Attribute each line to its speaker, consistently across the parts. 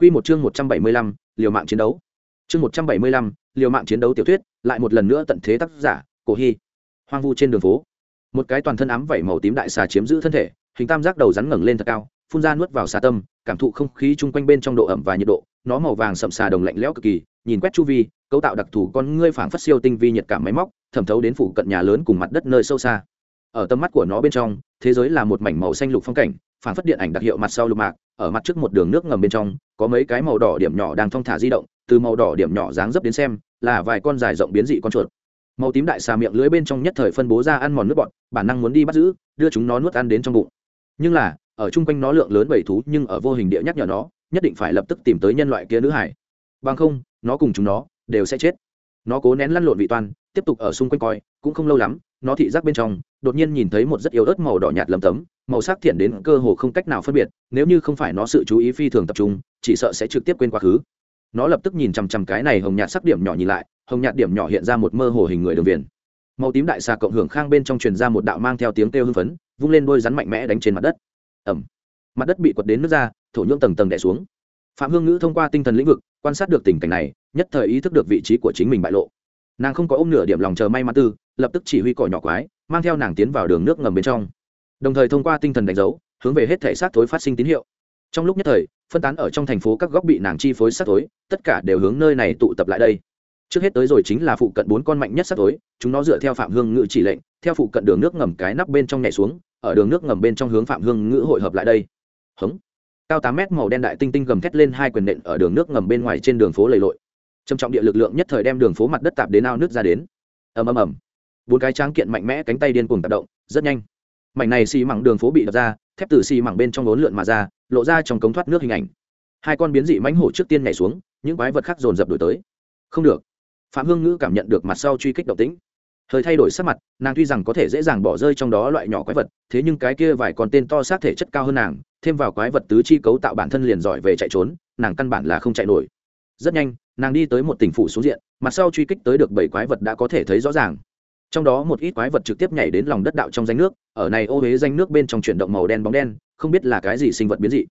Speaker 1: Quy một chương 175, liều mạng chiến đấu. Chương 175, liều mạng chiến đấu tiểu thuyết, lại một lần nữa tận thế tác giả, Cổ Hi. Hoang vu trên đường phố, một cái toàn thân ám vảy màu tím đại xà chiếm giữ thân thể, hình tam giác đầu rắn ngẩng lên thật cao, phun ra nuốt vào xà tâm, cảm thụ không khí chung quanh bên trong độ ẩm và nhiệt độ, nó màu vàng sậm xà đồng lạnh lẽo cực kỳ, nhìn quét chu vi, cấu tạo đặc thù con ngươi phảng phất siêu tinh vi nhiệt cảm máy móc, thẩm thấu đến phủ cận nhà lớn cùng mặt đất nơi sâu xa. Ở tầm mắt của nó bên trong, thế giới là một mảnh màu xanh lục phong cảnh, phảng phất điện ảnh đặc hiệu mặt sau lục mạc, ở mặt trước một đường nước ngầm bên trong, có mấy cái màu đỏ điểm nhỏ đang thong thả di động, từ màu đỏ điểm nhỏ dáng dấp đến xem, là vài con dài rộng biến dị con chuột. Màu tím đại xà miệng lưới bên trong nhất thời phân bố ra ăn mòn nước bọt, bản năng muốn đi bắt giữ, đưa chúng nó nuốt ăn đến trong bụng. Nhưng là, ở chung quanh nó lượng lớn bảy thú nhưng ở vô hình địa nhắc nhở nó, nhất định phải lập tức tìm tới nhân loại kia nữ hải. Bằng không, nó cùng chúng nó đều sẽ chết. Nó cố nén lăn lộn vị toan, tiếp tục ở xung quanh coi, cũng không lâu lắm, nó thị giác bên trong, đột nhiên nhìn thấy một rất yếu ớt màu đỏ nhạt lầm tấm màu sắc thiện đến cơ hồ không cách nào phân biệt, nếu như không phải nó sự chú ý phi thường tập trung, chỉ sợ sẽ trực tiếp quên quá khứ. Nó lập tức nhìn chằm chằm cái này hồng nhạt sắc điểm nhỏ nhìn lại, hồng nhạt điểm nhỏ hiện ra một mơ hồ hình người đường viền. Màu tím đại xà cộng hưởng khang bên trong truyền ra một đạo mang theo tiếng kêu hưng phấn, vung lên đôi rắn mạnh mẽ đánh trên mặt đất. Ẩm mặt đất bị quật đến nước ra, thổ nhưỡng tầng tầng đẻ xuống. Phạm hương ngữ thông qua tinh thần lĩnh vực, quan sát được tình cảnh này, nhất thời ý thức được vị trí của chính mình bại lộ. Nàng không có ôm nửa điểm lòng chờ may mắn tư, lập tức chỉ huy cỏ nhỏ quái, mang theo nàng tiến vào đường nước ngầm bên trong đồng thời thông qua tinh thần đánh dấu, hướng về hết thể xác thối phát sinh tín hiệu. Trong lúc nhất thời, phân tán ở trong thành phố các góc bị nàng chi phối xác thối, tất cả đều hướng nơi này tụ tập lại đây. Trước hết tới rồi chính là phụ cận bốn con mạnh nhất xác thối, chúng nó dựa theo phạm hương ngữ chỉ lệnh, theo phụ cận đường nước ngầm cái nắp bên trong nhảy xuống, ở đường nước ngầm bên trong hướng phạm hương ngữ hội hợp lại đây. Hống. Cao tám mét màu đen đại tinh tinh gầm thét lên hai quyền nện ở đường nước ngầm bên ngoài trên đường phố lầy lội. Trầm trọng địa lực lượng nhất thời đem đường phố mặt đất tạp đến ao nước ra đến. Ầm ầm ầm. Bốn cái tráng kiện mạnh mẽ cánh tay điên cuồng tác động, rất nhanh mảnh này xì măng đường phố bị đập ra, thép từ xì măng bên trong lốn lượn mà ra, lộ ra trong cống thoát nước hình ảnh. Hai con biến dị mãnh hổ trước tiên nhảy xuống, những quái vật khác dồn dập đổi tới. Không được. Phạm hương ngữ cảm nhận được mặt sau truy kích động tĩnh. Hơi thay đổi sắc mặt, nàng tuy rằng có thể dễ dàng bỏ rơi trong đó loại nhỏ quái vật, thế nhưng cái kia vài con tên to xác thể chất cao hơn nàng, thêm vào quái vật tứ chi cấu tạo bản thân liền giỏi về chạy trốn, nàng căn bản là không chạy nổi. Rất nhanh, nàng đi tới một tỉnh phủ xuống diện, mặt sau truy kích tới được bảy quái vật đã có thể thấy rõ ràng trong đó một ít quái vật trực tiếp nhảy đến lòng đất đạo trong danh nước, ở này ô huế danh nước bên trong chuyển động màu đen bóng đen, không biết là cái gì sinh vật biến dị.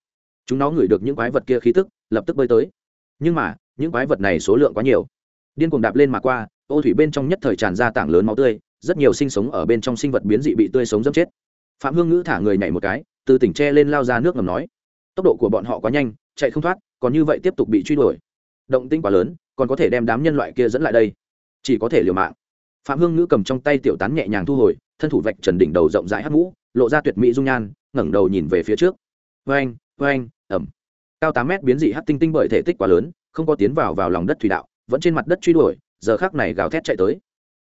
Speaker 1: Chúng nó ngửi được những quái vật kia khí tức, lập tức bơi tới. Nhưng mà, những quái vật này số lượng quá nhiều. Điên cuồng đạp lên mà qua, ô thủy bên trong nhất thời tràn ra tảng lớn máu tươi, rất nhiều sinh sống ở bên trong sinh vật biến dị bị tươi sống dẫm chết. Phạm hương ngữ thả người nhảy một cái, từ tỉnh tre lên lao ra nước ngầm nói, tốc độ của bọn họ quá nhanh, chạy không thoát, còn như vậy tiếp tục bị truy đuổi. Động tinh quá lớn, còn có thể đem đám nhân loại kia dẫn lại đây. Chỉ có thể liều mạng phạm hương ngữ cầm trong tay tiểu tán nhẹ nhàng thu hồi, thân thủ vạch trần đỉnh đầu rộng rãi hát mũ lộ ra tuyệt mỹ dung nhan, ngẩng đầu nhìn về phía trước. Vê anh vê anh ẩm cao tám mét biến dị hát tinh tinh bởi thể tích quá lớn, không có tiến vào vào lòng đất thủy đạo, vẫn trên mặt đất truy đuổi, giờ khác này gào thét chạy tới.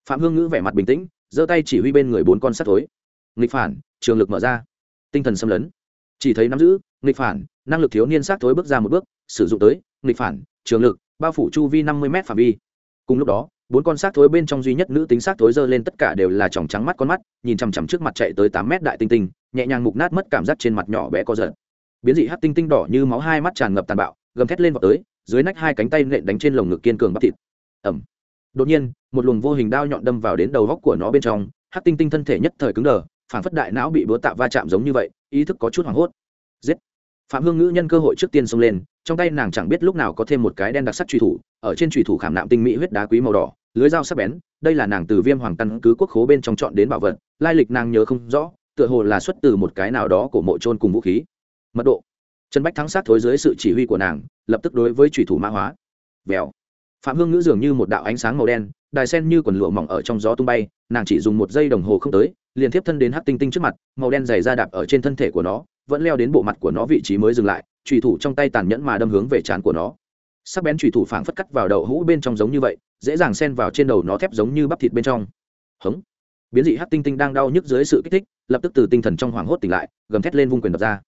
Speaker 1: Phạm hương ngữ vẻ mặt bình tĩnh, giơ tay chỉ huy bên người bốn con sắt thối. Nghịch phản, trường lực mở ra. Tinh thần xâm lấn. Chỉ thấy nắm giữ, nghịch phản, năng lực thiếu niên sát thối bước ra một bước, sử dụng tới, nghịch phản, trường lực, bao phủ chu vi năm mươi m phạm vi. Cùng lúc đó bốn con xác thối bên trong duy nhất nữ tính xác thối dơ lên tất cả đều là tròng trắng mắt con mắt, nhìn chằm chằm trước mặt chạy tới tám mét đại tinh tinh, nhẹ nhàng mục nát mất cảm giác trên mặt nhỏ bé co giật. Biến dị hát tinh tinh đỏ như máu hai mắt tràn ngập tàn bạo, gầm thét lên vào tới, dưới nách hai cánh tay nện đánh trên lồng ngực kiên cường bắp thịt. Ẩm đột nhiên, một luồng vô hình đao nhọn đâm vào đến đầu góc của nó bên trong hát tinh tinh thân thể nhất thời cứng đờ phản phất đại não bị búa tạ va chạm giống như vậy, ý thức có chút hoảng hốt. Giết. Phạm hương ngữ nhân cơ hội trước tiên xông lên, trong tay nàng chẳng biết lúc nào có thêm một cái đen đặc sắc truy thủ ở trên thủy thủ khảm nạm tinh mỹ huyết đá quý màu đỏ, lưới dao sắc bén, đây là nàng từ viêm hoàng căn cứ quốc khố bên trong chọn đến bảo vật, lai lịch nàng nhớ không rõ, tựa hồ là xuất từ một cái nào đó của mộ trôn cùng vũ khí. Mật độ. Trần bách thắng sát thối dưới sự chỉ huy của nàng, lập tức đối với thủy thủ mã hóa. Vèo. Phạm hương ngữ dường như một đạo ánh sáng màu đen, đài sen như quần lụa mỏng ở trong gió tung bay, nàng chỉ dùng một giây đồng hồ không tới, liền tiếp thân đến hát tinh tinh trước mặt, màu đen dày ra đạp ở trên thân thể của nó, vẫn leo đến bộ mặt của nó vị trí mới dừng lại, trùy thủ trong tay tàn nhẫn mà đâm hướng về trán của nó sắc bén trùy thủ phảng phất cắt vào đầu hũ bên trong giống như vậy, dễ dàng xen vào trên đầu nó thép giống như bắp thịt bên trong. Hống. Biến dị hát tinh tinh đang đau nhức dưới sự kích thích, lập tức từ tinh thần trong hoảng hốt tỉnh lại, gầm thét lên vung quyền đập ra.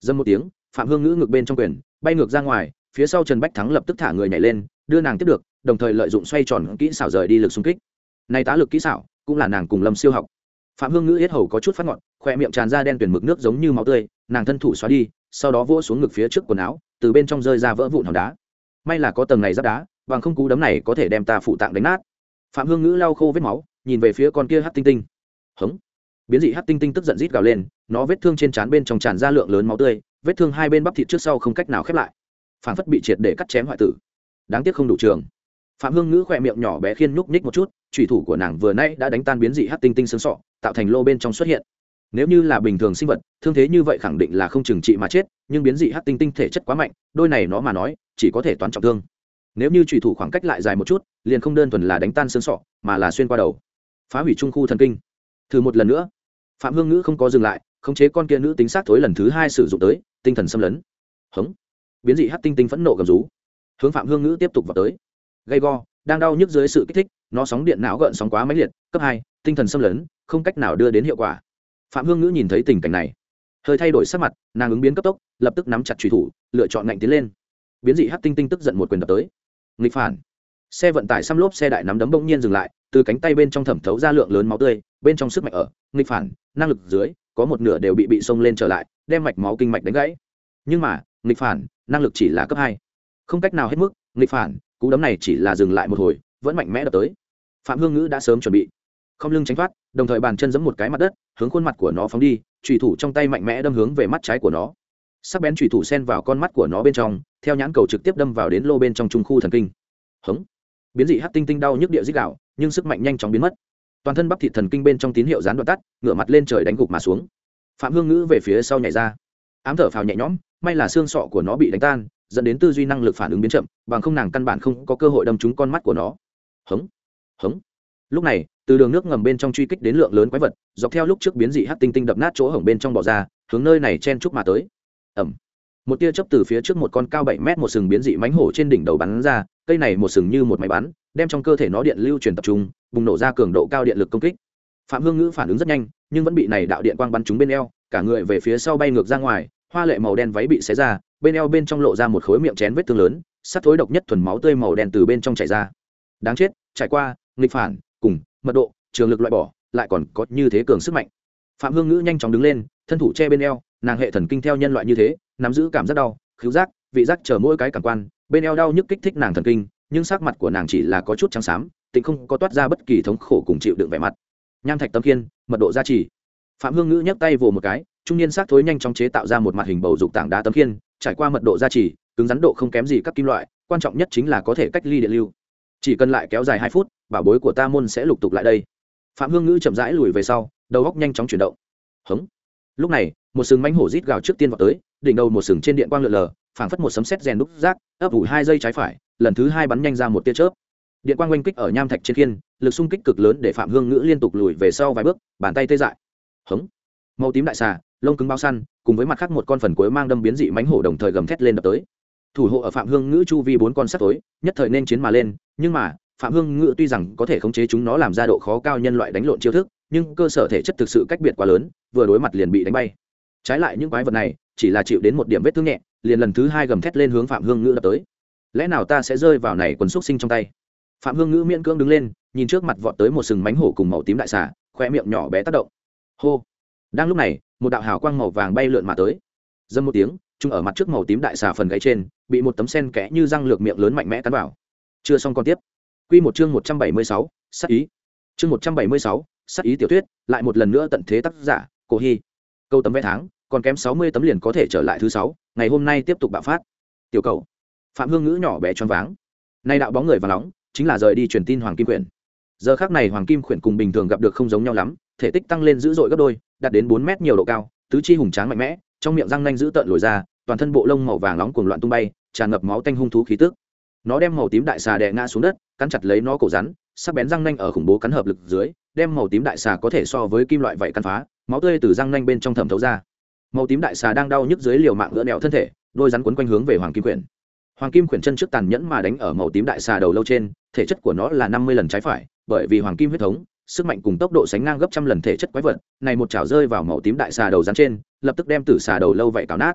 Speaker 1: Dâm một tiếng, phạm hương ngữ ngực bên trong quyền, bay ngược ra ngoài, phía sau trần bách thắng lập tức thả người nhảy lên, đưa nàng tiếp được, đồng thời lợi dụng xoay tròn kỹ xảo rời đi lực xung kích. Nay tá lực kỹ xảo, cũng là nàng cùng lâm siêu học. Phạm hương ngữ yết hầu có chút phát ngọn, khoe miệng tràn ra đen tuyển mực nước giống như máu tươi, nàng thân thủ xóa đi, sau đó vỗ xuống ngực phía trước quần áo, từ bên trong rơi ra vỡ vụn hòn đá may là có tầng này giáp đá, bằng không cú đấm này có thể đem ta phụ tạng đánh nát. Phạm hương ngữ lau khô vết máu, nhìn về phía con kia hát tinh tinh. Hống. Biến dị hát tinh tinh tức giận rít gào lên, nó vết thương trên trán bên trong tràn ra lượng lớn máu tươi, vết thương hai bên bắp thịt trước sau không cách nào khép lại. Phản phất bị triệt để cắt chém hoại tử. Đáng tiếc không đủ trường. Phạm hương ngữ khỏe miệng nhỏ bé khiên nhúc nhích một chút thủy thủ của nàng vừa nay đã đánh tan biến dị hát tinh tinh xương sọ, tạo thành lô bên trong xuất hiện nếu như là bình thường sinh vật, thương thế như vậy khẳng định là không trừng trị mà chết, nhưng biến dị hát tinh tinh thể chất quá mạnh, đôi này nó mà nói, chỉ có thể toán trọng thương. Nếu như trùy thủ khoảng cách lại dài một chút, liền không đơn thuần là đánh tan xương sọ, mà là xuyên qua đầu. Phá hủy trung khu thần kinh. Thử một lần nữa. Phạm hương ngữ không có dừng lại, khống chế con kia nữ tính sát thối lần thứ hai sử dụng tới, tinh thần xâm lấn. Hống. Biến dị hát tinh tinh phẫn nộ gầm rú. Hướng phạm hương ngữ tiếp tục vào tới. Gây go, đang đau nhức dưới sự kích thích, nó sóng điện não gợn sóng quá mãnh liệt, cấp hai, tinh thần xâm lấn, không cách nào đưa đến hiệu quả phạm hương ngữ nhìn thấy tình cảnh này, hơi thay đổi sắc mặt, nàng ứng biến cấp tốc, lập tức nắm chặt truy thủ, lựa chọn ngạnh tiến lên. Biến dị hát tinh tinh tức giận một quyền đập tới. Nghịch phản. Xe vận tải xăm lốp xe đại nắm đấm bỗng nhiên dừng lại, từ cánh tay bên trong thẩm thấu ra lượng lớn máu tươi, bên trong sức mạnh ở, nghịch phản, năng lực dưới, có một nửa đều bị bị xông lên trở lại, đem mạch máu kinh mạch đánh gãy. Nhưng mà, nghịch phản, năng lực chỉ là cấp hai. Không cách nào hết mức, nghịch phản, cú đấm này chỉ là dừng lại một hồi, vẫn mạnh mẽ đập tới. Phạm hương ngữ đã sớm chuẩn bị. Không lưng tránh thoát đồng thời bàn chân giẫm một cái mặt đất, hướng khuôn mặt của nó phóng đi trùy thủ trong tay mạnh mẽ đâm hướng về mắt trái của nó. Sắc bén trùy thủ sen vào con mắt của nó bên trong, theo nhãn cầu trực tiếp đâm vào đến lô bên trong trung khu thần kinh. Hống. Biến dị hát tinh tinh đau nhức địa dích đạo nhưng sức mạnh nhanh chóng biến mất. Toàn thân bắp thịt thần kinh bên trong tín hiệu gián đoạn tắt, ngửa mặt lên trời đánh gục mà xuống. Phạm hương ngữ về phía sau nhảy ra. Ám thở phào nhẹ nhõm, may là xương sọ của nó bị đánh tan, dẫn đến tư duy năng lực phản ứng biến chậm, bằng không nàng căn bản không có cơ hội đâm trúng con mắt của nó. Hống. Hống lúc này, từ đường nước ngầm bên trong truy kích đến lượng lớn quái vật, dọc theo lúc trước biến dị hát tinh tinh đập nát chỗ hổng bên trong bỏ ra, hướng nơi này chen chúc mà tới. Ẩm một tia chớp từ phía trước một con cao bảy mét một sừng biến dị mánh hổ trên đỉnh đầu bắn ra, cây này một sừng như một máy bắn, đem trong cơ thể nó điện lưu truyền tập trung, bùng nổ ra cường độ cao điện lực công kích. Phạm hương ngữ phản ứng rất nhanh, nhưng vẫn bị này đạo điện quang bắn trúng bên eo, cả người về phía sau bay ngược ra ngoài, hoa lệ màu đen váy bị xé ra, bên eo bên trong lộ ra một khối miệng chén vết thương lớn, sắt thối độc nhất thuần máu tươi màu đen từ bên trong chảy ra. Đáng chết, trải qua, nghịch phản cùng, mật độ, trường lực loại bỏ, lại còn có như thế cường sức mạnh. Phạm hương ngữ nhanh chóng đứng lên, thân thủ che bên eo, nàng hệ thần kinh theo nhân loại như thế, nắm giữ cảm giác đau, khứu giác, vị giác chờ mỗi cái cảm quan, bên eo đau nhức kích thích nàng thần kinh, nhưng sắc mặt của nàng chỉ là có chút trắng xám, tịnh không có toát ra bất kỳ thống khổ cùng chịu đựng vẻ mặt. Nham thạch tâm kiên, mật độ gia trì. Phạm hương ngữ nhấc tay vồ một cái, trung niên xác thối nhanh chóng chế tạo ra một mặt hình bầu dục tảng đá tấm khiên trải qua mật độ gia trì, cứng rắn độ không kém gì các kim loại, quan trọng nhất chính là có thể cách ly điện lưu chỉ cần lại kéo dài hai phút, bảo bối của ta môn sẽ lục tục lại đây. Phạm hương ngữ chậm rãi lùi về sau, đầu góc nhanh chóng chuyển động. Hống. Lúc này, một sừng mánh hổ rít gào trước tiên vào tới, đỉnh đầu một sừng trên điện quang lượn lờ, phảng phất một sấm sét rèn đúc rác, ấp ủ hai giây trái phải, lần thứ hai bắn nhanh ra một tia chớp. Điện quang oanh kích ở nham thạch trên khiên, lực xung kích cực lớn để phạm hương ngữ liên tục lùi về sau vài bước, bàn tay tê dại. Hống. Màu tím đại xà, lông cứng bao săn, cùng với mặt khác một con phần cuối mang đâm biến dị mánh hổ đồng thời gầm thét lên đập tới thủ hộ ở phạm hương ngữ chu vi bốn con sắt tối, nhất thời nên chiến mà lên, nhưng mà, phạm hương ngữ tuy rằng có thể khống chế chúng nó làm ra độ khó cao nhân loại đánh lộn chiêu thức, nhưng cơ sở thể chất thực sự cách biệt quá lớn, vừa đối mặt liền bị đánh bay. Trái lại những quái vật này, chỉ là chịu đến một điểm vết thương nhẹ, liền lần thứ hai gầm thét lên hướng phạm hương ngữ đập tới. Lẽ nào ta sẽ rơi vào này quần xúc sinh trong tay? Phạm hương ngữ miễn cưỡng đứng lên, nhìn trước mặt vọt tới một sừng mánh hổ cùng màu tím đại xà, khoe miệng nhỏ bé tác động. Hô. Đang lúc này, một đạo hào quang màu vàng bay lượn mà tới. Dâm một tiếng chung ở mặt trước màu tím đại xà phần gáy trên, bị một tấm sen kẽ như răng lược miệng lớn mạnh mẽ cắn vào. Chưa xong còn tiếp. Quy một chương một trăm bảy mươi sáu sắc ý. Chương một trăm bảy mươi sáu sắc ý tiểu thuyết, lại một lần nữa tận thế tác giả, cổ hy. Câu tấm vé tháng, còn kém sáu mươi tấm liền có thể trở lại thứ sáu, ngày hôm nay tiếp tục bạo phát. Tiểu cầu. Phạm hương ngữ nhỏ bé choáng váng. Nay đạo bóng người và nóng, chính là rời đi truyền tin hoàng kim quyển. Giờ khác này hoàng kim quyển cùng bình thường gặp được không giống nhau lắm, thể tích tăng lên dữ dội gấp đôi, đạt đến bốn mét nhiều độ cao, tứ chi hùng tráng mạnh mẽ, trong miệng răng nanh dữ tợn lồi ra toàn thân bộ lông màu vàng nóng cuồng loạn tung bay, tràn ngập máu tanh hung thú khí tức. Nó đem màu tím đại xà đè ngã xuống đất, cắn chặt lấy nó cổ rắn, sắc bén răng nanh ở khủng bố cắn hợp lực dưới, đem màu tím đại xà có thể so với kim loại vậy căn phá, máu tươi từ răng nanh bên trong thẩm thấu ra. Màu tím đại xà đang đau nhức dưới liều mạng gỡ đèo thân thể, đôi rắn quấn quanh hướng về hoàng kim quyển. Hoàng kim quyển chân trước tàn nhẫn mà đánh ở màu tím đại xà đầu lâu trên, thể chất của nó là năm mươi lần trái phải, bởi vì hoàng kim huyết thống, sức mạnh cùng tốc độ sánh ngang gấp trăm lần thể chất quái vật, này một chảo rơi vào màu tím đại xà đầu rắn trên, lập tức đem tử xà đầu lâu vậy cào nát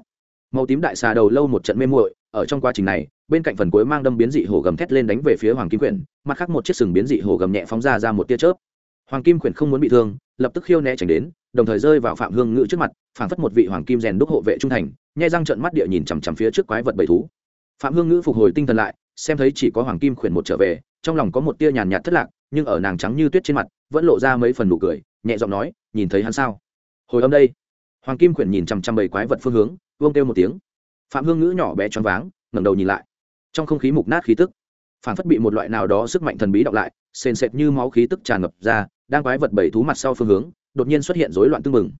Speaker 1: màu tím đại xà đầu lâu một trận mê muội, ở trong quá trình này, bên cạnh phần cuối mang đâm biến dị hồ gầm thét lên đánh về phía hoàng kim quyển, mặt khác một chiếc sừng biến dị hồ gầm nhẹ phóng ra ra một tia chớp. Hoàng kim quyển không muốn bị thương, lập tức khiêu né tránh đến, đồng thời rơi vào phạm hương ngự trước mặt, phảng phất một vị hoàng kim rèn đúc hộ vệ trung thành, nhai răng trợn mắt địa nhìn chằm chằm phía trước quái vật bầy thú. Phạm hương ngữ phục hồi tinh thần lại, xem thấy chỉ có hoàng kim khuyển một trở về, trong lòng có một tia nhàn nhạt thất lạc, nhưng ở nàng trắng như tuyết trên mặt, vẫn lộ ra mấy phần nụ cười, nhẹ giọng nói, nhìn thấy hắn sao? Hồi âm đây. Hoàng kim khuyển nhìn chằm chằm bầy quái vật phương hướng vương kêu một tiếng. Phạm hương ngữ nhỏ bé choáng váng, ngẩng đầu nhìn lại. Trong không khí mục nát khí tức, phản phất bị một loại nào đó sức mạnh thần bí đọc lại, sền sệt như máu khí tức tràn ngập ra, đang quái vật bảy thú mặt sau phương hướng, đột nhiên xuất hiện rối loạn tưng bừng.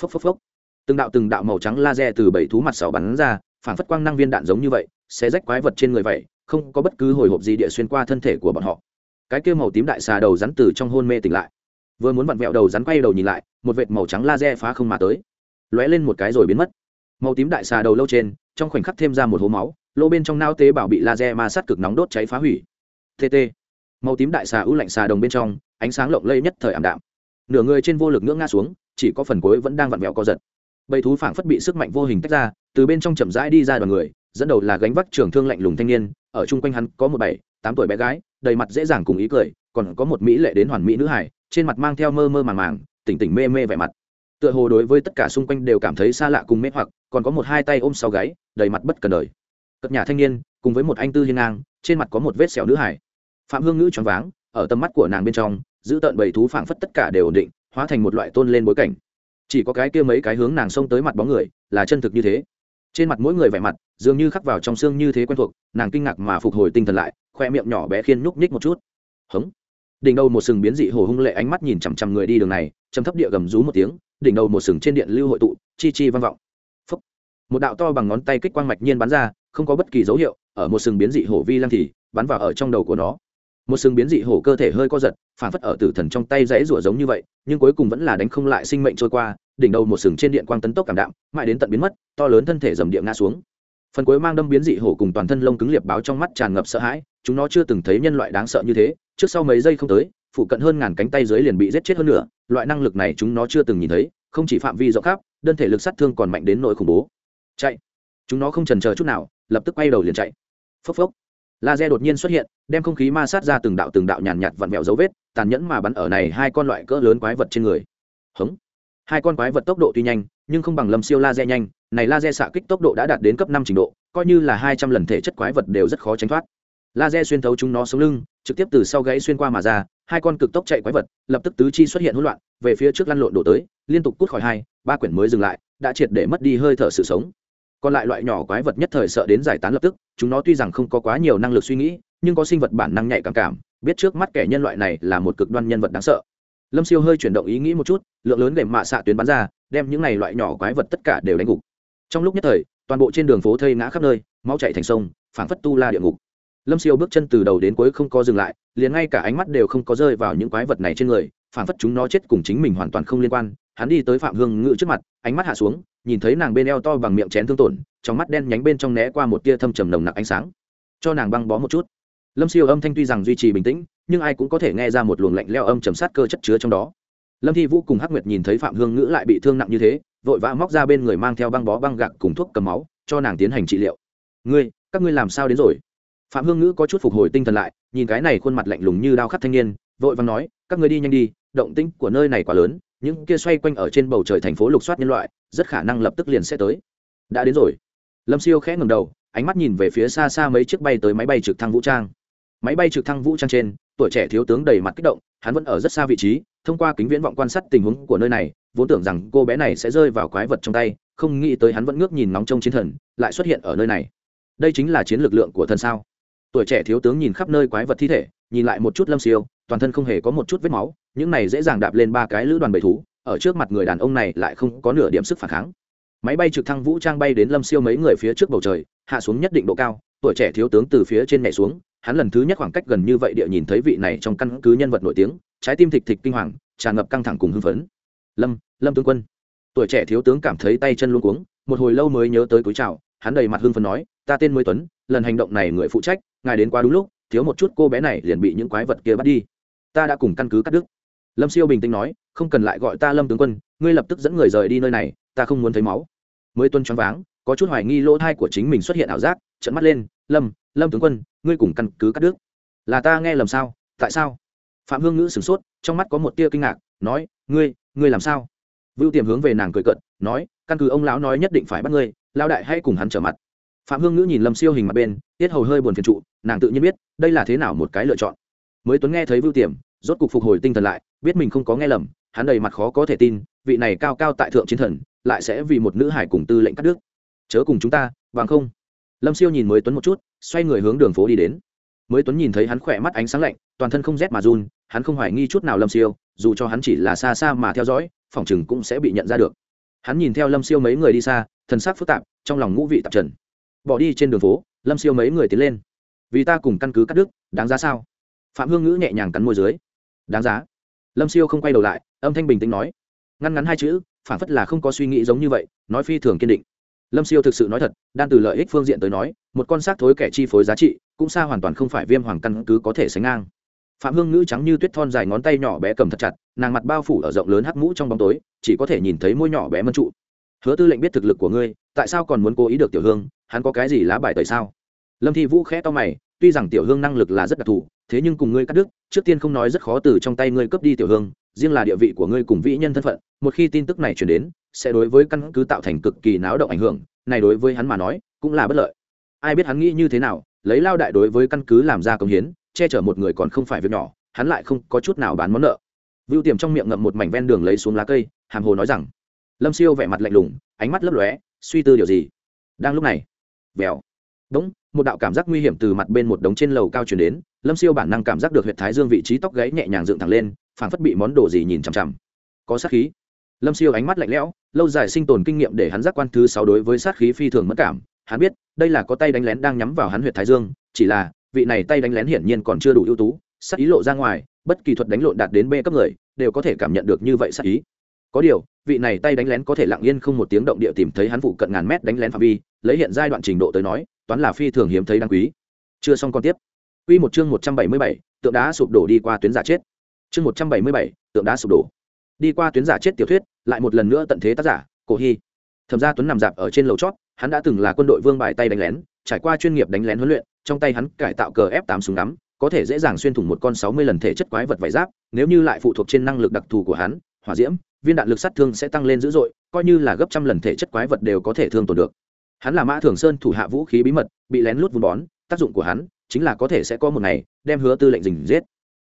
Speaker 1: Phốc phốc phốc. Từng đạo từng đạo màu trắng laser từ bảy thú mặt sau bắn ra, phản phất quang năng viên đạn giống như vậy sẽ rách quái vật trên người vậy, không có bất cứ hồi hộp gì địa xuyên qua thân thể của bọn họ. Cái kia màu tím đại xà đầu rắn từ trong hôn mê tỉnh lại. Vừa muốn vặn vẹo đầu rắn quay đầu nhìn lại, một vệt màu trắng laser phá không mà tới. Lóe lên một cái rồi biến mất màu tím đại xà đầu lâu trên, trong khoảnh khắc thêm ra một hố máu, lô bên trong nao tế bào bị laser ma sát cực nóng đốt cháy phá hủy. Tt màu tím đại xà ưu lạnh xà đồng bên trong, ánh sáng lộng lây nhất thời ảm đạm. Nửa người trên vô lực ngưỡng ngã xuống, chỉ có phần cuối vẫn đang vặn vẹo co giật. Bầy thú phảng phất bị sức mạnh vô hình tách ra, từ bên trong chậm rãi đi ra đoàn người, dẫn đầu là gánh vác trường thương lạnh lùng thanh niên, ở chung quanh hắn có một bảy, tám tuổi bé gái, đầy mặt dễ dàng cùng ý cười, còn có một mỹ lệ đến hoàn mỹ nữ hải trên mặt mang theo mơ mơ màng màng, tỉnh tỉnh mê mê vẻ mặt tựa hồ đối với tất cả xung quanh đều cảm thấy xa lạ cùng mê hoặc, còn có một hai tay ôm sau gáy, đầy mặt bất cần đời. Cất nhà thanh niên, cùng với một anh tư hiên ngang, trên mặt có một vết sẹo nữ hải. Phạm hương ngữ choáng váng, ở tầm mắt của nàng bên trong, giữ tợn bầy thú phảng phất tất cả đều ổn định, hóa thành một loại tôn lên bối cảnh. Chỉ có cái kia mấy cái hướng nàng xông tới mặt bóng người, là chân thực như thế. Trên mặt mỗi người vẻ mặt, dường như khắc vào trong xương như thế quen thuộc, nàng kinh ngạc mà phục hồi tinh thần lại, khoe miệng nhỏ bé khiên nhúc nhích một chút. Hống đỉnh đầu một sừng biến dị hồ hung lệ ánh mắt nhìn chằm chằm người đi đường này chấm thấp địa gầm rú một tiếng, đỉnh đầu một sừng trên điện lưu hội tụ, chi chi vang vọng. Phúc. một đạo to bằng ngón tay kích quang mạch nhiên bắn ra, không có bất kỳ dấu hiệu, ở một sừng biến dị hổ vi lăng thì, bắn vào ở trong đầu của nó. Một sừng biến dị hổ cơ thể hơi co giật, phản phất ở tử thần trong tay dãy rủa giống như vậy, nhưng cuối cùng vẫn là đánh không lại sinh mệnh trôi qua, đỉnh đầu một sừng trên điện quang tấn tốc cảm đạm, mãi đến tận biến mất, to lớn thân thể dầm địa ngã xuống. Phần cuối mang đâm biến dị hổ cùng toàn thân lông cứng liệp báo trong mắt tràn ngập sợ hãi, chúng nó chưa từng thấy nhân loại đáng sợ như thế trước sau mấy giây không tới, phụ cận hơn ngàn cánh tay dưới liền bị giết chết hơn nữa loại năng lực này chúng nó chưa từng nhìn thấy, không chỉ phạm vi rộng khắp, đơn thể lực sát thương còn mạnh đến nỗi khủng bố. Chạy! Chúng nó không trần chờ chút nào, lập tức quay đầu liền chạy. Phốc phốc! Laser đột nhiên xuất hiện, đem không khí ma sát ra từng đạo từng đạo nhàn nhạt vặn vẹo dấu vết, tàn nhẫn mà bắn ở này hai con loại cỡ lớn quái vật trên người. Hống! Hai con quái vật tốc độ tuy nhanh, nhưng không bằng lâm siêu laser nhanh, này laser xạ kích tốc độ đã đạt đến cấp năm trình độ, coi như là hai trăm lần thể chất quái vật đều rất khó tránh thoát. Laser xuyên thấu chúng nó sống lưng trực tiếp từ sau gáy xuyên qua mà ra, hai con cực tốc chạy quái vật lập tức tứ chi xuất hiện hỗn loạn, về phía trước lăn lộn đổ tới, liên tục cút khỏi hai, ba quyển mới dừng lại, đã triệt để mất đi hơi thở sự sống. Còn lại loại nhỏ quái vật nhất thời sợ đến giải tán lập tức, chúng nó tuy rằng không có quá nhiều năng lực suy nghĩ, nhưng có sinh vật bản năng nhạy cảm cảm, biết trước mắt kẻ nhân loại này là một cực đoan nhân vật đáng sợ. Lâm siêu hơi chuyển động ý nghĩ một chút, lượng lớn để mạ xạ tuyến bắn ra, đem những này loại nhỏ quái vật tất cả đều đánh gục. Trong lúc nhất thời, toàn bộ trên đường phố thây ngã khắp nơi, máu chạy thành sông, phảng phất tu la địa ngục lâm siêu bước chân từ đầu đến cuối không có dừng lại, liền ngay cả ánh mắt đều không có rơi vào những quái vật này trên người phản phất chúng nó chết cùng chính mình hoàn toàn không liên quan. Hắn đi tới phạm hương ngự trước mặt, ánh mắt hạ xuống, nhìn thấy nàng bên eo to bằng miệng chén thương tổn, trong mắt đen nhánh bên trong né qua một tia thâm trầm nồng nặc ánh sáng. Cho nàng băng bó một chút. Lâm siêu âm thanh tuy rằng duy trì bình tĩnh, nhưng ai cũng có thể nghe ra một luồng lạnh leo âm trầm sát cơ chất chứa trong đó. Lâm thi vũ cùng hắc nguyệt nhìn thấy phạm hương ngữ lại bị thương nặng như thế, vội vã móc ra bên người mang theo băng bó băng gạc cùng thuốc cầm máu, cho nàng tiến hành trị liệu. Ngươi, các ngươi làm sao đến rồi? Phạm hương ngữ có chút phục hồi tinh thần lại, nhìn cái này khuôn mặt lạnh lùng như đao khắc thanh niên, vội vàng nói, các ngươi đi nhanh đi, động tĩnh của nơi này quá lớn, những kia xoay quanh ở trên bầu trời thành phố lục soát nhân loại, rất khả năng lập tức liền sẽ tới. Đã đến rồi. Lâm siêu khẽ ngầm đầu, ánh mắt nhìn về phía xa xa mấy chiếc bay tới máy bay trực thăng vũ trang. Máy bay trực thăng vũ trang trên, tuổi trẻ thiếu tướng đầy mặt kích động, hắn vẫn ở rất xa vị trí, thông qua kính viễn vọng quan sát tình huống của nơi này, vốn tưởng rằng cô bé này sẽ rơi vào quái vật trong tay, không nghĩ tới hắn vẫn ngước nhìn nóng trông chiến thần, lại xuất hiện ở nơi này. Đây chính là chiến lực lượng của thần sao? Tuổi trẻ thiếu tướng nhìn khắp nơi quái vật thi thể, nhìn lại một chút lâm siêu, toàn thân không hề có một chút vết máu, những này dễ dàng đạp lên ba cái lữ đoàn bầy thú, ở trước mặt người đàn ông này lại không có nửa điểm sức phản kháng. Máy bay trực thăng vũ trang bay đến lâm siêu mấy người phía trước bầu trời, hạ xuống nhất định độ cao, tuổi trẻ thiếu tướng từ phía trên nhảy xuống, hắn lần thứ nhất khoảng cách gần như vậy địa nhìn thấy vị này trong căn cứ nhân vật nổi tiếng, trái tim thịt thịt kinh hoàng, tràn ngập căng thẳng cùng hưng phấn. Lâm lâm tướng quân. Tuổi trẻ thiếu tướng cảm thấy tay chân luôn cuống, một hồi lâu mới nhớ tới cúi chào, hắn đầy mặt hưng phấn nói ta tên mới tuấn, lần hành động này người phụ trách, ngài đến quá đúng lúc, thiếu một chút cô bé này liền bị những quái vật kia bắt đi. Ta đã cùng căn cứ cắt đứt. Lâm siêu bình tĩnh nói, không cần lại gọi ta lâm tướng quân, ngươi lập tức dẫn người rời đi nơi này, ta không muốn thấy máu. Mới tuân choáng váng, có chút hoài nghi lỗ thai của chính mình xuất hiện ảo giác trận mắt lên, lâm lâm tướng quân, ngươi cùng căn cứ cắt đứt. Là ta nghe lầm sao? Tại sao? Phạm hương ngữ sửng sốt, trong mắt có một tia kinh ngạc, nói, ngươi ngươi làm sao? Vưu tiềm hướng về nàng cười cận nói, căn cứ ông lão nói nhất định phải bắt ngươi lao đại hãy cùng hắn trở mặt phạm hương ngữ nhìn lâm siêu hình mặt bên, tiết hầu hơi buồn phiền trụ, nàng tự nhiên biết, đây là thế nào một cái lựa chọn. Mới tuấn nghe thấy vưu tiềm, rốt cục phục hồi tinh thần lại, biết mình không có nghe lầm, hắn đầy mặt khó có thể tin, vị này cao cao tại thượng chiến thần, lại sẽ vì một nữ hải cùng tư lệnh cắt đứt. Chớ cùng chúng ta, bằng không. Lâm siêu nhìn mới tuấn một chút, xoay người hướng đường phố đi đến. Mới tuấn nhìn thấy hắn khỏe mắt ánh sáng lạnh, toàn thân không rét mà run, hắn không hoài nghi chút nào lâm siêu, dù cho hắn chỉ là xa xa mà theo dõi, phòng chừng cũng sẽ bị nhận ra được. Hắn nhìn theo lâm siêu mấy người đi xa, thần sắc phức tạp, trong lòng ngũ vị tạp trần bỏ đi trên đường phố, lâm siêu mấy người tiến lên. Vì ta cùng căn cứ cắt đứt, đáng giá sao? Phạm hương ngữ nhẹ nhàng cắn môi dưới. Đáng giá. Lâm siêu không quay đầu lại, âm thanh bình tĩnh nói. Ngăn ngắn hai chữ, phản phất là không có suy nghĩ giống như vậy, nói phi thường kiên định. Lâm siêu thực sự nói thật, đan từ lợi ích phương diện tới nói, một con xác thối kẻ chi phối giá trị, cũng xa hoàn toàn không phải viêm hoàng căn cứ có thể sánh ngang. Phạm hương ngữ trắng như tuyết thon dài ngón tay nhỏ bé cầm thật chặt, nàng mặt bao phủ ở rộng lớn hắc mũ trong bóng tối, chỉ có thể nhìn thấy môi nhỏ bé mân trụ. Hứa tư lệnh biết thực lực của ngươi tại sao còn muốn cố ý được tiểu hương, hắn có cái gì lá bài tẩy sao? Lâm thi vũ khẽ to mày, tuy rằng tiểu hương năng lực là rất đặc thù, thế nhưng cùng ngươi cắt đứt, trước tiên không nói rất khó từ trong tay ngươi cướp đi tiểu hương, riêng là địa vị của ngươi cùng vĩ nhân thân phận, một khi tin tức này chuyển đến, sẽ đối với căn cứ tạo thành cực kỳ náo động ảnh hưởng, này đối với hắn mà nói, cũng là bất lợi. Ai biết hắn nghĩ như thế nào, lấy lao đại đối với căn cứ làm ra công hiến, che chở một người còn không phải việc nhỏ, hắn lại không có chút nào bán món nợ. Vưu tiềm trong miệng ngậm một mảnh ven đường lấy xuống lá cây, hàm hồ nói rằng, lâm siêu vẻ mặt lạnh lùng, ánh mắt lấp lóe suy tư điều gì? Đang lúc này, vèo. Đúng, một đạo cảm giác nguy hiểm từ mặt bên một đống trên lầu cao chuyển đến, lâm siêu bản năng cảm giác được h u y ệ t thái dương vị trí tóc gáy nhẹ nhàng dựng thẳng lên phản phất bị món đồ gì nhìn chằm chằm. Có sát khí. Lâm siêu ánh mắt lạnh lẽo, lâu dài sinh tồn kinh nghiệm để hắn giác quan thứ sáu đối với sát khí phi thường mất cảm. Hắn biết, đây là có tay đánh lén đang nhắm vào hắn huyện thái dương, chỉ là, vị này tay đánh lén hiển nhiên còn chưa đủ ưu tú, sát ý lộ ra ngoài, bất kỳ thuật đánh lộn đạt đến b cấp người, đều có thể cảm nhận được như vậy sát ý có điều vị này tay đánh lén có thể lặng yên không một tiếng động địa tìm thấy hắn phụ cận ngàn mét đánh lén phạm vi lấy hiện giai đoạn trình độ tới nói toán là phi thường hiếm thấy đáng quý. Chưa xong còn tiếp. Quy một chương một trăm bảy mươi bảy, tượng đá sụp đổ đi qua tuyến giả chết. Chương một trăm bảy mươi bảy, tượng đá sụp đổ. Đi qua tuyến giả chết tiểu thuyết lại một lần nữa tận thế tác giả cổ hy. Thẩm gia tuấn nằm dạp ở trên lầu chót hắn đã từng là quân đội vương bài tay đánh lén trải qua chuyên nghiệp đánh lén huấn luyện trong tay hắn cải tạo cờ f tám súng ngắm có thể dễ dàng xuyên thủng một con sáu mươi lần thể chất quái vật vải giáp nếu như lại phụ thuộc trên năng lực đặc thù của hắn hỏa diễm viên đạn lực sát thương sẽ tăng lên dữ dội, coi như là gấp trăm lần thể chất quái vật đều có thể thương tổn được. Hắn là mã thường sơn thủ hạ vũ khí bí mật, bị lén lút vun bón, tác dụng của hắn chính là có thể sẽ có một ngày đem hứa tư lệnh dình giết.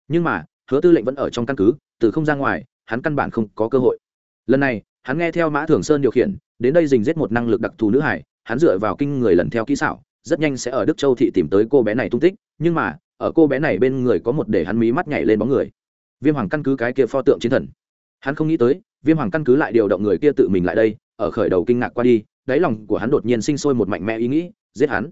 Speaker 1: Nhưng mà, hứa tư lệnh vẫn ở trong căn cứ, từ không ra ngoài, hắn căn bản không có cơ hội. Lần này, hắn nghe theo mã thường sơn điều khiển, đến đây dình giết một năng lực đặc thù nữ hải, hắn dựa vào kinh người lần theo kỹ xảo, rất nhanh sẽ ở đức châu thị tìm tới cô bé này tung tích, nhưng mà, ở cô bé này bên người có một để hắn mí mắt nhảy lên bóng người. Viêm hoàng căn cứ cái kia pho tượng chiến thần hắn không nghĩ tới, viêm hoàng căn cứ lại điều động người kia tự mình lại đây, ở khởi đầu kinh ngạc qua đi, đáy lòng của hắn đột nhiên sinh sôi một mạnh mẽ ý nghĩ, giết hắn.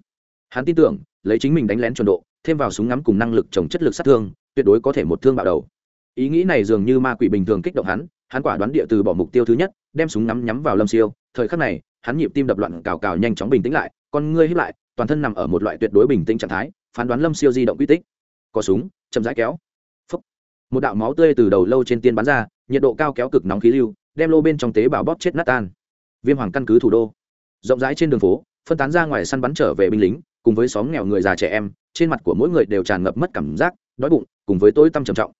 Speaker 1: Hắn tin tưởng, lấy chính mình đánh lén chuẩn độ, thêm vào súng ngắm cùng năng lực trồng chất lực sát thương, tuyệt đối có thể một thương bạo đầu. Ý nghĩ này dường như ma quỷ bình thường kích động hắn hắn quả đoán địa từ bỏ mục tiêu thứ nhất, đem súng ngắm nhắm vào lâm siêu. Thời khắc này, hắn nhịp tim đập loạn cào cào nhanh chóng bình tĩnh lại, con ngươi hiếp lại, toàn thân nằm ở một loại tuyệt đối bình tĩnh trạng thái, phán đoán lâm siêu di động quy tích. Có súng, chậm rãi kéo một đạo máu tươi từ đầu lâu trên tiên bắn ra, nhiệt độ cao kéo cực nóng khí lưu, đem lô bên trong tế bào bóp chết nát tan. Viêm hoàng căn cứ thủ đô. Rộng rãi trên đường phố, phân tán ra ngoài săn bắn trở về binh lính, cùng với xóm nghèo người già trẻ em, trên mặt của mỗi người đều tràn ngập mất cảm giác, đói bụng, cùng với tối tăm trầm trọng.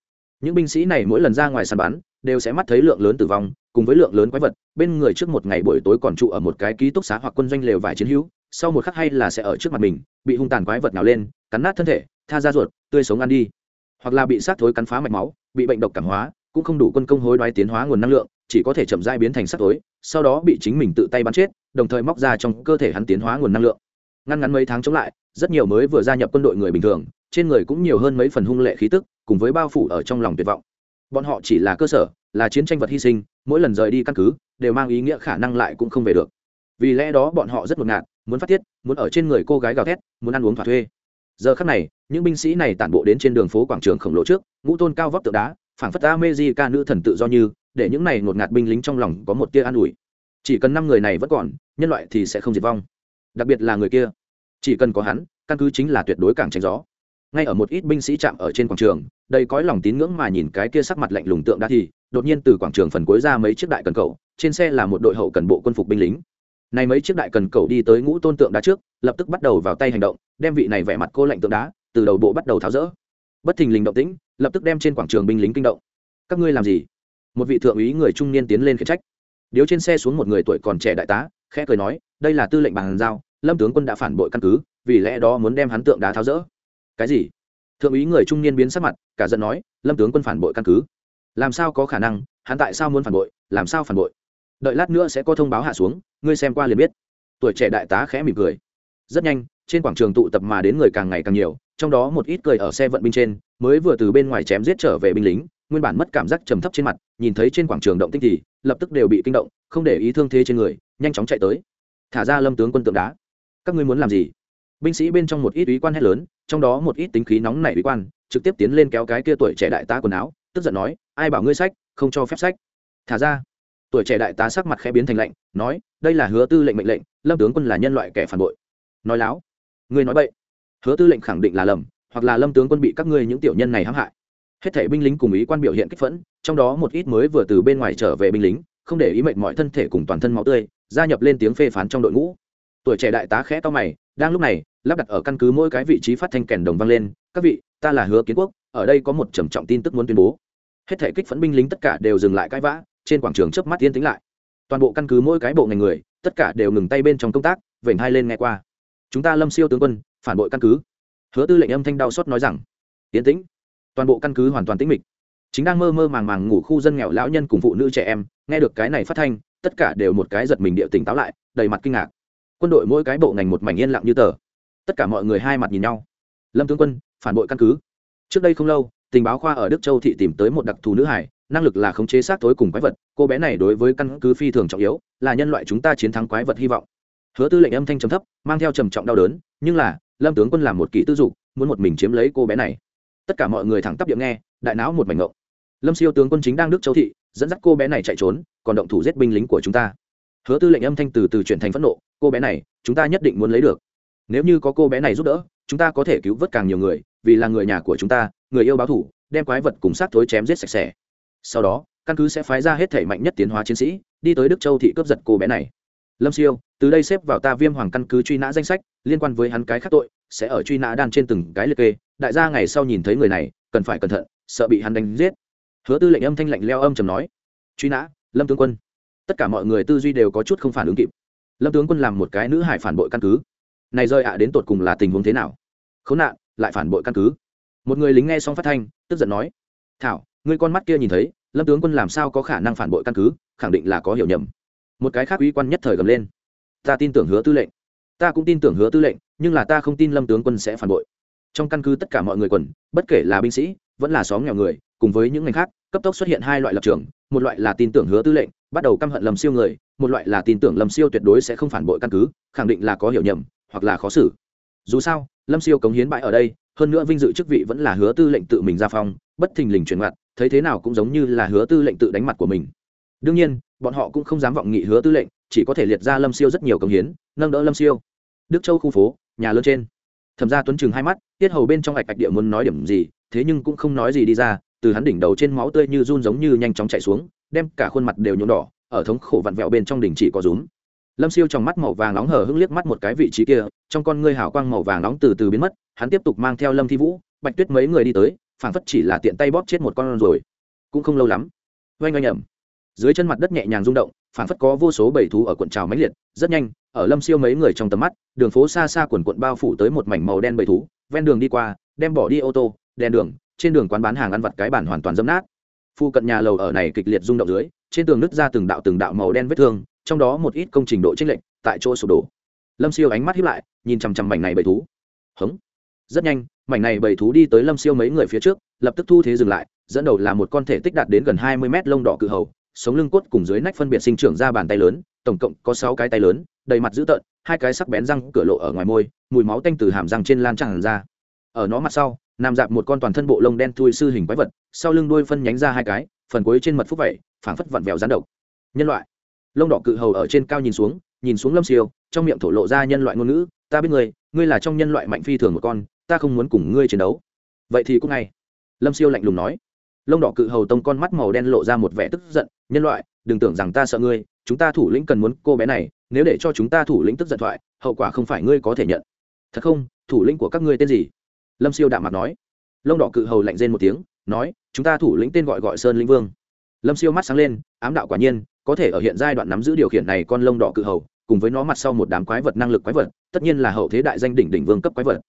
Speaker 1: Những binh sĩ này mỗi lần ra ngoài săn bắn, đều sẽ mắt thấy lượng lớn tử vong, cùng với lượng lớn quái vật, bên người trước một ngày buổi tối còn trụ ở một cái ký túc xá hoặc quân doanh lều vải chiến hữu, sau một khắc hay là sẽ ở trước mặt mình, bị hung tàn quái vật nào lên, cắn nát thân thể, tha ra ruột, tươi sống ăn đi hoặc là bị sát thối cắn phá mạch máu, bị bệnh độc cảm hóa, cũng không đủ quân công hối đoái tiến hóa nguồn năng lượng, chỉ có thể chậm dai biến thành sát thối, sau đó bị chính mình tự tay bắn chết, đồng thời móc ra trong cơ thể hắn tiến hóa nguồn năng lượng. Ngăn ngắn mấy tháng chống lại, rất nhiều mới vừa gia nhập quân đội người bình thường, trên người cũng nhiều hơn mấy phần hung lệ khí tức, cùng với bao phủ ở trong lòng tuyệt vọng. Bọn họ chỉ là cơ sở, là chiến tranh vật hy sinh, mỗi lần rời đi căn cứ, đều mang ý nghĩa khả năng lại cũng không về được. Vì lẽ đó bọn họ rất ngột ngạt, muốn phát tiết, muốn ở trên người cô gái gào thét, muốn ăn uống thỏa thuê giờ khắc này, những binh sĩ này tản bộ đến trên đường phố quảng trường khổng lồ trước, ngũ tôn cao vóc tượng đá, phảng phất ameji ca nữ thần tự do như, để những này ngột ngạt binh lính trong lòng có một tia an ủi. Chỉ cần năm người này vẫn còn, nhân loại thì sẽ không diệt vong. Đặc biệt là người kia. Chỉ cần có hắn, căn cứ chính là tuyệt đối càng tránh gió. Ngay ở một ít binh sĩ chạm ở trên quảng trường, đầy cõi lòng tín ngưỡng mà nhìn cái kia sắc mặt lạnh lùng tượng đã thì, đột nhiên từ quảng trường phần cuối ra mấy chiếc đại cần cầu, trên xe là một đội hậu cần bộ quân phục binh lính này mấy chiếc đại cần cầu đi tới ngũ tôn tượng đá trước, lập tức bắt đầu vào tay hành động, đem vị này vẻ mặt cô lạnh tượng đá, từ đầu bộ bắt đầu tháo rỡ. Bất thình lình động tĩnh, lập tức đem trên quảng trường binh lính kinh động. Các ngươi làm gì? Một vị thượng úy người trung niên tiến lên khiển trách. Điếu trên xe xuống một người tuổi còn trẻ đại tá, khẽ cười nói, đây là tư lệnh bàn giao, lâm tướng quân đã phản bội căn cứ, vì lẽ đó muốn đem hắn tượng đá tháo rỡ. Cái gì? Thượng úy người trung niên biến sắc mặt, cả giận nói, lâm tướng quân phản bội căn cứ. Làm sao có khả năng? Hắn tại sao muốn phản bội? Làm sao phản bội? Đợi lát nữa sẽ có thông báo hạ xuống ngươi xem qua liền biết. Tuổi trẻ đại tá khẽ mỉm cười. Rất nhanh, trên quảng trường tụ tập mà đến người càng ngày càng nhiều, trong đó một ít cười ở xe vận binh trên, mới vừa từ bên ngoài chém giết trở về binh lính, nguyên bản mất cảm giác trầm thấp trên mặt, nhìn thấy trên quảng trường động tinh thì, lập tức đều bị kinh động, không để ý thương thế trên người, nhanh chóng chạy tới. Thả ra lâm tướng quân tượng đá. Các ngươi muốn làm gì? Binh sĩ bên trong một ít ý quan hét lớn, trong đó một ít tính khí nóng nảy ý quan, trực tiếp tiến lên kéo cái kia tuổi trẻ đại tá quần áo, tức giận nói, ai bảo ngươi sách, không cho phép sách. Thả ra tuổi trẻ đại tá sắc mặt khẽ biến thành lạnh, nói, đây là hứa tư lệnh mệnh lệnh, lâm tướng quân là nhân loại kẻ phản bội. Nói láo, ngươi nói bậy. Hứa tư lệnh khẳng định là lầm, hoặc là lâm tướng quân bị các ngươi những tiểu nhân này hãm hại. Hết thảy binh lính cùng ý quan biểu hiện kích phẫn, trong đó một ít mới vừa từ bên ngoài trở về binh lính, không để ý mệnh mọi thân thể cùng toàn thân máu tươi, gia nhập lên tiếng phê phán trong đội ngũ. Tuổi trẻ đại tá khẽ to mày, đang lúc này, lắp đặt ở căn cứ mỗi cái vị trí phát thanh kèn đồng vang lên, các vị, ta là hứa kiến quốc, ở đây có một trầm trọng tin tức muốn tuyên bố. Hết thể kích phẫn binh lính tất cả đều dừng lại cãi vã trên quảng trường chớp mắt yên tĩnh lại. Toàn bộ căn cứ mỗi cái bộ ngành người, tất cả đều ngừng tay bên trong công tác, vểnh hai lên nghe qua. Chúng ta lâm siêu tướng quân, phản bội căn cứ. Hứa tư lệnh âm thanh đau xót nói rằng, yên tĩnh. Toàn bộ căn cứ hoàn toàn tĩnh mịch. Chính đang mơ mơ màng màng ngủ khu dân nghèo lão nhân cùng phụ nữ trẻ em, nghe được cái này phát thanh, tất cả đều một cái giật mình địa tỉnh táo lại, đầy mặt kinh ngạc. Quân đội mỗi cái bộ ngành một mảnh yên lặng như tờ. Tất cả mọi người hai mặt nhìn nhau. Lâm tướng quân, phản bội căn cứ. Trước đây không lâu, tình báo khoa ở đức châu thị tìm tới một đặc thù nữ hải năng lực là khống chế xác tối cùng quái vật, cô bé này đối với căn cứ phi thường trọng yếu, là nhân loại chúng ta chiến thắng quái vật hy vọng. Hứa tư lệnh âm thanh trầm thấp, mang theo trầm trọng đau đớn, nhưng là, lâm tướng quân làm một kỹ tư dục, muốn một mình chiếm lấy cô bé này. Tất cả mọi người thẳng tắp điện nghe, đại não một mảnh ngộng. Lâm siêu tướng quân chính đang đức châu thị, dẫn dắt cô bé này chạy trốn, còn động thủ giết binh lính của chúng ta. Hứa tư lệnh âm thanh từ từ chuyển thành phẫn nộ, cô bé này, chúng ta nhất định muốn lấy được. Nếu như có cô bé này giúp đỡ, chúng ta có thể cứu vớt càng nhiều người, vì là người nhà của chúng ta, người yêu báo thủ, đem quái vật cùng sát thối chém giết sạch sẽ sau đó, căn cứ sẽ phái ra hết thể mạnh nhất tiến hóa chiến sĩ, đi tới đức châu thị cướp giật cô bé này. Lâm siêu, từ đây xếp vào ta viêm hoàng căn cứ truy nã danh sách, liên quan với hắn cái khác tội, sẽ ở truy nã đan trên từng cái liệt kê. Đại gia ngày sau nhìn thấy người này, cần phải cẩn thận, sợ bị hắn đánh giết. Hứa tư lệnh âm thanh lạnh leo âm chầm nói, truy nã, lâm tướng quân. Tất cả mọi người tư duy đều có chút không phản ứng kịp. Lâm tướng quân làm một cái nữ hải phản bội căn cứ. Này rơi ạ, đến tột cùng là tình huống thế nào? Khốn nạn, lại phản bội căn cứ. Một người lính nghe xong phát thanh, tức giận nói, thảo ngươi con mắt kia nhìn thấy, lâm tướng quân làm sao có khả năng phản bội căn cứ, khẳng định là có hiểu nhầm. Một cái khác uy quan nhất thời gầm lên. Ta tin tưởng hứa tư lệnh. Ta cũng tin tưởng hứa tư lệnh, nhưng là ta không tin lâm tướng quân sẽ phản bội. Trong căn cứ tất cả mọi người quần, bất kể là binh sĩ, vẫn là xóm nghèo người, cùng với những ngành khác, cấp tốc xuất hiện hai loại lập trường, một loại là tin tưởng hứa tư lệnh, bắt đầu căm hận lâm siêu người, một loại là tin tưởng lâm siêu tuyệt đối sẽ không phản bội căn cứ, khẳng định là có hiểu nhầm, hoặc là khó xử. Dù sao, lâm siêu cống hiến bại ở đây, hơn nữa vinh dự chức vị vẫn là hứa tư lệnh tự mình ra phong, bất thình lình chuyển ngặt thấy thế nào cũng giống như là hứa tư lệnh tự đánh mặt của mình. Đương nhiên, bọn họ cũng không dám vọng nghị hứa tư lệnh, chỉ có thể liệt ra lâm siêu rất nhiều công hiến, nâng đỡ lâm siêu. Đức châu khu phố, nhà lớn trên. Thẩm ra tuấn chừng hai mắt, tiết hầu bên trong ạch ạch địa muốn nói điểm gì, thế nhưng cũng không nói gì đi ra, từ hắn đỉnh đầu trên máu tươi như run giống như nhanh chóng chạy xuống, đem cả khuôn mặt đều nhuộm đỏ, ở thống khổ vặn vẹo bên trong đỉnh chỉ có rúm. Lâm siêu trong mắt màu vàng nóng hở hưng liếc mắt một cái vị trí kia, trong con ngươi hào quang màu vàng nóng từ từ biến mất, hắn tiếp tục mang theo lâm thi vũ, bạch tuyết mấy người đi tới Phản phất chỉ là tiện tay bóp chết một con rồi. Cũng không lâu lắm, oanh oanh ẩm dưới chân mặt đất nhẹ nhàng rung động phản phất có vô số bầy thú ở cuộn trào mãnh liệt, rất nhanh, ở lâm siêu mấy người trong tầm mắt, đường phố xa xa quần quận bao phủ tới một mảnh màu đen bầy thú, ven đường đi qua, đem bỏ đi ô tô, đèn đường, trên đường quán bán hàng ăn vặt cái bản hoàn toàn dâm nát. Phu cận nhà lầu ở này kịch liệt rung động dưới, trên tường nứt ra từng đạo từng đạo màu đen vết thương, trong đó một ít công trình độ trích lệnh tại chỗ sụp đổ. Lâm siêu ánh mắt hiếp lại, nhìn chằm chằm mảnh này bầy thú. Hống rất nhanh mảnh này bầy thú đi tới lâm siêu mấy người phía trước lập tức thu thế dừng lại dẫn đầu là một con thể tích đạt đến gần hai mươi mét lông đỏ cự hầu sống lưng cốt cùng dưới nách phân biệt sinh trưởng ra bàn tay lớn tổng cộng có sáu cái tay lớn đầy mặt dữ tợn hai cái sắc bén răng cửa lộ ở ngoài môi mùi máu tanh từ hàm răng trên lan tràn ra. Ở nó mặt sau nằm dạp một con toàn thân bộ lông đen thui sư hình quái vật sau lưng đuôi phân nhánh ra hai cái phần cuối trên mật phúc vẩy phảng phất vặn vẹo rán độc. Nhân loại. Lông đỏ cự hầu ở trên cao nhìn xuống nhìn xuống lâm siêu trong miệng thổ lộ ra nhân loại ngôn ngữ ta biết người, ngươi là trong nhân loại mạnh phi thường một con ta không muốn cùng ngươi chiến đấu. Vậy thì cũng ngay. Lâm siêu lạnh lùng nói. Lông đỏ cự hầu tông con mắt màu đen lộ ra một vẻ tức giận, nhân loại, đừng tưởng rằng ta sợ ngươi, chúng ta thủ lĩnh cần muốn cô bé này, nếu để cho chúng ta thủ lĩnh tức giận thoại, hậu quả không phải ngươi có thể nhận. Thật không, thủ lĩnh của các ngươi tên gì? Lâm siêu đạm mặt nói. Lông đỏ cự hầu lạnh rên một tiếng, nói, chúng ta thủ lĩnh tên gọi gọi sơn linh vương. Lâm siêu mắt sáng lên, ám đạo quả nhiên, có thể ở hiện giai đoạn nắm giữ điều khiển này con lông đỏ cự hầu, cùng với nó mặt sau một đám quái vật năng lực quái vật, tất nhiên là hậu thế đại danh đỉnh đỉnh vương cấp quái vật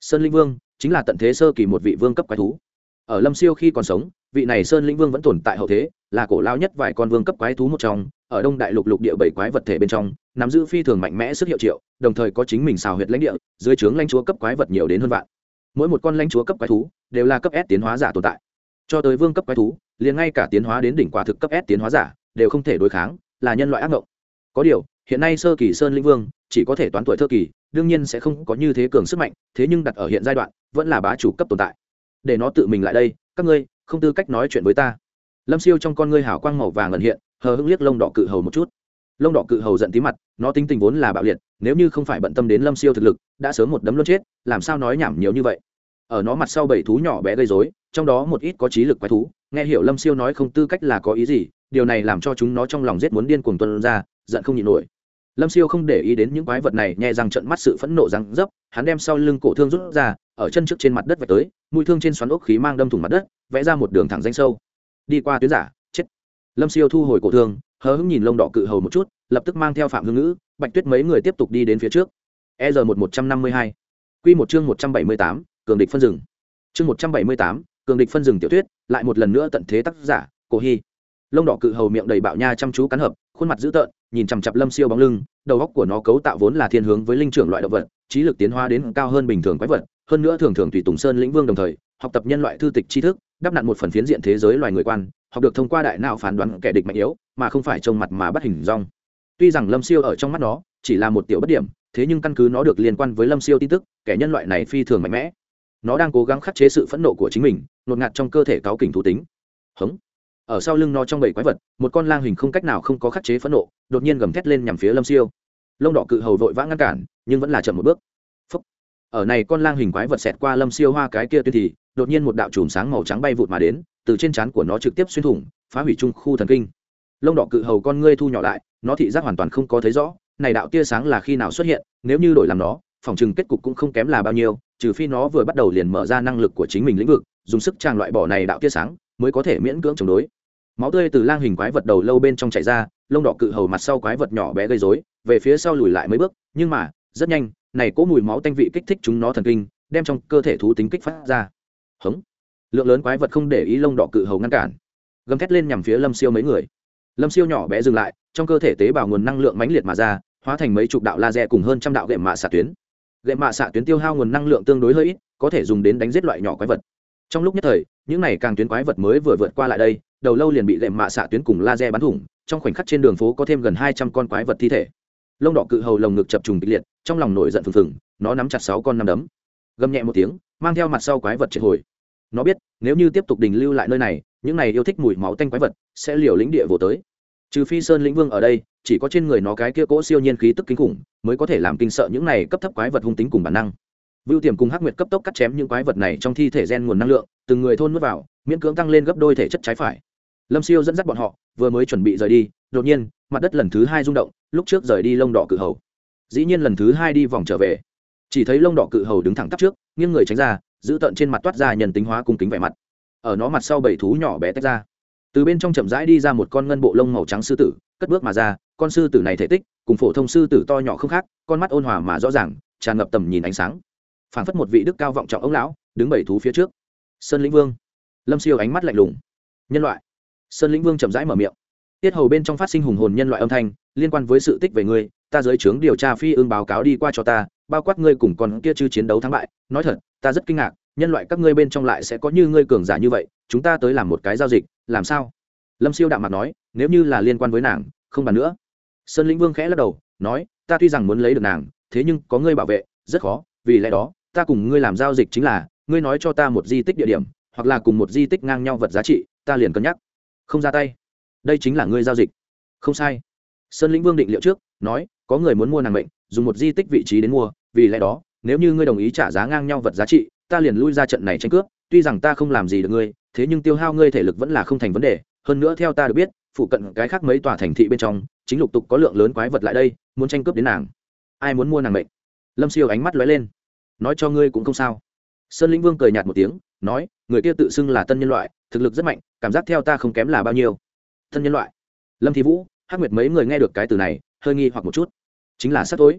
Speaker 1: sơn linh vương chính là tận thế sơ kỳ một vị vương cấp quái thú. Ở lâm siêu khi còn sống, vị này sơn linh vương vẫn tồn tại hậu thế, là cổ lao nhất vài con vương cấp quái thú một trong, ở đông đại lục lục địa bảy quái vật thể bên trong, nắm giữ phi thường mạnh mẽ sức hiệu triệu, đồng thời có chính mình xào huyệt lãnh địa, dưới trướng lãnh chúa cấp quái vật nhiều đến hơn vạn. Mỗi một con lãnh chúa cấp quái thú đều là cấp s tiến hóa giả tồn tại. Cho tới vương cấp quái thú, liền ngay cả tiến hóa đến đỉnh quả thực cấp s tiến hóa giả đều không thể đối kháng, là nhân loại ác mộng có điều, hiện nay sơ kỳ sơn linh vương, chỉ có thể toán tuổi thơ kỳ, đương nhiên sẽ không có như thế cường sức mạnh, thế nhưng đặt ở hiện giai đoạn, vẫn là bá chủ cấp tồn tại. Để nó tự mình lại đây, các ngươi, không tư cách nói chuyện với ta. Lâm siêu trong con ngươi hào quang màu vàng ẩn hiện, hờ hững liếc lông đỏ cự hầu một chút. Lông đỏ cự hầu giận tí mặt, nó tính tình vốn là bạo liệt, nếu như không phải bận tâm đến lâm siêu thực lực, đã sớm một đấm luôn chết, làm sao nói nhảm nhiều như vậy. Ở nó mặt sau bảy thú nhỏ bé gây dối trong đó một ít có trí lực quái thú, nghe hiểu lâm siêu nói không tư cách là có ý gì, điều này làm cho chúng nó trong lòng rất muốn điên cuồng tuân ra giận không nhịn nổi. Lâm siêu không để ý đến những quái vật này nhẹ răng trận mắt sự phẫn nộ răng dấp hắn đem sau lưng cổ thương rút ra ở chân trước trên mặt đất vạch tới mũi thương trên xoắn ốc khí mang đâm thủng mặt đất vẽ ra một đường thẳng danh sâu. Đi qua tuyến giả chết. Lâm siêu thu hồi cổ thương hờ hững nhìn lông đỏ cự hầu một chút lập tức mang theo phạm hương ngữ bạch tuyết mấy người tiếp tục đi đến phía trước. E r một một trăm năm mươi hai. Q một chương một trăm bảy mươi tám cường địch phân rừng. Chương một trăm bảy mươi tám cường địch phân rừng tiểu tuyết, lại một lần nữa tận thế tác giả cổ hy lông đỏ cự hầu miệng đầy bạo nha chăm chú cắn hợp, khuôn mặt dữ tợn, nhìn chằm chặp lâm siêu bóng lưng, đầu góc của nó cấu tạo vốn là thiên hướng với linh trưởng loại động vật, trí lực tiến hóa đến cao hơn bình thường quái vật, hơn nữa thường thường tùy tùng sơn lĩnh vương đồng thời, học tập nhân loại thư tịch tri thức, đắp nặn một phần phiến diện thế giới loài người quan, học được thông qua đại não phán đoán kẻ địch mạnh yếu, mà không phải trông mặt mà bắt hình rong. Tuy rằng lâm siêu ở trong mắt nó, chỉ là một tiểu bất điểm, thế nhưng căn cứ nó được liên quan với lâm siêu tin tức, kẻ nhân loại này phi thường mạnh mẽ. Nó đang cố gắng khắc chế sự phẫn nộ của chính mình, nột ngạt trong cơ thể cáo kỉnh thú tính. Hống ở sau lưng nó trong bảy quái vật, một con lang hình không cách nào không có khắc chế phẫn nộ, đột nhiên gầm thét lên nhằm phía lâm siêu. Lông đỏ cự hầu vội vã ngăn cản, nhưng vẫn là chậm một bước. Phúc. ở này con lang hình quái vật xẹt qua lâm siêu hoa cái kia tuyên thì, đột nhiên một đạo chùm sáng màu trắng bay vụt mà đến, từ trên trán của nó trực tiếp xuyên thủng, phá hủy trung khu thần kinh. Lông đỏ cự hầu con ngươi thu nhỏ lại, nó thị giác hoàn toàn không có thấy rõ, này đạo tia sáng là khi nào xuất hiện, nếu như đổi làm nó, phòng chừng kết cục cũng không kém là bao nhiêu, trừ phi nó vừa bắt đầu liền mở ra năng lực của chính mình lĩnh vực, dùng sức trang loại bỏ này đạo tia sáng, mới có thể miễn cưỡng chống đối máu tươi từ lang hình quái vật đầu lâu bên trong chảy ra, lông đỏ cự hầu mặt sau quái vật nhỏ bé gây dối về phía sau lùi lại mấy bước, nhưng mà, rất nhanh, này cỗ mùi máu tanh vị kích thích chúng nó thần kinh, đem trong cơ thể thú tính kích phát ra. Hống. Lượng lớn quái vật không để ý lông đỏ cự hầu ngăn cản. Gầm thét lên nhằm phía lâm siêu mấy người. Lâm siêu nhỏ bé dừng lại, trong cơ thể tế bào nguồn năng lượng mãnh liệt mà ra, hóa thành mấy chục đạo laser cùng hơn trăm đạo gậy mạ xạ tuyến. Gậy mạ xạ tuyến tiêu hao nguồn năng lượng tương đối hơi ít, có thể dùng đến đánh giết loại nhỏ quái vật trong lúc nhất thời, những này càng tuyến quái vật mới vừa vượt qua lại đây, đầu lâu liền bị lệm mạ xạ tuyến cùng laser bắn thủng, trong khoảnh khắc trên đường phố có thêm gần hai trăm con quái vật thi thể. Lông đỏ cự hầu lồng ngực chập trùng kịch liệt, trong lòng nổi giận phừng phừng, nó nắm chặt sáu con năm đấm. Gầm nhẹ một tiếng, mang theo mặt sau quái vật triệt hồi. Nó biết, nếu như tiếp tục đình lưu lại nơi này, những này yêu thích mùi máu tanh quái vật sẽ liều lĩnh địa vô tới. Trừ phi sơn lĩnh vương ở đây, chỉ có trên người nó cái kia cỗ siêu nhiên khí tức kinh khủng, mới có thể làm kinh sợ những này cấp thấp quái vật hung tính cùng bản năng vưu tiềm cùng hắc nguyệt cấp tốc cắt chém những quái vật này trong thi thể gen nguồn năng lượng, từng người thôn nuốt vào, miễn cưỡng tăng lên gấp đôi thể chất trái phải. Lâm siêu dẫn dắt bọn họ, vừa mới chuẩn bị rời đi, đột nhiên, mặt đất lần thứ hai rung động, lúc trước rời đi lông đỏ cự hầu. Dĩ nhiên lần thứ hai đi vòng trở về. Chỉ thấy lông đỏ cự hầu đứng thẳng tắp trước, nghiêng người tránh ra, giữ tận trên mặt toát ra nhân tính hóa cung kính vẻ mặt. Ở nó mặt sau bảy thú nhỏ bé tách ra. Từ bên trong chậm rãi đi ra một con ngân bộ lông màu trắng sư tử, cất bước mà ra, con sư tử này thể tích, cùng phổ thông sư tử to nhỏ không khác, con mắt ôn hòa mà rõ ràng, tràn ngập tầm nhìn ánh sáng phảng phất một vị đức cao vọng trọng ông lão, đứng bảy thú phía trước. Sơn lĩnh vương. Lâm siêu ánh mắt lạnh lùng. Nhân loại. Sơn lĩnh vương chậm rãi mở miệng. Tiết hầu bên trong phát sinh hùng hồn nhân loại âm thanh, liên quan với sự tích về ngươi, ta giới trướng điều tra phi ương báo cáo đi qua cho ta, bao quát ngươi cùng con kia chư chiến đấu thắng bại. Nói thật, ta rất kinh ngạc, nhân loại các ngươi bên trong lại sẽ có như ngươi cường giả như vậy, chúng ta tới làm một cái giao dịch, làm sao? Lâm siêu đạm mặt nói, nếu như là liên quan với nàng, không bàn nữa. Sơn lĩnh vương khẽ lắc đầu, nói, ta tuy rằng muốn lấy được nàng, thế nhưng có ngươi bảo vệ, rất khó, vì lẽ đó ta cùng ngươi làm giao dịch chính là, ngươi nói cho ta một di tích địa điểm, hoặc là cùng một di tích ngang nhau vật giá trị, ta liền cân nhắc. Không ra tay. Đây chính là ngươi giao dịch. Không sai. Sơn lĩnh vương định liệu trước, nói, có người muốn mua nàng mệnh, dùng một di tích vị trí đến mua, vì lẽ đó, nếu như ngươi đồng ý trả giá ngang nhau vật giá trị, ta liền lui ra trận này tranh cướp, tuy rằng ta không làm gì được ngươi, thế nhưng tiêu hao ngươi thể lực vẫn là không thành vấn đề. Hơn nữa theo ta được biết, phụ cận cái khác mấy tòa thành thị bên trong, chính lục tục có lượng lớn quái vật lại đây, muốn tranh cướp đến nàng. Ai muốn mua nàng mệnh? Lâm siêu ánh mắt lóe lên nói cho ngươi cũng không sao. Sơn lĩnh vương cười nhạt một tiếng, nói, người kia tự xưng là tân nhân loại, thực lực rất mạnh, cảm giác theo ta không kém là bao nhiêu. Tân nhân loại. Lâm thi vũ, hắc nguyệt mấy người nghe được cái từ này, hơi nghi hoặc một chút. Chính là sát tối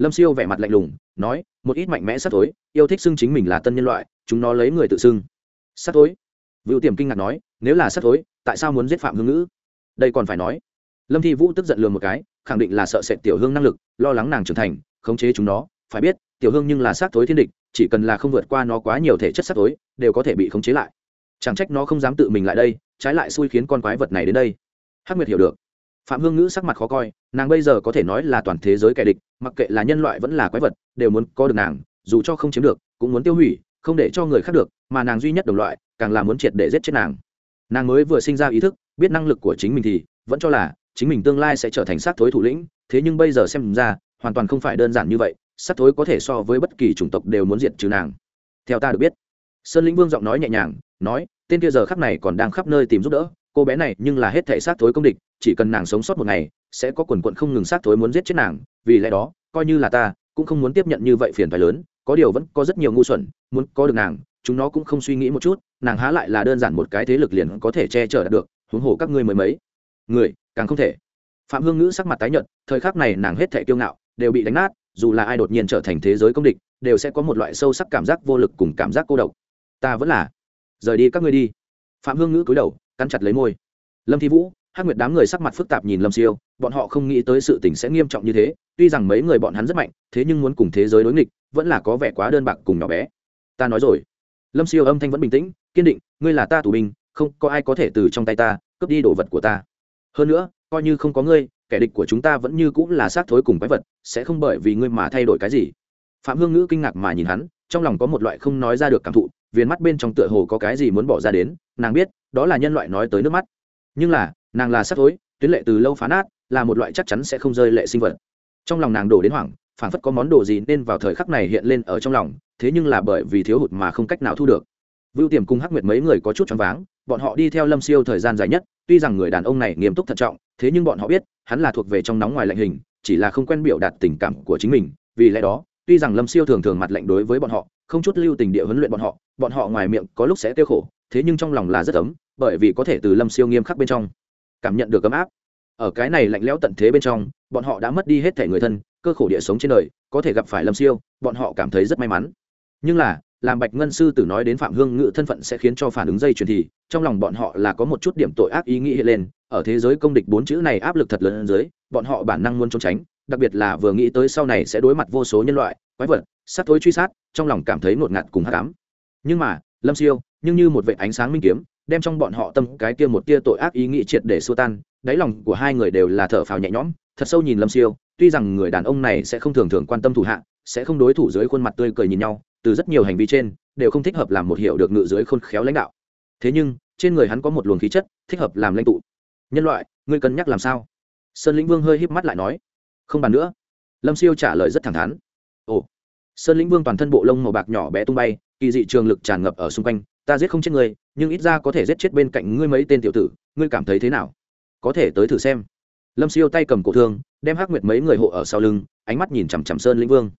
Speaker 1: lâm siêu vẻ mặt lạnh lùng, nói, một ít mạnh mẽ sát tối yêu thích xưng chính mình là tân nhân loại, chúng nó lấy người tự xưng. Sát tối vựu tiềm kinh ngạc nói, nếu là sát tối tại sao muốn giết phạm hương ngữ? Đây còn phải nói. Lâm thi vũ tức giận lừa một cái, khẳng định là sợ sệt tiểu hương năng lực, lo lắng nàng trưởng thành, khống chế chúng nó, phải biết tiểu hương nhưng là xác thối thiên địch, chỉ cần là không vượt qua nó quá nhiều thể chất xác thối, đều có thể bị khống chế lại. Chẳng trách nó không dám tự mình lại đây, trái lại xui khiến con quái vật này đến đây. Hắc nguyệt hiểu được. Phạm hương ngữ sắc mặt khó coi, nàng bây giờ có thể nói là toàn thế giới kẻ địch, mặc kệ là nhân loại vẫn là quái vật, đều muốn có được nàng, dù cho không chiếm được, cũng muốn tiêu hủy, không để cho người khác được, mà nàng duy nhất đồng loại, càng là muốn triệt để giết chết nàng. Nàng mới vừa sinh ra ý thức, biết năng lực của chính mình thì, vẫn cho là, chính mình tương lai sẽ trở thành sát thối thủ lĩnh, thế nhưng bây giờ xem ra, hoàn toàn không phải đơn giản như vậy sát thối có thể so với bất kỳ chủng tộc đều muốn diệt trừ nàng. Theo ta được biết, sơn lĩnh vương giọng nói nhẹ nhàng, nói, tên kia giờ khắc này còn đang khắp nơi tìm giúp đỡ, cô bé này nhưng là hết thể sát thối công địch, chỉ cần nàng sống sót một ngày, sẽ có quần quận không ngừng sát thối muốn giết chết nàng, vì lẽ đó, coi như là ta, cũng không muốn tiếp nhận như vậy phiền phái lớn, có điều vẫn có rất nhiều ngu xuẩn, muốn có được nàng, chúng nó cũng không suy nghĩ một chút, nàng há lại là đơn giản một cái thế lực liền có thể che chở được, huống hồ các ngươi mới mấy. Người, càng không thể. Phạm hương ngữ sắc mặt tái nhợt, thời khắc này nàng hết thể kiêu ngạo, đều bị đánh nát dù là ai đột nhiên trở thành thế giới công địch, đều sẽ có một loại sâu sắc cảm giác vô lực cùng cảm giác cô độc. Ta vẫn là. Rời đi các ngươi đi. Phạm hương ngữ cúi đầu, cắn chặt lấy môi. Lâm thi vũ, hắc nguyệt đám người sắc mặt phức tạp nhìn lâm siêu, bọn họ không nghĩ tới sự tình sẽ nghiêm trọng như thế, tuy rằng mấy người bọn hắn rất mạnh, thế nhưng muốn cùng thế giới đối nghịch, vẫn là có vẻ quá đơn bạc cùng nhỏ bé. Ta nói rồi. Lâm siêu âm thanh vẫn bình tĩnh, kiên định, ngươi là ta tù binh, không có ai có thể từ trong tay ta, cướp đi đồ vật của ta. Hơn nữa, coi như không có ngươi kẻ địch của chúng ta vẫn như cũng là xác thối cùng quái vật, sẽ không bởi vì ngươi mà thay đổi cái gì. Phạm hương ngữ kinh ngạc mà nhìn hắn, trong lòng có một loại không nói ra được cảm thụ, viền mắt bên trong tựa hồ có cái gì muốn bỏ ra đến, nàng biết, đó là nhân loại nói tới nước mắt. Nhưng là, nàng là sắc thối, tuyến lệ từ lâu phá nát, là một loại chắc chắn sẽ không rơi lệ sinh vật. Trong lòng nàng đổ đến hoảng, phảng phất có món đồ gì nên vào thời khắc này hiện lên ở trong lòng, thế nhưng là bởi vì thiếu hụt mà không cách nào thu được. Vưu tiềm cùng hắc nguyệt mấy người có chút choáng váng bọn họ đi theo lâm siêu thời gian dài nhất, tuy rằng người đàn ông này nghiêm túc thận trọng, thế nhưng bọn họ biết, hắn là thuộc về trong nóng ngoài lạnh hình, chỉ là không quen biểu đạt tình cảm của chính mình. Vì lẽ đó, tuy rằng lâm siêu thường thường mặt lạnh đối với bọn họ, không chút lưu tình địa huấn luyện bọn họ bọn họ ngoài miệng có lúc sẽ tiêu khổ, thế nhưng trong lòng là rất ấm, bởi vì có thể từ lâm siêu nghiêm khắc bên trong cảm nhận được ấm áp. Ở cái này lạnh lẽo tận thế bên trong, bọn họ đã mất đi hết thể người thân, cơ khổ địa sống trên đời, có thể gặp phải lâm siêu, bọn họ cảm thấy rất may mắn. Nhưng là làm bạch ngân sư tử nói đến phạm hương ngự thân phận sẽ khiến cho phản ứng dây truyền thì, trong lòng bọn họ là có một chút điểm tội ác ý nghĩ hiện lên, ở thế giới công địch bốn chữ này áp lực thật lớn dưới, bọn họ bản năng muốn trốn tránh, đặc biệt là vừa nghĩ tới sau này sẽ đối mặt vô số nhân loại, quái vật, sát thối truy sát, trong lòng cảm thấy ngột ngạt cùng hát cám nhưng mà, lâm siêu, nhưng như một vệ ánh sáng minh kiếm, đem trong bọn họ tâm cái kia một tia tội ác ý nghĩ triệt để xua tan, đáy lòng của hai người đều là thở phào nhẹ nhõm, thật sâu nhìn lâm siêu, tuy rằng người đàn ông này sẽ không thường thường quan tâm thủ hạ, sẽ không đối thủ dưới khuôn mặt tươi cười nhìn nhau từ rất nhiều hành vi trên đều không thích hợp làm một hiệu được ngự dưới khôn khéo lãnh đạo. Thế nhưng, trên người hắn có một luồng khí chất thích hợp làm lãnh tụ. Nhân loại, ngươi cân nhắc làm sao? Sơn lĩnh vương hơi híp mắt lại nói. Không bàn nữa. Lâm siêu trả lời rất thẳng thắn. Ồ. Sơn lĩnh vương toàn thân bộ lông màu bạc nhỏ bé tung bay, kỳ dị trường lực tràn ngập ở xung quanh. Ta giết không chết ngươi, nhưng ít ra có thể giết chết bên cạnh ngươi mấy tên tiểu tử. Ngươi cảm thấy thế nào? Có thể tới thử xem. Lâm siêu tay cầm cổ thương, đem hắc nguyệt mấy người hộ ở sau lưng, ánh mắt nhìn chằm chằm sơn lĩnh vương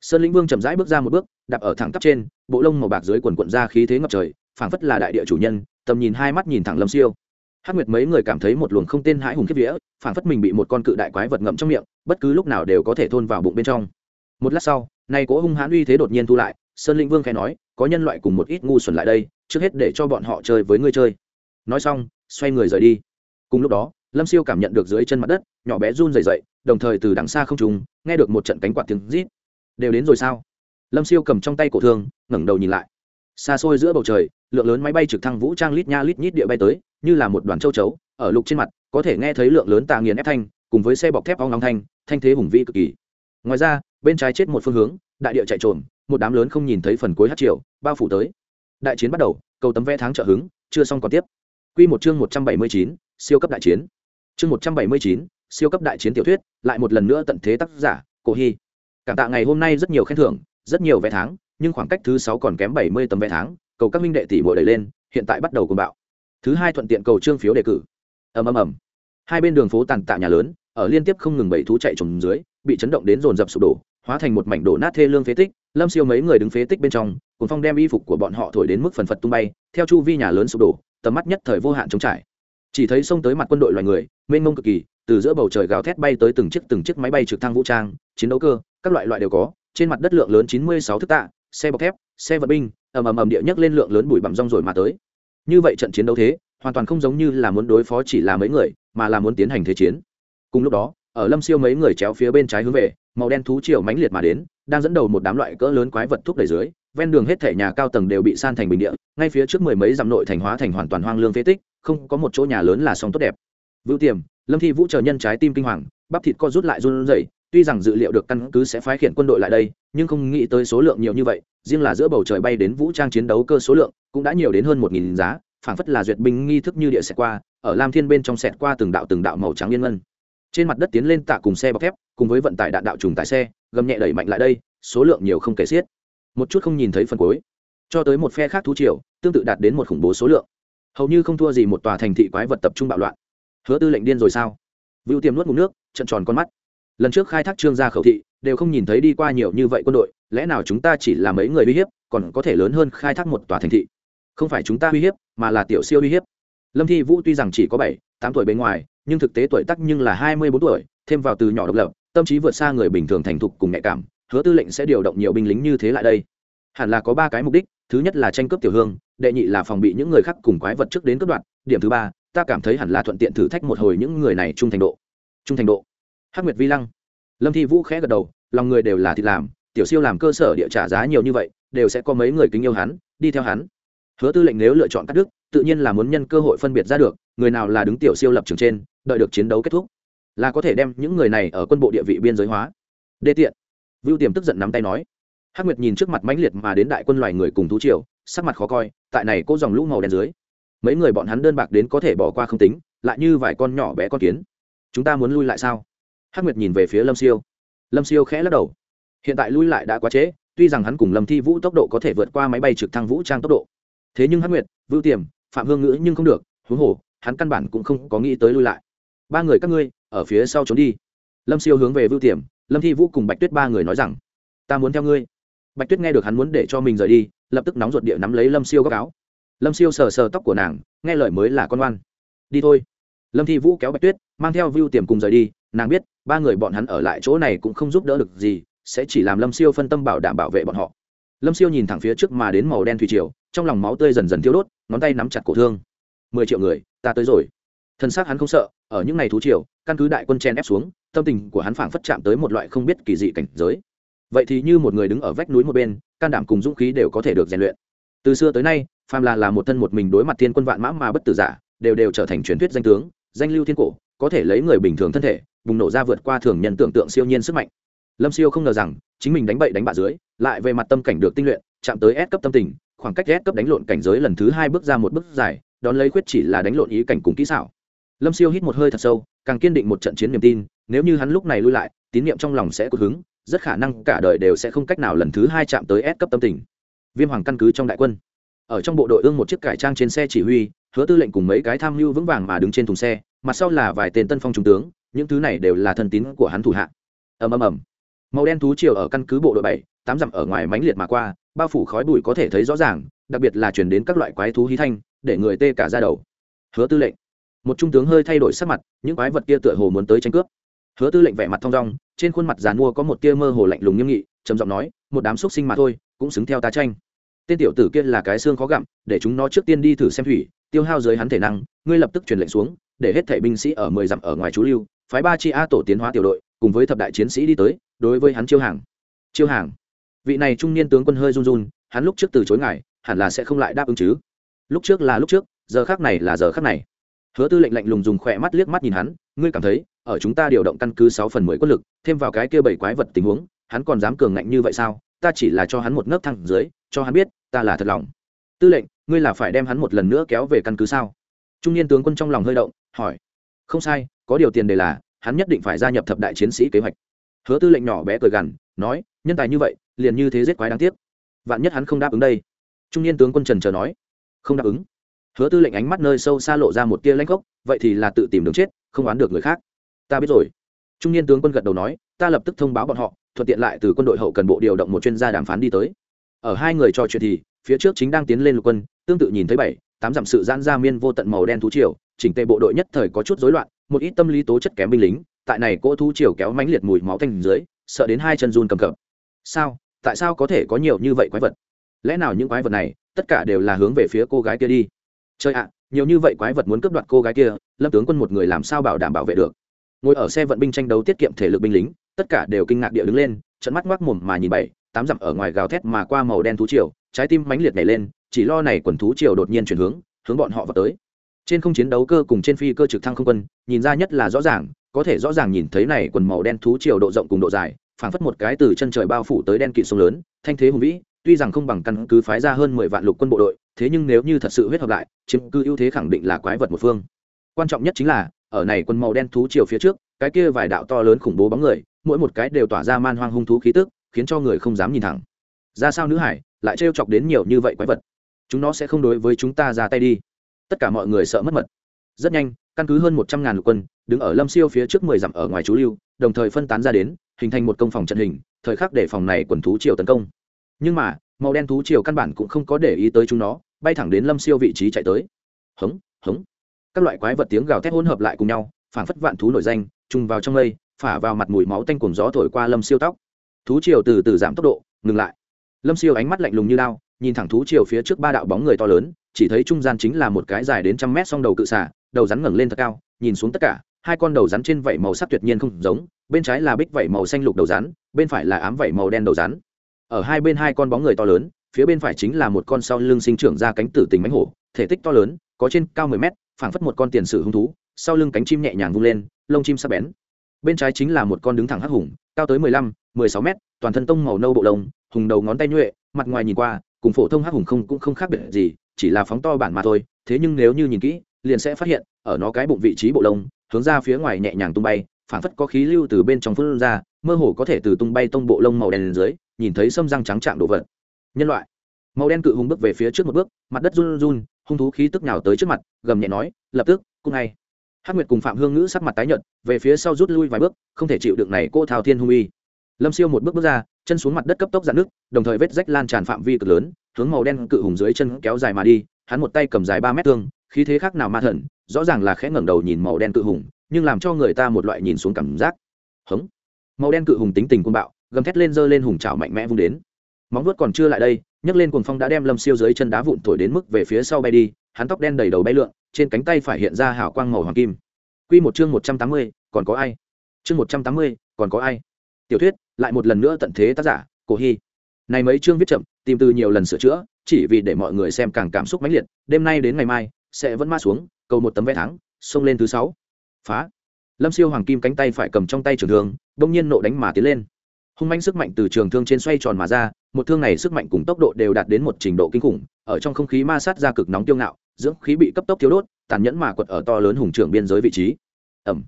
Speaker 1: sơn lĩnh vương chậm rãi bước ra một bước, đạp ở thẳng tắp trên, bộ lông màu bạc dưới quần quận ra khí thế ngập trời, phảng phất là đại địa chủ nhân, tầm nhìn hai mắt nhìn thẳng lâm siêu. Hắc nguyệt mấy người cảm thấy một luồng không tên hãi hùng kiếp vía, phảng phất mình bị một con cự đại quái vật ngậm trong miệng, bất cứ lúc nào đều có thể thôn vào bụng bên trong. Một lát sau, nay cố hung hãn uy thế đột nhiên thu lại, sơn lĩnh vương khẽ nói, có nhân loại cùng một ít ngu xuẩn lại đây, trước hết để cho bọn họ chơi với ngươi chơi. Nói xong, xoay người rời đi. Cùng lúc đó, lâm siêu cảm nhận được dưới chân mặt đất, nhỏ bé run rẩy dậy đồng thời từ đằng xa không trùng nghe được một trận cánh quạt tiếng rít đều đến rồi sao? Lâm siêu cầm trong tay cổ thương, ngẩng đầu nhìn lại. Xa xôi giữa bầu trời, lượng lớn máy bay trực thăng vũ trang lít nha lít nhít địa bay tới, như là một đoàn châu chấu, ở lục trên mặt, có thể nghe thấy lượng lớn tà nghiền ép thanh, cùng với xe bọc thép ong long thanh thanh thế hùng vĩ cực kỳ. Ngoài ra, bên trái chết một phương hướng, đại địa chạy trộm một đám lớn không nhìn thấy phần cuối hát triệu bao phủ tới. Đại chiến bắt đầu, cầu tấm vé tháng trợ hứng, chưa xong còn tiếp. Q một chương một trăm bảy mươi chín, siêu cấp đại chiến. Chương một trăm bảy mươi chín, siêu cấp đại chiến tiểu thuyết, lại một lần nữa tận thế tác giả, cổ hy cảm tạ ngày hôm nay rất nhiều khen thưởng, rất nhiều vé tháng, nhưng khoảng cách thứ sáu còn kém bảy mươi tấm vé tháng, cầu các minh đệ tỷ bội đẩy lên, hiện tại bắt đầu cùng bạo. Thứ hai thuận tiện cầu trương phiếu đề cử. Ầm ầm ầm. Hai bên đường phố tàn tạ nhà lớn, ở liên tiếp không ngừng bảy thú chạy trồng dưới, bị chấn động đến dồn dập sụp đổ, hóa thành một mảnh đổ nát thê lương phế tích, lâm siêu mấy người đứng phế tích bên trong cùng phong đem y phục của bọn họ thổi đến mức phần phật tung bay, theo chu vi nhà lớn sụp đổ, tầm mắt nhất thời vô hạn trống trải. Chỉ thấy xông tới mặt quân đội loài người, mênh mông cực kỳ, từ giữa bầu trời gào thét bay tới từng chiếc từng chiếc máy bay trực thăng vũ trang, chiến đấu cơ các loại loại đều có, trên mặt đất lượng lớn chín mươi sáu thức tạ, xe bọc thép, xe vận binh, ầm ầm ầm địa nhấc lên lượng lớn bụi bặm rong rồi mà tới. Như vậy trận chiến đấu thế, hoàn toàn không giống như là muốn đối phó chỉ là mấy người, mà là muốn tiến hành thế chiến. Cùng lúc đó, ở lâm siêu mấy người chéo phía bên trái hướng về, màu đen thú chiều mãnh liệt mà đến, đang dẫn đầu một đám loại cỡ lớn quái vật thúc đẩy dưới, ven đường hết thể nhà cao tầng đều bị san thành bình địa, ngay phía trước mười mấy dặm nội thành hóa thành hoàn toàn hoang lương phế tích, không có một chỗ nhà lớn là song tốt đẹp. Vưu tiềm, lâm thi vũ chờ nhân trái tim kinh hoàng, bắp thịt co rút lại run rẩy tuy rằng dự liệu được căn cứ sẽ phái khiển quân đội lại đây, nhưng không nghĩ tới số lượng nhiều như vậy, riêng là giữa bầu trời bay đến vũ trang chiến đấu cơ số lượng cũng đã nhiều đến hơn một nghìn giá, phảng phất là duyệt binh nghi thức như địa xẹt qua, ở lam thiên bên trong xẹt qua từng đạo từng đạo màu trắng liên ngân. Trên mặt đất tiến lên tạ cùng xe bọc thép, cùng với vận tải đạn đạo trùng tải xe, gầm nhẹ đẩy mạnh lại đây, số lượng nhiều không kể xiết. Một chút không nhìn thấy phần cuối. Cho tới một phe khác thú triều, tương tự đạt đến một khủng bố số lượng. Hầu như không thua gì một tòa thành thị quái vật tập trung bạo loạn. Hứa tư lệnh điên rồi sao? Vưu tiềm nuốt ngụm nước trận tròn con mắt lần trước khai thác trương gia khẩu thị, đều không nhìn thấy đi qua nhiều như vậy quân đội, lẽ nào chúng ta chỉ là mấy người uy hiếp, còn có thể lớn hơn khai thác một tòa thành thị? Không phải chúng ta uy hiếp, mà là tiểu siêu uy hiếp. Lâm thi vũ tuy rằng chỉ có bảy, tám tuổi bên ngoài, nhưng thực tế tuổi tác nhưng là hai mươi bốn tuổi, thêm vào từ nhỏ độc lập, tâm trí vượt xa người bình thường thành thục cùng nhạy cảm, hứa tư lệnh sẽ điều động nhiều binh lính như thế lại đây. Hẳn là có ba cái mục đích, thứ nhất là tranh cướp tiểu hương, đệ nhị là phòng bị những người khác cùng quái vật trước đến cướp đoạt, điểm thứ ba, ta cảm thấy hẳn là thuận tiện thử thách một hồi những người này trung thành độ. Trung thành độ hắc nguyệt vi lăng. Lâm thi vũ khẽ gật đầu, lòng người đều là thịt làm, tiểu siêu làm cơ sở địa trả giá nhiều như vậy, đều sẽ có mấy người kính yêu hắn, đi theo hắn. Hứa tư lệnh nếu lựa chọn cắt đứt, tự nhiên là muốn nhân cơ hội phân biệt ra được, người nào là đứng tiểu siêu lập trường trên, đợi được chiến đấu kết thúc, là có thể đem những người này ở quân bộ địa vị biên giới hóa. Đê tiện. Vưu tiềm tức giận nắm tay nói. Hắc nguyệt nhìn trước mặt mãnh liệt mà đến đại quân loài người cùng thú triều, sắc mặt khó coi, tại này cô dòng lũ màu đen dưới, mấy người bọn hắn đơn bạc đến có thể bỏ qua không tính, lại như vài con nhỏ bé con kiến. Chúng ta muốn lui lại sao? Hắc nguyệt nhìn về phía lâm siêu. Lâm siêu khẽ lắc đầu. Hiện tại lui lại đã quá trễ, tuy rằng hắn cùng lâm thi vũ tốc độ có thể vượt qua máy bay trực thăng vũ trang tốc độ. Thế nhưng hắc nguyệt, vưu tiềm, phạm hương ngữ nhưng không được, huống hồ, hắn căn bản cũng không có nghĩ tới lui lại. Ba người các ngươi, ở phía sau trốn đi. Lâm siêu hướng về vưu tiềm, lâm thi vũ cùng bạch tuyết ba người nói rằng, ta muốn theo ngươi. Bạch tuyết nghe được hắn muốn để cho mình rời đi, lập tức nóng ruột địa nắm lấy lâm siêu góc áo. Lâm siêu sờ sờ tóc của nàng, nghe lời mới là con oan đi thôi. Lâm thi vũ kéo bạch tuyết, mang theo vưu tiềm cùng rời đi nàng biết, ba người bọn hắn ở lại chỗ này cũng không giúp đỡ được gì, sẽ chỉ làm lâm siêu phân tâm bảo đảm bảo vệ bọn họ. Lâm siêu nhìn thẳng phía trước mà đến màu đen thủy triều, trong lòng máu tươi dần dần thiêu đốt, ngón tay nắm chặt cổ thương. Mười triệu người, ta tới rồi. Thân xác hắn không sợ, ở những ngày thú triều, căn cứ đại quân chen ép xuống, tâm tình của hắn phảng phất chạm tới một loại không biết kỳ dị cảnh giới. Vậy thì như một người đứng ở vách núi một bên, can đảm cùng dũng khí đều có thể được rèn luyện. Từ xưa tới nay, phàm là là một thân một mình đối mặt thiên quân vạn mã mà bất tử giả, đều đều trở thành truyền thuyết danh tướng, danh lưu thiên cổ, có thể lấy người bình thường thân thể bùng nổ ra vượt qua thường nhân tưởng tượng siêu nhiên sức mạnh. Lâm siêu không ngờ rằng, chính mình đánh bậy đánh bạ dưới, lại về mặt tâm cảnh được tinh luyện, chạm tới S cấp tâm tình, khoảng cách S cấp đánh lộn cảnh giới lần thứ hai bước ra một bước dài, đón lấy khuyết chỉ là đánh lộn ý cảnh cùng kỹ xảo. Lâm siêu hít một hơi thật sâu, càng kiên định một trận chiến niềm tin, nếu như hắn lúc này lui lại, tín niệm trong lòng sẽ cột hứng, rất khả năng cả đời đều sẽ không cách nào lần thứ hai chạm tới S cấp tâm tình. Viêm hoàng căn cứ trong đại quân. Ở trong bộ đội ương một chiếc cải trang trên xe chỉ huy, hứa tư lệnh cùng mấy cái tham mưu vững vàng mà đứng trên thùng xe, mặt sau là vài tên tân phong trung tướng những thứ này đều là thân tín của hắn thủ hạ. Ầm ầm ầm. Màu đen thú triều ở căn cứ bộ đội bảy, tám dặm ở ngoài mánh liệt mà qua, bao phủ khói bụi có thể thấy rõ ràng, đặc biệt là chuyển đến các loại quái thú hí thanh, để người tê cả ra đầu. Hứa tư lệnh. Một trung tướng hơi thay đổi sắc mặt, những quái vật kia tựa hồ muốn tới tranh cướp. Hứa tư lệnh vẻ mặt thong dong, trên khuôn mặt dàn mua có một tia mơ hồ lạnh lùng nghiêm nghị, trầm giọng nói, một đám xúc sinh mà thôi, cũng xứng theo ta tranh. Tên tiểu tử kia là cái xương khó gặm, để chúng nó trước tiên đi thử xem thủy, tiêu hao dưới hắn thể năng, ngươi lập tức truyền lệnh xuống, để hết thảy binh sĩ ở mười dặm ở ngoài chú lưu phái ba chi a tổ tiến hóa tiểu đội, cùng với thập đại chiến sĩ đi tới, đối với hắn chiêu hàng. Chiêu hàng. Vị này trung niên tướng quân hơi run run, hắn lúc trước từ chối ngài, hẳn là sẽ không lại đáp ứng chứ. Lúc trước là lúc trước, giờ khác này là giờ khác này. Hứa tư lệnh lạnh lùng dùng khỏe mắt liếc mắt nhìn hắn, ngươi cảm thấy, ở chúng ta điều động căn cứ sáu phần mười quân lực, thêm vào cái kia bảy quái vật tình huống, hắn còn dám cường ngạnh như vậy sao? Ta chỉ là cho hắn một nấc thẳng dưới, cho hắn biết, ta là thật lòng. Tư lệnh, ngươi là phải đem hắn một lần nữa kéo về căn cứ sao? Trung niên tướng quân trong lòng hơi động, hỏi. Không sai có điều tiền đề là, hắn nhất định phải gia nhập thập đại chiến sĩ kế hoạch. Hứa tư lệnh nhỏ bé cười gằn, nói, nhân tài như vậy, liền như thế giết quái đáng tiếc. Vạn nhất hắn không đáp ứng đây. Trung niên tướng quân trần chờ nói, không đáp ứng. Hứa tư lệnh ánh mắt nơi sâu xa lộ ra một tia lanh gốc, vậy thì là tự tìm đường chết, không oán được người khác. Ta biết rồi. Trung niên tướng quân gật đầu nói, ta lập tức thông báo bọn họ, thuận tiện lại từ quân đội hậu cần bộ điều động một chuyên gia đàm phán đi tới. Ở hai người trò chuyện thì, phía trước chính đang tiến lên lục quân, tương tự nhìn thấy bảy, tám dặm sự giãn ra miên vô tận màu đen thú triều, chỉnh tề bộ đội nhất thời có chút rối loạn một ít tâm lý tố chất kém binh lính, tại này cỗ thú triều kéo mãnh liệt mùi máu thanh dưới, sợ đến hai chân run cầm cập. Sao? Tại sao có thể có nhiều như vậy quái vật? Lẽ nào những quái vật này, tất cả đều là hướng về phía cô gái kia đi? Chơi ạ, nhiều như vậy quái vật muốn cướp đoạt cô gái kia, lâm tướng quân một người làm sao bảo đảm bảo vệ được? Ngồi ở xe vận binh tranh đấu tiết kiệm thể lực binh lính, tất cả đều kinh ngạc địa đứng lên trận mắt ngoác mồm mà nhìn bảy, tám dặm ở ngoài gào thét mà qua màu đen thú triều, trái tim mãnh liệt nhảy lên, chỉ lo này quần thú triều đột nhiên chuyển hướng hướng bọn họ vào tới trên không chiến đấu cơ cùng trên phi cơ trực thăng không quân, nhìn ra nhất là rõ ràng, có thể rõ ràng nhìn thấy này quần màu đen thú triều độ rộng cùng độ dài, phảng phất một cái từ chân trời bao phủ tới đen kịt sông lớn, thanh thế hùng vĩ, tuy rằng không bằng căn cứ phái ra hơn mười vạn lục quân bộ đội, thế nhưng nếu như thật sự huyết hợp lại, chiếm cứ ưu thế khẳng định là quái vật một phương. Quan trọng nhất chính là, ở này quân màu đen thú chiều phía trước, cái kia vài đạo to lớn khủng bố bóng người, mỗi một cái đều tỏa ra man hoang hung thú khí tức, khiến cho người không dám nhìn thẳng. Ra sao nữ hải, lại trêu chọc đến nhiều như vậy quái vật. Chúng nó sẽ không đối với chúng ta ra tay đi tất cả mọi người sợ mất mật. Rất nhanh, căn cứ hơn một trăm ngàn lục quân, đứng ở lâm siêu phía trước mười dặm ở ngoài chú lưu, đồng thời phân tán ra đến, hình thành một công phòng trận hình, thời khắc để phòng này quần thú triều tấn công. Nhưng mà, màu đen thú triều căn bản cũng không có để ý tới chúng nó, bay thẳng đến lâm siêu vị trí chạy tới. Hống hống. Các loại quái vật tiếng gào thét hỗn hợp lại cùng nhau, phảng phất vạn thú nổi danh, trùng vào trong lây phả vào mặt mùi máu tanh cuồng gió thổi qua lâm siêu tóc. Thú triều từ từ giảm tốc độ, ngừng lại. Lâm siêu ánh mắt lạnh lùng như lao nhìn thẳng thú triều phía trước ba đạo bóng người to lớn chỉ thấy trung gian chính là một cái dài đến trăm mét song đầu cự xả đầu rắn ngẩng lên thật cao, nhìn xuống tất cả, hai con đầu rắn trên vảy màu sắc tuyệt nhiên không giống, bên trái là bích vảy màu xanh lục đầu rắn, bên phải là ám vảy màu đen đầu rắn. Ở hai bên hai con bóng người to lớn, phía bên phải chính là một con sau lưng sinh trưởng ra cánh tử tình mánh hổ, thể tích to lớn, có trên cao mười mét, phảng phất một con tiền sử hung thú, sau lưng cánh chim nhẹ nhàng vung lên, lông chim sắc bén. Bên trái chính là một con đứng thẳng hắc hùng, cao tới mười lăm, mười sáu mét, toàn thân tông màu nâu bộ lông, hùng đầu ngón tay nhuệ, mặt ngoài nhìn qua, cùng phổ thông hắc hùng không cũng không khác biệt gì chỉ là phóng to bản mà thôi, thế nhưng nếu như nhìn kỹ, liền sẽ phát hiện, ở nó cái bụng vị trí bộ lông, hướng ra phía ngoài nhẹ nhàng tung bay, phảng phất có khí lưu từ bên trong phun ra, mơ hồ có thể từ tung bay tông bộ lông màu đen lên dưới, nhìn thấy sâm răng trắng trạng đồ vật. Nhân loại. Màu đen cự hùng bước về phía trước một bước, mặt đất run run, hung thú khí tức nào tới trước mặt, gầm nhẹ nói, lập tức cung ngay. Hắc nguyệt cùng phạm hương ngữ sắc mặt tái nhợt, về phía sau rút lui vài bước, không thể chịu được này cô thao thiên hung uy lâm siêu một bước bước ra, chân xuống mặt đất cấp tốc dạn nước, đồng thời vết rách lan tràn phạm vi cực lớn, hướng màu đen cự hùng dưới chân kéo dài mà đi, hắn một tay cầm dài ba mét tương, khí thế khác nào ma thần, rõ ràng là khẽ ngẩng đầu nhìn màu đen cự hùng, nhưng làm cho người ta một loại nhìn xuống cảm giác. Hống. Màu đen cự hùng tính tình côn bạo, gầm thét lên giơ lên hùng trào mạnh mẽ vung đến. Móng vuốt còn chưa lại đây, nhấc lên cuồng phong đã đem lâm siêu dưới chân đá vụn thổi đến mức về phía sau bay đi, hắn tóc đen đầy đầu bay lượn, trên cánh tay phải hiện ra hào quang màu hoàng kim. Q một chương một trăm tám mươi, còn có ai? Chương một trăm tám mươi, còn có ai? Tiểu thuyết lại một lần nữa tận thế tác giả cổ hy. Này mấy chương viết chậm, tìm từ nhiều lần sửa chữa, chỉ vì để mọi người xem càng cảm xúc mãnh liệt, đêm nay đến ngày mai sẽ vẫn ma xuống, cầu một tấm vé thắng xông lên thứ sáu. Phá. Lâm siêu hoàng kim cánh tay phải cầm trong tay trường thương đông nhiên nộ đánh mà tiến lên. Hung manh sức mạnh từ trường thương trên xoay tròn mà ra, một thương này sức mạnh cùng tốc độ đều đạt đến một trình độ kinh khủng, ở trong không khí ma sát ra cực nóng tiêu ngạo, dưỡng khí bị cấp tốc thiếu đốt, tàn nhẫn mà quật ở to lớn hùng trưởng biên giới vị trí. Ẩm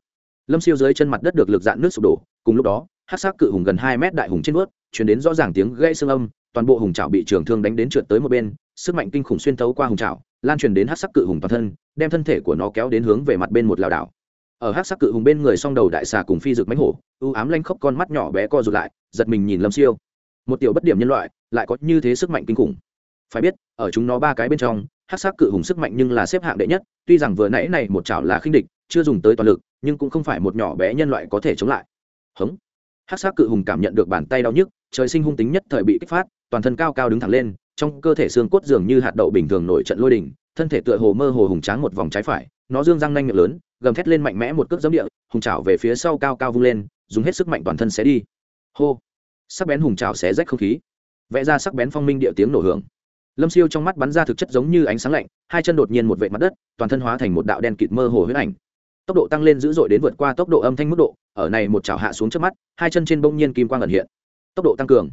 Speaker 1: lâm siêu dưới chân mặt đất được lực dạn nước sụp đổ, cùng lúc đó Hắc sắc cự hùng gần hai mét đại hùng trên vớt chuyển đến rõ ràng tiếng gãy xương âm toàn bộ hùng trảo bị trường thương đánh đến trượt tới một bên sức mạnh kinh khủng xuyên thấu qua hùng trảo, lan truyền đến hắc sắc cự hùng toàn thân đem thân thể của nó kéo đến hướng về mặt bên một lảo đảo. Ở hắc sắc cự hùng bên người song đầu đại xà cùng phi rực mánh hổ ưu ám lanh khóc con mắt nhỏ bé co rụt lại giật mình nhìn lâm siêu. Một tiểu bất điểm nhân loại lại có như thế sức mạnh kinh khủng. Phải biết ở chúng nó ba cái bên trong hắc sắc cự hùng sức mạnh nhưng là xếp hạng đệ nhất tuy rằng vừa nãy này một chảo là khinh địch chưa dùng tới toàn lực nhưng cũng không phải một nhỏ bé nhân loại có thể chống lại. Hống hát sắc cự hùng cảm nhận được bàn tay đau nhức, trời sinh hung tính nhất thời bị kích phát, toàn thân cao cao đứng thẳng lên, trong cơ thể xương cốt dường như hạt đậu bình thường nổi trận lôi đình, thân thể tựa hồ mơ hồ hùng tráng một vòng trái phải, nó dương răng nanh miệng lớn, gầm thét lên mạnh mẽ một cước giấm địa, hùng trào về phía sau cao cao vung lên, dùng hết sức mạnh toàn thân xé đi. Hô! Sắc bén hùng trào xé rách không khí. Vẽ ra sắc bén phong minh địa tiếng nổ hưởng. Lâm siêu trong mắt bắn ra thực chất giống như ánh sáng lạnh, hai chân đột nhiên một vệ mặt đất, toàn thân hóa thành một đạo đen kịt mơ hồ huyết ảnh tốc độ tăng lên dữ dội đến vượt qua tốc độ âm thanh mức độ, ở này một chảo hạ xuống trước mắt, hai chân trên bông nhiên kim quang ẩn hiện. Tốc độ tăng cường.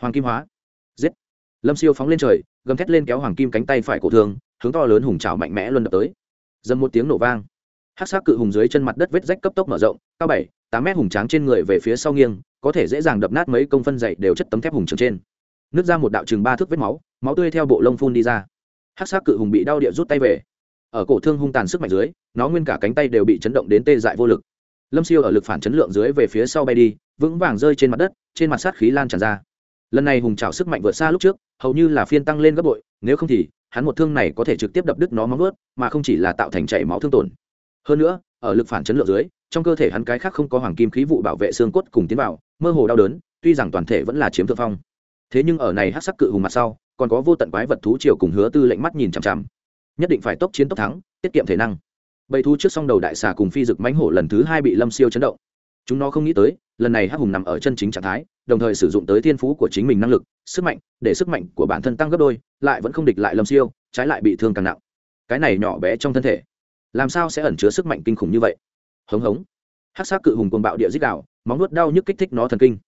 Speaker 1: Hoàng kim hóa. Giết. Lâm siêu phóng lên trời, gầm thét lên kéo hoàng kim cánh tay phải cổ thương, hướng to lớn hùng trào mạnh mẽ luân đập tới. Dầm một tiếng nổ vang. Hát xác cự hùng dưới chân mặt đất vết rách cấp tốc mở rộng, cao bảy, tám mét hùng tráng trên người về phía sau nghiêng, có thể dễ dàng đập nát mấy công phân dậy đều chất tấm thép hùng trường trên. Nước ra một đạo chừng ba thước vết máu máu tươi theo bộ lông phun đi ra. Hát xác cự hùng bị đau địa rút tay về ở cổ thương hung tàn sức mạnh dưới, nó nguyên cả cánh tay đều bị chấn động đến tê dại vô lực. Lâm siêu ở lực phản chấn lượng dưới về phía sau bay đi, vững vàng rơi trên mặt đất, trên mặt sát khí lan tràn ra. Lần này hùng trào sức mạnh vượt xa lúc trước, hầu như là phiên tăng lên gấp bội, nếu không thì, hắn một thương này có thể trực tiếp đập đứt nó móng ướt mà không chỉ là tạo thành chảy máu thương tổn. Hơn nữa, ở lực phản chấn lượng dưới, trong cơ thể hắn cái khác không có hoàng kim khí vụ bảo vệ xương cốt cùng tiến vào, mơ hồ đau đớn, tuy rằng toàn thể vẫn là chiếm thượng phong. Thế nhưng ở này hát sắc cự hùng mặt sau, còn có vô tận quái vật thú triều cùng hứa tư lệnh mắt nhìn chằm chằm nhất định phải tốc chiến tốc thắng, tiết kiệm thể năng. Bầy thú trước song đầu đại xà cùng phi dực mãnh hổ lần thứ hai bị lâm siêu chấn động. Chúng nó không nghĩ tới, lần này hắc hùng nằm ở chân chính trạng thái, đồng thời sử dụng tới thiên phú của chính mình năng lực, sức mạnh, để sức mạnh của bản thân tăng gấp đôi, lại vẫn không địch lại lâm siêu, trái lại bị thương càng nặng. Cái này nhỏ bé trong thân thể, làm sao sẽ ẩn chứa sức mạnh kinh khủng như vậy? Hống hống. Hắc xác cự hùng cuồng bạo địa dích đạo móng nuốt đau nhức kích thích nó thần kinh.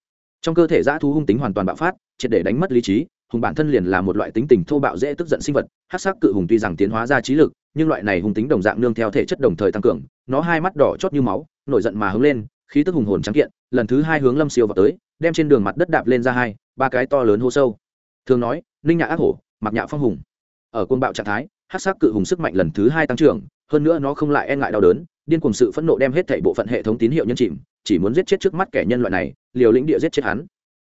Speaker 1: Trong cơ thể dã thú hung tính hoàn toàn bạo phát, triệt để đánh mất lý trí hùng bản thân liền là một loại tính tình thô bạo dễ tức giận sinh vật hát sắc cự hùng tuy rằng tiến hóa ra trí lực, nhưng loại này hùng tính đồng dạng nương theo thể chất đồng thời tăng cường, nó hai mắt đỏ chót như máu, nổi giận mà hướng lên, khí tức hùng hồn trắng kiện, lần thứ hai hướng lâm siêu vào tới, đem trên đường mặt đất đạp lên ra hai, ba cái to lớn hô sâu. Thường nói, ninh nhạ ác hổ, mặc nhạ phong hùng. Ở côn bạo trạng thái hát sắc cự hùng sức mạnh lần thứ hai tăng trưởng, hơn nữa nó không lại e ngại đau đớn, điên cùng sự phẫn nộ đem hết thảy bộ phận hệ thống tín hiệu nhân chìm, chỉ muốn giết chết trước mắt kẻ nhân loại này, liều lĩnh địa giết chết hắn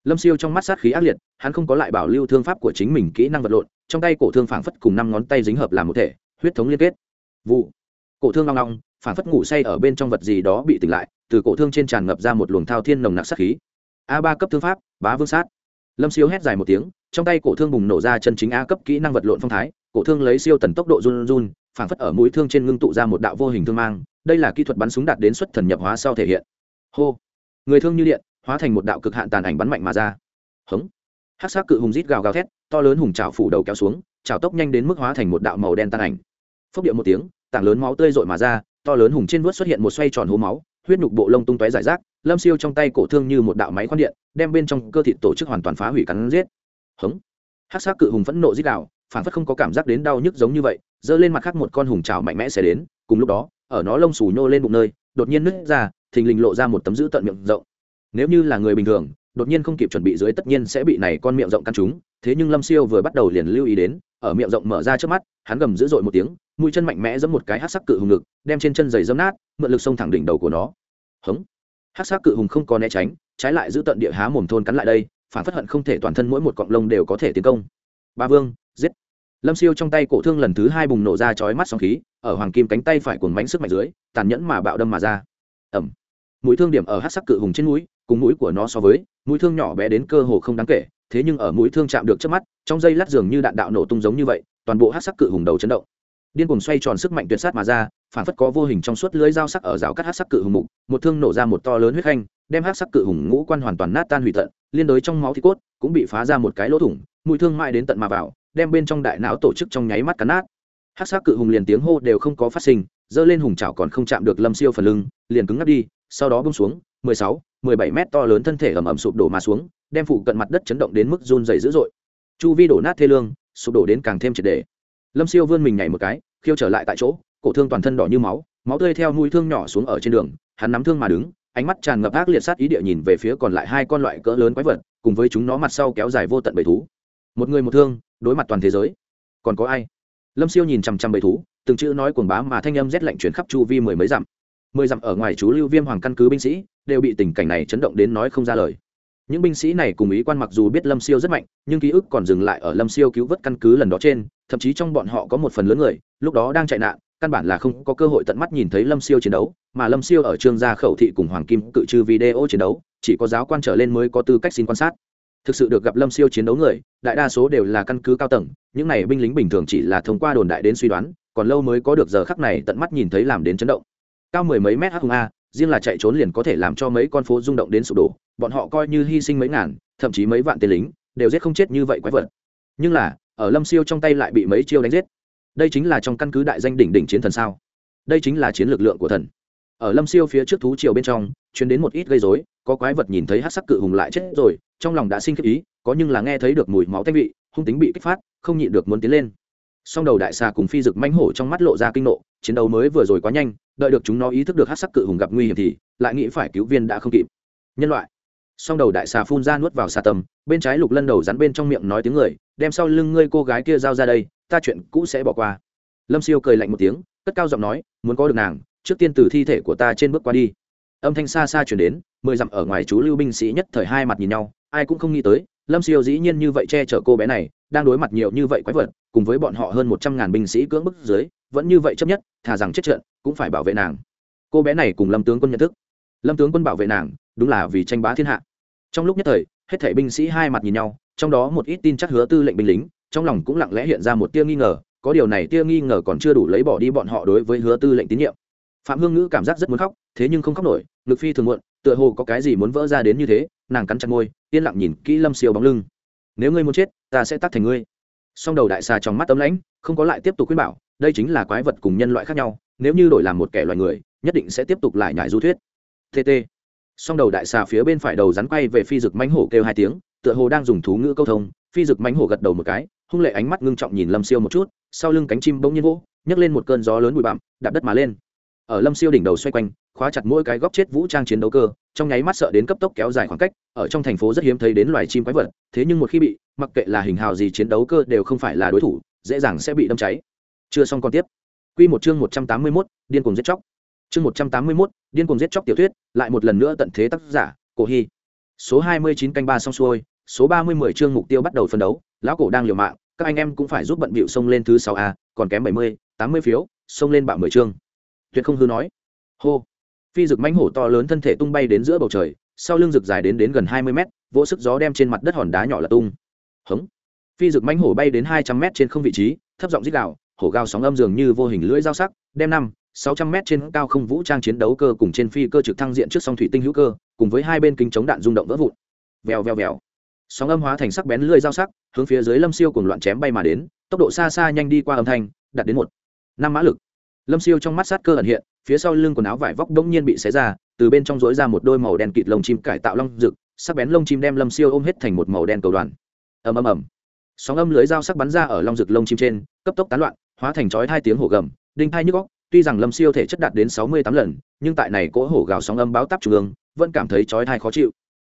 Speaker 1: lâm siêu trong mắt sát khí ác liệt, hắn không có lại bảo lưu thương pháp của chính mình kỹ năng vật lộn, trong tay cổ thương phảng phất cùng năm ngón tay dính hợp làm một thể, huyết thống liên kết. Vụ. Cổ thương long long, phảng phất ngủ say ở bên trong vật gì đó bị tỉnh lại, từ cổ thương trên tràn ngập ra một luồng thao thiên nồng nặc sát khí. A ba cấp thương pháp, bá vương sát. Lâm siêu hét dài một tiếng, trong tay cổ thương bùng nổ ra chân chính a cấp kỹ năng vật lộn phong thái, cổ thương lấy siêu tần tốc độ run run, phảng phất ở mũi thương trên ngưng tụ ra một đạo vô hình thương mang, đây là kỹ thuật bắn súng đạt đến xuất thần nhập hóa sau thể hiện. Hô. Người thương như điện hóa thành một đạo cực hạn tàn ảnh bắn mạnh mà ra. Hống. Hát sắc cự hùng rít gào gào thét, to lớn hùng trào phủ đầu kéo xuống trào tốc nhanh đến mức hóa thành một đạo màu đen tàn ảnh. Phốc điệu một tiếng, tảng lớn máu tươi rội mà ra, to lớn hùng trên vớt xuất hiện một xoay tròn hố máu, huyết nhục bộ lông tung tóe giải rác, lâm siêu trong tay cổ thương như một đạo máy khoan điện, đem bên trong cơ thịt tổ chức hoàn toàn phá hủy cắn giết. Hống. Hát sắc cự hùng phẫn nộ rít đạo phản phất không có cảm giác đến đau nhức giống như vậy, giơ lên mặt khác một con hùng trào mạnh mẽ sẽ đến, cùng lúc đó, ở nó lông xù nhô lên bụng nơi, đột nhiên nứt ra, thình lình lộ ra một tấm giữ tận miệng rộng nếu như là người bình thường, đột nhiên không kịp chuẩn bị dưới tất nhiên sẽ bị này con miệng rộng căn trúng thế nhưng lâm siêu vừa bắt đầu liền lưu ý đến, ở miệng rộng mở ra trước mắt, hắn gầm dữ dội một tiếng, mũi chân mạnh mẽ giẫm một cái hát sắc cự hùng ngực, đem trên chân giày dẫm nát, mượn lực xông thẳng đỉnh đầu của nó. Hống. Hát sắc cự hùng không có né tránh, trái lại giữ tận địa há mồm thôn cắn lại đây, phản phất hận không thể toàn thân mỗi một cọng lông đều có thể tiến công. Ba vương, giết. Lâm siêu trong tay cổ thương lần thứ hai bùng nổ ra chói mắt sóng khí, ở hoàng kim cánh tay phải cuồng mánh sức mạnh dưới, tàn nhẫn mà bạo đâm mà ra. Ẩm mũi thương điểm ở hát sắc cự hùng trên mũi cùng mũi của nó so với, mũi thương nhỏ bé đến cơ hồ không đáng kể, thế nhưng ở mũi thương chạm được trước mắt, trong dây lát dường như đạn đạo nổ tung giống như vậy, toàn bộ hát sắc cự hùng đầu chấn động. Điên cuồng xoay tròn sức mạnh tuyệt sát mà ra, phản phất có vô hình trong suốt lưới dao sắc ở rào cắt hát sắc cự hùng mục, một thương nổ ra một to lớn huyết khanh, đem hát sắc cự hùng ngũ quan hoàn toàn nát tan hủy tận, liên đối trong máu thi cốt, cũng bị phá ra một cái lỗ thủng, mũi thương mãi đến tận mà vào, đem bên trong đại não tổ chức trong nháy mắt cắn nát. Hát sắc cự hùng liền tiếng hô đều không có phát sinh dơ lên hùng chảo còn không chạm được lâm siêu phần lưng, liền cứng ngắt đi, sau đó bông xuống, mười sáu mười bảy mét to lớn thân thể ẩm ẩm sụp đổ mà xuống, đem phụ cận mặt đất chấn động đến mức run dày dữ dội. Chu vi đổ nát thê lương, sụp đổ đến càng thêm triệt đề. Lâm siêu vươn mình nhảy một cái, khiêu trở lại tại chỗ, cổ thương toàn thân đỏ như máu máu tươi theo mũi thương nhỏ xuống ở trên đường, hắn nắm thương mà đứng, ánh mắt tràn ngập ác liệt sát ý địa nhìn về phía còn lại hai con loại cỡ lớn quái vật, cùng với chúng nó mặt sau kéo dài vô tận bầy thú. Một người một thương, đối mặt toàn thế giới. Còn có ai? Lâm siêu nhìn chằm chằm bầy thú, từng chữ nói cuồng bá mà thanh âm rét lạnh chuyển khắp chu vi mười mấy dặm mười dặm ở ngoài chú lưu viêm hoàng căn cứ binh sĩ, đều bị tình cảnh này chấn động đến nói không ra lời. Những binh sĩ này cùng ý quan mặc dù biết lâm siêu rất mạnh, nhưng ký ức còn dừng lại ở lâm siêu cứu vớt căn cứ lần đó trên, thậm chí trong bọn họ có một phần lớn người, lúc đó đang chạy nạn, căn bản là không có cơ hội tận mắt nhìn thấy lâm siêu chiến đấu, mà lâm siêu ở trương gia khẩu thị cùng hoàng kim cự trừ video chiến đấu, chỉ có giáo quan trở lên mới có tư cách xin quan sát. Thực sự được gặp lâm siêu chiến đấu người, đại đa số đều là căn cứ cao tầng, những này binh lính bình thường chỉ là thông qua đồn đại đến suy đoán, còn lâu mới có được giờ khắc này tận mắt nhìn thấy làm đến chấn động cao mười mấy mét hắc hùng a, riêng là chạy trốn liền có thể làm cho mấy con phố rung động đến sụp đổ, bọn họ coi như hy sinh mấy ngàn, thậm chí mấy vạn tên lính, đều giết không chết như vậy quái vật. Nhưng là, ở lâm siêu trong tay lại bị mấy chiêu đánh giết. Đây chính là trong căn cứ đại danh đỉnh đỉnh chiến thần sao? Đây chính là chiến lực lượng của thần. Ở lâm siêu phía trước thú triều bên trong chuyến đến một ít gây dối có quái vật nhìn thấy hát sắc cự hùng lại chết rồi, trong lòng đã sinh khiếp ý, có nhưng là nghe thấy được mùi máu thanh vị, hung tính bị kích phát, không nhịn được muốn tiến lên song đầu đại xà cùng phi rực mãnh hổ trong mắt lộ ra kinh nộ, chiến đấu mới vừa rồi quá nhanh, đợi được chúng nó ý thức được hát sắc cự hùng gặp nguy hiểm thì, lại nghĩ phải cứu viên đã không kịp. Nhân loại. Song đầu đại xà phun ra nuốt vào xà tầm, bên trái lục lân đầu rắn bên trong miệng nói tiếng người, đem sau lưng ngươi cô gái kia giao ra đây, ta chuyện cũ sẽ bỏ qua. Lâm siêu cười lạnh một tiếng, cất cao giọng nói, muốn có được nàng, trước tiên từ thi thể của ta trên bước qua đi. Âm thanh xa xa chuyển đến, mười dặm ở ngoài chú lưu binh sĩ nhất thời hai mặt nhìn nhau, ai cũng không nghĩ tới lâm siêu dĩ nhiên như vậy che chở cô bé này, đang đối mặt nhiều như vậy quái vật, cùng với bọn họ hơn một trăm ngàn binh sĩ cưỡng bức dưới, vẫn như vậy chấp nhất, thà rằng chết trận cũng phải bảo vệ nàng. Cô bé này cùng lâm tướng quân nhận thức. Lâm tướng quân bảo vệ nàng, đúng là vì tranh bá thiên hạ. Trong lúc nhất thời, hết thảy binh sĩ hai mặt nhìn nhau, trong đó một ít tin chắc hứa tư lệnh binh lính, trong lòng cũng lặng lẽ hiện ra một tia nghi ngờ, có điều này tia nghi ngờ còn chưa đủ lấy bỏ đi bọn họ đối với hứa tư lệnh tín nhiệm. Phạm hương ngữ cảm giác rất muốn khóc, thế nhưng không khóc nổi, ngực phi thường muộn, tựa hồ có cái gì muốn vỡ ra đến như thế, nàng cắn chặt môi yên lặng nhìn kỹ lâm siêu bóng lưng. Nếu ngươi muốn chết, ta sẽ tắt thành ngươi. Song đầu đại xà trong mắt tấm lãnh, không có lại tiếp tục khuyên bảo, đây chính là quái vật cùng nhân loại khác nhau, nếu như đổi làm một kẻ loài người, nhất định sẽ tiếp tục lại nhải du thuyết. Tt song đầu đại xà phía bên phải đầu rắn quay về phi dực mánh hổ kêu hai tiếng, tựa hồ đang dùng thú ngữ câu thông, phi dực mánh hổ gật đầu một cái, hung lệ ánh mắt ngưng trọng nhìn lâm siêu một chút, sau lưng cánh chim bỗng nhiên vỗ, nhấc lên một cơn gió lớn bụi bặm, đạp đất mà lên ở lâm siêu đỉnh đầu xoay quanh khóa chặt mỗi cái góc chết vũ trang chiến đấu cơ trong nháy mắt sợ đến cấp tốc kéo dài khoảng cách ở trong thành phố rất hiếm thấy đến loài chim quái vật thế nhưng một khi bị mặc kệ là hình hào gì chiến đấu cơ đều không phải là đối thủ dễ dàng sẽ bị đâm cháy chưa xong còn tiếp Quy một chương một trăm tám mươi 181, điên cuồng giết chóc. Chương một trăm tám mươi 181, điên cuồng giết chóc tiểu thuyết, lại một lần nữa tận thế tác giả, Cổ Hi. Số hai mươi chín canh ba xong xuôi, số ba mươi mười chương mục tiêu bắt đầu phân đấu, lão cổ đang liều mạng, các anh em cũng phải giúp bận bịu xông lên thứ sáu a, còn kém bảy mươi, tám mươi phiếu, xông lên bạo mười chương. Tuyệt không hư nói. Hô. Phi rực mánh hổ to lớn thân thể tung bay đến giữa bầu trời, sau lưng rực dài đến đến gần hai mươi mét, vỗ sức gió đem trên mặt đất hòn đá nhỏ là tung. hống Phi rực mánh hổ bay đến hai trăm mét trên không vị trí, thấp giọng dít gào, hổ gào sóng âm dường như vô hình lưỡi dao sắc đem năm sáu trăm mét trên cao không vũ trang chiến đấu cơ cùng trên phi cơ trực thăng diện trước song thủy tinh hữu cơ cùng với hai bên kính chống đạn rung động vỡ vụn vèo vèo vèo sóng âm hóa thành sắc bén lưỡi dao sắc hướng phía dưới lâm siêu cùng loạn chém bay mà đến tốc độ xa xa nhanh đi qua âm thanh đạt đến một năm mã lực lâm siêu trong mắt sát cơ ẩn hiện, phía sau lưng quần áo vải vóc đống nhiên bị xé ra, từ bên trong rỗi ra một đôi màu đen kịt lông chim cải tạo long rực, sắc bén lông chim đem lâm siêu ôm hết thành một màu đen cầu đoàn. Ầm ầm ầm. Sóng âm lưới dao sắc bắn ra ở long rực lông chim trên, cấp tốc tán loạn, hóa thành chói hai tiếng hổ gầm, đinh thay nhức góc tuy rằng lâm siêu thể chất đạt đến sáu mươi tám lần, nhưng tại này cỗ hổ gào sóng âm báo táp trung ương, vẫn cảm thấy chói thai khó chịu.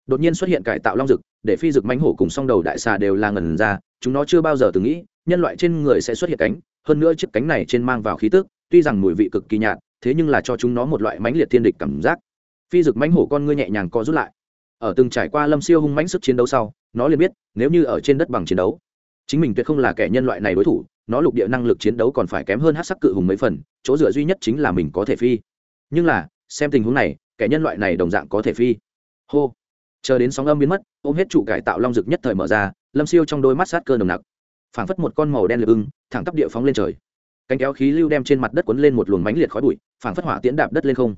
Speaker 1: Đột nhiên xuất hiện cải tạo long rực, để phi rực mánh hổ cùng song đầu đại xà đều là ngần ra, chúng nó chưa bao giờ từng nghĩ, nhân loại trên người sẽ xuất hiện cánh, hơn nữa chiếc cánh này trên mang vào khí tức tuy rằng mùi vị cực kỳ nhạt, thế nhưng là cho chúng nó một loại mãnh liệt thiên địch cảm giác. Phi dực mãnh hổ con ngươi nhẹ nhàng co rút lại. Ở từng trải qua lâm siêu hung mãnh sức chiến đấu sau, nó liền biết, nếu như ở trên đất bằng chiến đấu, chính mình tuyệt không là kẻ nhân loại này đối thủ, nó lục địa năng lực chiến đấu còn phải kém hơn hát sắc cự hùng mấy phần, chỗ dựa duy nhất chính là mình có thể phi. Nhưng là, xem tình huống này, kẻ nhân loại này đồng dạng có thể phi. Hô. Chờ đến sóng âm biến mất, ôm hết trụ cải tạo long rực nhất thời mở ra, lâm siêu trong đôi mắt sát cơ nồng nặc. Phảng phất một con màu đen lửa ưng, thẳng tắp địa phóng lên trời cánh kéo khí lưu đem trên mặt đất cuốn lên một luồng mánh liệt khói bụi, phảng phất hỏa tiễn đạp đất lên không.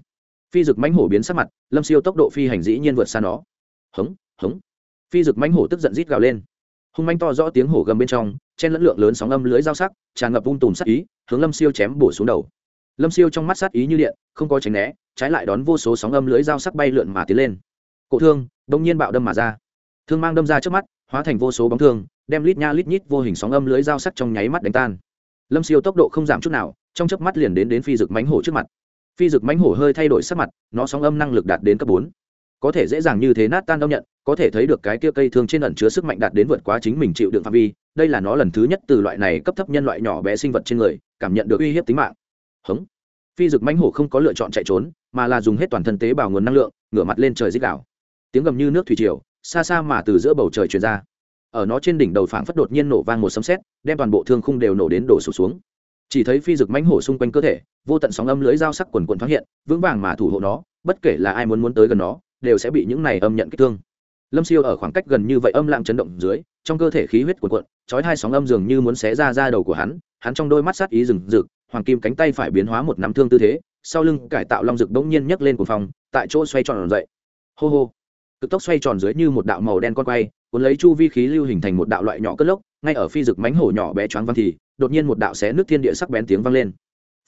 Speaker 1: Phi rực mánh hổ biến sắc mặt, lâm siêu tốc độ phi hành dĩ nhiên vượt xa nó. Hống hống. Phi rực mánh hổ tức giận rít gào lên. Hung manh to rõ tiếng hổ gầm bên trong, chen lẫn lượng lớn sóng âm lưới dao sắc, tràn ngập vung tùm sát ý, hướng lâm siêu chém bổ xuống đầu. Lâm siêu trong mắt sát ý như điện, không có tránh né, trái lại đón vô số sóng âm lưới dao sắc bay lượn mà tiến lên. Cổ thương đông nhiên bạo đâm mà ra. Thương mang đâm ra trước mắt, hóa thành vô số bóng thương, đem lít nha lít nhít vô hình sóng âm lưới dao sắc trong nháy mắt đánh tan lâm siêu tốc độ không giảm chút nào, trong chớp mắt liền đến đến phi dực mánh hổ trước mặt. Phi dực mánh hổ hơi thay đổi sắc mặt, nó sóng âm năng lực đạt đến cấp bốn. Có thể dễ dàng như thế nát tan đau nhận, có thể thấy được cái kia cây thương trên ẩn chứa sức mạnh đạt đến vượt quá chính mình chịu đựng phạm vi. Đây là nó lần thứ nhất từ loại này cấp thấp nhân loại nhỏ bé sinh vật trên người, cảm nhận được uy hiếp tính mạng. Hống. Phi dực mãnh hổ không có lựa chọn chạy trốn, mà là dùng hết toàn thân tế bào nguồn năng lượng, ngửa mặt lên trời dích đảo tiếng gầm như nước thủy triều, xa xa mà từ giữa bầu trời truyền ra ở nó trên đỉnh đầu phảng phất đột nhiên nổ vang một sấm sét, đem toàn bộ thương khung đều nổ đến đổ sụp xuống. Chỉ thấy phi dực mãnh hổ xung quanh cơ thể, vô tận sóng âm lưới dao sắc quần quần thoáng hiện, vững vàng mà thủ hộ nó, bất kể là ai muốn muốn tới gần nó, đều sẽ bị những này âm nhận kích thương. Lâm siêu ở khoảng cách gần như vậy âm lặng chấn động dưới, trong cơ thể khí huyết cuộn cuộn, chói hai sóng âm dường như muốn xé ra da đầu của hắn hắn trong đôi mắt sát ý rừng rực, hoàng kim cánh tay phải biến hóa một nắm thương tư thế, sau lưng cải tạo long rực bỗng nhiên nhấc lên cuồng phòng tại chỗ xoay tròn dậy. Hô hô cực tốc xoay tròn dưới như một đạo màu đen con quay, cuốn lấy chu vi khí lưu hình thành một đạo loại nhỏ cất lốc, ngay ở phi rực mánh hổ nhỏ bé choáng văng thì, đột nhiên một đạo xé nước thiên địa sắc bén tiếng vang lên.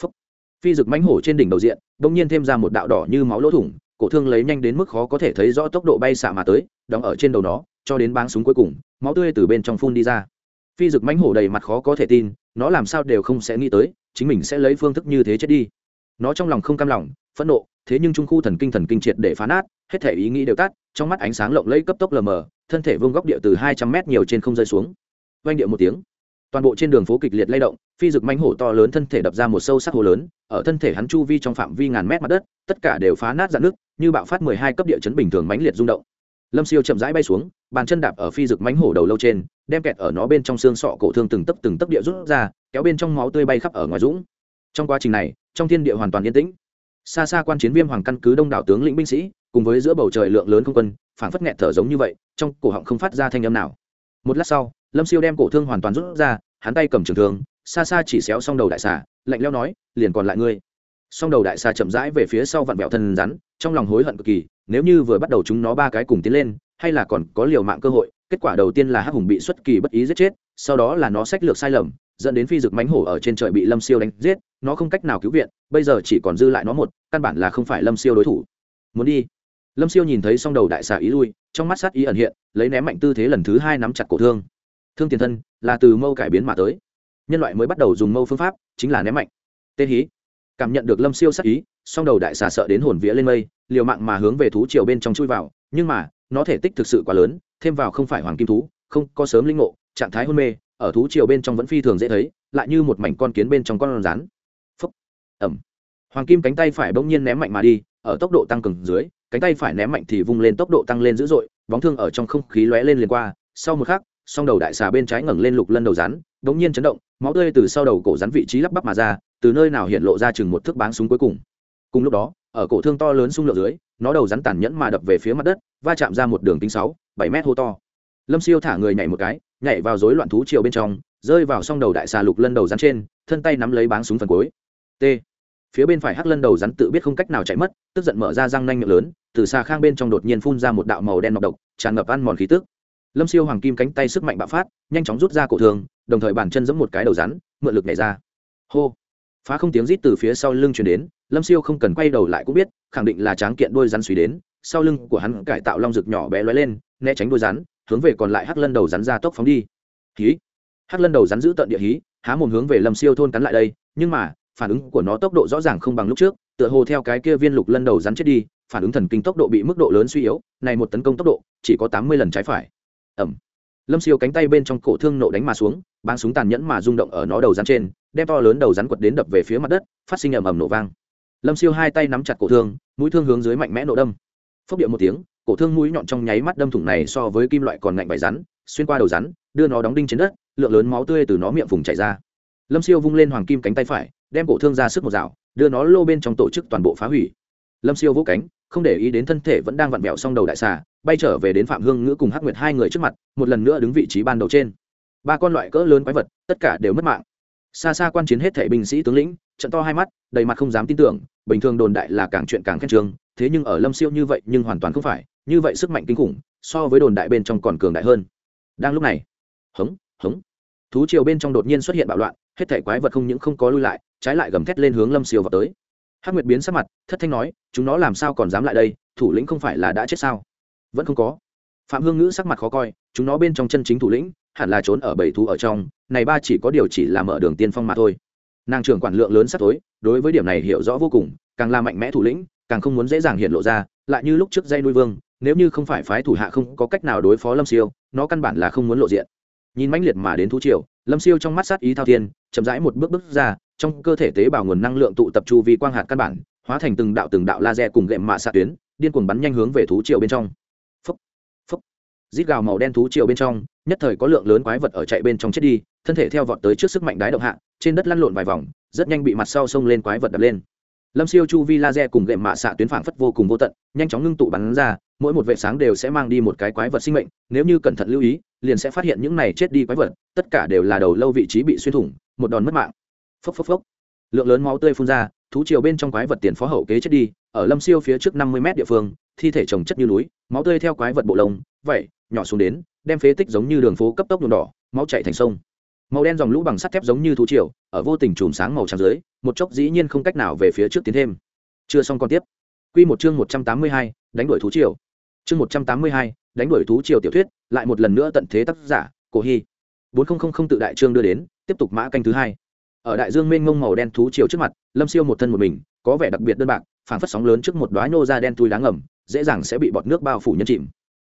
Speaker 1: Phúc. phi rực mánh hổ trên đỉnh đầu diện, bỗng nhiên thêm ra một đạo đỏ như máu lỗ thủng, cổ thương lấy nhanh đến mức khó có thể thấy rõ tốc độ bay xạ mà tới, đóng ở trên đầu nó, cho đến báng súng cuối cùng, máu tươi từ bên trong phun đi ra. Phi rực mánh hổ đầy mặt khó có thể tin, nó làm sao đều không sẽ nghĩ tới, chính mình sẽ lấy phương thức như thế chết đi. Nó trong lòng không cam lòng, phẫn nộ thế nhưng trung khu thần kinh thần kinh triệt để phá nát, hết thể ý nghĩ đều tắt, trong mắt ánh sáng lộng lẫy cấp tốc lờ mờ, thân thể vương góc địa từ hai trăm mét nhiều trên không rơi xuống. Oanh địa một tiếng, toàn bộ trên đường phố kịch liệt lay động, phi rực manh hổ to lớn thân thể đập ra một sâu sắc hồ lớn, ở thân thể hắn chu vi trong phạm vi ngàn mét mặt đất, tất cả đều phá nát dạn nước như bạo phát mười hai cấp địa chấn bình thường mãnh liệt rung động. Lâm siêu chậm rãi bay xuống, bàn chân đạp ở phi rực mánh hổ đầu lâu trên, đem kẹt ở nó bên trong xương sọ cổ thương từng tấc từng tấc địa rút ra, kéo bên trong máu tươi bay khắp ở ngoài dũng. Trong quá trình này, trong thiên địa hoàn toàn yên tĩnh xa xa quan chiến viêm hoàng căn cứ đông đảo tướng lĩnh binh sĩ, cùng với giữa bầu trời lượng lớn không quân, phảng phất nghẹt thở giống như vậy, trong cổ họng không phát ra thanh âm nào. Một lát sau, lâm siêu đem cổ thương hoàn toàn rút ra, hắn tay cầm trường thương, xa xa chỉ xéo xong đầu đại xà, lạnh leo nói, liền còn lại ngươi. Xong đầu đại xà chậm rãi về phía sau vặn vẹo thân rắn, trong lòng hối hận cực kỳ, nếu như vừa bắt đầu chúng nó ba cái cùng tiến lên, hay là còn có liều mạng cơ hội, kết quả đầu tiên là hắc hùng bị xuất kỳ bất ý giết chết, sau đó là nó sách lược sai lầm dẫn đến phi dực mánh hổ ở trên trời bị lâm siêu đánh giết, nó không cách nào cứu viện, bây giờ chỉ còn dư lại nó một, căn bản là không phải lâm siêu đối thủ. Muốn đi. Lâm siêu nhìn thấy s đầu đại xà ý lui, trong mắt sát ý ẩn hiện, lấy ném mạnh tư thế lần thứ hai nắm chặt cổ thương. Thương tiền thân, là từ mâu cải biến mà tới. Nhân loại mới bắt đầu dùng mâu phương pháp, chính là ném mạnh. Tê hí. Cảm nhận được lâm siêu sát ý, song đầu đại xà sợ đến hồn vía lên mây, liều mạng mà hướng về thú triều bên trong chui vào, nhưng mà, nó thể tích thực sự quá lớn, thêm vào không phải hoàng kim thú, không có sớm linh ngộ, trạng thái hôn mê ở thú triều bên trong vẫn phi thường dễ thấy, lại như một mảnh con kiến bên trong con rắn. Phấp ẩm. Hoàng kim cánh tay phải bỗng nhiên ném mạnh mà đi, ở tốc độ tăng cường dưới, cánh tay phải ném mạnh thì vung lên tốc độ tăng lên dữ dội, bóng thương ở trong không khí lóe lên liền qua, sau một khắc, song đầu đại xà bên trái ngẩng lên lục lân đầu rắn, bỗng nhiên chấn động, máu tươi từ sau đầu cổ rắn vị trí lắp bắp mà ra, từ nơi nào hiện lộ ra chừng một thước báng súng cuối cùng. Cùng lúc đó, ở cổ thương to lớn xung lượng dưới, nó đầu rắn tàn nhẫn mà đập về phía mặt đất, va chạm ra một đường kính sáu, bảy mét hô to. Lâm siêu thả người nhảy một cái nhảy vào rối loạn thú triều bên trong, rơi vào song đầu đại xà lục lân đầu rắn trên, thân tay nắm lấy báng súng phần cuối. T. Phía bên phải hắc lân đầu rắn tự biết không cách nào chạy mất, tức giận mở ra răng nanh miệng lớn, từ xa khang bên trong đột nhiên phun ra một đạo màu đen nọc độc, tràn ngập ăn mòn khí tức. Lâm siêu hoàng kim cánh tay sức mạnh bạo phát, nhanh chóng rút ra cổ thường, đồng thời bàn chân giẫm một cái đầu rắn, mượn lực nhảy ra. Hô! Phá không tiếng rít từ phía sau lưng chuyển đến, lâm siêu không cần quay đầu lại cũng biết, khẳng định là tráng kiện đôi rắn suy đến, sau lưng của hắn cải tạo long rực nhỏ bé lóe lên, né tránh đôi rắn hướng về còn lại hắc lân đầu rắn ra tốc phóng đi. Hí. Hắc lân đầu rắn giữ tận địa hí, há mồm hướng về lâm siêu thôn cắn lại đây, nhưng mà, phản ứng của nó tốc độ rõ ràng không bằng lúc trước, tựa hồ theo cái kia viên lục lân đầu rắn chết đi, phản ứng thần kinh tốc độ bị mức độ lớn suy yếu, này một tấn công tốc độ, chỉ có tám mươi lần trái phải. Ẩm. Lâm siêu cánh tay bên trong cổ thương nộ đánh mà xuống, bắn súng tàn nhẫn mà rung động ở nó đầu rắn trên, đem to lớn đầu rắn quật đến đập về phía mặt đất, phát sinh ầm ầm nổ vang. Lâm siêu hai tay nắm chặt cổ thương, mũi thương hướng dưới mạnh mẽ nổ đâm phốc điệu một tiếng, cổ thương mũi nhọn trong nháy mắt đâm thủng này so với kim loại còn ngạnh vải rắn, xuyên qua đầu rắn, đưa nó đóng đinh trên đất, lượng lớn máu tươi từ nó miệng vùng chảy ra. Lâm siêu vung lên hoàng kim cánh tay phải, đem cổ thương ra sức một dạo, đưa nó lô bên trong tổ chức toàn bộ phá hủy. Lâm siêu vỗ cánh, không để ý đến thân thể vẫn đang vặn vẹo xong đầu đại xà, bay trở về đến phạm hương ngữ cùng hắc nguyệt hai người trước mặt, một lần nữa đứng vị trí ban đầu trên. Ba con loại cỡ lớn quái vật, tất cả đều mất mạng. Xa xa quan chiến hết thể binh sĩ tướng lĩnh, trận to hai mắt, đầy mặt không dám tin tưởng bình thường đồn đại là càng chuyện càng khen trường thế nhưng ở lâm siêu như vậy nhưng hoàn toàn không phải, như vậy sức mạnh kinh khủng, so với đồn đại bên trong còn cường đại hơn. Đang lúc này, hống hống, thú triều bên trong đột nhiên xuất hiện bạo loạn, hết thể quái vật không những không có lui lại, trái lại gầm thét lên hướng lâm siêu vào tới. Hắc nguyệt biến sắc mặt, thất thanh nói, chúng nó làm sao còn dám lại đây? Thủ lĩnh không phải là đã chết sao? Vẫn không có. Phạm hương ngữ sắc mặt khó coi, chúng nó bên trong chân chính thủ lĩnh, hẳn là trốn ở bảy thú ở trong, này ba chỉ có điều chỉ là mở đường tiên phong mà thôi nàng trưởng quản lượng lớn sắp tối đối với điểm này hiểu rõ vô cùng, càng là mạnh mẽ thủ lĩnh, càng không muốn dễ dàng hiện lộ ra, lại như lúc trước dây nuôi vương, nếu như không phải phái thủ hạ không có cách nào đối phó lâm siêu, nó căn bản là không muốn lộ diện. Nhìn mãnh liệt mà đến thú triều, lâm siêu trong mắt sát ý thao thiên, chậm rãi một bước bước ra, trong cơ thể tế bào nguồn năng lượng tụ tập chu vi quang hạt căn bản, hóa thành từng đạo từng đạo laser cùng gệm mạ xạ tuyến, điên cuồng bắn nhanh hướng về thú triều bên trong rít gào màu đen thú triều bên trong, nhất thời có lượng lớn quái vật ở chạy bên trong chết đi, thân thể theo vọt tới trước sức mạnh đái động hạ, trên đất lăn lộn vài vòng, rất nhanh bị mặt sau xông lên quái vật đập lên. Lâm siêu chu vi laser cùng gệm mạ xạ tuyến phảng phất vô cùng vô tận, nhanh chóng ngưng tụ bắn ra, mỗi một vệ sáng đều sẽ mang đi một cái quái vật sinh mệnh, nếu như cẩn thận lưu ý, liền sẽ phát hiện những này chết đi quái vật, tất cả đều là đầu lâu vị trí bị xuyên thủng, một đòn mất mạng. Phốc phốc phốc. Lượng lớn máu tươi phun ra, thú triều bên trong quái vật tiền phó hậu kế chết đi, ở lâm siêu phía trước năm mươi mét địa phương, thi thể trồng chất như núi, máu tươi theo quái vật bộ lông vậy nhỏ xuống đến, đem phế tích giống như đường phố cấp tốc nhuộm đỏ, máu chạy thành sông. Màu đen dòng lũ bằng sắt thép giống như thú triều, ở vô tình chùm sáng màu trắng dưới, một chốc dĩ nhiên không cách nào về phía trước tiến thêm. Chưa xong còn tiếp. Q một chương một trăm tám mươi hai, đánh đuổi thú triều. Chương một trăm tám mươi hai, đánh đuổi thú triều tiểu thuyết, lại một lần nữa tận thế tác giả, cổ hy. Bốn nghìn tự đại chương đưa đến, tiếp tục mã canh thứ hai. Ở đại dương mênh mông màu đen thú triều trước mặt, lâm siêu một thân một mình, có vẻ đặc biệt đơn bạc, phảng phất sóng lớn trước một đoá nô ra đen tui đáng ngầm, dễ dàng sẽ bị bọt nước bao phủ nhân chìm.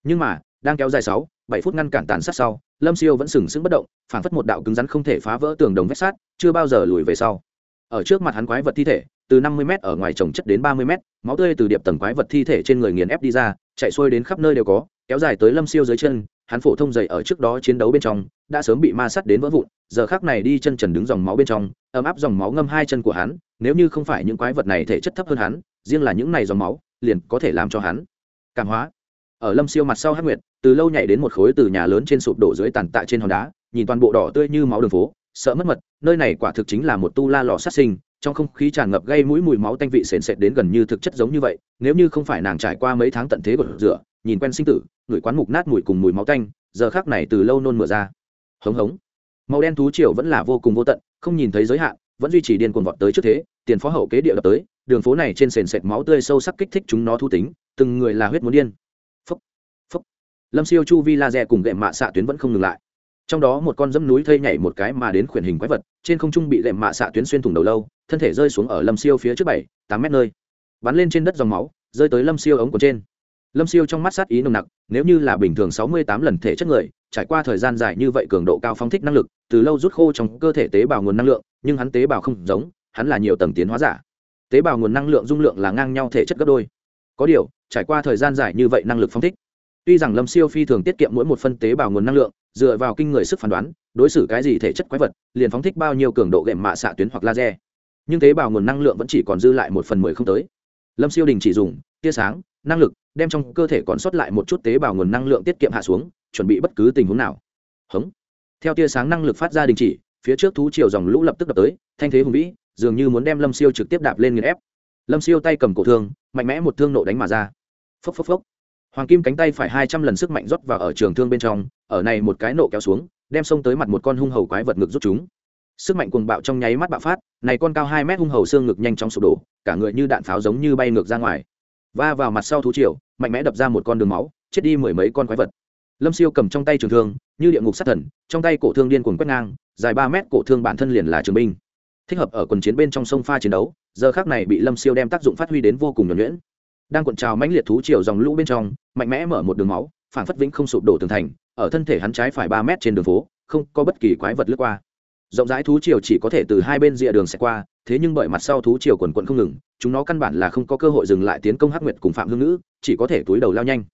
Speaker 1: Nhưng mà đang kéo dài sáu, bảy phút ngăn cản tàn sát sau, lâm siêu vẫn sừng sững bất động, phảng phất một đạo cứng rắn không thể phá vỡ tường đồng vết sát, chưa bao giờ lùi về sau. Ở trước mặt hắn quái vật thi thể, từ năm mươi m ở ngoài trồng chất đến ba mươi m máu tươi từ điệp tầng quái vật thi thể trên người nghiền ép đi ra, chạy xuôi đến khắp nơi đều có, kéo dài tới lâm siêu dưới chân, hắn phổ thông dậy ở trước đó chiến đấu bên trong, đã sớm bị ma sắt đến vỡ vụn, giờ khác này đi chân trần đứng dòng máu bên trong, ấm áp dòng máu ngâm hai chân của hắn, nếu như không phải những quái vật này thể chất thấp hơn hắn, riêng là những này dòng máu, liền có thể làm cho hắn cảm hóa ở lâm siêu mặt sau hát nguyệt, từ lâu nhảy đến một khối từ nhà lớn trên sụp đổ dưới tàn tạ trên hòn đá, nhìn toàn bộ đỏ tươi như máu đường phố, sợ mất mật, nơi này quả thực chính là một tu la lò sát sinh, trong không khí tràn ngập gây mũi mùi máu tanh vị sền sệt đến gần như thực chất giống như vậy, nếu như không phải nàng trải qua mấy tháng tận thế của rửa, nhìn quen sinh tử, người quán mục nát mùi cùng mùi máu tanh, giờ khác này từ lâu nôn mửa ra. Hống hống. Màu đen thú triều vẫn là vô cùng vô tận, không nhìn thấy giới hạn, vẫn duy trì điên cuồng vọt tới trước thế, tiền phó hậu kế địa đập tới, đường phố này trên sền sệt máu tươi sâu sắc kích thích chúng nó thu tính, từng người là huyết muốn điên lâm siêu chu vi laser cùng gệm mạ xạ tuyến vẫn không ngừng lại. Trong đó một con dẫm núi thây nhảy một cái mà đến khuyển hình quái vật, trên không trung bị gệm mạ xạ tuyến xuyên thủng đầu lâu, thân thể rơi xuống ở lâm siêu phía trước bảy, tám mét nơi. Bắn lên trên đất dòng máu, rơi tới lâm siêu ống của trên. Lâm siêu trong mắt sát ý nồng nặc, nếu như là bình thường sáu mươi tám lần thể chất người, trải qua thời gian dài như vậy cường độ cao phóng thích năng lực, từ lâu rút khô trong cơ thể tế bào nguồn năng lượng, nhưng hắn tế bào không giống, hắn là nhiều tầng tiến hóa giả. Tế bào nguồn năng lượng dung lượng là ngang nhau thể chất gấp đôi. Có điều, trải qua thời gian dài như vậy năng lực phóng thích tuy rằng lâm siêu phi thường tiết kiệm mỗi một phân tế bào nguồn năng lượng, dựa vào kinh người sức phán đoán, đối xử cái gì thể chất quái vật, liền phóng thích bao nhiêu cường độ gệm mạ xạ tuyến hoặc laser. Nhưng tế bào nguồn năng lượng vẫn chỉ còn dư lại một phần mười không tới. Lâm siêu đình chỉ dùng, tia sáng, năng lực, đem trong cơ thể còn sót lại một chút tế bào nguồn năng lượng tiết kiệm hạ xuống, chuẩn bị bất cứ tình huống nào. Hống. Theo tia sáng năng lực phát ra đình chỉ, phía trước thú chiều dòng lũ lập tức đập tới, thanh thế hùng vĩ, dường như muốn đem lâm siêu trực tiếp đạp lên nghiền ép. Lâm siêu tay cầm cổ thương, mạnh mẽ một thương nộ đánh mà ra. Phốc phốc phốc hoàng kim cánh tay phải hai trăm lần sức mạnh rót vào ở trường thương bên trong, ở này một cái nộ kéo xuống, đem xông tới mặt một con hung hầu quái vật ngực rút chúng. Sức mạnh cuồng bạo trong nháy mắt bạo phát, này con cao hai mét hung hầu xương ngực nhanh chóng sụp đổ, cả người như đạn pháo giống như bay ngược ra ngoài. Va vào mặt sau thú triều, mạnh mẽ đập ra một con đường máu, chết đi mười mấy con quái vật. Lâm siêu cầm trong tay trường thương, như địa ngục sát thần, trong tay cổ thương điên cuồng quét ngang, dài ba mét cổ thương bản thân liền là trường binh. Thích hợp ở quần chiến bên trong sông pha chiến đấu, giờ khác này bị lâm siêu đem tác dụng phát huy đến vô cùng nhuẩn nhuyễn đang cuộn trào mãnh liệt thú chiều dòng lũ bên trong, mạnh mẽ mở một đường máu, phản phất vĩnh không sụp đổ tường thành, ở thân thể hắn trái phải ba mét trên đường phố, không có bất kỳ quái vật lướt qua. Rộng rãi thú chiều chỉ có thể từ hai bên rìa đường sẽ qua, thế nhưng bởi mặt sau thú chiều quần quận không ngừng, chúng nó căn bản là không có cơ hội dừng lại tiến công hắc nguyệt cùng phạm hương nữ chỉ có thể túi đầu lao nhanh.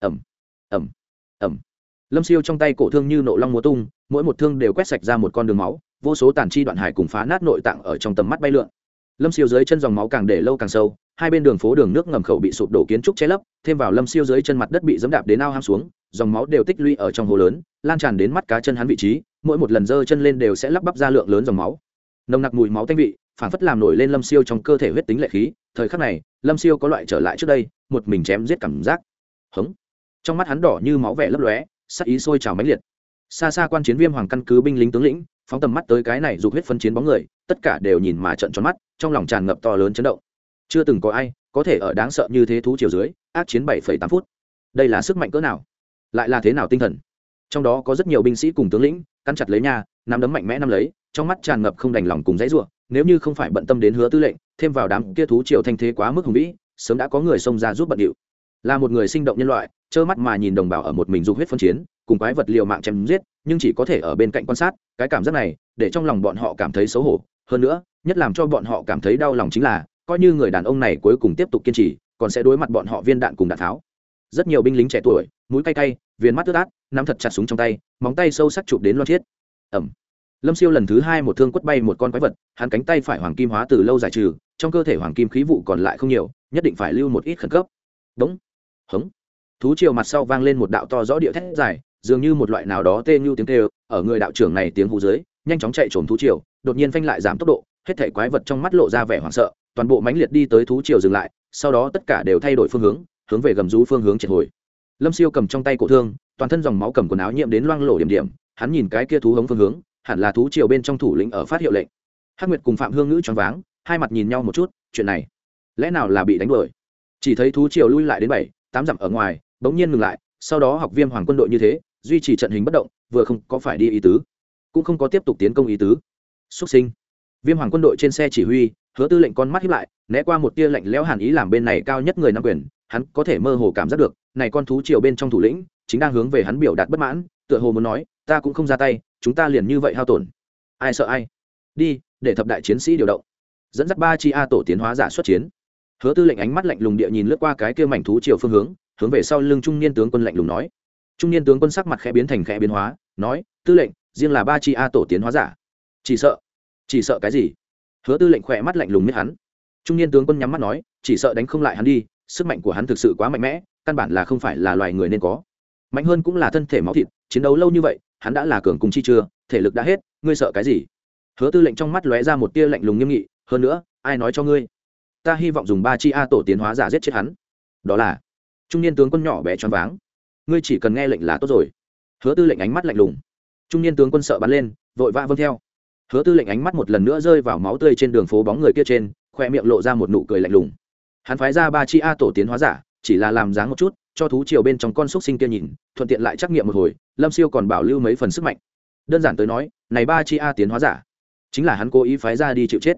Speaker 1: Ẩm ẩm ẩm lâm siêu trong tay cổ thương như nộ long múa tung, mỗi một thương đều quét sạch ra một con đường máu, vô số tàn chi đoạn hải cùng phá nát nội tạng ở trong tầm mắt bay lượn lâm siêu dưới chân dòng máu càng để lâu càng sâu, hai bên đường phố đường nước ngầm khẩu bị sụp đổ kiến trúc che lấp, thêm vào lâm siêu dưới chân mặt đất bị dẫm đạp đến ao ham xuống, dòng máu đều tích lũy ở trong hồ lớn, lan tràn đến mắt cá chân hắn vị trí, mỗi một lần giơ chân lên đều sẽ lắp bắp ra lượng lớn dòng máu. Nồng nặc mùi máu tanh vị, phản phất làm nổi lên lâm siêu trong cơ thể huyết tính lệ khí, thời khắc này, lâm siêu có loại trở lại trước đây, một mình chém giết cảm giác. Hống. Trong mắt hắn đỏ như máu vẻ lấp lóe, sắc ý sôi trào mãnh liệt. Xa xa quan chiến viêm hoàng căn cứ binh lính tướng lĩnh, phóng tầm mắt tới cái này dục huyết phân chiến bóng người tất cả đều nhìn mà trận tròn mắt, trong lòng tràn ngập to lớn chấn động. Chưa từng có ai có thể ở đáng sợ như thế thú chiều dưới, ác chiến bảy tám phút. Đây là sức mạnh cỡ nào? Lại là thế nào tinh thần? Trong đó có rất nhiều binh sĩ cùng tướng lĩnh căn chặt lấy nhà nắm đấm mạnh mẽ nắm lấy, trong mắt tràn ngập không đành lòng cùng dãy ruộng nếu như không phải bận tâm đến hứa tư lệnh, thêm vào đám kia thú triều thanh thế quá mức hùng vĩ, sớm đã có người xông ra giúp bận điệu. Là một người sinh động nhân loại, trơ mắt mà nhìn đồng bào ở một mình dục huyết phân chiến, cùng quái vật liều mạng chém giết, nhưng chỉ có thể ở bên cạnh quan sát, cái cảm giác này để trong lòng bọn họ cảm thấy xấu hổ hơn nữa, nhất làm cho bọn họ cảm thấy đau lòng chính là, coi như người đàn ông này cuối cùng tiếp tục kiên trì, còn sẽ đối mặt bọn họ viên đạn cùng đạn tháo. Rất nhiều binh lính trẻ tuổi, mũi cay cay viên mắt tước át, nắm thật chặt súng trong tay, móng tay sâu sắc chụp đến loan chiết. Ẩm. Lâm siêu lần thứ hai một thương quất bay một con quái vật, hắn cánh tay phải hoàng kim hóa từ lâu giải trừ, trong cơ thể hoàng kim khí vụ còn lại không nhiều, nhất định phải lưu một ít khẩn cấp. Đúng hống. Thú chiều mặt sau vang lên một đạo to rõ địa thét dài, dường như một loại nào đó tê như tiếng tê ở người đạo trưởng này tiếng hú dưới nhanh chóng chạy trốn thú triều, đột nhiên phanh lại giảm tốc độ hết thể quái vật trong mắt lộ ra vẻ hoảng sợ toàn bộ mãnh liệt đi tới thú triều dừng lại sau đó tất cả đều thay đổi phương hướng hướng về gầm rú phương hướng triệt hồi. Lâm siêu cầm trong tay cổ thương toàn thân dòng máu cầm quần áo nhiễm đến loang lổ điểm điểm hắn nhìn cái kia thú hống phương hướng hẳn là thú triều bên trong thủ lĩnh ở phát hiệu lệnh. Hắc nguyệt cùng phạm hương ngữ choáng váng hai mặt nhìn nhau một chút chuyện này lẽ nào là bị đánh đuổi? Chỉ thấy thú triều lui lại đến bảy tám dặm ở ngoài bỗng nhiên ngừng lại sau đó học viêm hoàng quân đội như thế duy trì trận hình bất động vừa không có phải đi ý tứ cũng không có tiếp tục tiến công ý tứ. Xuất sinh. Viêm hoàng quân đội trên xe chỉ huy, hứa tư lệnh con mắt hiếp lại, né qua một tia lạnh lẽo hàn ý làm bên này cao nhất người nam quyền, hắn có thể mơ hồ cảm giác được, này con thú triều bên trong thủ lĩnh, chính đang hướng về hắn biểu đạt bất mãn, tựa hồ muốn nói, ta cũng không ra tay, chúng ta liền như vậy hao tổn. Ai sợ ai? Đi, để thập đại chiến sĩ điều động. Dẫn dắt ba chi a tổ tiến hóa giả xuất chiến. Hứa tư lệnh ánh mắt lạnh lùng địa nhìn lướt qua cái kia mảnh thú triều phương hướng hướng về sau lưng trung niên tướng quân lạnh lùng nói. Trung niên tướng quân sắc mặt khẽ biến thành khẽ biến hóa, nói, tư lệnh riêng là ba chi a tổ tiến hóa giả. Chỉ sợ chỉ sợ cái gì? Hứa tư lệnh khỏe mắt lạnh lùng miết hắn. Trung niên tướng quân nhắm mắt nói, chỉ sợ đánh không lại hắn đi, sức mạnh của hắn thực sự quá mạnh mẽ, căn bản là không phải là loài người nên có. Mạnh hơn cũng là thân thể máu thịt, chiến đấu lâu như vậy, hắn đã là cường cùng chi chưa, thể lực đã hết, ngươi sợ cái gì? Hứa tư lệnh trong mắt lóe ra một tia lạnh lùng nghiêm nghị, hơn nữa, ai nói cho ngươi? Ta hy vọng dùng ba chi a tổ tiến hóa giả giết chết hắn. Đó là, trung niên tướng quân nhỏ bé choáng váng. Ngươi chỉ cần nghe lệnh là tốt rồi. Hứa tư lệnh ánh mắt lạnh lùng trung niên tướng quân sợ bắn lên, vội vã vâng theo. Hứa tư lệnh ánh mắt một lần nữa rơi vào máu tươi trên đường phố bóng người kia trên khoe miệng lộ ra một nụ cười lạnh lùng. Hắn phái ra ba chi a tổ tiến hóa giả, chỉ là làm dáng một chút, cho thú chiều bên trong con xúc sinh kia nhìn, thuận tiện lại trắc nghiệm một hồi, lâm siêu còn bảo lưu mấy phần sức mạnh. Đơn giản tới nói, này ba chi a tiến hóa giả, chính là hắn cố ý phái ra đi chịu chết.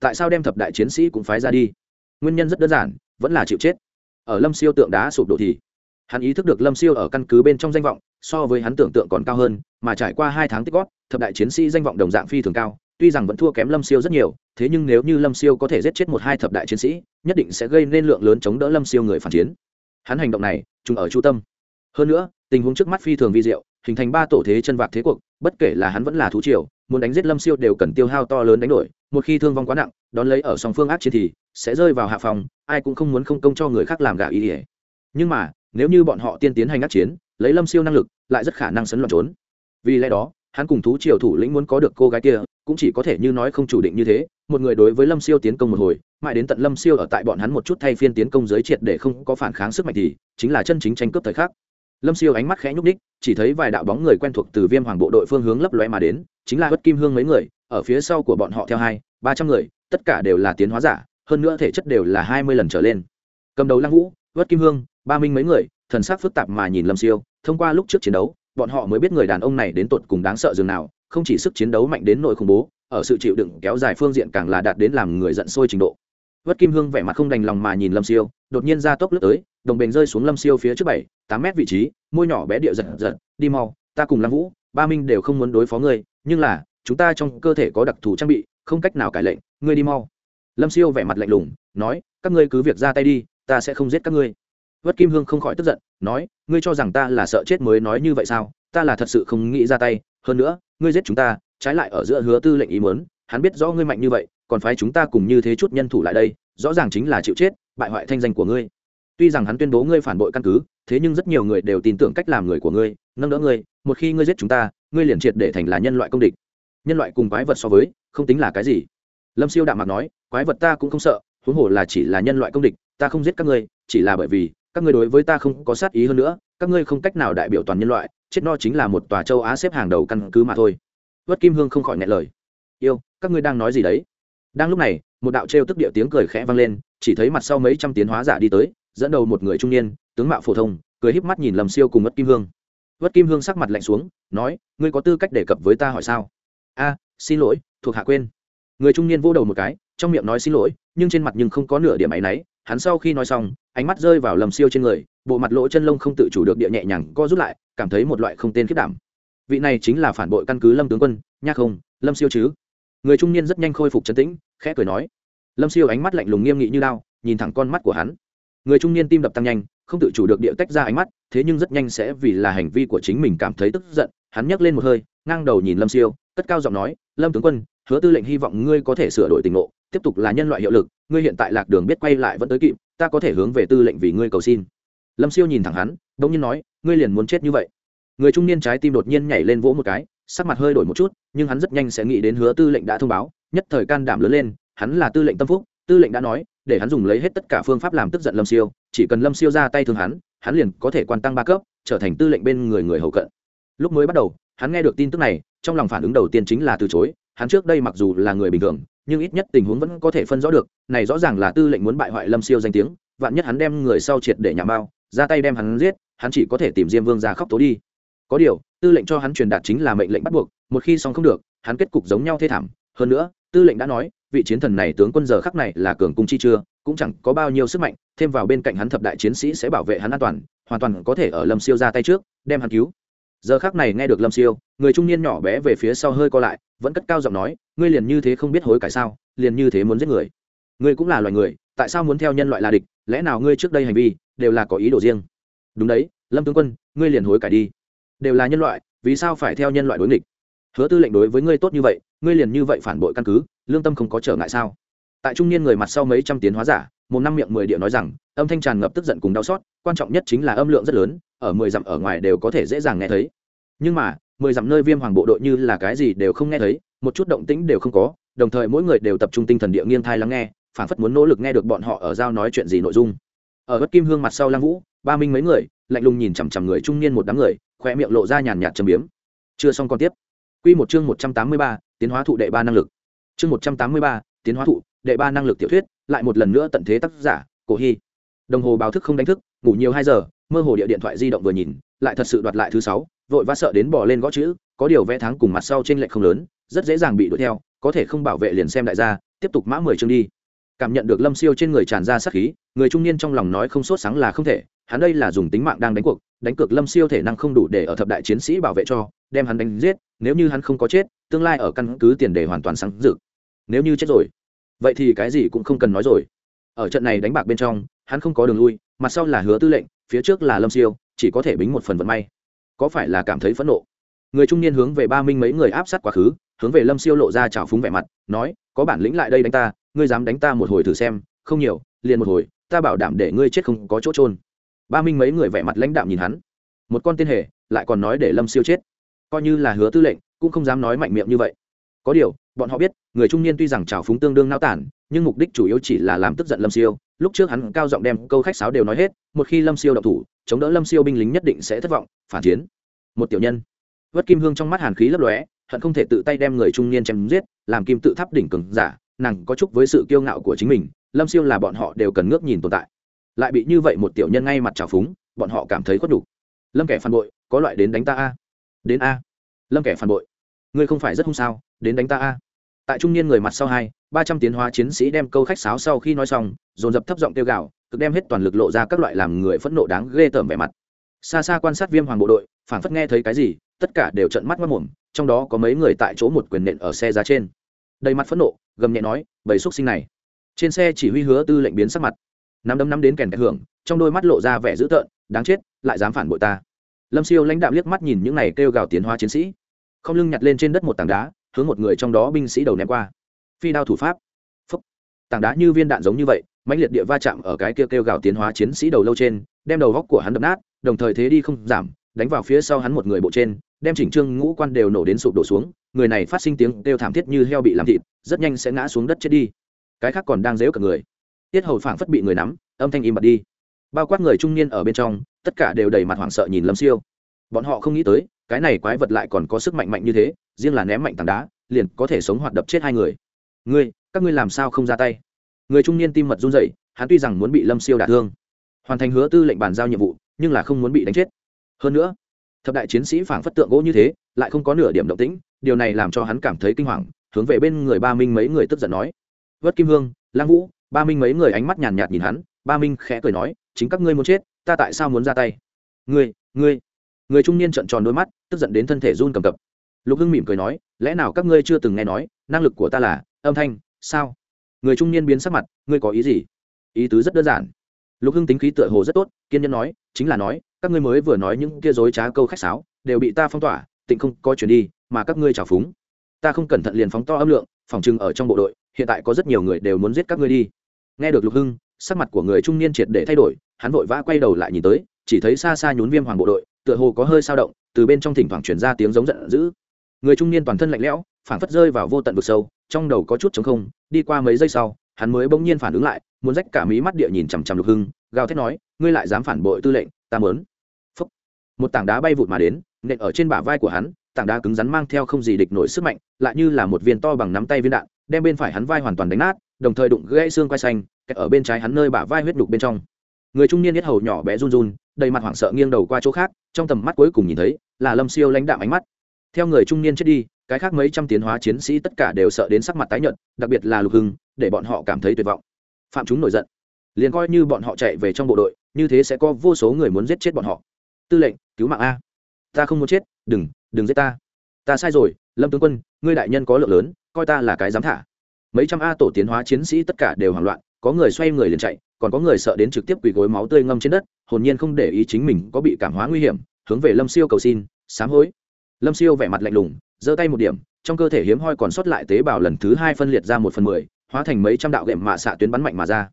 Speaker 1: Tại sao đem thập đại chiến sĩ cũng phái ra đi? Nguyên nhân rất đơn giản, vẫn là chịu chết. Ở lâm siêu tượng đá sụp đổ thì hắn ý thức được lâm siêu ở căn cứ bên trong danh vọng, so với hắn tưởng tượng còn cao hơn, mà trải qua hai tháng tích góp, thập đại chiến sĩ danh vọng đồng dạng phi thường cao, tuy rằng vẫn thua kém lâm siêu rất nhiều, thế nhưng nếu như lâm siêu có thể giết chết một hai thập đại chiến sĩ, nhất định sẽ gây nên lượng lớn chống đỡ lâm siêu người phản chiến. Hắn hành động này trùng ở chu tâm. Hơn nữa, tình huống trước mắt phi thường vi diệu, hình thành ba tổ thế chân vạc thế cuộc, bất kể là hắn vẫn là thú triều, muốn đánh giết lâm siêu đều cần tiêu hao to lớn đánh đổi, một khi thương vong quá nặng, đón lấy ở song phương ác chiến thì sẽ rơi vào hạ phòng, ai cũng không muốn không công cho người khác làm gà ý ỉa nhưng mà nếu như bọn họ tiên tiến hành ác chiến, lấy lâm siêu năng lực, lại rất khả năng sấn loạn trốn. Vì lẽ đó, hắn cùng thú triều thủ lĩnh muốn có được cô gái kia, cũng chỉ có thể như nói không chủ định như thế, một người đối với lâm siêu tiến công một hồi, mãi đến tận lâm siêu ở tại bọn hắn một chút thay phiên tiến công giới triệt để không có phản kháng sức mạnh thì, chính là chân chính tranh cướp thời khắc. Lâm siêu ánh mắt khẽ nhúc ních chỉ thấy vài đạo bóng người quen thuộc từ viêm hoàng bộ đội phương hướng lấp lóe mà đến, chính là bất kim hương mấy người, ở phía sau của bọn họ theo hai, ba trăm người, tất cả đều là tiến hóa giả, hơn nữa thể chất đều là hai mươi lần trở lên. Cầm đầu lăng vũ vất kim hương, ba minh mấy người, thần sắc phức tạp mà nhìn lâm siêu, thông qua lúc trước chiến đấu, bọn họ mới biết người đàn ông này đến tột cùng đáng sợ dường nào, không chỉ sức chiến đấu mạnh đến nội khủng bố, ở sự chịu đựng kéo dài phương diện càng là đạt đến làm người giận sôi trình độ. Vất kim hương vẻ mặt không đành lòng mà nhìn lâm siêu, đột nhiên ra tốc lướt tới, đồng bền rơi xuống lâm siêu phía trước bảy, tám mét vị trí, môi nhỏ bé địa giật giật, đi mau, ta cùng Lâm vũ, ba minh đều không muốn đối phó ngươi, nhưng là, chúng ta trong cơ thể có đặc thù trang bị, không cách nào cải lệnh, ngươi đi mau. Lâm siêu vẻ mặt lạnh lùng, nói, các ngươi cứ việc ra tay đi ta sẽ không giết các ngươi. Vất kim hương không khỏi tức giận, nói, ngươi cho rằng ta là sợ chết mới nói như vậy sao? Ta là thật sự không nghĩ ra tay. Hơn nữa, ngươi giết chúng ta, trái lại ở giữa hứa tư lệnh ý muốn, hắn biết rõ ngươi mạnh như vậy, còn phái chúng ta cùng như thế chút nhân thủ lại đây, rõ ràng chính là chịu chết, bại hoại thanh danh của ngươi. Tuy rằng hắn tuyên bố ngươi phản bội căn cứ, thế nhưng rất nhiều người đều tin tưởng cách làm người của ngươi, nâng đỡ ngươi, một khi ngươi giết chúng ta, ngươi liền triệt để thành là nhân loại công địch. Nhân loại cùng quái vật so với, không tính là cái gì. Lâm siêu đạm mặt nói, quái vật ta cũng không sợ, huống hồ là chỉ là nhân loại công địch ta không giết các ngươi, chỉ là bởi vì, các ngươi đối với ta không có sát ý hơn nữa, các ngươi không cách nào đại biểu toàn nhân loại, chết no chính là một tòa châu á xếp hàng đầu căn cứ mà thôi. Vất kim hương không khỏi ngại lời. Yêu, các ngươi đang nói gì đấy? Đang lúc này, một đạo trêu tức địa tiếng cười khẽ vang lên, chỉ thấy mặt sau mấy trăm tiến hóa giả đi tới, dẫn đầu một người trung niên, tướng mạo phổ thông, cười híp mắt nhìn lầm siêu cùng vất kim hương. Vất kim hương sắc mặt lạnh xuống, nói, ngươi có tư cách đề cập với ta hỏi sao? A, xin lỗi, thuộc hạ quên. Người trung niên vô đầu một cái, trong miệng nói xin lỗi, nhưng trên mặt nhưng không có nửa điểm áy náy hắn sau khi nói xong, ánh mắt rơi vào lầm siêu trên người, bộ mặt lỗ chân lông không tự chủ được địa nhẹ nhàng co rút lại, cảm thấy một loại không tên khiết đảm. Vị này chính là phản bội căn cứ lâm tướng quân, nha không, lâm siêu chứ? Người trung niên rất nhanh khôi phục chấn tĩnh, khẽ cười nói. Lâm siêu ánh mắt lạnh lùng nghiêm nghị như lao nhìn thẳng con mắt của hắn. Người trung niên tim đập tăng nhanh, không tự chủ được địa tách ra ánh mắt, thế nhưng rất nhanh sẽ vì là hành vi của chính mình cảm thấy tức giận, hắn nhấc lên một hơi, ngang đầu nhìn lâm siêu, cất cao giọng nói, lâm tướng quân, hứa tư lệnh hy vọng ngươi có thể sửa đổi tình ngộ, tiếp tục là nhân loại hiệu lực ngươi hiện tại lạc đường biết quay lại vẫn tới kịp, ta có thể hướng về tư lệnh vì ngươi cầu xin. Lâm siêu nhìn thẳng hắn đ ỗ n g nhiên nói, ngươi liền muốn chết như vậy. Người trung niên trái tim đột nhiên nhảy lên vỗ một cái, sắc mặt hơi đổi một chút, nhưng hắn rất nhanh sẽ nghĩ đến hứa tư lệnh đã thông báo, nhất thời can đảm lớn lên, hắn là tư lệnh tâm phúc, tư lệnh đã nói, để hắn dùng lấy hết tất cả phương pháp làm tức giận lâm siêu, chỉ cần lâm siêu ra tay thương hắn hắn liền có thể quan tăng ba cấp, trở thành tư lệnh bên người người hầu cận. Lúc mới bắt đầu, hắn nghe được tin tức này, trong lòng phản ứng đầu tiên chính là từ chối, hắn trước đây mặc dù là người bình thường nhưng ít nhất tình huống vẫn có thể phân rõ được, này rõ ràng là tư lệnh muốn bại hoại lâm siêu danh tiếng, vạn nhất hắn đem người sau triệt để nhà bao ra tay đem hắn giết, hắn chỉ có thể tìm diêm vương ra khóc tố đi. Có điều, tư lệnh cho hắn truyền đạt chính là mệnh lệnh bắt buộc, một khi xong không được, hắn kết cục giống nhau thê thảm. Hơn nữa, tư lệnh đã nói, vị chiến thần này tướng quân giờ khắc này là cường cung chi chưa, cũng chẳng có bao nhiêu sức mạnh, thêm vào bên cạnh hắn thập đại chiến sĩ sẽ bảo vệ hắn an toàn, hoàn toàn có thể ở lâm siêu ra tay trước, đem hắn cứu giờ khắc này nghe được lâm siêu, người trung niên nhỏ bé về phía sau hơi co lại, vẫn cất cao giọng nói, ngươi liền như thế không biết hối cải sao, liền như thế muốn giết người. Ngươi cũng là loài người, tại sao muốn theo nhân loại là địch, lẽ nào ngươi trước đây hành vi đều là có ý đồ riêng? Đúng đấy, lâm tướng quân, ngươi liền hối cải đi. Đều là nhân loại, vì sao phải theo nhân loại đối nghịch? Hứa tư lệnh đối với ngươi tốt như vậy, ngươi liền như vậy phản bội căn cứ, lương tâm không có trở ngại sao? Tại trung niên người mặt sau mấy trăm tiến hóa giả một năm miệng mười địa nói rằng, âm thanh tràn ngập tức giận cùng đau xót, quan trọng nhất chính là âm lượng rất lớn, ở mười dặm ở ngoài đều có thể dễ dàng nghe thấy. Nhưng mà, mười dặm nơi viêm hoàng bộ đội như là cái gì đều không nghe thấy, một chút động tĩnh đều không có, đồng thời mỗi người đều tập trung tinh thần địa nghiêng thai lắng nghe, phản phất muốn nỗ lực nghe được bọn họ ở giao nói chuyện gì nội dung. Ở bất kim hương mặt sau lăng vũ, ba minh mấy người, lạnh lùng nhìn chằm chằm người trung niên một đám người, khoe miệng lộ ra nhàn nhạt trầm biếm. Chưa xong còn tiếp. Quy một chương một trăm tám mươi ba, tiến hóa thụ đệ ba năng lực. Chương một trăm tám mươi ba, tiến hóa thụ đệ ba năng lực tiểu thuyết, lại một lần nữa tận thế tác giả, cổ hy. Đồng hồ báo thức không đánh thức, ngủ nhiều hai giờ, mơ hồ địa điện thoại di động vừa nhìn, lại thật sự đoạt lại thứ sáu, vội vã sợ đến bỏ lên gõ chữ, có điều vẽ tháng cùng mặt sau trên lệch không lớn, rất dễ dàng bị đuổi theo, có thể không bảo vệ liền xem đại gia, tiếp tục mã mười chương đi. Cảm nhận được lâm siêu trên người tràn ra sát khí, người trung niên trong lòng nói không sốt sáng là không thể, hắn đây là dùng tính mạng đang đánh cuộc, đánh cược lâm siêu thể năng không đủ để ở thập đại chiến sĩ bảo vệ cho, đem hắn đánh giết, nếu như hắn không có chết, tương lai ở căn cứ tiền đề hoàn toàn sáng rực nếu như chết rồi vậy thì cái gì cũng không cần nói rồi. Ở trận này đánh bạc bên trong, hắn không có đường lui, mặt sau là hứa tư lệnh, phía trước là lâm siêu, chỉ có thể bính một phần vận may. Có phải là cảm thấy phẫn nộ? Người trung niên hướng về ba minh mấy người áp sát quá khứ, hướng về lâm siêu lộ ra trào phúng vẻ mặt, nói, có bản lĩnh lại đây đánh ta, ngươi dám đánh ta một hồi thử xem, không nhiều, liền một hồi, ta bảo đảm để ngươi chết không có chỗ trôn ba minh mấy người vẻ mặt lãnh đạm nhìn hắn. Một con tiên hề, lại còn nói để lâm siêu chết. Coi như là hứa tư lệnh, cũng không dám nói mạnh miệng như vậy có điều, bọn họ biết, người trung niên tuy rằng trào phúng tương đương nao tản nhưng mục đích chủ yếu chỉ là làm tức giận lâm siêu. Lúc trước hắn cao giọng đem câu khách sáo đều nói hết, một khi lâm siêu đậu thủ, chống đỡ lâm siêu binh lính nhất định sẽ thất vọng, phản chiến. Một tiểu nhân. Vất kim hương trong mắt hàn khí lấp lóe, hận không thể tự tay đem người trung niên chém giết, làm kim tự tháp đỉnh cường giả, nàng có chúc với sự kiêu ngạo của chính mình, lâm siêu là bọn họ đều cần ngước nhìn tồn tại. Lại bị như vậy một tiểu nhân ngay mặt trào phúng, bọn họ cảm thấy khuất đủ. Lâm kẻ phản bội, có loại đến đánh ta a. Đến a. Lâm kẻ phản bội ngươi không phải rất hung sao, đến đánh ta a. Tại trung niên người mặt sau hai, ba trăm tiến hóa chiến sĩ đem câu khách sáo sau khi nói xong, dồn dập thấp giọng tiêu gạo cực đem hết toàn lực lộ ra các loại làm người phẫn nộ đáng ghê tởm vẻ mặt. Xa xa quan sát viêm hoàng bộ đội phản phất nghe thấy cái gì, tất cả đều trận mắt mất mồm trong đó có mấy người tại chỗ một quyền nện ở xe giá trên. Đầy mặt phẫn nộ, gầm nhẹ nói, bầy xúc sinh này. Trên xe chỉ huy hứa tư lệnh biến sắc mặt. Nắm đấm nắm đến kèn kẹt hưởng, trong đôi mắt lộ ra vẻ dữ tợn, đáng chết, lại dám phản bội ta. Lâm siêu lãnh đạo liếc mắt nhìn những này kêu gào tiến hóa chiến sĩ không lưng nhặt lên trên đất một tảng đá, hướng một người trong đó binh sĩ đầu ném qua. Phi đao thủ pháp. Phúc. Tảng đá như viên đạn giống như vậy, mãnh liệt địa va chạm ở cái kêu kêu gào tiến hóa chiến sĩ đầu lâu trên, đem đầu góc của hắn đập nát, đồng thời thế đi không giảm, đánh vào phía sau hắn một người bộ trên, đem chỉnh trương ngũ quan đều nổ đến sụp đổ xuống, người này phát sinh tiếng kêu thảm thiết như heo bị làm thịt, rất nhanh sẽ ngã xuống đất chết đi. Cái khác còn đang dếu cả người. Tiết hầu phảng phất bị người nắm, âm thanh im bặt đi. Bao quát người trung niên ở bên trong, tất cả đều đầy mặt hoảng sợ nhìn lâm siêu. Bọn họ không nghĩ tới cái này quái vật lại còn có sức mạnh mạnh như thế, riêng là ném mạnh tảng đá, liền có thể sống hoạt đập chết hai người. Ngươi, các ngươi làm sao không ra tay? Người trung niên tim mật run rẩy, hắn tuy rằng muốn bị lâm siêu đả thương, hoàn thành hứa tư lệnh bàn giao nhiệm vụ, nhưng là không muốn bị đánh chết. Hơn nữa, thập đại chiến sĩ phảng phất tượng gỗ như thế, lại không có nửa điểm động tĩnh, điều này làm cho hắn cảm thấy kinh hoàng, hướng về bên người ba minh mấy người tức giận nói. Vất kim hương, lang vũ, ba minh mấy người ánh mắt nhàn nhạt nhìn hắn, ba minh khẽ cười nói, chính các ngươi muốn chết, ta tại sao muốn ra tay? Ngươi ngươi. Người trung niên trợn tròn đôi mắt tức giận đến thân thể run cầm cập. Lục hưng mỉm cười nói, lẽ nào các ngươi chưa từng nghe nói, năng lực của ta là, âm thanh, sao? Người trung niên biến sắc mặt, ngươi có ý gì? Ý tứ rất đơn giản. Lục hưng tính khí tựa hồ rất tốt, kiên nhẫn nói, chính là nói, các ngươi mới vừa nói những kia dối trá câu khách sáo, đều bị ta phong tỏa, tịnh không có chuyển đi, mà các ngươi trào phúng. Ta không cẩn thận liền phóng to âm lượng, phòng trưng ở trong bộ đội, hiện tại có rất nhiều người đều muốn giết các ngươi đi. Nghe được lục hưng, sắc mặt của người trung niên triệt để thay đổi, hắn vội vã quay đầu lại nhìn tới, chỉ thấy xa xa nhún viêm hoàng bộ đội, tựa hồ có hơi sao động từ bên trong thỉnh thoảng chuyển ra tiếng giống giận dữ. Người trung niên toàn thân lạnh lẽo, phảng phất rơi vào vô tận vực sâu, trong đầu có chút chống không, đi qua mấy giây sau, hắn mới bỗng nhiên phản ứng lại, muốn rách cả mí mắt địa nhìn chằm chằm lục hưng, gào thét nói, ngươi lại dám phản bội tư lệnh, ta mớn Phúc. một tảng đá bay vụt mà đến, nện ở trên bả vai của hắn, tảng đá cứng rắn mang theo không gì địch nổi sức mạnh, lại như là một viên to bằng nắm tay viên đạn, đem bên phải hắn vai hoàn toàn đánh nát, đồng thời đụng gãy xương quai xanh ở bên trái hắn nơi bả vai huyết đục bên trong. Người trung niên nhất hầu nhỏ bé run run, đầy mặt hoảng sợ nghiêng đầu qua chỗ khác, trong tầm mắt cuối cùng nhìn thấy là lâm siêu lãnh đạm ánh mắt. Theo người trung niên chết đi, cái khác mấy trăm tiến hóa chiến sĩ tất cả đều sợ đến sắc mặt tái nhợt, đặc biệt là lục hưng, để bọn họ cảm thấy tuyệt vọng. Phạm chúng nổi giận. Liền coi như bọn họ chạy về trong bộ đội, như thế sẽ có vô số người muốn giết chết bọn họ. Tư lệnh, cứu mạng a. Ta không muốn chết, đừng đừng giết ta. Ta sai rồi, lâm tướng quân, ngươi đại nhân có lượng lớn, coi ta là cái dám thả. Mấy trăm a tổ tiến hóa chiến sĩ tất cả đều hoảng loạn, có người xoay người liền chạy, còn có người sợ đến trực tiếp quỳ gối máu tươi ngâm trên đất, hồn nhiên không để ý chính mình có bị cảm hóa nguy hiểm hướng về lâm siêu cầu xin, sám hối. Lâm siêu vẻ mặt lạnh lùng, giơ tay một điểm, trong cơ thể hiếm hoi còn sót lại tế bào lần thứ hai phân liệt ra một phần mười, hóa thành mấy trăm đạo gệm mạ xạ tuyến bắn mạnh mà ra.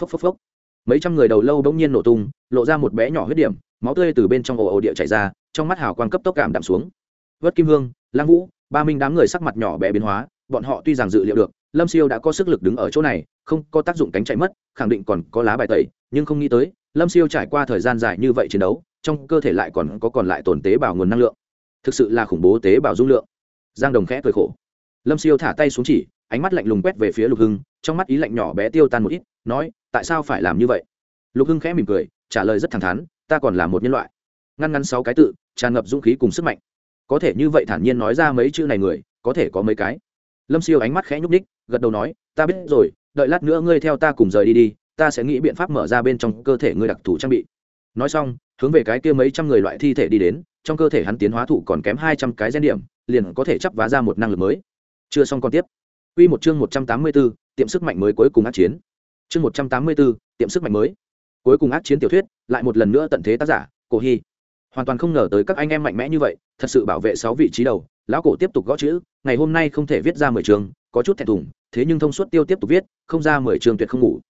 Speaker 1: Phốc phốc phốc. Mấy trăm người đầu lâu bỗng nhiên nổ tung, lộ ra một bé nhỏ huyết điểm, máu tươi từ bên trong ồ ồ địa chảy ra, trong mắt hào quang cấp tốc cảm đạm xuống. Vớt kim hương, lang vũ, ba minh đám người sắc mặt nhỏ bé biến hóa, bọn họ tuy rằng dự liệu được, lâm siêu đã có sức lực đứng ở chỗ này, không có tác dụng cánh chạy mất, khẳng định còn có lá bài tẩy, nhưng không nghĩ tới lâm siêu trải qua thời gian dài như vậy chiến đấu, trong cơ thể lại còn có còn lại tồn tế bào nguồn năng lượng. Thực sự là khủng bố tế bào dung lượng. Giang đồng khẽ cười khổ. Lâm siêu thả tay xuống chỉ, ánh mắt lạnh lùng quét về phía lục hưng, trong mắt ý lạnh nhỏ bé tiêu tan một ít, nói, tại sao phải làm như vậy? Lục hưng khẽ mỉm cười, trả lời rất thẳng thắn, ta còn là một nhân loại. Ngăn ngắn sáu cái tự, tràn ngập dũng khí cùng sức mạnh. Có thể như vậy thản nhiên nói ra mấy chữ này người, có thể có mấy cái. Lâm siêu ánh mắt khẽ nhúc ních gật đầu nói, ta biết rồi, đợi lát nữa ngươi theo ta cùng rời đi đi ta sẽ nghĩ biện pháp mở ra bên trong cơ thể ngươi đặc thù trang bị nói xong hướng về cái kia mấy trăm người loại thi thể đi đến trong cơ thể hắn tiến hóa thụ còn kém hai trăm cái gen điểm liền có thể chắp vá ra một năng lực mới chưa xong còn tiếp Quy một chương một trăm tám mươi 184, tiệm sức mạnh mới cuối cùng ác chiến. Chương một trăm tám mươi 184, tiệm sức mạnh mới. Cuối cùng ác chiến tiểu thuyết, lại một lần nữa tận thế tác giả, Cổ hy Hoàn toàn không ngờ tới các anh em mạnh mẽ như vậy, thật sự bảo vệ sáu vị trí đầu, lão cổ tiếp tục gõ chữ, ngày hôm nay không thể viết ra mười chương, có chút thẹn thùng, thế nhưng thông suốt tiêu tiếp tục viết, không ra mười chương tuyệt không ngủ.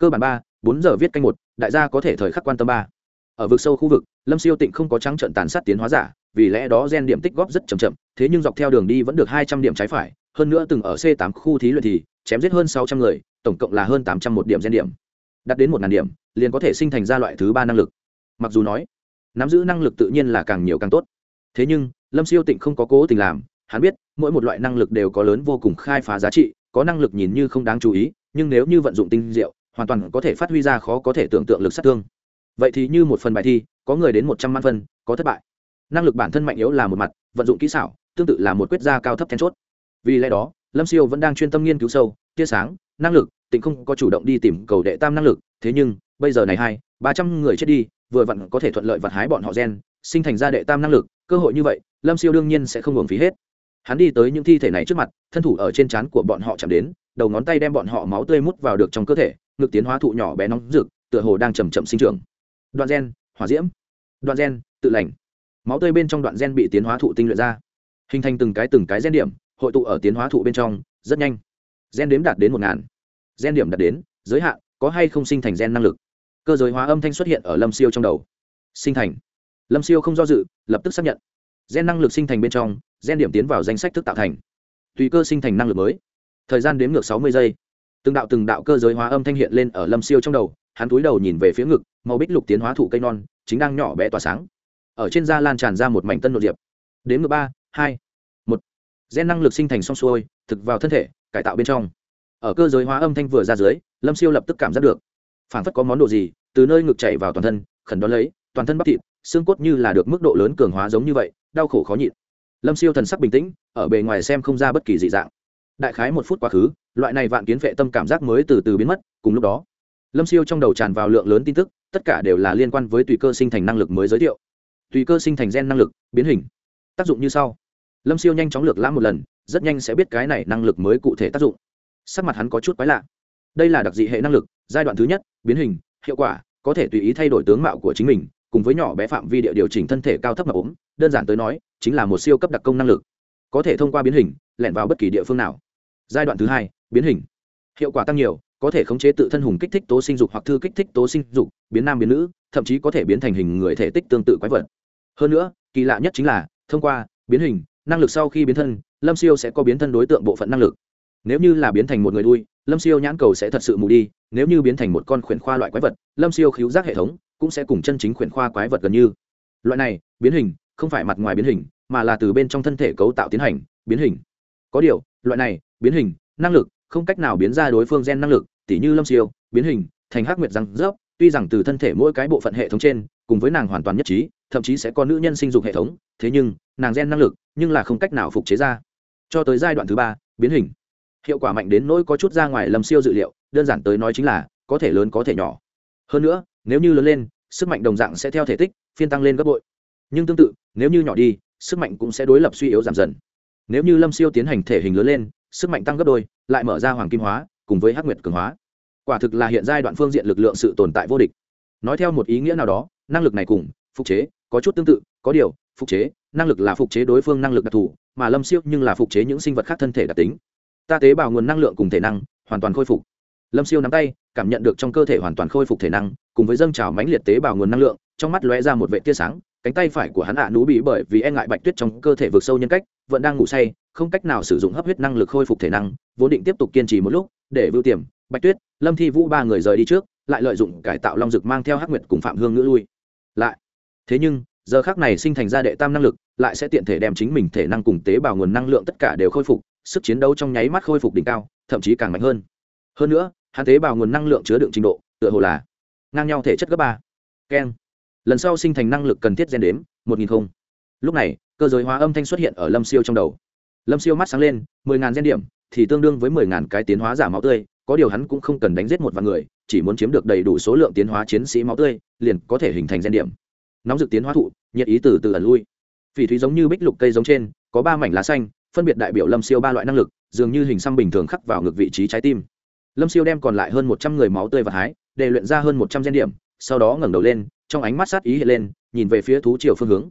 Speaker 1: Cơ bản ba, bốn giờ viết canh một, đại gia có thể thời khắc quan tâm ba. Ở vực sâu khu vực lâm siêu tịnh không có trắng trận tàn sát tiến hóa giả vì lẽ đó gen điểm tích góp rất chậm chậm thế nhưng dọc theo đường đi vẫn được hai trăm điểm trái phải hơn nữa từng ở c tám khu thí luyện thì chém giết hơn sáu trăm người tổng cộng là hơn tám trăm một điểm gen điểm. Đạt đến một ngàn điểm liền có thể sinh thành ra loại thứ ba năng lực. Mặc dù nói nắm giữ năng lực tự nhiên là càng nhiều càng tốt. Thế nhưng lâm siêu tịnh không có cố tình làm hắn biết mỗi một loại năng lực đều có lớn vô cùng khai phá giá trị có năng lực nhìn như không đáng chú ý nhưng nếu như vận dụng tinh diệu hoàn toàn có thể phát huy ra khó có thể tưởng tượng lực sát thương. Vậy thì như một phần bài thi, có người đến một trăm mãn phân, có thất bại. Năng lực bản thân mạnh yếu là một mặt, vận dụng kỹ xảo, tương tự là một quyết gia cao thấp then chốt. Vì lẽ đó, lâm siêu vẫn đang chuyên tâm nghiên cứu sâu, tia sáng, năng lực, tỉnh không có chủ động đi tìm cầu đệ tam năng lực, thế nhưng, bây giờ này hai, ba trăm người chết đi, vừa vặn có thể thuận lợi vặt hái bọn họ gen, sinh thành ra đệ tam năng lực, cơ hội như vậy, lâm siêu đương nhiên sẽ không hưởng phí hết. Hắn đi tới những thi thể này trước mặt, thân thủ ở trên trán của bọn họ chạm đến đầu ngón tay đem bọn họ máu tươi mút vào được trong cơ thể, ngực tiến hóa thụ nhỏ bé nóng rực, tựa hồ đang chầm chậm sinh trưởng. Đoạn gen, hỏa diễm. Đoạn gen, tự lành. Máu tươi bên trong đoạn gen bị tiến hóa thụ tinh luyện ra. Hình thành từng cái từng cái gen điểm, hội tụ ở tiến hóa thụ bên trong, rất nhanh. Gen đếm đạt đến một ngàn. Gen điểm đạt đến, giới hạn, có hay không sinh thành gen năng lực. Cơ giới hóa âm thanh xuất hiện ở lâm siêu trong đầu. Sinh thành. Lâm siêu không do dự, lập tức xác nhận. Gen năng lực sinh thành bên trong, gen điểm tiến vào danh sách thức tạo thành. Tùy cơ sinh thành năng lực mới thời gian đếm ngược sáu mươi giây. Từng đạo từng đạo cơ giới hóa âm thanh hiện lên ở lâm siêu trong đầu, hắn túi đầu nhìn về phía ngực, màu bích lục tiến hóa thụ cây non, chính đang nhỏ bé tỏa sáng. Ở trên da lan tràn ra một mảnh tân nội diệp. Đến ngược ba, hai, một. Gen năng lực sinh thành xong xuôi, thực vào thân thể, cải tạo bên trong. Ở cơ giới hóa âm thanh vừa ra dưới, lâm siêu lập tức cảm giác được phản phất có món đồ gì, từ nơi ngực chảy vào toàn thân, khẩn đón lấy, toàn thân bắp thịt, xương cốt như là được mức độ lớn cường hóa giống như vậy, đau khổ khó nhịn. Lâm siêu thần sắc bình tĩnh, ở bề ngoài xem không ra bất kỳ dị dạng đại khái một phút quá khứ, loại này vạn kiến vệ tâm cảm giác mới từ từ biến mất, cùng lúc đó, lâm siêu trong đầu tràn vào lượng lớn tin tức, tất cả đều là liên quan với tùy cơ sinh thành năng lực mới giới thiệu. Tùy cơ sinh thành gen năng lực, biến hình. Tác dụng như sau. Lâm siêu nhanh chóng lược lãm một lần, rất nhanh sẽ biết cái này năng lực mới cụ thể tác dụng. Sắc mặt hắn có chút quái lạ. Đây là đặc dị hệ năng lực, giai đoạn thứ nhất, biến hình, hiệu quả, có thể tùy ý thay đổi tướng mạo của chính mình, cùng với nhỏ bé phạm vi địa điều chỉnh thân thể cao thấp mà ốm, đơn giản tới nói, chính là một siêu cấp đặc công năng lực. Có thể thông qua biến hình, lẻn vào bất kỳ địa phương nào giai đoạn thứ hai, biến hình. Hiệu quả tăng nhiều, có thể khống chế tự thân hùng kích thích tố sinh dục hoặc thư kích thích tố sinh dục, biến nam biến nữ, thậm chí có thể biến thành hình người thể tích tương tự quái vật. Hơn nữa, kỳ lạ nhất chính là, thông qua biến hình, năng lực sau khi biến thân, lâm siêu sẽ có biến thân đối tượng bộ phận năng lực. Nếu như là biến thành một người đuôi, lâm siêu nhãn cầu sẽ thật sự mù đi, nếu như biến thành một con khuyển khoa loại quái vật, lâm siêu khíu giác hệ thống cũng sẽ cùng chân chính khuyển khoa quái vật gần như. Loại này, biến hình, không phải mặt ngoài biến hình, mà là từ bên trong thân thể cấu tạo tiến hành, biến hình. Có điều, loại này biến hình, năng lực, không cách nào biến ra đối phương gen năng lực, tỉ như lâm siêu, biến hình, thành hắc nguyệt răng rớp, tuy rằng từ thân thể mỗi cái bộ phận hệ thống trên, cùng với nàng hoàn toàn nhất trí, thậm chí sẽ có nữ nhân sinh dục hệ thống, thế nhưng, nàng gen năng lực, nhưng là không cách nào phục chế ra. Cho tới giai đoạn thứ ba, biến hình. Hiệu quả mạnh đến nỗi có chút ra ngoài lâm siêu dự liệu, đơn giản tới nói chính là, có thể lớn có thể nhỏ. Hơn nữa, nếu như lớn lên, sức mạnh đồng dạng sẽ theo thể tích, phiên tăng lên gấp bội. Nhưng tương tự, nếu như nhỏ đi, sức mạnh cũng sẽ đối lập suy yếu giảm dần. Nếu như lâm siêu tiến hành thể hình lớn lên sức mạnh tăng gấp đôi, lại mở ra hoàng kim hóa, cùng với hắc nguyệt cường hóa. Quả thực là hiện giai đoạn phương diện lực lượng sự tồn tại vô địch. Nói theo một ý nghĩa nào đó, năng lực này cùng phục chế có chút tương tự, có điều, phục chế, năng lực là phục chế đối phương năng lực đặc thù, mà lâm siêu nhưng là phục chế những sinh vật khác thân thể đặc tính. Ta tế bào nguồn năng lượng cùng thể năng hoàn toàn khôi phục. Lâm siêu nắm tay, cảm nhận được trong cơ thể hoàn toàn khôi phục thể năng, cùng với dâng trào mãnh liệt tế bào nguồn năng lượng, trong mắt lóe ra một vệ tia sáng cánh tay phải của hắn ạ nú bị bởi vì e ngại bạch tuyết trong cơ thể vượt sâu nhân cách, vẫn đang ngủ say, không cách nào sử dụng hấp huyết năng lực khôi phục thể năng, vốn định tiếp tục kiên trì một lúc, để vưu tiềm, bạch tuyết, lâm thi vũ ba người rời đi trước, lại lợi dụng cải tạo long dực mang theo hắc nguyệt cùng phạm hương ngữ lui. Lại. Thế nhưng, giờ khác này sinh thành ra đệ tam năng lực, lại sẽ tiện thể đem chính mình thể năng cùng tế bào nguồn năng lượng tất cả đều khôi phục, sức chiến đấu trong nháy mắt khôi phục đỉnh cao, thậm chí càng mạnh hơn. Hơn nữa, hắn tế bào nguồn năng lượng chứa đựng trình độ, tựa hồ là ngang nhau thể chất gấp ba. Keng lần sau sinh thành năng lực cần thiết gen đếm, một nghìn không. Lúc này, cơ giới hóa âm thanh xuất hiện ở lâm siêu trong đầu. Lâm siêu mắt sáng lên, mười ngàn gen điểm, thì tương đương với mười ngàn cái tiến hóa giả máu tươi, có điều hắn cũng không cần đánh giết một vạn người, chỉ muốn chiếm được đầy đủ số lượng tiến hóa chiến sĩ máu tươi, liền có thể hình thành gen điểm. Nóng dực tiến hóa thụ, nhiệt ý từ từ ẩn lui. Phỉ thúy giống như bích lục cây giống trên, có ba mảnh lá xanh, phân biệt đại biểu lâm siêu ba loại năng lực, dường như hình xăm bình thường khắc vào ngực vị trí trái tim. Lâm siêu đem còn lại hơn một trăm người máu tươi và hái, để luyện ra hơn một trăm gen điểm, sau đó ngẩng đầu lên trong ánh mắt sát ý hiện lên, nhìn về phía thú triều phương hướng.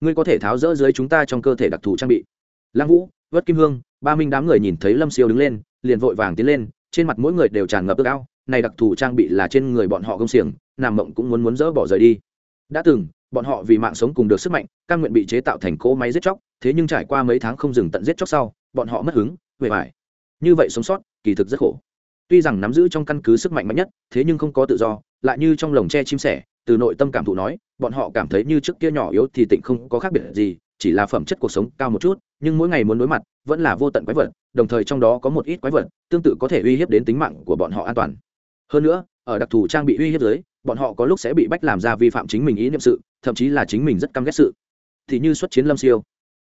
Speaker 1: Ngươi có thể tháo rỡ dưới chúng ta trong cơ thể đặc thù trang bị. Lăng vũ, vất kim hương, ba minh đám người nhìn thấy lâm siêu đứng lên, liền vội vàng tiến lên, trên mặt mỗi người đều tràn ngập ước ao, này đặc thù trang bị là trên người bọn họ công xiềng nằm mộng cũng muốn muốn dỡ bỏ rời đi. Đã từng, bọn họ vì mạng sống cùng được sức mạnh căn nguyện bị chế tạo thành cỗ máy giết chóc, thế nhưng trải qua mấy tháng không dừng tận giết chóc sau, bọn họ mất hứng về vải như vậy sống sót, kỳ thực rất khổ. Tuy rằng nắm giữ trong căn cứ sức mạnh mạnh nhất, thế nhưng không có tự do, lại như trong lồng tre chim sẻ từ nội tâm cảm thụ nói, bọn họ cảm thấy như trước kia nhỏ yếu thì tịnh không có khác biệt gì, chỉ là phẩm chất cuộc sống cao một chút, nhưng mỗi ngày muốn đối mặt, vẫn là vô tận quái vật, đồng thời trong đó có một ít quái vật, tương tự có thể uy hiếp đến tính mạng của bọn họ an toàn. Hơn nữa, ở đặc thù trang bị uy hiếp giới, bọn họ có lúc sẽ bị bách làm ra vi phạm chính mình ý niệm sự, thậm chí là chính mình rất căm ghét sự. Thì như xuất chiến lâm siêu.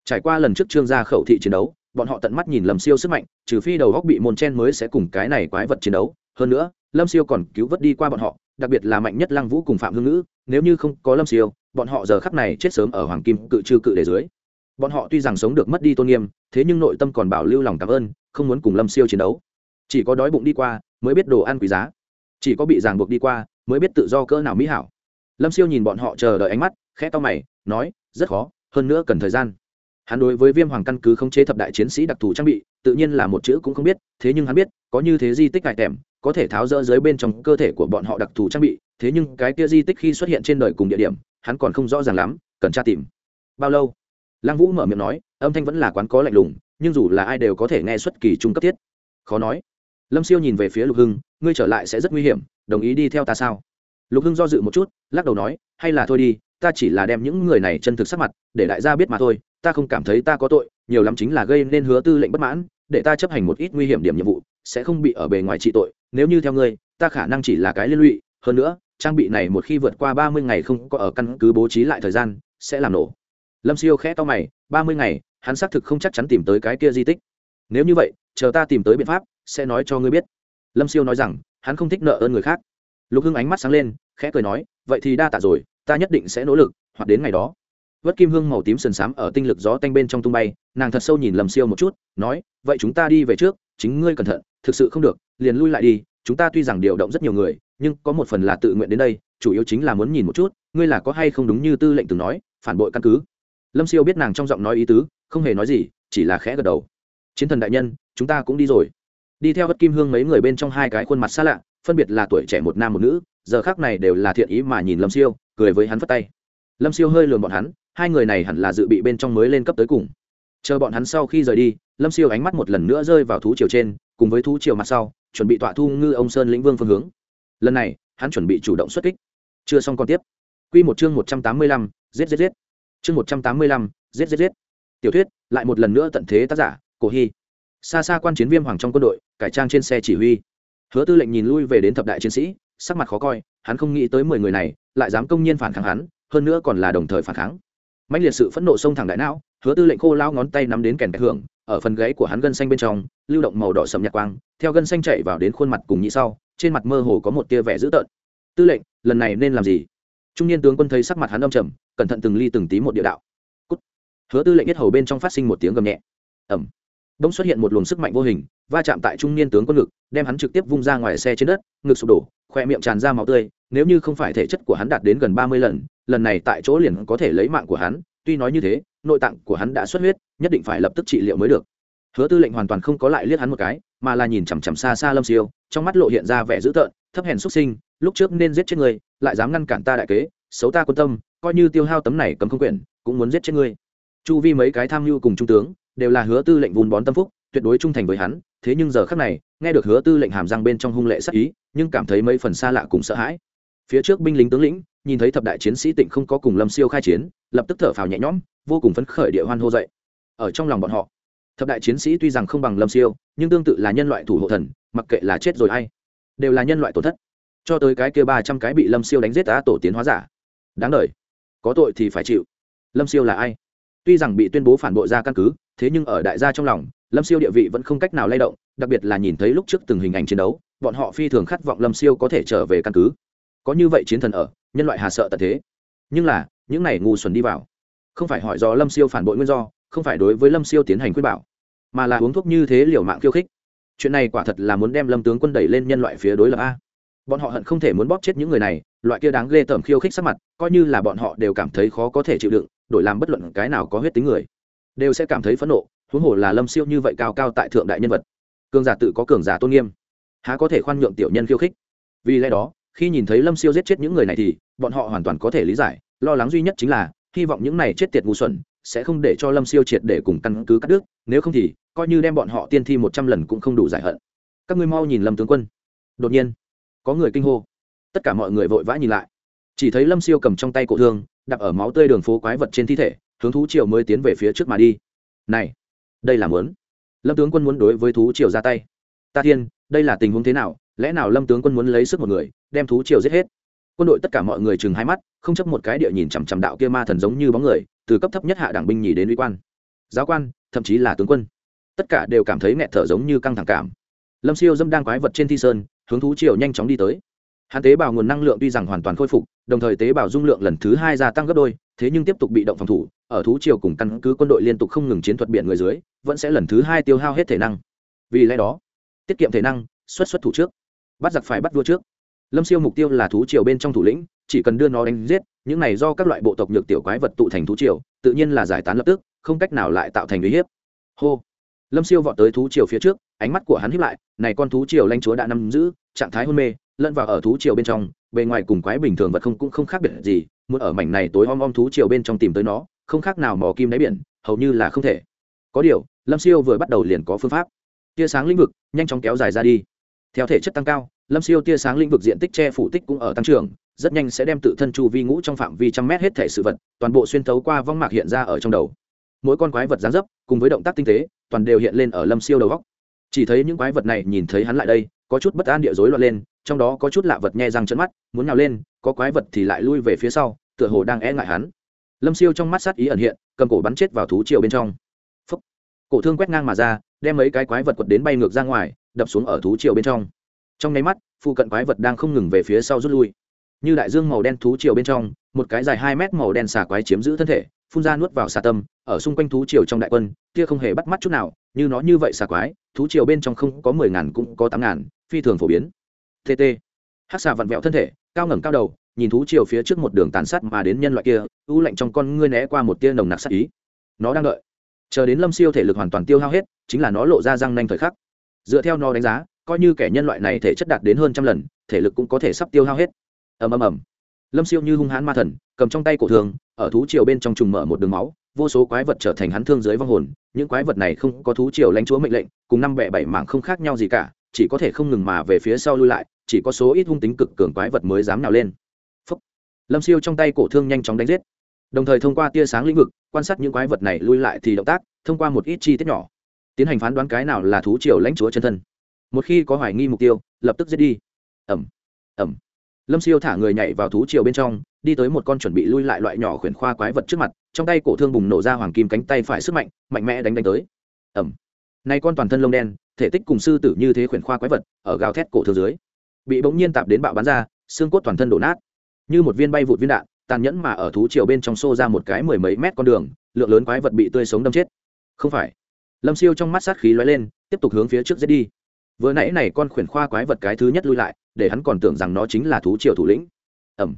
Speaker 1: Trải qua lần trước trương gia khẩu thị chiến đấu, bọn họ tận mắt nhìn lâm siêu sức mạnh, trừ phi đầu góc bị môn chen mới sẽ cùng cái này quái vật chiến đấu. Hơn nữa, lâm siêu còn cứu vớt đi qua bọn họ đặc biệt là mạnh nhất lăng vũ cùng phạm hương ngữ, nếu như không có lâm siêu, bọn họ giờ khắc này chết sớm ở hoàng kim cự trư cự để dưới. Bọn họ tuy rằng sống được mất đi tôn nghiêm, thế nhưng nội tâm còn bảo lưu lòng cảm ơn, không muốn cùng lâm siêu chiến đấu. Chỉ có đói bụng đi qua, mới biết đồ ăn quý giá. Chỉ có bị ràng buộc đi qua, mới biết tự do cỡ nào mỹ hảo. Lâm siêu nhìn bọn họ chờ đợi ánh mắt, khẽ to mày, nói, rất khó, hơn nữa cần thời gian hắn đối với viêm hoàng căn cứ không chế thập đại chiến sĩ đặc thù trang bị, tự nhiên là một chữ cũng không biết, thế nhưng hắn biết, có như thế di tích cải tèm, có thể tháo rỡ dưới bên trong cơ thể của bọn họ đặc thù trang bị, thế nhưng cái kia di tích khi xuất hiện trên đời cùng địa điểm, hắn còn không rõ ràng lắm, cần tra tìm. Bao lâu? Lăng vũ mở miệng nói, âm thanh vẫn là quán có lạnh lùng, nhưng dù là ai đều có thể nghe xuất kỳ trung cấp thiết. Khó nói. Lâm siêu nhìn về phía lục hưng, ngươi trở lại sẽ rất nguy hiểm, đồng ý đi theo ta sao? Lục hưng do dự một chút, lắc đầu nói, hay là thôi đi ta chỉ là đem những người này chân thực sắc mặt để đại gia biết mà thôi, ta không cảm thấy ta có tội, nhiều lắm chính là gây nên hứa tư lệnh bất mãn, để ta chấp hành một ít nguy hiểm điểm nhiệm vụ, sẽ không bị ở bề ngoài trị tội. Nếu như theo ngươi, ta khả năng chỉ là cái liên lụy. Hơn nữa, trang bị này một khi vượt qua ba mươi ngày không có ở căn cứ bố trí lại thời gian, sẽ làm nổ. Lâm siêu khẽ to mày, ba mươi ngày, hắn xác thực không chắc chắn tìm tới cái kia di tích. Nếu như vậy, chờ ta tìm tới biện pháp, sẽ nói cho ngươi biết. Lâm siêu nói rằng, hắn không thích nợ ơn người khác. Lục hưng ánh mắt sáng lên, khẽ cười nói, vậy thì đa tạ rồi ta nhất định sẽ nỗ lực, hoặc đến ngày đó. Vất kim hương màu tím sần sám ở tinh lực gió tanh bên trong tung bay, nàng thật sâu nhìn lầm siêu một chút, nói, vậy chúng ta đi về trước, chính ngươi cẩn thận, thực sự không được, liền lui lại đi, chúng ta tuy rằng điều động rất nhiều người, nhưng có một phần là tự nguyện đến đây, chủ yếu chính là muốn nhìn một chút, ngươi là có hay không đúng như tư lệnh từng nói, phản bội căn cứ. Lâm siêu biết nàng trong giọng nói ý tứ, không hề nói gì, chỉ là khẽ gật đầu. Chiến thần đại nhân, chúng ta cũng đi rồi. Đi theo vất kim hương mấy người bên trong hai cái khuôn mặt xa lạ, phân biệt là tuổi trẻ một nam một nữ, giờ khác này đều là thiện ý mà nhìn lâm siêu cười với hắn phất tay. Lâm siêu hơi lườn bọn hắn, hai người này hẳn là dự bị bên trong mới lên cấp tới cùng. Chờ bọn hắn sau khi rời đi, lâm siêu ánh mắt một lần nữa rơi vào thú triều trên, cùng với thú triều mặt sau, chuẩn bị tọa thu ngư ông sơn lĩnh vương phương hướng. Lần này, hắn chuẩn bị chủ động xuất kích. Chưa xong còn tiếp. Q một chương một trăm tám mươi lăm, giết giết giết. Chương một trăm tám mươi lăm, giết giết giết. Tiểu thuyết, lại một lần nữa tận thế tác giả, cổ hy. Xa xa quan chiến viêm hoàng trong quân đội, cải trang trên xe chỉ huy. Hứa tư lệnh nhìn lui về đến thập đại chiến sĩ, sắc mặt khó coi, hắn không nghĩ tới mười người này lại dám công nhiên phản kháng hắn, hơn nữa còn là đồng thời phản kháng. Mạnh liệt sự phẫn nộ xông thẳng đại não, hứa tư lệnh khô lao ngón tay nắm đến kèn kẹt hưởng, ở phần gáy của hắn gân xanh bên trong, lưu động màu đỏ sầm nhạt quang, theo gân xanh chạy vào đến khuôn mặt cùng nhị sau, trên mặt mơ hồ có một tia vẻ dữ tợn. Tư lệnh, lần này nên làm gì? Trung niên tướng quân thấy sắc mặt hắn âm trầm, cẩn thận từng ly từng tí một địa đạo. Cút. hứa tư lệnh biết hầu bên trong phát sinh một tiếng gầm nhẹ. Ẩm bỗng xuất hiện một luồng sức mạnh vô hình, va chạm tại trung niên tướng quân ngực, đem hắn trực tiếp vung ra ngoài xe trên đất, ngực sụp đổ, khoe miệng tràn ra máu tươi, nếu như không phải thể chất của hắn đạt đến gần ba mươi lần lần này tại chỗ liền có thể lấy mạng của hắn, tuy nói như thế, nội tạng của hắn đã xuất huyết, nhất định phải lập tức trị liệu mới được. Hứa tư lệnh hoàn toàn không có lại liếc hắn một cái, mà là nhìn chằm chằm xa xa lâm siêu, trong mắt lộ hiện ra vẻ dữ tợn, thấp hèn xuất sinh, lúc trước nên giết chết người lại dám ngăn cản ta đại kế, xấu ta quân tâm, coi như tiêu hao tấm này cấm không quyển cũng muốn giết chết ngươi. Chu vi mấy cái tham mưu cùng trung tướng đều là hứa tư lệnh vun bón tâm phúc, tuyệt đối trung thành với hắn, thế nhưng giờ khắc này, nghe được hứa tư lệnh hàm răng bên trong hung lệ sắc ý, nhưng cảm thấy mấy phần xa lạ cùng sợ hãi. Phía trước binh lính tướng lĩnh, nhìn thấy thập đại chiến sĩ tịnh không có cùng lâm siêu khai chiến, lập tức thở phào nhẹ nhõm, vô cùng phấn khởi địa hoan hô dậy. Ở trong lòng bọn họ, thập đại chiến sĩ tuy rằng không bằng lâm siêu, nhưng tương tự là nhân loại thủ hộ thần, mặc kệ là chết rồi hay, đều là nhân loại tổn thất. Cho tới cái kia ba trăm cái bị lâm siêu đánh giết đã tổ tiến hóa giả. Đáng đ có tội thì phải chịu. Lâm siêu là ai? Tuy rằng bị tuyên bố phản bội ra căn cứ thế nhưng ở đại gia trong lòng, lâm siêu địa vị vẫn không cách nào lay động, đặc biệt là nhìn thấy lúc trước từng hình ảnh chiến đấu, bọn họ phi thường khát vọng lâm siêu có thể trở về căn cứ. Có như vậy chiến thần ở, nhân loại hà sợ tật thế. Nhưng là, những này ngu xuẩn đi vào. Không phải hỏi do lâm siêu phản bội nguyên do, không phải đối với lâm siêu tiến hành quyết bảo, mà là uống thuốc như thế liều mạng khiêu khích. Chuyện này quả thật là muốn đem lâm tướng quân đẩy lên nhân loại phía đối lập a. Bọn họ hận không thể muốn bóp chết những người này, loại kia đáng ghê tởm khiêu khích sắc mặt, coi như là bọn họ đều cảm thấy khó có thể chịu đựng, đổi làm bất luận cái nào có huyết tính người đều sẽ cảm thấy phẫn nộ, huống hồ là lâm siêu như vậy cao cao tại thượng đại nhân vật. Cường giả tự có cường giả tôn nghiêm, há có thể khoan nhượng tiểu nhân khiêu khích? Vì lẽ đó, khi nhìn thấy lâm siêu giết chết những người này thì, bọn họ hoàn toàn có thể lý giải, lo lắng duy nhất chính là, hy vọng những này chết tiệt ngu xuẩn sẽ không để cho lâm siêu triệt để cùng căn cứ cắt đứt, nếu không thì, coi như đem bọn họ tiên thi một trăm lần cũng không đủ giải hận. Các ngươi mau nhìn lâm tướng quân. Đột nhiên, có người kinh hô. Tất cả mọi người vội vã nhìn lại. Chỉ thấy lâm siêu cầm trong tay cổ thương đập ở máu tươi đường phố quái vật trên thi thể hướng thú triều mới tiến về phía trước mà đi. Này, đây là muốn. Lâm tướng quân muốn đối với thú triều ra tay. Ta thiên, đây là tình huống thế nào? Lẽ nào lâm tướng quân muốn lấy sức một người, đem thú triều giết hết? Quân đội tất cả mọi người chừng hai mắt, không chấp một cái địa nhìn chằm chằm đạo kia ma thần giống như bóng người, từ cấp thấp nhất hạ đảng binh nhì đến uy quan. Giáo quan, thậm chí là tướng quân, tất cả đều cảm thấy nghẹt thở giống như căng thẳng cảm. Lâm siêu dâm đang quái vật trên thi sơn, hướng thú triều nhanh chóng đi tới. Hắn tế bào nguồn năng lượng tuy rằng hoàn toàn khôi phục, đồng thời tế bào dung lượng lần thứ hai gia tăng gấp đôi, thế nhưng tiếp tục bị động phòng thủ ở thú triều cùng căn cứ quân đội liên tục không ngừng chiến thuật biển người dưới, vẫn sẽ lần thứ hai tiêu hao hết thể năng. Vì lẽ đó, tiết kiệm thể năng, xuất xuất thủ trước, bắt giặc phải bắt vua trước. Lâm siêu mục tiêu là thú triều bên trong thủ lĩnh, chỉ cần đưa nó đánh giết, những này do các loại bộ tộc nhược tiểu quái vật tụ thành thú triều, tự nhiên là giải tán lập tức, không cách nào lại tạo thành uy hiếp. Hô. Lâm siêu vọt tới thú triều phía trước, ánh mắt của hắn hiếp lại, này con thú triều lanh chúa đã nằm giữ, trạng thái hôn mê, lẫn vào ở thú triều bên trong, bề ngoài cùng quái bình thường vật không cũng không khác biệt gì, muốn ở mảnh này tối om om thú triều bên trong tìm tới nó không khác nào mò kim đáy biển, hầu như là không thể. Có điều, lâm siêu vừa bắt đầu liền có phương pháp. Tia sáng lĩnh vực nhanh chóng kéo dài ra đi. Theo thể chất tăng cao, lâm siêu tia sáng lĩnh vực diện tích che phủ tích cũng ở tăng trưởng, rất nhanh sẽ đem tự thân chu vi ngũ trong phạm vi trăm mét hết thể sự vật, toàn bộ xuyên thấu qua vong mạc hiện ra ở trong đầu. Mỗi con quái vật gián dấp, cùng với động tác tinh tế, toàn đều hiện lên ở lâm siêu đầu góc chỉ thấy những quái vật này nhìn thấy hắn lại đây, có chút bất an địa rối loạn lên, trong đó có chút lạ vật nhẹ răng trận mắt, muốn nhào lên, có quái vật thì lại lui về phía sau, tựa hồ đang e ngại hắn lâm siêu trong mắt sát ý ẩn hiện, cầm cổ bắn chết vào thú triều bên trong. Phúc. cổ thương quét ngang mà ra, đem mấy cái quái vật quật đến bay ngược ra ngoài, đập xuống ở thú triều bên trong. Trong nháy mắt, phụ cận quái vật đang không ngừng về phía sau rút lui. Như đại dương màu đen thú triều bên trong, một cái dài hai mét màu đen xà quái chiếm giữ thân thể, phun ra nuốt vào xà tâm, ở xung quanh thú triều trong đại quân, kia không hề bắt mắt chút nào, như nó như vậy xà quái, thú triều bên trong không có mười ngàn cũng có tám ngàn, phi thường phổ biến. Tt hắc xà vặn vẹo thân thể, cao ngẩng cao đầu nhìn thú triều phía trước một đường tàn sát mà đến nhân loại kia, ưu lạnh trong con ngươi né qua một tia nồng nặc sát ý. Nó đang đợi. Chờ đến lâm siêu thể lực hoàn toàn tiêu hao hết, chính là nó lộ ra răng nanh thời khắc. Dựa theo nó đánh giá, coi như kẻ nhân loại này thể chất đạt đến hơn trăm lần, thể lực cũng có thể sắp tiêu hao hết. Ầm ầm ầm. Lâm siêu như hung hãn ma thần, cầm trong tay cổ thường, ở thú triều bên trong trùng mở một đường máu, vô số quái vật trở thành hắn thương dưới vong hồn. Những quái vật này không có thú triều lãnh chúa mệnh lệnh, cùng năm bẻ bảy mảng không khác nhau gì cả, chỉ có thể không ngừng mà về phía sau lui lại, chỉ có số ít hung tính cực cường quái vật mới dám nào lên lâm siêu trong tay cổ thương nhanh chóng đánh giết. Đồng thời thông qua tia sáng lĩnh vực, quan sát những quái vật này lui lại thì động tác, thông qua một ít chi tiết nhỏ, tiến hành phán đoán cái nào là thú triều lãnh chúa chân thân. Một khi có hoài nghi mục tiêu, lập tức giết đi. Ẩm ẩm lâm siêu thả người nhảy vào thú triều bên trong, đi tới một con chuẩn bị lui lại loại nhỏ khuyển khoa quái vật trước mặt, trong tay cổ thương bùng nổ ra hoàng kim cánh tay phải sức mạnh mạnh mẽ đánh đánh tới. Ẩm nay con toàn thân lông đen, thể tích cùng sư tử như thế khuyển khoa quái vật, ở gào thét cổ thương dưới, bị bỗng nhiên tạp đến bạo bắn ra, xương cốt toàn thân đổ nát như một viên bay vụt viên đạn, tàn nhẫn mà ở thú triều bên trong xô ra một cái mười mấy mét con đường, lượng lớn quái vật bị tươi sống đâm chết. Không phải. Lâm siêu trong mắt sát khí lóe lên, tiếp tục hướng phía trước dễ đi. Vừa nãy này con khuyển khoa quái vật cái thứ nhất lui lại, để hắn còn tưởng rằng nó chính là thú triều thủ lĩnh. Ẩm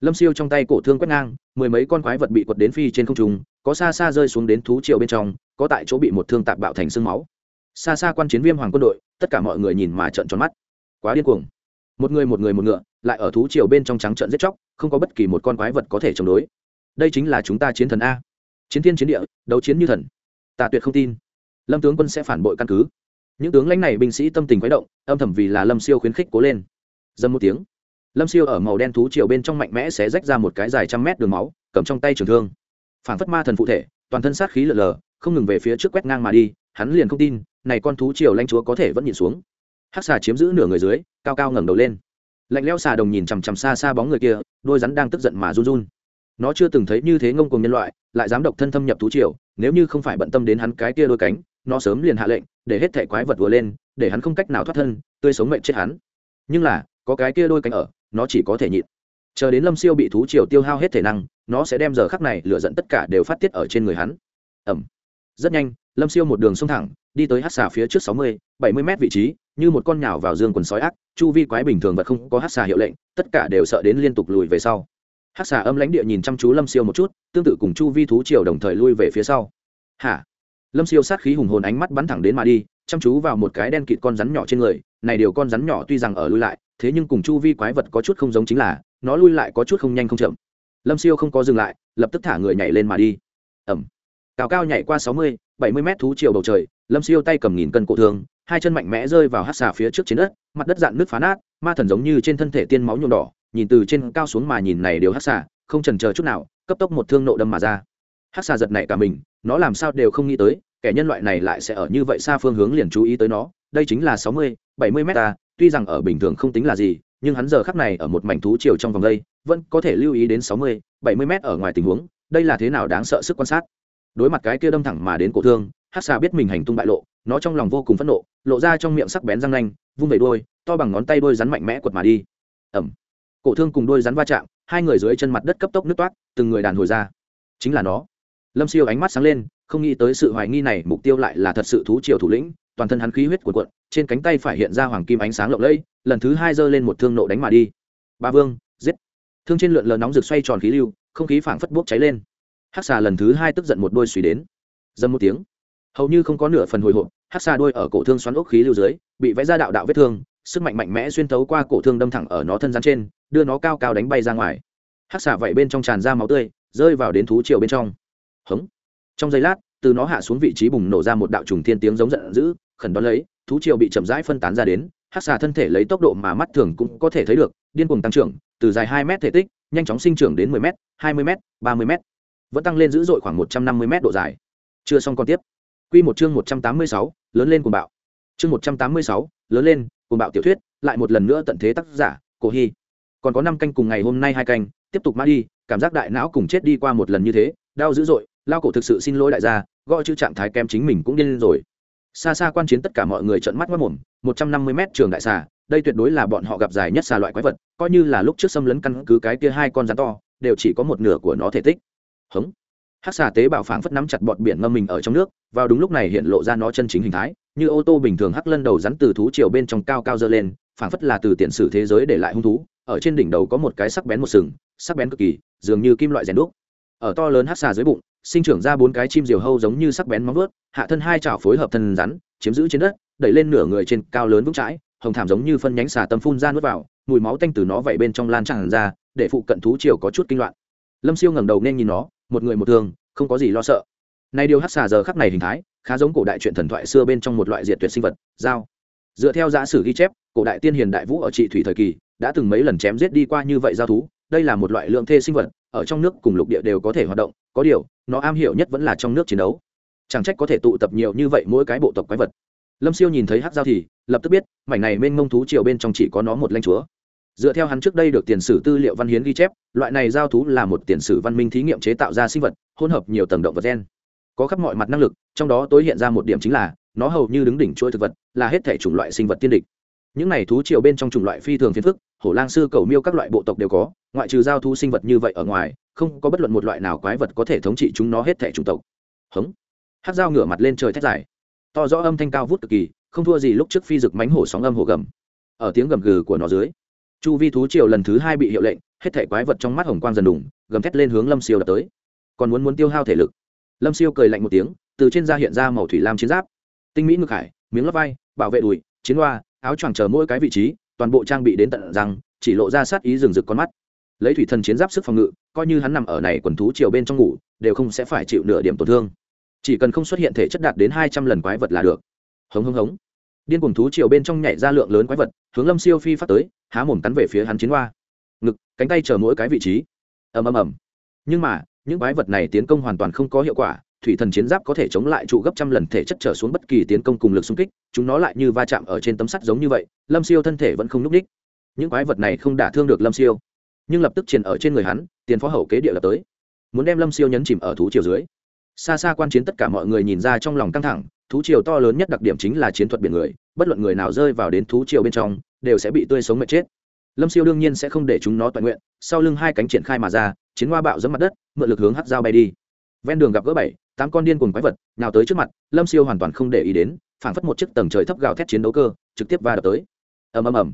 Speaker 1: lâm siêu trong tay cổ thương quét ngang, mười mấy con quái vật bị quật đến phi trên không trung, có xa xa rơi xuống đến thú triều bên trong, có tại chỗ bị một thương tạp bạo thành sương máu. Xa xa quan chiến viêm hoàng quân đội, tất cả mọi người nhìn mà trợn tròn mắt. Quá điên cuồng. Một người một người một ngựa lại ở thú triều bên trong trắng trận giết chóc, không có bất kỳ một con quái vật có thể chống đối. Đây chính là chúng ta chiến thần a. Chiến thiên chiến địa, đấu chiến như thần. Ta tuyệt không tin. Lâm tướng quân sẽ phản bội căn cứ. Những tướng lãnh này binh sĩ tâm tình quái động, âm thầm vì là lâm siêu khuyến khích cố lên. Dâm một tiếng, lâm siêu ở màu đen thú chiều bên trong mạnh mẽ sẽ rách ra một cái dài trăm mét đường máu, cầm trong tay trường thương. Phản phất ma thần phụ thể, toàn thân sát khí lờ lờ không ngừng về phía trước quét ngang mà đi, hắn liền không tin, này con thú chiều lanh chúa có thể vẫn nhìn xuống. Hắc xà chiếm giữ nửa người dưới, cao cao ngẩng đầu lên lạnh leo xà đồng nhìn chằm chằm xa xa bóng người kia, đôi rắn đang tức giận mà run run. Nó chưa từng thấy như thế ngông cùng nhân loại, lại dám độc thân thâm nhập thú triều, nếu như không phải bận tâm đến hắn cái kia đôi cánh, nó sớm liền hạ lệnh, để hết thể quái vật vừa lên, để hắn không cách nào thoát thân, tươi sống mệnh chết hắn. Nhưng là, có cái kia đôi cánh ở, nó chỉ có thể nhịn. Chờ đến lâm siêu bị thú triều tiêu hao hết thể năng, nó sẽ đem giờ khắc này lựa dẫn tất cả đều phát tiết ở trên người hắn. Ẩm rất nhanh lâm siêu một đường sông thẳng, đi tới hát xà phía trước sáu mươi, bảy mươi mét vị trí, như một con nhào vào dương quần sói ác, chu vi quái bình thường vật không có hát xà hiệu lệnh, tất cả đều sợ đến liên tục lùi về sau. Hát xà âm lãnh địa nhìn chăm chú lâm siêu một chút, tương tự cùng chu vi thú triều đồng thời lui về phía sau. Hả? Lâm siêu sát khí hùng hồn ánh mắt bắn thẳng đến mà đi, chăm chú vào một cái đen kịt con rắn nhỏ trên người, này điều con rắn nhỏ tuy rằng ở lui lại, thế nhưng cùng chu vi quái vật có chút không giống chính là, nó lui lại có chút không nhanh không chậm. Lâm siêu không có dừng lại, lập tức thả người nhảy lên mà đi. Ẩm cao cao nhảy qua sáu mươi, bảy mươi mét thú chiều bầu trời, lâm siêu tay cầm nghìn cân cổ thương, hai chân mạnh mẽ rơi vào hát xà phía trước trên đất, mặt đất dạn nước phá nát, ma thần giống như trên thân thể tiên máu nhuộm đỏ, nhìn từ trên cao xuống mà nhìn này đều hát xà, không trần chờ chút nào, cấp tốc một thương nộ đâm mà ra. Hát xà giật này cả mình, nó làm sao đều không nghĩ tới, kẻ nhân loại này lại sẽ ở như vậy xa phương hướng liền chú ý tới nó, đây chính là sáu mươi, bảy mươi mét ta tuy rằng ở bình thường không tính là gì, nhưng hắn giờ khắc này ở một mảnh thú chiều trong vòng đây, vẫn có thể lưu ý đến sáu mươi, bảy mươi mét ở ngoài tình huống, đây là thế nào đáng sợ sức quan sát đối mặt cái kia đâm thẳng mà đến cổ thương hát xà biết mình hành tung bại lộ, nó trong lòng vô cùng phẫn nộ, lộ ra trong miệng sắc bén răng nanh, vung về đôi to bằng ngón tay đôi rắn mạnh mẽ quật mà đi. Ẩm cổ thương cùng đôi rắn va chạm, hai người dưới chân mặt đất cấp tốc nước toát từng người đàn hồi ra. Chính là nó. Lâm siêu ánh mắt sáng lên, không nghĩ tới sự hoài nghi này mục tiêu lại là thật sự thú triều thủ lĩnh, toàn thân hắn khí huyết cuộn cuộn, trên cánh tay phải hiện ra hoàng kim ánh sáng lộng lẫy, lần thứ hai giơ lên một thương nộ đánh mà đi. Ba vương, giết. Thương trên lượn lờ nóng rực xoay tròn khí lưu, không khí phảng phất bốc cháy lên hắc xà lần thứ hai tức giận một đôi suy đến. Dâm một tiếng, hầu như không có nửa phần hồi hộp hắc xà đôi ở cổ thương xoắn ốc khí lưu dưới, bị vẽ ra đạo đạo vết thương, sức mạnh mạnh mẽ xuyên tấu qua cổ thương đâm thẳng ở nó thân gián trên, đưa nó cao cao đánh bay ra ngoài. Hắc xà vậy bên trong tràn ra máu tươi, rơi vào đến thú triều bên trong. Hống. Trong giây lát, từ nó hạ xuống vị trí bùng nổ ra một đạo trùng thiên tiếng giống giận dữ, khẩn đón lấy, thú triều bị chậm rãi phân tán ra đến hắc xà thân thể lấy tốc độ mà mắt thường cũng có thể thấy được, điên cuồng tăng trưởng, từ dài hai mét thể tích, nhanh chóng sinh trưởng đến 10 m 20 m 30 m vẫn tăng lên dữ dội khoảng 150 m độ dài. Chưa xong còn tiếp. Quy một chương 186, lớn lên cùng bạo. Chương 186, lớn lên cùng bạo tiểu thuyết lại một lần nữa tận thế tác giả cổ hy. Còn có năm canh cùng ngày hôm nay hai canh tiếp tục mã đi cảm giác đại não cùng chết đi qua một lần như thế đau dữ dội lao cổ thực sự xin lỗi đại gia gọi chữ trạng thái kem chính mình cũng điên lên rồi. Xa xa quan chiến tất cả mọi người trợn mắt mất mồm một trăm năm mươi m trường đại xà đây tuyệt đối là bọn họ gặp dài nhất xà loại quái vật coi như là lúc trước xâm lấn căn cứ cái kia hai con rắn to đều chỉ có một nửa của nó thể tích hống. Hát xà tế bào phảng phất nắm chặt bọt biển ngâm mình ở trong nước, vào đúng lúc này hiện lộ ra nó chân chính hình thái, như ô tô bình thường hắc lân đầu rắn từ thú chiều bên trong cao cao dơ lên, phảng phất là từ tiện sử thế giới để lại hung thú, ở trên đỉnh đầu có một cái sắc bén một sừng, sắc bén cực kỳ, dường như kim loại rèn đúc. Ở to lớn hát xà dưới bụng, sinh trưởng ra bốn cái chim diều hâu giống như sắc bén móng vuốt, hạ thân hai chảo phối hợp thân rắn, chiếm giữ trên đất, đẩy lên nửa người trên cao lớn vững chãi, hồng thảm giống như phân nhánh xà tâm phun ra nuốt vào, mùi máu tanh từ nó vậy bên trong lan tràn ra, để phụ cận thú chiều có chút kinh loạn. Lâm siêu ngẩng đầu nên nhìn nó một người một thương, không có gì lo sợ. Nay điều hắc xà giờ khắc này hình thái, khá giống cổ đại truyện thần thoại xưa bên trong một loại diệt tuyệt sinh vật, dao. Dựa theo giả sử ghi chép, cổ đại tiên hiền đại vũ ở trị thủy thời kỳ, đã từng mấy lần chém giết đi qua như vậy giao thú, đây là một loại lượng thê sinh vật, ở trong nước cùng lục địa đều có thể hoạt động, có điều, nó am hiểu nhất vẫn là trong nước chiến đấu. Chẳng trách có thể tụ tập nhiều như vậy mỗi cái bộ tộc quái vật. Lâm siêu nhìn thấy hát giao thì, lập tức biết, mảnh này mênh mông thú triều bên trong chỉ có nó một lanh chúa dựa theo hắn trước đây được tiền sử tư liệu văn hiến ghi chép, loại này giao thú là một tiền sử văn minh thí nghiệm chế tạo ra sinh vật, hỗn hợp nhiều tầng động vật gen. Có khắp mọi mặt năng lực, trong đó tối hiện ra một điểm chính là, nó hầu như đứng đỉnh chuỗi thực vật, là hết thể chủng loại sinh vật tiên địch. Những này thú triều bên trong chủng loại phi thường phiền phức, hổ lang sư cầu miêu các loại bộ tộc đều có, ngoại trừ giao thú sinh vật như vậy ở ngoài, không có bất luận một loại nào quái vật có thể thống trị chúng nó hết thể chủng tộc. Hống. Hát dao ngửa mặt lên trời thét dài. To rõ âm thanh cao vút cực kỳ, không thua gì lúc trước phi rực mánh hổ sóng âm hổ gầm. Ở tiếng gầm gừ của nó dưới chu vi thú triều lần thứ hai bị hiệu lệnh, hết thể quái vật trong mắt hồng quang dần đủng gầm thét lên hướng lâm siêu đập tới. Còn muốn muốn tiêu hao thể lực. Lâm siêu cười lạnh một tiếng, từ trên da hiện ra màu thủy lam chiến giáp. Tinh mỹ ngực hải, miếng lấp vai, bảo vệ đùi, chiến hoa, áo choàng chờ mỗi cái vị trí, toàn bộ trang bị đến tận răng, chỉ lộ ra sát ý rừng rực con mắt. Lấy thủy thần chiến giáp sức phòng ngự, coi như hắn nằm ở này quần thú chiều bên trong ngủ, đều không sẽ phải chịu nửa điểm tổn thương. Chỉ cần không xuất hiện thể chất đạt đến hai trăm lần quái vật là được. Hống hống hống điên cuồng thú chiều bên trong nhảy ra lượng lớn quái vật, hướng lâm siêu phi phát tới, há mồm cắn về phía hắn chiến hoa. Ngực, cánh tay chờ mỗi cái vị trí. Ầm ầm ầm. Nhưng mà, những quái vật này tiến công hoàn toàn không có hiệu quả, thủy thần chiến giáp có thể chống lại trụ gấp trăm lần thể chất trở xuống bất kỳ tiến công cùng lực xung kích, chúng nó lại như va chạm ở trên tấm sắt giống như vậy, lâm siêu thân thể vẫn không n ú c đích những quái vật này không đả thương được lâm siêu, nhưng lập tức triển ở trên người hắn, tiền phó hậu kế địa lập tới. Muốn đem lâm siêu nhấn chìm ở thú chiều dưới xa xa quan chiến tất cả mọi người nhìn ra trong lòng căng thẳng, thú chiều to lớn nhất đặc điểm chính là chiến thuật biển người, bất luận người nào rơi vào đến thú chiều bên trong, đều sẽ bị tươi sống mệt chết. Lâm siêu đương nhiên sẽ không để chúng nó toàn nguyện, sau lưng hai cánh triển khai mà ra, chiến hoa bạo dẫm mặt đất, mượn lực hướng hắt dao bay đi. Ven đường gặp gỡ bảy, tám con điên cùng quái vật, nào tới trước mặt, lâm siêu hoàn toàn không để ý đến, phảng phất một chiếc tầng trời thấp gào thét chiến đấu cơ, trực tiếp va đập tới. Ầm ầm ầm.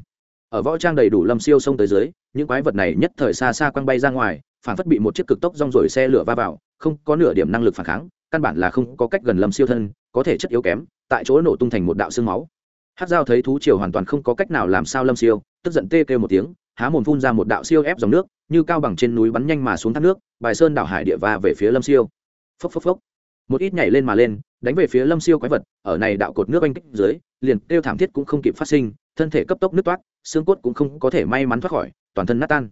Speaker 1: Ở võ trang đầy đủ lâm siêu xông tới dưới, những quái vật này nhất thời xa xa quăng bay ra ngoài, phảng phất bị một chiếc cực tốc rong rồi xe lửa va vào không có nửa điểm năng lực phản kháng, căn bản là không có cách gần lâm siêu thân, có thể chất yếu kém, tại chỗ nổ tung thành một đạo xương máu. Hát dao thấy thú triều hoàn toàn không có cách nào làm sao lâm siêu, tức giận tê kêu một tiếng, há mồm phun ra một đạo siêu ép dòng nước, như cao bằng trên núi bắn nhanh mà xuống thác nước, bài sơn đảo hải địa va về phía lâm siêu. Phốc phốc phốc. Một ít nhảy lên mà lên, đánh về phía lâm siêu quái vật, ở này đạo cột nước anh kích dưới, liền kêu thảm thiết cũng không kịp phát sinh, thân thể cấp tốc nứt toát, xương cốt cũng không có thể may mắn thoát khỏi, toàn thân nát tan.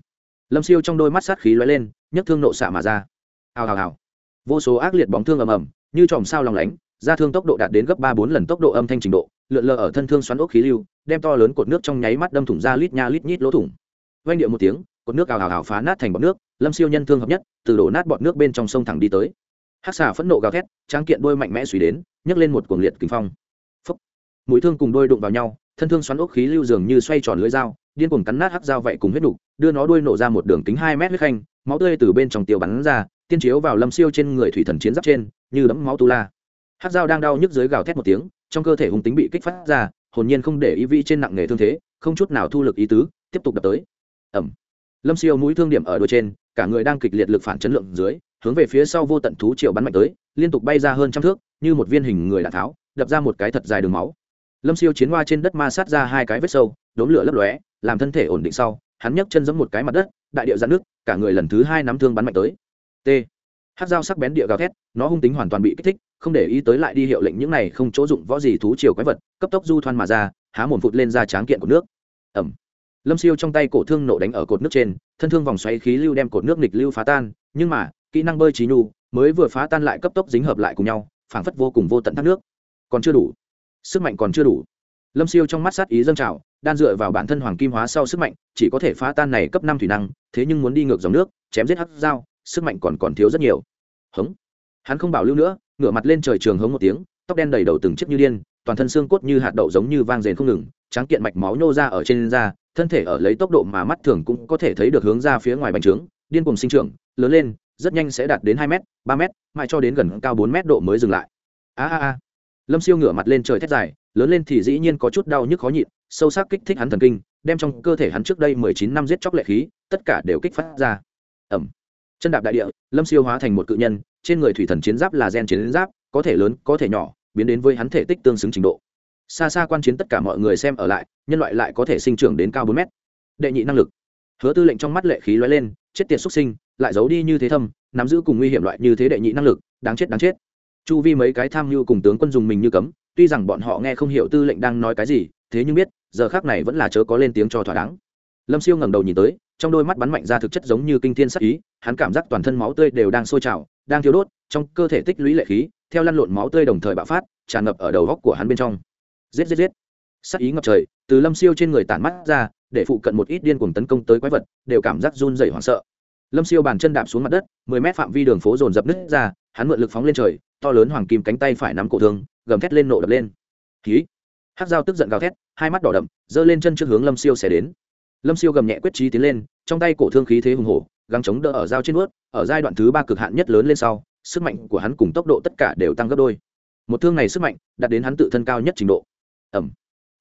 Speaker 1: Lâm siêu trong đôi mắt sát khí lóe lên, nhấc thương nộ xạ mà ra hào hào hào. Vô số ác liệt bóng thương ầm ầm như chòm sao lòng lánh ra thương tốc độ đạt đến gấp ba bốn lần tốc độ âm thanh trình độ lượn lờ ở thân thương xoắn ốc khí lưu đem to lớn cột nước trong nháy mắt đâm thủng ra lít nha lít nhít lỗ thủng. Vang điệu một tiếng cột nước ào ào ào phá nát thành bọt nước lâm siêu nhân thương hợp nhất từ đổ nát bọt nước bên trong sông thẳng đi tới. Hắc xà phẫn nộ gào thét tráng kiện đôi mạnh mẽ suy đến nhấc lên một cuồng liệt kinh phong. Phúc, mũi thương cùng đôi đụng vào nhau thân thương xoắn ốc khí lưu dường như xoay tròn lưỡi dao điên cuồng cắn nát hắc dao vậy cùng huyết đục đưa nó đuôi nổ ra một đường kính hai mét huyết khanh máu tươi từ bên trong tiêu bắn ra tiên chiếu vào lâm siêu trên người thủy thần chiến giáp trên, như đấm máu tu la. Hắc dao đang đau nhức dưới gào thét một tiếng, trong cơ thể hùng tính bị kích phát ra, hồn nhiên không để ý vị trên nặng nghề thương thế, không chút nào thu lực ý tứ, tiếp tục đập tới. Ẩm lâm siêu mũi thương điểm ở đôi trên, cả người đang kịch liệt lực phản chấn lượng dưới, hướng về phía sau vô tận thú triệu bắn mạnh tới, liên tục bay ra hơn trăm thước, như một viên hình người đạn tháo, đập ra một cái thật dài đường máu. Lâm siêu chiến hoa trên đất ma sát ra hai cái vết sâu đốn lửa lấp lóe, làm thân thể ổn định sau, hắn nhấc chân giẫm một cái mặt đất, đại điệu ra nước, cả người lần thứ hai nắm thương bắn mạnh tới t. Hát dao sắc bén địa gào thét, nó hung tính hoàn toàn bị kích thích, không để ý tới lại đi hiệu lệnh những này không chỗ dụng võ gì thú chiều quái vật, cấp tốc du thoan mà ra, há mồm phụt lên ra tráng kiện của nước. Ẩm. Lâm siêu trong tay cổ thương nổ đánh ở cột nước trên, thân thương vòng xoáy khí lưu đem cột nước nghịch lưu phá tan, nhưng mà, kỹ năng bơi trí nhu, mới vừa phá tan lại cấp tốc dính hợp lại cùng nhau, phảng phất vô cùng vô tận thác nước. Còn chưa đủ. Sức mạnh còn chưa đủ. Lâm siêu trong mắt sát ý dâng trào, đan dựa vào bản thân hoàng kim hóa sau sức mạnh, chỉ có thể phá tan này cấp năm thủy năng, thế nhưng muốn đi ngược dòng nước, chém giết hắc dao sức mạnh còn còn thiếu rất nhiều. Hống. Hắn không bảo lưu nữa, ngửa mặt lên trời trường hống một tiếng, tóc đen đầy đầu từng chiếc như điên, toàn thân xương cốt như hạt đậu giống như vang rền không ngừng, tráng kiện mạch máu nhô ra ở trên da, thân thể ở lấy tốc độ mà mắt thường cũng có thể thấy được hướng ra phía ngoài bành trướng, điên cùng sinh trưởng, lớn lên, rất nhanh sẽ đạt đến hai m ba m mãi cho đến gần cao bốn m độ mới dừng lại. A a a. Lâm siêu ngửa mặt lên trời thét dài, lớn lên thì dĩ nhiên có chút đau nhức khó nhịn, sâu sắc kích thích hắn thần kinh, đem trong cơ thể hắn trước đây mười chín năm giết chóc lệ khí, tất cả đều kích phát ra. Ẩm chân đạp đại địa, lâm siêu hóa thành một cự nhân, trên người thủy thần chiến giáp là gen chiến giáp, có thể lớn, có thể nhỏ, biến đến với hắn thể tích tương xứng trình độ. Xa xa quan chiến tất cả mọi người xem ở lại, nhân loại lại có thể sinh trưởng đến cao bốn mét. Đệ nhị năng lực. Hứa tư lệnh trong mắt lệ khí lóe lên, chết tiệt xuất sinh, lại giấu đi như thế thâm, nắm giữ cùng nguy hiểm loại như thế đệ nhị năng lực, đáng chết đáng chết. Chu vi mấy cái tham mưu cùng tướng quân dùng mình như cấm, tuy rằng bọn họ nghe không hiểu tư lệnh đang nói cái gì, thế nhưng biết, giờ khác này vẫn là chớ có lên tiếng cho thỏa đáng. Lâm siêu ngẩng đầu nhìn tới trong đôi mắt bắn mạnh ra thực chất giống như kinh thiên sắc ý, hắn cảm giác toàn thân máu tươi đều đang sôi trào, đang thiếu đốt, trong cơ thể tích lũy lệ khí, theo lăn lộn máu tươi đồng thời bạo phát, tràn ngập ở đầu góc của hắn bên trong. Giết giết giết. Sắc ý ngập trời, từ lâm siêu trên người tản mắt ra, để phụ cận một ít điên cuồng tấn công tới quái vật, đều cảm giác run rẩy hoảng sợ. Lâm siêu bàn chân đạp xuống mặt đất, mười mét phạm vi đường phố dồn dập nứt ra, hắn mượn lực phóng lên trời, to lớn hoàng kim cánh tay phải nắm cổ thương, gầm thét lên nộ đập lên. Ký. Hát dao tức giận gào thét, hai mắt đỏ đậm, giơ lên chân trước hướng lâm siêu xẻ đến lâm siêu gầm nhẹ quyết trí tiến lên, trong tay cổ thương khí thế hùng hổ găng chống đỡ ở dao trên ướt ở giai đoạn thứ ba cực hạn nhất lớn lên sau, sức mạnh của hắn cùng tốc độ tất cả đều tăng gấp đôi. Một thương này sức mạnh đạt đến hắn tự thân cao nhất trình độ. Ẩm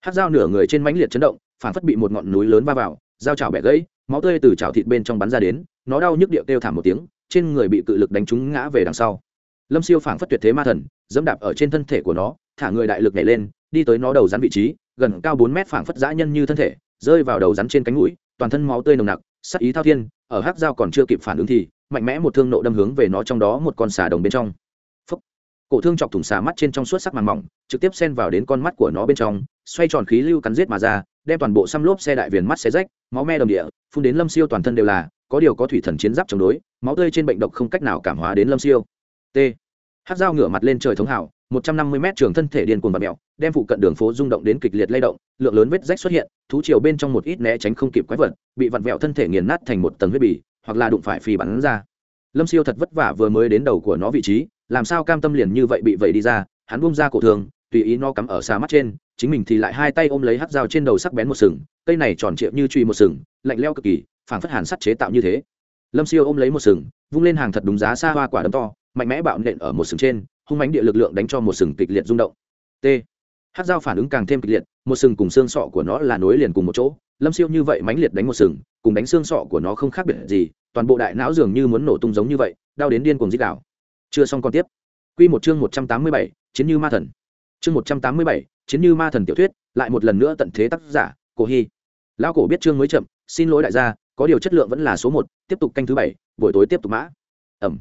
Speaker 1: hát dao nửa người trên mãnh liệt chấn động, phản phất bị một ngọn núi lớn va vào, dao chảo bẻ gãy, máu tươi từ chảo thịt bên trong bắn ra đến, nó đau nhức điệu kêu thảm một tiếng, trên người bị cự lực đánh trúng ngã về đằng sau. Lâm siêu phảng phất tuyệt thế ma thần, dẫm đạp ở trên thân thể của nó, thả người đại lực nhảy lên, đi tới nó đầu rắn vị trí, gần cao bốn mét phảng phất dã nhân như thân thể rơi vào đầu rắn trên cánh mũi, toàn thân máu tươi nồng nặc sắc ý thao thiên, ở hắc dao còn chưa kịp phản ứng thì, mạnh mẽ một thương nộ đâm hướng về nó trong đó một con xà đồng bên trong. Phúc. cổ thương chọc thủng xà mắt trên trong suốt sắc màn mỏng, trực tiếp xen vào đến con mắt của nó bên trong, xoay tròn khí lưu cắn giết mà ra, đem toàn bộ xăm lốp xe đại viền mắt xe rách, máu me đồng địa, phun đến lâm siêu toàn thân đều là, có điều có thủy thần chiến giáp chống đối, máu tươi trên bệnh độc không cách nào cảm hóa đến lâm siêu. T. Hát dao ngửa mặt lên trời thống hảo một trăm năm mươi mét trường thân thể điên cuồng và mèo đem phụ cận đường phố rung động đến kịch liệt lay động, lượng lớn vết rách xuất hiện, thú chiều bên trong một ít né tránh không kịp quái vật, bị vặn vẹo thân thể nghiền nát thành một tầng huyết bì, hoặc là đụng phải phi bắn ra. Lâm siêu thật vất vả vừa mới đến đầu của nó vị trí, làm sao cam tâm liền như vậy bị vẩy đi ra, hắn bung ra cổ thường, tùy ý nó cắm ở xa mắt trên, chính mình thì lại hai tay ôm lấy hát dao trên đầu sắc bén một sừng, cây này tròn trịa như truy một sừng, lạnh leo cực kỳ, phảng phất hàn sắt chế tạo như thế. Lâm siêu ôm lấy một sừng, vung lên hàng thật đúng giá xa hoa quả đấm to, mạnh mẽ bạo nện ở một sừng trên hung mánh địa lực lượng đánh cho một sừng kịch liệt rung động. T. Hát dao phản ứng càng thêm kịch liệt, một sừng cùng xương sọ của nó là nối liền cùng một chỗ. Lâm siêu như vậy mãnh liệt đánh một sừng, cùng đánh xương sọ của nó không khác biệt gì, toàn bộ đại não dường như muốn nổ tung giống như vậy, đau đến điên cuồng dích đảo chưa xong còn tiếp. Quy một chương một trăm tám mươi bảy, chiến như ma thần. Chương một trăm tám mươi bảy, chiến như ma thần tiểu thuyết, lại một lần nữa tận thế tác giả, cổ hy. Lão cổ biết chương mới chậm, xin lỗi đại gia, có điều chất lượng vẫn là số một, tiếp tục canh thứ bảy, buổi tối tiếp tục mã. Ẩm.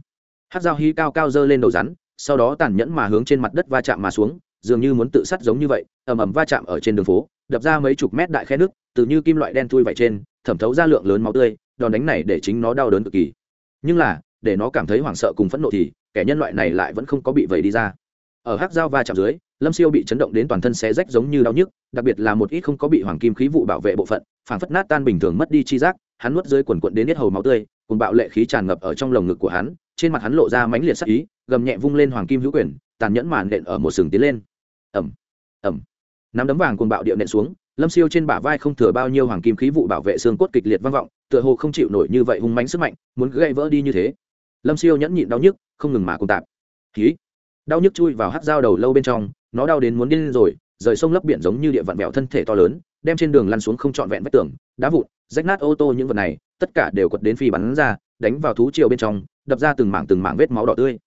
Speaker 1: Hát dao hy cao cao dơ lên đầu rắn sau đó tàn nhẫn mà hướng trên mặt đất va chạm mà xuống, dường như muốn tự sát giống như vậy, ầm ầm va chạm ở trên đường phố, đập ra mấy chục mét đại khe nước, từ như kim loại đen thui vậy trên, thẩm thấu ra lượng lớn máu tươi, đòn đánh này để chính nó đau đớn cực kỳ. Nhưng là, để nó cảm thấy hoảng sợ cùng phẫn nộ thì, kẻ nhân loại này lại vẫn không có bị vẩy đi ra. Ở hắc dao va chạm dưới, lâm siêu bị chấn động đến toàn thân xé rách giống như đau nhức, đặc biệt là một ít không có bị hoàng kim khí vụ bảo vệ bộ phận phản phất nát tan bình thường mất đi chi giác, hắn nuốt dưới quần quận đến hết hầu máu tươi, cùng bạo lệ khí tràn ngập ở trong lồng ngực của hắn, trên mặt hắn lộ ra mãnh liệt sắc ý gầm nhẹ vung lên hoàng kim hữu quyền, tàn nhẫn màn nện ở một sừng tiến lên. Ẩm ẩm nắm đấm vàng cùng bạo điệu nện xuống, lâm siêu trên bả vai không thừa bao nhiêu hoàng kim khí vụ bảo vệ xương cốt kịch liệt vang vọng, tựa hồ không chịu nổi như vậy hung mánh sức mạnh, muốn gãy vỡ đi như thế. Lâm siêu nhẫn nhịn đau nhức, không ngừng mà cùng tạp. Khí đau nhức chui vào hát dao đầu lâu bên trong, nó đau đến muốn điên rồi, rời sông lấp biển giống như địa vạn mẹo thân thể to lớn, đem trên đường lăn xuống không trọn vẹn vách tường, đá vụn, rách nát ô tô những vật này, tất cả đều quật đến phi bắn ra, đánh vào thú chiều bên trong, đập ra từng mảng từng mảng vết máu đỏ tươi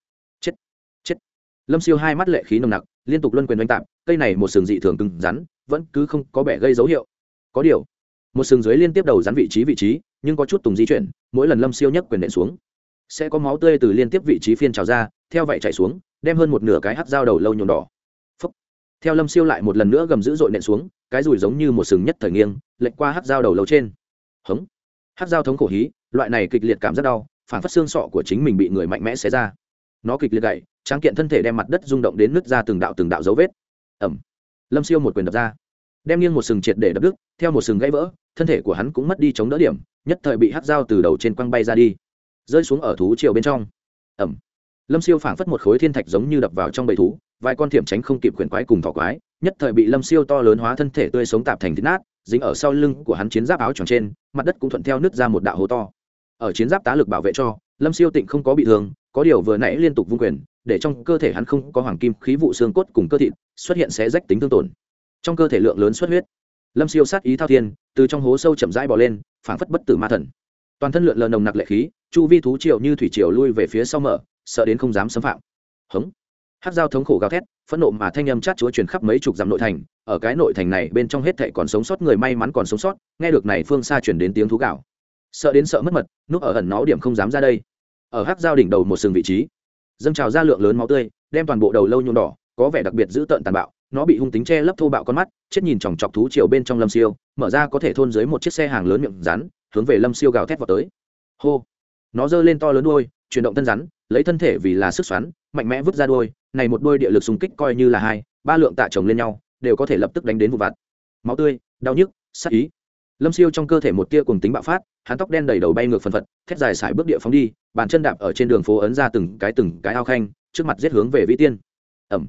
Speaker 1: lâm siêu hai mắt lệ khí nồng nặc, liên tục luân quyền oanh tạm cây này một sừng dị thường cứng rắn, vẫn cứ không có bẻ gây dấu hiệu. Có điều, một sừng dưới liên tiếp đầu rắn vị trí vị trí, nhưng có chút tùng di chuyển, mỗi lần lâm siêu nhấc quyền nện xuống, sẽ có máu tươi từ liên tiếp vị trí phiên trào ra, theo vậy chạy xuống, đem hơn một nửa cái hắt dao đầu lâu nhuộm đỏ. Phúc. theo lâm siêu lại một lần nữa gầm dữ dội nện xuống, cái rùi giống như một sừng nhất thời nghiêng, lệch qua hắt dao đầu lâu trên. Hống. Hắt dao thống khổ hí, loại này kịch liệt cảm rất đau, phản phát xương sọ của chính mình bị người mạnh mẽ xé ra. Nó kịch liệt gậy tráng kiện thân thể đem mặt đất rung động đến nứt ra từng đạo từng đạo dấu vết. Ẩm. Lâm siêu một quyền đập ra. Đem nghiêng một sừng triệt để đập đứt, theo một sừng gãy vỡ, thân thể của hắn cũng mất đi chống đỡ điểm, nhất thời bị hát dao từ đầu trên quăng bay ra đi, rơi xuống ở thú chiều bên trong. Ẩm. Lâm siêu phảng phất một khối thiên thạch giống như đập vào trong bầy thú, vài con thiểm tránh không kịp quyển quái cùng thỏ quái, nhất thời bị lâm siêu to lớn hóa thân thể tươi sống tạp thành thịt nát, dính ở sau lưng của hắn chiến giáp áo tròn trên, mặt đất cũng thuận theo nứt ra một đạo hố to. Ở chiến giáp tá lực bảo vệ cho, lâm siêu tịnh không có bị thương, có điều vừa nãy liên tục vung quyền để trong cơ thể hắn không có hoàng kim khí vụ xương cốt cùng cơ thịt, xuất hiện sẽ rách tính thương tổn. Trong cơ thể lượng lớn xuất huyết, lâm siêu sát ý thao thiên, từ trong hố sâu chậm rãi bỏ lên, phảng phất bất tử ma thần. Toàn thân lượn lờ nồng nặc lệ khí, chu vi thú triệu như thủy triều lui về phía sau mở, sợ đến không dám xâm phạm. Hống. Hát dao thống khổ gào thét, phẫn nộ mà thanh âm chát chúa truyền khắp mấy chục dặm nội thành, ở cái nội thành này bên trong hết thệ còn sống sót người may mắn còn sống sót, nghe được này phương xa chuyển đến tiếng thú gạo sợ đến sợ mất mật, núp ở ẩn nó điểm không dám ra đây. Ở hát dao đỉnh đầu một sừng vị trí dâng trào ra lượng lớn máu tươi, đem toàn bộ đầu lâu nhuộm đỏ, có vẻ đặc biệt dữ tợn tàn bạo, nó bị hung tính che lấp thô bạo con mắt, chết nhìn chòng chọc thú chiều bên trong lâm siêu, mở ra có thể thôn dưới một chiếc xe hàng lớn miệng rắn, hướng về lâm siêu gào thét vào tới. Hô! Nó giơ lên to lớn đuôi, chuyển động thân rắn, lấy thân thể vì là sức xoắn, mạnh mẽ vứt ra đuôi, này một đôi địa lực xung kích coi như là hai, ba lượng tạ chồng lên nhau, đều có thể lập tức đánh đến vụ vặt. Máu tươi, đau nhức sắc ý lâm siêu trong cơ thể một tia cùng tính bạo phát, hắn tóc đen đầy đầu bay ngược phần phật, thét dài sải bước địa phóng đi, bàn chân đạp ở trên đường phố ấn ra từng cái từng cái ao khanh, trước mặt giết hướng về vĩ tiên. Ẩm.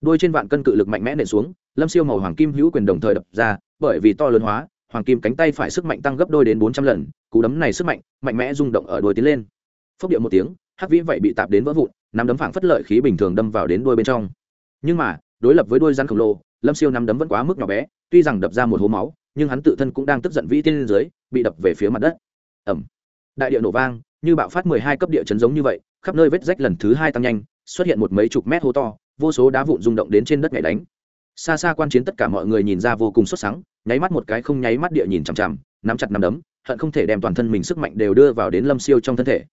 Speaker 1: Đuôi trên vạn cân cự lực mạnh mẽ nện xuống, lâm siêu màu hoàng kim hữu quyền đồng thời đập ra, bởi vì to lớn hóa, hoàng kim cánh tay phải sức mạnh tăng gấp đôi đến bốn trăm lần, cú đấm này sức mạnh mạnh mẽ rung động ở đuôi tiến lên. Phốc điệu một tiếng, hắc vĩ vậy bị tạp đến vỡ vụn, nắm đấm phảng phất lợi khí bình thường đâm vào đến đuôi bên trong. Nhưng mà, đối lập với đuôi rắn khổng lồ, lâm siêu nắm đấm vẫn quá mức nhỏ bé, tuy rằng đập ra một hố máu nhưng hắn tự thân cũng đang tức giận vĩ tiên dưới, bị đập về phía mặt đất. Ẩm đại địa nổ vang, như bạo phát mười hai cấp địa chấn giống như vậy, khắp nơi vết rách lần thứ hai tăng nhanh, xuất hiện một mấy chục mét hố to, vô số đá vụn rung động đến trên đất nhảy đánh. Xa xa quan chiến tất cả mọi người nhìn ra vô cùng xuất sáng nháy mắt một cái không nháy mắt địa nhìn chằm chằm, nắm chặt nắm đấm, hận không thể đem toàn thân mình sức mạnh đều đưa vào đến lâm siêu trong thân thể.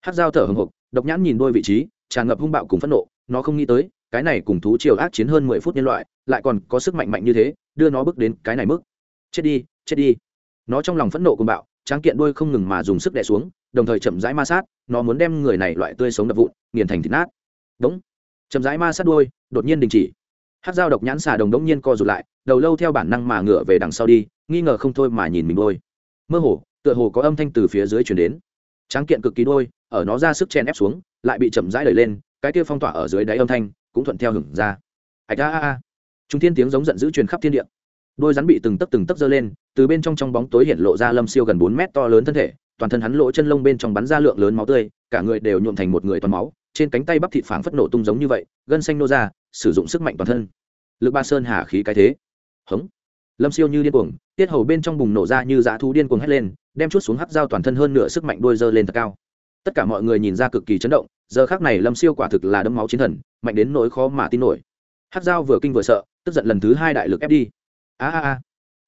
Speaker 1: Hát dao thở hồng hộc, độc nhãn nhìn đôi vị trí, tràn ngập hung bạo cùng phẫn nộ, nó không nghĩ tới, cái này cùng thú triều ác chiến hơn mười phút nhân loại, lại còn có sức mạnh mạnh như thế, đưa nó bước đến cái này mức chết đi chết đi. Nó trong lòng phẫn nộ cùng bạo, tráng kiện đuôi không ngừng mà dùng sức đè xuống, đồng thời chậm rãi ma sát, nó muốn đem người này loại tươi sống đập vụn, nghiền thành thịt nát. Đúng. Chậm rãi ma sát đuôi, đột nhiên đình chỉ. Hát dao độc nhãn xà đồng đống nhiên co rụt lại, đầu lâu theo bản năng mà ngựa về đằng sau đi, nghi ngờ không thôi mà nhìn mình đôi mơ hồ, tựa hồ có âm thanh từ phía dưới chuyển đến. Tráng kiện cực kỳ đôi ở nó ra sức chen ép xuống, lại bị chậm rãi đẩy lên, cái kia phong tỏa ở dưới đáy âm thanh cũng thuận theo hưởng ra. Ạch a a a. Chúng thiên tiếng giống giận dữ truyền khắp thiên địa đôi rắn bị từng tấc từng tấc giơ lên, từ bên trong trong bóng tối hiện lộ ra lâm siêu gần bốn mét to lớn thân thể, toàn thân hắn lỗ chân lông bên trong bắn ra lượng lớn máu tươi, cả người đều nhuộm thành một người toàn máu, trên cánh tay bắp thịt phảng phất nổ tung giống như vậy, gân xanh nô ra, sử dụng sức mạnh toàn thân. Lực ba sơn hà khí cái thế. Hống. Lâm siêu như điên cuồng, tiết hầu bên trong bùng nổ ra như dã thú điên cuồng hét lên, đem chút xuống hắt dao toàn thân hơn nửa sức mạnh đôi dơ lên thật cao. Tất cả mọi người nhìn ra cực kỳ chấn động, giờ khác này lâm siêu quả thực là đấm máu chiến thần, mạnh đến nỗi khó mà tin nổi. Hắt dao vừa kinh vừa sợ, tức giận lần thứ hai đại lực ép đi a a a.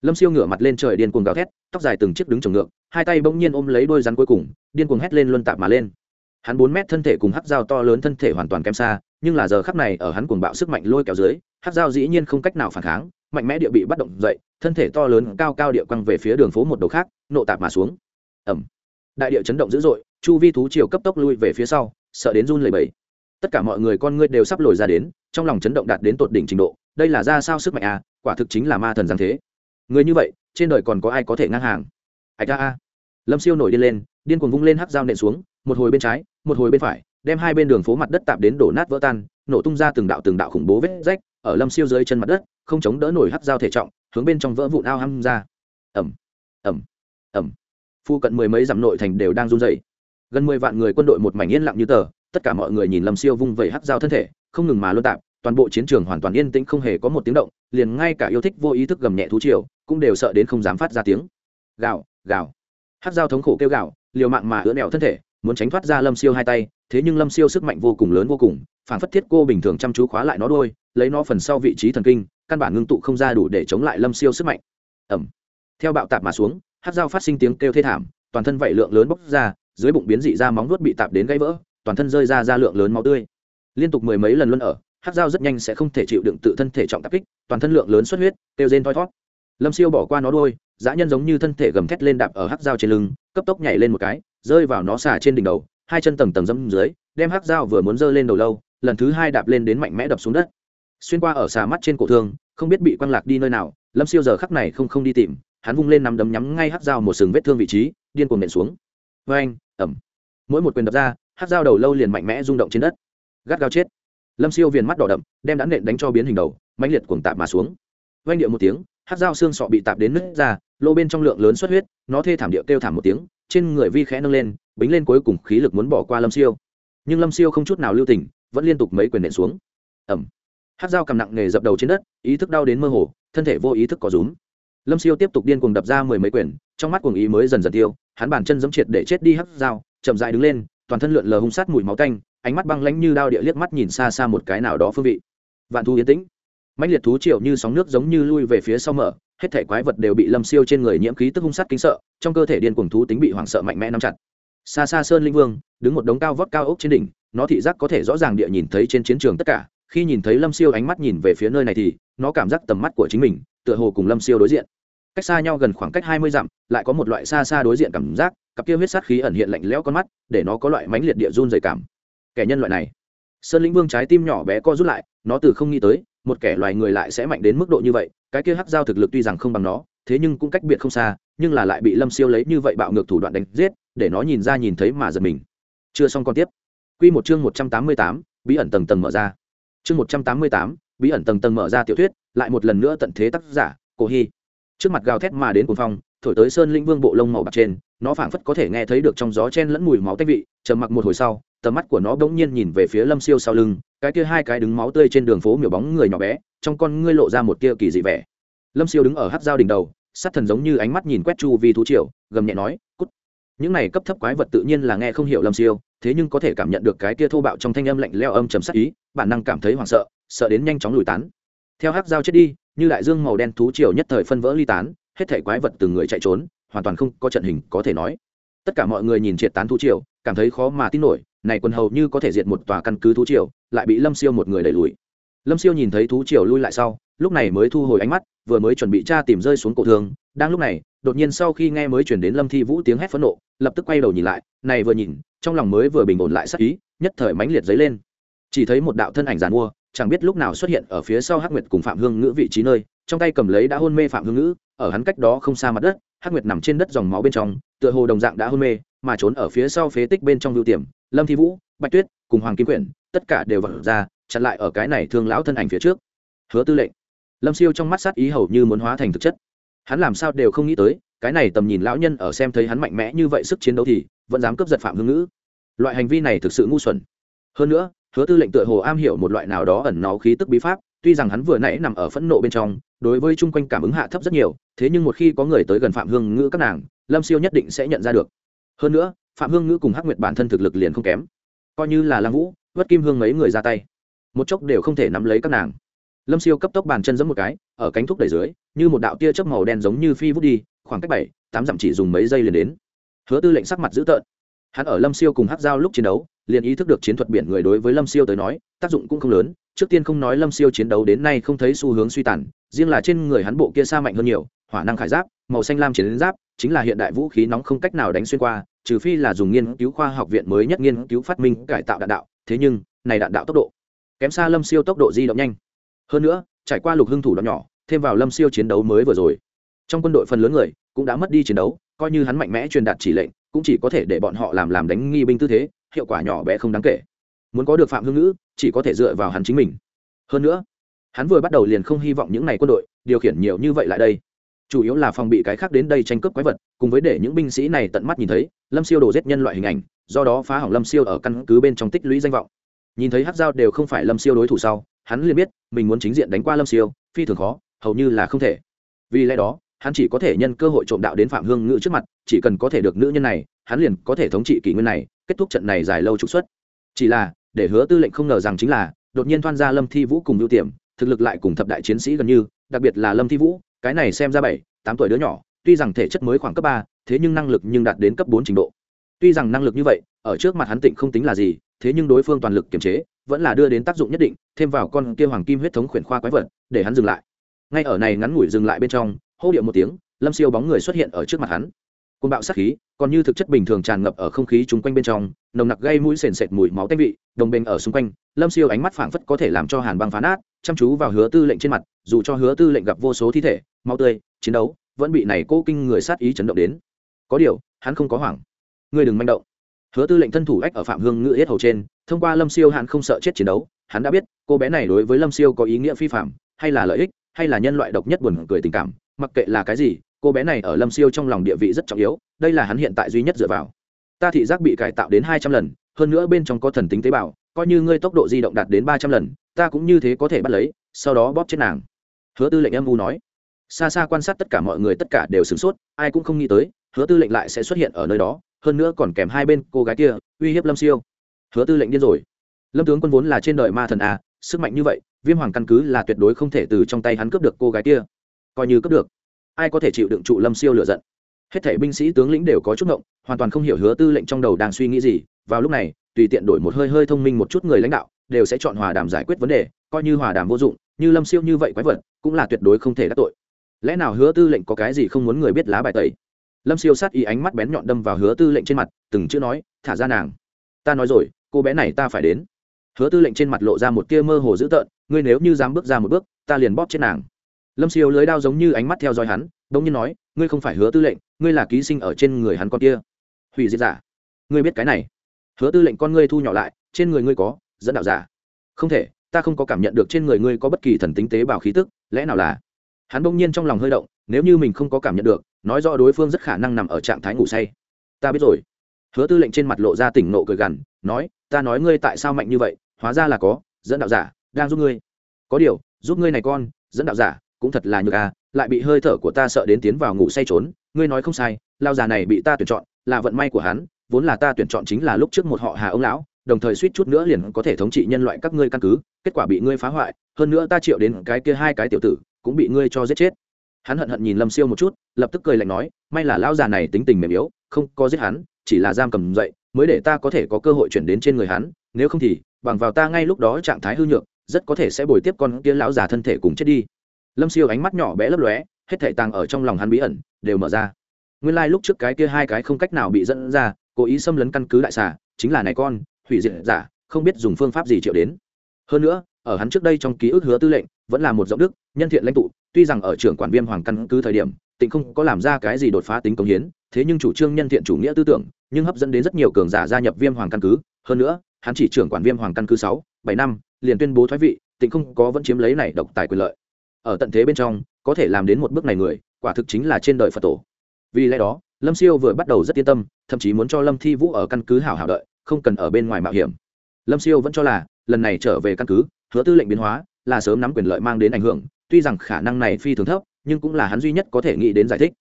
Speaker 1: Lâm siêu ngửa mặt lên trời điên cuồng gào thét, tóc dài từng chiếc đứng trồng ngược, hai tay bỗng nhiên ôm lấy đôi rắn cuối cùng, điên cuồng hét lên luân tạp mà lên. Hắn bốn mét thân thể cùng hắc dao to lớn thân thể hoàn toàn kém xa, nhưng là giờ khắc này ở hắn cuồng bạo sức mạnh lôi kéo dưới, hắc dao dĩ nhiên không cách nào phản kháng, mạnh mẽ địa bị bắt động dậy, thân thể to lớn cao cao địa quăng về phía đường phố một đầu khác, nộ tạp mà xuống. Ẩm đại địa chấn động dữ dội, chu vi thú chiều cấp tốc lui về phía sau, sợ đến run lầy bầy tất cả mọi người con ngươi đều sắp lồi ra đến, trong lòng chấn động đạt đến tột đỉnh trình độ đây là ra sao sức mạnh à quả thực chính là ma thần giáng thế. Người như vậy, trên đời còn có ai có thể ngang hàng? Ạch a a. Lâm siêu nổi điên lên, điên cuồng vung lên hắc dao nện xuống, một hồi bên trái, một hồi bên phải, đem hai bên đường phố mặt đất tạp đến đổ nát vỡ tan, nổ tung ra từng đạo từng đạo khủng bố vết rách, ở lâm siêu dưới chân mặt đất, không chống đỡ nổi hắc dao thể trọng, hướng bên trong vỡ vụn ao hăm ra. Ẩm ẩm ẩm phu cận mười mấy dặm nội thành đều đang run dày gần mười vạn người quân đội một mảnh yên lặng như tờ, tất cả mọi người nhìn lâm siêu vung vẩy hắc dao thân thể, không ngừng mà luân tạp toàn bộ chiến trường hoàn toàn yên tĩnh không hề có một tiếng động, liền ngay cả yêu thích vô ý thức gầm nhẹ thú triều, cũng đều sợ đến không dám phát ra tiếng. Gào gào. Hát dao thống khổ kêu gào, liều mạng mà ưỡn ẹo thân thể, muốn tránh thoát ra lâm siêu hai tay, thế nhưng lâm siêu sức mạnh vô cùng lớn vô cùng, phản phất thiết cô bình thường chăm chú khóa lại nó đôi, lấy nó phần sau vị trí thần kinh, căn bản ngưng tụ không ra đủ để chống lại lâm siêu sức mạnh. Ẩm theo bạo tạp mà xuống hát dao phát sinh tiếng kêu thê thảm, toàn thân vậy lượng lớn bốc ra, dưới bụng biến dị ra móng nuốt bị tạp đến gãy vỡ, toàn thân rơi ra ra lượng lớn máu tươi. Liên tục mười mấy lần luân ở hát dao rất nhanh sẽ không thể chịu đựng tự thân thể trọng tạp kích, toàn thân lượng lớn xuất huyết, kêu rên thoi thót. Lâm siêu bỏ qua nó đôi, dã nhân giống như thân thể gầm thét lên đạp ở hát dao trên lưng, cấp tốc nhảy lên một cái, rơi vào nó xả trên đỉnh đầu, hai chân tầng tầng dâm dưới, đem hát dao vừa muốn giơ lên đầu lâu, lần thứ hai đạp lên đến mạnh mẽ đập xuống đất. Xuyên qua ở xà mắt trên cổ thương, không biết bị quăng lạc đi nơi nào, lâm siêu giờ khắc này không không đi tìm, hắn vung lên nằm đấm nhắm ngay hát dao một sừng vết thương vị trí, điên cuồng nện xuống. Vê anh ẩm mỗi một quyền đập ra, hát dao đầu lâu liền mạnh mẽ rung động trên đất. Gắt gao chết lâm siêu viền mắt đỏ đậm, đem đã nện đánh cho biến hình đầu, mãnh liệt cuồng tạp mà xuống. Vang điệu một tiếng, hát dao xương sọ bị tạp đến nứt ra, lô bên trong lượng lớn xuất huyết, nó thê thảm điệu kêu thảm một tiếng, trên người vi khẽ nâng lên, bính lên cuối cùng khí lực muốn bỏ qua lâm siêu. Nhưng lâm siêu không chút nào lưu tình, vẫn liên tục mấy quyền nện xuống. Ẩm hát dao cầm nặng nghề dập đầu trên đất, ý thức đau đến mơ hồ, thân thể vô ý thức có rúm. Lâm siêu tiếp tục điên cuồng đập ra mười mấy quyền, trong mắt cuồng ý mới dần dần tiêu, hắn bàn chân dẫm triệt để chết đi hát dao, chậm dại đứng lên, toàn thân lượn lờ hung sát mùi máu tanh ánh mắt băng lãnh như đao địa liếc mắt nhìn xa xa một cái nào đó phương vị. Vạn thú yên tĩnh. Mãnh liệt thú triệu như sóng nước giống như lui về phía sau mở, hết thể quái vật đều bị lâm siêu trên người nhiễm khí tức hung sát kính sợ, trong cơ thể điên cuồng thú tính bị hoảng sợ mạnh mẽ nắm chặt. Xa xa sơn linh vương, đứng một đống cao vót cao ốc trên đỉnh, nó thị giác có thể rõ ràng địa nhìn thấy trên chiến trường tất cả, khi nhìn thấy lâm siêu ánh mắt nhìn về phía nơi này thì, nó cảm giác tầm mắt của chính mình, tựa hồ cùng lâm siêu đối diện. Cách xa nhau gần khoảng cách hai mươi dặm, lại có một loại xa xa đối diện cảm giác, cặp kia huyết sát khí ẩn hiện lạnh lẽo con mắt, để nó có loại mãnh liệt địa run dày cảm kẻ nhân loại này. Sơn lĩnh vương trái tim nhỏ bé co rút lại, nó từ không nghĩ tới, một kẻ loài người lại sẽ mạnh đến mức độ như vậy, cái kia hắc giao thực lực tuy rằng không bằng nó, thế nhưng cũng cách biệt không xa, nhưng là lại bị lâm siêu lấy như vậy bạo ngược thủ đoạn đánh giết, để nó nhìn ra nhìn thấy mà giật mình. Chưa xong còn tiếp. Q một chương một trăm tám mươi tám, bí ẩn tầng tầng mở ra. Chương một trăm tám mươi tám, bí ẩn tầng tầng mở ra tiểu thuyết, lại một lần nữa tận thế tác giả, cổ hy. Trước mặt gào thét mà đến cuồng phong, thổi tới sơn linh vương bộ lông màu bạc trên, nó phảng phất có thể nghe thấy được trong gió chen lẫn mùi máu tách vị, trầm mặc một hồi sau tầm mắt của nó bỗng nhiên nhìn về phía lâm siêu sau lưng, cái kia hai cái đứng máu tươi trên đường phố miểu bóng người nhỏ bé, trong con ngươi lộ ra một kia kỳ dị vẻ. Lâm siêu đứng ở hát dao đỉnh đầu, sát thần giống như ánh mắt nhìn quét chu vi thú triều, gầm nhẹ nói, cút. Những này cấp thấp quái vật tự nhiên là nghe không hiểu lâm siêu, thế nhưng có thể cảm nhận được cái kia thô bạo trong thanh âm lạnh leo âm trầm sắc ý, bản năng cảm thấy hoảng sợ sợ đến nhanh chóng lùi tán. Theo hát dao chết đi, như đại dương màu đen thú triều nhất thời phân vỡ ly tán, hết thể quái vật từng người chạy trốn, hoàn toàn không có trận hình có thể nói. Tất cả mọi người nhìn triệt tán thú triều, cảm thấy khó mà tin nổi này quân hầu như có thể diệt một tòa căn cứ thú triều, lại bị lâm siêu một người đẩy lùi. Lâm siêu nhìn thấy thú triều lui lại sau, lúc này mới thu hồi ánh mắt, vừa mới chuẩn bị tra tìm rơi xuống cổ thương đang lúc này, đột nhiên sau khi nghe mới chuyển đến lâm thi vũ tiếng hét phẫn nộ, lập tức quay đầu nhìn lại, này vừa nhìn, trong lòng mới vừa bình ổn lại sắc ý, nhất thời mãnh liệt dấy lên. Chỉ thấy một đạo thân ảnh giàn mua, chẳng biết lúc nào xuất hiện ở phía sau hắc nguyệt cùng phạm hương ngữ vị trí nơi, trong tay cầm lấy đã hôn mê phạm hương ngữ, ở hắn cách đó không xa mặt đất, hắc nguyệt nằm trên đất dòng máu bên trong, tựa hồ đồng dạng đã hôn mê mà trốn ở phía sau phế tích bên trong lưu tiềm, lâm thi vũ, bạch tuyết cùng hoàng kim quyển, tất cả đều vật ra, chặn lại ở cái này thương lão thân ảnh phía trước. Hứa tư lệnh. Lâm siêu trong mắt sát ý hầu như muốn hóa thành thực chất. Hắn làm sao đều không nghĩ tới, cái này tầm nhìn lão nhân ở xem thấy hắn mạnh mẽ như vậy sức chiến đấu thì vẫn dám cướp giật phạm hương ngữ. Loại hành vi này thực sự ngu xuẩn. Hơn nữa, hứa tư lệnh tựa hồ am hiểu một loại nào đó ẩn náu khí tức bí pháp, tuy rằng hắn vừa nãy nằm ở phẫn nộ bên trong, đối với chung quanh cảm ứng hạ thấp rất nhiều, thế nhưng một khi có người tới gần phạm hương ngữ các nàng, lâm siêu nhất định sẽ nhận ra được hơn nữa, phạm hương ngữ cùng hắc nguyệt bản thân thực lực liền không kém. Coi như là lăng vũ, vất kim hương mấy người ra tay, một chốc đều không thể nắm lấy các nàng. Lâm siêu cấp tốc bàn chân giẫm một cái, ở cánh thúc đẩy dưới, như một đạo tia chớp màu đen giống như phi vút đi, khoảng cách bảy, tám dặm chỉ dùng mấy giây liền đến. Hứa tư lệnh sắc mặt dữ tợn. Hắn ở lâm siêu cùng hát giao lúc chiến đấu, liền ý thức được chiến thuật biển người đối với lâm siêu tới nói, tác dụng cũng không lớn, trước tiên không nói lâm siêu chiến đấu đến nay không thấy xu hướng suy tàn, riêng là trên người hắn bộ kia xa mạnh hơn nhiều, hỏa năng khải giáp, màu xanh lam chiến giáp, chính là hiện đại vũ khí nóng không cách nào đánh xuyên qua trừ phi là dùng nghiên cứu khoa học viện mới nhất nghiên cứu phát minh cải tạo đạn đạo, thế nhưng, này đạn đạo tốc độ kém xa lâm siêu tốc độ di động nhanh. Hơn nữa, trải qua lục hưng thủ đoạn nhỏ, thêm vào lâm siêu chiến đấu mới vừa rồi, trong quân đội phần lớn người cũng đã mất đi chiến đấu, coi như hắn mạnh mẽ truyền đạt chỉ lệnh, cũng chỉ có thể để bọn họ làm làm đánh nghi binh tư thế, hiệu quả nhỏ bé không đáng kể. Muốn có được phạm hương ngữ, chỉ có thể dựa vào hắn chính mình. Hơn nữa, hắn vừa bắt đầu liền không hy vọng những n à y quân đội điều khiển nhiều như vậy lại đây chủ yếu là phòng bị cái khác đến đây tranh cướp quái vật, cùng với để những binh sĩ này tận mắt nhìn thấy, lâm siêu đổ giết nhân loại hình ảnh, do đó phá hỏng lâm siêu ở căn cứ bên trong tích lũy danh vọng. Nhìn thấy hát dao đều không phải lâm siêu đối thủ sau, hắn liền biết, mình muốn chính diện đánh qua lâm siêu, phi thường khó, hầu như là không thể. Vì lẽ đó, hắn chỉ có thể nhân cơ hội trộm đạo đến phạm hương ngữ trước mặt, chỉ cần có thể được nữ nhân này, hắn liền có thể thống trị kỷ nguyên này, kết thúc trận này dài lâu trục xuất. Chỉ là, để hứa tư lệnh không ngờ rằng chính là, đột nhiên thoan ra lâm thi vũ cùng ưu tiềm thực lực lại cùng thập đại chiến sĩ gần như, đặc biệt là lâm thi vũ cái này xem ra bảy, tám tuổi đứa nhỏ, tuy rằng thể chất mới khoảng cấp ba, thế nhưng năng lực nhưng đạt đến cấp bốn trình độ. Tuy rằng năng lực như vậy, ở trước mặt hắn tịnh không tính là gì, thế nhưng đối phương toàn lực kiềm chế, vẫn là đưa đến tác dụng nhất định, thêm vào con kia hoàng kim huyết thống khuyển khoa quái vật, để hắn dừng lại. Ngay ở này ngắn ngủi dừng lại bên trong, hô điệu một tiếng, lâm siêu bóng người xuất hiện ở trước mặt hắn. Côn bạo sát khí, còn như thực chất bình thường tràn ngập ở không khí chung quanh bên trong, nồng nặc gây mũi sền sệt mùi máu tanh vị, đồng bên ở xung quanh, lâm siêu ánh mắt phảng phất có thể làm cho hàn băng phán nát chăm chú vào hứa tư lệnh trên mặt, dù cho hứa tư lệnh gặp vô số thi thể, máu tươi, chiến đấu, vẫn bị này cô kinh người sát ý chấn động đến. Có điều, hắn không có hoảng. Ngươi đừng manh động. Hứa tư lệnh thân thủ ách ở phạm hương ngự yết hầu trên, thông qua lâm siêu hắn không sợ chết chiến đấu, hắn đã biết, cô bé này đối với lâm siêu có ý nghĩa phi phạm, hay là lợi ích, hay là nhân loại độc nhất buồn cười tình cảm, mặc kệ là cái gì, cô bé này ở lâm siêu trong lòng địa vị rất trọng yếu, đây là hắn hiện tại duy nhất dựa vào. Ta thị giác bị cải tạo đến hai trăm lần, hơn nữa bên trong có thần tính tế bào coi như ngươi tốc độ di động đạt đến ba trăm lần ta cũng như thế có thể bắt lấy sau đó bóp chết nàng. Hứa tư lệnh âm u nói. Xa xa quan sát tất cả mọi người tất cả đều sửng sốt ai cũng không nghĩ tới hứa tư lệnh lại sẽ xuất hiện ở nơi đó hơn nữa còn kèm hai bên cô gái kia uy hiếp lâm siêu. Hứa tư lệnh điên rồi. Lâm tướng quân vốn là trên đời ma thần à, sức mạnh như vậy viêm hoàng căn cứ là tuyệt đối không thể từ trong tay hắn cướp được cô gái kia. Coi như cướp được ai có thể chịu đựng trụ lâm siêu lựa giận? Hết thể binh sĩ tướng lĩnh đều có chút ngộng hoàn toàn không hiểu hứa tư lệnh trong đầu đang suy nghĩ gì. Vào lúc này tùy tiện đổi một hơi hơi thông minh một chút người lãnh đạo, đều sẽ chọn hòa đàm giải quyết vấn đề, coi như hòa đàm vô dụng, như lâm siêu như vậy quái vật, cũng là tuyệt đối không thể đắc tội. Lẽ nào hứa tư lệnh có cái gì không muốn người biết lá bài tẩy? Lâm siêu sát ý ánh mắt bén nhọn đâm vào hứa tư lệnh trên mặt, từng chữ nói, thả ra nàng. Ta nói rồi, cô bé này ta phải đến. Hứa tư lệnh trên mặt lộ ra một tia mơ hồ dữ tợn, ngươi nếu như dám bước ra một bước, ta liền bóp chết nàng. Lâm siêu lưới đao giống như ánh mắt theo dõi hắn đ ỗ n g nhiên nói, ngươi không phải hứa tư lệnh, ngươi là ký sinh ở trên người hắn con kia. Hủy diệt giả. Ngươi biết cái này hứa tư lệnh con ngươi thu nhỏ lại, trên người ngươi có, dẫn đạo giả. Không thể, ta không có cảm nhận được trên người ngươi có bất kỳ thần tính tế bào khí tức, lẽ nào là? Hắn bỗng nhiên trong lòng hơi động, nếu như mình không có cảm nhận được, nói rõ đối phương rất khả năng nằm ở trạng thái ngủ say. Ta biết rồi. Hứa tư lệnh trên mặt lộ ra tỉnh nộ cười gằn, nói, ta nói ngươi tại sao mạnh như vậy, hóa ra là có, dẫn đạo giả, đang giúp ngươi. Có điều, giúp ngươi này con, dẫn đạo giả, cũng thật là nhược à lại bị hơi thở của ta sợ đến tiến vào ngủ say trốn, ngươi nói không sai, lao già này bị ta tuyển chọn, là vận may của hắn vốn là ta tuyển chọn chính là lúc trước một họ hà ông lão, đồng thời suýt chút nữa liền có thể thống trị nhân loại các ngươi căn cứ, kết quả bị ngươi phá hoại, hơn nữa ta triệu đến cái kia hai cái tiểu tử, cũng bị ngươi cho giết chết. Hắn hận hận nhìn lâm siêu một chút, lập tức cười lạnh nói, may là lão già này tính tình mềm yếu, không có giết hắn, chỉ là giam cầm dậy, mới để ta có thể có cơ hội chuyển đến trên người hắn, nếu không thì, bằng vào ta ngay lúc đó trạng thái hư nhược, rất có thể sẽ bồi tiếp con kia lão già thân thể cùng chết đi. Lâm siêu ánh mắt nhỏ bé lấp lóe, hết thảy tàng ở trong lòng hắn bí ẩn, đều mở ra. Nguyên lai lúc trước cái kia hai cái không cách nào bị dẫn ra cố ý xâm lấn căn cứ đại xà, chính là này con, hủy diệt giả, không biết dùng phương pháp gì triệu đến. Hơn nữa, ở hắn trước đây trong ký ức hứa tư lệnh, vẫn là một giọng đức, nhân thiện lãnh tụ, tuy rằng ở trưởng quản viêm hoàng căn cứ thời điểm, tịnh không có làm ra cái gì đột phá tính công hiến, thế nhưng chủ trương nhân thiện chủ nghĩa tư tưởng, nhưng hấp dẫn đến rất nhiều cường giả gia nhập viêm hoàng căn cứ. Hơn nữa, hắn chỉ trưởng quản viêm hoàng căn cứ sáu, bảy năm, liền tuyên bố thoái vị, tịnh không có vẫn chiếm lấy này độc tài quyền lợi. Ở tận thế bên trong, có thể làm đến một bước này người, quả thực chính là trên đời phật tổ. Vì lẽ đó lâm siêu vừa bắt đầu rất yên tâm, thậm chí muốn cho lâm thi vũ ở căn cứ hảo hảo đợi, không cần ở bên ngoài mạo hiểm. Lâm siêu vẫn cho là, lần này trở về căn cứ, hứa tư lệnh biến hóa, là sớm nắm quyền lợi mang đến ảnh hưởng, tuy rằng khả năng này phi thường thấp, nhưng cũng là hắn duy nhất có thể nghĩ đến giải thích.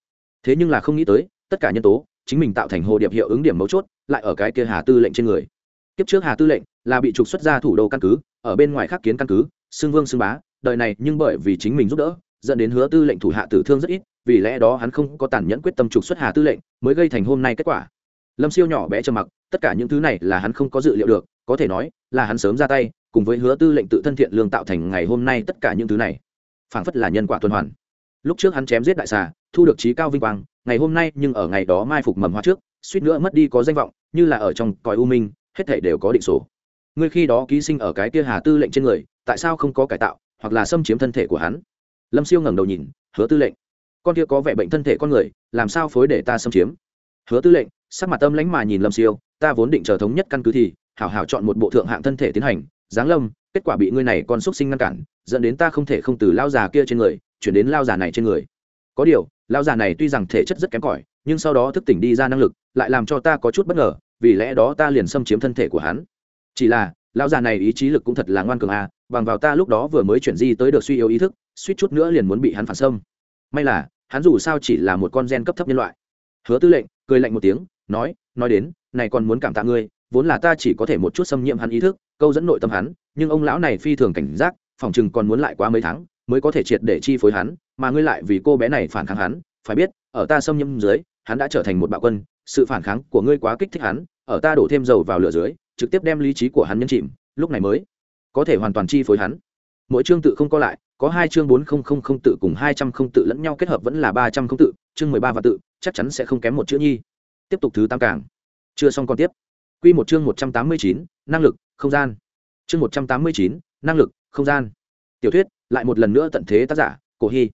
Speaker 1: Thế nhưng là không nghĩ tới, tất cả nhân tố, chính mình tạo thành hồ điệp hiệu ứng điểm mấu chốt, lại ở cái kia hà tư lệnh trên người. Kiếp trước hà tư lệnh là bị trục xuất ra thủ đô căn cứ, ở bên ngoài khắc kiến căn cứ, xưng vương xưng bá, đời này nhưng bởi vì chính mình giúp đỡ, dẫn đến hứa tư lệnh thủ hạ tử thương rất ít vì lẽ đó hắn không có tàn nhẫn quyết tâm trục xuất hà tư lệnh, mới gây thành hôm nay kết quả. Lâm siêu nhỏ bé trầm mặc, tất cả những thứ này là hắn không có dự liệu được, có thể nói là hắn sớm ra tay, cùng với hứa tư lệnh tự thân thiện lương tạo thành ngày hôm nay tất cả những thứ này. Phảng phất là nhân quả tuần hoàn. Lúc trước hắn chém giết đại xà, thu được trí cao vinh quang, ngày hôm nay nhưng ở ngày đó mai phục mầm hoa trước, suýt nữa mất đi có danh vọng, như là ở trong còi u minh, hết thể đều có định số. Ngươi khi đó ký sinh ở cái kia hà tư lệnh trên người, tại sao không có cải tạo, hoặc là xâm chiếm thân thể của hắn? Lâm siêu ngẩng đầu nhìn, hứa tư lệnh con kia có vẻ bệnh thân thể con người, làm sao phối để ta xâm chiếm? Hứa tư lệnh, sắc mặt tâm lãnh mà nhìn lâm siêu, ta vốn định chờ thống nhất căn cứ thì, hảo hảo chọn một bộ thượng hạng thân thể tiến hành, giáng lâm, kết quả bị ngươi này con xúc sinh ngăn cản, dẫn đến ta không thể không từ lao già kia trên người, chuyển đến lao già này trên người. Có điều, lao già này tuy rằng thể chất rất kém cỏi, nhưng sau đó thức tỉnh đi ra năng lực, lại làm cho ta có chút bất ngờ, vì lẽ đó ta liền xâm chiếm thân thể của hắn. Chỉ là, lao già này ý chí lực cũng thật là ngoan cường à bằng vào ta lúc đó vừa mới chuyển di tới được suy yếu ý thức, suýt chút nữa liền muốn bị hắn phản xâm may là, hắn dù sao chỉ là một con gen cấp thấp nhân loại. Hứa tư lệnh cười lạnh một tiếng, nói nói đến, này còn muốn cảm tạ ngươi, vốn là ta chỉ có thể một chút xâm nhiễm hắn ý thức, câu dẫn nội tâm hắn, nhưng ông lão này phi thường cảnh giác, phòng chừng còn muốn lại quá mấy tháng, mới có thể triệt để chi phối hắn, mà ngươi lại vì cô bé này phản kháng hắn, phải biết, ở ta xâm nhiễm dưới, hắn đã trở thành một bạo quân, sự phản kháng của ngươi quá kích thích hắn, ở ta đổ thêm dầu vào lửa dưới, trực tiếp đem lý trí của hắn nhân chìm, lúc này mới có thể hoàn toàn chi phối hắn mỗi chương tự không có lại, có hai chương bốn không không không tự cùng hai trăm không tự lẫn nhau kết hợp vẫn là ba trăm không tự, chương mười ba và tự, chắc chắn sẽ không kém một chữ nhi. Tiếp tục thứ tam càng. Chưa xong còn tiếp. Q một chương một trăm tám mươi chín, năng lực, không gian. Chương một trăm tám mươi chín, năng lực, không gian. Tiểu thuyết, lại một lần nữa tận thế tác giả, cổ hy.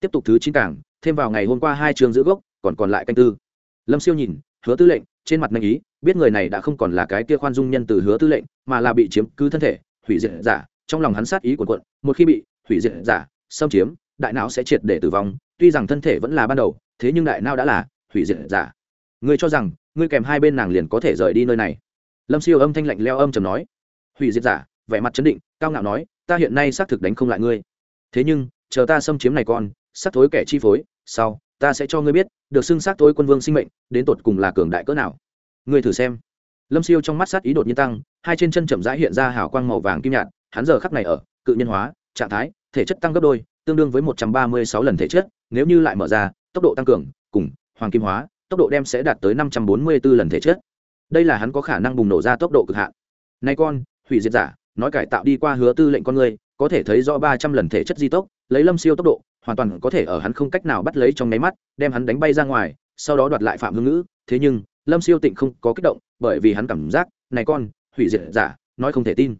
Speaker 1: Tiếp tục thứ chín càng, thêm vào ngày hôm qua hai chương giữ gốc, còn còn lại canh tư. Lâm siêu nhìn, hứa tư lệnh, trên mặt nanh ý, biết người này đã không còn là cái kia khoan dung nhân từ hứa tư lệnh, mà là bị chiếm cứ thân thể, hủy diệt giả trong lòng hắn sát ý của quận một khi bị hủy diệt giả, xâm chiếm, đại não sẽ triệt để tử vong, tuy rằng thân thể vẫn là ban đầu, thế nhưng đại não đã là hủy diệt giả. Ngươi cho rằng, ngươi kèm hai bên nàng liền có thể rời đi nơi này? Lâm siêu âm thanh lạnh leo âm chầm nói. Hủy diệt giả, vẻ mặt chấn định, cao ngạo nói, ta hiện nay xác thực đánh không lại ngươi. Thế nhưng, chờ ta xâm chiếm này con, xác thối kẻ chi phối, sau, ta sẽ cho ngươi biết, được xưng xác thối quân vương sinh mệnh, đến tột cùng là cường đại cỡ nào. Ngươi thử xem. Lâm siêu trong mắt sát ý đột nhiên tăng, hai trên chân chậm rãi hiện ra hào quang màu vàng kim nhạt hắn giờ khắc này ở, cự nhân hóa, trạng thái, thể chất tăng gấp đôi, tương đương với một trăm ba mươi sáu lần thể chất, nếu như lại mở ra, tốc độ tăng cường, cùng, hoàng kim hóa, tốc độ đem sẽ đạt tới năm trăm bốn mươi b ố lần thể chất. Đây là hắn có khả năng bùng nổ ra tốc độ cực hạn. Nay con, hủy diệt giả, nói cải tạo đi qua hứa tư lệnh con người có thể thấy rõ ba trăm lần thể chất di tốc, lấy lâm siêu tốc độ, hoàn toàn có thể ở hắn không cách nào bắt lấy trong nháy mắt, đem hắn đánh bay ra ngoài, sau đó đoạt lại phạm hương ngữ. Thế nhưng, lâm siêu tịnh không có kích động, bởi vì hắn cảm giác, này con, hủy diệt giả, nói không thể tin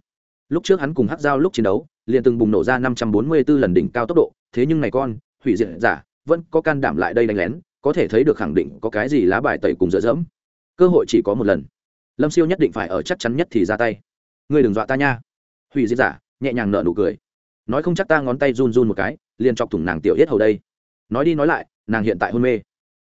Speaker 1: lúc trước hắn cùng hát giao lúc chiến đấu, liền từng bùng nổ ra năm trăm bốn mươi 544 lần đỉnh cao tốc độ, thế nhưng này con, hủy diệt giả, vẫn có can đảm lại đây đánh lén, có thể thấy được khẳng định có cái gì lá bài tẩy cùng dựa dẫm. Cơ hội chỉ có một lần. Lâm siêu nhất định phải ở chắc chắn nhất thì ra tay. Ngươi đừng dọa ta nha. Hủy diệt giả, nhẹ nhàng nở nụ cười. Nói không chắc ta ngón tay run run một cái, liền chọc thủng nàng tiểu yết hầu đây. Nói đi nói lại, nàng hiện tại hôn mê.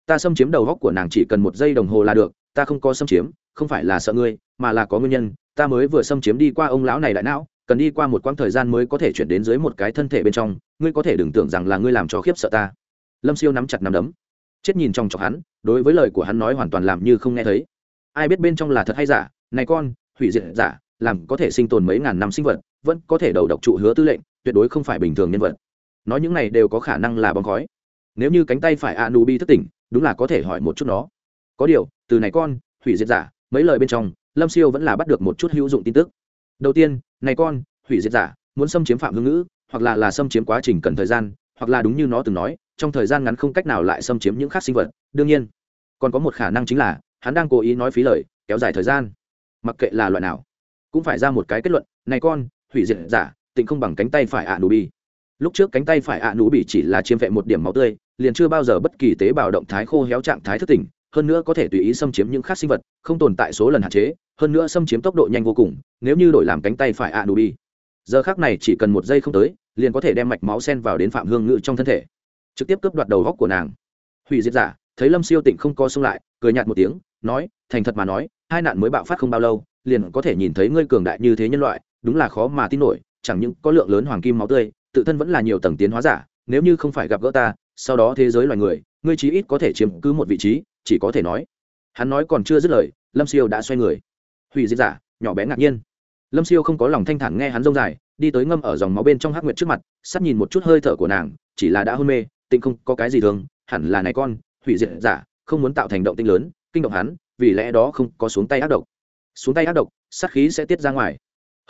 Speaker 1: Ta xâm chiếm đầu góc của nàng chỉ cần một giây đồng hồ là được, ta không có xâm chiếm không phải là sợ ngươi, mà là có nguyên nhân. Ta mới vừa xâm chiếm đi qua ông lão này đại não, cần đi qua một quãng thời gian mới có thể chuyển đến dưới một cái thân thể bên trong. Ngươi có thể đừng tưởng rằng là ngươi làm cho khiếp sợ ta. Lâm siêu nắm chặt nắm đấm. Chết nhìn trong chọc hắn, đối với lời của hắn nói hoàn toàn làm như không nghe thấy. Ai biết bên trong là thật hay giả? Này con, hủy diệt giả, làm có thể sinh tồn mấy ngàn năm sinh vật, vẫn có thể đầu độc trụ hứa tư lệnh, tuyệt đối không phải bình thường nhân vật. Nói những này đều có khả năng là bóng khói. Nếu như cánh tay phải a nu bi thất tỉnh, đúng là có thể hỏi một chút nó. Có điều, từ này con, hủy diệt giả mấy lời bên trong, lâm siêu vẫn là bắt được một chút hữu dụng tin tức. Đầu tiên, này con, hủy diệt giả, muốn xâm chiếm phạm hương ngữ, hoặc là là xâm chiếm quá trình cần thời gian, hoặc là đúng như nó từng nói, trong thời gian ngắn không cách nào lại xâm chiếm những khác sinh vật. Đương nhiên, còn có một khả năng chính là, hắn đang cố ý nói phí lời, kéo dài thời gian. Mặc kệ là loại nào, cũng phải ra một cái kết luận, này con, hủy diệt giả, tịnh không bằng cánh tay phải ạ nụ bi lúc trước cánh tay phải ạ nụ bị chỉ là chiếm vệ một điểm máu tươi, liền chưa bao giờ bất kỳ tế bào động thái khô héo trạng thái thức tỉnh hơn nữa có thể tùy ý xâm chiếm những khác sinh vật, không tồn tại số lần hạn chế, hơn nữa xâm chiếm tốc độ nhanh vô cùng, nếu như đổi làm cánh tay phải ạ nụ bi giờ khác này chỉ cần một giây không tới, liền có thể đem mạch máu sen vào đến phạm hương ngự trong thân thể. Trực tiếp cướp đoạt đầu góc của nàng. Hủy diệt giả, thấy lâm siêu tịnh không co xông lại, cười nhạt một tiếng, nói, thành thật mà nói, hai nạn mới bạo phát không bao lâu, liền có thể nhìn thấy ngươi cường đại như thế nhân loại, đúng là khó mà tin nổi, chẳng những có lượng lớn hoàng kim máu tươi, tự thân vẫn là nhiều tầng tiến hóa giả, nếu như không phải gặp gỡ ta, sau đó thế giới loài người, ngươi chí ít có thể chiếm cứ một vị trí chỉ có thể nói. Hắn nói còn chưa dứt lời, lâm siêu đã xoay người. Hủy diệt giả, nhỏ bé ngạc nhiên. Lâm siêu không có lòng thanh thản nghe hắn rông dài, đi tới ngâm ở dòng máu bên trong hắc nguyệt trước mặt, sắp nhìn một chút hơi thở của nàng, chỉ là đã hôn mê tịnh không có cái gì thường, hẳn là này con, hủy diệt giả, không muốn tạo thành động tinh lớn, kinh động hắn, vì lẽ đó không có xuống tay ác độc. Xuống tay ác độc, sát khí sẽ tiết ra ngoài.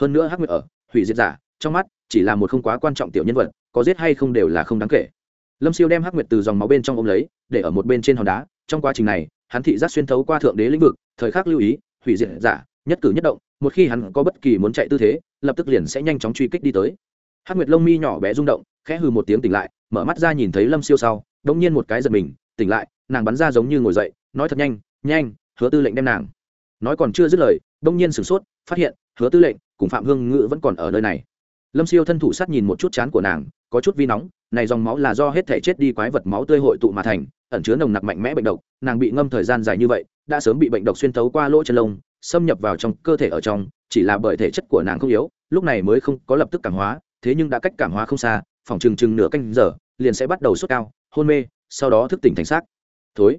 Speaker 1: Hơn nữa hắc nguyệt ở, hủy diệt giả, trong mắt, chỉ là một không quá quan trọng tiểu nhân vật, có giết hay không đều là không đáng kể. Lâm siêu đem hắc nguyệt từ dòng máu bên trong ôm lấy, để ở một bên trên hòn đá trong quá trình này, hắn thị giác xuyên thấu qua thượng đế lĩnh vực, thời khắc lưu ý, hủy diệt giả, nhất cử nhất động, một khi hắn có bất kỳ muốn chạy tư thế, lập tức liền sẽ nhanh chóng truy kích đi tới. Hắc nguyệt lông mi nhỏ bé rung động, khẽ hừ một tiếng tỉnh lại, mở mắt ra nhìn thấy lâm siêu sau đông nhiên một cái giật mình, tỉnh lại, nàng bắn ra giống như ngồi dậy, nói thật nhanh nhanh, hứa tư lệnh đem nàng. Nói còn chưa dứt lời đông nhiên sửng sốt, phát hiện, hứa tư lệnh cùng phạm hương ngự vẫn còn ở nơi này. Lâm siêu thân thủ sát nhìn một chút chán của nàng, có chút vi nóng này dòng máu là do hết thể chết đi quái vật máu tươi hội tụ mà thành, ẩn chứa nồng nặc mạnh mẽ bệnh độc, nàng bị ngâm thời gian dài như vậy, đã sớm bị bệnh độc xuyên thấu qua lỗ chân lông, xâm nhập vào trong cơ thể ở trong, chỉ là bởi thể chất của nàng không yếu, lúc này mới không có lập tức cảm hóa, thế nhưng đã cách cảm hóa không xa, phòng chừng chừng nửa canh giờ, liền sẽ bắt đầu sốt cao, hôn mê, sau đó thức tỉnh thành xác. Thối.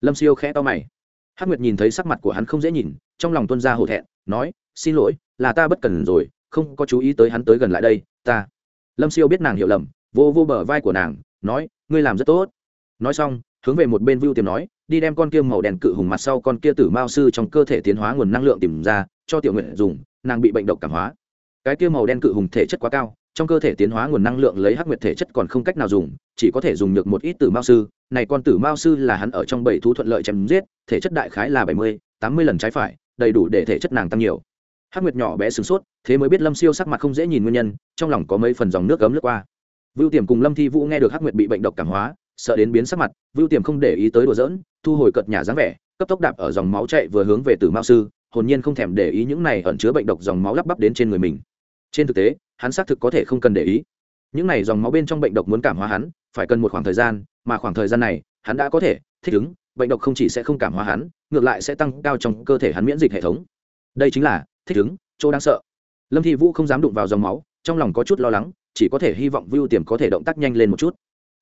Speaker 1: Lâm siêu khẽ to mày. Hắc nguyệt nhìn thấy sắc mặt của hắn không dễ nhìn, trong lòng tuân ra hổ thẹn, nói, xin lỗi, là ta bất cần rồi, không có chú ý tới hắn tới gần lại đây, ta. Lâm siêu biết nàng hiểu lầm vô vô bờ vai của nàng, nói, ngươi làm rất tốt. Nói xong, hướng về một bên vưu tiềm nói, đi đem con kia màu đen cự hùng mặt sau con kia tử mao sư trong cơ thể tiến hóa nguồn năng lượng tìm ra, cho tiểu nguyện dùng, nàng bị bệnh độc cảm hóa. Cái kia màu đen cự hùng thể chất quá cao, trong cơ thể tiến hóa nguồn năng lượng lấy hắc nguyệt thể chất còn không cách nào dùng, chỉ có thể dùng được một ít tử mao sư. Này con tử mao sư là hắn ở trong bảy thú thuận lợi chém giết, thể chất đại khái là bảy mươi, tám mươi lần trái phải, đầy đủ để thể chất nàng tăng nhiều. Hắc nguyệt nhỏ bé sửng sốt, thế mới biết lâm siêu sắc mặt không dễ nhìn nguyên nhân, trong lòng có mấy phần dòng nước cấm lướt qua vưu tiềm cùng lâm thi vũ nghe được hắc nguyệt bị bệnh độc cảm hóa, sợ đến biến sắc mặt, vưu tiềm không để ý tới đùa dỡn thu hồi cợt nhà dáng vẻ, cấp tốc đạp ở dòng máu chạy vừa hướng về tử mao sư, hồn nhiên không thèm để ý những này ẩn chứa bệnh độc dòng máu lắp bắp đến trên người mình. Trên thực tế, hắn xác thực có thể không cần để ý. Những này dòng máu bên trong bệnh độc muốn cảm hóa hắn, phải cần một khoảng thời gian, mà khoảng thời gian này, hắn đã có thể thích ứng, bệnh độc không chỉ sẽ không cảm hóa hắn, ngược lại sẽ tăng cao trong cơ thể hắn miễn dịch hệ thống. Đây chính là thích ứng, chỗ đáng sợ. Lâm thi vũ không dám đụng vào dòng máu, trong lòng có chút lo lắng chỉ có thể hy vọng vưu tiềm có thể động tác nhanh lên một chút.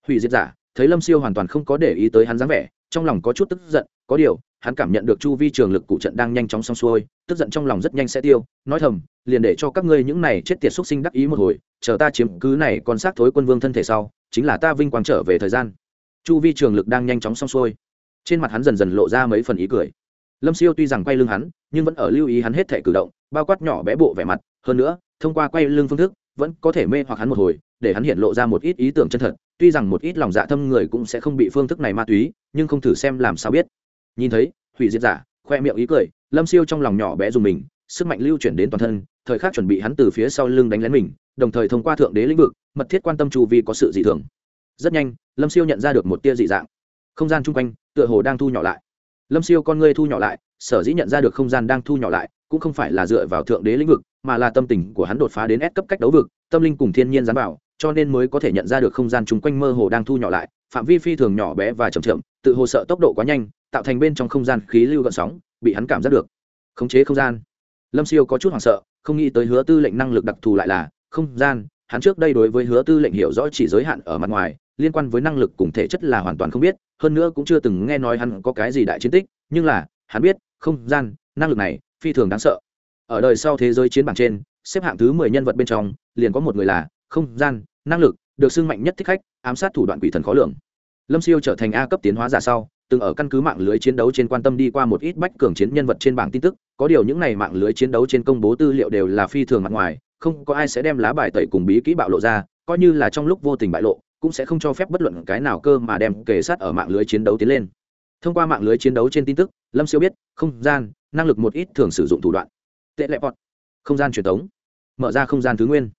Speaker 1: Hủy diệt giả, thấy lâm siêu hoàn toàn không có để ý tới hắn dáng vẻ, trong lòng có chút tức giận, có điều, hắn cảm nhận được chu vi trường lực cụ trận đang nhanh chóng xong xuôi, tức giận trong lòng rất nhanh sẽ tiêu, nói thầm, liền để cho các ngươi những này chết tiệt xúc sinh đắc ý một hồi, chờ ta chiếm cứ này con xác thối quân vương thân thể sau, chính là ta vinh quang trở về thời gian. Chu vi trường lực đang nhanh chóng xong xuôi. Trên mặt hắn dần dần lộ ra mấy phần ý cười. Lâm siêu tuy rằng quay lưng hắn, nhưng vẫn ở lưu ý hắn hết thể cử động, bao quát nhỏ bé bộ vẻ mặt, hơn nữa, thông qua quay lưng phương thức vẫn có thể mê hoặc hắn một hồi, để hắn hiện lộ ra một ít ý tưởng chân thật. Tuy rằng một ít lòng dạ thâm người cũng sẽ không bị phương thức này ma túy, nhưng không thử xem làm sao biết. Nhìn thấy, hủy diệt giả, khoe miệng ý cười, lâm siêu trong lòng nhỏ bé dùng mình, sức mạnh lưu chuyển đến toàn thân, thời khắc chuẩn bị hắn từ phía sau lưng đánh lén mình, đồng thời thông qua thượng đế lĩnh vực, mật thiết quan tâm chu vi có sự dị thường. Rất nhanh, lâm siêu nhận ra được một tia dị dạng. Không gian chung quanh, tựa hồ đang thu nhỏ lại. Lâm siêu con ngươi thu nhỏ lại, sở dĩ nhận ra được không gian đang thu nhỏ lại cũng không phải là dựa vào thượng đế lĩnh vực, mà là tâm tình của hắn đột phá đến S cấp cách đấu vực, tâm linh cùng thiên nhiên dán bảo, cho nên mới có thể nhận ra được không gian chung quanh mơ hồ đang thu nhỏ lại, phạm vi phi thường nhỏ bé và chậm chậm, tự hồ sợ tốc độ quá nhanh, tạo thành bên trong không gian khí lưu gợn sóng, bị hắn cảm giác được. Khống chế không gian. Lâm siêu có chút hoảng sợ, không nghĩ tới hứa tư lệnh năng lực đặc thù lại là, không gian, hắn trước đây đối với hứa tư lệnh hiểu rõ chỉ giới hạn ở mặt ngoài, liên quan với năng lực cùng thể chất là hoàn toàn không biết, hơn nữa cũng chưa từng nghe nói hắn có cái gì đại chiến tích, nhưng là, hắn biết, không gian, năng lực này phi thường đáng sợ. Ở đời sau thế giới chiến bảng trên, xếp hạng thứ mười nhân vật bên trong, liền có một người là không gian, năng lực, được xưng mạnh nhất thích khách, ám sát thủ đoạn quỷ thần khó lường. Lâm siêu trở thành a cấp tiến hóa giả sau, từng ở căn cứ mạng lưới chiến đấu trên quan tâm đi qua một ít bách cường chiến nhân vật trên bảng tin tức, có điều những n à y mạng lưới chiến đấu trên công bố tư liệu đều là phi thường mặt ngoài, không có ai sẽ đem lá bài tẩy cùng bí kỹ bạo lộ ra, coi như là trong lúc vô tình bại lộ, cũng sẽ không cho phép bất luận cái nào cơ mà đem kề sát ở mạng lưới chiến đấu tiến lên. Thông qua mạng lưới chiến đấu trên tin tức, lâm siêu biết, không gian năng lực một ít thường sử dụng thủ đoạn. Tệ lệ pọt không gian truyền thống. Mở ra không gian thứ nguyên.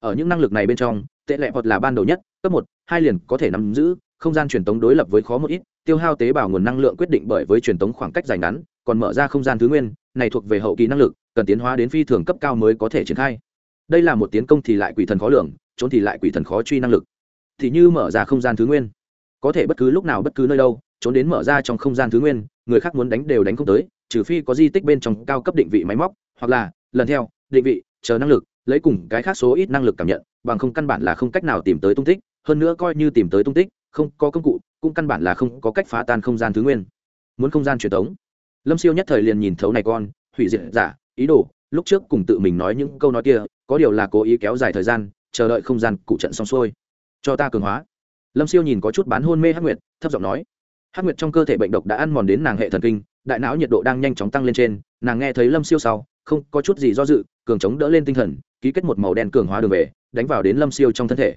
Speaker 1: Ở những năng lực này bên trong tệ lệ pọt là ban đầu nhất, cấp một, hai liền có thể nắm giữ, không gian truyền thống đối lập với khó một ít, tiêu hao tế bào nguồn năng lượng quyết định bởi với truyền thống khoảng cách dài ngắn, còn mở ra không gian thứ nguyên, này thuộc về hậu kỳ năng lực, cần tiến hóa đến phi thường cấp cao mới có thể triển khai. Đây là một tiến công thì lại quỷ thần khó lường, trốn thì lại quỷ thần khó truy năng lực. Thì như mở ra không gian thứ nguyên. Có thể bất cứ lúc nào bất cứ nơi đâu, trốn đến mở ra trong không gian thứ nguyên, người khác muốn đánh đều đánh không tới trừ phi có di tích bên trong cao cấp định vị máy móc, hoặc là, lần theo, định vị, chờ năng lực, lấy cùng cái khác số ít năng lực cảm nhận, bằng không căn bản là không cách nào tìm tới tung tích, hơn nữa coi như tìm tới tung tích, không có công cụ, cũng căn bản là không có cách phá tan không gian thứ nguyên. Muốn không gian truyền thống. Lâm siêu nhất thời liền nhìn thấu này con, hủy diệt giả, ý đồ, lúc trước cùng tự mình nói những câu nói kia, có điều là cố ý kéo dài thời gian, chờ đợi không gian cụ trận xong xuôi. Cho ta cường hóa. Lâm siêu nhìn có chút bán hôn mê hắc nguyệt, thấp giọng nói. Hắc nguyệt trong cơ thể bệnh độc đã ăn mòn đến nàng hệ thần kinh đại não nhiệt độ đang nhanh chóng tăng lên trên, nàng nghe thấy lâm siêu sau, không có chút gì do dự, cường chống đỡ lên tinh thần, ký kết một màu đen cường hóa đường về, đánh vào đến lâm siêu trong thân thể.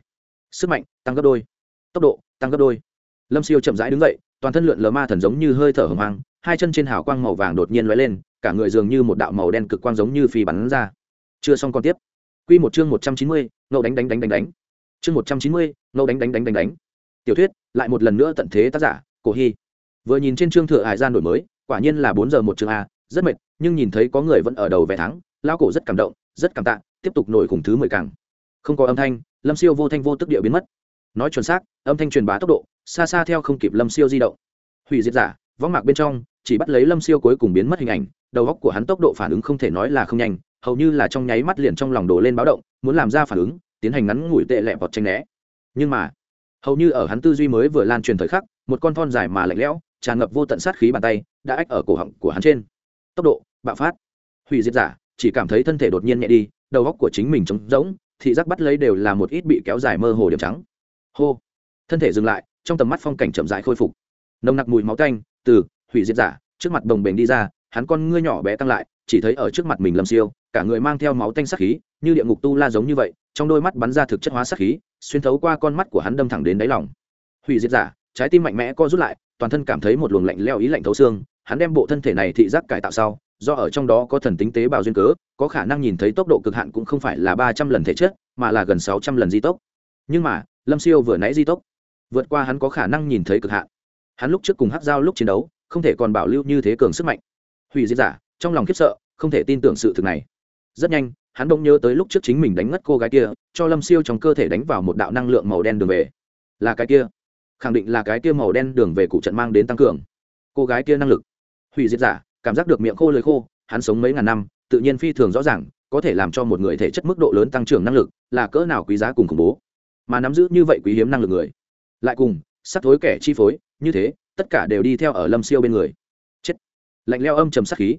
Speaker 1: Sức mạnh, tăng gấp đôi. Tốc độ, tăng gấp đôi. Lâm siêu chậm rãi đứng dậy, toàn thân lượn lờ ma thần giống như hơi thở hồng hoang, hai chân trên hào quang màu vàng đột nhiên l ó e lên, cả người dường như một đạo màu đen cực quang giống như phi bắn ra. Chưa xong còn tiếp. Q một chương một trăm chín mươi, ngẫu đánh đánh đánh đánh đánh. Chương một trăm chín mươi, ngẫu đánh đánh đánh đánh đánh. Tiểu thuyết, lại một lần nữa tận thế tác giả, cổ hy. Vừa nhìn trên chương thừa hải gian đổi mới quả nhiên là bốn giờ một chương a, rất mệt, nhưng nhìn thấy có người vẫn ở đầu vẻ thắng lao cổ rất cảm động, rất cảm tạ, tiếp tục nổi khủng thứ mười càng. Không có âm thanh, lâm siêu vô thanh vô tức địa biến mất. Nói chuẩn xác, âm thanh truyền bá tốc độ, xa xa theo không kịp lâm siêu di động. Hủy diệt giả, võng mạc bên trong, chỉ bắt lấy lâm siêu cuối cùng biến mất hình ảnh, đầu góc của hắn tốc độ phản ứng không thể nói là không nhanh, hầu như là trong nháy mắt liền trong lòng đổ lên báo động, muốn làm ra phản ứng, tiến hành ngắn ngủi tệ lẹ vọt tranh né. Nhưng mà, hầu như ở hắn tư duy mới vừa lan truyền thời khắc, một con thon dài mà lạnh lẽo tràn ngập vô tận sát khí bàn tay, đã ách ở cổ họng của hắn trên. Tốc độ, bạo phát. Hủy diệt giả, chỉ cảm thấy thân thể đột nhiên nhẹ đi, đầu góc của chính mình trống rỗng, thị giác bắt lấy đều là một ít bị kéo dài mơ hồ điểm trắng. Hô. Thân thể dừng lại, trong tầm mắt phong cảnh chậm rãi khôi phục. Nồng nặc mùi máu canh từ hủy diệt giả, trước mặt đồng bền đi ra, hắn con ngươi nhỏ bé tăng lại, chỉ thấy ở trước mặt mình lâm siêu, cả người mang theo máu tanh sắc khí, như địa ngục tu la giống như vậy, trong đôi mắt bắn ra thực chất hóa sắc khí, xuyên thấu qua con mắt của hắn đâm thẳng đến đáy lòng. Hủy diệt giả, trái tim mạnh mẽ co rút lại toàn thân cảm thấy một luồng lạnh leo ý lạnh thấu xương, hắn đem bộ thân thể này thị giác cải tạo sau, do ở trong đó có thần tính tế bào duyên cớ, có khả năng nhìn thấy tốc độ cực hạn cũng không phải là ba trăm lần thể chất, mà là gần sáu trăm lần di tốc. Nhưng mà, lâm siêu vừa nãy di tốc, vượt qua hắn có khả năng nhìn thấy cực hạn. Hắn lúc trước cùng hát dao lúc chiến đấu, không thể còn bảo lưu như thế cường sức mạnh. Hủy diệt giả, trong lòng khiếp sợ, không thể tin tưởng sự thực này. Rất nhanh, hắn đông nhớ tới lúc trước chính mình đánh ngất cô gái kia, cho lâm siêu trong cơ thể đánh vào một đạo năng lượng màu đen đường về. Là cái kia khẳng định là cái kia màu đen đường về cụ trận mang đến tăng cường. Cô gái kia năng lực. Hủy diệt giả, cảm giác được miệng khô lời khô, hắn sống mấy ngàn năm, tự nhiên phi thường rõ ràng, có thể làm cho một người thể chất mức độ lớn tăng trưởng năng lực, là cỡ nào quý giá cùng khủng bố. Mà nắm giữ như vậy quý hiếm năng lực người. Lại cùng sắc thối kẻ chi phối, như thế, tất cả đều đi theo ở lâm siêu bên người. Chết. Lạnh leo âm trầm sắc khí.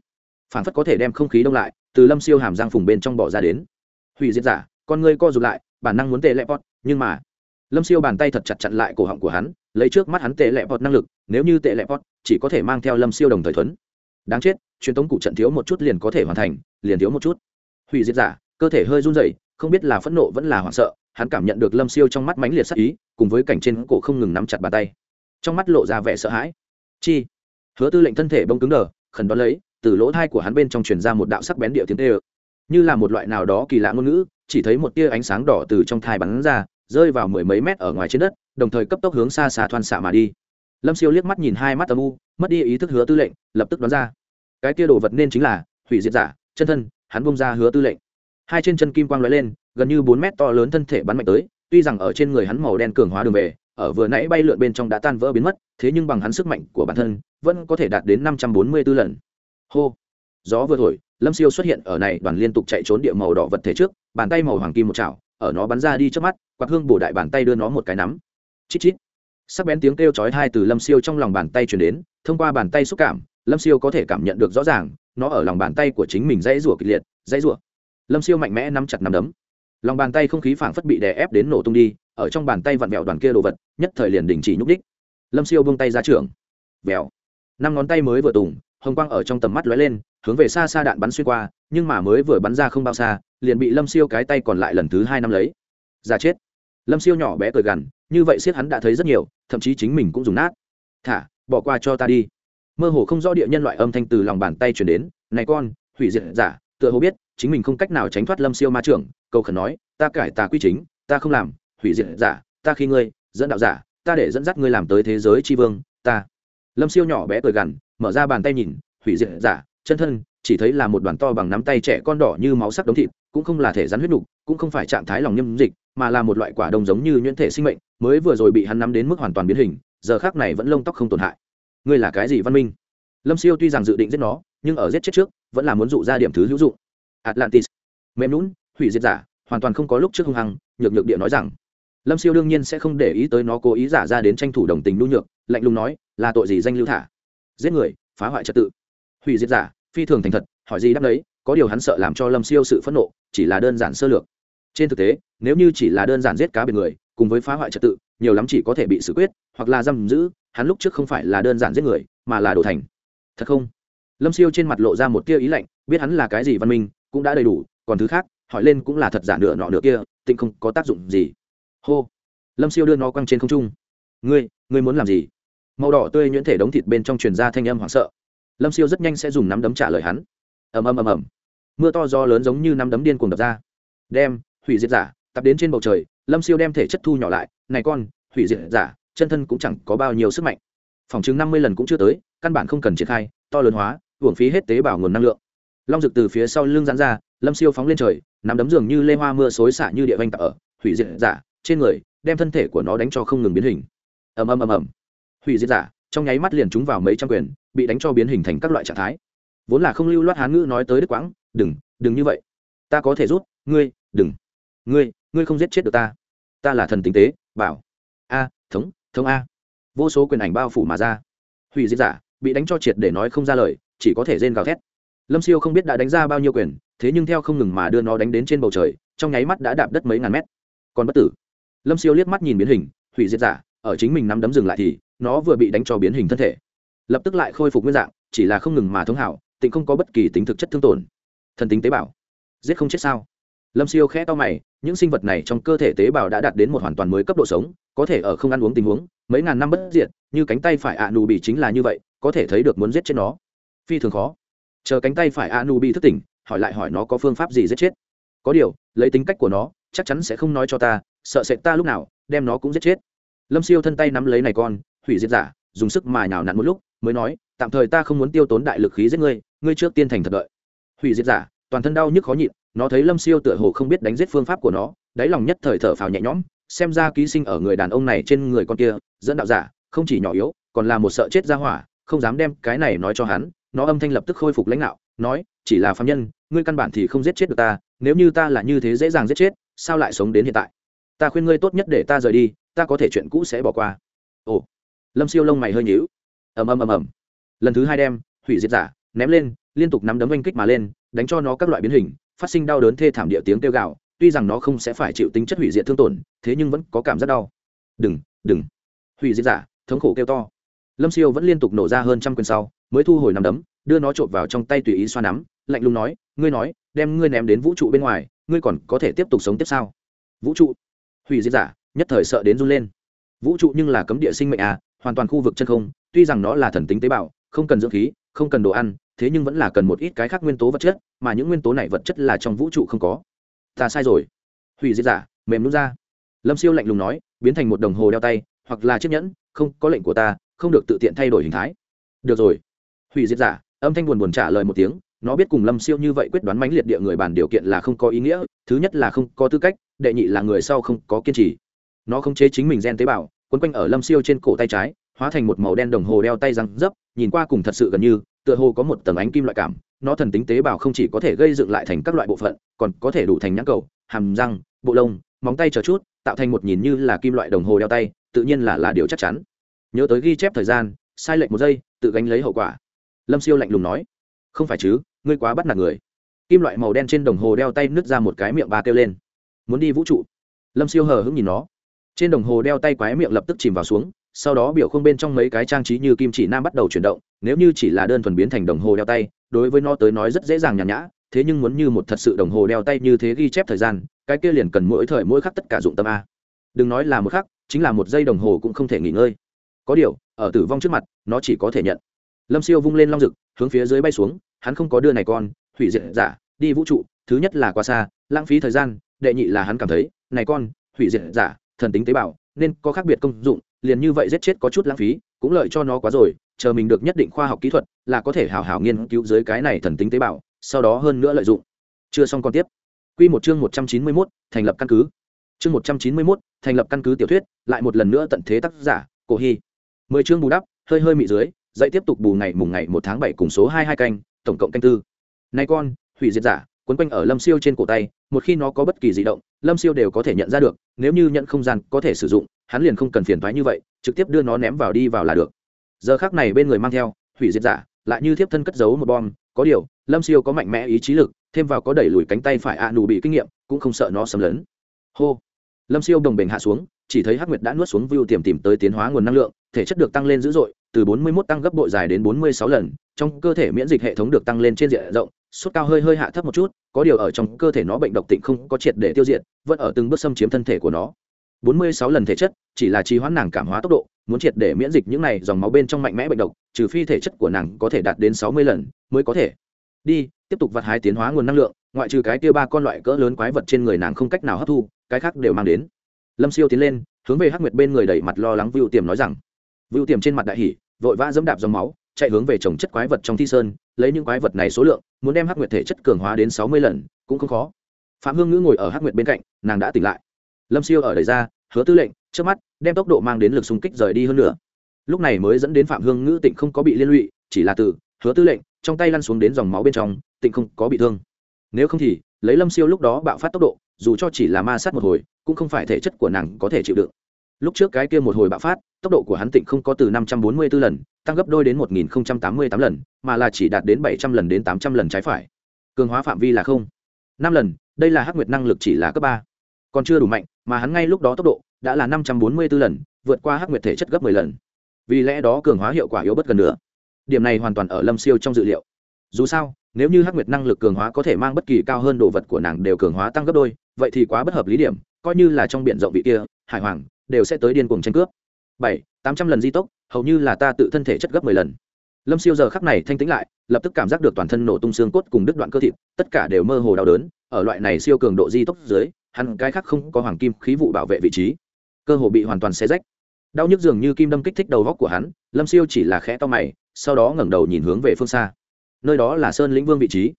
Speaker 1: Phản phất có thể đem không khí đông lại, từ lâm siêu hàm giang phùng bên trong bỏ ra đến. Hủy diệt giả, con người co rụt lại, bản năng muốn tệ lẹ pot, nhưng mà lâm siêu bàn tay thật chặt chặn lại cổ họng của hắn, lấy trước mắt hắn tệ lẹ pot năng lực, nếu như tệ lẹ pot chỉ có thể mang theo lâm siêu đồng thời thuấn. Đáng chết, truyền tống cụ trận thiếu một chút liền có thể hoàn thành, liền thiếu một chút. Hủy diệt giả, cơ thể hơi run rẩy, không biết là phẫn nộ vẫn là hoảng sợ, hắn cảm nhận được lâm siêu trong mắt mãnh liệt sắc ý, cùng với cảnh trên cổ không ngừng nắm chặt bàn tay. Trong mắt lộ ra vẻ sợ hãi. Chi? Hứa tư lệnh thân thể bông cứng đờ, khẩn đón lấy, từ lỗ thai của hắn bên trong truyền ra một đạo sắc bén địa tiếng tê ơ như là một loại nào đó kỳ lạ ngôn ngữ, chỉ thấy một tia ánh sáng đỏ từ trong thai bắn ra rơi vào mười mấy mét ở ngoài trên đất, đồng thời cấp tốc hướng xa xa thoan xạ mà đi. Lâm siêu liếc mắt nhìn hai mắt âm u, mất đi ý thức hứa tư lệnh, lập tức đoán ra. Cái tia đồ vật nên chính là hủy diệt giả, chân thân, hắn bông ra hứa tư lệnh. Hai trên chân kim quang lóe lên, gần như bốn mét to lớn thân thể bắn mạnh tới, tuy rằng ở trên người hắn màu đen cường hóa đường về, ở vừa nãy bay lượn bên trong đã tan vỡ biến mất, thế nhưng bằng hắn sức mạnh của bản thân, vẫn có thể đạt đến năm trăm bốn mươi 544 lần. Hô! Gió vừa thổi, lâm siêu xuất hiện ở này đoàn liên tục chạy trốn địa màu đỏ vật thể trước, bàn tay màu hoàng kim một chảo ở nó bắn ra đi trước mắt, quạt hương bổ đại bàn tay đưa nó một cái nắm. Chít chít. Sắc bén tiếng kêu chói hai từ lâm siêu trong lòng bàn tay truyền đến, thông qua bàn tay xúc cảm, lâm siêu có thể cảm nhận được rõ ràng, nó ở lòng bàn tay của chính mình dãy rủa kịch liệt, dãy rủa. Lâm siêu mạnh mẽ nắm chặt nắm đấm. Lòng bàn tay không khí phảng phất bị đè ép đến nổ tung đi, ở trong bàn tay vặn vẹo đoàn kia đồ vật, nhất thời liền đình chỉ nhúc đích lâm siêu buông tay ra trường vẹo. Năm ngón tay mới vừa tùng, hồng quang ở trong tầm mắt lóe lên, hướng về xa xa đạn bắn xuyên qua, nhưng mà mới vừa bắn ra không bao xa liền bị lâm siêu cái tay còn lại lần thứ hai năm lấy. Ra chết. Lâm siêu nhỏ bé cười gằn, như vậy siết hắn đã thấy rất nhiều, thậm chí chính mình cũng dùng nát. Thả, bỏ qua cho ta đi. Mơ hồ không rõ địa nhân loại âm thanh từ lòng bàn tay chuyển đến, này con, hủy diệt giả, tựa hồ biết, chính mình không cách nào tránh thoát lâm siêu ma trưởng, cầu khẩn nói, ta cải tà quy chính, ta không làm, hủy diệt giả, ta khi ngươi, dẫn đạo giả, ta để dẫn dắt ngươi làm tới thế giới tri vương, ta. Lâm siêu nhỏ bé cười gằn, mở ra bàn tay nhìn, hủy diệt giả, chân thân chỉ thấy là một đoàn to bằng nắm tay trẻ con đỏ như máu sắc đống thịt, cũng không là thể rắn huyết đục cũng không phải trạng thái lòng nhâm dịch, mà là một loại quả đông giống như nhuyễn thể sinh mệnh, mới vừa rồi bị hắn nắm đến mức hoàn toàn biến hình, giờ khác này vẫn lông tóc không tổn hại. Ngươi là cái gì văn minh? Lâm siêu tuy rằng dự định giết nó, nhưng ở giết chết trước, vẫn là muốn dụ ra điểm thứ hữu dụng. Atlantis. Mềm lún hủy diệt giả, hoàn toàn không có lúc trước hung hăng, nhược nhược địa nói rằng. Lâm siêu đương nhiên sẽ không để ý tới nó cố ý giả ra đến tranh thủ đồng tình nhu nhược, lạnh lùng nói, là tội gì danh lưu thả? Giết người, phá hoại trật tự. Hủy diệt giả phi thường thành thật, hỏi gì đáp đấy có điều hắn sợ làm cho lâm siêu sự phẫn nộ, chỉ là đơn giản sơ lược. Trên thực tế, nếu như chỉ là đơn giản giết cá biệt người, cùng với phá hoại trật tự, nhiều lắm chỉ có thể bị xử quyết, hoặc là giam giữ, hắn lúc trước không phải là đơn giản giết người, mà là đổ thành. Thật không? Lâm siêu trên mặt lộ ra một tia ý lạnh, biết hắn là cái gì văn minh, cũng đã đầy đủ, còn thứ khác, hỏi lên cũng là thật giả nửa nọ nửa kia, tịnh không có tác dụng gì. Hô. Lâm siêu đưa nó quăng trên không trung. Ngươi ngươi muốn làm gì? Màu đỏ tươi nhuyễn thể đống thịt bên trong truyền ra thanh âm hoảng sợ lâm siêu rất nhanh sẽ dùng nắm đấm trả lời hắn. Ầm ầm ầm ầm. Mưa to do lớn giống như nắm đấm điên cuồng đập ra. Đem, hủy diệt giả, tập đến trên bầu trời, lâm siêu đem thể chất thu nhỏ lại. Này con, hủy diệt giả, chân thân cũng chẳng có bao nhiêu sức mạnh. Phòng chứng năm mươi lần cũng chưa tới, căn bản không cần triển khai, to lớn hóa, uổng phí hết tế bào nguồn năng lượng. Long rực từ phía sau lưng giãn ra, lâm siêu phóng lên trời, nắm đấm dường như lê hoa mưa xối xả như địa vanh tạo ở, hủy diệt giả, trên người, đem thân thể của nó đánh cho không ngừng biến hình. Ầm ầm ầm ầm. Hủy diệt giả trong nháy mắt liền trúng vào mấy trăm quyền, bị đánh cho biến hình thành các loại trạng thái. Vốn là không lưu loát hán ngữ nói tới đức quãng, đừng đừng như vậy. Ta có thể rút, ngươi, đừng. Ngươi ngươi không giết chết được ta. Ta là thần tinh tế, bảo. A, thống thống a. Vô số quyền ảnh bao phủ mà ra. Hủy diệt giả, bị đánh cho triệt để nói không ra lời, chỉ có thể rên gào thét. Lâm siêu không biết đã đánh ra bao nhiêu quyền, thế nhưng theo không ngừng mà đưa nó đánh đến trên bầu trời, trong nháy mắt đã đạp đất mấy ngàn mét. Còn bất tử. Lâm siêu liếc mắt nhìn biến hình, hủy diệt giả ở chính mình nắm đấm dừng lại thì nó vừa bị đánh cho biến hình thân thể. Lập tức lại khôi phục nguyên dạng, chỉ là không ngừng mà thống hảo, tịnh không có bất kỳ tính thực chất thương tổn. Thần tính tế bào. Giết không chết sao? Lâm siêu khẽ to mày, những sinh vật này trong cơ thể tế bào đã đạt đến một hoàn toàn mới cấp độ sống, có thể ở không ăn uống tình huống, mấy ngàn năm bất diệt, như cánh tay phải ạ nù bị chính là như vậy, có thể thấy được muốn giết chết nó. Phi thường khó. Chờ cánh tay phải ạ nù bị thức tỉnh, hỏi lại hỏi nó có phương pháp gì giết chết. Có điều, lấy tính cách của nó, chắc chắn sẽ không nói cho ta, sợ sệt ta lúc nào, đem nó cũng giết chết lâm siêu thân tay nắm lấy này con, hủy diệt giả, dùng sức mà nào nặn một lúc, mới nói, tạm thời ta không muốn tiêu tốn đại lực khí giết ngươi ngươi trước tiên thành thật đợi. Hủy diệt giả, toàn thân đau nhức khó nhịn, nó thấy lâm siêu tựa hồ không biết đánh giết phương pháp của nó, đáy lòng nhất thời thở phào nhẹ nhõm, xem ra ký sinh ở người đàn ông này trên người con kia, dẫn đạo giả, không chỉ nhỏ yếu, còn là một sợ chết ra hỏa, không dám đem cái này nói cho hắn, nó âm thanh lập tức khôi phục lãnh đạo nói, chỉ là phạm nhân, ngươi căn bản thì không giết chết được ta, nếu như ta là như thế dễ dàng giết chết, sao lại sống đến hiện tại? Ta khuyên ngươi tốt nhất để ta rời đi ta có thể chuyện cũ sẽ bỏ qua. Ồ, lâm siêu lông mày hơi nhíu. Ầm ầm ầm ầm. Lần thứ hai đem, hủy diệt giả, ném lên, liên tục nắm đấm oanh kích mà lên, đánh cho nó các loại biến hình, phát sinh đau đớn thê thảm địa tiếng kêu gào, tuy rằng nó không sẽ phải chịu tính chất hủy diệt thương tổn, thế nhưng vẫn có cảm giác đau. Đừng đừng. Hủy diệt giả, thống khổ kêu to. Lâm siêu vẫn liên tục nổ ra hơn trăm quyền sau, mới thu hồi nắm đấm, đưa nó trộm vào trong tay tùy ý xoa nắm, lạnh lùng nói, ngươi nói, đem ngươi ném đến vũ trụ bên ngoài, ngươi còn có thể tiếp tục sống tiếp sao? Vũ trụ. Hủy diệt giả nhất thời sợ đến run lên. Vũ trụ nhưng là cấm địa sinh mệnh à hoàn toàn khu vực chân không, tuy rằng nó là thần tính tế bào, không cần dưỡng khí, không cần đồ ăn, thế nhưng vẫn là cần một ít cái khác nguyên tố vật chất, mà những nguyên tố này vật chất là trong vũ trụ không có. Ta sai rồi. Hủy diệt giả, mềm nút ra. Lâm siêu lạnh lùng nói, biến thành một đồng hồ đeo tay, hoặc là chiếc nhẫn, không, có lệnh của ta, không được tự tiện thay đổi hình thái. Được rồi. Hủy diệt giả, âm thanh buồn buồn trả lời một tiếng, nó biết cùng lâm siêu như vậy quyết đoán mãnh liệt địa người bàn điều kiện là không có ý nghĩa, thứ nhất là không có tư cách, đệ nhị là người sau không có kiên trì nó không chế chính mình gen tế bào, quấn quanh ở lâm siêu trên cổ tay trái, hóa thành một màu đen đồng hồ đeo tay răng dấp, nhìn qua cùng thật sự gần như, tựa hồ có một tầng ánh kim loại cảm, nó thần tính tế bào không chỉ có thể gây dựng lại thành các loại bộ phận, còn có thể đủ thành nhãn cầu, hàm răng, bộ lông, móng tay chờ chút, tạo thành một nhìn như là kim loại đồng hồ đeo tay, tự nhiên là là điều chắc chắn. Nhớ tới ghi chép thời gian, sai lệch một giây, tự gánh lấy hậu quả. Lâm siêu lạnh lùng nói, không phải chứ, ngươi quá bắt nạt người. Kim loại màu đen trên đồng hồ đeo tay nứt ra một cái miệng ba kêu lên. Muốn đi vũ trụ. Lâm siêu hờ hững nhìn nó trên đồng hồ đeo tay quái miệng lập tức chìm vào xuống, sau đó biểu không bên trong mấy cái trang trí như kim chỉ nam bắt đầu chuyển động, nếu như chỉ là đơn thuần biến thành đồng hồ đeo tay, đối với nó tới nói rất dễ dàng nhàn nhã, thế nhưng muốn như một thật sự đồng hồ đeo tay như thế ghi chép thời gian, cái kia liền cần mỗi thời mỗi khắc tất cả dụng tâm a. Đừng nói là một khắc, chính là một giây đồng hồ cũng không thể nghỉ ngơi. Có điều, ở tử vong trước mặt, nó chỉ có thể nhận. Lâm siêu vung lên long rực hướng phía dưới bay xuống, hắn không có đưa này con, hủy diệt giả, đi vũ trụ, thứ nhất là quá xa, lãng phí thời gian, đệ nhị là hắn cảm thấy, này con, hủy diệt giả thần tính tế bào nên có khác biệt công dụng liền như vậy giết chết có chút lãng phí cũng lợi cho nó quá rồi chờ mình được nhất định khoa học kỹ thuật là có thể hào hào nghiên cứu dưới cái này thần tính tế bào sau đó hơn nữa lợi dụng. Chưa xong còn tiếp. Quy một chương một trăm chín mươi 191, thành lập căn cứ. Chương một trăm chín mươi 191, thành lập căn cứ tiểu thuyết lại một lần nữa tận thế tác giả cổ hy. Mười chương bù đắp hơi hơi mị dưới dậy tiếp tục bù ngày mùng ngày một tháng bảy cùng số hai hai canh tổng cộng canh tư. Nay con hủy diệt giả quấn quanh ở lâm siêu trên cổ tay, một khi nó có bất kỳ di động, lâm siêu đều có thể nhận ra được, nếu như nhận không gian có thể sử dụng, hắn liền không cần phiền thoái như vậy, trực tiếp đưa nó ném vào đi vào là được. Giờ khác này bên người mang theo, hủy diệt giả, lại như thiếp thân cất giấu một bom, có điều, lâm siêu có mạnh mẽ ý chí lực, thêm vào có đẩy lùi cánh tay phải ạ à nụ bị kinh nghiệm, cũng không sợ nó xâm lấn. Hô! Lâm siêu đồng bình hạ xuống chỉ thấy hắc nguyệt đã nuốt xuống view tiềm tìm tới tiến hóa nguồn năng lượng, thể chất được tăng lên dữ dội, từ 41 tăng gấp bội dài đến 46 lần, trong cơ thể miễn dịch hệ thống được tăng lên trên diện rộng sốt cao hơi hơi hạ thấp một chút, có điều ở trong cơ thể nó bệnh độc tịnh không có triệt để tiêu diệt, vẫn ở từng bước xâm chiếm thân thể của nó. 46 lần thể chất, chỉ là trì hoãn nàng cảm hóa tốc độ, muốn triệt để miễn dịch những này dòng máu bên trong mạnh mẽ bệnh độc, trừ phi thể chất của nàng có thể đạt đến 60 lần mới có thể. Đi, tiếp tục vặt hái tiến hóa nguồn năng lượng, ngoại trừ cái kia ba con loại cỡ lớn quái vật trên người nàng không cách nào hấp thu, cái khác đều mang đến lâm siêu tiến lên, hướng về hắc nguyệt bên người đẩy mặt lo lắng vưu tiềm nói rằng, vưu tiềm trên mặt đại hỉ, vội vã dẫm đạp dòng máu, chạy hướng về trồng chất quái vật trong thi sơn, lấy những quái vật này số lượng, muốn đem hắc nguyệt thể chất cường hóa đến sáu mươi lần, cũng không khó. Phạm hương ngữ ngồi ở hắc nguyệt bên cạnh, nàng đã tỉnh lại. Lâm siêu ở đầy ra, hứa tư lệnh, trước mắt, đem tốc độ mang đến lực xung kích rời đi hơn nữa. Lúc này mới dẫn đến phạm hương ngữ tịnh không có bị liên lụy, chỉ là từ, hứa tư lệnh, trong tay lăn xuống đến dòng máu bên trong, tịnh không có bị thương. Nếu không thì, lấy lâm siêu lúc đó bạo phát tốc độ, dù cho chỉ là ma sát một hồi cũng không phải thể chất của nàng có thể chịu đựng. Lúc trước cái kia một hồi bạo phát, tốc độ của hắn tịnh không có từ năm trăm bốn mươi 544 lần, tăng gấp đôi đến một nghìn tám mươi tám lần, mà là chỉ đạt đến bảy trăm lần đến tám trăm lần trái phải. Cường hóa phạm vi là không. Năm lần, đây là hắc nguyệt năng lực chỉ là cấp ba. Còn chưa đủ mạnh, mà hắn ngay lúc đó tốc độ đã là năm trăm bốn mươi 544 lần, vượt qua hắc nguyệt thể chất gấp mười lần. Vì lẽ đó cường hóa hiệu quả yếu bất gần nữa. Điểm này hoàn toàn ở lâm siêu trong dự liệu. Dù sao, nếu như hắc nguyệt năng lực cường hóa có thể mang bất kỳ cao hơn đồ vật của nàng đều cường hóa tăng gấp đôi, vậy thì quá bất hợp lý điểm coi như là trong biển rộng vị kia, hải hoàng, đều sẽ tới điên cuồng tranh cướp. Bảy, tám trăm lần di tốc, hầu như là ta tự thân thể chất gấp mười lần. Lâm siêu giờ khắc này thanh tĩnh lại, lập tức cảm giác được toàn thân nổ tung xương cốt cùng đứt đoạn cơ thịt, tất cả đều mơ hồ đau đớn. Ở loại này siêu cường độ di tốc dưới, hắn cái khác không có hoàng kim khí vụ bảo vệ vị trí. Cơ hồ bị hoàn toàn xé rách. Đau nhức dường như kim đâm kích thích đầu góc của hắn, lâm siêu chỉ là khẽ to mày, sau đó ngẩng đầu nhìn hướng về phương xa. Nơi đó là sơn lĩnh vương vị trí.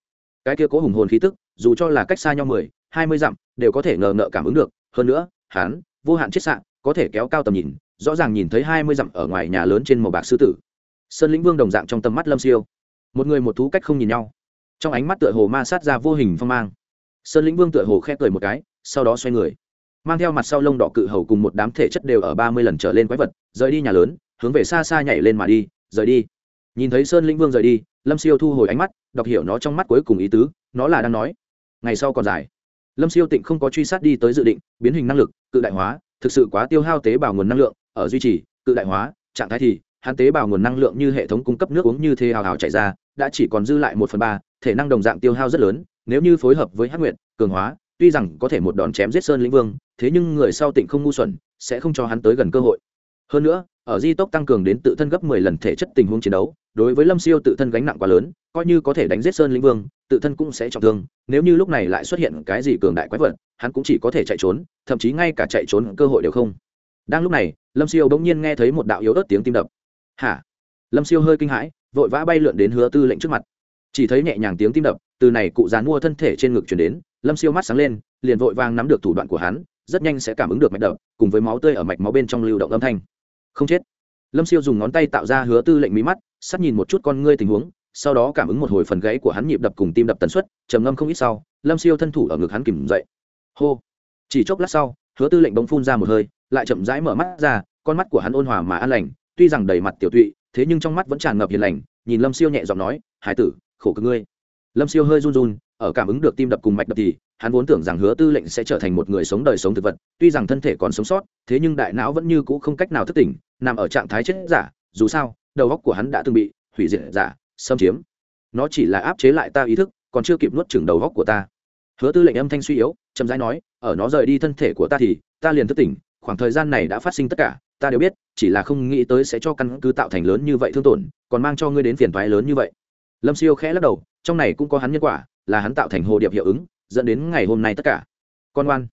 Speaker 1: Cái kia cố hùng hồn khí tức, dù cho là cách xa nhau mười, hai mươi dặm đều có thể ngờ ngợ cảm ứng được. Hơn nữa, hắn, vô hạn chiết xạ, có thể kéo cao tầm nhìn, rõ ràng nhìn thấy hai mươi dặm ở ngoài nhà lớn trên màu bạc sư tử. Sơn lĩnh vương đồng dạng trong tầm mắt lâm siêu. Một người một thú cách không nhìn nhau. Trong ánh mắt tựa hồ ma sát ra vô hình phong mang. Sơn lĩnh vương tựa hồ khẽ cười một cái, sau đó xoay người. Mang theo mặt sau lông đỏ cự hầu cùng một đám thể chất đều ở ba mươi lần trở lên quái vật, rời đi nhà lớn, hướng về xa xa nhảy lên mà đi, rời đi. Nhìn thấy sơn lĩnh vương rời đi, lâm siêu thu hồi ánh mắt, đọc hiểu nó trong mắt cuối cùng ý tứ, nó là đang nói. Ngày sau còn dài lâm siêu tịnh không có truy sát đi tới dự định, biến hình năng lực, cự đại hóa, thực sự quá tiêu hao tế bào nguồn năng lượng, ở duy trì, cự đại hóa, trạng thái thì, hắn tế bào nguồn năng lượng như hệ thống cung cấp nước uống như thế hào hào chạy ra, đã chỉ còn dư lại một phần ba, thể năng đồng dạng tiêu hao rất lớn, nếu như phối hợp với hắc nguyện cường hóa, tuy rằng có thể một đòn chém giết sơn lĩnh vương, thế nhưng người sau tịnh không ngu xuẩn, sẽ không cho hắn tới gần cơ hội. Hơn nữa, ở di tốc tăng cường đến tự thân gấp mười lần thể chất tình huống chiến đấu đối với lâm siêu tự thân gánh nặng quá lớn, coi như có thể đánh giết sơn lĩnh vương, tự thân cũng sẽ trọng thương, nếu như lúc này lại xuất hiện cái gì cường đại quái vật, hắn cũng chỉ có thể chạy trốn, thậm chí ngay cả chạy trốn cơ hội đều không. Đang lúc này, lâm siêu bỗng nhiên nghe thấy một đạo yếu ớt tiếng tim đập. Hả? Lâm siêu hơi kinh hãi, vội vã bay lượn đến hứa tư lệnh trước mặt. Chỉ thấy nhẹ nhàng tiếng tim đập, từ này cụ dán mua thân thể trên ngực chuyển đến, lâm siêu mắt sáng lên, liền vội vàng nắm được thủ đoạn của hắn, rất nhanh sẽ cảm ứng được mạch đập, cùng với máu tươi ở mạch máu bên trong lưu động âm thanh. Không chết lâm siêu dùng ngón tay tạo ra hứa tư lệnh mí mắt sắp nhìn một chút con ngươi tình huống, sau đó cảm ứng một hồi phần gãy của hắn nhịp đập cùng tim đập tần suất, trầm ngâm không ít sau, lâm siêu thân thủ ở ngực hắn kìm dậy. Hô. Chỉ chốc lát sau, hứa tư lệnh bỗng phun ra một hơi, lại chậm rãi mở mắt ra, con mắt của hắn ôn hòa mà an lành, tuy rằng đầy mặt tiểu tụy, thế nhưng trong mắt vẫn tràn ngập hiền lành, nhìn lâm siêu nhẹ giọng nói, hải tử, khổ cực ngươi. Lâm siêu hơi run run ở cảm ứng được tim đập cùng mạch đập thì, hắn vốn tưởng rằng hứa tư lệnh sẽ trở thành một người sống đời sống thực vật, tuy rằng thân thể còn sống sót, thế nhưng đại não vẫn như cũ không cách nào thức tỉnh, nằm ở trạng thái chết giả, dù sao, đầu óc của hắn đã từng bị hủy diệt giả, xâm chiếm. Nó chỉ là áp chế lại ta ý thức, còn chưa kịp nuốt chửng đầu óc của ta. Hứa tư lệnh âm thanh suy yếu, chậm rãi nói, ở nó rời đi thân thể của ta thì, ta liền thức tỉnh, khoảng thời gian này đã phát sinh tất cả, ta đều biết, chỉ là không nghĩ tới sẽ cho căn cứ tạo thành lớn như vậy thương tổn, còn mang cho ngươi đến phiền toái lớn như vậy. Lâm siêu khẽ lắc đầu, trong này cũng có hắn nhân quả là hắn tạo thành hồ điệp hiệu ứng, dẫn đến ngày hôm nay tất cả. Con oan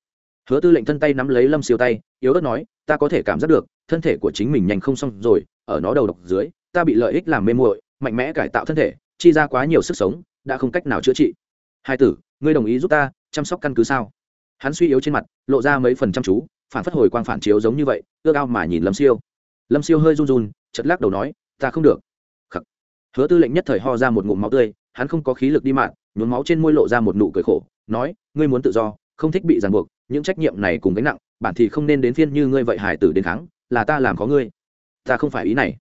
Speaker 1: hứa tư lệnh thân tay nắm lấy lâm siêu tay, yếu ớt nói, ta có thể cảm giác được, thân thể của chính mình nhanh không xong rồi, ở nó đầu độc dưới, ta bị lợi ích làm mê muội, mạnh mẽ cải tạo thân thể, chi ra quá nhiều sức sống, đã không cách nào chữa trị. Hai tử, ngươi đồng ý giúp ta chăm sóc căn cứ sao? Hắn suy yếu trên mặt, lộ ra mấy phần chăm chú, phản phất hồi quang phản chiếu giống như vậy, ước ao mà nhìn lâm siêu. Lâm siêu hơi run run chật lắc đầu nói, ta không được. Khắc. hứa tư lệnh nhất thời ho ra một ngụm máu tươi, hắn không có khí lực đi mạng nhuốm máu trên môi lộ ra một nụ cười khổ, nói, ngươi muốn tự do, không thích bị ràng buộc, những trách nhiệm này cùng gánh nặng, bản thì không nên đến phiên như ngươi vậy hải tử đến kháng, là ta làm có ngươi. Ta không phải ý này.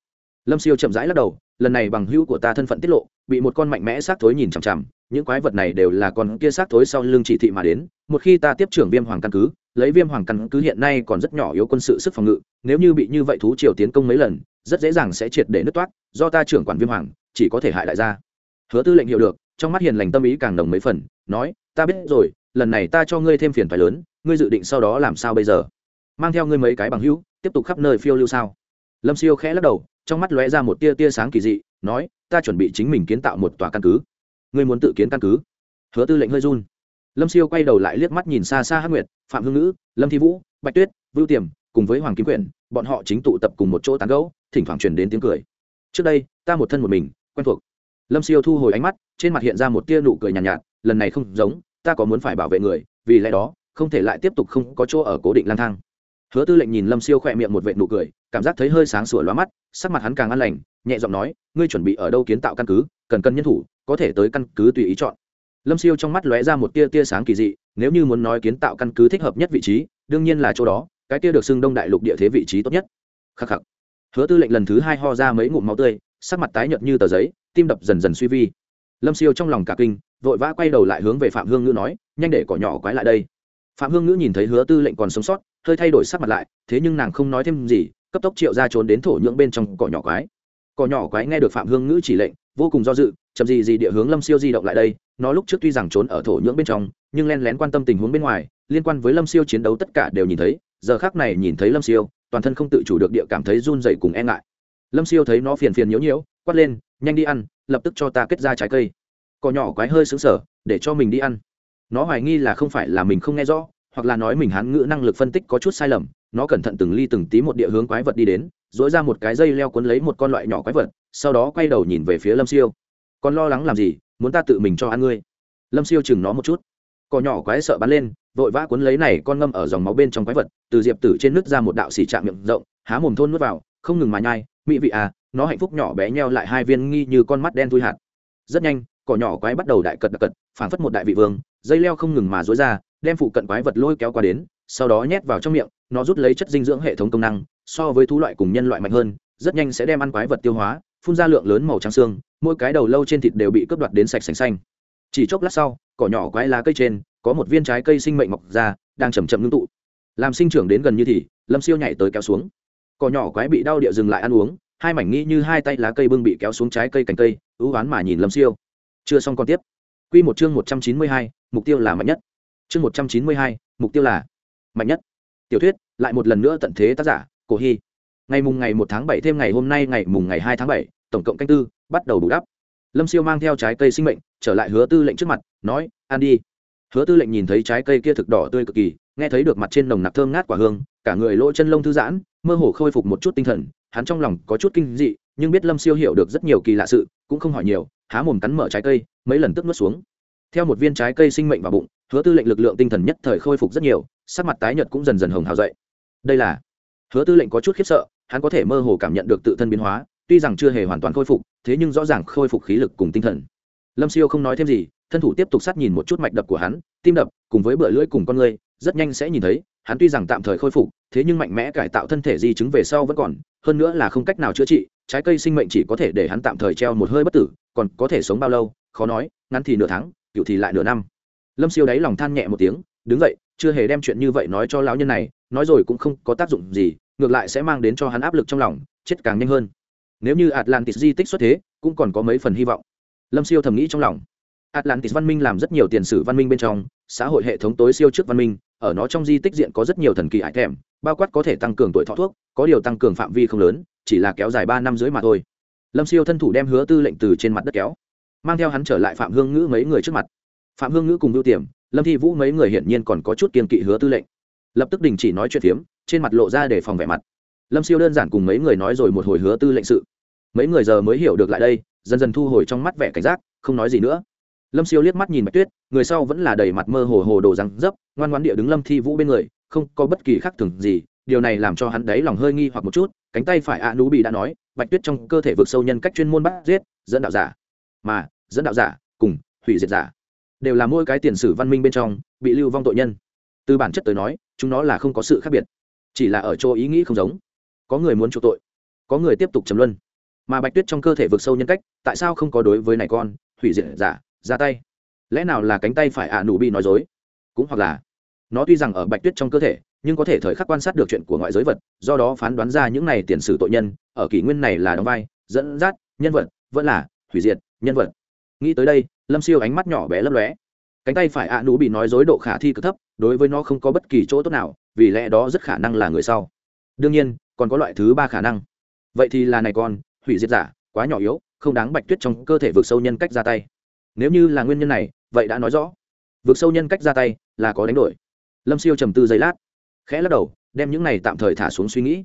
Speaker 1: Lâm siêu chậm rãi lắc đầu, lần này bằng hữu của ta thân phận tiết lộ, bị một con mạnh mẽ xác thối nhìn chằm chằm, những quái vật này đều là con kia xác thối sau lưng chỉ thị mà đến, một khi ta tiếp trưởng viêm hoàng căn cứ, lấy viêm hoàng căn cứ hiện nay còn rất nhỏ yếu quân sự sức phòng ngự, nếu như bị như vậy thú triều tiến công mấy lần, rất dễ dàng sẽ triệt để nứt toát, do ta trưởng quản viêm hoàng, chỉ có thể hại đại gia. Hứa tư lệnh hiểu được trong mắt hiền lành tâm ý càng nồng mấy phần, nói, ta biết rồi, lần này ta cho ngươi thêm phiền phải lớn, ngươi dự định sau đó làm sao bây giờ? Mang theo ngươi mấy cái bằng hữu, tiếp tục khắp nơi phiêu lưu sao? Lâm siêu khẽ lắc đầu, trong mắt lóe ra một tia tia sáng kỳ dị, nói, ta chuẩn bị chính mình kiến tạo một tòa căn cứ. Ngươi muốn tự kiến căn cứ? Hứa tư lệnh hơi run. Lâm siêu quay đầu lại liếc mắt nhìn xa xa hát nguyệt, phạm hương nữ lâm thi vũ, bạch tuyết, vưu tiềm, cùng với hoàng kim quyển, bọn họ chính tụ tập cùng một chỗ tán gẫu, thỉnh thoảng truyền đến tiếng cười. Trước đây, ta một thân một mình, quen thuộc lâm siêu thu hồi ánh mắt trên mặt hiện ra một tia nụ cười nhàn nhạt, nhạt lần này không giống ta có muốn phải bảo vệ người vì lẽ đó không thể lại tiếp tục không có chỗ ở cố định lang thang. Hứa tư lệnh nhìn lâm siêu khỏe miệng một vệ nụ cười cảm giác thấy hơi sáng sủa lóa mắt sắc mặt hắn càng an lành nhẹ giọng nói ngươi chuẩn bị ở đâu kiến tạo căn cứ cần cần nhân thủ có thể tới căn cứ tùy ý chọn. Lâm siêu trong mắt lóe ra một tia tia sáng kỳ dị nếu như muốn nói kiến tạo căn cứ thích hợp nhất vị trí đương nhiên là chỗ đó cái tia được xưng đông đại lục địa thế vị trí tốt nhất. Khắc khắc. Hứa tư lệnh lần thứ hai ho ra mấy ngụm máu tươi sắc mặt tái nhợt như tờ giấy tim đập dần dần suy vi. Lâm siêu trong lòng cả kinh, vội vã quay đầu lại hướng về phạm hương ngữ nói, nhanh để cỏ nhỏ quái lại đây. Phạm hương ngữ nhìn thấy hứa tư lệnh còn sống sót, hơi thay đổi sắc mặt lại, thế nhưng nàng không nói thêm gì, cấp tốc triệu ra trốn đến thổ nhưỡng bên trong cỏ nhỏ quái. Cỏ nhỏ quái nghe được phạm hương ngữ chỉ lệnh, vô cùng do dự, chậm gì gì địa hướng lâm siêu di động lại đây, nó lúc trước tuy rằng trốn ở thổ nhưỡng bên trong, nhưng len lén quan tâm tình huống bên ngoài, liên quan với lâm siêu chiến đấu tất cả đều nhìn thấy, giờ khác này nhìn thấy lâm siêu, toàn thân không tự chủ được địa cảm thấy run dậy cùng e ngại. Lâm siêu thấy nó phiền phiền nhiễu nhiễu, quát lên nhanh đi ăn, lập tức cho ta kết ra trái cây. Cỏ nhỏ quái hơi xứng sở để cho mình đi ăn. Nó hoài nghi là không phải là mình không nghe rõ, hoặc là nói mình hán ngữ năng lực phân tích có chút sai lầm. Nó cẩn thận từng ly từng tí một địa hướng quái vật đi đến dỗi ra một cái dây leo cuốn lấy một con loại nhỏ quái vật, sau đó quay đầu nhìn về phía lâm siêu. Con lo lắng làm gì? Muốn ta tự mình cho ăn ngươi? Lâm siêu chừng nó một chút. Cỏ nhỏ quái sợ bắn lên, vội vã cuốn lấy này con ngâm ở dòng máu bên trong quái vật, từ diệp tử trên nước ra một đạo xỉ trạm miệng rộng, há mồm thôn nuốt vào, không ngừng mà nhai mỹ vị à nó hạnh phúc nhỏ bé nheo lại hai viên nghi như con mắt đen thui hạt. Rất nhanh, cỏ nhỏ quái bắt đầu đại cật đặc cật phản phất một đại vị vương, dây leo không ngừng mà dối ra, đem phụ cận quái vật lôi kéo qua đến, sau đó nhét vào trong miệng, nó rút lấy chất dinh dưỡng hệ thống công năng, so với thú loại cùng nhân loại mạnh hơn, rất nhanh sẽ đem ăn quái vật tiêu hóa, phun ra lượng lớn màu trắng xương, mỗi cái đầu lâu trên thịt đều bị cướp đoạt đến sạch sành xanh. Chỉ chốc lát sau, cỏ nhỏ quái lá cây trên, có một viên trái cây sinh mệnh mọc ra, đang chầm chậm ngưng tụ. Làm sinh trưởng đến gần như thì, lâm siêu nhảy tới kéo xuống. Cỏ nhỏ quái bị đau địa dừng lại ăn uống hai mảnh nghĩ như hai tay lá cây bưng bị kéo xuống trái cây cành cây, ưu oán mà nhìn lâm siêu. Chưa xong còn tiếp. Q một chương một trăm chín mươi hai, mục tiêu là mạnh nhất. Chương một trăm chín mươi hai, mục tiêu là mạnh nhất. Tiểu thuyết, lại một lần nữa tận thế tác giả, cổ hy. Ngày mùng ngày một tháng bảy thêm ngày hôm nay ngày mùng ngày hai tháng bảy, tổng cộng canh tư, bắt đầu bù đắp. Lâm siêu mang theo trái cây sinh mệnh, trở lại hứa tư lệnh trước mặt, nói, ăn đi. Hứa tư lệnh nhìn thấy trái cây kia thực đỏ tươi cực kỳ, nghe thấy được mặt trên nồng nặc thơm ngát quả hương, cả người lỗ chân lông thư giãn, mơ hồ khôi phục một chút tinh thần hắn trong lòng có chút kinh dị, nhưng biết lâm siêu hiểu được rất nhiều kỳ lạ sự, cũng không hỏi nhiều, há mồm cắn mở trái cây, mấy lần tức nuốt xuống. Theo một viên trái cây sinh mệnh vào bụng, hứa tư lệnh lực lượng tinh thần nhất thời khôi phục rất nhiều, sắc mặt tái nhợt cũng dần dần hồng hào dậy. Đây là, hứa tư lệnh có chút khiếp sợ, hắn có thể mơ hồ cảm nhận được tự thân biến hóa, tuy rằng chưa hề hoàn toàn khôi phục, thế nhưng rõ ràng khôi phục khí lực cùng tinh thần. Lâm siêu không nói thêm gì, thân thủ tiếp tục sát nhìn một chút mạch đập của hắn, tim đập, cùng với bựa lưỡi cùng con người, rất nhanh sẽ nhìn thấy, hắn tuy rằng tạm thời khôi phục thế nhưng mạnh mẽ cải tạo thân thể di chứng về sau vẫn còn, hơn nữa là không cách nào chữa trị, trái cây sinh mệnh chỉ có thể để hắn tạm thời treo một hơi bất tử, còn có thể sống bao lâu, khó nói, ngắn thì nửa tháng, cựu thì lại nửa năm. Lâm siêu đáy lòng than nhẹ một tiếng, đứng dậy, chưa hề đem chuyện như vậy nói cho lão nhân này, nói rồi cũng không có tác dụng gì, ngược lại sẽ mang đến cho hắn áp lực trong lòng, chết càng nhanh hơn. Nếu như atlantis di tích xuất thế, cũng còn có mấy phần hy vọng. Lâm siêu thầm nghĩ trong lòng. Atlantis văn minh làm rất nhiều tiền sử văn minh bên trong, xã hội hệ thống tối siêu trước văn minh ở nó trong di tích diện có rất nhiều thần kỳ ải thèm bao quát có thể tăng cường tuổi thọ thuốc, có điều tăng cường phạm vi không lớn, chỉ là kéo dài ba năm dưới mà thôi. Lâm siêu thân thủ đem hứa tư lệnh từ trên mặt đất kéo, mang theo hắn trở lại phạm hương ngữ mấy người trước mặt. Phạm hương ngữ cùng ưu tiềm, lâm thi vũ mấy người hiển nhiên còn có chút kiên kỵ hứa tư lệnh. Lập tức đình chỉ nói chuyện phiếm, trên mặt lộ ra để phòng vẻ mặt. Lâm siêu đơn giản cùng mấy người nói rồi một hồi hứa tư lệnh sự. Mấy người giờ mới hiểu được lại đây, dần dần thu hồi trong mắt vẻ cảnh giác, không nói gì nữa lâm siêu liếc mắt nhìn bạch tuyết, người sau vẫn là đầy mặt mơ hồ hồ đồ răng dấp, ngoan ngoan địa đứng lâm thi vũ bên người, không có bất kỳ khác thường gì, điều này làm cho hắn đáy lòng hơi nghi hoặc một chút, cánh tay phải a nú bị đã nói, bạch tuyết trong cơ thể vượt sâu nhân cách chuyên môn bắt giết, dẫn đạo giả, mà dẫn đạo giả cùng hủy diệt giả đều là mỗi cái tiền sử văn minh bên trong bị lưu vong tội nhân. Từ bản chất tới nói, chúng nó là không có sự khác biệt, chỉ là ở chỗ ý nghĩ không giống. Có người muốn chuộc tội, có người tiếp tục chấm luân, mà bạch tuyết trong cơ thể vượt sâu nhân cách, tại sao không có đối với này con, hủy diệt giả? Ra tay. Lẽ nào là cánh tay phải ạ nụ bị nói dối? Cũng hoặc là, nó tuy rằng ở bạch tuyết trong cơ thể, nhưng có thể thời khắc quan sát được chuyện của ngoại giới vật, do đó phán đoán ra những này tiền sử tội nhân, ở kỷ nguyên này là đóng vai, dẫn dắt, nhân vật, vẫn là hủy diệt, nhân vật. Nghĩ tới đây, lâm siêu ánh mắt nhỏ bé lấp lóe. Cánh tay phải ạ nụ bị nói dối độ khả thi cực thấp, đối với nó không có bất kỳ chỗ tốt nào, vì lẽ đó rất khả năng là người sau. Đương nhiên, còn có loại thứ ba khả năng. Vậy thì là này con, hủy diệt giả, quá nhỏ yếu, không đáng bạch tuyết trong cơ thể vượt sâu nhân cách ra tay nếu như là nguyên nhân này, vậy đã nói rõ. Vượt sâu nhân cách ra tay, là có đánh đổi. Lâm siêu trầm tư giây lát, khẽ lắc đầu, đem những này tạm thời thả xuống suy nghĩ.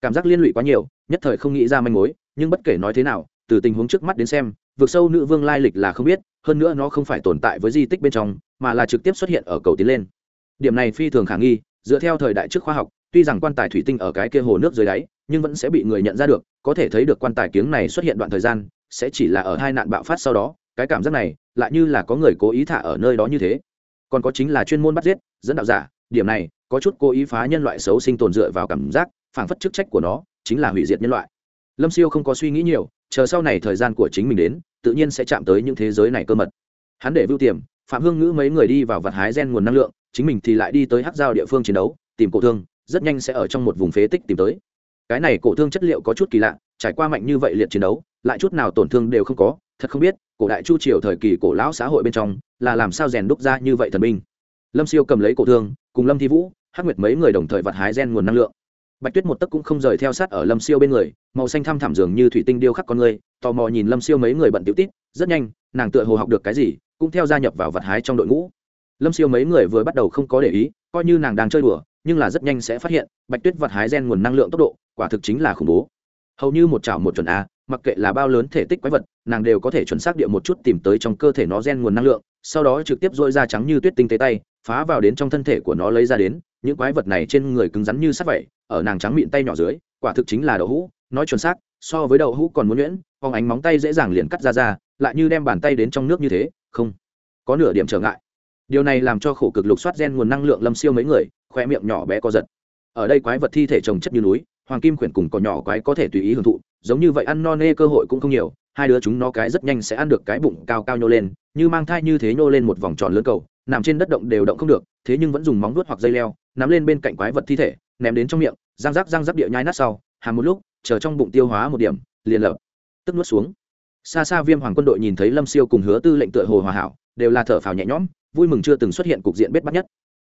Speaker 1: Cảm giác liên lụy quá nhiều, nhất thời không nghĩ ra manh mối, nhưng bất kể nói thế nào, từ tình huống trước mắt đến xem vượt sâu nữ vương lai lịch là không biết, hơn nữa nó không phải tồn tại với di tích bên trong, mà là trực tiếp xuất hiện ở cầu tiến lên. Điểm này phi thường khả nghi, dựa theo thời đại trước khoa học, tuy rằng quan tài thủy tinh ở cái kia hồ nước dưới đáy, nhưng vẫn sẽ bị người nhận ra được, có thể thấy được quan tài kiếng này xuất hiện đoạn thời gian, sẽ chỉ là ở hai nạn bạo phát sau đó cái cảm giác này lại như là có người cố ý thả ở nơi đó như thế. Còn có chính là chuyên môn bắt giết, dẫn đạo giả, điểm này có chút cố ý phá nhân loại xấu sinh tồn dựa vào cảm giác phảng phất chức trách của nó chính là hủy diệt nhân loại. Lâm siêu không có suy nghĩ nhiều, chờ sau này thời gian của chính mình đến, tự nhiên sẽ chạm tới những thế giới này cơ mật. Hắn để vưu tiềm, phạm hương ngữ mấy người đi vào vật hái gen nguồn năng lượng, chính mình thì lại đi tới hát giao địa phương chiến đấu, tìm cổ thương, rất nhanh sẽ ở trong một vùng phế tích tìm tới. Cái này cổ thương chất liệu có chút kỳ lạ, trải qua mạnh như vậy liệt chiến đấu, lại chút nào tổn thương đều không có thật không biết, cổ đại chu triều thời kỳ cổ lão xã hội bên trong là làm sao rèn đúc ra như vậy thần binh. Lâm siêu cầm lấy cổ thương, cùng lâm thi vũ, hắc nguyệt mấy người đồng thời vặt hái gen nguồn năng lượng. Bạch tuyết một tấc cũng không rời theo sát ở lâm siêu bên người, màu xanh thăm thẳm dường như thủy tinh điêu khắc con người, tò mò nhìn lâm siêu mấy người bận tiểu tít, rất nhanh, nàng tựa hồ học được cái gì, cũng theo gia nhập vào vặt hái trong đội ngũ. Lâm siêu mấy người vừa bắt đầu không có để ý, coi như nàng đang chơi đùa, nhưng là rất nhanh sẽ phát hiện, bạch tuyết vặt hái gen nguồn năng lượng tốc độ, quả thực chính là khủng bố. Hầu như một chảo một chuẩn a mặc kệ là bao lớn thể tích quái vật, nàng đều có thể chuẩn xác địa một chút tìm tới trong cơ thể nó gen nguồn năng lượng, sau đó trực tiếp dội ra trắng như tuyết tinh tế tay, phá vào đến trong thân thể của nó lấy ra đến, những quái vật này trên người cứng rắn như sắt vậy, ở nàng trắng miệng tay nhỏ dưới, quả thực chính là đậu hũ, nói chuẩn xác, so với đậu hũ còn muốn nhuyễn phong ánh móng tay dễ dàng liền cắt ra ra, lại như đem bàn tay đến trong nước như thế, không có nửa điểm trở ngại. Điều này làm cho khổ cực lục soát gen nguồn năng lượng lâm siêu mấy người, khoe miệng nhỏ bé co giật. Ở đây quái vật thi thể trồng chất như núi hoàng kim khuyển cùng cỏ nhỏ quái có thể tùy ý hưởng thụ, giống như vậy ăn no nê cơ hội cũng không nhiều, hai đứa chúng nó cái rất nhanh sẽ ăn được cái bụng cao cao nhô lên, như mang thai như thế nhô lên một vòng tròn lớn cầu, nằm trên đất động đều động không được, thế nhưng vẫn dùng móng vuốt hoặc dây leo, nắm lên bên cạnh quái vật thi thể, ném đến trong miệng, răng rác răng rắc địa nhai nát sau, hàm một lúc, chờ trong bụng tiêu hóa một điểm, liền lập tức nuốt xuống. Xa xa viêm hoàng quân đội nhìn thấy lâm siêu cùng hứa tư lệnh tựa hồ hòa hảo, đều là thở phào nhẹ nhõm, vui mừng chưa từng xuất hiện cục diện bết bắt nhất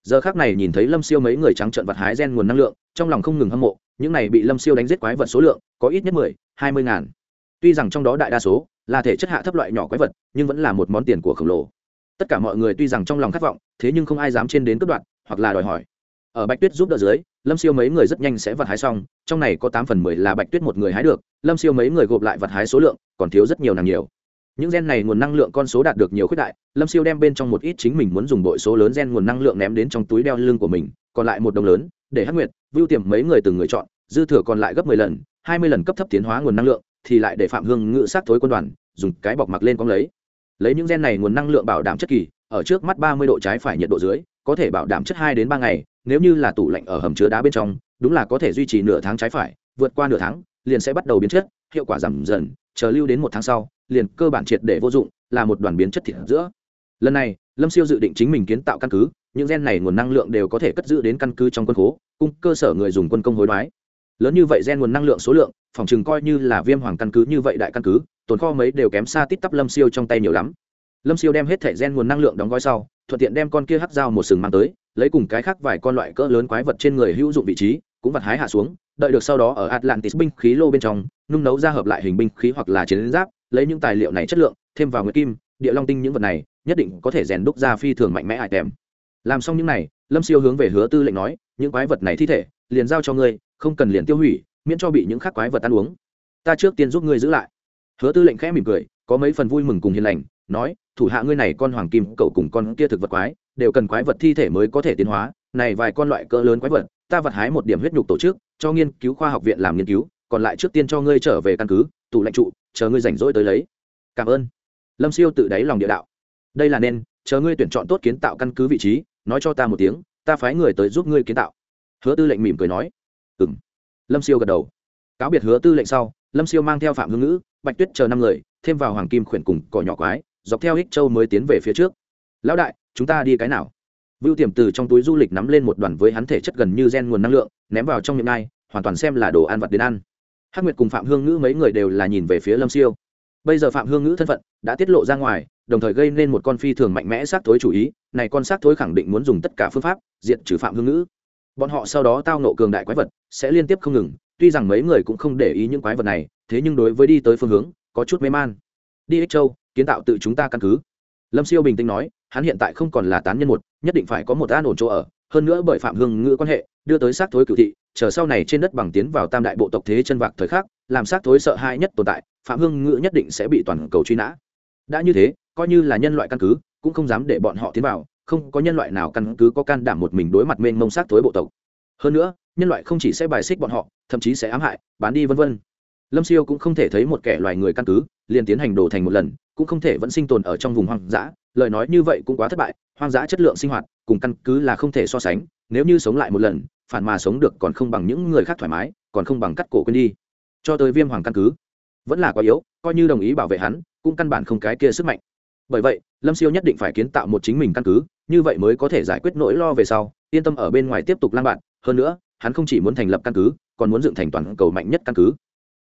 Speaker 1: giờ khác này nhìn thấy lâm siêu mấy người trắng trợn vặt hái gen nguồn năng lượng, trong lòng không ngừng hâm mộ, những này bị lâm siêu đánh giết quái vật số lượng, có ít nhất mười, hai mươi ngàn. Tuy rằng trong đó đại đa số là thể chất hạ thấp loại nhỏ quái vật, nhưng vẫn là một món tiền của khổng lồ. Tất cả mọi người tuy rằng trong lòng khát vọng, thế nhưng không ai dám trên đến cướp đoạn hoặc là đòi hỏi. Ở bạch tuyết giúp đỡ dưới, lâm siêu mấy người rất nhanh sẽ vặt hái xong, trong này có tám phần mười là bạch tuyết một người hái được, lâm siêu mấy người gộp lại vặt hái số lượng, còn thiếu rất nhiều nàng nhiều những gen này nguồn năng lượng con số đạt được nhiều khuyết đại, lâm siêu đem bên trong một ít chính mình muốn dùng bội số lớn gen nguồn năng lượng ném đến trong túi đeo lưng của mình, còn lại một đồng lớn, để hắc nguyệt, vưu tiềm mấy người từng người chọn, dư thừa còn lại gấp mười lần, hai mươi lần cấp thấp tiến hóa nguồn năng lượng, thì lại để phạm hương ngự sát thối quân đoàn, dùng cái bọc mặc lên con lấy. Lấy những gen này nguồn năng lượng bảo đảm chất kỳ, ở trước mắt ba mươi độ trái phải nhiệt độ dưới, có thể bảo đảm chất hai đến ba ngày, nếu như là tủ lạnh ở hầm chứa đá bên trong, đúng là có thể duy trì nửa tháng trái phải, vượt qua nửa tháng, liền sẽ bắt đầu biến chất, hiệu quả giảm dần, chờ lưu đến một tháng sau liền cơ bản triệt để vô dụng, là một đoàn biến chất thịt giữa. Lần này, lâm siêu dự định chính mình kiến tạo căn cứ, những gen này nguồn năng lượng đều có thể cất giữ đến căn cứ trong quân khố cung cơ sở người dùng quân công hối đoái. Lớn như vậy gen nguồn năng lượng số lượng, phòng chừng coi như là viêm hoàng căn cứ như vậy đại căn cứ, tồn kho mấy đều kém xa tít tắp lâm siêu trong tay nhiều lắm. Lâm siêu đem hết thẻ gen nguồn năng lượng đóng gói sau, thuận tiện đem con kia hắc dao một sừng mang tới, lấy cùng cái khác vài con loại cỡ lớn quái vật trên người hữu dụng vị trí, cũng vặt hái hạ xuống, đợi được sau đó ở atlantis binh khí lô bên trong, nung nấu ra hợp lại hình binh khí hoặc là chiến giáp lấy những tài liệu này chất lượng, thêm vào nguyệt kim, địa long tinh những vật này, nhất định có thể rèn đúc ra phi thường mạnh mẽ hại tèm. Làm xong những này, lâm siêu hướng về hứa tư lệnh nói, những quái vật này thi thể, liền giao cho ngươi, không cần liền tiêu hủy, miễn cho bị những khác quái vật ăn uống. Ta trước tiên giúp ngươi giữ lại. Hứa tư lệnh khẽ mỉm cười, có mấy phần vui mừng cùng hiền lành, nói, thủ hạ ngươi này con hoàng kim, cậu cùng con kia thực vật quái, đều cần quái vật thi thể mới có thể tiến hóa. Này vài con loại cỡ lớn quái vật, ta vật hái một điểm huyết nhục tổ chức, cho nghiên cứu khoa học viện làm nghiên cứu còn lại trước tiên cho ngươi trở về căn cứ, tủ lệnh trụ, chờ ngươi rảnh rỗi tới lấy. Cảm ơn. Lâm siêu tự đáy lòng địa đạo. Đây là nên, chờ ngươi tuyển chọn tốt kiến tạo căn cứ vị trí, nói cho ta một tiếng, ta phái người tới giúp ngươi kiến tạo. Hứa tư lệnh mỉm cười nói. Ừ m lâm siêu gật đầu. Cáo biệt hứa tư lệnh sau, lâm siêu mang theo phạm hương ngữ, bạch tuyết chờ năm người, thêm vào hoàng kim khuyển cùng cỏ nhỏ quái, dọc theo hích châu mới tiến về phía trước. Lão đại, chúng ta đi cái nào? Vưu tiềm từ trong túi du lịch nắm lên một đoàn với hắn thể chất gần như gen nguồn năng lượng, ném vào trong miệng ngai hoàn toàn xem là đồ ăn vặt đến ăn hắc nguyệt cùng phạm hương ngữ mấy người đều là nhìn về phía lâm siêu. Bây giờ phạm hương ngữ thân phận đã tiết lộ ra ngoài, đồng thời gây nên một con phi thường mạnh mẽ xác thối chủ ý, này con xác thối khẳng định muốn dùng tất cả phương pháp diện trừ phạm hương ngữ. Bọn họ sau đó tao nộ cường đại quái vật, sẽ liên tiếp không ngừng, tuy rằng mấy người cũng không để ý những quái vật này, thế nhưng đối với đi tới phương hướng, có chút mê man. Đi ích châu, kiến tạo tự chúng ta căn cứ. Lâm siêu bình tĩnh nói, hắn hiện tại không còn là tán nhân một, nhất định phải có một an ổn chỗ ở hơn nữa bởi phạm hương ngữ quan hệ, đưa tới xác thối cựu thị, chờ sau này trên đất bằng tiến vào tam đại bộ tộc thế chân vạc thời khắc, làm xác thối sợ hãi nhất tồn tại, phạm hương ngữ nhất định sẽ bị toàn cầu truy nã. Đã như thế, coi như là nhân loại căn cứ, cũng không dám để bọn họ tiến vào, không có nhân loại nào căn cứ có can đảm một mình đối mặt mênh mông xác thối bộ tộc. Hơn nữa, nhân loại không chỉ sẽ bài xích bọn họ, thậm chí sẽ ám hại, bán đi vân vân. Lâm siêu cũng không thể thấy một kẻ loài người căn cứ, liền tiến hành đổ thành một lần, cũng không thể vẫn sinh tồn ở trong vùng hoang dã, lời nói như vậy cũng quá thất bại, hoang dã chất lượng sinh hoạt cùng căn cứ là không thể so sánh nếu như sống lại một lần phản mà sống được còn không bằng những người khác thoải mái còn không bằng cắt cổ quên đi cho tới viêm hoàng căn cứ vẫn là quá yếu coi như đồng ý bảo vệ hắn cũng căn bản không cái kia sức mạnh bởi vậy lâm siêu nhất định phải kiến tạo một chính mình căn cứ như vậy mới có thể giải quyết nỗi lo về sau yên tâm ở bên ngoài tiếp tục lang bạn hơn nữa hắn không chỉ muốn thành lập căn cứ còn muốn dựng thành toàn cầu mạnh nhất căn cứ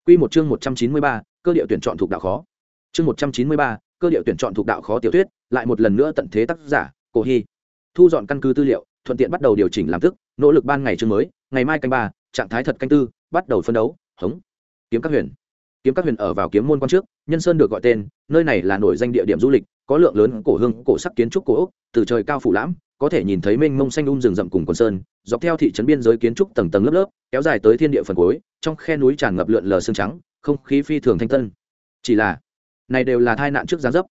Speaker 1: Quy một chương một trăm chín mươi ba, cơ điệu tuyển chọn thuộc đạo khó. Chương một trăm chín mươi ba, cơ điệu tuyển chọn thuộc đạo khó tiểu thuyết, lại một lần nữa tận thế tác giả, Cổ Hi. Thu dọn căn cứ tư liệu, thuận tiện bắt đầu điều chỉnh làm thức nỗ lực ban ngày chương mới, ngày mai canh ba, trạng thái thật canh tư, bắt đầu phân đấu, hống. Kiếm các huyền. Kiếm các huyền ở vào kiếm môn quan trước, nhân sơn được gọi tên, nơi này là nổi danh địa điểm du lịch, có lượng lớn cổ hương, cổ sắc kiến trúc cổ ốc, từ trời cao phủ lãm, có thể nhìn thấy mênh mông xanh um rừng rậm cùng quần sơn dọc theo thị trấn biên giới kiến trúc tầng tầng lớp lớp kéo dài tới thiên địa phần cuối trong khe núi tràn ngập lượn lờ sương trắng không khí phi thường thanh tân chỉ là này đều là tai nạn trước giáng dấp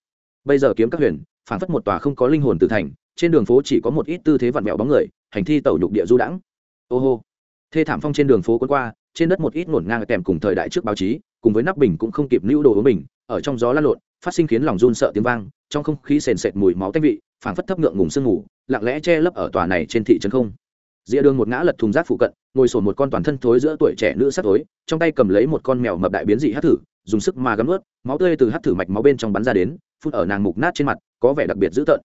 Speaker 1: bây giờ kiếm các huyền phản phất một tòa không có linh hồn tự thành trên đường phố chỉ có một ít tư thế vặn vẹo bóng người, hành thi tẩu nhục địa du đãng. Ô hô. Thê thảm phong trên đường phố quân qua, trên đất một ít ngổn ngang kèm cùng thời đại trước báo chí, cùng với nắp bình cũng không kịp lưu đồ uống mình ở trong gió lăn lộn, phát sinh khiến lòng run sợ tiếng vang, trong không khí sền sệt mùi máu tanh vị, phảng phất thấp ngượng ngùng sương ngủ lặng lẽ che lấp ở tòa này trên thị trấn không. Dĩa đường một ngã lật thùng rác phụ cận, ngồi sổn một con toàn thân thối giữa tuổi trẻ nữ sắc tối, trong tay cầm lấy một con mèo mập đại biến dị hát thử, dùng sức mà gắm ướt máu tươi từ hát thử mạch máu bên trong bắn ra đến, phun ở nàng mục nát trên mặt, có vẻ đặc biệt dữ tợn.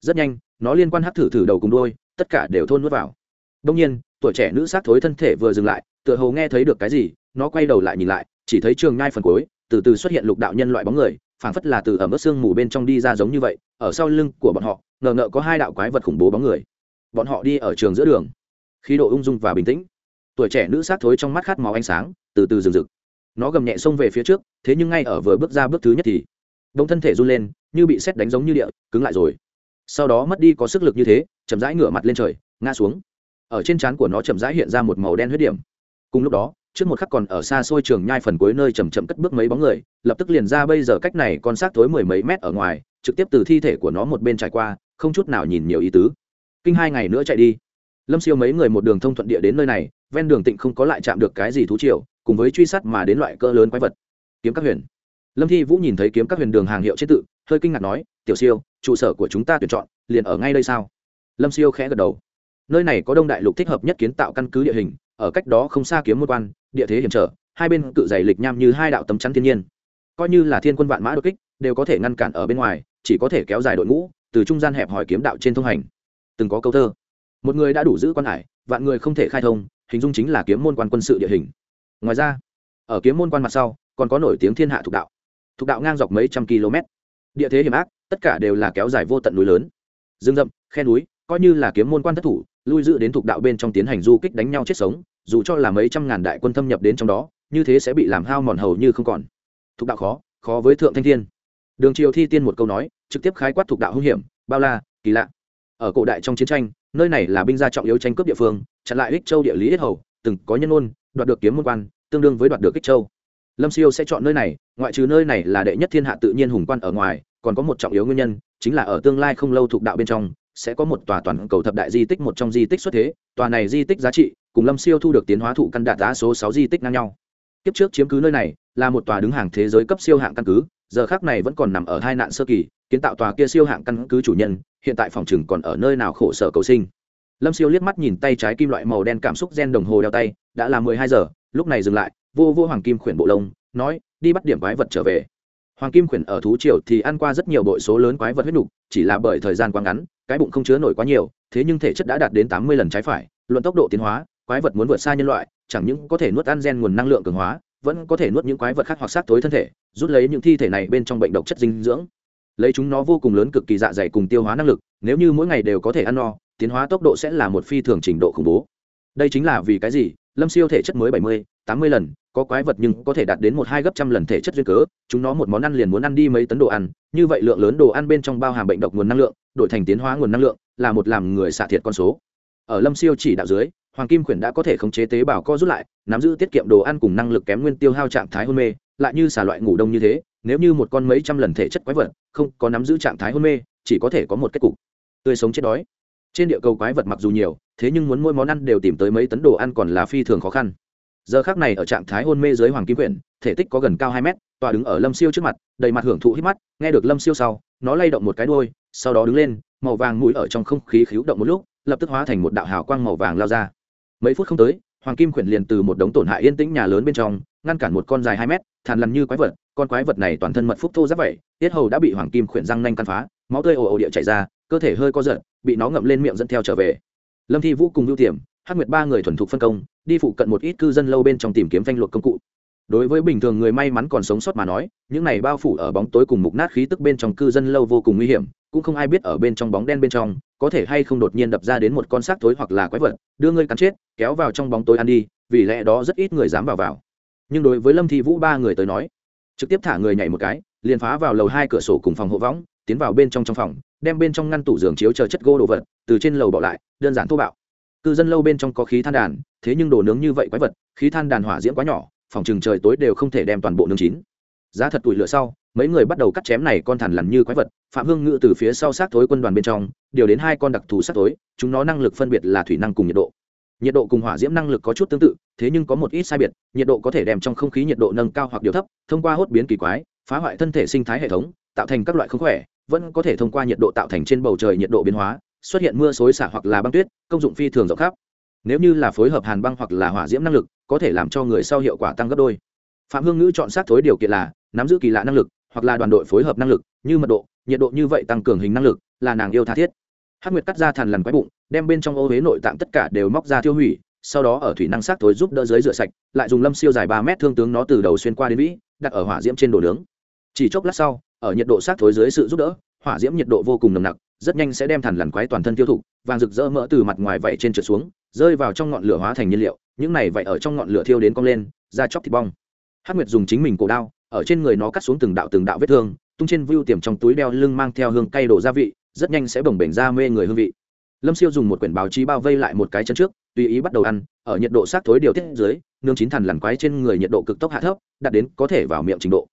Speaker 1: Rất nhanh nó liên quan hắc thử thử đầu cùng đôi tất cả đều thôn nuốt vào. Đông nhiên, tuổi trẻ nữ sát thối thân thể vừa dừng lại, tựa hồ nghe thấy được cái gì, nó quay đầu lại nhìn lại, chỉ thấy trường nhai phần cuối, từ từ xuất hiện lục đạo nhân loại bóng người, phảng phất là từ ở mức xương mù bên trong đi ra giống như vậy, ở sau lưng của bọn họ, ngờ ngợ có hai đạo quái vật khủng bố bóng người. Bọn họ đi ở trường giữa đường. Khí độ ung dung và bình tĩnh. Tuổi trẻ nữ sát thối trong mắt khát máu ánh sáng, từ từ rừng rực. Nó gầm nhẹ xông về phía trước, thế nhưng ngay ở vừa bước ra bước thứ nhất thì đông thân thể run lên, như bị xét đánh giống như địa, cứng lại rồi sau đó mất đi có sức lực như thế, chậm rãi ngửa mặt lên trời, ngã xuống. Ở trên trán của nó chậm rãi hiện ra một màu đen huyết điểm. Cùng lúc đó, trước một khắc còn ở xa xôi trường nhai phần cuối nơi chầm chậm cất bước mấy bóng người, lập tức liền ra bây giờ cách này con xác thối mười mấy mét ở ngoài, trực tiếp từ thi thể của nó một bên trải qua, không chút nào nhìn nhiều ý tứ. Kinh hai ngày nữa chạy đi. Lâm siêu mấy người một đường thông thuận địa đến nơi này, ven đường tịnh không có lại chạm được cái gì thú triều, cùng với truy sát mà đến loại cỡ lớn quái vật. Kiếm các huyền lâm thi vũ nhìn thấy kiếm các huyền đường hàng hiệu chế tự, hơi kinh ngạc nói, tiểu siêu, trụ sở của chúng ta tuyển chọn liền ở ngay đây sao? Lâm siêu khẽ gật đầu. Nơi này có đông đại lục thích hợp nhất kiến tạo căn cứ địa hình, ở cách đó không xa kiếm môn quan, địa thế hiểm trở, hai bên cự dày lịch nham như hai đạo tấm chắn thiên nhiên. Coi như là thiên quân vạn mã đột kích, đều có thể ngăn cản ở bên ngoài, chỉ có thể kéo dài đội ngũ, từ trung gian hẹp hỏi kiếm đạo trên thông hành. Từng có câu thơ. Một người đã đủ giữ quan hải, vạn người không thể khai thông, hình dung chính là kiếm môn quan quân sự địa hình. Ngoài ra, ở kiếm môn quan mặt sau, còn có nổi tiếng thiên hạ thục đạo thuộc đạo ngang dọc mấy trăm km. Địa thế hiểm ác, tất cả đều là kéo dài vô tận núi lớn. Rừng rậm, khe núi, coi như là kiếm môn quan thất thủ, lui dự đến thuộc đạo bên trong tiến hành du kích đánh nhau chết sống, dù cho là mấy trăm ngàn đại quân thâm nhập đến trong đó, như thế sẽ bị làm hao mòn hầu như không còn. Thuộc đạo khó khó với thượng thanh thiên. Đường triều thi tiên một câu nói, trực tiếp khái quát thuộc đạo hung hiểm, bao la, kỳ lạ. Ở cổ đại trong chiến tranh, nơi này là binh gia trọng yếu tranh cướp địa phương, chặn lại ích châu địa lý ít hầu, từng có nhân ôn, đoạt được kiếm môn quan, tương đương với đoạt được ích châu lâm siêu sẽ chọn nơi này, ngoại trừ nơi này là đệ nhất thiên hạ tự nhiên hùng quan ở ngoài, còn có một trọng yếu nguyên nhân, chính là ở tương lai không lâu thuộc đạo bên trong, sẽ có một tòa toàn cầu thập đại di tích một trong di tích xuất thế. Tòa này di tích giá trị, cùng lâm siêu thu được tiến hóa thụ căn đạt giá số sáu di tích ngang nhau. Kiếp trước chiếm cứ nơi này, là một tòa đứng hàng thế giới cấp siêu hạng căn cứ, giờ khác này vẫn còn nằm ở hai nạn sơ kỳ, kiến tạo tòa kia siêu hạng căn cứ chủ nhân, hiện tại phòng chừng còn ở nơi nào khổ sở cầu sinh. Lâm siêu liếc mắt nhìn tay trái kim loại màu đen cảm xúc gen đồng hồ đeo tay, đã là mười hai giờ, lúc này dừng lại vô vô hoàng kim khuyển bộ lông, nói, đi bắt điểm quái vật trở về. Hoàng kim khuyển ở thú triều thì ăn qua rất nhiều bội số lớn quái vật huyết nục, chỉ là bởi thời gian quá ngắn, cái bụng không chứa nổi quá nhiều, thế nhưng thể chất đã đạt đến tám mươi lần trái phải, luận tốc độ tiến hóa, quái vật muốn vượt xa nhân loại, chẳng những có thể nuốt ăn gen nguồn năng lượng cường hóa, vẫn có thể nuốt những quái vật khác hoặc sát tối thân thể, rút lấy những thi thể này bên trong bệnh độc chất dinh dưỡng. Lấy chúng nó vô cùng lớn cực kỳ dạ dày cùng tiêu hóa năng lực, nếu như mỗi ngày đều có thể ăn no, tiến hóa tốc độ sẽ là một phi thường trình độ khủng bố. Đây chính là vì cái gì? Lâm siêu thể chất mới bảy mươi, tám mươi lần, có quái vật nhưng có thể đạt đến một hai gấp trăm lần thể chất duyên cớ, chúng nó một món ăn liền muốn ăn đi mấy tấn đồ ăn, như vậy lượng lớn đồ ăn bên trong bao hàm bệnh độc nguồn năng lượng, đổi thành tiến hóa nguồn năng lượng, là một làm người xạ thiệt con số. Ở lâm siêu chỉ đạo dưới, hoàng kim khuyển đã có thể khống chế tế bào co rút lại, nắm giữ tiết kiệm đồ ăn cùng năng lực kém nguyên tiêu hao trạng thái hôn mê, lại như xả loại ngủ đông như thế, nếu như một con mấy trăm lần thể chất quái vật không có nắm giữ trạng thái hôn mê, chỉ có thể có một kết cục. Tươi sống chết đói trên địa cầu quái vật mặc dù nhiều, thế nhưng muốn mỗi món ăn đều tìm tới mấy tấn đồ ăn còn là phi thường khó khăn. Giờ khác này ở trạng thái hôn mê dưới hoàng kim quyển, thể tích có gần cao hai mét, tọa đứng ở lâm siêu trước mặt, đầy mặt hưởng thụ hít mắt, nghe được lâm siêu sau, nó lay động một cái đôi sau đó đứng lên, màu vàng mũi ở trong không khí khíu động một lúc, lập tức hóa thành một đạo hào quang màu vàng lao ra. Mấy phút không tới, hoàng kim quyển liền từ một đống tổn hại yên tĩnh nhà lớn bên trong, ngăn cản một con dài hai mét, thàn lằn như quái vật, con quái vật này toàn thân mật phúc thô giáp vậy, tiết hầu đã bị hoàng kim quyển răng nanh căn phá, máu tươi ồ ồ địa chảy ra cơ thể hơi co giật, bị nó ngậm lên miệng dẫn theo trở về. Lâm thi vũ cùng ưu tiềm, hắc nguyệt ba người thuần thục phân công, đi phụ cận một ít cư dân lâu bên trong tìm kiếm phanh luộc công cụ. Đối với bình thường người may mắn còn sống sót mà nói, những này bao phủ ở bóng tối cùng mục nát khí tức bên trong cư dân lâu vô cùng nguy hiểm, cũng không ai biết ở bên trong bóng đen bên trong, có thể hay không đột nhiên đập ra đến một con xác thối hoặc là quái vật, đưa ngươi cắn chết, kéo vào trong bóng tối ăn đi, vì lẽ đó rất ít người dám vào vào. Nhưng đối với lâm thi vũ ba người tới nói, trực tiếp thả người nhảy một cái, liền phá vào lầu hai cửa sổ cùng phòng hộ võng, tiến vào bên trong trong phòng đem bên trong ngăn tủ giường chiếu chờ chất gỗ đồ vật, từ trên lầu bỏ lại, đơn giản thô bạo. Cư dân lâu bên trong có khí than đàn, thế nhưng đồ nướng như vậy quái vật, khí than đàn hỏa diễm quá nhỏ, phòng chừng trời tối đều không thể đem toàn bộ nướng chín. Giá thật tuổi lửa sau, mấy người bắt đầu cắt chém này con thằn lằn như quái vật, phạm hương ngự từ phía sau sát thối quân đoàn bên trong, điều đến hai con đặc thù sát thối, chúng nó năng lực phân biệt là thủy năng cùng nhiệt độ. Nhiệt độ cùng hỏa diễm năng lực có chút tương tự, thế nhưng có một ít sai biệt, nhiệt độ có thể đem trong không khí nhiệt độ nâng cao hoặc điều thấp, thông qua hốt biến kỳ quái, phá hoại thân thể sinh thái hệ thống, tạo thành các loại không khỏe vẫn có thể thông qua nhiệt độ tạo thành trên bầu trời nhiệt độ biến hóa, xuất hiện mưa xối xả hoặc là băng tuyết, công dụng phi thường rộng khắp. Nếu như là phối hợp hàn băng hoặc là hỏa diễm năng lực, có thể làm cho người sau hiệu quả tăng gấp đôi. Phạm hương ngữ chọn sát thối điều kiện là nắm giữ kỳ lạ năng lực hoặc là đoàn đội phối hợp năng lực, như mật độ, nhiệt độ như vậy tăng cường hình năng lực là nàng yêu tha thiết. Hắc nguyệt cắt ra thằn lằn quái bụng, đem bên trong ô huế nội tạng tất cả đều móc ra tiêu hủy, sau đó ở thủy năng sát thối giúp đỡ dưới rửa sạch, lại dùng lâm siêu dài ba mét thương tướng nó từ đầu xuyên qua đến vĩ, đặt ở hỏa diễm trên đồ nướng. Chỉ chốc lát sau ở nhiệt độ sát thối dưới sự giúp đỡ, hỏa diễm nhiệt độ vô cùng nồng nặc, rất nhanh sẽ đem thằn lằn quái toàn thân tiêu thụ, vàng rực rỡ mỡ từ mặt ngoài vẩy trên trượt xuống, rơi vào trong ngọn lửa hóa thành nhiên liệu, những này vậy ở trong ngọn lửa thiêu đến cong lên ra chóc thịt bong. Hắc nguyệt dùng chính mình cổ đao, ở trên người nó cắt xuống từng đạo từng đạo vết thương, tung trên view tiềm trong túi đeo lưng mang theo hương cay đổ gia vị, rất nhanh sẽ bồng bềnh ra mê người hương vị. Lâm siêu dùng một quyển báo chí bao vây lại một cái chân trước, tùy ý bắt đầu ăn, ở nhiệt độ sát thối điều tiết dưới nương chín thằn lằn quái trên người nhiệt độ cực tốc hạ thấp, đạt đến có thể vào miệng trình độ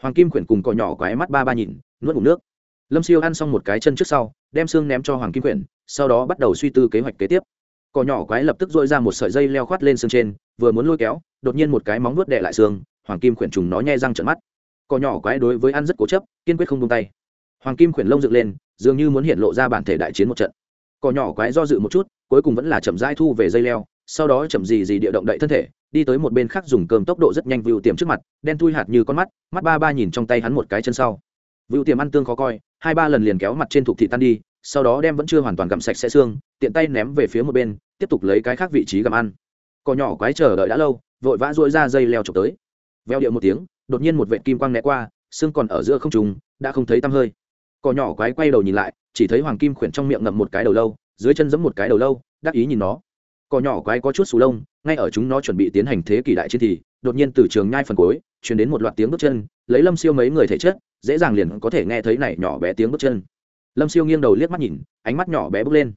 Speaker 1: hoàng kim quyển cùng cỏ nhỏ quái mắt ba ba nhìn, nuốt ngủ nước. Lâm siêu ăn xong một cái chân trước sau, đem xương ném cho hoàng kim quyển sau đó bắt đầu suy tư kế hoạch kế tiếp. Cỏ nhỏ quái lập tức dội ra một sợi dây leo khoát lên xương trên, vừa muốn lôi kéo, đột nhiên một cái móng nuốt đệ lại xương, hoàng kim quyển trùng nó nhai răng trận mắt. Cỏ nhỏ quái đối với ăn rất cố chấp, kiên quyết không tung tay. Hoàng kim quyển lông dựng lên, dường như muốn hiện lộ ra bản thể đại chiến một trận. Cỏ nhỏ quái do dự một chút, cuối cùng vẫn là chậm rãi thu về dây leo sau đó chậm gì gì địa động đậy thân thể, đi tới một bên khác dùng cơm tốc độ rất nhanh vựu tiềm trước mặt, đen thui hạt như con mắt mắt ba ba nhìn trong tay hắn một cái chân sau. Vựu tiềm ăn tương khó coi, hai ba lần liền kéo mặt trên thục thị tan đi, sau đó đem vẫn chưa hoàn toàn gặm sạch sẽ xương, tiện tay ném về phía một bên, tiếp tục lấy cái khác vị trí gặm ăn. Cỏ nhỏ quái chờ đợi đã lâu, vội vã dội ra dây leo trộm tới. Veo điệu một tiếng, đột nhiên một vệ kim quang né qua, xương còn ở giữa không trùng, đã không thấy tăm hơi. Cỏ nhỏ quái quay đầu nhìn lại, chỉ thấy hoàng kim khuyển trong miệng ngậm một cái đầu lâu, dưới chân giẫm một cái đầu lâu, đắc ý nhìn nó cỏ nhỏ quái có chút sù lông, ngay ở chúng nó chuẩn bị tiến hành thế kỷ đại chiến thì, đột nhiên từ trường nhai phần cuối chuyển đến một loạt tiếng bước chân, lấy lâm siêu mấy người thể chất, dễ dàng liền có thể nghe thấy này nhỏ bé tiếng bước chân. Lâm siêu nghiêng đầu liếc mắt nhìn, ánh mắt nhỏ bé bước lên.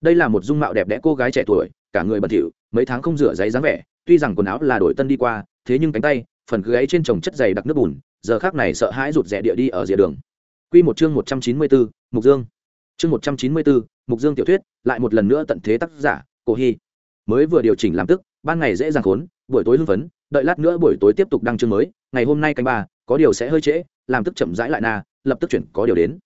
Speaker 1: Đây là một dung mạo đẹp đẽ cô gái trẻ tuổi, cả người bẩn thỉu, mấy tháng không rửa giấy dáng vẻ, tuy rằng quần áo là đổi tân đi qua, thế nhưng cánh tay, phần gáy trên trồng chất dày đặc nước bùn, giờ khác này sợ hãi rụt rẻ địa đi ở rìa đường. Quy một chương một trăm chín mươi bốn mục dương. Chương một trăm chín mươi bốn mục dương tiểu thuyết, lại một lần nữa tận thế tác giả, cổ hy mới vừa điều chỉnh làm tức, ban ngày dễ dàng khốn, buổi tối hưng phấn, đợi lát nữa buổi tối tiếp tục đăng chương mới, ngày hôm nay canh ba, có điều sẽ hơi trễ, làm tức chậm rãi lại na, lập tức chuyển có điều đến.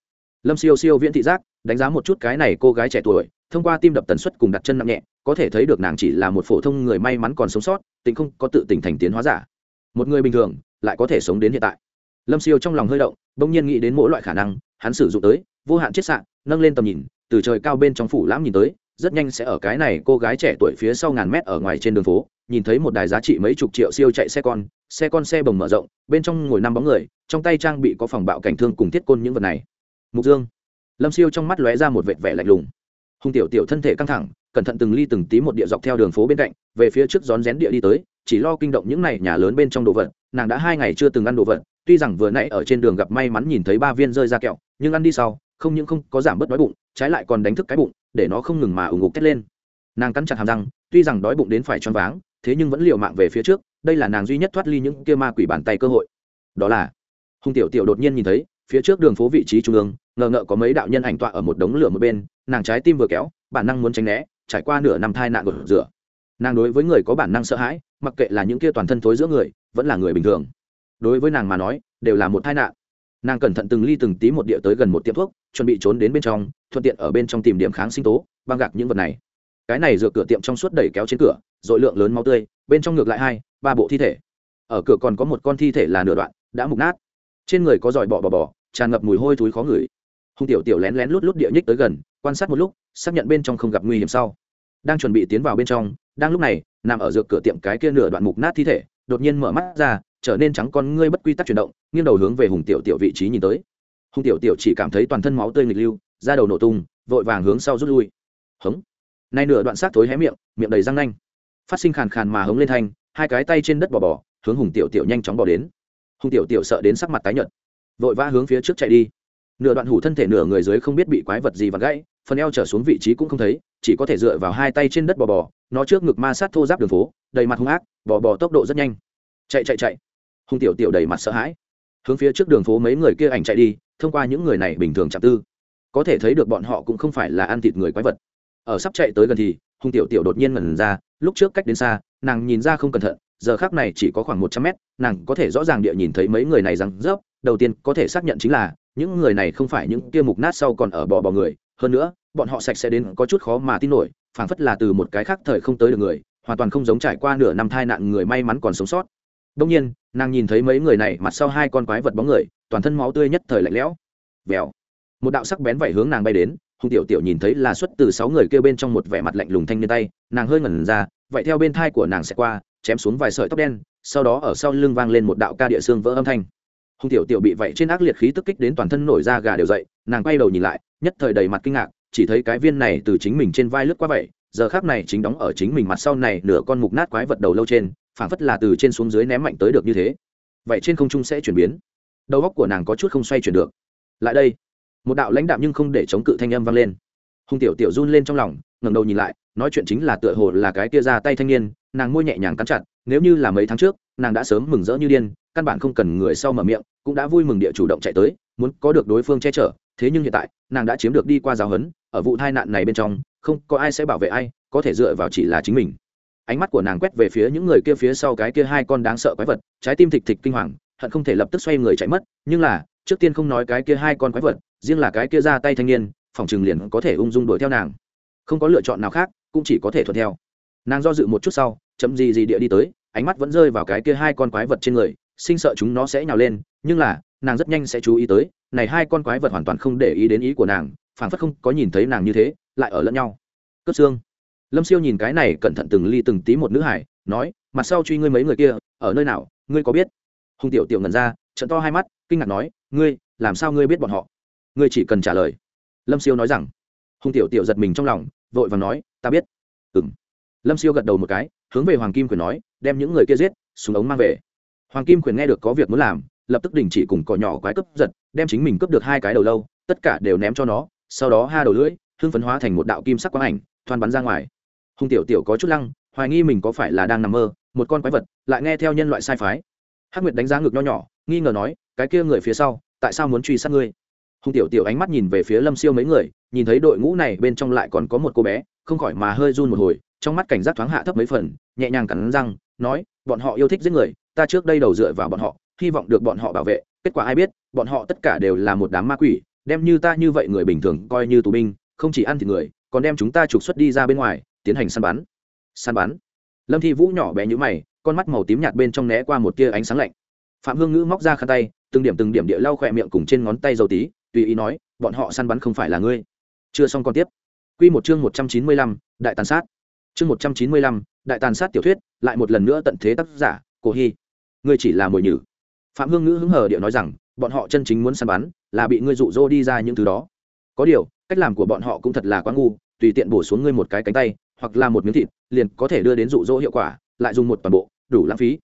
Speaker 1: Lâm siêu siêu viễn thị giác, đánh giá một chút cái này cô gái trẻ tuổi, thông qua tim đập tần suất cùng đặt chân nặng nhẹ, có thể thấy được nàng chỉ là một phổ thông người may mắn còn sống sót, tính không có tự tỉnh thành tiến hóa giả. Một người bình thường, lại có thể sống đến hiện tại. Lâm siêu trong lòng hơi động, bỗng nhiên nghĩ đến mỗi loại khả năng, hắn sử dụng tới, vô hạn chiết sạn nâng lên tầm nhìn, từ trời cao bên trong phủ lãm nhìn tới rất nhanh sẽ ở cái này cô gái trẻ tuổi phía sau ngàn mét ở ngoài trên đường phố, nhìn thấy một đài giá trị mấy chục triệu siêu chạy xe con xe con xe bồng mở rộng, bên trong ngồi năm bóng người, trong tay trang bị có phòng bạo cảnh thương cùng thiết côn những vật này. Mục dương. Lâm siêu trong mắt lóe ra một vệt vẻ lạnh lùng. Hùng tiểu tiểu thân thể căng thẳng, cẩn thận từng ly từng tí một địa dọc theo đường phố bên cạnh, về phía trước rón rén địa đi tới, chỉ lo kinh động những này nhà lớn bên trong đồ vật, nàng đã hai ngày chưa từng ăn đồ vật, tuy rằng vừa nãy ở trên đường gặp may mắn nhìn thấy ba viên rơi ra kẹo, nhưng ăn đi sau, không những không có giảm bớt đói bụng, trái lại còn đánh thức cái bụng để nó không ngừng mà ủng ngục thét lên. Nàng cắn chặt hàm răng, tuy rằng đói bụng đến phải choáng váng, thế nhưng vẫn liều mạng về phía trước, đây là nàng duy nhất thoát ly những kia ma quỷ bàn tay cơ hội. Đó là, hùng tiểu tiểu đột nhiên nhìn thấy, phía trước đường phố vị trí trung ương, ngờ ngợ có mấy đạo nhân ảnh tọa ở một đống lửa một bên, nàng trái tim vừa kéo, bản năng muốn tránh né, trải qua nửa năm thai nạn gột rửa. Nàng đối với người có bản năng sợ hãi, mặc kệ là những kia toàn thân thối giữa người, vẫn là người bình thường. Đối với nàng mà nói, đều là một tai nạn nàng cẩn thận từng ly từng tí một địa tới gần một tiệm thuốc, chuẩn bị trốn đến bên trong, thuận tiện ở bên trong tìm điểm kháng sinh tố, băng gạc những vật này. Cái này dựa cửa tiệm trong suốt đẩy kéo trên cửa dội lượng lớn máu tươi, bên trong ngược lại hai, ba bộ thi thể. Ở cửa còn có một con thi thể là nửa đoạn, đã mục nát. Trên người có giỏi bọ bò bò tràn ngập mùi hôi thúi khó ngửi. Hung tiểu tiểu lén lén lút lút địa nhích tới gần, quan sát một lúc, xác nhận bên trong không gặp nguy hiểm sau. Đang chuẩn bị tiến vào bên trong, đang lúc này, nằm ở dược cửa tiệm cái kia nửa đoạn mục nát thi thể, đột nhiên mở mắt ra trở nên trắng con ngươi bất quy tắc chuyển động, nghiêng đầu hướng về hùng tiểu tiểu vị trí nhìn tới. Hùng tiểu tiểu chỉ cảm thấy toàn thân máu tươi nghịch lưu ra đầu nổ tung, vội vàng hướng sau rút lui. Hống. Nay nửa đoạn xác thối hé miệng miệng đầy răng nanh. Phát sinh khàn khàn mà hống lên thanh, hai cái tay trên đất bò bò, hướng hùng tiểu tiểu nhanh chóng bò đến. Hùng tiểu tiểu sợ đến sắc mặt tái nhợt, vội vã hướng phía trước chạy đi. Nửa đoạn hủ thân thể nửa người dưới không biết bị quái vật gì vặt gãy, phần eo trở xuống vị trí cũng không thấy, chỉ có thể dựa vào hai tay trên đất bò bò, nó trước ngực ma sát thô giáp đường phố, đầy mặt hung ác, bò bò tốc độ rất nhanh. Chạy chạy chạy. Hùng tiểu tiểu đầy mặt sợ hãi. Hướng phía trước đường phố mấy người kia ảnh chạy đi, thông qua những người này bình thường chạm tư. Có thể thấy được bọn họ cũng không phải là ăn thịt người quái vật. Ở sắp chạy tới gần thì, Hùng tiểu tiểu đột nhiên ngẩn ra, lúc trước cách đến xa, nàng nhìn ra không cẩn thận, giờ khác này chỉ có khoảng một trăm mét, nàng có thể rõ ràng địa nhìn thấy mấy người này rằng rớp, đầu tiên có thể xác nhận chính là, những người này không phải những kia mục nát sau còn ở bò bò người, hơn nữa, bọn họ sạch sẽ đến có chút khó mà tin nổi, phảng phất là từ một cái khác thời không tới được người, hoàn toàn không giống trải qua nửa năm thai nạn người may mắn còn sống sót đông nhiên, nàng nhìn thấy mấy người này mặt sau hai con quái vật bóng người, toàn thân máu tươi nhất thời lạnh lẽo. Vèo. Một đạo sắc bén vẩy hướng nàng bay đến, hùng tiểu tiểu nhìn thấy là xuất từ sáu người kêu bên trong một vẻ mặt lạnh lùng thanh niên tay, nàng hơi ngẩn ra, vậy theo bên thai của nàng sẽ qua, chém xuống vài sợi tóc đen, sau đó ở sau lưng vang lên một đạo ca địa xương vỡ âm thanh. Hùng tiểu tiểu bị vậy trên ác liệt khí tức kích đến toàn thân nổi da gà đều dậy, nàng quay đầu nhìn lại, nhất thời đầy mặt kinh ngạc, chỉ thấy cái viên này từ chính mình trên vai lướt qua vậy, giờ khác này chính đóng ở chính mình mặt sau này nửa con mục nát quái vật đầu lâu trên phảng phất là từ trên xuống dưới ném mạnh tới được như thế. Vậy trên không trung sẽ chuyển biến. Đầu góc của nàng có chút không xoay chuyển được. Lại đây, một đạo lãnh đạm nhưng không để chống cự thanh âm vang lên. Hùng tiểu tiểu run lên trong lòng, ngẩng đầu nhìn lại, nói chuyện chính là tựa hồ là cái kia ra tay thanh niên, nàng môi nhẹ nhàng cắn chặt, nếu như là mấy tháng trước, nàng đã sớm mừng rỡ như điên, căn bản không cần người sau mở miệng, cũng đã vui mừng địa chủ động chạy tới, muốn có được đối phương che chở, thế nhưng hiện tại, nàng đã chiếm được đi qua giáo huấn, ở vụ tai nạn này bên trong, không có ai sẽ bảo vệ ai, có thể dựa vào chỉ là chính mình ánh mắt của nàng quét về phía những người kia phía sau cái kia hai con đáng sợ quái vật, trái tim thịch thịch kinh hoàng, hận không thể lập tức xoay người chạy mất, nhưng là, trước tiên không nói cái kia hai con quái vật, riêng là cái kia ra tay thanh niên, phòng trường liền có thể ung dung đuổi theo nàng. Không có lựa chọn nào khác, cũng chỉ có thể thuận theo. Nàng do dự một chút sau, chậm gì gì địa đi tới, ánh mắt vẫn rơi vào cái kia hai con quái vật trên người, sinh sợ chúng nó sẽ nhào lên, nhưng là, nàng rất nhanh sẽ chú ý tới, này hai con quái vật hoàn toàn không để ý đến ý của nàng, phảng phất không có nhìn thấy nàng như thế, lại ở lẫn nhau. Cấp xương lâm siêu nhìn cái này cẩn thận từng ly từng tí một nữ hải, nói, mặt sau truy ngươi mấy người kia, ở nơi nào, ngươi có biết? Hùng tiểu tiểu ngần ra trận to hai mắt, kinh ngạc nói, ngươi, làm sao ngươi biết bọn họ? Ngươi chỉ cần trả lời. Lâm siêu nói rằng. Hùng tiểu tiểu giật mình trong lòng, vội và nói, ta biết. Ừng lâm siêu gật đầu một cái, hướng về hoàng kim quyền nói, đem những người kia giết, súng ống mang về. Hoàng kim quyền nghe được có việc muốn làm, lập tức đình chỉ cùng cỏ nhỏ quái cướp giật, đem chính mình cướp được hai cái đầu lâu, tất cả đều ném cho nó, sau đó ha đầu lưỡi hương phấn hóa thành một đạo kim sắc quang ảnh, thoan bắn ra ngoài hùng tiểu tiểu có chút lăng, hoài nghi mình có phải là đang nằm mơ, một con quái vật, lại nghe theo nhân loại sai phái. Hắc nguyệt đánh giá ngực nho nhỏ, nghi ngờ nói, cái kia người phía sau, tại sao muốn truy sát ngươi? Hùng tiểu tiểu ánh mắt nhìn về phía lâm siêu mấy người, nhìn thấy đội ngũ này bên trong lại còn có một cô bé, không khỏi mà hơi run một hồi, trong mắt cảnh giác thoáng hạ thấp mấy phần, nhẹ nhàng cắn răng, nói, bọn họ yêu thích giết người, ta trước đây đầu dựa vào bọn họ, hy vọng được bọn họ bảo vệ, kết quả ai biết, bọn họ tất cả đều là một đám ma quỷ, đem như ta như vậy người bình thường coi như tù binh, không chỉ ăn thịt người, còn đem chúng ta trục xuất đi ra bên ngoài tiến hành săn bắn săn bắn lâm thi vũ nhỏ bé như mày con mắt màu tím nhạt bên trong né qua một tia ánh sáng lạnh phạm hương ngữ móc ra khăn tay từng điểm từng điểm địa lau khỏe miệng cùng trên ngón tay dầu tí tùy ý nói bọn họ săn bắn không phải là ngươi chưa xong còn tiếp Quy một chương một trăm chín mươi lăm, đại tàn sát. Chương một trăm chín mươi lăm, đại tàn sát tiểu thuyết, lại một lần nữa tận thế tác giả, Cổ Hi. Ngươi chỉ là mồi nhử. Phạm Hương Ngữ hứng hờ địa nói rằng, bọn họ chân chính muốn săn bắn, là bị ngươi dụ dỗ đi ra những thứ đó. Có điều, cách làm của bọn họ cũng thật là quá ngu, tùy tiện bổ xuống ngươi một cái cánh tay, hoặc là một miếng thịt, liền có thể đưa đến dụ dỗ hiệu quả, lại dùng một toàn bộ, đủ lãng phí.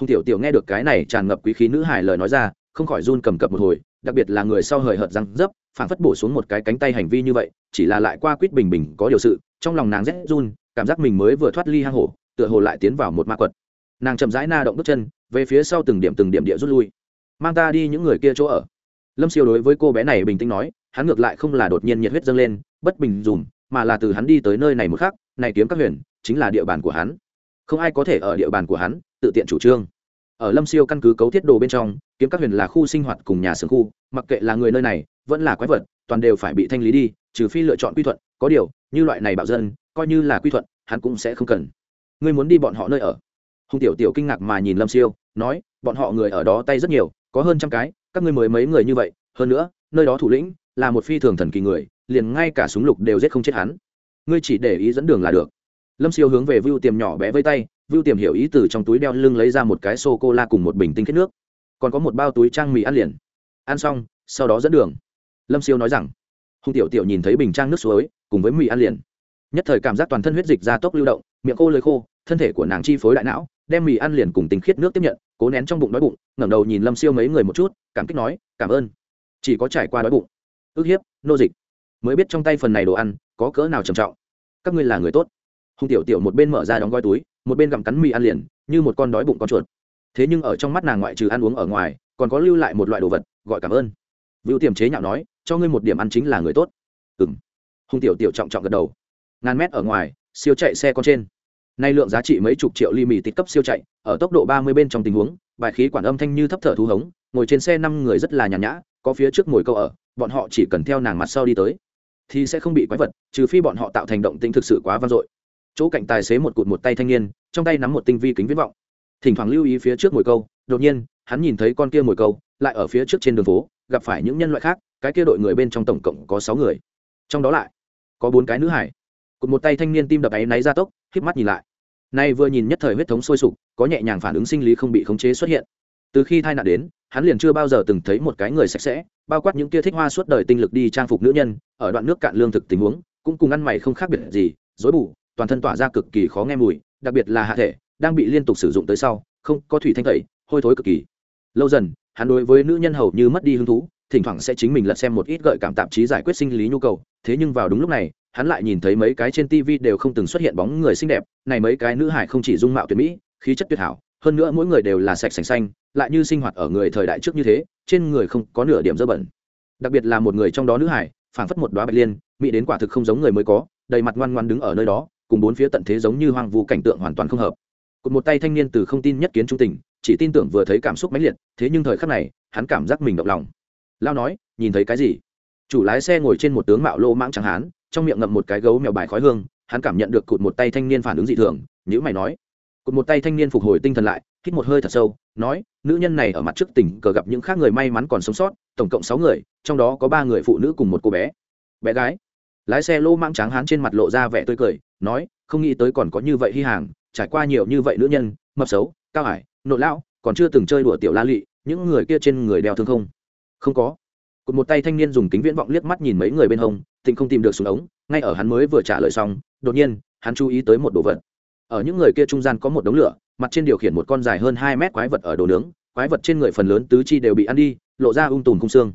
Speaker 1: Hung tiểu tiểu nghe được cái này tràn ngập quý khí nữ hài lời nói ra, không khỏi run cầm cập một hồi, đặc biệt là người sau hời hợt răng dấp phản phất bổ xuống một cái cánh tay hành vi như vậy chỉ là lại qua quýt bình bình có điều sự trong lòng nàng rét run cảm giác mình mới vừa thoát ly hang hổ tựa hồ lại tiến vào một ma quật. Nàng chậm rãi na động bước chân về phía sau từng điểm từng điểm địa rút lui. Mang ta đi những người kia chỗ ở. Lâm siêu đối với cô bé này bình tĩnh nói hắn ngược lại không là đột nhiên nhiệt huyết dâng lên bất bình dùm mà là từ hắn đi tới nơi này một khắc, này kiếm các huyền, chính là địa bàn của hắn. Không ai có thể ở địa bàn của hắn, tự tiện chủ trương. Ở lâm siêu căn cứ cấu thiết đồ bên trong, kiếm các huyền là khu sinh hoạt cùng nhà xưởng khu, mặc kệ là người nơi này, vẫn là quái vật, toàn đều phải bị thanh lý đi, trừ phi lựa chọn quy thuận, có điều, như loại này bạo dân, coi như là quy thuận, hắn cũng sẽ không cần. Ngươi muốn đi bọn họ nơi ở? Hùng tiểu tiểu kinh ngạc mà nhìn lâm siêu, nói, bọn họ người ở đó tay rất nhiều, có hơn trăm cái, các ngươi mới mấy người như vậy, hơn nữa, nơi đó thủ lĩnh là một phi thường thần kỳ người, liền ngay cả súng lục đều giết không chết hắn. Ngươi chỉ để ý dẫn đường là được. Lâm siêu hướng về vưu tiềm nhỏ bé vây tay, vưu tiềm hiểu ý từ trong túi đeo lưng lấy ra một cái sô cô la cùng một bình tinh khiết nước. Còn có một bao túi trang mì ăn liền. Ăn xong, sau đó dẫn đường. Lâm siêu nói rằng, hùng tiểu tiểu nhìn thấy bình trang nước suối, cùng với mì ăn liền. Nhất thời cảm giác toàn thân huyết dịch ra tốc lưu động, miệng khô lưỡi khô, thân thể của nàng chi phối đại não, đem mì ăn liền cùng tinh khiết nước tiếp nhận, cố nén trong bụng đói bụng, ngẩng đầu nhìn lâm siêu mấy người một chút, cảm kích nói, cảm ơn. Chỉ có trải qua đói bụng ức hiếp, nô dịch. Mới biết trong tay phần này đồ ăn, có cỡ nào trầm trọng. Các ngươi là người tốt. Hùng tiểu tiểu một bên mở ra đóng gói túi, một bên gặm cắn mì ăn liền, như một con đói bụng con chuột. Thế nhưng ở trong mắt nàng ngoại trừ ăn uống ở ngoài, còn có lưu lại một loại đồ vật, gọi cảm ơn. Vưu tiềm chế nhạo nói, cho ngươi một điểm ăn chính là người tốt. Ừng hùng tiểu tiểu trọng trọng gật đầu. Ngàn mét ở ngoài, siêu chạy xe con trên. Nay lượng giá trị mấy chục triệu ly mì tít cấp siêu chạy, ở tốc độ ba mươi bên trong tình huống, bài khí quản âm thanh như thấp thở thu hống, ngồi trên xe năm người rất là nhàn nhã, có phía trước ngồi câu ở bọn họ chỉ cần theo nàng mặt sau đi tới, thì sẽ không bị quái vật, trừ phi bọn họ tạo thành động tĩnh thực sự quá vang dội. Chỗ cạnh tài xế một cụt một tay thanh niên, trong tay nắm một tinh vi kính viễn vọng. Thỉnh thoảng lưu ý phía trước mồi câu, đột nhiên, hắn nhìn thấy con kia mồi câu, lại ở phía trước trên đường phố, gặp phải những nhân loại khác, cái kia đội người bên trong tổng cộng có sáu người. Trong đó lại, có bốn cái nữ hải. Cụt một tay thanh niên tim đập áy náy ra tốc, híp mắt nhìn lại. Nay vừa nhìn nhất thời huyết thống sôi sục, có nhẹ nhàng phản ứng sinh lý không bị khống chế xuất hiện. Từ khi tai nạn đến hắn liền chưa bao giờ từng thấy một cái người sạch sẽ, bao quát những kia thích hoa suốt đời tinh lực đi trang phục nữ nhân, ở đoạn nước cạn lương thực tình huống, cũng cùng ăn mày không khác biệt gì, dối bù, toàn thân tỏa ra cực kỳ khó nghe mùi, đặc biệt là hạ thể, đang bị liên tục sử dụng tới sau, không có thủy thanh tẩy, hôi thối cực kỳ. Lâu dần, hắn đối với nữ nhân hầu như mất đi hứng thú, thỉnh thoảng sẽ chính mình lật xem một ít gợi cảm tạp chí giải quyết sinh lý nhu cầu, thế nhưng vào đúng lúc này, hắn lại nhìn thấy mấy cái trên tv đều không từng xuất hiện bóng người xinh đẹp, này mấy cái nữ hải không chỉ dung mạo tuyệt mỹ, khí chất tuyệt hảo hơn nữa mỗi người đều là sạch sành xanh, lại như sinh hoạt ở người thời đại trước như thế, trên người không có nửa điểm dơ bẩn. Đặc biệt là một người trong đó nữ hải, phảng phất một đoá bạch liên, mỹ đến quả thực không giống người mới có, đầy mặt ngoan ngoan đứng ở nơi đó, cùng bốn phía tận thế giống như hoang vu cảnh tượng hoàn toàn không hợp. Cụt một tay thanh niên từ không tin nhất kiến trung tình, chỉ tin tưởng vừa thấy cảm xúc mãnh liệt, thế nhưng thời khắc này, hắn cảm giác mình động lòng. Lao nói, nhìn thấy cái gì? Chủ lái xe ngồi trên một tướng mạo lô mãng chẳng hán, trong miệng ngậm một cái gấu mèo bài khói hương, hắn cảm nhận được cụt một tay thanh niên phản ứng dị thường nhữ mày nói cột một tay thanh niên phục hồi tinh thần lại, hít một hơi thật sâu, nói, nữ nhân này ở mặt trước tỉnh cờ gặp những khác người may mắn còn sống sót, tổng cộng sáu người, trong đó có ba người phụ nữ cùng một cô bé. Bé gái? Lái xe lô mang tráng hán trên mặt lộ ra vẻ tươi cười, nói, không nghĩ tới còn có như vậy hy hàng, trải qua nhiều như vậy nữ nhân, mập xấu, cao hải nội lão, còn chưa từng chơi đùa tiểu la lị, những người kia trên người đeo thương không? Không có. Cột một tay thanh niên dùng kính viễn vọng liếc mắt nhìn mấy người bên hông, thịnh không tìm được súng ống, ngay ở hắn mới vừa trả lời xong, đột nhiên, hắn chú ý tới một đồ vật ở những người kia trung gian có một đống lửa, mặt trên điều khiển một con dài hơn hai mét quái vật ở đồ nướng, quái vật trên người phần lớn tứ chi đều bị ăn đi, lộ ra ung tùm khung xương.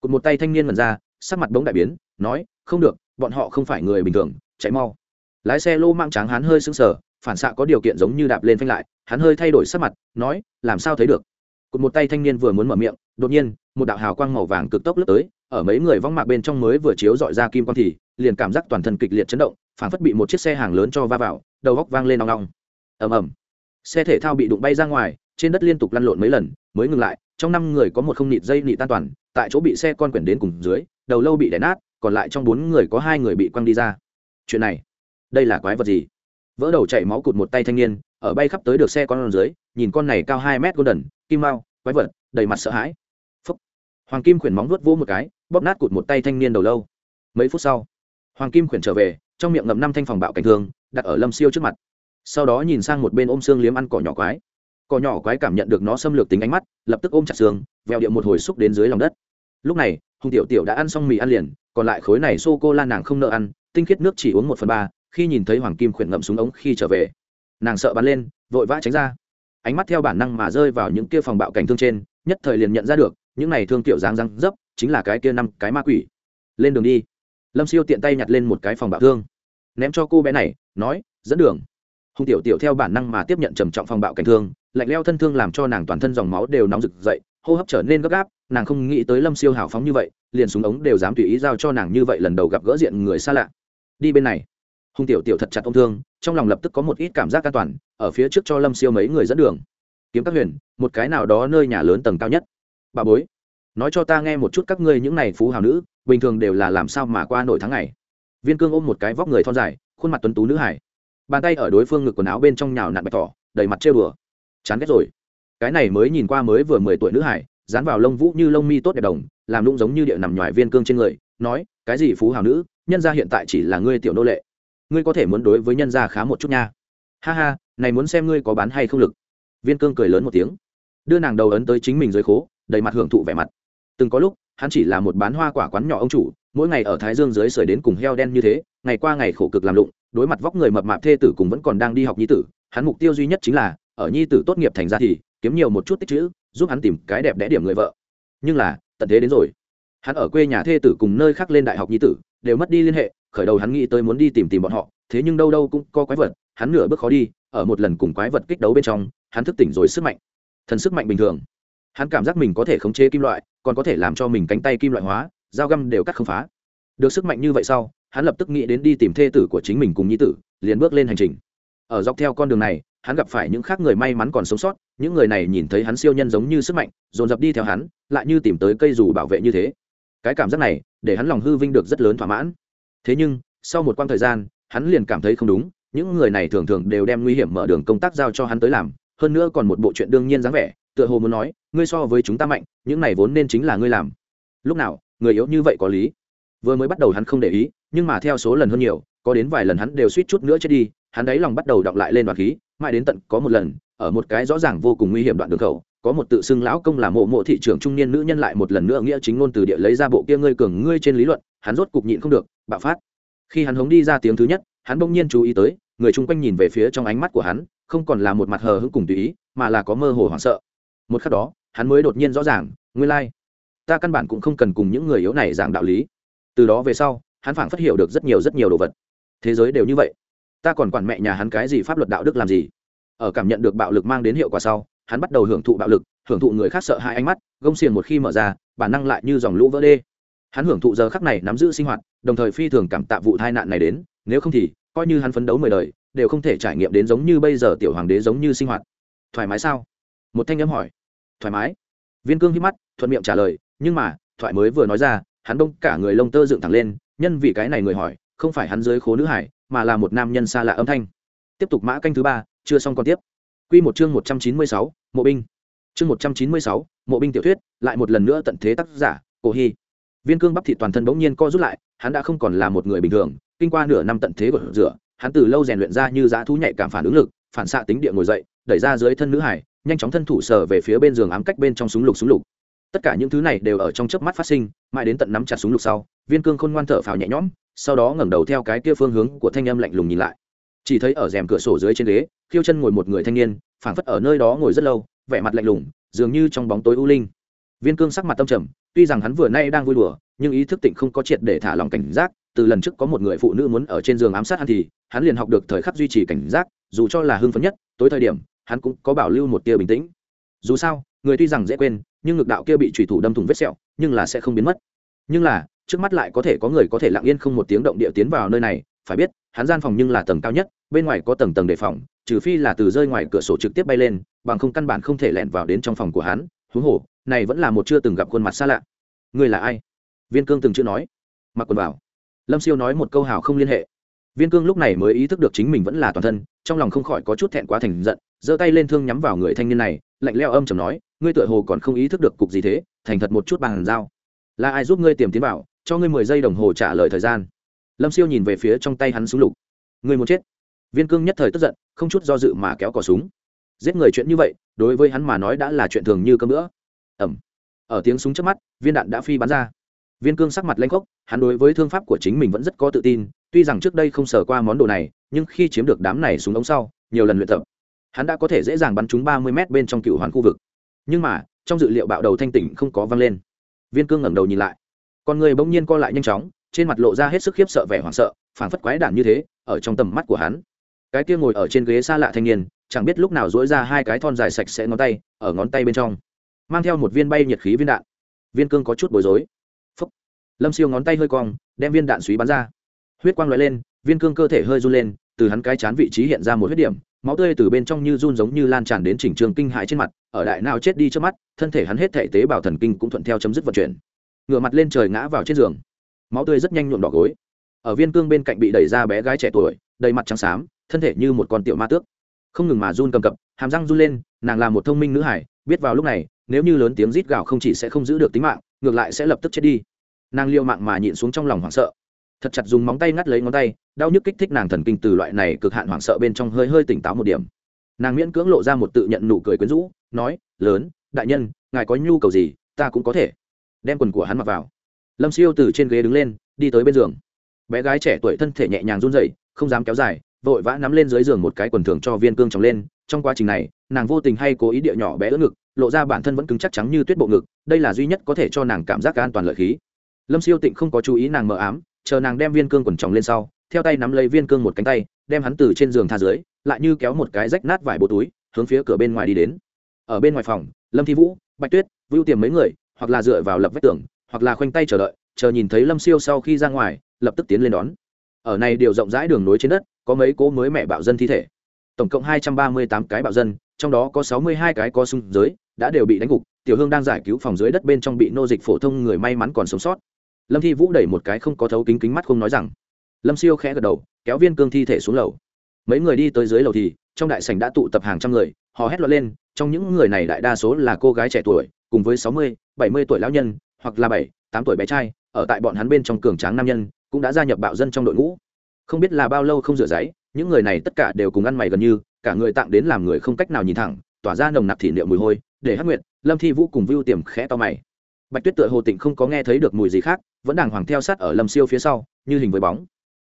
Speaker 1: Cụt một tay thanh niên mần ra, sắc mặt bỗng đại biến, nói, không được, bọn họ không phải người bình thường, chạy mau. Lái xe lô mang tráng hắn hơi sững sờ, phản xạ có điều kiện giống như đạp lên phanh lại, hắn hơi thay đổi sắc mặt, nói, làm sao thấy được? Cụt một tay thanh niên vừa muốn mở miệng, đột nhiên, một đạo hào quang màu vàng cực tốc lướt tới, ở mấy người vong mạc bên trong mới vừa chiếu dọi ra kim quang thì liền cảm giác toàn thân kịch liệt chấn động phản phất bị một chiếc xe hàng lớn cho va vào, đầu góc vang lên nong nong ầm ầm. Xe thể thao bị đụng bay ra ngoài, trên đất liên tục lăn lộn mấy lần, mới ngừng lại, trong năm người có một không nịt dây nịt tan toàn, tại chỗ bị xe con quyển đến cùng dưới, đầu lâu bị đè nát, còn lại trong bốn người có hai người bị quăng đi ra. Chuyện này, đây là quái vật gì? Vỡ đầu chảy máu cụt một tay thanh niên, ở bay khắp tới được xe con dưới, nhìn con này cao hai mét golden, kim mao, quái vật, đầy mặt sợ hãi. Phúc. hoàng kim khuyển móng vuốt vô một cái, bóp nát cụt một tay thanh niên đầu lâu. Mấy phút sau hoàng kim khuyển trở về, trong miệng ngậm năm thanh phòng bạo cảnh thương, đặt ở lâm siêu trước mặt. Sau đó nhìn sang một bên ôm xương liếm ăn cỏ nhỏ quái. Cỏ nhỏ quái cảm nhận được nó xâm lược tính ánh mắt, lập tức ôm chặt xương, vèo điệu một hồi xúc đến dưới lòng đất. Lúc này, hùng tiểu tiểu đã ăn xong mì ăn liền, còn lại khối này sô cô la nàng không nợ ăn, tinh khiết nước chỉ uống một phần ba, khi nhìn thấy hoàng kim khuyển ngậm súng ống khi trở về, nàng sợ bắn lên, vội vã tránh ra. Ánh mắt theo bản năng mà rơi vào những kia phòng bạo cảnh thương trên, nhất thời liền nhận ra được, những này thương tiểu dáng răng dấp, chính là cái kia năm cái ma quỷ. Lên đường đi lâm siêu tiện tay nhặt lên một cái phòng bạo thương. Ném cho cô bé này, nói, dẫn đường. Hùng tiểu tiểu theo bản năng mà tiếp nhận trầm trọng phòng bạo cảnh thương, lạnh leo thân thương làm cho nàng toàn thân dòng máu đều nóng rực dậy, hô hấp trở nên gấp gáp, nàng không nghĩ tới lâm siêu hào phóng như vậy, liền súng ống đều dám tùy ý giao cho nàng như vậy lần đầu gặp gỡ diện người xa lạ. Đi bên này. Hùng tiểu tiểu thật chặt ông thương, trong lòng lập tức có một ít cảm giác an toàn, ở phía trước cho lâm siêu mấy người dẫn đường. Kiếm các huyền, một cái nào đó nơi nhà lớn tầng cao nhất. Bà bối, nói cho ta nghe một chút các ngươi những này phú hào nữ bình thường đều là làm sao mà qua nổi tháng ngày. Viên cương ôm một cái vóc người thon dài, khuôn mặt tuấn tú nữ hải bàn tay ở đối phương ngực quần áo bên trong nhào nặn bạch thỏ đầy mặt trêu đùa. Chán ghét rồi. Cái này mới nhìn qua mới vừa mười tuổi nữ hải dán vào lông vũ như lông mi tốt đẹp đồng, làm lung giống như địa nằm ngoài viên cương trên người, nói, cái gì phú hào nữ, nhân gia hiện tại chỉ là ngươi tiểu nô lệ. Ngươi có thể muốn đối với nhân gia khá một chút nha. Ha ha, này muốn xem ngươi có bán hay không lực. Viên cương cười lớn một tiếng. Đưa nàng đầu ấn tới chính mình dưới khố, đầy mặt hưởng thụ vẻ mặt từng có lúc, hắn chỉ là một bán hoa quả quán nhỏ ông chủ, mỗi ngày ở thái dương dưới sưởi đến cùng heo đen như thế, ngày qua ngày khổ cực làm lụng, đối mặt vóc người mập mạp thê tử cùng vẫn còn đang đi học nhi tử, hắn mục tiêu duy nhất chính là, ở nhi tử tốt nghiệp thành ra thì, kiếm nhiều một chút tích chữ, giúp hắn tìm cái đẹp đẽ điểm người vợ. Nhưng là, tận thế đến rồi. Hắn ở quê nhà thê tử cùng nơi khác lên đại học nhi tử, đều mất đi liên hệ, khởi đầu hắn nghĩ tới muốn đi tìm tìm bọn họ, thế nhưng đâu đâu cũng có quái vật, hắn nửa bước khó đi, ở một lần cùng quái vật kích đấu bên trong, hắn thức tỉnh rồi sức mạnh. Thần sức mạnh bình thường hắn cảm giác mình có thể khống chế kim loại, còn có thể làm cho mình cánh tay kim loại hóa, dao găm đều cắt không phá. Được sức mạnh như vậy sau, hắn lập tức nghĩ đến đi tìm thê tử của chính mình cùng nhi tử, liền bước lên hành trình. Ở dọc theo con đường này, hắn gặp phải những khác người may mắn còn sống sót, những người này nhìn thấy hắn siêu nhân giống như sức mạnh, dồn dập đi theo hắn, lại như tìm tới cây dù bảo vệ như thế. Cái cảm giác này, để hắn lòng hư vinh được rất lớn thỏa mãn. Thế nhưng, sau một quãng thời gian, hắn liền cảm thấy không đúng, những người này thường thường đều đem nguy hiểm mở đường công tác giao cho hắn tới làm, hơn nữa còn một bộ chuyện đương nhiên dáng vẻ tựa hồ muốn nói, ngươi so với chúng ta mạnh, những này vốn nên chính là ngươi làm. Lúc nào, người yếu như vậy có lý? Vừa mới bắt đầu hắn không để ý, nhưng mà theo số lần hơn nhiều, có đến vài lần hắn đều suýt chút nữa chết đi, hắn đáy lòng bắt đầu đọng lại lên đoạn khí, mãi đến tận có một lần, ở một cái rõ ràng vô cùng nguy hiểm đoạn đường khẩu, có một tự xưng lão công là mộ mộ thị trưởng trung niên nữ nhân lại một lần nữa nghĩa chính ngôn từ địa lấy ra bộ kia ngươi cường ngươi trên lý luận, hắn rốt cục nhịn không được, bạo phát. Khi hắn hống đi ra tiếng thứ nhất, hắn bỗng nhiên chú ý tới, người chung quanh nhìn về phía trong ánh mắt của hắn, không còn là một mặt hờ hững cùng tùy ý, mà là có mơ hồ hoảng sợ một khắc đó, hắn mới đột nhiên rõ ràng, nguyên lai、like. ta căn bản cũng không cần cùng những người yếu này giảng đạo lý. Từ đó về sau, hắn phảng phát hiểu được rất nhiều rất nhiều đồ vật. Thế giới đều như vậy. Ta còn quản mẹ nhà hắn cái gì pháp luật đạo đức làm gì? Ở cảm nhận được bạo lực mang đến hiệu quả sau, hắn bắt đầu hưởng thụ bạo lực, hưởng thụ người khác sợ hai ánh mắt, gông xiềng một khi mở ra, bản năng lại như dòng lũ vỡ đê. Hắn hưởng thụ giờ khắc này nắm giữ sinh hoạt, đồng thời phi thường cảm tạ vụ tai nạn này đến, nếu không thì, coi như hắn phấn đấu mười đời, đều không thể trải nghiệm đến giống như bây giờ tiểu hoàng đế giống như sinh hoạt. Thoải mái sao? Một thanh âm hỏi thoải mái viên cương hít mắt thuận miệng trả lời nhưng mà thoại mới vừa nói ra hắn đông cả người lông tơ dựng thẳng lên nhân vì cái này người hỏi không phải hắn dưới khố nữ hải mà là một nam nhân xa lạ âm thanh tiếp tục mã canh thứ ba chưa xong còn tiếp Quy một chương 196, Mộ binh. Chương 196, Mộ binh tiểu thuyết, lại một lần nữa tận thế tác giả, Cổ Hi. Viên Cương bắp thịt toàn thân bỗng nhiên co rút lại, hắn đã không còn là một người bình thường, kinh qua nửa năm tận thế của rửa, hắn từ lâu rèn luyện ra như giá thú nhạy cảm phản ứng lực, phản xạ tính địa ngồi dậy, đẩy ra dưới thân nữ hải, nhanh chóng thân thủ sờ về phía bên giường ám cách bên trong súng lục súng lục. Tất cả những thứ này đều ở trong chớp mắt phát sinh, mãi đến tận nắm chặt súng lục sau, Viên Cương khôn ngoan thở phào nhẹ nhõm, sau đó ngẩng đầu theo cái kia phương hướng của thanh âm lạnh lùng nhìn lại. Chỉ thấy ở rèm cửa sổ dưới trên ghế, khiêu chân ngồi một người thanh niên, phảng phất ở nơi đó ngồi rất lâu vẻ mặt lạnh lùng dường như trong bóng tối u linh viên cương sắc mặt tâm trầm tuy rằng hắn vừa nay đang vui đùa nhưng ý thức tỉnh không có triệt để thả lòng cảnh giác từ lần trước có một người phụ nữ muốn ở trên giường ám sát hắn thì hắn liền học được thời khắc duy trì cảnh giác dù cho là hưng phấn nhất tối thời điểm hắn cũng có bảo lưu một tia bình tĩnh. Dù sao, người tuy rằng dễ quên, nhưng ngực đạo kia bị thủy thủ đâm thủng vết sẹo, nhưng là sẽ không biến mất. Nhưng là, trước mắt lại có thể có người có thể lặng yên không một tiếng động địa tiến vào nơi này, phải biết, hắn gian phòng nhưng là tầng cao nhất, bên ngoài có tầng tầng đề phòng, trừ phi là từ rơi ngoài cửa sổ trực tiếp bay lên, bằng không căn bản không thể lẻn vào đến trong phòng của hắn. Huống hồ, này vẫn là một chưa từng gặp khuôn mặt xa lạ. Người là ai? Viên cương từng chưa nói. Mặc quần vào. Lâm siêu nói một câu hào không liên hệ viên cương lúc này mới ý thức được chính mình vẫn là toàn thân, trong lòng không khỏi có chút thẹn quá thành giận, giơ tay lên thương nhắm vào người thanh niên này, lạnh leo âm chầm nói, ngươi tựa hồ còn không ý thức được cục gì thế, thành thật một chút bằng dao. Là ai giúp ngươi tìm tiến bảo cho ngươi mười giây đồng hồ trả lời thời gian. Lâm siêu nhìn về phía trong tay hắn súng lục. Ngươi muốn chết? Viên cương nhất thời tức giận, không chút do dự mà kéo cò súng. Giết người chuyện như vậy, đối với hắn mà nói đã là chuyện thường như cơm nữa ẩm ở tiếng súng trước mắt, viên đạn đã phi bắn ra. Viên cương sắc mặt lanh khốc, hắn đối với thương pháp của chính mình vẫn rất có tự tin tuy rằng trước đây không sờ qua món đồ này, nhưng khi chiếm được đám này súng ống sau, nhiều lần luyện tập, hắn đã có thể dễ dàng bắn trúng ba mươi m bên trong cựu hoàn khu vực. Nhưng mà, trong dự liệu bạo đầu thanh tỉnh không có văng lên. Viên cương ngẩng đầu nhìn lại. Con người bỗng nhiên co lại nhanh chóng, trên mặt lộ ra hết sức khiếp sợ vẻ hoảng sợ, phảng phất quái đản như thế, ở trong tầm mắt của hắn. Cái kia ngồi ở trên ghế xa lạ thanh niên, chẳng biết lúc nào dỗi ra hai cái thon dài sạch sẽ ngón tay, ở ngón tay bên trong, mang theo một viên bay nhiệt khí viên đạn. Viên cương có chút bối rối. Phúc. lâm siêu ngón tay hơi cong, đem viên đạn suý bắn ra huyết quang lóe lên, viên cương cơ thể hơi run lên, từ hắn cái chán vị trí hiện ra một huyết điểm, máu tươi từ bên trong như run giống như lan tràn đến chỉnh trường kinh hại trên mặt, ở đại nào chết đi trước mắt, thân thể hắn hết thể tế bào thần kinh cũng thuận theo chấm dứt vận chuyển. Ngửa mặt lên trời ngã vào trên giường. Máu tươi rất nhanh nhuộm đỏ gối. Ở viên cương bên cạnh bị đẩy ra bé gái trẻ tuổi, đầy mặt trắng xám, thân thể như một con tiểu ma tước. Không ngừng mà run cầm cập, hàm răng run lên, nàng là một thông minh nữ hải, biết vào lúc này, nếu như lớn tiếng rít gào không chỉ sẽ không giữ được tính mạng, ngược lại sẽ lập tức chết đi. Nàng liêu mạng mà nhịn xuống trong lòng hoảng sợ thật chặt dùng móng tay ngắt lấy ngón tay, đau nhức kích thích nàng thần kinh từ loại này cực hạn hoảng sợ bên trong hơi hơi tỉnh táo một điểm. Nàng miễn cưỡng lộ ra một tự nhận nụ cười quyến rũ, nói, lớn, đại nhân, ngài có nhu cầu gì, ta cũng có thể. Đem quần của hắn mặc vào. Lâm siêu từ trên ghế đứng lên, đi tới bên giường. Bé gái trẻ tuổi thân thể nhẹ nhàng run rẩy, không dám kéo dài, vội vã nắm lên dưới giường một cái quần thường cho viên cương trồng lên. Trong quá trình này, nàng vô tình hay cố ý địa nhỏ bé ỡ ngực, lộ ra bản thân vẫn cứng chắc trắng như tuyết bộ ngực, đây là duy nhất có thể cho nàng cảm giác an toàn lợi khí. Lâm siêu tịnh không có chú ý nàng mờ ám chờ nàng đem viên cương quần tròng lên sau, theo tay nắm lấy viên cương một cánh tay, đem hắn từ trên giường tha dưới, lại như kéo một cái rách nát vải bộ túi, hướng phía cửa bên ngoài đi đến. Ở bên ngoài phòng, lâm thi vũ, bạch tuyết, vưu tiềm mấy người, hoặc là dựa vào lập vách tường, hoặc là khoanh tay chờ đợi, chờ nhìn thấy lâm siêu sau khi ra ngoài, lập tức tiến lên đón. Ở này điều rộng rãi đường nối trên đất, có mấy cố mới mẹ bạo dân thi thể. Tổng cộng hai trăm ba mươi tám cái bạo dân, trong đó có sáu mươi hai cái có sung giới, đã đều bị đánh gục, tiểu hương đang giải cứu phòng dưới đất bên trong bị nô dịch phổ thông người may mắn còn sống sót lâm thi vũ đẩy một cái không có thấu kính kính mắt không nói rằng lâm siêu khẽ gật đầu kéo viên cương thi thể xuống lầu mấy người đi tới dưới lầu thì trong đại sảnh đã tụ tập hàng trăm người họ hét loạn lên trong những người này đại đa số là cô gái trẻ tuổi cùng với sáu mươi, bảy mươi tuổi lão nhân hoặc là bảy, tám tuổi bé trai ở tại bọn hắn bên trong cường tráng nam nhân cũng đã gia nhập bạo dân trong đội ngũ không biết là bao lâu không rửa giấy những người này tất cả đều cùng ăn mày gần như cả người tặng đến làm người không cách nào nhìn thẳng tỏa ra nồng nặc thị liệu mùi hôi để hát nguyện lâm thi vũ cùng vưu tiềm khẽ to mày bạch tuyết tựa hồ tịnh không có nghe thấy được mùi gì khác, vẫn đàng hoàng theo sát ở lâm siêu phía sau, như hình với bóng.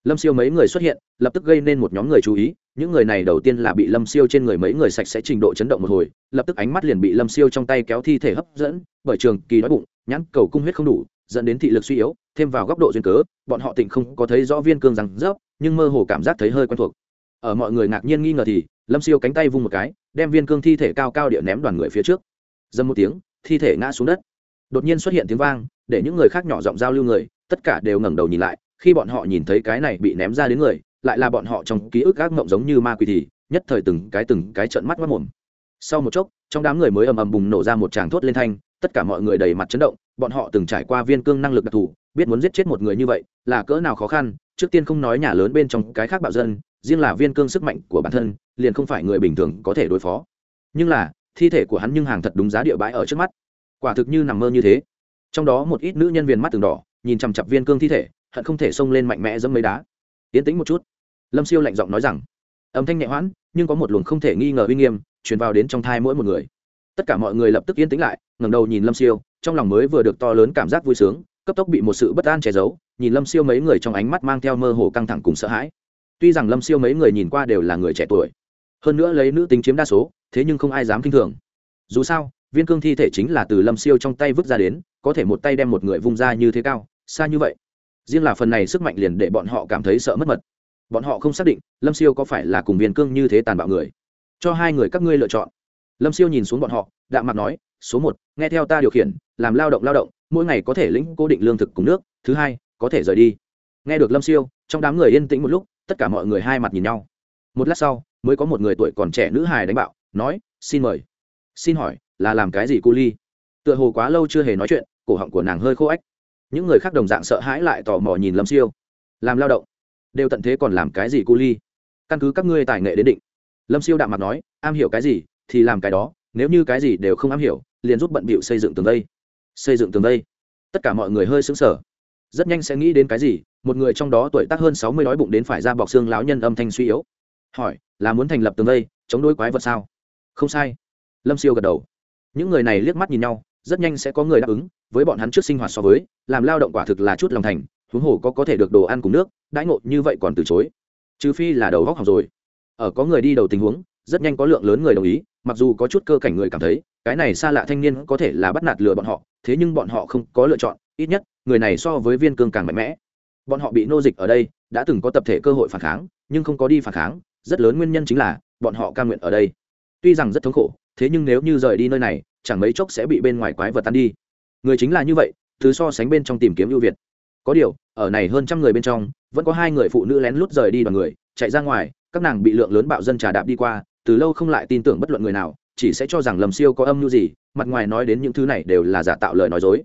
Speaker 1: Lâm siêu mấy người xuất hiện, lập tức gây nên một nhóm người chú ý, những người này đầu tiên là bị lâm siêu trên người mấy người sạch sẽ trình độ chấn động một hồi, lập tức ánh mắt liền bị lâm siêu trong tay kéo thi thể hấp dẫn, bởi trường kỳ đói bụng, nhãn cầu cung huyết không đủ, dẫn đến thị lực suy yếu, thêm vào góc độ duyên cớ, bọn họ tỉnh không có thấy rõ viên cương rằng rớp, nhưng mơ hồ cảm giác thấy hơi quen thuộc. Ở mọi người ngạc nhiên nghi ngờ thì, lâm siêu cánh tay vung một cái, đem viên cương thi thể cao cao địa ném đoàn người phía trước. Dâm một tiếng, thi thể ngã xuống đất đột nhiên xuất hiện tiếng vang, để những người khác nhỏ giọng giao lưu người, tất cả đều ngẩng đầu nhìn lại, khi bọn họ nhìn thấy cái này bị ném ra đến người, lại là bọn họ trong ký ức ác mộng giống như ma quỷ thì, nhất thời từng cái từng cái trợn mắt mất mồm. Sau một chốc, trong đám người mới ầm ầm bùng nổ ra một tràng thốt lên thanh, tất cả mọi người đầy mặt chấn động, bọn họ từng trải qua viên cương năng lực đặc thù, biết muốn giết chết một người như vậy, là cỡ nào khó khăn, trước tiên không nói nhà lớn bên trong cái khác bạo dân, riêng là viên cương sức mạnh của bản thân, liền không phải người bình thường có thể đối phó. Nhưng là, thi thể của hắn nhưng hàng thật đúng giá địa bãi ở trước mắt quả thực như nằm mơ như thế. Trong đó một ít nữ nhân viên mắt từng đỏ, nhìn chằm chặp viên cương thi thể, hận không thể xông lên mạnh mẽ dẫm mấy đá. Yến tĩnh một chút. Lâm siêu lạnh giọng nói rằng, âm thanh nhẹ hoãn, nhưng có một luồng không thể nghi ngờ uy nghiêm truyền vào đến trong thai mỗi một người. Tất cả mọi người lập tức yên tĩnh lại, ngẩng đầu nhìn lâm siêu, trong lòng mới vừa được to lớn cảm giác vui sướng, cấp tốc bị một sự bất an che giấu, nhìn lâm siêu mấy người trong ánh mắt mang theo mơ hồ căng thẳng cùng sợ hãi. Tuy rằng lâm siêu mấy người nhìn qua đều là người trẻ tuổi, hơn nữa lấy nữ tính chiếm đa số, thế nhưng không ai dám k i n h thường. Dù sao viên cương thi thể chính là từ lâm siêu trong tay vứt ra đến, có thể một tay đem một người vung ra như thế cao, xa như vậy. Riêng là phần này sức mạnh liền để bọn họ cảm thấy sợ mất mật. Bọn họ không xác định, lâm siêu có phải là cùng viên cương như thế tàn bạo người. Cho hai người các ngươi lựa chọn. Lâm siêu nhìn xuống bọn họ, đạm mặt nói, số một, nghe theo ta điều khiển, làm lao động lao động, mỗi ngày có thể lĩnh cố định lương thực cùng nước, thứ hai, có thể rời đi. Nghe được lâm siêu, trong đám người yên tĩnh một lúc, tất cả mọi người hai mặt nhìn nhau. Một lát sau, mới có một người tuổi còn trẻ nữ hài đánh bạo, nói, xin mời. Xin hỏi là làm cái gì cu ly? Tựa hồ quá lâu chưa hề nói chuyện, cổ họng của nàng hơi khô ách những người khác đồng dạng sợ hãi lại tò mò nhìn lâm siêu. Làm lao động, đều tận thế còn làm cái gì cu ly? Căn cứ các ngươi tài nghệ đến định. Lâm siêu đạm mặt nói, am hiểu cái gì thì làm cái đó, nếu như cái gì đều không am hiểu, liền giúp bận bịu xây dựng tường đây. xây dựng tường đây. tất cả mọi người hơi xứng sở rất nhanh sẽ nghĩ đến cái gì, một người trong đó tuổi tác hơn sáu mươi đói bụng đến phải ra bọc xương lão nhân âm thanh suy yếu. Hỏi, là muốn thành lập tường đây chống đối quái vật sao? Không sai. Lâm siêu gật đầu những người này liếc mắt nhìn nhau, rất nhanh sẽ có người đáp ứng, với bọn hắn trước sinh hoạt so với, làm lao động quả thực là chút lòng thành, huống hồ có có thể được đồ ăn cùng nước, đãi ngộ như vậy còn từ chối. Trừ phi là đầu góc học rồi. Ở có người đi đầu tình huống, rất nhanh có lượng lớn người đồng ý, mặc dù có chút cơ cảnh người cảm thấy, cái này xa lạ thanh niên có thể là bắt nạt lừa bọn họ, thế nhưng bọn họ không có lựa chọn, ít nhất, người này so với viên cương càng mạnh mẽ. Bọn họ bị nô dịch ở đây, đã từng có tập thể cơ hội phản kháng, nhưng không có đi phản kháng, rất lớn nguyên nhân chính là, bọn họ ca nguyện ở đây. Tuy rằng rất thống khổ thế nhưng nếu như rời đi nơi này, chẳng mấy chốc sẽ bị bên ngoài quái vật tan đi. Người chính là như vậy, thứ so sánh bên trong tìm kiếm ưu việt. Có điều, ở này hơn trăm người bên trong, vẫn có hai người phụ nữ lén lút rời đi đoàn người, chạy ra ngoài, các nàng bị lượng lớn bạo dân trà đạp đi qua, từ lâu không lại tin tưởng bất luận người nào, chỉ sẽ cho rằng lâm siêu có âm mưu gì, mặt ngoài nói đến những thứ này đều là giả tạo lời nói dối.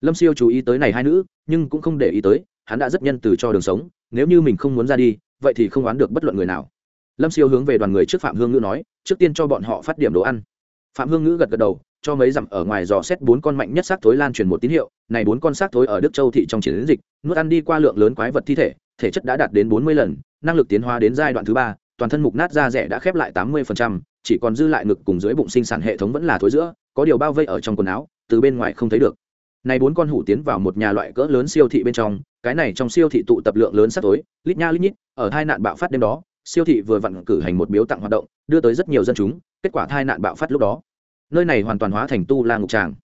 Speaker 1: Lâm siêu chú ý tới này hai nữ, nhưng cũng không để ý tới, hắn đã rất nhân từ cho đường sống, nếu như mình không muốn ra đi, vậy thì không oán được bất luận người nào lâm siêu hướng về đoàn người trước phạm hương ngữ nói, trước tiên cho bọn họ phát điểm đồ ăn. Phạm hương ngữ gật gật đầu, cho mấy dặm ở ngoài dò xét bốn con mạnh nhất xác thối lan truyền một tín hiệu, này bốn con xác thối ở đức châu thị trong chiến dịch, nuốt ăn đi qua lượng lớn quái vật thi thể thể chất đã đạt đến bốn mươi lần, năng lực tiến hóa đến giai đoạn thứ ba, toàn thân mục nát da rẻ đã khép lại tám mươi chỉ còn dư lại ngực cùng dưới bụng sinh sản hệ thống vẫn là thối giữa, có điều bao vây ở trong quần áo, từ bên ngoài không thấy được. Này bốn con hủ tiến vào một nhà loại cỡ lớn siêu thị bên trong, cái này trong siêu thị tụ tập lượng lớn sắp tối lít nha lít nhít, ở hai nạn bạo phát đêm đó siêu thị vừa vặn cử hành một biếu tặng hoạt động, đưa tới rất nhiều dân chúng, kết quả thai nạn bạo phát lúc đó. Nơi này hoàn toàn hóa thành tu la ngục tràng.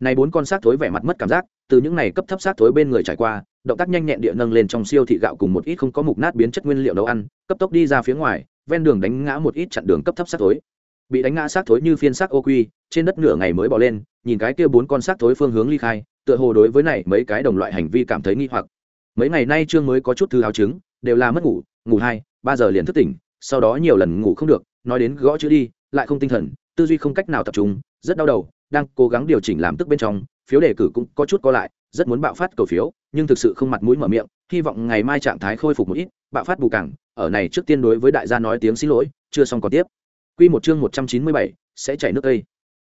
Speaker 1: Này bốn con xác thối vẻ mặt mất cảm giác, từ những này cấp thấp xác thối bên người trải qua, động tác nhanh nhẹn địa nâng lên trong siêu thị gạo cùng một ít không có mục nát biến chất nguyên liệu nấu ăn, cấp tốc đi ra phía ngoài, ven đường đánh ngã một ít chặn đường cấp thấp xác thối. Bị đánh ngã xác thối như phiên xác ô quy, trên đất nửa ngày mới bỏ lên, nhìn cái kia bốn con xác thối phương hướng ly khai, tựa hồ đối với này mấy cái đồng loại hành vi cảm thấy nghi hoặc. Mấy ngày nay trương mới có chút thư áo trứng, đều là mất ngủ ngủ hai ba giờ liền thức tỉnh, sau đó nhiều lần ngủ không được, nói đến gõ chữ đi, lại không tinh thần, tư duy không cách nào tập trung, rất đau đầu, đang cố gắng điều chỉnh làm tức bên trong, phiếu đề cử cũng có chút co lại, rất muốn bạo phát cầu phiếu, nhưng thực sự không mặt mũi mở miệng, hy vọng ngày mai trạng thái khôi phục một ít, bạo phát bù cẳng ở này trước tiên đối với đại gia nói tiếng xin lỗi, chưa xong còn tiếp. Quy một chương một trăm chín mươi bảy, sẽ chảy nước cây.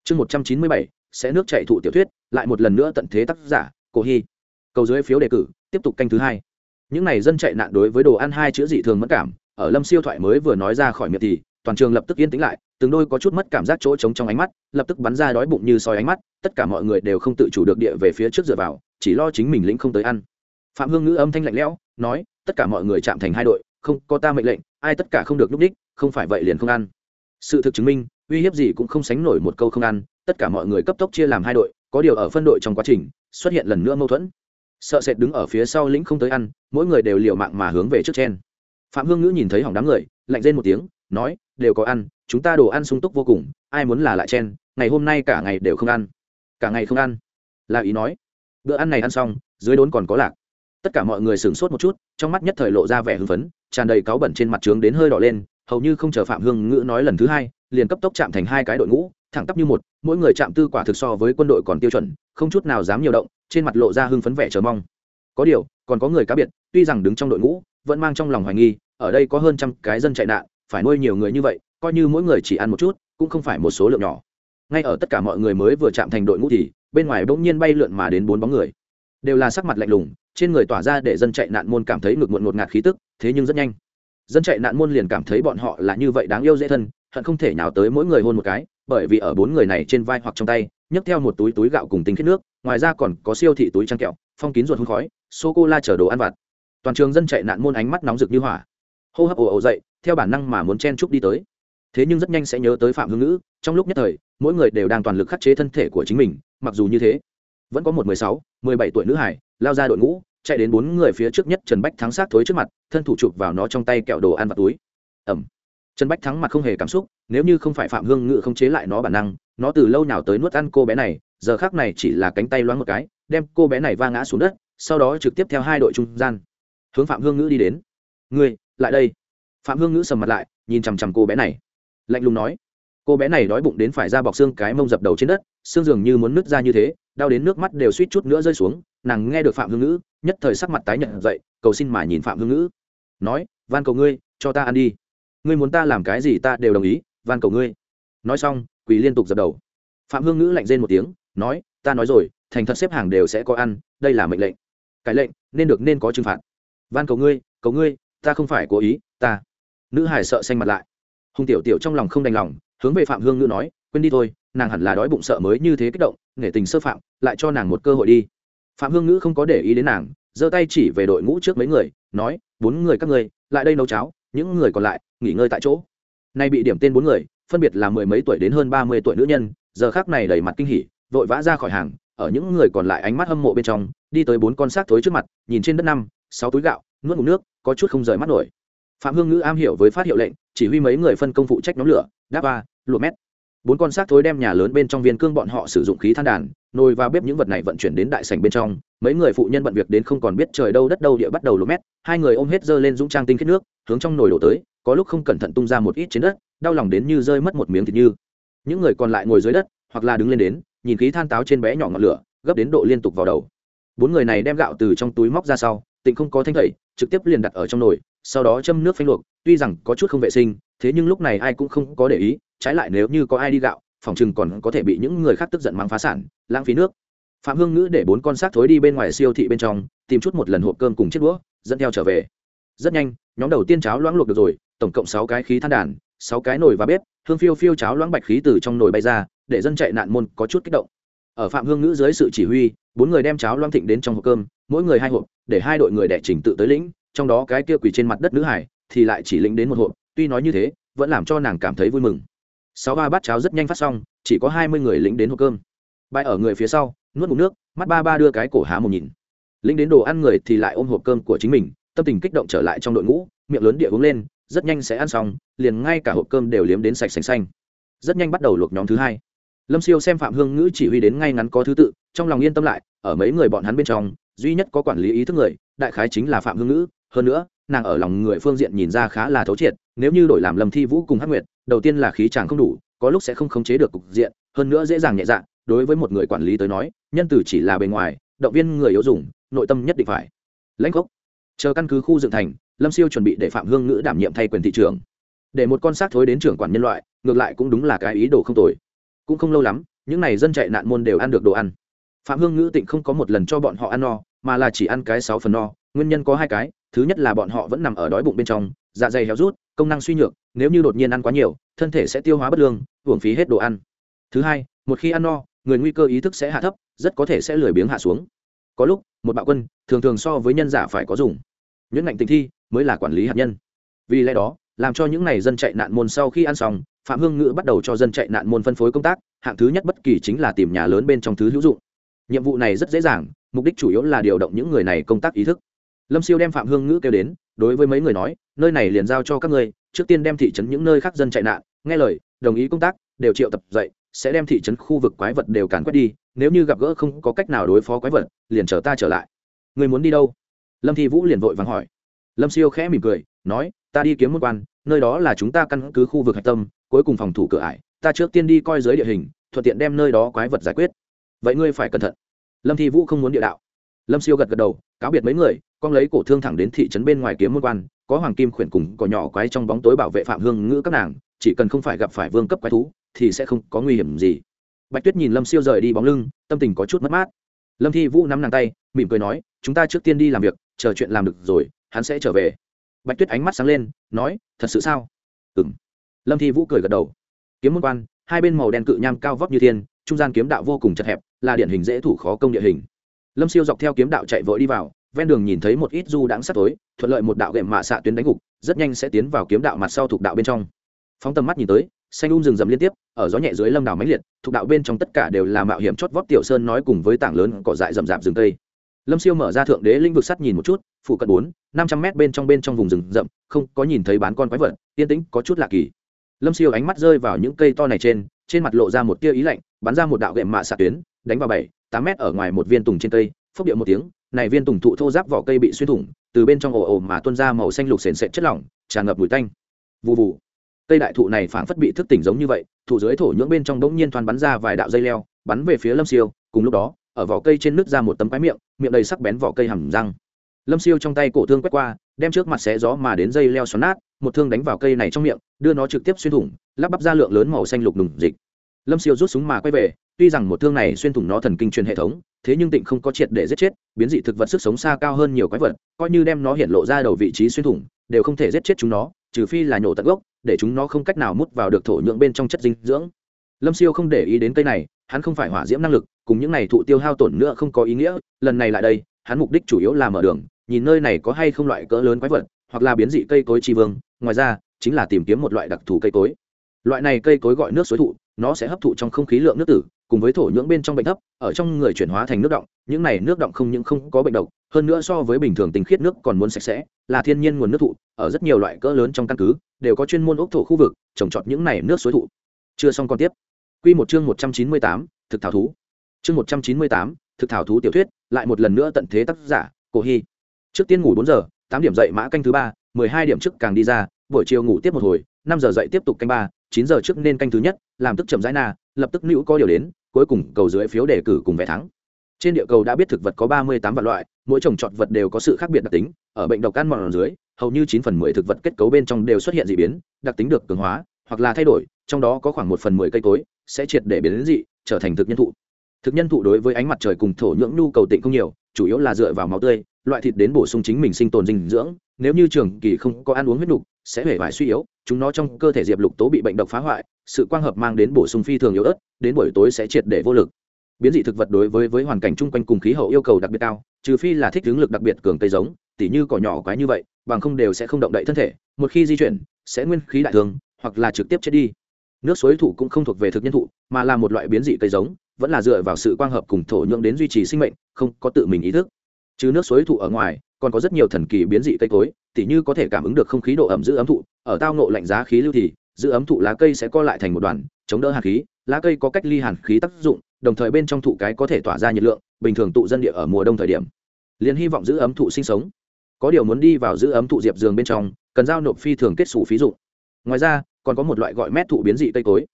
Speaker 1: Chương một trăm chín mươi bảy, sẽ nước chảy thụ tiểu thuyết, lại một lần nữa tận thế tác giả, cổ hy. Cầu dưới phiếu đề cử, tiếp tục canh thứ hai. Những này dân chạy nạn đối với đồ ăn hai chữ dị thường mất cảm ở lâm siêu thoại mới vừa nói ra khỏi miệng thì, toàn trường lập tức yên tĩnh lại, từng đôi có chút mất cảm giác chỗ trống trong ánh mắt, lập tức bắn ra đói bụng như soi ánh mắt, tất cả mọi người đều không tự chủ được địa về phía trước dựa vào, chỉ lo chính mình lĩnh không tới ăn. Phạm hương ngữ âm thanh lạnh lẽo, nói, tất cả mọi người chạm thành hai đội, không, có ta mệnh lệnh, ai tất cả không được núp đích, không phải vậy liền không ăn. Sự thực chứng minh, uy hiếp gì cũng không sánh nổi một câu không ăn, tất cả mọi người cấp tốc chia làm hai đội, có điều ở phân đội trong quá trình, xuất hiện lần nữa mâu thuẫn. Sợ sệt đứng ở phía sau lĩnh không tới ăn, mỗi người đều liều mạng mà hướng về trước trên phạm hương ngữ nhìn thấy hỏng đám người, lạnh rên một tiếng, nói, đều có ăn, chúng ta đồ ăn sung túc vô cùng, ai muốn là lại chen, ngày hôm nay cả ngày đều không ăn. Cả ngày không ăn? Là ý nói. Bữa ăn này ăn xong, dưới đốn còn có lạc. Tất cả mọi người sửng sốt một chút, trong mắt nhất thời lộ ra vẻ hưng phấn, tràn đầy cáu bẩn trên mặt trướng đến hơi đỏ lên, hầu như không chờ phạm hương ngữ nói lần thứ hai, liền cấp tốc chạm thành hai cái đội ngũ, thẳng tắp như một, mỗi người chạm tư quả thực so với quân đội còn tiêu chuẩn, không chút nào dám nhiều động, trên mặt lộ ra hưng phấn vẻ chờ mong. Có điều, còn có người cá biệt, tuy rằng đứng trong đội ngũ vẫn mang trong lòng hoài nghi, ở đây có hơn trăm cái dân chạy nạn, phải nuôi nhiều người như vậy, coi như mỗi người chỉ ăn một chút, cũng không phải một số lượng nhỏ. Ngay ở tất cả mọi người mới vừa chạm thành đội ngũ thì, bên ngoài bỗng nhiên bay lượn mà đến bốn bóng người. Đều là sắc mặt lạnh lùng, trên người tỏa ra để dân chạy nạn môn cảm thấy ngực muộn ngột ngạt khí tức, thế nhưng rất nhanh. Dân chạy nạn môn liền cảm thấy bọn họ là như vậy đáng yêu dễ thân, hận không thể nào tới mỗi người hôn một cái, bởi vì ở bốn người này trên vai hoặc trong tay, nhấc theo một túi túi gạo cùng tinh khiết nước, ngoài ra còn có siêu thị túi trang kẹo, phong kín ruột hương khói, sô cô la chở đồ ăn vặt toàn trường dân chạy nạn môn ánh mắt nóng rực như hỏa. Hô hấp ồ ồ dậy, theo bản năng mà muốn chen chúc đi tới. Thế nhưng rất nhanh sẽ nhớ tới phạm hương ngữ, trong lúc nhất thời, mỗi người đều đang toàn lực khắc chế thân thể của chính mình, mặc dù như thế, vẫn có một mười sáu, mười bảy tuổi nữ hải, lao ra đội ngũ, chạy đến bốn người phía trước nhất trần bách thắng sát thối trước mặt, thân thủ chụp vào nó trong tay kẹo đồ ăn vào túi. Ẩm trần bách thắng mặt không hề cảm xúc, nếu như không phải phạm hương ngự không chế lại nó bản năng, nó từ lâu nào tới nuốt ăn cô bé này, giờ khác này chỉ là cánh tay loáng một cái, đem cô bé này va ngã xuống đất, sau đó trực tiếp theo hai đội trung gian hướng phạm hương ngữ đi đến. Ngươi, lại đây. Phạm hương ngữ sầm mặt lại, nhìn chằm chằm cô bé này. Lạnh lùng nói. Cô bé này đói bụng đến phải ra bọc xương cái mông dập đầu trên đất, xương dường như muốn nứt ra như thế, đau đến nước mắt đều suýt chút nữa rơi xuống. Nàng nghe được phạm hương ngữ, nhất thời sắc mặt tái nhận dậy, cầu xin mà nhìn phạm hương ngữ. Nói, van cầu ngươi, cho ta ăn đi. Ngươi muốn ta làm cái gì ta đều đồng ý, van cầu ngươi. Nói xong quỳ liên tục dập đầu. Phạm hương ngữ lạnh rên một tiếng, nói, ta nói rồi, thành thật xếp hàng đều sẽ có ăn, đây là mệnh lệnh. Cái lệnh, nên được nên có trừng phạt van cầu ngươi cầu ngươi, ta không phải cố ý, ta. Nữ hải sợ xanh mặt lại. Hùng tiểu tiểu trong lòng không đành lòng, hướng về phạm hương ngữ nói, quên đi thôi, nàng hẳn là đói bụng sợ mới như thế kích động, nể tình sơ phạm, lại cho nàng một cơ hội đi. Phạm hương ngữ không có để ý đến nàng, giơ tay chỉ về đội ngũ trước mấy người, nói, bốn người các ngươi, lại đây nấu cháo, những người còn lại, nghỉ ngơi tại chỗ. Nay bị điểm tên bốn người, phân biệt là mười mấy tuổi đến hơn ba mươi tuổi nữ nhân, giờ khác này đầy mặt kinh hỉ, vội vã ra khỏi hàng, ở những người còn lại ánh mắt hâm mộ bên trong, đi tới bốn con xác thối trước mặt, nhìn trên đất năm sáu túi gạo, nuốt ngủ nước, có chút không rời mắt nổi. Phạm hương ngữ am hiểu với phát hiệu lệnh, chỉ huy mấy người phân công phụ trách nhóm lửa, đáp ba lụa mét. Bốn con xác thối đem nhà lớn bên trong viên cương bọn họ sử dụng khí than đàn, nồi và bếp những vật này vận chuyển đến đại sảnh bên trong. Mấy người phụ nhân bận việc đến không còn biết trời đâu đất đâu địa bắt đầu lụa mét. Hai người ôm hết dơ lên dũng trang tinh khiết nước, hướng trong nồi đổ tới, có lúc không cẩn thận tung ra một ít trên đất, đau lòng đến như rơi mất một miếng thịt như. Những người còn lại ngồi dưới đất, hoặc là đứng lên đến, nhìn khí than táo trên bé nhỏ ngọn lửa, gấp đến độ liên tục vào đầu. Bốn người này đem gạo từ trong túi móc ra sau tịnh không có thanh thẩy trực tiếp liền đặt ở trong nồi, sau đó châm nước phanh luộc, tuy rằng có chút không vệ sinh, thế nhưng lúc này ai cũng không có để ý, trái lại nếu như có ai đi gạo, phòng chừng còn có thể bị những người khác tức giận mang phá sản, lãng phí nước. Phạm hương ngữ để bốn con xác thối đi bên ngoài siêu thị bên trong, tìm chút một lần hộp cơm cùng chiếc đũa, dẫn theo trở về. Rất nhanh, nhóm đầu tiên cháo loãng luộc được rồi, tổng cộng sáu cái khí than đàn, sáu cái nồi và bếp, hương phiêu phiêu cháo loãng bạch khí từ trong nồi bay ra, để dân chạy nạn môn có chút kích động. Ở phạm hương ngữ dưới sự chỉ huy, bốn người đem cháo loãng thịnh đến trong hộp cơm mỗi người hai hộp, để hai đội người đẻ chỉnh tự tới lĩnh, trong đó cái kia quỳ trên mặt đất nữ hải thì lại chỉ lĩnh đến một hộp, tuy nói như thế, vẫn làm cho nàng cảm thấy vui mừng. Sáu ba bát cháo rất nhanh phát xong, chỉ có hai mươi người lĩnh đến hộp cơm. Bay ở người phía sau, nuốt ngụm nước, mắt ba ba đưa cái cổ há một nhìn. Lĩnh đến đồ ăn người thì lại ôm hộp cơm của chính mình, tâm tình kích động trở lại trong đội ngũ, miệng lớn địa uống lên, rất nhanh sẽ ăn xong, liền ngay cả hộp cơm đều liếm đến sạch sành xanh. Rất nhanh bắt đầu luộc nhóm thứ hai. Lâm siêu xem phạm hương ngữ chỉ huy đến ngay ngắn có thứ tự, trong lòng yên tâm lại, ở mấy người bọn hắn bên trong duy nhất có quản lý ý thức người, đại khái chính là phạm hương ngữ. Hơn nữa, nàng ở lòng người phương diện nhìn ra khá là thấu triệt, nếu như đổi làm lâm thi vũ cùng hắc nguyệt, đầu tiên là khí chàng không đủ, có lúc sẽ không khống chế được cục diện, hơn nữa dễ dàng nhẹ dạ đối với một người quản lý tới nói, nhân từ chỉ là bề ngoài, động viên người yếu dùng, nội tâm nhất định phải. Lãnh gốc chờ căn cứ khu dựng thành, lâm siêu chuẩn bị để phạm hương ngữ đảm nhiệm thay quyền thị trường để một con xác thối đến trưởng quản nhân loại, ngược lại cũng đúng là cái ý đồ không tồi. Cũng không lâu lắm, những n à y dân chạy nạn môn đều ăn được đồ ăn phạm hương ngữ tịnh không có một lần cho bọn họ ăn no, mà là chỉ ăn cái sáu phần no, nguyên nhân có hai cái, thứ nhất là bọn họ vẫn nằm ở đói bụng bên trong dạ dày héo rút, công năng suy nhược, nếu như đột nhiên ăn quá nhiều, thân thể sẽ tiêu hóa bất lương hưởng phí hết đồ ăn. Thứ hai, một khi ăn no, người nguy cơ ý thức sẽ hạ thấp, rất có thể sẽ lười biếng hạ xuống. Có lúc, một bạo quân, thường thường so với nhân giả phải có dùng. Nhuyễn ngạnh tình thi mới là quản lý hạt nhân. Vì lẽ đó, làm cho những n à y dân chạy nạn môn sau khi ăn xong, phạm hương ngữ bắt đầu cho dân chạy nạn môn phân phối công tác, hạng thứ nhất bất kỳ chính là tìm nhà lớn bên trong thứ hữu dụng nhiệm vụ này rất dễ dàng, mục đích chủ yếu là điều động những người này công tác ý thức. Lâm siêu đem phạm hương ngữ kêu đến, đối với mấy người nói, nơi này liền giao cho các ngươi, trước tiên đem thị trấn những nơi khác dân chạy nạn. Nghe lời, đồng ý công tác, đều triệu tập dậy, sẽ đem thị trấn khu vực quái vật đều càn quét đi, nếu như gặp gỡ không có cách nào đối phó quái vật, liền chờ ta trở lại. Người muốn đi đâu? Lâm thi vũ liền vội vàng hỏi. Lâm siêu khẽ mỉm cười, nói, ta đi kiếm một quan, nơi đó là chúng ta căn cứ khu vực hạch tâm, cuối cùng phòng thủ cửa ải, ta trước tiên đi coi giới địa hình, thuận tiện đem nơi đó quái vật giải quyết vậy ngươi phải cẩn thận. Lâm thi vũ không muốn địa đạo. Lâm siêu gật gật đầu, cáo biệt mấy người, con lấy cổ thương thẳng đến thị trấn bên ngoài kiếm môn quan, có hoàng kim khuyển cùng cỏ nhỏ quái trong bóng tối bảo vệ phạm hương ngữ các nàng, chỉ cần không phải gặp phải vương cấp quái thú, thì sẽ không có nguy hiểm gì. Bạch tuyết nhìn lâm siêu rời đi bóng lưng, tâm tình có chút mất mát. Lâm thi vũ nắm nàng tay, mỉm cười nói, chúng ta trước tiên đi làm việc, chờ chuyện làm được rồi, hắn sẽ trở về. Bạch tuyết ánh mắt sáng lên, nói, thật sự sao? Ừ m lâm thi vũ cười gật đầu. Kiếm môn quan, hai bên màu đen cự nham cao vóc như thiên trung gian kiếm đạo vô cùng chật hẹp, là điển hình dễ thủ khó công địa hình. Lâm siêu dọc theo kiếm đạo chạy vội đi vào, ven đường nhìn thấy một ít du đãng sắt tối, thuận lợi một đạo gệm mạ xạ tuyến đánh gục, rất nhanh sẽ tiến vào kiếm đạo mặt sau thuộc đạo bên trong. Phóng tầm mắt nhìn tới, xanh um rừng rậm liên tiếp, ở gió nhẹ dưới lâm đảo máy liệt, thuộc đạo bên trong tất cả đều là mạo hiểm chót vót tiểu sơn nói cùng với tảng lớn cỏ dại rậm rạp rừng cây. Lâm siêu mở ra thượng đế lĩnh vực sắt nhìn một chút, phụ cận bốn, năm trăm mét bên trong bên trong vùng rừng rậm, không có nhìn thấy bán con quái vật, yên tĩnh có chút lạ kỳ. Lâm siêu ánh mắt rơi vào những cây to này trên trên mặt lộ ra một tia ý lạnh bắn ra một đạo gệm mạ xạ tuyến, đánh vào bảy, tám mét ở ngoài một viên tùng trên cây, phốc điệu một tiếng, này viên tùng thụ thô giáp vỏ cây bị xuyên thủng, từ bên trong ồ ồ mà tuôn ra màu xanh lục sền sệt chất lỏng, tràn ngập mùi tanh. Vụ vụ cây đại thụ này phảng phất bị thức tỉnh giống như vậy, thụ dưới thổ nhưỡng bên trong bỗng nhiên thoăn bắn ra vài đạo dây leo, bắn về phía lâm siêu, cùng lúc đó, ở vỏ cây trên nước ra một tấm cái miệng miệng đầy sắc bén vỏ cây hầm răng. Lâm siêu trong tay cổ thương quét qua, đem trước mặt xé gió mà đến dây leo xoắn nát, một thương đánh vào cây này trong miệng, đưa nó trực tiếp xuyên thủng, lắp bắp ra lượng lớn màu xanh lục đùng, dịch lâm siêu rút súng mà quay về, tuy rằng một thương này xuyên thủng nó thần kinh truyền hệ thống, thế nhưng tịnh không có triệt để giết chết, biến dị thực vật sức sống xa cao hơn nhiều quái vật, coi như đem nó hiện lộ ra đầu vị trí xuyên thủng, đều không thể giết chết chúng nó, trừ phi là nhổ tận gốc, để chúng nó không cách nào mút vào được thổ nhưỡng bên trong chất dinh dưỡng. Lâm siêu không để ý đến cây này, hắn không phải hỏa diễm năng lực, cùng những này thụ tiêu hao tổn nữa không có ý nghĩa, lần này lại đây, hắn mục đích chủ yếu là mở đường, nhìn nơi này có hay không loại cỡ lớn quái vật, hoặc là biến dị cây cối tri vương, ngoài ra, chính là tìm kiếm một loại đặc thù cây cối. Loại này cây cối gọi nước suối thụ nó sẽ hấp thụ trong không khí lượng nước tử cùng với thổ nhưỡng bên trong bệnh thấp ở trong người chuyển hóa thành nước động những này nước động không những không có bệnh độc hơn nữa so với bình thường tinh khiết nước còn muốn sạch sẽ là thiên nhiên nguồn nước thụ ở rất nhiều loại cỡ lớn trong căn cứ đều có chuyên môn ốc thổ khu vực trồng trọt những này nước suối thụ chưa xong còn tiếp Quy một chương 198, thực thảo thú. Chương 198, thực thảo thú tiểu thuyết, lại một lần nữa tận thế tác giả, Cổ Hi. Trước tiên ngủ 4 giờ, 8 điểm dậy mã canh thứ 3, 12 điểm trước càng đi ra, buổi chiều ngủ tiếp một hồi, 5 giờ dậy tiếp tục canh ba. 9 giờ trước nên canh thứ nhất, làm tức chậm rãi na, lập tức nữ có điều đến, cuối cùng cầu dưới phiếu đề cử cùng vẻ thắng. Trên địa cầu đã biết thực vật có 38 vạn loại, mỗi trồng trọt vật đều có sự khác biệt đặc tính, ở bệnh độc ăn mòn dưới, hầu như 9 phần 10 thực vật kết cấu bên trong đều xuất hiện dị biến, đặc tính được cường hóa, hoặc là thay đổi, trong đó có khoảng 1 phần 10 cây cối sẽ triệt để biến dị, trở thành thực nhân thụ. Thực nhân thụ đối với ánh mặt trời cùng thổ nhưỡng nhu cầu tịnh không nhiều, chủ yếu là dựa vào máu tươi, loại thịt đến bổ sung chính mình sinh tồn dinh dưỡng, nếu như trường kỳ không có ăn uống huyết nục, sẽ hề vải suy yếu, chúng nó trong cơ thể diệp lục tố bị bệnh độc phá hoại, sự quang hợp mang đến bổ sung phi thường yếu ớt, đến buổi tối sẽ triệt để vô lực. Biến dị thực vật đối với với hoàn cảnh chung quanh cùng khí hậu yêu cầu đặc biệt cao, trừ phi là thích hướng lực đặc biệt cường cây giống, tỉ như cỏ nhỏ quái như vậy, bằng không đều sẽ không động đậy thân thể, một khi di chuyển, sẽ nguyên khí đại thương, hoặc là trực tiếp chết đi. Nước suối thụ cũng không thuộc về thực nhân thụ, mà là một loại biến dị cây giống, vẫn là dựa vào sự quang hợp cùng thổ nhưỡng đến duy trì sinh mệnh, không có tự mình ý thức. Chứ nước suối thụ ở ngoài, còn có rất nhiều thần kỳ biến dị cây cối, tỉ như có thể cảm ứng được không khí độ ẩm giữ ấm thụ, ở tao nộ lạnh giá khí lưu thì, giữ ấm thụ lá cây sẽ co lại thành một đoàn, chống đỡ hàn khí, lá cây có cách ly hàn khí tác dụng, đồng thời bên trong thụ cái có thể tỏa ra nhiệt lượng, bình thường tụ dân địa ở mùa đông thời điểm. liền hy vọng giữ ấm thụ sinh sống. Có điều muốn đi vào giữ ấm thụ diệp giường bên trong, cần giao nộp phi thường kết xù phí dụng. Ngoài ra, còn có một loại gọi mét thụ biến dị cây cối.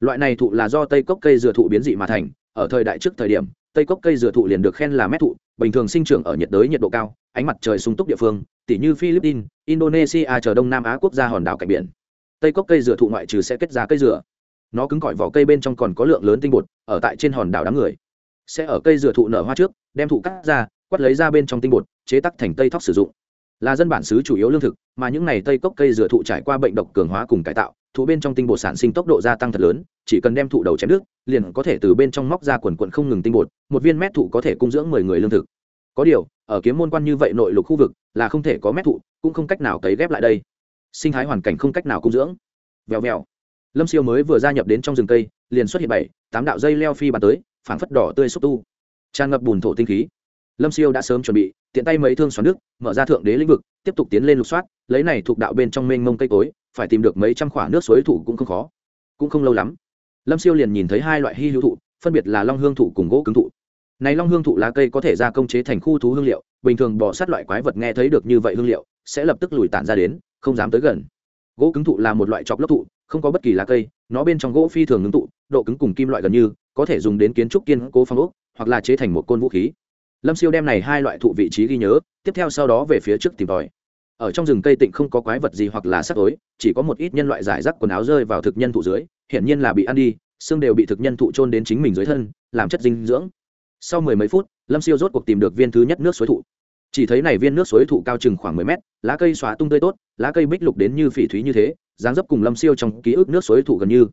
Speaker 1: Loại này thụ là do tây cốc cây dừa thụ biến dị mà thành, ở thời đại trước thời điểm, tây cốc cây dừa thụ liền được khen là mét thụ, bình thường sinh trưởng ở nhiệt đới nhiệt độ cao, ánh mặt trời sung túc địa phương, tỉ như Philippines, Indonesia chờ Đông Nam Á quốc gia hòn đảo cạnh biển. Tây cốc cây dừa thụ ngoại trừ sẽ kết ra cây dừa, nó cứng cỏi vỏ cây bên trong còn có lượng lớn tinh bột, ở tại trên hòn đảo đám người sẽ ở cây dừa thụ nở hoa trước, đem thụ cắt ra, quắt lấy ra bên trong tinh bột, chế tác thành tây thóc sử dụng. Là dân bản xứ chủ yếu lương thực, mà những này tây cốc cây dừa thụ trải qua bệnh độc cường hóa cùng cải tạo, thụ bên trong tinh bột sản sinh tốc độ gia tăng thật lớn, chỉ cần đem thụ đầu chém nước, liền có thể từ bên trong móc ra quần quận không ngừng tinh bột, một viên mét thụ có thể cung dưỡng mười người lương thực. Có điều, ở kiếm môn quan như vậy nội lục khu vực, là không thể có mét thụ, cũng không cách nào cấy ghép lại đây. Sinh thái hoàn cảnh không cách nào cung dưỡng. Vèo vèo. Lâm Siêu mới vừa gia nhập đến trong rừng cây, liền xuất hiện bảy, tám đạo dây leo phi bàn tới, phảng phất đỏ tươi xúc tu, tràn ngập bùn thổ tinh khí. Lâm Siêu đã sớm chuẩn bị, tiện tay mấy thương xoắn nước, mở ra thượng đế lĩnh vực, tiếp tục tiến lên lục soát, lấy này thuộc đạo bên trong mênh mông cây cối, phải tìm được mấy trăm khoả nước suối thủ cũng không khó. Cũng không lâu lắm, Lâm Siêu liền nhìn thấy hai loại hy hữu thụ, phân biệt là long hương thụ cùng gỗ cứng thụ. Này long hương thụ lá cây có thể ra công chế thành khu thú hương liệu, bình thường bỏ sát loại quái vật nghe thấy được như vậy hương liệu, sẽ lập tức lùi tản ra đến, không dám tới gần. Gỗ cứng thụ là một loại chọc lốc thụ, không có bất kỳ lá cây, nó bên trong gỗ phi thường ngưng tụ, độ cứng cùng kim loại gần như, có thể dùng đến kiến trúc kiên cố phong ốc, hoặc là chế thành một côn vũ khí. Lâm siêu đem này hai loại thụ vị trí ghi nhớ tiếp theo sau đó về phía trước tìm tòi. Ở trong rừng cây tịnh không có quái vật gì hoặc là sắc tối chỉ có một ít nhân loại giải rác quần áo rơi vào thực nhân thụ dưới hiển nhiên là bị ăn đi xương đều bị thực nhân thụ trôn đến chính mình dưới thân làm chất dinh dưỡng sau mười mấy phút, lâm siêu rốt cuộc tìm được viên thứ nhất nước suối thụ. Chỉ thấy này viên nước suối thụ cao chừng khoảng mười mét, lá cây xóa tung tươi tốt, lá cây bích lục đến như phỉ thúy như thế, dáng dấp cùng lâm siêu trong ký ức nước suối thụ gần như.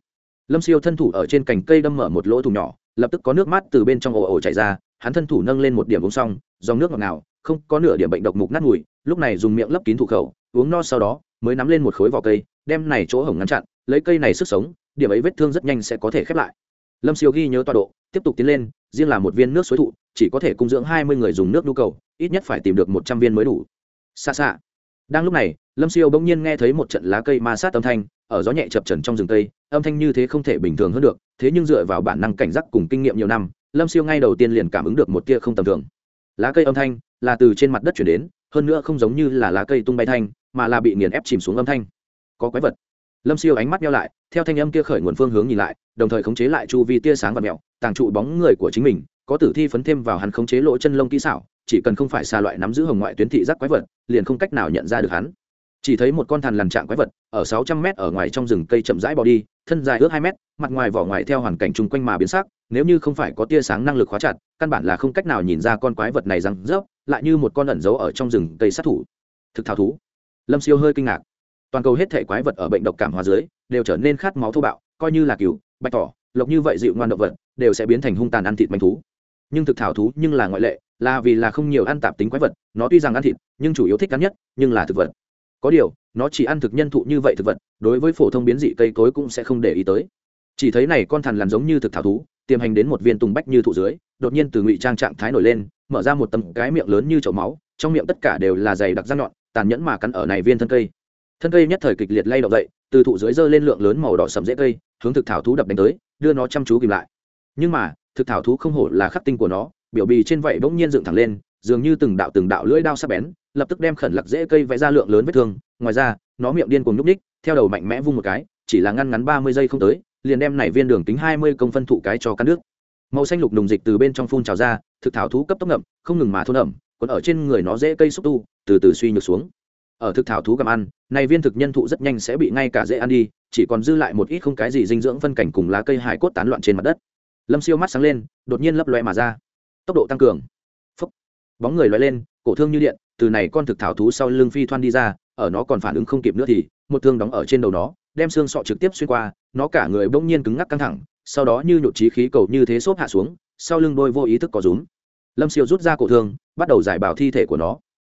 Speaker 1: Lâm siêu thân thủ ở trên cành cây đâm mở một lỗ thùng nhỏ, lập tức có nước mát từ bên trong ồ ồ chảy ra, hắn thân thủ nâng lên một điểm uống xong, dòng nước ngọt ngào, không có nửa điểm bệnh độc mục nát mùi, lúc này dùng miệng lấp kín thủ khẩu, uống no sau đó, mới nắm lên một khối vỏ cây, đem này chỗ hổng ngăn chặn, lấy cây này sức sống, điểm ấy vết thương rất nhanh sẽ có thể khép lại. Lâm siêu ghi nhớ tọa độ, tiếp tục tiến lên riêng là một viên nước suối thụ, chỉ có thể cung dưỡng hai mươi người dùng nước nhu cầu, ít nhất phải tìm được một trăm viên mới đủ. Xa xa. Đang lúc này, lâm siêu bỗng nhiên nghe thấy một trận lá cây ma sát âm thanh, ở gió nhẹ chập trần trong rừng cây âm thanh như thế không thể bình thường hơn được, thế nhưng dựa vào bản năng cảnh giác cùng kinh nghiệm nhiều năm, lâm siêu ngay đầu tiên liền cảm ứng được một tia không tầm thường. Lá cây âm thanh là từ trên mặt đất chuyển đến, hơn nữa không giống như là lá cây tung bay thanh, mà là bị nghiền ép chìm xuống âm thanh. Có quái vật lâm siêu ánh mắt nhau lại, theo thanh âm kia khởi nguồn phương hướng nhìn lại, đồng thời khống chế lại chu vi tia sáng và mẹo, tàng trụ bóng người của chính mình, có tử thi phấn thêm vào hắn khống chế lỗ chân lông kỹ xảo, chỉ cần không phải xa loại nắm giữ hồng ngoại tuyến thị giác quái vật, liền không cách nào nhận ra được hắn. Chỉ thấy một con thằn lằn trạng quái vật, ở sáu trăm mét ở ngoài trong rừng cây chậm rãi bỏ đi, thân dài ước hai mét, mặt ngoài vỏ ngoài theo hoàn cảnh chung quanh mà biến sắc, nếu như không phải có tia sáng năng lực khóa chặt, căn bản là không cách nào nhìn ra con quái vật này răng rớp, lại như một con ẩn giấu ở trong rừng cây sát thủ. Thực thảo thú. Lâm siêu hơi kinh ngạc toàn cầu hết thể quái vật ở bệnh độc cảm hóa dưới đều trở nên khát máu thô bạo, coi như là cừu, bạch tỏ lộc như vậy dịu ngoan động vật, đều sẽ biến thành hung tàn ăn thịt manh thú. Nhưng thực thảo thú nhưng là ngoại lệ, là vì là không nhiều ăn tạp tính quái vật, nó tuy rằng ăn thịt, nhưng chủ yếu thích ăn nhất, nhưng là thực vật. Có điều, nó chỉ ăn thực nhân thụ như vậy thực vật, đối với phổ thông biến dị cây cối cũng sẽ không để ý tới. Chỉ thấy này con thằn lằn giống như thực thảo thú, tiềm hành đến một viên tùng bách như thụ dưới, đột nhiên từ ngụy trang trạng thái nổi lên, mở ra một tấm cái miệng lớn như chậu máu, trong miệng tất cả đều là dày đặc răng nhọn, tàn nhẫn mà cắn ở này viên thân cây thân cây nhất thời kịch liệt lay động dậy, từ thụ dưới dơ lên lượng lớn màu đỏ sầm dễ cây, hướng thực thảo thú đập đánh tới, đưa nó chăm chú kìm lại. Nhưng mà, thực thảo thú không hổ là khắc tinh của nó, biểu bì trên vậy bỗng nhiên dựng thẳng lên, dường như từng đạo từng đạo lưỡi đao sắc bén, lập tức đem khẩn lặc dễ cây vẽ ra lượng lớn vết thương. Ngoài ra, nó miệng điên cuồng nhúc ních theo đầu mạnh mẽ vung một cái, chỉ là ngăn ngắn ba mươi giây không tới, liền đem nảy viên đường tính hai mươi công phân thụ cái cho cắn nước màu xanh lục nùng dịch từ bên trong phun trào ra, thực thảo thú cấp tốc ngậm, không ngừng mà thôn ẩm, còn ở trên người nó dễ cây xúc tu, từ từ suy nhược xuống ở thực thảo thú gặm ăn, này viên thực nhân thụ rất nhanh sẽ bị ngay cả dễ ăn đi, chỉ còn dư lại một ít không cái gì dinh dưỡng phân cảnh cùng lá cây hải cốt tán loạn trên mặt đất. Lâm siêu mắt sáng lên, đột nhiên lấp loe mà ra. Tốc độ tăng cường. Phúc. bóng người loe lên, cổ thương như điện, từ này con thực thảo thú sau lưng phi thoan đi ra, ở nó còn phản ứng không kịp nữa thì, một thương đóng ở trên đầu nó, đem xương sọ trực tiếp xuyên qua, nó cả người bỗng nhiên cứng ngắc căng thẳng, sau đó như nhột trí khí cầu như thế xốp hạ xuống, sau lưng đôi vô ý thức có rúm. Lâm siêu rút ra cổ thương, bắt đầu giải bảo thi thể của nó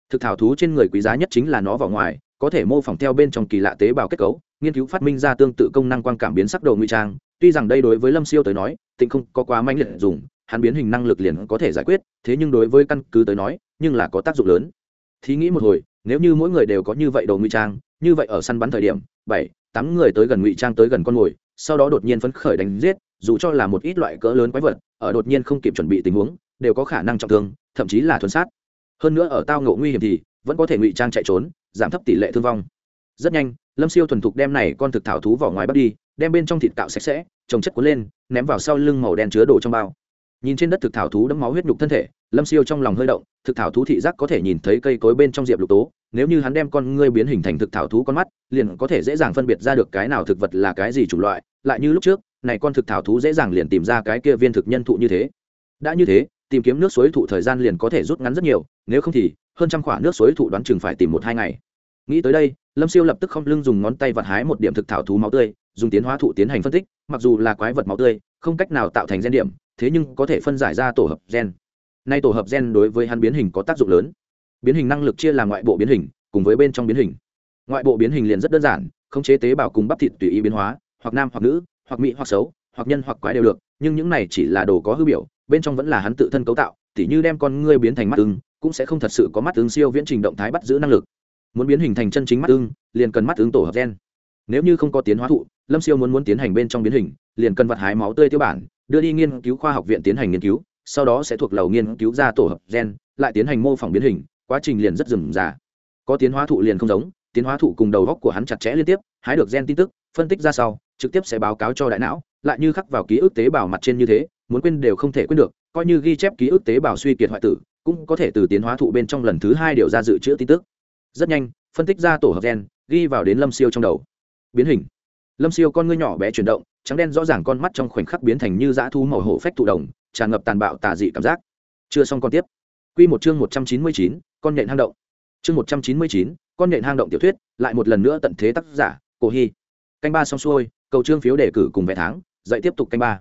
Speaker 1: thực thảo thú trên người quý giá nhất chính là nó vào ngoài, có thể mô phỏng theo bên trong kỳ lạ tế bào kết cấu, nghiên cứu phát minh ra tương tự công năng quang cảm biến sắc đồ nguy trang. Tuy rằng đây đối với lâm siêu tới nói, tịnh không có quá manh liệt dùng, hắn biến hình năng lực liền có thể giải quyết, thế nhưng đối với căn cứ tới nói, nhưng là có tác dụng lớn. Thí nghĩ một hồi, nếu như mỗi người đều có như vậy đồ ngụy trang, như vậy ở săn bắn thời điểm, bảy, tám người tới gần ngụy trang tới gần con mồi, sau đó đột nhiên phấn khởi đánh giết, dù cho là một ít loại cỡ lớn quái vật, ở đột nhiên không kịp chuẩn bị tình huống, đều có khả năng trọng thương, thậm chí là thuần sát hơn nữa ở tao ngộ nguy hiểm thì vẫn có thể ngụy trang chạy trốn, giảm thấp tỷ lệ thương vong. Rất nhanh, lâm siêu thuần thục đem này con thực thảo thú vỏ ngoài bắt đi, đem bên trong thịt cạo sạch sẽ, trồng chất cuốn lên, ném vào sau lưng màu đen chứa đồ trong bao. Nhìn trên đất thực thảo thú đẫm máu huyết nhục thân thể, lâm siêu trong lòng hơi động, thực thảo thú thị giác có thể nhìn thấy cây cối bên trong diệp lục tố, nếu như hắn đem con ngươi biến hình thành thực thảo thú con mắt, liền có thể dễ dàng phân biệt ra được cái nào thực vật là cái gì chủng loại, lại như lúc trước, này con thực thảo thú dễ dàng liền tìm ra cái kia viên thực nhân thụ như thế. Đã như thế tìm kiếm nước suối thụ thời gian liền có thể rút ngắn rất nhiều, nếu không thì, hơn trăm khoả nước suối thụ đoán chừng phải tìm một hai ngày. Nghĩ tới đây, lâm siêu lập tức không lưng dùng ngón tay vặt hái một điểm thực thảo thú máu tươi, dùng tiến hóa thụ tiến hành phân tích, mặc dù là quái vật máu tươi, không cách nào tạo thành gen điểm, thế nhưng có thể phân giải ra tổ hợp gen. Nay tổ hợp gen đối với hắn biến hình có tác dụng lớn. Biến hình năng lực chia làm ngoại bộ biến hình, cùng với bên trong biến hình. Ngoại bộ biến hình liền rất đơn giản, khống chế tế bào cùng bắp thịt tùy ý biến hóa, hoặc nam hoặc nữ, hoặc mỹ hoặc xấu, hoặc nhân hoặc quái đều được, nhưng những này chỉ là đồ có hư biểu bên trong vẫn là hắn tự thân cấu tạo, tỉ như đem con ngươi biến thành mắt ưng, cũng sẽ không thật sự có mắt ưng siêu viễn trình động thái bắt giữ năng lực. Muốn biến hình thành chân chính mắt ưng, liền cần mắt ưng tổ hợp gen. Nếu như không có tiến hóa thụ, lâm siêu muốn muốn tiến hành bên trong biến hình, liền cần vật hái máu tươi tiêu bản, đưa đi nghiên cứu khoa học viện tiến hành nghiên cứu, sau đó sẽ thuộc lầu nghiên cứu ra tổ hợp gen, lại tiến hành mô phỏng biến hình, quá trình liền rất rườm rà. Có tiến hóa thụ liền không giống, tiến hóa thụ cùng đầu góc của hắn chặt chẽ liên tiếp, hái được gen tin tức, phân tích ra sau, trực tiếp sẽ báo cáo cho đại não, lại như khắc vào ký ức tế bào mặt trên như thế muốn quên đều không thể quên được, coi như ghi chép ký ức tế bào suy kiệt hoại tử, cũng có thể từ tiến hóa thụ bên trong lần thứ hai điều ra dự trữ tin tức. Rất nhanh, phân tích ra tổ hợp gen, ghi vào đến lâm siêu trong đầu. Biến hình. Lâm siêu con ngươi nhỏ bé chuyển động, trắng đen rõ ràng con mắt trong khoảnh khắc biến thành như dã thu màu hổ phách thụ đồng, tràn ngập tàn bạo tà dị cảm giác. Chưa xong con tiếp. Q một chương một trăm chín mươi chín, con nhện hang động. Chương một trăm chín mươi chín, con nhện hang động tiểu thuyết, lại một lần nữa tận thế tác giả, cổ hy. Canh ba xong xuôi, cầu trương phiếu đề cử cùng vé tháng, dạy tiếp tục canh ba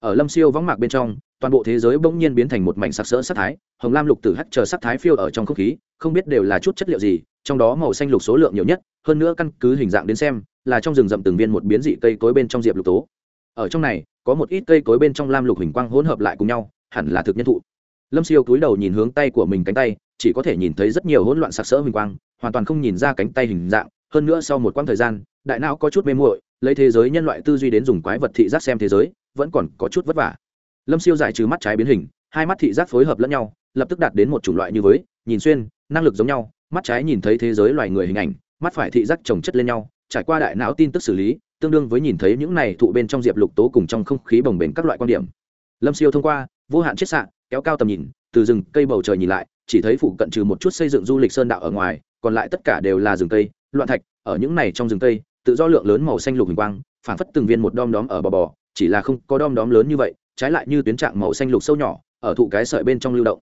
Speaker 1: ở lâm siêu võng mạc bên trong, toàn bộ thế giới bỗng nhiên biến thành một mảnh sặc sỡ sắc thái, hồng lam lục tử hắt chờ sắc thái phiêu ở trong không khí, không biết đều là chút chất liệu gì, trong đó màu xanh lục số lượng nhiều nhất, hơn nữa căn cứ hình dạng đến xem, là trong rừng rậm từng viên một biến dị cây cối bên trong diệp lục tố. Ở trong này, có một ít cây cối bên trong lam lục hình quang hỗn hợp lại cùng nhau, hẳn là thực nhân thụ. Lâm siêu cúi đầu nhìn hướng tay của mình cánh tay, chỉ có thể nhìn thấy rất nhiều hỗn loạn sặc sỡ hình quang, hoàn toàn không nhìn ra cánh tay hình dạng, hơn nữa sau một quãng thời gian, đại não có chút mê muội, lấy thế giới nhân loại tư duy đến dùng quái vật thị giác xem thế giới vẫn còn có chút vất vả. Lâm siêu giải trừ mắt trái biến hình, hai mắt thị giác phối hợp lẫn nhau, lập tức đạt đến một chủng loại như với, nhìn xuyên, năng lực giống nhau, mắt trái nhìn thấy thế giới loài người hình ảnh, mắt phải thị giác trồng chất lên nhau, trải qua đại não tin tức xử lý, tương đương với nhìn thấy những này thụ bên trong diệp lục tố cùng trong không khí bồng bềnh các loại quan điểm. Lâm siêu thông qua, vô hạn chiết xạ, kéo cao tầm nhìn, từ rừng, cây bầu trời nhìn lại, chỉ thấy phụ cận trừ một chút xây dựng du lịch sơn đạo ở ngoài, còn lại tất cả đều là rừng cây, loạn thạch, ở những này trong rừng cây, tự do lượng lớn màu xanh lục hình quang phản phất từng viên một đom đóm ở bò bò chỉ là không có đom đóm lớn như vậy, trái lại như tuyến trạng màu xanh lục sâu nhỏ, ở thụ cái sợi bên trong lưu động.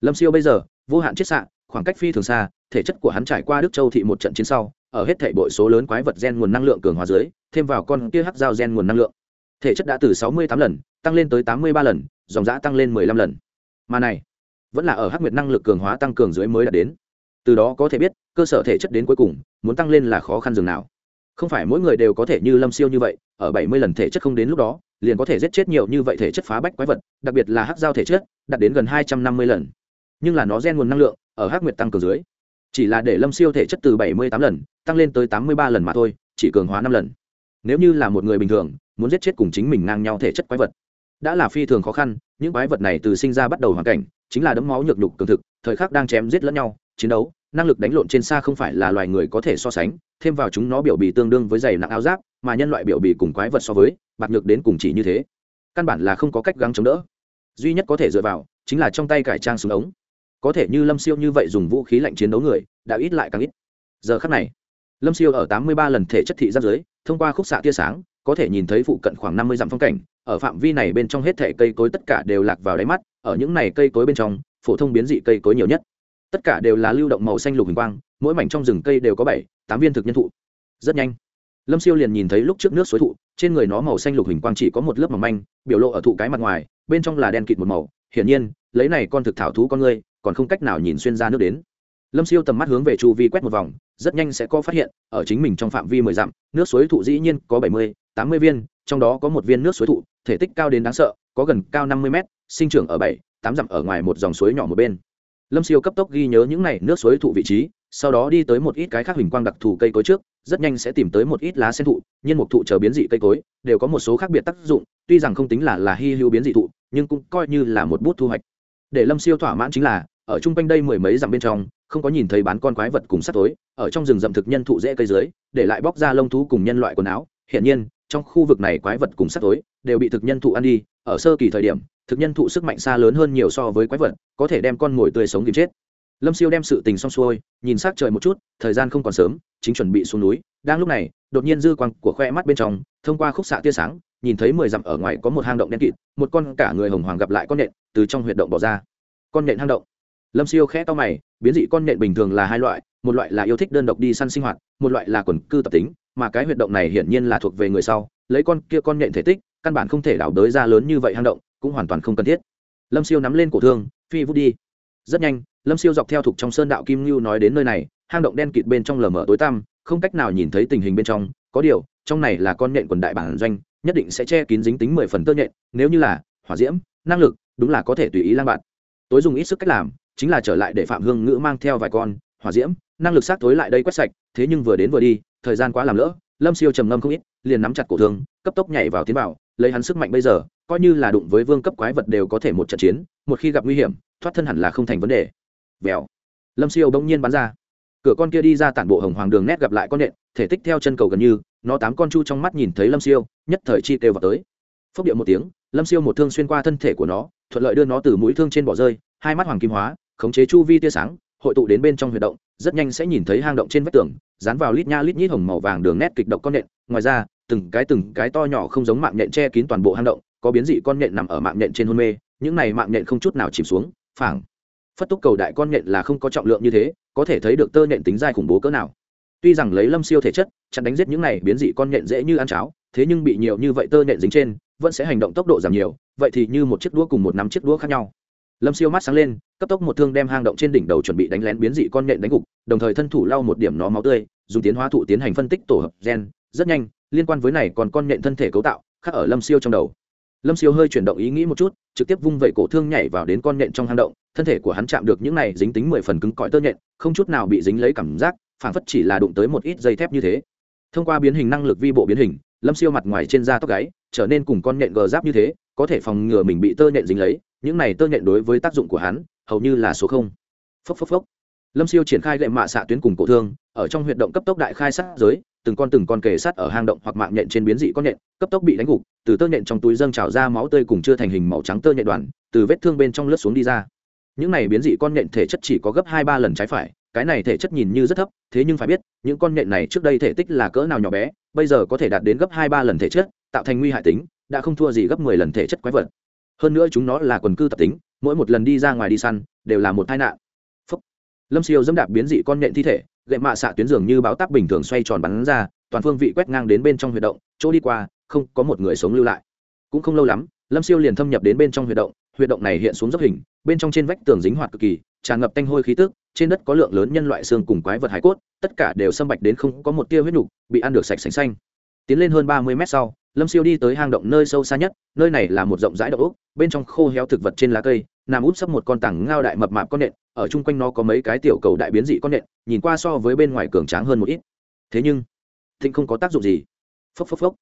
Speaker 1: Lâm siêu bây giờ, vô hạn chiết xạ, khoảng cách phi thường xa, thể chất của hắn trải qua đức châu thị một trận chiến sau, ở hết thể bội số lớn quái vật gen nguồn năng lượng cường hóa dưới, thêm vào con kia hắc dao gen nguồn năng lượng. Thể chất đã từ sáu mươi tám lần, tăng lên tới tám mươi ba lần, dòng giã tăng lên mười lăm lần. Mà này, vẫn là ở hắc nguyệt năng lực cường hóa tăng cường dưới mới đạt đến. Từ đó có thể biết, cơ sở thể chất đến cuối cùng, muốn tăng lên là khó khăn dường nào không phải mỗi người đều có thể như lâm siêu như vậy, ở bảy mươi lần thể chất không đến lúc đó, liền có thể giết chết nhiều như vậy thể chất phá bách quái vật, đặc biệt là hắc giao thể chất, đạt đến gần hai trăm năm mươi lần. Nhưng là nó gen nguồn năng lượng, ở hắc nguyệt tăng cường dưới, chỉ là để lâm siêu thể chất từ bảy mươi tám lần, tăng lên tới tám mươi ba lần mà thôi, chỉ cường hóa năm lần. Nếu như là một người bình thường, muốn giết chết cùng chính mình ngang nhau thể chất quái vật, đã là phi thường khó khăn, những quái vật này từ sinh ra bắt đầu hoàn cảnh, chính là đấm máu nhược nhục cường thực, thời khắc đang chém giết lẫn nhau, chiến đấu năng lực đánh lộn trên xa không phải là loài người có thể so sánh, thêm vào chúng nó biểu bì tương đương với giày nặng áo giáp, mà nhân loại biểu bì cùng quái vật so với, bạc nhược đến cùng chỉ như thế. Căn bản là không có cách gắng chống đỡ. Duy nhất có thể dựa vào, chính là trong tay cải trang súng ống. Có thể như lâm siêu như vậy dùng vũ khí lạnh chiến đấu người, đã ít lại càng ít. Giờ khắc này, lâm siêu ở tám mươi ba lần thể chất thị giáp giới, thông qua khúc xạ tia sáng, có thể nhìn thấy phụ cận khoảng năm mươi dặm phong cảnh, ở phạm vi này bên trong hết thể cây cối tất cả đều lạc vào đáy mắt, ở những này cây cối bên trong, phổ thông biến dị cây cối nhiều nhất tất cả đều là lưu động màu xanh lục hình quang, mỗi mảnh trong rừng cây đều có bảy, tám viên thực nhân thụ. Rất nhanh, lâm siêu liền nhìn thấy lúc trước nước suối thụ, trên người nó màu xanh lục hình quang chỉ có một lớp mỏng manh, biểu lộ ở thụ cái mặt ngoài, bên trong là đen kịt một màu. Hiển nhiên, lấy này con thực thảo thú con ngươi, còn không cách nào nhìn xuyên ra nước đến. Lâm siêu tầm mắt hướng về chu vi quét một vòng, rất nhanh sẽ có phát hiện, ở chính mình trong phạm vi mười dặm, nước suối thụ dĩ nhiên có bảy mươi, tám mươi viên, trong đó có một viên nước suối thụ, thể tích cao đến đáng sợ, có gần cao năm mươi mét, sinh trưởng ở bảy, tám dặm ở ngoài một dòng suối nhỏ một bên lâm siêu cấp tốc ghi nhớ những này nước suối thụ vị trí, sau đó đi tới một ít cái khác hình quang đặc thù cây cối trước, rất nhanh sẽ tìm tới một ít lá sen thụ, nhiên một thụ chờ biến dị cây cối, đều có một số khác biệt tác dụng, tuy rằng không tính là là hy hữu biến dị thụ, nhưng cũng coi như là một bút thu hoạch. Để lâm siêu thỏa mãn chính là, ở chung quanh đây mười mấy dặm bên trong, không có nhìn thấy bán con quái vật cùng sắt tối, ở trong rừng rậm thực nhân thụ dễ cây dưới, để lại bóc ra lông thú cùng nhân loại quần áo. Hiện nhiên, trong khu vực này quái vật cùng sắt tối, đều bị thực nhân thụ ăn đi, ở sơ kỳ thời điểm thực nhân thụ sức mạnh xa lớn hơn nhiều so với quái vật, có thể đem con mồi tươi sống tìm chết. Lâm siêu đem sự tình xong xuôi, nhìn s c trời một chút, thời gian không còn sớm, chính chuẩn bị xuống núi. Đang lúc này, đột nhiên dư quang của khoe mắt bên trong, thông qua khúc xạ tia sáng, nhìn thấy mười dặm ở ngoài có một hang động đen kịt, một con cả người hồng hoàng gặp lại con nện từ trong huyệt động bỏ ra. Con nện hang động. Lâm siêu khẽ to mày, biến dị con nện bình thường là hai loại, một loại là yêu thích đơn độc đi săn sinh hoạt, một loại là quần cư tập tính, mà cái huyệt động này hiển nhiên là thuộc về người sau, lấy con kia con nện thể tích, căn bản không thể đảo đới ra lớn như vậy hang động cũng hoàn toàn không cần thiết. Lâm siêu nắm lên cổ thương, phi vút đi. Rất nhanh, lâm siêu dọc theo thục trong sơn đạo kim ngưu nói đến nơi này, hang động đen kịt bên trong lờ mờ tối tăm, không cách nào nhìn thấy tình hình bên trong. Có điều, trong này là con nhện quần đại bản doanh, nhất định sẽ che kín dính tính mười phần tơ nhện, nếu như là hỏa diễm, năng lực, đúng là có thể tùy ý lang bạn. Tối dùng ít sức cách làm, chính là trở lại để phạm hương ngữ mang theo vài con, hỏa diễm, năng lực sát tối lại đây quét sạch, thế nhưng vừa đến vừa đi, thời gian quá làm lỡ, lâm siêu trầm ngâm không ít, liền nắm chặt cổ thương, cấp tốc nhảy vào tiến vào, lấy hắn sức mạnh bây giờ coi như là đụng với vương cấp quái vật đều có thể một trận chiến, một khi gặp nguy hiểm, thoát thân hẳn là không thành vấn đề. Vèo. Lâm siêu bỗng nhiên bắn ra. Cửa con kia đi ra tản bộ hồng hoàng đường nét gặp lại con nện, thể tích theo chân cầu gần như, nó tám con chu trong mắt nhìn thấy lâm siêu, nhất thời chi kêu vào tới. Phốc điệu một tiếng, lâm siêu một thương xuyên qua thân thể của nó, thuận lợi đưa nó từ mũi thương trên bỏ rơi, hai mắt hoàng kim hóa, khống chế chu vi tia sáng, hội tụ đến bên trong huyệt động, rất nhanh sẽ nhìn thấy hang động trên vách tường, dán vào lít nha lít nhít hồng màu vàng đường nét kịch độc con nện. Ngoài ra, từng cái từng cái to nhỏ không giống mạng nhện che kín toàn bộ hang động có biến dị con nhện nằm ở mạng nhện trên hôn mê, những này mạng nhện không chút nào chìm xuống, phảng. Phất túc cầu đại con nhện là không có trọng lượng như thế, có thể thấy được tơ nhện tính dai khủng bố cỡ nào. Tuy rằng lấy lâm siêu thể chất, chặn đánh giết những này biến dị con nhện dễ như ăn cháo, thế nhưng bị nhiều như vậy tơ nhện dính trên, vẫn sẽ hành động tốc độ giảm nhiều, vậy thì như một chiếc đũa cùng một nắm chiếc đũa khác nhau. Lâm siêu mắt sáng lên, cấp tốc một thương đem hang động trên đỉnh đầu chuẩn bị đánh lén biến dị con nhện đánh gục, đồng thời thân thủ lau một điểm nó máu tươi, dùng tiến hóa thụ tiến hành phân tích tổ hợp gen, rất nhanh, liên quan với này còn con nhện thân thể cấu tạo khác ở lâm siêu trong đầu lâm siêu hơi chuyển động ý nghĩ một chút, trực tiếp vung vẩy cổ thương nhảy vào đến con nhện trong hang động, thân thể của hắn chạm được những này dính tính mười phần cứng cỏi tơ nhện, không chút nào bị dính lấy cảm giác, phảng phất chỉ là đụng tới một ít dây thép như thế. Thông qua biến hình năng lực vi bộ biến hình, lâm siêu mặt ngoài trên da tóc gáy, trở nên cùng con nhện gờ giáp như thế, có thể phòng ngừa mình bị tơ nhện dính lấy, những này tơ nhện đối với tác dụng của hắn, hầu như là số không. Phốc phốc phốc lâm siêu triển khai gậy mạ xạ tuyến cùng cổ thương, ở trong huyệt động cấp tốc đại khai sát giới, từng con từng con kề sát ở hang động hoặc mạng nhện trên biến dị con nhện, cấp tốc bị đánh gục, từ tơ nhện trong túi dâng trào ra máu tươi cùng chưa thành hình màu trắng tơ nhện đoàn, từ vết thương bên trong lướt xuống đi ra. Những này biến dị con nhện thể chất chỉ có gấp hai ba lần trái phải, cái này thể chất nhìn như rất thấp, thế nhưng phải biết, những con nhện này trước đây thể tích là cỡ nào nhỏ bé, bây giờ có thể đạt đến gấp hai ba lần thể chất, tạo thành nguy hại tính, đã không thua gì gấp mười lần thể chất quái vật. Hơn nữa chúng nó là quần cư tập tính, mỗi một lần đi ra ngoài đi săn, đều là một tai nạn lâm siêu dẫm đạp biến dị con nhện thi thể, gậy mạ xạ tuyến dường như báo tắc bình thường xoay tròn bắn ra, toàn phương vị quét ngang đến bên trong huyệt động, chỗ đi qua, không có một người sống lưu lại. Cũng không lâu lắm, lâm siêu liền thâm nhập đến bên trong huyệt động huyệt động này hiện xuống dốc hình, bên trong trên vách tường dính hoạt cực kỳ, tràn ngập tanh hôi khí tức, trên đất có lượng lớn nhân loại xương cùng quái vật hải cốt, tất cả đều xâm bạch đến không có một tia huyết nhục, bị ăn được sạch sành xanh. Tiến lên hơn ba mươi mét sau, lâm siêu đi tới hang động nơi sâu xa nhất, nơi này là một rộng rãi động úc, bên trong khô héo thực vật trên lá cây nằm út sấp một con tảng ngao đại mập mạp con nện, ở chung quanh nó có mấy cái tiểu cầu đại biến dị con nện, nhìn qua so với bên ngoài cường tráng hơn một ít. Thế nhưng, thịnh không có tác dụng gì. Phốc phốc phốc.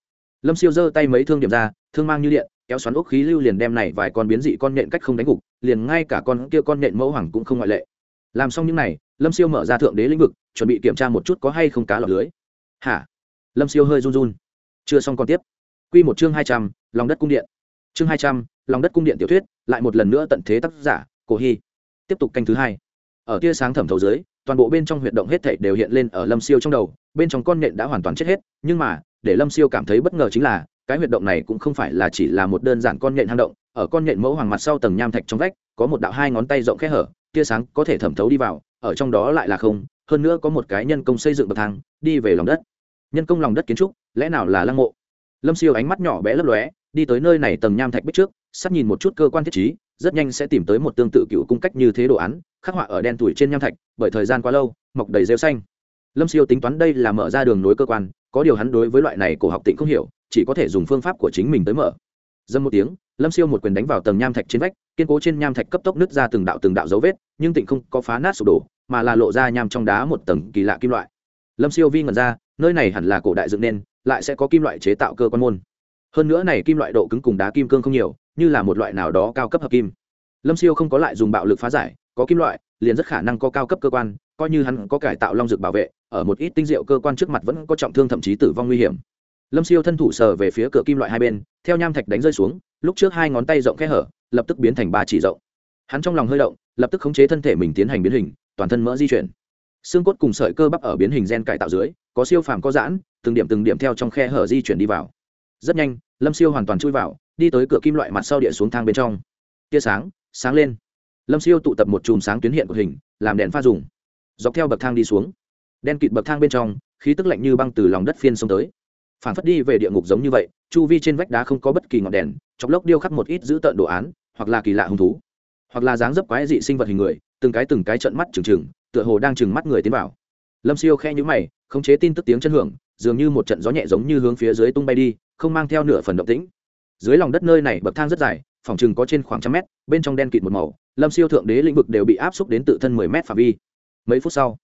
Speaker 1: Lâm siêu giơ tay mấy thương điểm ra, thương mang như điện, kéo xoắn ốc khí lưu liền đem này vài con biến dị con nện cách không đánh gục, liền ngay cả con kia con nện mẫu hoàng cũng không ngoại lệ. Làm xong những này, lâm siêu mở ra thượng đế lĩnh vực, chuẩn bị kiểm tra một chút có hay không cá lọc lưới. Hả? Lâm siêu hơi run run. Chưa xong còn tiếp. Q một chương hai trăm, lòng đất cung điện chương hai trăm, lòng đất cung điện tiểu thuyết, lại một lần nữa tận thế tác giả, cổ hy. Tiếp tục canh thứ hai. Ở tia sáng thẩm thấu dưới, toàn bộ bên trong huyệt động hết thảy đều hiện lên ở lâm siêu trong đầu, bên trong con nện đã hoàn toàn chết hết, nhưng mà, để lâm siêu cảm thấy bất ngờ chính là, cái huyệt động này cũng không phải là chỉ là một đơn giản con nhện hang động, ở con nhện mẫu hoàng mặt sau tầng nham thạch trong vách, có một đạo hai ngón tay rộng khe hở, tia sáng có thể thẩm thấu đi vào, ở trong đó lại là không, hơn nữa có một cái nhân công xây dựng bậc thang, đi về lòng đất. Nhân công lòng đất kiến trúc, lẽ nào là lăng mộ? Lâm siêu ánh mắt nhỏ bé lấp lóe đi tới nơi này tầng nham thạch bích trước, sắp nhìn một chút cơ quan thiết trí, rất nhanh sẽ tìm tới một tương tự cựu cung cách như thế đồ án, khắc họa ở đen tuổi trên nham thạch, bởi thời gian quá lâu, mọc đầy rêu xanh. Lâm siêu tính toán đây là mở ra đường nối cơ quan, có điều hắn đối với loại này cổ học tịnh không hiểu, chỉ có thể dùng phương pháp của chính mình tới mở. Dâm một tiếng, lâm siêu một quyền đánh vào tầng nham thạch trên vách, kiên cố trên nham thạch cấp tốc nứt ra từng đạo từng đạo dấu vết, nhưng tịnh không có phá nát sụp đổ, mà là lộ ra nham trong đá một tầng kỳ lạ kim loại. Lâm siêu vi ngẩn ra, nơi này hẳn là cổ đại dựng nên, lại sẽ có kim loại chế tạo cơ quan môn hơn nữa này kim loại độ cứng cùng đá kim cương không nhiều, như là một loại nào đó cao cấp hợp kim. Lâm siêu không có lại dùng bạo lực phá giải, có kim loại, liền rất khả năng có cao cấp cơ quan, coi như hắn có cải tạo long dược bảo vệ, ở một ít tinh diệu cơ quan trước mặt vẫn có trọng thương thậm chí tử vong nguy hiểm. Lâm siêu thân thủ sờ về phía cửa kim loại hai bên, theo nham thạch đánh rơi xuống, lúc trước hai ngón tay rộng khe hở, lập tức biến thành ba chỉ rộng. Hắn trong lòng hơi động, lập tức khống chế thân thể mình tiến hành biến hình, toàn thân mỡ di chuyển. Xương cốt cùng sợi cơ bắp ở biến hình gen cải tạo dưới, có siêu phàm có giãn, từng điểm từng điểm theo trong khe hở di chuyển đi vào rất nhanh, lâm siêu hoàn toàn chui vào, đi tới cửa kim loại mặt sau địa xuống thang bên trong. Tia sáng sáng lên. Lâm siêu tụ tập một chùm sáng tuyến hiện của hình, làm đèn pha dùng. Dọc theo bậc thang đi xuống. Đen kịt bậc thang bên trong, khí tức lạnh như băng từ lòng đất phiên xông tới. Phản phất đi về địa ngục giống như vậy, chu vi trên vách đá không có bất kỳ ngọn đèn, chọc lốc điêu khắc một ít giữ tợn đồ án, hoặc là kỳ lạ hung thú. Hoặc là dáng dấp quái dị sinh vật hình người, từng cái từng cái trận mắt trừng trừng, tựa hồ đang trừng mắt người tiến vào. Lâm siêu khe nhũ mày, khống chế tin tức tiếng chân hưởng, dường như một trận gió nhẹ giống như hướng phía dưới tung bay đi không mang theo nửa phần động tĩnh. Dưới lòng đất nơi này bậc thang rất dài, phòng chừng có trên khoảng trăm mét, bên trong đen kịt một màu, lâm siêu thượng đế lĩnh vực đều bị áp xúc đến tự thân mười mét phạm vi. Mấy phút sau,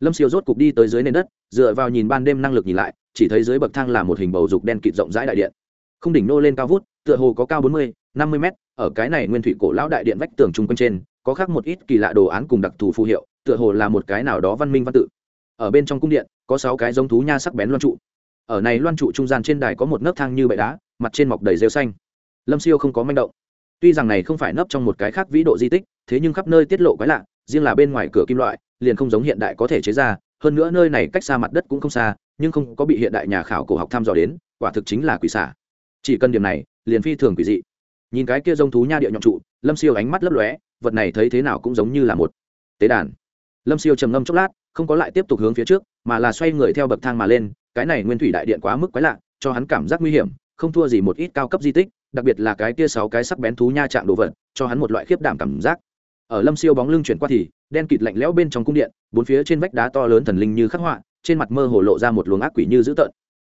Speaker 1: lâm siêu rốt cục đi tới dưới nền đất, dựa vào nhìn ban đêm năng lực nhìn lại, chỉ thấy dưới bậc thang là một hình bầu dục đen kịt rộng rãi đại điện. Không đỉnh nô lên cao vút, tựa hồ có cao bốn mươi, năm mươi mét, ở cái này nguyên thủy cổ lão đại điện vách tường chung quanh trên, có khác một ít kỳ lạ đồ án cùng đặc thù phù hiệu, tựa hồ là một cái nào đó văn minh văn tự. Ở bên trong cung điện, có sáu cái giống thú nha sắc bén loan trụ ở này loan trụ trung gian trên đài có một nấc thang như bệ đá, mặt trên mọc đầy rêu xanh. Lâm siêu không có manh động. Tuy rằng này không phải nấp trong một cái khác vĩ độ di tích, thế nhưng khắp nơi tiết lộ quái lạ, riêng là bên ngoài cửa kim loại, liền không giống hiện đại có thể chế ra, hơn nữa nơi này cách xa mặt đất cũng không xa, nhưng không có bị hiện đại nhà khảo cổ học thăm dò đến, quả thực chính là quỷ xả. Chỉ cần điểm này, liền phi thường quỷ dị. Nhìn cái kia rông thú nha địa nhọn trụ, lâm siêu ánh mắt lấp lóe, vật này thấy thế nào cũng giống như là một tế đàn. Lâm siêu trầm ngâm chốc lát, không có lại tiếp tục hướng phía trước, mà là xoay người theo bậc thang mà lên cái này nguyên thủy đại điện quá mức quái lạ, cho hắn cảm giác nguy hiểm, không thua gì một ít cao cấp di tích, đặc biệt là cái kia sáu cái sắc bén thú nha trạng đồ vật, cho hắn một loại khiếp đảm cảm giác. Ở lâm siêu bóng lưng chuyển qua thì, đen kịt lạnh lẽo bên trong cung điện, bốn phía trên vách đá to lớn thần linh như khắc họa, trên mặt mơ hồ lộ ra một luồng ác quỷ như dữ tợn.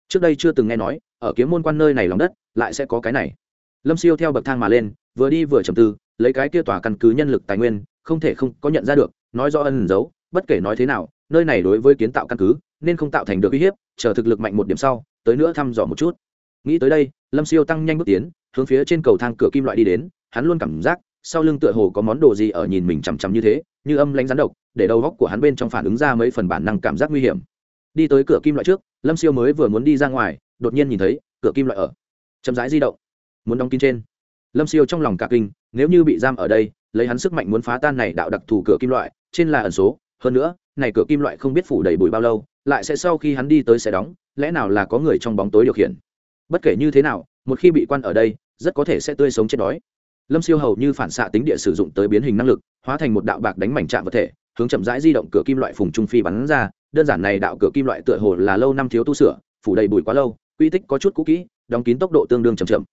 Speaker 1: Trước đây chưa từng nghe nói, ở kiếm môn quan nơi này lòng đất, lại sẽ có cái này. Lâm siêu theo bậc thang mà lên, vừa đi vừa trầm tư, lấy cái kia tòa căn cứ nhân lực tài nguyên, không thể không có nhận ra được, nói rõ ân giấu, bất kể nói thế nào, nơi này đối với kiến tạo căn cứ, nên không tạo thành được uy hiếp chờ thực lực mạnh một điểm sau, tới nữa thăm dò một chút. Nghĩ tới đây, lâm siêu tăng nhanh bước tiến, hướng phía trên cầu thang cửa kim loại đi đến, hắn luôn cảm giác, sau lưng tựa hồ có món đồ gì ở nhìn mình chằm chằm như thế, như âm lánh rắn độc, để đầu góc của hắn bên trong phản ứng ra mấy phần bản năng cảm giác nguy hiểm. Đi tới cửa kim loại trước, lâm siêu mới vừa muốn đi ra ngoài, đột nhiên nhìn thấy, cửa kim loại ở. Chậm rãi di động. Muốn đóng kín trên. Lâm siêu trong lòng cả kinh, nếu như bị giam ở đây, lấy hắn sức mạnh muốn phá tan này đạo đặc thù cửa kim loại, trên là ẩn số. Hơn nữa, này cửa kim loại không biết phủ đầy bụi bao lâu lại sẽ sau khi hắn đi tới sẽ đóng, lẽ nào là có người trong bóng tối điều khiển? Bất kể như thế nào, một khi bị quan ở đây, rất có thể sẽ tươi sống chết đói. Lâm siêu hầu như phản xạ tính địa sử dụng tới biến hình năng lực, hóa thành một đạo bạc đánh mảnh chạm vật thể, hướng chậm rãi di động cửa kim loại phùng trung phi bắn ra. Đơn giản này đạo cửa kim loại tựa hồ là lâu năm thiếu tu sửa, phủ đầy bụi quá lâu, quy tích có chút cũ kỹ, đóng kín tốc độ tương đương chậm chậm.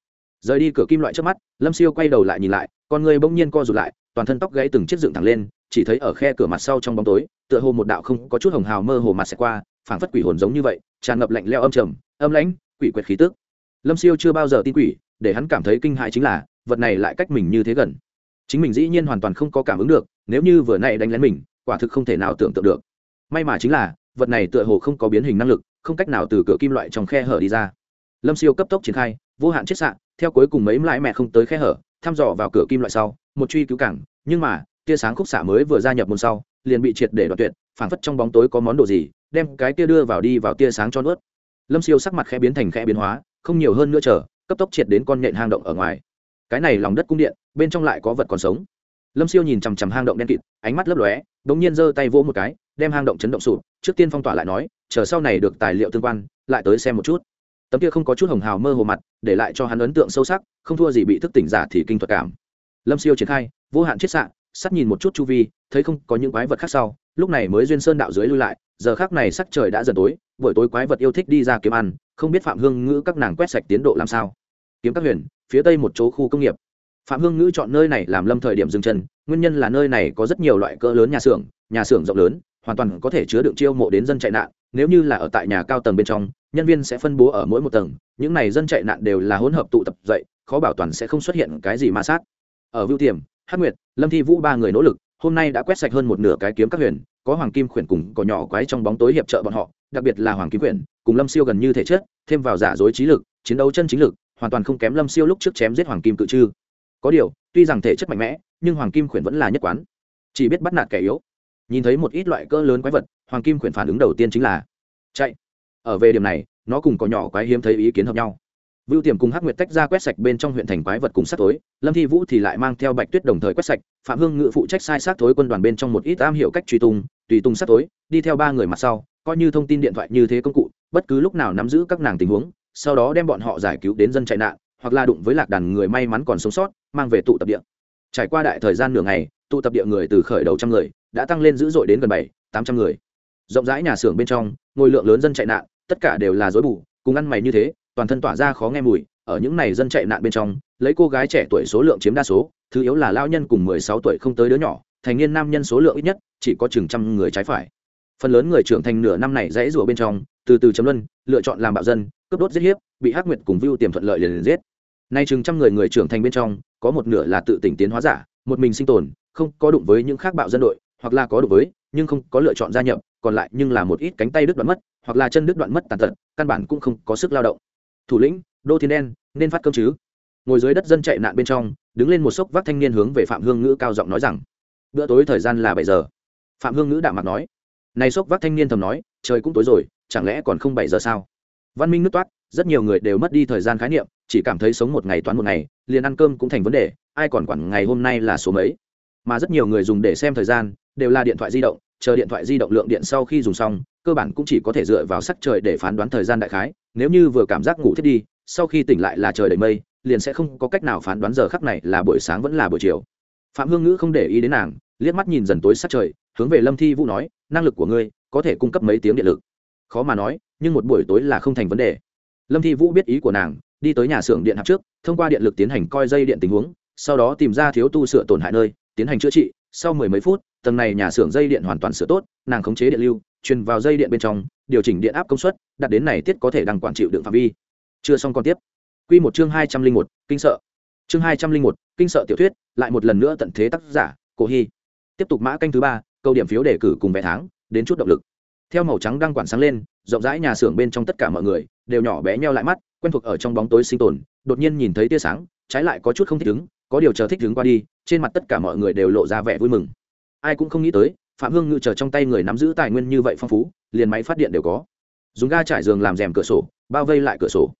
Speaker 1: Rời đi cửa kim loại trước mắt, lâm siêu quay đầu lại nhìn lại, con người bỗng nhiên co rụt lại, toàn thân tóc gãy từng chiếc dựng thẳng lên chỉ thấy ở khe cửa mặt sau trong bóng tối, tựa hồ một đạo không có chút hồng hào mơ hồ mặt xẹt qua, phảng phất quỷ hồn giống như vậy, tràn ngập lạnh leo âm trầm, âm lãnh, quỷ quyệt khí tức. Lâm siêu chưa bao giờ tin quỷ, để hắn cảm thấy kinh hại chính là, vật này lại cách mình như thế gần. Chính mình dĩ nhiên hoàn toàn không có cảm ứng được, nếu như vừa nay đánh lén mình, quả thực không thể nào tưởng tượng được. May mà chính là, vật này tựa hồ không có biến hình năng lực, không cách nào từ cửa kim loại trong khe hở đi ra. Lâm siêu cấp tốc triển khai, vô hạn chiết xạ, theo cuối cùng mấy lãi mẹ không tới khe hở, thăm dò vào cửa kim loại sau, một truy cứu cảng, nhưng mà tia sáng khúc xạ mới vừa gia nhập môn sau, liền bị triệt để đoạt tuyệt, phảng phất trong bóng tối có món đồ gì, đem cái tia đưa vào đi vào tia sáng cho nuốt. Lâm siêu sắc mặt khẽ biến thành khẽ biến hóa, không nhiều hơn nữa chờ, cấp tốc triệt đến con nhện hang động ở ngoài. Cái này lòng đất cung điện, bên trong lại có vật còn sống. Lâm siêu nhìn chằm chằm hang động đen kịt, ánh mắt lấp lóe đ ỗ n g nhiên giơ tay vỗ một cái, đem hang động chấn động sụp, trước tiên phong tỏa lại nói, chờ sau này được tài liệu tương quan, lại tới xem một chút. Tấm kia không có chút hồng hào mơ hồ mặt, để lại cho hắn ấn tượng sâu sắc, không thua gì bị thức tỉnh giả thì kinh thuật cảm. Lâm siêu triển khai, vô hạn chiết xạ sắt nhìn một chút chu vi, thấy không, có những quái vật khác sau, lúc này mới duyên sơn đạo dưới lui lại, giờ khác này sắc trời đã dần tối, buổi tối quái vật yêu thích đi ra kiếm ăn, không biết phạm hương ngữ các nàng quét sạch tiến độ làm sao. Kiếm các huyền, phía tây một chỗ khu công nghiệp. Phạm hương ngữ chọn nơi này làm lâm thời điểm dừng chân, nguyên nhân là nơi này có rất nhiều loại cỡ lớn nhà xưởng nhà xưởng rộng lớn, hoàn toàn có thể chứa đựng chiêu mộ đến dân chạy nạn, nếu như là ở tại nhà cao tầng bên trong, nhân viên sẽ phân bố ở mỗi một tầng, những này dân chạy nạn đều là hỗn hợp tụ tập dậy, khó bảo toàn sẽ không xuất hiện cái gì ma sát. Ở vưu tiềm Hát nguyệt, lâm thi vũ ba người nỗ lực, hôm nay đã quét sạch hơn một nửa cái kiếm các huyền, có hoàng kim khuyển cùng Cỏ nhỏ quái trong bóng tối hiệp trợ bọn họ, đặc biệt là hoàng kim khuyển, cùng lâm siêu gần như thể chất, thêm vào giả dối trí lực, chiến đấu chân chính lực, hoàn toàn không kém lâm siêu lúc trước chém giết hoàng kim cự trư. Có điều, tuy rằng thể chất mạnh mẽ, nhưng hoàng kim khuyển vẫn là nhất quán. Chỉ biết bắt nạt kẻ yếu. Nhìn thấy một ít loại cỡ lớn quái vật, hoàng kim khuyển phản ứng đầu tiên chính là chạy. Ở về điểm này, nó cùng Cỏ nhỏ quái hiếm thấy ý kiến hợp nhau. Vưu Tiềm cùng Hắc Nguyệt tách ra quét sạch bên trong huyện thành quái vật cùng sát tối, Lâm Thi Vũ thì lại mang theo Bạch Tuyết đồng thời quét sạch, Phạm Hương Ngự phụ trách sai sát tối quân đoàn bên trong một ít am hiểu cách truy tung, tùy tung sát tối, đi theo ba người mặt sau, coi như thông tin điện thoại như thế công cụ, bất cứ lúc nào nắm giữ các nàng tình huống, sau đó đem bọn họ giải cứu đến dân chạy nạn, hoặc là đụng với lạc đàn người may mắn còn sống sót, mang về tụ tập địa. Trải qua đại thời gian nửa ngày, tụ tập địa người từ khởi đầu trăm người, đã tăng lên dữ dội đến gần bảy, tám trăm người. Rộng rãi nhà xưởng bên trong, ngôi lượng lớn dân chạy nạn, tất cả đều là rối bù, cùng ăn mày như thế, toàn thân tỏa ra khó nghe mùi, ở những này dân chạy nạn bên trong lấy cô gái trẻ tuổi số lượng chiếm đa số thứ yếu là lao nhân cùng mười sáu tuổi không tới đứa nhỏ thành niên nam nhân số lượng ít nhất chỉ có chừng trăm người trái phải. Phần lớn người trưởng thành nửa năm này dãy rủa bên trong từ từ chấm luân lựa chọn làm bạo dân cướp đốt giết hiếp bị hắc nguyệt cùng vưu tiềm thuận lợi liền liền giết. Nay chừng trăm người người trưởng thành bên trong có một nửa là tự tỉnh tiến hóa giả một mình sinh tồn không có đụng với những khác bạo dân đội hoặc là có đụng với nhưng không có lựa chọn gia nhập còn lại nhưng là một ít cánh tay đứt đoạn mất hoặc là chân đứt đoạn mất tàn tật căn bản cũng không có sức lao động thủ lĩnh, đô thiên đen, nên phát cơm chứ? Ngồi dưới đất dân chạy nạn bên trong, đứng lên một sốc vác thanh niên hướng về phạm hương ngữ cao giọng nói rằng, bữa tối thời gian là bảy giờ. Phạm hương ngữ đạm mặt nói, này sốc vác thanh niên thầm nói, trời cũng tối rồi, chẳng lẽ còn không bảy giờ sao? Văn minh nước toát, rất nhiều người đều mất đi thời gian khái niệm, chỉ cảm thấy sống một ngày toán một ngày, liền ăn cơm cũng thành vấn đề, ai còn quản ngày hôm nay là số mấy. Mà rất nhiều người dùng để xem thời gian, đều là điện thoại di động chờ điện thoại di động lượng điện sau khi dùng xong, cơ bản cũng chỉ có thể dựa vào sắc trời để phán đoán thời gian đại khái, nếu như vừa cảm giác ngủ thiết đi, sau khi tỉnh lại là trời đầy mây, liền sẽ không có cách nào phán đoán giờ khắc này là buổi sáng vẫn là buổi chiều. Phạm hương ngữ không để ý đến nàng, liếc mắt nhìn dần tối sát trời, hướng về lâm thi vũ nói, năng lực của ngươi có thể cung cấp mấy tiếng điện lực? Khó mà nói, nhưng một buổi tối là không thành vấn đề. Lâm thi vũ biết ý của nàng, đi tới nhà xưởng điện hạt trước, thông qua điện lực tiến hành coi dây điện tình huống, sau đó tìm ra thiếu tu sửa tổn hại nơi, tiến hành chữa trị, sau mười mấy phút tầng này nhà xưởng dây điện hoàn toàn sửa tốt, nàng khống chế điện lưu, truyền vào dây điện bên trong, điều chỉnh điện áp công suất đặt đến này tiết có thể đang quản chịu đựng phạm vi. Chưa xong còn tiếp. Q một chương hai trăm linh một, kinh sợ. Chương hai trăm linh một, kinh sợ tiểu thuyết, lại một lần nữa tận thế tác giả, cổ hy. Tiếp tục mã canh thứ ba, câu điểm phiếu đề cử cùng vé tháng, đến chút động lực. Theo màu trắng đang quản sáng lên, rộng rãi nhà xưởng bên trong tất cả mọi người, đều nhỏ bé nheo lại mắt, quen thuộc ở trong bóng tối sinh tồn, đột nhiên nhìn thấy tia sáng, trái lại có chút không thích ứng, có điều chờ thích ứng qua đi, trên mặt tất cả mọi người đều lộ ra vẻ vui mừng ai cũng không nghĩ tới, phạm hương ngự chờ trong tay người nắm giữ tài nguyên như vậy phong phú, liền máy phát điện đều có. Dùng ga trải giường làm rèm cửa sổ, bao vây lại cửa sổ.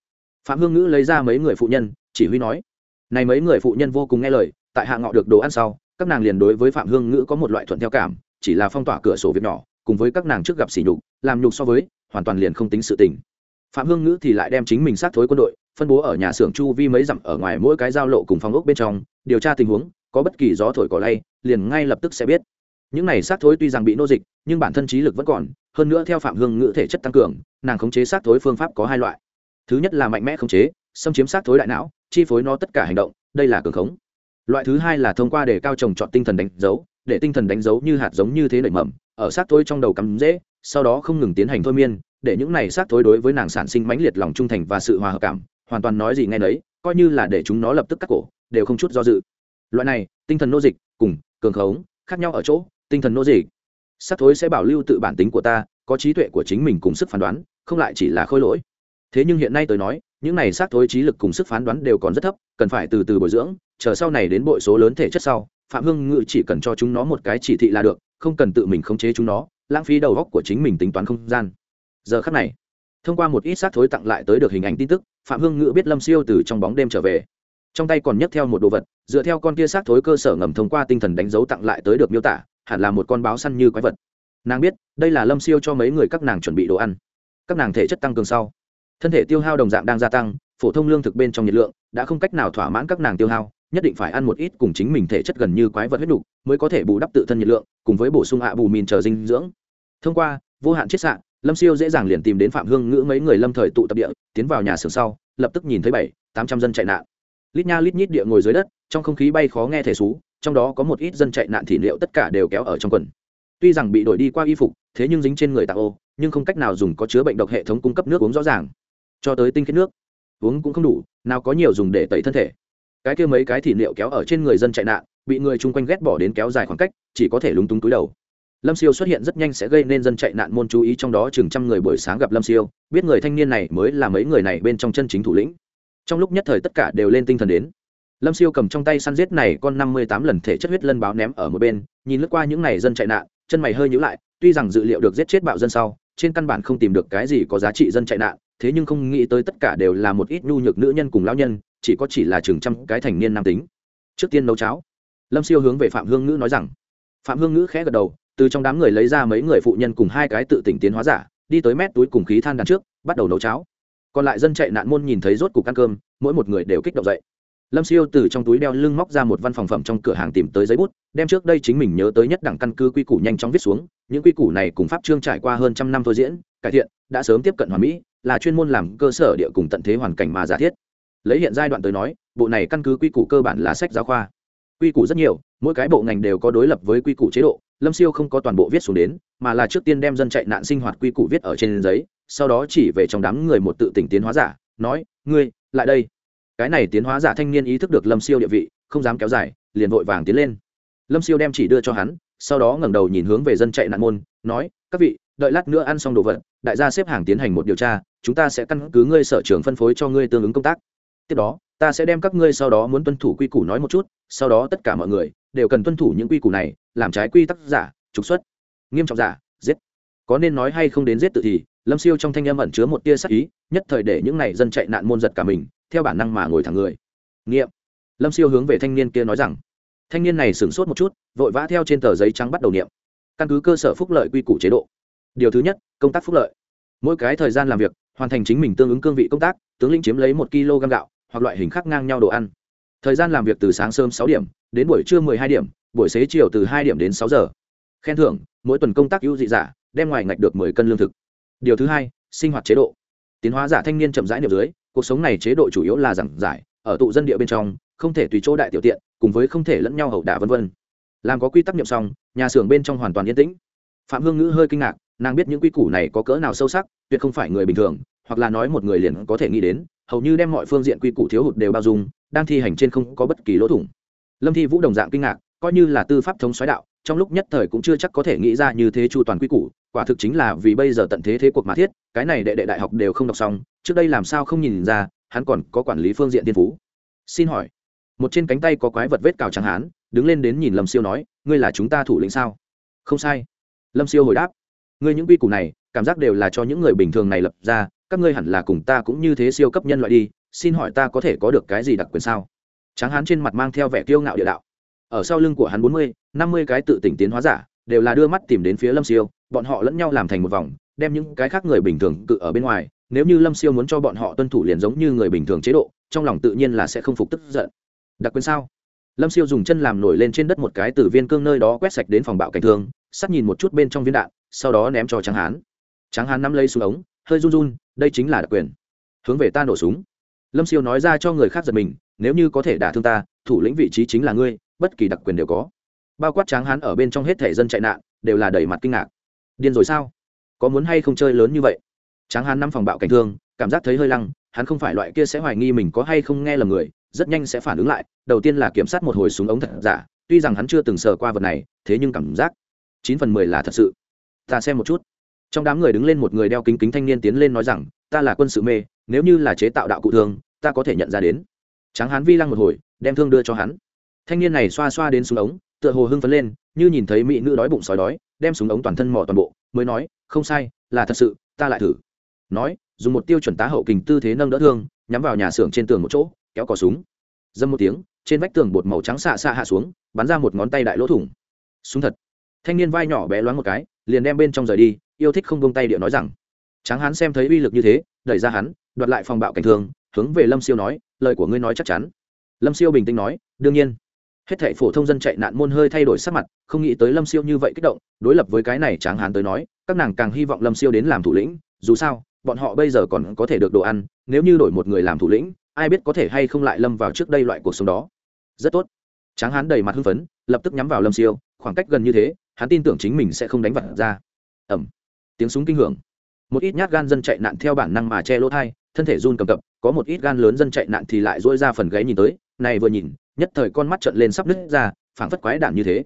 Speaker 1: Phạm hương ngữ lấy ra mấy người phụ nhân, chỉ huy nói, này mấy người phụ nhân vô cùng nghe lời, tại hạ ngọ được đồ ăn sau, các nàng liền đối với phạm hương ngữ có một loại thuận theo cảm, chỉ là phong tỏa cửa sổ việc nhỏ, cùng với các nàng trước gặp sỉ nhục, làm nhục so với, hoàn toàn liền không tính sự tình. Phạm hương ngữ thì lại đem chính mình sát thối quân đội, phân bố ở nhà xưởng chu vi mấy dặm ở ngoài mỗi cái giao lộ cùng phòng ốc bên trong, điều tra tình huống có bất kỳ gió thổi cỏ lay, liền ngay lập tức sẽ biết. Những này sát thối tuy rằng bị nô dịch, nhưng bản thân trí lực vẫn còn, hơn nữa theo phạm hương ngữ thể chất tăng cường, nàng khống chế sát thối phương pháp có hai loại. Thứ nhất là mạnh mẽ khống chế, xâm chiếm sát thối đại não, chi phối nó tất cả hành động, đây là cường khống. Loại thứ hai là thông qua để cao trồng chọn tinh thần đánh dấu, để tinh thần đánh dấu như hạt giống như thế nảy mầm, ở sát thối trong đầu cắm dễ, sau đó không ngừng tiến hành thôi miên, để những này sát thối đối với nàng sản sinh mãnh liệt lòng trung thành và sự hòa hợp cảm, hoàn toàn nói gì nghe nấy, coi như là để chúng nó lập tức cắt cổ, đều không chút do dự loại này, tinh thần nô dịch, cùng cường khống, khác nhau ở chỗ, tinh thần nô dịch. Sát thối sẽ bảo lưu tự bản tính của ta, có trí tuệ của chính mình cùng sức phán đoán, không lại chỉ là khôi lỗi. Thế nhưng hiện nay tôi nói, những này sát thối trí lực cùng sức phán đoán đều còn rất thấp, cần phải từ từ bồi dưỡng, chờ sau này đến bội số lớn thể chất sau, phạm hưng ngự chỉ cần cho chúng nó một cái chỉ thị là được, không cần tự mình khống chế chúng nó, lãng phí đầu góc của chính mình tính toán không gian. Giờ khắc này, thông qua một ít xác thối tặng lại tới được hình ảnh tin tức, phạm hưng ngự biết lâm siêu từ trong bóng đêm trở về trong tay còn nhấc theo một đồ vật, dựa theo con kia xác thối cơ sở ngầm thông qua tinh thần đánh dấu tặng lại tới được miêu tả, hẳn là một con báo săn như quái vật. Nàng biết, đây là lâm siêu cho mấy người các nàng chuẩn bị đồ ăn. Các nàng thể chất tăng cường sau. Thân thể tiêu hao đồng dạng đang gia tăng, phổ thông lương thực bên trong nhiệt lượng đã không cách nào thỏa mãn các nàng tiêu hao, nhất định phải ăn một ít cùng chính mình thể chất gần như quái vật huyết đục mới có thể bù đắp tự thân nhiệt lượng, cùng với bổ sung ạ bù mìn chờ dinh dưỡng. Thông qua, vô hạn chiết xạ, lâm siêu dễ dàng liền tìm đến phạm hương ngữ mấy người lâm thời tụ tập địa, tiến vào nhà xưởng sau, lập tức nhìn thấy bảy, tám trăm dân chạy nạn lít nha lít nhít địa ngồi dưới đất, trong không khí bay khó nghe thể xú, trong đó có một ít dân chạy nạn thị liệu tất cả đều kéo ở trong quần. Tuy rằng bị đổi đi qua y phục, thế nhưng dính trên người tạo ô, nhưng không cách nào dùng có chứa bệnh độc hệ thống cung cấp nước uống rõ ràng. Cho tới tinh khiết nước, uống cũng không đủ, nào có nhiều dùng để tẩy thân thể. Cái kia mấy cái thị liệu kéo ở trên người dân chạy nạn, bị người chung quanh ghét bỏ đến kéo dài khoảng cách, chỉ có thể lúng túng túi đầu. Lâm siêu xuất hiện rất nhanh sẽ gây nên dân chạy nạn môn chú ý trong đó chừng trăm người buổi sáng gặp lâm siêu, biết người thanh niên này mới là mấy người này bên trong chân chính thủ lĩnh trong lúc nhất thời tất cả đều lên tinh thần đến. Lâm siêu cầm trong tay săn giết này con năm mươi tám lần thể chất huyết lân báo ném ở một bên, nhìn lướt qua những n à y dân chạy nạn, chân mày hơi nhữ lại, tuy rằng dự liệu được giết chết bạo dân sau, trên căn bản không tìm được cái gì có giá trị dân chạy nạn, thế nhưng không nghĩ tới tất cả đều là một ít nhu nhược nữ nhân cùng lao nhân, chỉ có chỉ là chừng trăm cái thành niên nam tính. Trước tiên nấu cháo. Lâm siêu hướng về phạm hương ngữ nói rằng. Phạm hương ngữ khẽ gật đầu, từ trong đám người lấy ra mấy người phụ nhân cùng hai cái tự tỉnh tiến hóa giả, đi tới mét túi cùng khí than đàn trước, bắt đầu nấu cháo còn lại dân chạy nạn môn nhìn thấy rốt cục ăn cơm, mỗi một người đều kích động dậy. Lâm siêu từ trong túi đeo lưng móc ra một văn phòng phẩm trong cửa hàng tìm tới giấy bút, đem trước đây chính mình nhớ tới nhất đẳng căn cứ quy củ nhanh chóng viết xuống, những quy củ này cùng pháp trương trải qua hơn trăm năm thôi diễn, cải thiện, đã sớm tiếp cận hoàn mỹ, là chuyên môn làm cơ sở địa cùng tận thế hoàn cảnh mà giả thiết. Lấy hiện giai đoạn tới nói, bộ này căn cứ quy củ cơ bản là sách giáo khoa. Quy củ rất nhiều, mỗi cái bộ ngành đều có đối lập với quy củ chế độ lâm siêu không có toàn bộ viết xuống đến, mà là trước tiên đem dân chạy nạn sinh hoạt quy củ viết ở trên giấy, sau đó chỉ về trong đám người một tự tỉnh tiến hóa giả, nói, ngươi, lại đây. Cái này tiến hóa giả thanh niên ý thức được lâm siêu địa vị, không dám kéo dài, liền vội vàng tiến lên. Lâm siêu đem chỉ đưa cho hắn, sau đó ngẩng đầu nhìn hướng về dân chạy nạn môn, nói, các vị, đợi lát nữa ăn xong đồ vật, đại gia xếp hàng tiến hành một điều tra, chúng ta sẽ căn cứ ngươi sở trường phân phối cho ngươi tương ứng công tác. Tiếp đó, ta sẽ đem các ngươi sau đó muốn tuân thủ quy củ nói một chút, sau đó tất cả mọi người đều cần tuân thủ những quy củ này, làm trái quy tắc giả, trục xuất. Nghiêm trọng giả, giết. Có nên nói hay không đến giết tự thì, lâm siêu trong thanh âm ẩn chứa một tia sắc ý, nhất thời để những này dân chạy nạn môn giật cả mình, theo bản năng mà ngồi thẳng người. Nghiệm. Lâm siêu hướng về thanh niên kia nói rằng, thanh niên này sửng sốt một chút, vội vã theo trên tờ giấy trắng bắt đầu niệm căn cứ cơ sở phúc lợi quy củ chế độ. Điều thứ nhất, công tác phúc lợi. Mỗi cái thời gian làm việc, hoàn thành chính mình tương ứng cương vị công tác, tướng lĩnh chiếm lấy một kg gạo, hoặc loại hình khác ngang nhau đồ ăn. Thời gian làm việc từ sáng sớm sáu điểm đến buổi trưa hai điểm, buổi xế chiều từ hai điểm đến sáu giờ. Khen thưởng, mỗi tuần công tác ưu dị giả, đem ngoài ngạch được mười cân lương thực. Điều thứ hai, sinh hoạt chế độ. Tiến hóa giả thanh niên chậm rãi niệm dưới, cuộc sống này chế độ chủ yếu là giảng giải, ở tụ dân địa bên trong, không thể tùy chỗ đại tiểu tiện, cùng với không thể lẫn nhau hậu đả vân vân. Làm có quy tắc niệm xong, nhà xưởng bên trong hoàn toàn yên tĩnh. Phạm hương ngữ hơi kinh ngạc, nàng biết những quy củ này có cỡ nào sâu sắc, tuyệt không phải người bình thường, hoặc là nói một người liền có thể nghĩ đến, hầu như đem mọi phương diện quy củ thiếu hụt đều bao dung, đang thi hành trên không có bất kỳ lỗ thủng lâm thi vũ đồng dạng kinh ngạc, coi như là tư pháp thống xoáy đạo, trong lúc nhất thời cũng chưa chắc có thể nghĩ ra như thế chu toàn quy củ, quả thực chính là vì bây giờ tận thế thế cuộc mà thiết, cái này đệ đệ đại học đều không đọc xong, trước đây làm sao không nhìn ra, hắn còn có quản lý phương diện tiên phú. Xin hỏi, một trên cánh tay có quái vật vết cào chẳng hán đứng lên đến nhìn lâm siêu nói, ngươi là chúng ta thủ lĩnh sao? Không sai. Lâm siêu hồi đáp, ngươi những quy củ này, cảm giác đều là cho những người bình thường này lập ra, các ngươi hẳn là cùng ta cũng như thế siêu cấp nhân loại đi, xin hỏi ta có thể có được cái gì đặc quyền sao? Tráng hán trên mặt mang theo vẻ kiêu ngạo địa đạo. Ở sau lưng của hắn bốn mươi, năm mươi cái tự tỉnh tiến hóa giả, đều là đưa mắt tìm đến phía lâm siêu, bọn họ lẫn nhau làm thành một vòng, đem những cái khác người bình thường cự ở bên ngoài, nếu như lâm siêu muốn cho bọn họ tuân thủ liền giống như người bình thường chế độ, trong lòng tự nhiên là sẽ không phục tức giận. Đặc quyền sao? Lâm siêu dùng chân làm nổi lên trên đất một cái từ viên cương nơi đó quét sạch đến phòng bạo cảnh thương, sắt nhìn một chút bên trong viên đạn, sau đó ném cho tráng hán. Tráng hán nắm lấy xuống ống, hơi run run, đây chính là đặc quyền. Hướng về ta nổ súng. Lâm siêu nói ra cho người khác giật mình nếu như có thể đả thương ta, thủ lĩnh vị trí chính là ngươi, bất kỳ đặc quyền đều có. Bao quát tráng hán ở bên trong hết thể dân chạy nạn, đều là đầy mặt kinh ngạc. Điên rồi sao? Có muốn hay không chơi lớn như vậy? Tráng hán năm phòng bạo cảnh thương, cảm giác thấy hơi lăng, hắn không phải loại kia sẽ hoài nghi mình có hay không nghe lầm người, rất nhanh sẽ phản ứng lại, đầu tiên là kiểm soát một hồi súng ống thật giả, tuy rằng hắn chưa từng sờ qua vật này, thế nhưng cảm giác chín phần mười là thật sự. Ta xem một chút. Trong đám người đứng lên một người đeo kính kính thanh niên tiến lên nói rằng, ta là quân sự mê, nếu như là chế tạo đạo cụ thương, ta có thể nhận ra đến tráng hán vi lăng một hồi, đem thương đưa cho hắn. Thanh niên này xoa xoa đến súng ống, tựa hồ hưng phấn lên, như nhìn thấy mỹ nữ đói bụng sói đói, đem súng ống toàn thân mỏ toàn bộ, mới nói, không sai, là thật sự, ta lại thử. Nói, dùng một tiêu chuẩn tá hậu kình tư thế nâng đỡ thương, nhắm vào nhà xưởng trên tường một chỗ, kéo cò súng. Dâm một tiếng, trên vách tường bột màu trắng xạ xạ hạ xuống, bắn ra một ngón tay đại lỗ thủng. Súng thật. Thanh niên vai nhỏ bé loáng một cái, liền đem bên trong rời đi, yêu thích không bông tay địa nói rằng. Tráng hắn xem thấy uy lực như thế, đẩy ra hắn, đoạt lại phòng bạo cảnh thương hướng về lâm siêu nói, lời của ngươi nói chắc chắn. Lâm siêu bình tĩnh nói, đương nhiên. Hết thệ phổ thông dân chạy nạn môn hơi thay đổi sắc mặt, không nghĩ tới lâm siêu như vậy kích động, đối lập với cái này tráng hán tới nói, các nàng càng hy vọng lâm siêu đến làm thủ lĩnh, dù sao, bọn họ bây giờ còn có thể được đồ ăn, nếu như đổi một người làm thủ lĩnh, ai biết có thể hay không lại lâm vào trước đây loại cuộc sống đó. Rất tốt. Tráng hán đầy mặt hưng phấn, lập tức nhắm vào lâm siêu, khoảng cách gần như thế, hắn tin tưởng chính mình sẽ không đánh vật ra. Ẩm. Tiếng súng kinh hưởng. Một ít nhát gan dân chạy nạn theo bản năng mà che lỗ thai thân thể run cầm cập có một ít gan lớn dân chạy nạn thì lại dỗi ra phần gáy nhìn tới, này vừa nhìn, nhất thời con mắt trợn lên sắp nứt ra, phảng phất quái đản như thế.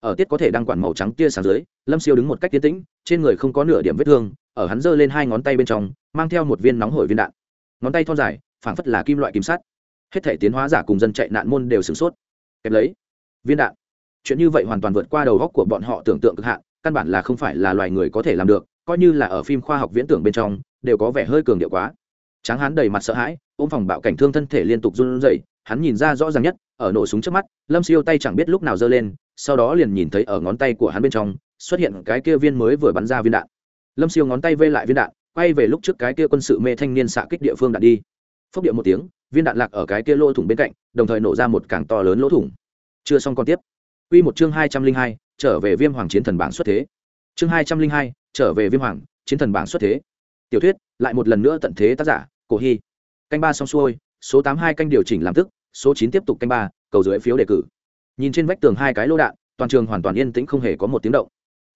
Speaker 1: Ở tiết có thể đang quản màu trắng tia sáng dưới, lâm siêu đứng một cách tiến tĩnh, trên người không có nửa điểm vết thương, ở hắn giơ lên hai ngón tay bên trong, mang theo một viên nóng hổi viên đạn. Ngón tay thon dài, phảng phất là kim loại kim sắt. Hết thể tiến hóa giả cùng dân chạy nạn môn đều sửng sốt. Kẹp lấy. Viên đạn. Chuyện như vậy hoàn toàn vượt qua đầu góc của bọn họ tưởng tượng cực hạn, căn bản là không phải là loài người có thể làm được, coi như là ở phim khoa học viễn tưởng bên trong, đều có vẻ hơi cường điệu quá tráng hán đầy mặt sợ hãi, ôm phòng bạo cảnh thương thân thể liên tục run rẩy, hắn nhìn ra rõ ràng nhất, ở nổ súng trước mắt, lâm siêu tay chẳng biết lúc nào giơ lên, sau đó liền nhìn thấy ở ngón tay của hắn bên trong, xuất hiện cái kia viên mới vừa bắn ra viên đạn. Lâm siêu ngón tay vây lại viên đạn, quay về lúc trước cái kia quân sự mê thanh niên xạ kích địa phương đạn đi. Phốc điệu một tiếng, viên đạn lạc ở cái kia lỗ thủng bên cạnh, đồng thời nổ ra một càng to lớn lỗ thủng. Chưa xong còn tiếp. Quy một chương hai trăm linh hai, trở về viêm hoàng chiến thần bảng xuất thế. Chương hai trăm linh hai, trở về viêm hoàng chiến thần bảng xuất thế. Tiểu thuyết, lại một lần nữa tận thế tác giả cổ hy. Canh ba xong xuôi, số tám hai canh điều chỉnh làm tức, số chín tiếp tục canh ba, cầu dưới phiếu đề cử. Nhìn trên vách tường hai cái lô đạn, toàn trường hoàn toàn yên tĩnh không hề có một tiếng động.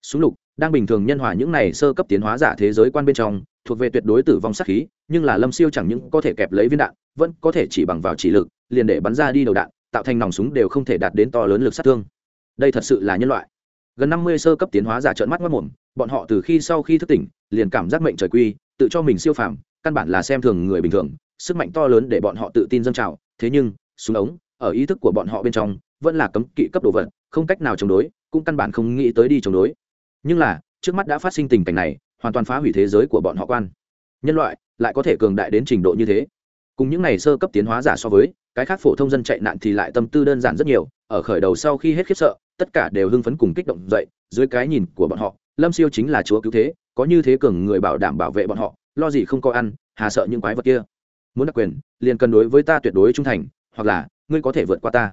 Speaker 1: Súng lục, đang bình thường nhân hòa những này sơ cấp tiến hóa giả thế giới quan bên trong, thuộc về tuyệt đối tử vong sát khí, nhưng là lâm siêu chẳng những có thể kẹp lấy viên đạn, vẫn có thể chỉ bằng vào chỉ lực, liền để bắn ra đi đầu đạn, tạo thành nòng súng đều không thể đạt đến to lớn lực sát thương. Đây thật sự là nhân loại. Gần năm mươi sơ cấp tiến hóa giả trợn mắt mất mồm bọn họ từ khi sau khi thức tỉnh, liền cảm giác mệnh trời quy, tự cho mình siêu phàm căn bản là xem thường người bình thường, sức mạnh to lớn để bọn họ tự tin dâng trào, thế nhưng, súng ống, ở ý thức của bọn họ bên trong, vẫn là cấm kỵ cấp đồ vật, không cách nào chống đối, cũng căn bản không nghĩ tới đi chống đối. Nhưng là, trước mắt đã phát sinh tình cảnh này, hoàn toàn phá hủy thế giới của bọn họ quan. Nhân loại, lại có thể cường đại đến trình độ như thế. Cùng những ngày sơ cấp tiến hóa giả so với, cái khác phổ thông dân chạy nạn thì lại tâm tư đơn giản rất nhiều, ở khởi đầu sau khi hết khiếp sợ, tất cả đều hưng phấn cùng kích động dậy, dưới cái nhìn của bọn họ, lâm siêu chính là chúa cứu thế, có như thế cường người bảo đảm bảo vệ bọn họ lo gì không có ăn, hà sợ những quái vật kia. Muốn đặc quyền, liền cần đối với ta tuyệt đối trung thành, hoặc là, ngươi có thể vượt qua ta.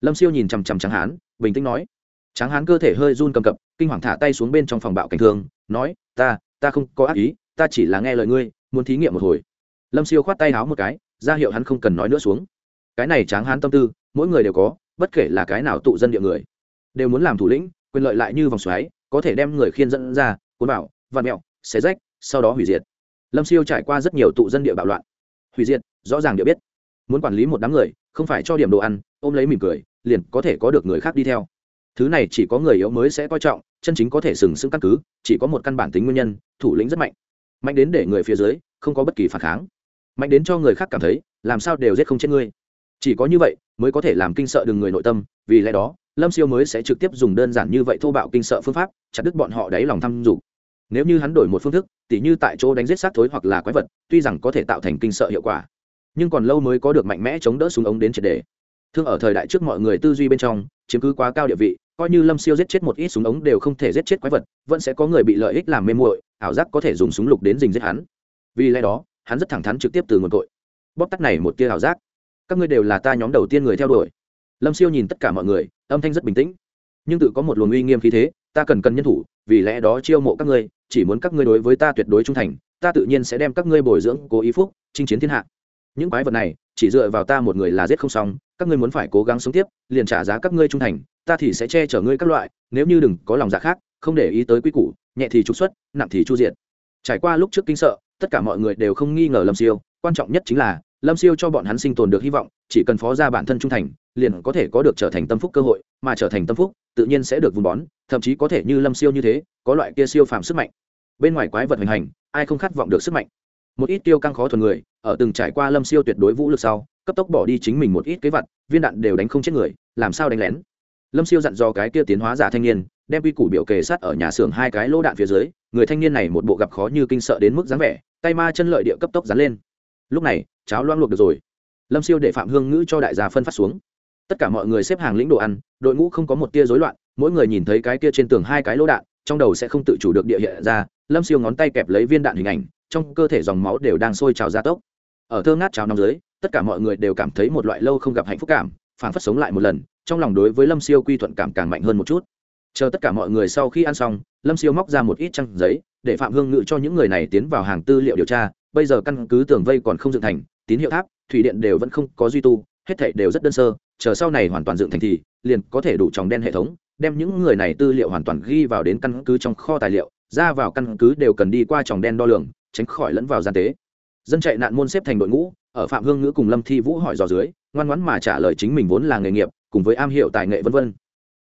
Speaker 1: Lâm siêu nhìn chằm chằm tráng hán, bình tĩnh nói. Tráng hán cơ thể hơi run cầm cập, kinh hoàng thả tay xuống bên trong phòng bạo cảnh thương, nói, ta ta không có ác ý, ta chỉ là nghe lời ngươi, muốn thí nghiệm một hồi. Lâm siêu khoát tay háo một cái, ra hiệu hắn không cần nói nữa xuống. Cái này tráng hán tâm tư, mỗi người đều có, bất kể là cái nào tụ dân địa người, đều muốn làm thủ lĩnh, quyền lợi lại như vòng xoáy, có thể đem người khiên dẫn ra, cuốn bảo vạn mẹo, xé rách, sau đó hủy diệt lâm siêu trải qua rất nhiều tụ dân địa bạo loạn. Hủy diệt, rõ ràng địa biết. Muốn quản lý một đám người, không phải cho điểm đồ ăn, ôm lấy mỉm cười, liền có thể có được người khác đi theo. Thứ này chỉ có người yếu mới sẽ coi trọng, chân chính có thể sừng sững căn cứ, chỉ có một căn bản tính nguyên nhân, thủ lĩnh rất mạnh. Mạnh đến để người phía dưới, không có bất kỳ phản kháng. Mạnh đến cho người khác cảm thấy, làm sao đều giết không chết ngươi. Chỉ có như vậy, mới có thể làm kinh sợ đừng người nội tâm, vì lẽ đó, lâm siêu mới sẽ trực tiếp dùng đơn giản như vậy thô bạo kinh sợ phương pháp, chặt đứt bọn họ đáy lòng thăm dục nếu như hắn đổi một phương thức, tỉ như tại chỗ đánh giết sát thối hoặc là quái vật, tuy rằng có thể tạo thành kinh sợ hiệu quả, nhưng còn lâu mới có được mạnh mẽ chống đỡ súng ống đến triệt đề thương ở thời đại trước mọi người tư duy bên trong, chiếm cứ quá cao địa vị, coi như lâm siêu giết chết một ít súng ống đều không thể giết chết quái vật, vẫn sẽ có người bị lợi ích làm mê muội, ảo giác có thể dùng súng lục đến dình giết hắn. Vì lẽ đó, hắn rất thẳng thắn trực tiếp từ nguồn cội. Bóp tắt này một tia ảo giác. Các ngươi đều là ta nhóm đầu tiên người theo đuổi. Lâm siêu nhìn tất cả mọi người, âm thanh rất bình tĩnh. Nhưng tự có một luồng uy nghiêm khí thế, ta cần cần nhân thủ, vì lẽ đó chiêu mộ các ngươi chỉ muốn các ngươi đối với ta tuyệt đối trung thành, ta tự nhiên sẽ đem các ngươi bồi dưỡng cố ý phúc, chinh chiến thiên hạ. Những quái vật này, chỉ dựa vào ta một người là giết không xong, các ngươi muốn phải cố gắng sống tiếp, liền trả giá các ngươi trung thành, ta thì sẽ che chở ngươi các loại, nếu như đừng có lòng dạ khác, không để ý tới quy củ, nhẹ thì trục xuất, nặng thì chu diện trải qua lúc trước kinh sợ, tất cả mọi người đều không nghi ngờ lâm siêu, quan trọng nhất chính là, lâm siêu cho bọn hắn sinh tồn được hy vọng, chỉ cần phó ra bản thân trung thành, liền có thể có được trở thành tâm phúc cơ hội mà trở thành tâm phúc, tự nhiên sẽ được vun bón, thậm chí có thể như lâm siêu như thế, có loại kia siêu phàm sức mạnh. Bên ngoài quái vật hành hành, ai không khát vọng được sức mạnh? Một ít tiêu căng khó thuần người, ở từng trải qua lâm siêu tuyệt đối vũ lực sau, cấp tốc bỏ đi chính mình một ít kế vật, viên đạn đều đánh không chết người, làm sao đánh lén? Lâm siêu dặn dò cái kia tiến hóa giả thanh niên, đem quy củ biểu kề sát ở nhà xưởng hai cái lỗ đạn phía dưới, người thanh niên này một bộ gặp khó như kinh sợ đến mức dáng vẻ, tay ma chân lợi địa cấp tốc dán lên. Lúc này, cháo loang luộc được rồi. Lâm siêu để phạm hương ngữ cho đại gia phân phát xuống tất cả mọi người xếp hàng lĩnh đồ ăn, đội ngũ không có một tia rối loạn, mỗi người nhìn thấy cái kia trên tường hai cái lỗ đạn, trong đầu sẽ không tự chủ được địa hiện ra, lâm siêu ngón tay kẹp lấy viên đạn hình ảnh, trong cơ thể dòng máu đều đang sôi trào ra tốc. Ở thơ ngát trào năm dưới, tất cả mọi người đều cảm thấy một loại lâu không gặp hạnh phúc cảm phản phất sống lại một lần, trong lòng đối với lâm siêu quy thuận cảm càng mạnh hơn một chút. Chờ tất cả mọi người sau khi ăn xong, lâm siêu móc ra một ít trăng giấy, để phạm hương ngự cho những người này tiến vào hàng tư liệu điều tra, bây giờ căn cứ tường vây còn không dựng thành, tín hiệu tháp, thủy điện đều vẫn không có duy tu hết thảy đều rất đơn sơ, chờ sau này hoàn toàn dựng thành thì, liền có thể đủ tròng đen hệ thống, đem những người này tư liệu hoàn toàn ghi vào đến căn cứ trong kho tài liệu, ra vào căn cứ đều cần đi qua tròng đen đo lường, tránh khỏi lẫn vào gian tế. Dân chạy nạn môn xếp thành đội ngũ, ở phạm hương ngữ cùng lâm thi vũ hỏi dò dưới, ngoan ngoãn mà trả lời chính mình vốn là nghề nghiệp, cùng với am hiểu tài nghệ vân vân.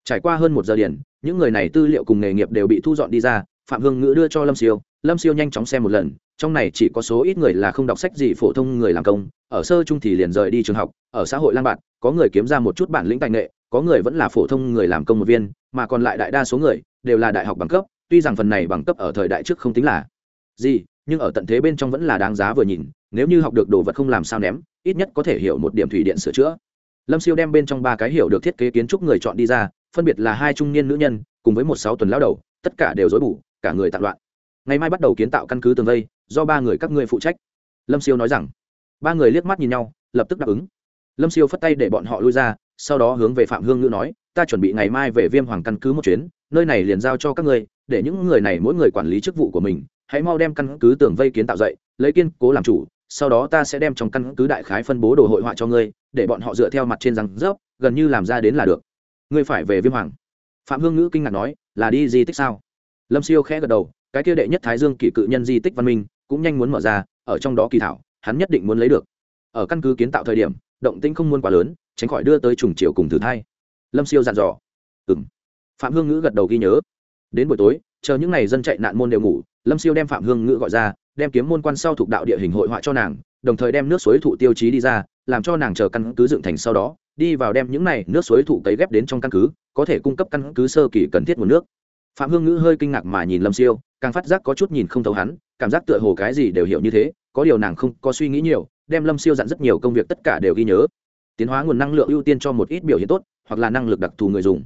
Speaker 1: Trải qua hơn một giờ điển những người này tư liệu cùng nghề nghiệp đều bị thu dọn đi ra, phạm hương ngữ đưa cho lâm siêu lâm siêu nhanh chóng xem một lần trong này chỉ có số ít người là không đọc sách gì phổ thông người làm công, ở sơ trung thì liền rời đi trường học, ở xã hội lang bạn có người kiếm ra một chút bản lĩnh tài nghệ, có người vẫn là phổ thông người làm công một viên, mà còn lại đại đa số người đều là đại học bằng cấp, tuy rằng phần này bằng cấp ở thời đại trước không tính là gì, nhưng ở tận thế bên trong vẫn là đáng giá vừa nhìn, nếu như học được đồ vật không làm sao ném, ít nhất có thể hiểu một điểm thủy điện sửa chữa. Lâm siêu đem bên trong ba cái hiểu được thiết kế kiến trúc người chọn đi ra, phân biệt là hai trung niên nữ nhân, cùng với một sáu tuần lao đầu, tất cả đều dối bủ cả người tạm loạn. Ngày mai bắt đầu kiến tạo căn cứ tường vây do ba người các ngươi phụ trách. Lâm siêu nói rằng. Ba người liếc mắt nhìn nhau, lập tức đáp ứng. Lâm siêu phất tay để bọn họ lui ra, sau đó hướng về phạm hương ngữ nói, ta chuẩn bị ngày mai về viêm hoàng căn cứ một chuyến, nơi này liền giao cho các ngươi, để những người này mỗi người quản lý chức vụ của mình, hãy mau đem căn cứ tường vây kiến tạo dậy, lấy kiên cố làm chủ, sau đó ta sẽ đem trong căn cứ đại khái phân bố đồ hội họa cho ngươi, để bọn họ dựa theo mặt trên răng rớp, gần như làm ra đến là được. Ngươi phải về viêm hoàng. Phạm hương ngữ kinh ngạc nói, là đi di tích sao? Lâm siêu khẽ gật đầu, cái kia đệ nhất thái dương kỷ cự nhân di tích văn minh cũng nhanh muốn mở ra, ở trong đó kỳ thảo, hắn nhất định muốn lấy được. Ở căn cứ kiến tạo thời điểm, động tĩnh không muốn quá lớn, tránh khỏi đưa tới trùng chiều cùng thử thai. Lâm siêu dặn dò. Ừng phạm hương ngữ gật đầu ghi nhớ. Đến buổi tối, chờ những ngày dân chạy nạn môn đều ngủ, lâm siêu đem phạm hương ngữ gọi ra, đem kiếm môn quan sau thuộc đạo địa hình hội họa cho nàng, đồng thời đem nước suối thụ tiêu chí đi ra, làm cho nàng chờ căn cứ dựng thành sau đó, đi vào đem những này nước suối thụ cấy ghép đến trong căn cứ, có thể cung cấp căn cứ sơ kỳ cần thiết nguồn nước phạm hương ngữ hơi kinh ngạc mà nhìn lâm siêu, càng phát giác có chút nhìn không thấu hắn, cảm giác tựa hồ cái gì đều hiểu như thế, có điều nàng không có suy nghĩ nhiều, đem lâm siêu dặn rất nhiều công việc tất cả đều ghi nhớ. Tiến hóa nguồn năng lượng ưu tiên cho một ít biểu hiện tốt, hoặc là năng lực đặc thù người dùng.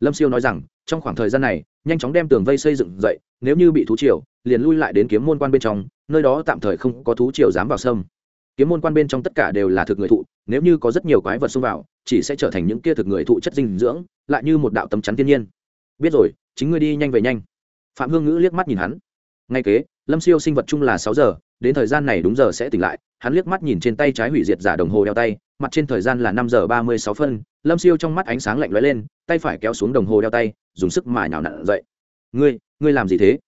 Speaker 1: Lâm siêu nói rằng, trong khoảng thời gian này, nhanh chóng đem tường vây xây dựng dậy, nếu như bị thú triều, liền lui lại đến kiếm môn quan bên trong, nơi đó tạm thời không có thú triều dám vào sâm. Kiếm môn quan bên trong tất cả đều là thực người thụ, nếu như có rất nhiều quái vật xông vào, chỉ sẽ trở thành những kia thực người thụ chất dinh dưỡng, lại như một đạo tấm chắn thiên nhiên. Biết rồi chính ngươi đi nhanh về nhanh. Phạm hương ngữ liếc mắt nhìn hắn. Ngay kế, lâm siêu sinh vật chung là sáu giờ, đến thời gian này đúng giờ sẽ tỉnh lại. Hắn liếc mắt nhìn trên tay trái hủy diệt giả đồng hồ đeo tay, mặt trên thời gian là năm giờ ba mươi sáu phân. Lâm siêu trong mắt ánh sáng lạnh lóe lên, tay phải kéo xuống đồng hồ đeo tay, dùng sức mà nhào nặn dậy. Ngươi ngươi làm gì thế?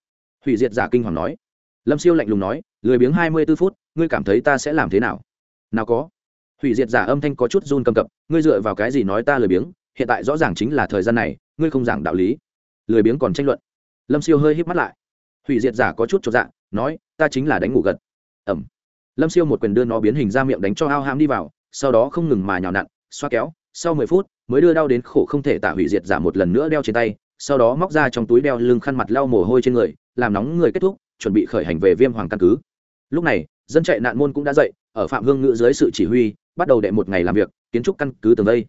Speaker 1: Hủy diệt giả kinh hoàng nói. Lâm siêu lạnh lùng nói, lười biếng hai mươi b ố phút, ngươi cảm thấy ta sẽ làm thế nào? Nào có. Hủy diệt giả âm thanh có chút run cầm cập, ngươi dựa vào cái gì nói ta lười biếng? Hiện tại rõ ràng chính là thời gian này, ngươi không giảng đạo lý lười biếng còn tranh luận. Lâm siêu hơi hít mắt lại. Hủy diệt giả có chút cho dạ nói, ta chính là đánh ngủ gật. Ẩm. Lâm siêu một quyền đưa nó biến hình ra miệng đánh cho ao ham đi vào, sau đó không ngừng mà nhào nặn, xoa kéo, sau mười phút mới đưa đau đến khổ không thể tả hủy diệt giả một lần nữa đeo trên tay, sau đó móc ra trong túi đeo lưng khăn mặt lau mồ hôi trên người, làm nóng người kết thúc, chuẩn bị khởi hành về viêm hoàng căn cứ. Lúc này, dân chạy nạn môn cũng đã dậy, ở phạm hương ngữ dưới sự chỉ huy, bắt đầu đệ một ngày làm việc, kiến trúc căn cứ tường đây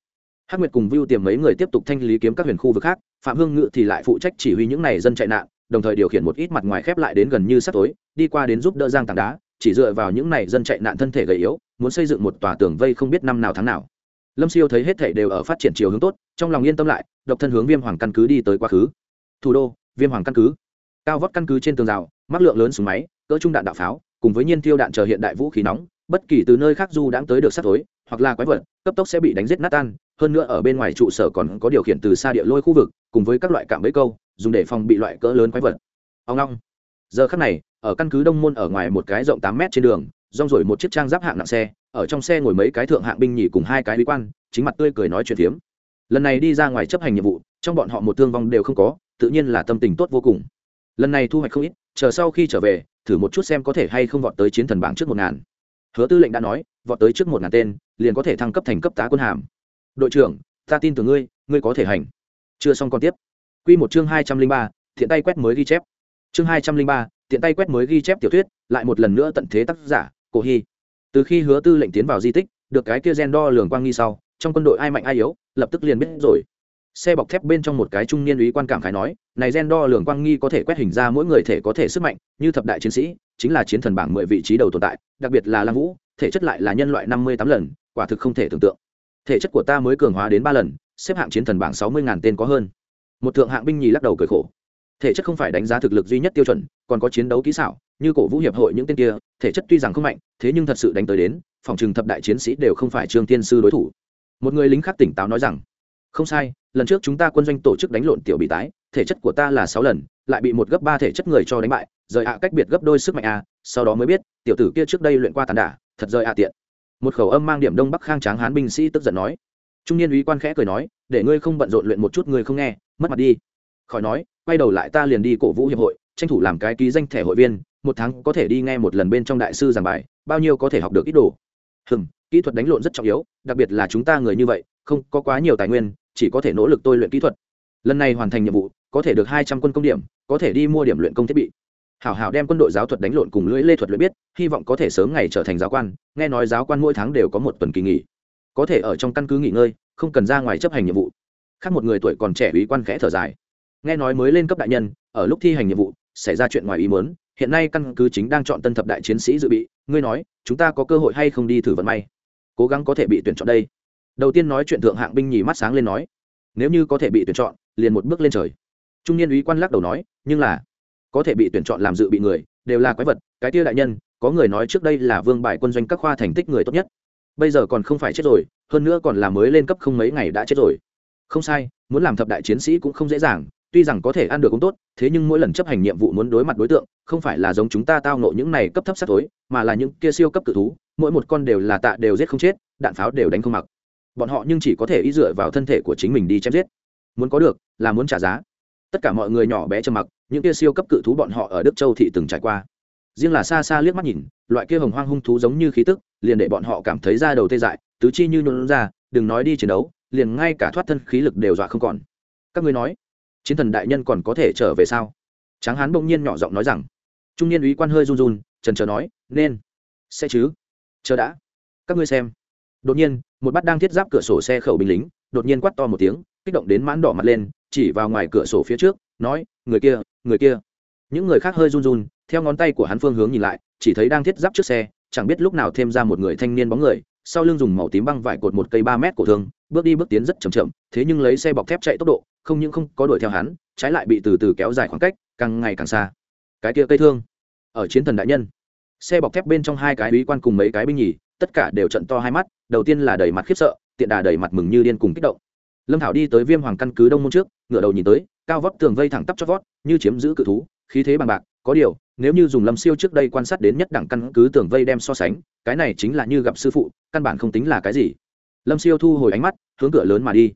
Speaker 1: hắc nguyệt cùng vưu tiềm mấy người tiếp tục thanh lý kiếm các huyền khu vực khác, phạm hương Ngự thì lại phụ trách chỉ huy những n à y dân chạy nạn, đồng thời điều khiển một ít mặt ngoài khép lại đến gần như sắp tối, đi qua đến giúp đỡ giang tảng đá, chỉ dựa vào những n à y dân chạy nạn thân thể gầy yếu, muốn xây dựng một tòa tường vây không biết năm nào tháng nào. Lâm siêu thấy hết thể đều ở phát triển chiều hướng tốt, trong lòng yên tâm lại, độc thân hướng viêm hoàng căn cứ đi tới quá khứ. Thủ đô, viêm hoàng căn cứ. Cao vót căn cứ trên tường rào, mắc lượng lớn súng máy, cỡ trung đạn đạo pháo, cùng với nhiên tiêu đạn chờ hiện đại vũ khí nóng, bất kỳ từ nơi khác du đãng tới được sắp tối, hoặc là quái vật, cấp tốc sẽ bị đánh giết nát tan hơn nữa ở bên ngoài trụ sở còn có điều khiển từ xa địa lôi khu vực, cùng với các loại cạm bẫy câu, dùng để phòng bị loại cỡ lớn quái vật. Ông long. Giờ khắc này, ở căn cứ đông môn ở ngoài một cái rộng tám mét trên đường, rong rồi một chiếc trang giáp hạng nặng xe, ở trong xe ngồi mấy cái thượng hạng binh nhì cùng hai cái lý quan, chính mặt tươi cười nói chuyện phiếm. Lần này đi ra ngoài chấp hành nhiệm vụ, trong bọn họ một thương vong đều không có, tự nhiên là tâm tình tốt vô cùng. Lần này thu hoạch không ít, chờ sau khi trở về, thử một chút xem có thể hay không vọt tới chiến thần bảng trước một ngàn. Hứa tư lệnh đã nói, vọt tới trước một ngàn tên, liền có thể thăng cấp thành cấp tá quân hàm đội trưởng, ta tin tưởng ngươi ngươi có thể hành. Chưa xong còn tiếp. Q một chương hai trăm linh ba, thiện tay quét mới ghi chép. Chương hai trăm linh ba tiện tay quét mới ghi chép tiểu thuyết, lại một lần nữa tận thế tác giả, cổ hy. Từ khi hứa tư lệnh tiến vào di tích, được cái kia gen đo lường quang nghi sau, trong quân đội ai mạnh ai yếu, lập tức liền biết rồi. Xe bọc thép bên trong một cái trung niên úy quan cảm khái nói, này gen đo lường quang nghi có thể quét hình ra mỗi người thể có thể sức mạnh, như thập đại chiến sĩ, chính là chiến thần bảng mười vị trí đầu tồn tại, đặc biệt là lăng vũ, thể chất lại là nhân loại năm mươi tám lần, quả thực không thể tưởng tượng thể chất của ta mới cường hóa đến ba lần, xếp hạng chiến thần bảng sáu mươi ngàn tên có hơn. Một thượng hạng binh nhì lắc đầu cười khổ. Thể chất không phải đánh giá thực lực duy nhất tiêu chuẩn, còn có chiến đấu kỹ xảo, như cổ vũ hiệp hội những tên kia, thể chất tuy rằng không mạnh, thế nhưng thật sự đánh tới đến, phòng trừng thập đại chiến sĩ đều không phải trương tiên sư đối thủ. Một người lính khác tỉnh táo nói rằng, không sai, lần trước chúng ta quân doanh tổ chức đánh lộn tiểu bị tái, thể chất của ta là sáu lần, lại bị một gấp ba thể chất người cho đánh bại, rời ạ cách biệt gấp đôi sức mạnh a, sau đó mới biết, tiểu tử kia trước đây luyện qua tàn đả, thật rời ạ tiện một khẩu âm mang điểm đông bắc khang tráng hán binh sĩ tức giận nói. Trung niên úy quan khẽ cười nói, để ngươi không bận rộn luyện một chút, ngươi không nghe, mất mặt đi. Khỏi nói, quay đầu lại ta liền đi cổ vũ hiệp hội, tranh thủ làm cái ký danh thẻ hội viên, một tháng có thể đi nghe một lần bên trong đại sư giảng bài, bao nhiêu có thể học được ít đồ. Hừng kỹ thuật đánh lộn rất trọng yếu, đặc biệt là chúng ta người như vậy, không có quá nhiều tài nguyên, chỉ có thể nỗ lực tôi luyện kỹ thuật. Lần này hoàn thành nhiệm vụ, có thể được hai trăm quân công điểm, có thể đi mua điểm luyện công thiết bị hảo hảo đem quân đội giáo thuật đánh lộn cùng lưỡi lê thuật luyện biết, hy vọng có thể sớm ngày trở thành giáo quan, nghe nói giáo quan mỗi tháng đều có một tuần kỳ nghỉ. Có thể ở trong căn cứ nghỉ ngơi, không cần ra ngoài chấp hành nhiệm vụ. Khác một người tuổi còn trẻ ủy quan khẽ thở dài. Nghe nói mới lên cấp đại nhân, ở lúc thi hành nhiệm vụ, xảy ra chuyện ngoài ý muốn, hiện nay căn cứ chính đang chọn tân thập đại chiến sĩ dự bị, ngươi nói, chúng ta có cơ hội hay không đi thử vận may? Cố gắng có thể bị tuyển chọn đây. Đầu tiên nói chuyện thượng hạng binh nhì mắt sáng lên nói, nếu như có thể bị tuyển chọn, liền một bước lên trời. Trung niên úy quan lắc đầu nói, nhưng là có thể bị tuyển chọn làm dự bị người, đều là quái vật, cái tia đại nhân, có người nói trước đây là vương bài quân doanh các khoa thành tích người tốt nhất. Bây giờ còn không phải chết rồi, hơn nữa còn là mới lên cấp không mấy ngày đã chết rồi. Không sai, muốn làm thập đại chiến sĩ cũng không dễ dàng, tuy rằng có thể ăn được cũng tốt, thế nhưng mỗi lần chấp hành nhiệm vụ muốn đối mặt đối tượng, không phải là giống chúng ta tao nộ những này cấp thấp sát tối, mà là những kia siêu cấp cự thú, mỗi một con đều là tạ đều giết không chết, đạn pháo đều đánh không mặc. Bọn họ nhưng chỉ có thể ý dựa vào thân thể của chính mình đi chém giết. Muốn có được, là muốn trả giá. Tất cả mọi người nhỏ bé trầm mặc những kia siêu cấp cự thú bọn họ ở đức châu thị từng trải qua. Riêng là xa xa liếc mắt nhìn, loại kia hồng hoang hung thú giống như khí tức, liền để bọn họ cảm thấy da đầu tê dại, tứ chi như nôn ra, đừng nói đi chiến đấu, liền ngay cả thoát thân khí lực đều dọa không còn. Các ngươi nói, chiến thần đại nhân còn có thể trở về sao? Tráng hán bỗng nhiên nhỏ giọng nói rằng. Trung niên úy quan hơi run run, trần trờ nói, nên, sẽ chứ. Chờ đã. Các ngươi xem. Đột nhiên, một bát đang thiết giáp cửa sổ xe khẩu binh lính, đột nhiên quát to một tiếng, kích động đến mãn đỏ mặt lên, chỉ vào ngoài cửa sổ phía trước, nói, người kia người kia. Những người khác hơi run run, theo ngón tay của hắn phương hướng nhìn lại, chỉ thấy đang thiết giáp trước xe, chẳng biết lúc nào thêm ra một người thanh niên bóng người, sau lưng dùng màu tím băng vải cột một cây ba mét cổ thương bước đi bước tiến rất chậm chậm, thế nhưng lấy xe bọc thép chạy tốc độ, không những không có đuổi theo hắn, trái lại bị từ từ kéo dài khoảng cách, càng ngày càng xa. Cái kia cây thương, ở chiến thần đại nhân. Xe bọc thép bên trong hai cái bí quan cùng mấy cái binh nhì, tất cả đều trận to hai mắt, đầu tiên là đầy mặt khiếp sợ, tiện đà đầy mặt mừng như điên cùng kích động. Lâm thảo đi tới viêm hoàng căn cứ đông môn trước ngựa đầu nhìn tới cao vóc tường vây thẳng tắp chót vót, như chiếm giữ cự thú, khí thế bằng bạc, có điều, nếu như dùng lâm siêu trước đây quan sát đến nhất đẳng căn cứ tường vây đem so sánh, cái này chính là như gặp sư phụ, căn bản không tính là cái gì. Lâm siêu thu hồi ánh mắt, hướng cửa lớn mà đi.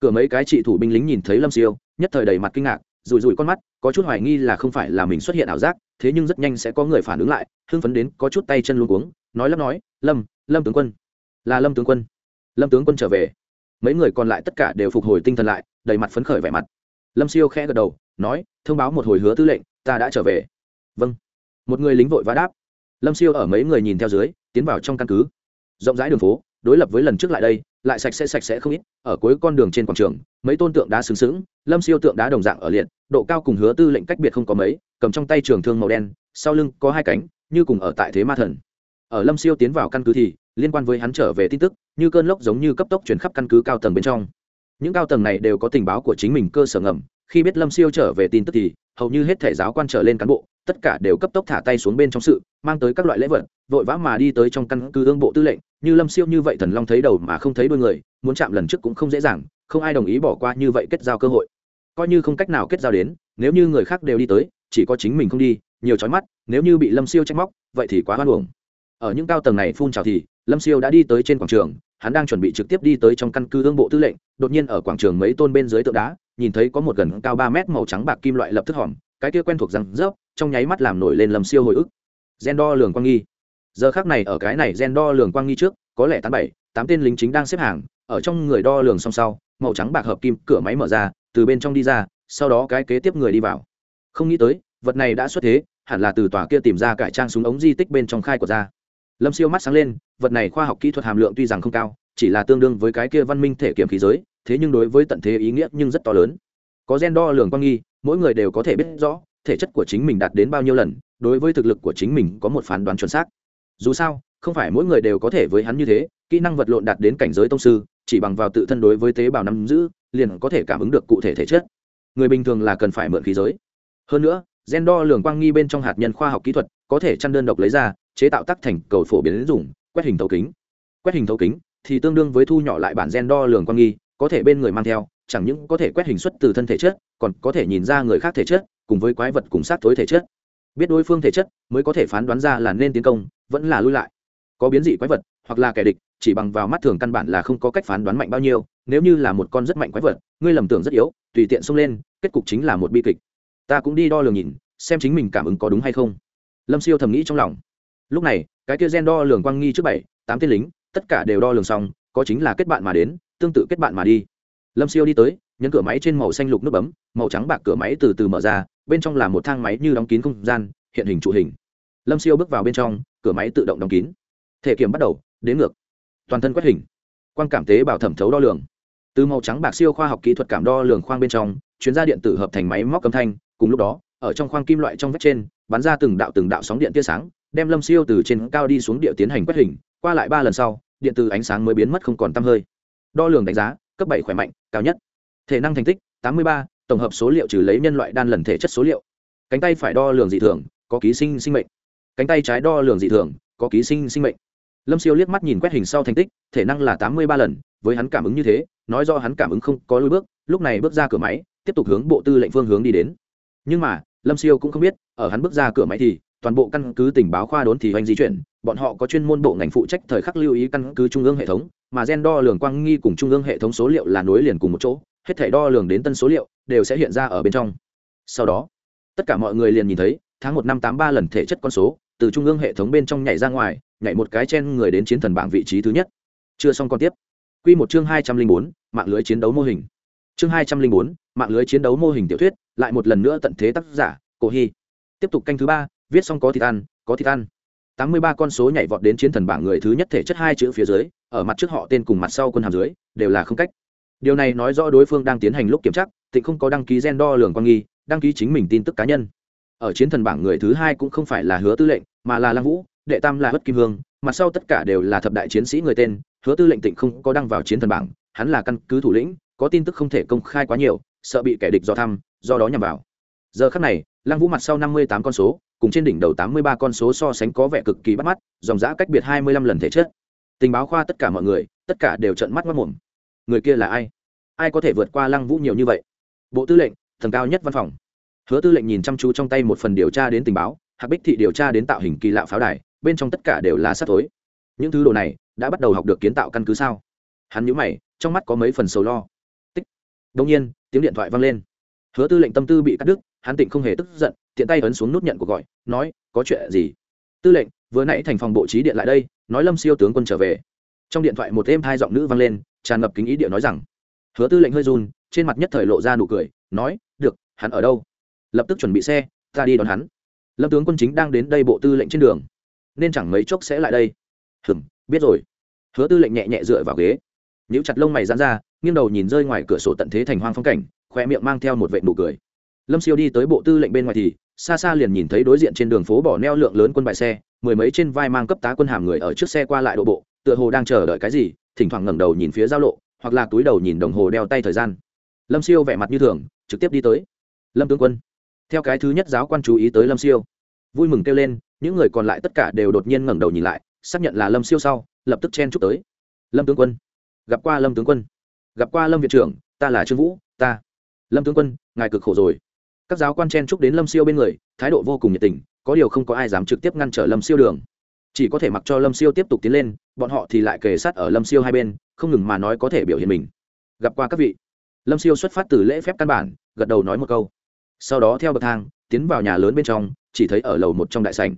Speaker 1: Cửa mấy cái trị thủ binh lính nhìn thấy lâm siêu, nhất thời đầy mặt kinh ngạc rùi rùi con mắt, có chút hoài nghi là không phải là mình xuất hiện ảo giác, thế nhưng rất nhanh sẽ có người phản ứng lại, hưng phấn đến có chút tay chân luôn cuống, nói lắp nói, lâm lâm tướng quân. Là lâm tướng quân. Lâm tướng quân trở về. Mấy người còn lại tất cả đều phục hồi tinh thần lại, đầy mặt phấn khởi vẻ mặt lâm siêu khẽ gật đầu, nói, thông báo một hồi hứa tư lệnh, ta đã trở về. Vâng. Một người lính vội vã đáp. Lâm siêu ở mấy người nhìn theo dưới, tiến vào trong căn cứ. Rộng rãi đường phố, đối lập với lần trước lại đây, lại sạch sẽ sạch sẽ không ít, ở cuối con đường trên quảng trường, mấy tôn tượng đá xứng xứng lâm siêu tượng đá đồng dạng ở liệt, độ cao cùng hứa tư lệnh cách biệt không có mấy, cầm trong tay trường thương màu đen, sau lưng có hai cánh, như cùng ở tại thế ma thần. Ở lâm siêu tiến vào căn cứ thì, liên quan với hắn trở về tin tức, như cơn lốc giống như cấp tốc chuyển khắp căn cứ cao tầng bên trong những cao tầng này đều có tình báo của chính mình cơ sở ngầm, khi biết lâm siêu trở về tin tức thì, hầu như hết thể giáo quan trở lên cán bộ, tất cả đều cấp tốc thả tay xuống bên trong sự, mang tới các loại lễ vật, vội vã mà đi tới trong căn cứ ương bộ tư lệnh. Như lâm siêu như vậy thần long thấy đầu mà không thấy đuôi người, muốn chạm lần trước cũng không dễ dàng, không ai đồng ý bỏ qua như vậy kết giao cơ hội. Coi như không cách nào kết giao đến, nếu như người khác đều đi tới, chỉ có chính mình không đi, nhiều trói mắt, nếu như bị lâm siêu trách móc, vậy thì quá hoan hồng ở những cao tầng này phun trào thì, lâm siêu đã đi tới trên quảng trường hắn đang chuẩn bị trực tiếp đi tới trong căn cứ ương bộ tư lệnh, đột nhiên ở quảng trường mấy tôn bên dưới tượng đá, nhìn thấy có một gần cao ba mét màu trắng bạc kim loại lập tức hỏm cái kia quen thuộc răng rớp, trong nháy mắt làm nổi lên lầm siêu hồi ức. Gen đo lường quang nghi. Giờ khác này ở cái này gen đo lường quang nghi trước, có lẽ tám bảy, tám tên lính chính đang xếp hàng, ở trong người đo lường song sau, màu trắng bạc hợp kim cửa máy mở ra, từ bên trong đi ra, sau đó cái kế tiếp người đi vào. Không nghĩ tới, vật này đã xuất thế, hẳn là từ tòa kia tìm ra cải trang súng ống di tích bên trong khai của ra lâm siêu mắt sáng lên, vật này khoa học kỹ thuật hàm lượng tuy rằng không cao, chỉ là tương đương với cái kia văn minh thể kiểm khí giới, thế nhưng đối với tận thế ý nghĩa nhưng rất to lớn. Có gen đo lường quang nghi, mỗi người đều có thể biết rõ thể chất của chính mình đạt đến bao nhiêu lần, đối với thực lực của chính mình có một phán đoán chuẩn xác. Dù sao, không phải mỗi người đều có thể với hắn như thế, kỹ năng vật lộn đạt đến cảnh giới tông sư, chỉ bằng vào tự thân đối với tế bào nắm giữ, liền có thể cảm ứng được cụ thể thể chất. Người bình thường là cần phải mượn khí giới. Hơn nữa, gen đo lường quang nghi bên trong hạt nhân khoa học kỹ thuật có thể chăn đơn độc lấy ra, chế tạo tác thành cầu phổ biến dùng, quét hình thấu kính. Quét hình thấu kính thì tương đương với thu nhỏ lại bản gen đo lường quang nghi, có thể bên người mang theo, chẳng những có thể quét hình xuất từ thân thể chất, còn có thể nhìn ra người khác thể chất, cùng với quái vật cùng sát thối thể chất. Biết đối phương thể chất mới có thể phán đoán ra là nên tiến công, vẫn là lui lại. Có biến dị quái vật hoặc là kẻ địch, chỉ bằng vào mắt thường căn bản là không có cách phán đoán mạnh bao nhiêu, nếu như là một con rất mạnh quái vật, ngươi lầm tưởng rất yếu, tùy tiện xông lên, kết cục chính là một bi kịch. Ta cũng đi đo lường nhìn, xem chính mình cảm ứng có đúng hay không lâm siêu thầm nghĩ trong lòng lúc này cái kia gen đo lường quang nghi trước bảy tám tên lính tất cả đều đo lường xong có chính là kết bạn mà đến tương tự kết bạn mà đi lâm siêu đi tới nhấn cửa máy trên màu xanh lục nút bấm màu trắng bạc cửa máy từ từ mở ra bên trong là một thang máy như đóng kín không gian hiện hình trụ hình lâm siêu bước vào bên trong cửa máy tự động đóng kín thể kiểm bắt đầu đến ngược toàn thân quét hình quan cảm tế bảo thẩm thấu đo lường từ màu trắng bạc siêu khoa học kỹ thuật cảm đo lường khoang bên trong chuyên gia điện tử hợp thành máy móc âm thanh cùng lúc đó ở trong khoang kim loại trong vách trên bắn ra từng đạo từng đạo sóng điện tia sáng, đem lâm siêu từ trên cao đi xuống địa tiến hành quét hình, qua lại ba lần sau, điện từ ánh sáng mới biến mất không còn tăm hơi. Đo lường đánh giá, cấp bảy khỏe mạnh, cao nhất. Thể năng thành tích, tám mươi ba, tổng hợp số liệu trừ lấy nhân loại đan lần thể chất số liệu. Cánh tay phải đo lường dị thường, có ký sinh sinh mệnh. Cánh tay trái đo lường dị thường, có ký sinh sinh mệnh. Lâm siêu liếc mắt nhìn quét hình sau thành tích, thể năng là tám mươi ba lần, với hắn cảm ứng như thế, nói do hắn cảm ứng không có lối bước, lúc này bước ra cửa máy, tiếp tục hướng bộ tư lệnh phương hướng đi đến. Nhưng mà lâm siêu cũng không biết, ở hắn bước ra cửa máy thì, toàn bộ căn cứ tình báo khoa đốn thì hoành di chuyển, bọn họ có chuyên môn bộ ngành phụ trách thời khắc lưu ý căn cứ trung ương hệ thống, mà gen đo lường quang nghi cùng trung ương hệ thống số liệu là nối liền cùng một chỗ, hết thể đo lường đến tân số liệu, đều sẽ hiện ra ở bên trong. Sau đó, tất cả mọi người liền nhìn thấy, tháng một năm tám ba lần thể chất con số, từ trung ương hệ thống bên trong nhảy ra ngoài, nhảy một cái trên người đến chiến thần bảng vị trí thứ nhất. Chưa xong còn tiếp. Q một chương hai trăm linh bốn, mạng lưới chiến đấu mô hình. Chương hai trăm linh bốn, mạng lưới chiến đấu mô hình tiểu thuyết lại một lần nữa tận thế tác giả, cổ hy. Tiếp tục canh thứ ba, viết xong có thịt ăn, có thịt ăn. Tám mươi ba con số nhảy vọt đến chiến thần bảng người thứ nhất thể chất hai chữ phía dưới, ở mặt trước họ tên cùng mặt sau quân hàm dưới, đều là không cách. Điều này nói rõ đối phương đang tiến hành lúc kiểm tra, tịnh không có đăng ký gen đo lường quan nghi, đăng ký chính mình tin tức cá nhân. Ở chiến thần bảng người thứ hai cũng không phải là hứa tư lệnh, mà là lăng vũ, đệ tam là hất kim hương, mặt sau tất cả đều là thập đại chiến sĩ người tên. Hứa tư lệnh tịnh không có đăng vào chiến thần bảng, hắn là căn cứ thủ lĩnh, có tin tức không thể công khai quá nhiều sợ bị kẻ địch do thăm, do đó nhằm vào. Giờ khắc này, lăng vũ mặt sau năm mươi tám con số, cùng trên đỉnh đầu tám mươi ba con số so sánh có vẻ cực kỳ bắt mắt, dòng giã cách biệt hai mươi lăm lần thể chất. Tình báo khoa tất cả mọi người, tất cả đều trợn mắt mất mồm người kia là ai? Ai có thể vượt qua lăng vũ nhiều như vậy? Bộ tư lệnh thần cao nhất văn phòng. Hứa tư lệnh nhìn chăm chú trong tay một phần điều tra đến tình báo, hạc bích thị điều tra đến tạo hình kỳ lạ pháo đài, bên trong tất cả đều là sắt tối những thứ đồ này, đã bắt đầu học được kiến tạo căn cứ sao? Hắn nhíu mày, trong mắt có mấy phần sầu lo đông nhiên tiếng điện thoại vang lên. Hứa tư lệnh tâm tư bị cắt đứt hắn tịnh không hề tức giận tiện tay ấn xuống nút nhận cuộc gọi nói có chuyện gì? Tư lệnh vừa nãy thành phòng bộ trí điện lại đây nói lâm siêu tướng quân trở về. Trong điện thoại một êm hai giọng nữ vang lên tràn ngập kính ý địa nói rằng hứa tư lệnh hơi run trên mặt nhất thời lộ ra nụ cười nói được hắn ở đâu? Lập tức chuẩn bị xe ta đi đón hắn. Lâm tướng quân chính đang đến đây bộ tư lệnh trên đường. Nên chẳng mấy chốc sẽ lại đây. Hừm, biết rồi. Hứa tư lệnh nhẹ nhẹ dựa vào ghế. Nhíu chặt lông mày dán ra nghiêng đầu nhìn rơi ngoài cửa sổ tận thế thành hoang phong cảnh khoe miệng mang theo một vệ nụ cười. Lâm siêu đi tới bộ tư lệnh bên ngoài thì, xa xa liền nhìn thấy đối diện trên đường phố bỏ neo lượng lớn quân bại xe, mười mấy trên vai mang cấp tá quân hàm người ở trước xe qua lại độ bộ, tựa hồ đang chờ đợi cái gì, thỉnh thoảng ngẩng đầu nhìn phía giao lộ, hoặc là túi đầu nhìn đồng hồ đeo tay thời gian. Lâm siêu vẻ mặt như thường, trực tiếp đi tới. Lâm tướng quân. Theo cái thứ nhất giáo quan chú ý tới lâm siêu, vui mừng kêu lên, những người còn lại tất cả đều đột nhiên ngẩng đầu nhìn lại, xác nhận là lâm siêu sau, lập tức chen chúc tới. Lâm tướng quân. Gặp qua lâm tướng quân gặp qua lâm viện trưởng, ta là trương vũ, ta. Lâm tướng quân, ngài cực khổ rồi. Các giáo quan chen chúc đến lâm siêu bên người, thái độ vô cùng nhiệt tình, có điều không có ai dám trực tiếp ngăn trở lâm siêu đường. Chỉ có thể mặc cho lâm siêu tiếp tục tiến lên, bọn họ thì lại kề sát ở lâm siêu hai bên, không ngừng mà nói có thể biểu hiện mình. Gặp qua các vị. Lâm siêu xuất phát từ lễ phép căn bản, gật đầu nói một câu. Sau đó theo bậc thang, tiến vào nhà lớn bên trong, chỉ thấy ở lầu một trong đại sảnh.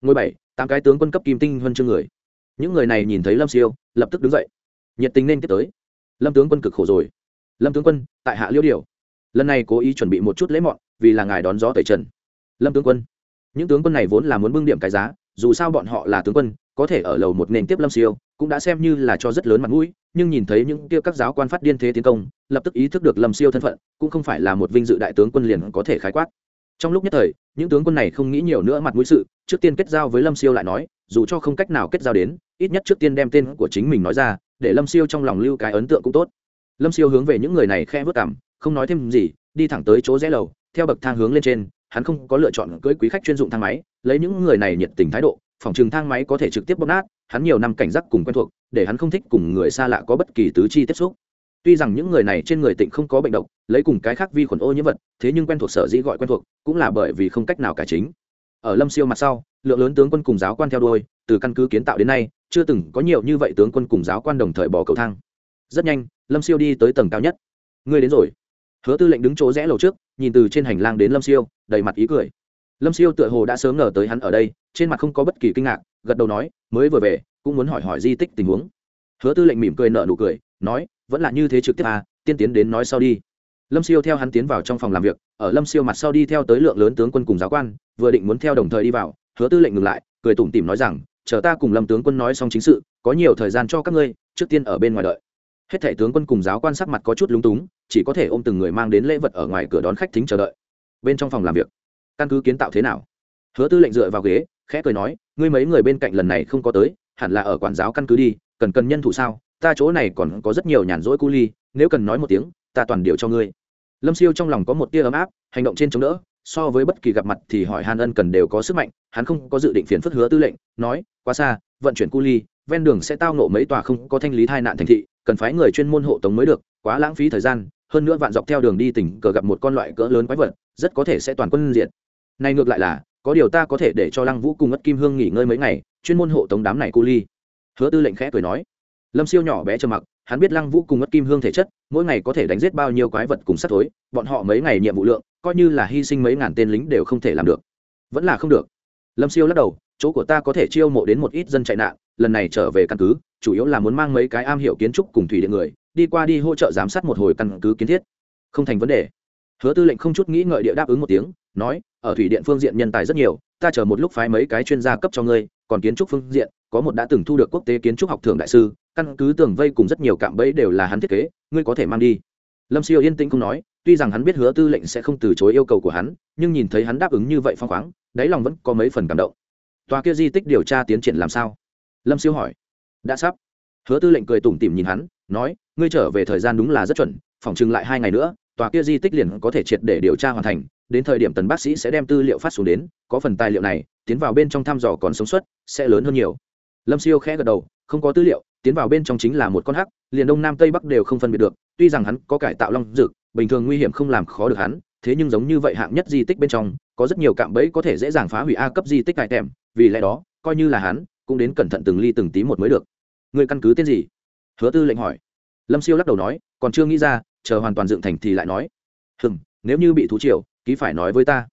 Speaker 1: Ngôi bảy, tám cái tướng quân cấp kim tinh huân chương người. Những người này nhìn thấy lâm siêu, lập tức đứng dậy. Nhiệt tình nên tiếp tới lâm tướng quân cực khổ rồi. Lâm tướng quân, tại hạ liêu điều. Lần này cố ý chuẩn bị một chút lễ mọn, vì là ngài đón gió tẩy trần. Lâm tướng quân. Những tướng quân này vốn là muốn bưng điểm cái giá, dù sao bọn họ là tướng quân, có thể ở lầu một nền tiếp lâm siêu, cũng đã xem như là cho rất lớn mặt mũi, nhưng nhìn thấy những kia các giáo quan phát điên thế tiến công, lập tức ý thức được lâm siêu thân phận, cũng không phải là một vinh dự đại tướng quân liền có thể khái quát. Trong lúc nhất thời, những tướng quân này không nghĩ nhiều nữa mặt mũi sự, trước tiên kết giao với lâm siêu lại nói, dù cho không cách nào kết giao đến, ít nhất trước tiên đem tên của chính mình nói ra để lâm siêu trong lòng lưu cái ấn tượng cũng tốt. Lâm siêu hướng về những người này khe vớt cảm, không nói thêm gì, đi thẳng tới chỗ rẽ lầu, theo bậc thang hướng lên trên, hắn không có lựa chọn cưới quý khách chuyên dụng thang máy, lấy những người này nhiệt tình thái độ, phòng trường thang máy có thể trực tiếp bóp nát, hắn nhiều năm cảnh giác cùng quen thuộc, để hắn không thích cùng người xa lạ có bất kỳ tứ chi tiếp xúc. Tuy rằng những người này trên người tịnh không có bệnh độc, lấy cùng cái khác vi khuẩn ô nhiễm vật, thế nhưng quen thuộc sở dĩ gọi quen thuộc, cũng là bởi vì không cách nào cả chính. Ở lâm siêu mặt sau lượng lớn tướng quân cùng giáo quan theo đuôi, từ căn cứ kiến tạo đến nay, chưa từng có nhiều như vậy tướng quân cùng giáo quan đồng thời bỏ cầu thang. Rất nhanh, lâm siêu đi tới tầng cao nhất. Ngươi đến rồi. Hứa tư lệnh đứng chỗ rẽ lầu trước, nhìn từ trên hành lang đến lâm siêu, đầy mặt ý cười. Lâm siêu tựa hồ đã sớm ngờ tới hắn ở đây, trên mặt không có bất kỳ kinh ngạc, gật đầu nói, mới vừa về, cũng muốn hỏi hỏi di tích tình huống. Hứa tư lệnh mỉm cười nợ nụ cười, nói, vẫn là như thế trực tiếp à tiên tiến đến nói sau đi. Lâm siêu theo hắn tiến vào trong phòng làm việc, ở lâm siêu mặt sau đi theo tới lượng lớn tướng quân cùng giáo quan, vừa định muốn theo đồng thời đi vào hứa tư lệnh ngừng lại, cười tủm tỉm nói rằng, chờ ta cùng lâm tướng quân nói xong chính sự, có nhiều thời gian cho các ngươi, trước tiên ở bên ngoài đợi. Hết thảy tướng quân cùng giáo quan sắc mặt có chút lúng túng, chỉ có thể ôm từng người mang đến lễ vật ở ngoài cửa đón khách thính chờ đợi. Bên trong phòng làm việc, căn cứ kiến tạo thế nào? Hứa tư lệnh dựa vào ghế, khẽ cười nói, ngươi mấy người bên cạnh lần này không có tới, hẳn là ở quản giáo căn cứ đi, cần cần nhân thủ sao? Ta chỗ này còn có rất nhiều nhàn rỗi cu ly, nếu cần nói một tiếng, ta toàn điều cho ngươi. Lâm siêu trong lòng có một tia ấm áp, hành động trên chống đỡ so với bất kỳ gặp mặt thì hỏi hàn ân cần đều có sức mạnh, hắn không có dự định phiền phức hứa tư lệnh, nói, quá xa, vận chuyển cu ly, ven đường sẽ tao nộ mấy tòa không có thanh lý tai nạn thành thị, cần phái người chuyên môn hộ tống mới được, quá lãng phí thời gian, hơn nữa vạn dọc theo đường đi tỉnh cờ gặp một con loại cỡ lớn quái vật, rất có thể sẽ toàn quân diện. này ngược lại là, có điều ta có thể để cho lăng vũ cùng ất kim hương nghỉ ngơi mấy ngày, chuyên môn hộ tống đám này cu ly hứa tư lệnh khẽ cười nói lâm siêu nhỏ bé trầm mặc, hắn biết lăng vũ cùng ất kim hương thể chất, mỗi ngày có thể đánh giết bao nhiêu quái vật cùng sắt thối, bọn họ mấy ngày nhiệm vụ lượng coi như là hy sinh mấy ngàn tên lính đều không thể làm được. Vẫn là không được. Lâm siêu lắc đầu, chỗ của ta có thể chiêu mộ đến một ít dân chạy nạn, lần này trở về căn cứ, chủ yếu là muốn mang mấy cái am hiểu kiến trúc cùng thủy điện người, đi qua đi hỗ trợ giám sát một hồi căn cứ kiến thiết. Không thành vấn đề. Hứa tư lệnh không chút nghĩ ngợi địa đáp ứng một tiếng, nói, ở thủy điện phương diện nhân tài rất nhiều, ta chờ một lúc phái mấy cái chuyên gia cấp cho ngươi, còn kiến trúc phương diện, có một đã từng thu được quốc tế kiến trúc học thưởng đại sư, căn cứ tường vây cùng rất nhiều cạm bẫy đều là hắn thiết kế, ngươi có thể mang đi. Lâm siêu yên tĩnh không nói tuy rằng hắn biết hứa tư lệnh sẽ không từ chối yêu cầu của hắn, nhưng nhìn thấy hắn đáp ứng như vậy phong khoáng, đáy lòng vẫn có mấy phần cảm động. Tòa kia di tích điều tra tiến triển làm sao? Lâm siêu hỏi. Đã sắp. Hứa tư lệnh cười tủm tỉm nhìn hắn, nói, ngươi trở về thời gian đúng là rất chuẩn phỏng chừng lại hai ngày nữa, tòa kia di tích liền có thể triệt để điều tra hoàn thành, đến thời điểm tần bác sĩ sẽ đem tư liệu phát xuống đến, có phần tài liệu này, tiến vào bên trong thăm dò còn sống suất sẽ lớn hơn nhiều. Lâm siêu khẽ gật đầu, không có tư liệu, tiến vào bên trong chính là một con hắc, liền đông nam tây bắc đều không phân biệt được, tuy rằng hắn có cải tạo long dực bình thường nguy hiểm không làm khó được hắn, thế nhưng giống như vậy hạng nhất di tích bên trong, có rất nhiều cạm bẫy có thể dễ dàng phá hủy a cấp di tích cải tèm, vì lẽ đó, coi như là hắn, cũng đến cẩn thận từng ly từng tí một mới được. Người căn cứ tên gì? Hứa tư lệnh hỏi. Lâm siêu lắc đầu nói, còn chưa nghĩ ra, chờ hoàn toàn dựng thành thì lại nói. Hừng nếu như bị thú triều, ký phải nói với ta.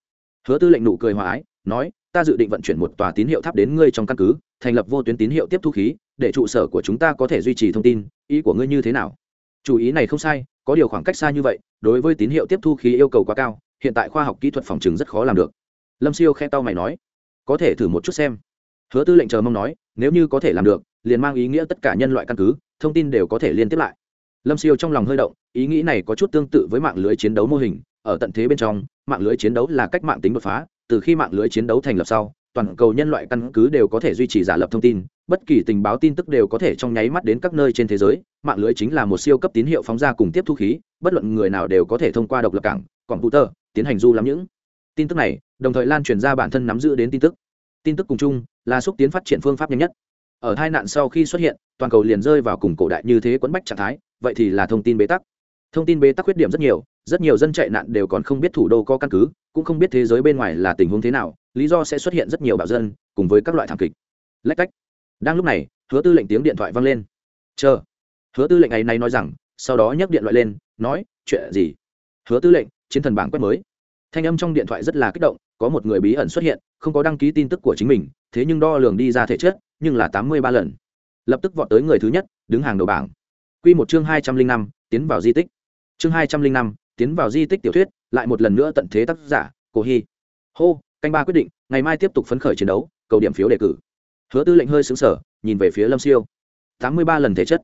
Speaker 1: Hứa tư lệnh nụ cười hòa ái, nói, ta dự định vận chuyển một tòa tín hiệu tháp đến ngươi trong căn cứ, thành lập vô tuyến tín hiệu tiếp thu khí, để trụ sở của chúng ta có thể duy trì thông tin, ý của ngươi như thế nào? Chủ ý này không sai, có điều khoảng cách xa như vậy, đối với tín hiệu tiếp thu khí yêu cầu quá cao, hiện tại khoa học kỹ thuật phòng trừng rất khó làm được. Lâm siêu khe tao mày nói, có thể thử một chút xem. Hứa tư lệnh chờ mong nói, nếu như có thể làm được, liền mang ý nghĩa tất cả nhân loại căn cứ, thông tin đều có thể liên tiếp lại. Lâm siêu trong lòng hơi động, ý nghĩ này có chút tương tự với mạng lưới chiến đấu mô hình, ở tận thế bên trong, mạng lưới chiến đấu là cách mạng tính đột phá, từ khi mạng lưới chiến đấu thành lập sau, toàn cầu nhân loại căn cứ đều có thể duy trì giả lập thông tin bất kỳ tình báo tin tức đều có thể trong nháy mắt đến các nơi trên thế giới, mạng lưới chính là một siêu cấp tín hiệu phóng ra cùng tiếp thu khí, bất luận người nào đều có thể thông qua độc lập cảng, computer, tiến hành du lắm những tin tức này, đồng thời lan truyền ra bản thân nắm giữ đến tin tức. Tin tức cùng chung là xúc tiến phát triển phương pháp nhanh nhất. Ở hai nạn sau khi xuất hiện, toàn cầu liền rơi vào cùng cổ đại như thế quẫn bách trạng thái, vậy thì là thông tin bế tắc. Thông tin bế tắc khuyết điểm rất nhiều rất nhiều dân chạy nạn đều còn không biết thủ đô có căn cứ, cũng không biết thế giới bên ngoài là tình huống thế nào, lý do sẽ xuất hiện rất nhiều bạo dân, cùng với các loại thảm kịch. Lách cách đang lúc này, hứa tư lệnh tiếng điện thoại vang lên. Chờ. Hứa tư lệnh ấy nay nói rằng, sau đó nhấc điện thoại lên, nói, chuyện gì? Hứa tư lệnh, chiến thần bảng quét mới. Thanh âm trong điện thoại rất là kích động, có một người bí ẩn xuất hiện, không có đăng ký tin tức của chính mình, thế nhưng đo lường đi ra thể chất, nhưng là tám mươi ba lần. Lập tức vọt tới người thứ nhất, đứng hàng đầu bảng. Q một chương hai trăm linh năm, tiến vào di tích. Chương hai trăm linh năm, tiến vào di tích tiểu thuyết, lại một lần nữa tận thế tác giả, cổ hy. Hô, canh ba quyết định, ngày mai tiếp tục phấn khởi chiến đấu, cầu điểm phiếu đề cử hứa tư lệnh hơi xứng sở nhìn về phía lâm siêu. Tám mươi ba lần thể chất.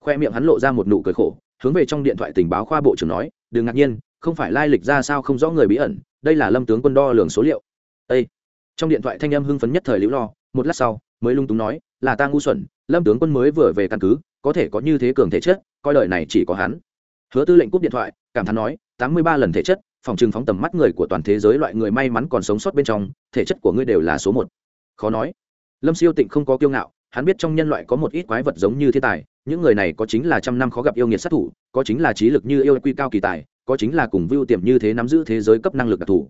Speaker 1: Khoe miệng hắn lộ ra một nụ cười khổ, hướng về trong điện thoại tình báo khoa bộ trưởng nói, đừng ngạc nhiên, không phải lai lịch ra sao không rõ người bí ẩn, đây là lâm tướng quân đo lường số liệu. Ây trong điện thoại thanh âm hưng phấn nhất thời lưu lo, một lát sau, mới lung túng nói, là ta ngu xuẩn, lâm tướng quân mới vừa về căn cứ, có thể có như thế cường thể chất, coi lời này chỉ có hắn. Hứa tư lệnh cúp điện thoại, cảm thán nói, tám mươi ba lần thể chất, phòng trừng phóng tầm mắt người của toàn thế giới loại người may mắn còn sống sót bên trong, thể chất của ngươi đều là số một. Khó nói lâm siêu tịnh không có kiêu ngạo, hắn biết trong nhân loại có một ít quái vật giống như thiên tài, những người này có chính là trăm năm khó gặp yêu nghiệt sát thủ, có chính là trí lực như yêu quy cao kỳ tài, có chính là cùng vưu tiềm như thế nắm giữ thế giới cấp năng lực đặc thù.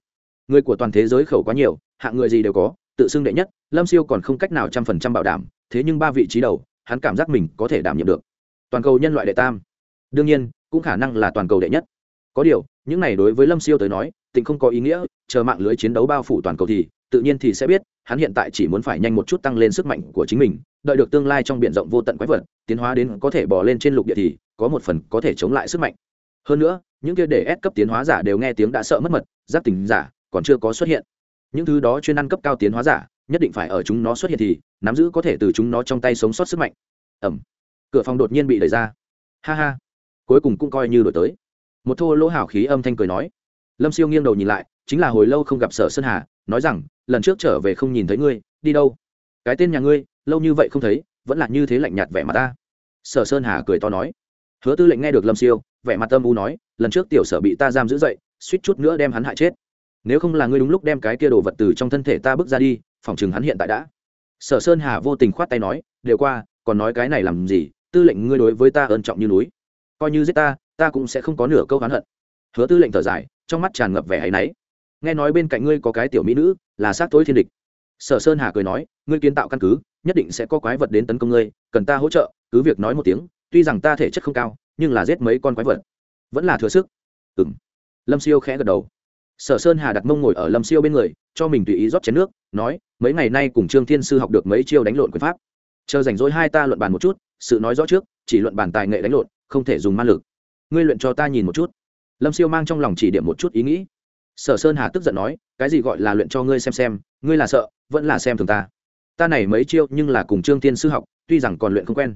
Speaker 1: Người của toàn thế giới khẩu quá nhiều, hạng người gì đều có, tự xưng đệ nhất, lâm siêu còn không cách nào trăm phần trăm bảo đảm, thế nhưng ba vị trí đầu, hắn cảm giác mình có thể đảm nhiệm được. Toàn cầu nhân loại đệ tam. Đương nhiên, cũng khả năng là toàn cầu đệ nhất. Có điều, những này đối với lâm siêu tới nói, tịnh không có ý nghĩa, chờ mạng lưới chiến đấu bao phủ toàn cầu thì, tự nhiên thì sẽ biết hắn hiện tại chỉ muốn phải nhanh một chút tăng lên sức mạnh của chính mình, đợi được tương lai trong b i ể n rộng vô tận quái vật, tiến hóa đến có thể bỏ lên trên lục địa thì có một phần có thể chống lại sức mạnh. Hơn nữa, những kia để ép cấp tiến hóa giả đều nghe tiếng đã sợ mất mật, giáp tình giả còn chưa có xuất hiện. Những thứ đó chuyên ăn cấp cao tiến hóa giả, nhất định phải ở chúng nó xuất hiện thì nắm giữ có thể từ chúng nó trong tay sống sót sức mạnh. Ẩm. Cửa phòng đột nhiên bị đẩy ra. Ha ha. Cuối cùng cũng coi như đổi tới. Một thô lỗ hảo khí âm thanh cười nói. Lâm siêu nghiêng đầu nhìn lại chính là hồi lâu không gặp sở sơn hà, nói rằng, lần trước trở về không nhìn thấy ngươi, đi đâu? Cái tên nhà ngươi, lâu như vậy không thấy, vẫn là như thế lạnh nhạt vẻ mặt ta. Sở sơn hà cười to nói. Hứa tư lệnh nghe được lâm siêu, vẻ mặt tâm u nói, lần trước tiểu sở bị ta giam giữ dậy, suýt chút nữa đem hắn hại chết. Nếu không là ngươi đúng lúc đem cái kia đồ vật từ trong thân thể ta bước ra đi, phòng chừng hắn hiện tại đã. Sở sơn hà vô tình khoát tay nói, đều qua, còn nói cái này làm gì? Tư lệnh ngươi đối với ta ơn trọng như núi. Coi như giết ta ta cũng sẽ không có nửa câu hắn hận. Hứa tư lệnh thở dài, trong mắt tràn ngập vẻ áy náy nghe nói bên cạnh ngươi có cái tiểu mỹ nữ, là sát tối thiên địch. Sở sơn hà cười nói, ngươi kiến tạo căn cứ, nhất định sẽ có quái vật đến tấn công ngươi, cần ta hỗ trợ, cứ việc nói một tiếng, tuy rằng ta thể chất không cao, nhưng là giết mấy con quái vật. Vẫn là thừa sức. Ừng lâm siêu khẽ gật đầu. Sở sơn hà đặt mông ngồi ở lâm siêu bên người, cho mình tùy ý rót chén nước, nói, mấy ngày nay cùng trương thiên sư học được mấy chiêu đánh lộn quyền pháp. Chờ rảnh rỗi hai ta luận bàn một chút, sự nói rõ trước, chỉ luận bàn tài nghệ đánh lộn, không thể dùng ma lực. Ngươi luyện cho ta nhìn một chút. Lâm siêu mang trong lòng chỉ điểm một chút ý nghĩ sở sơn hà tức giận nói, cái gì gọi là luyện cho ngươi xem xem, ngươi là sợ, vẫn là xem thường ta. Ta này mấy chiêu nhưng là cùng trương thiên sư học, tuy rằng còn luyện không quen.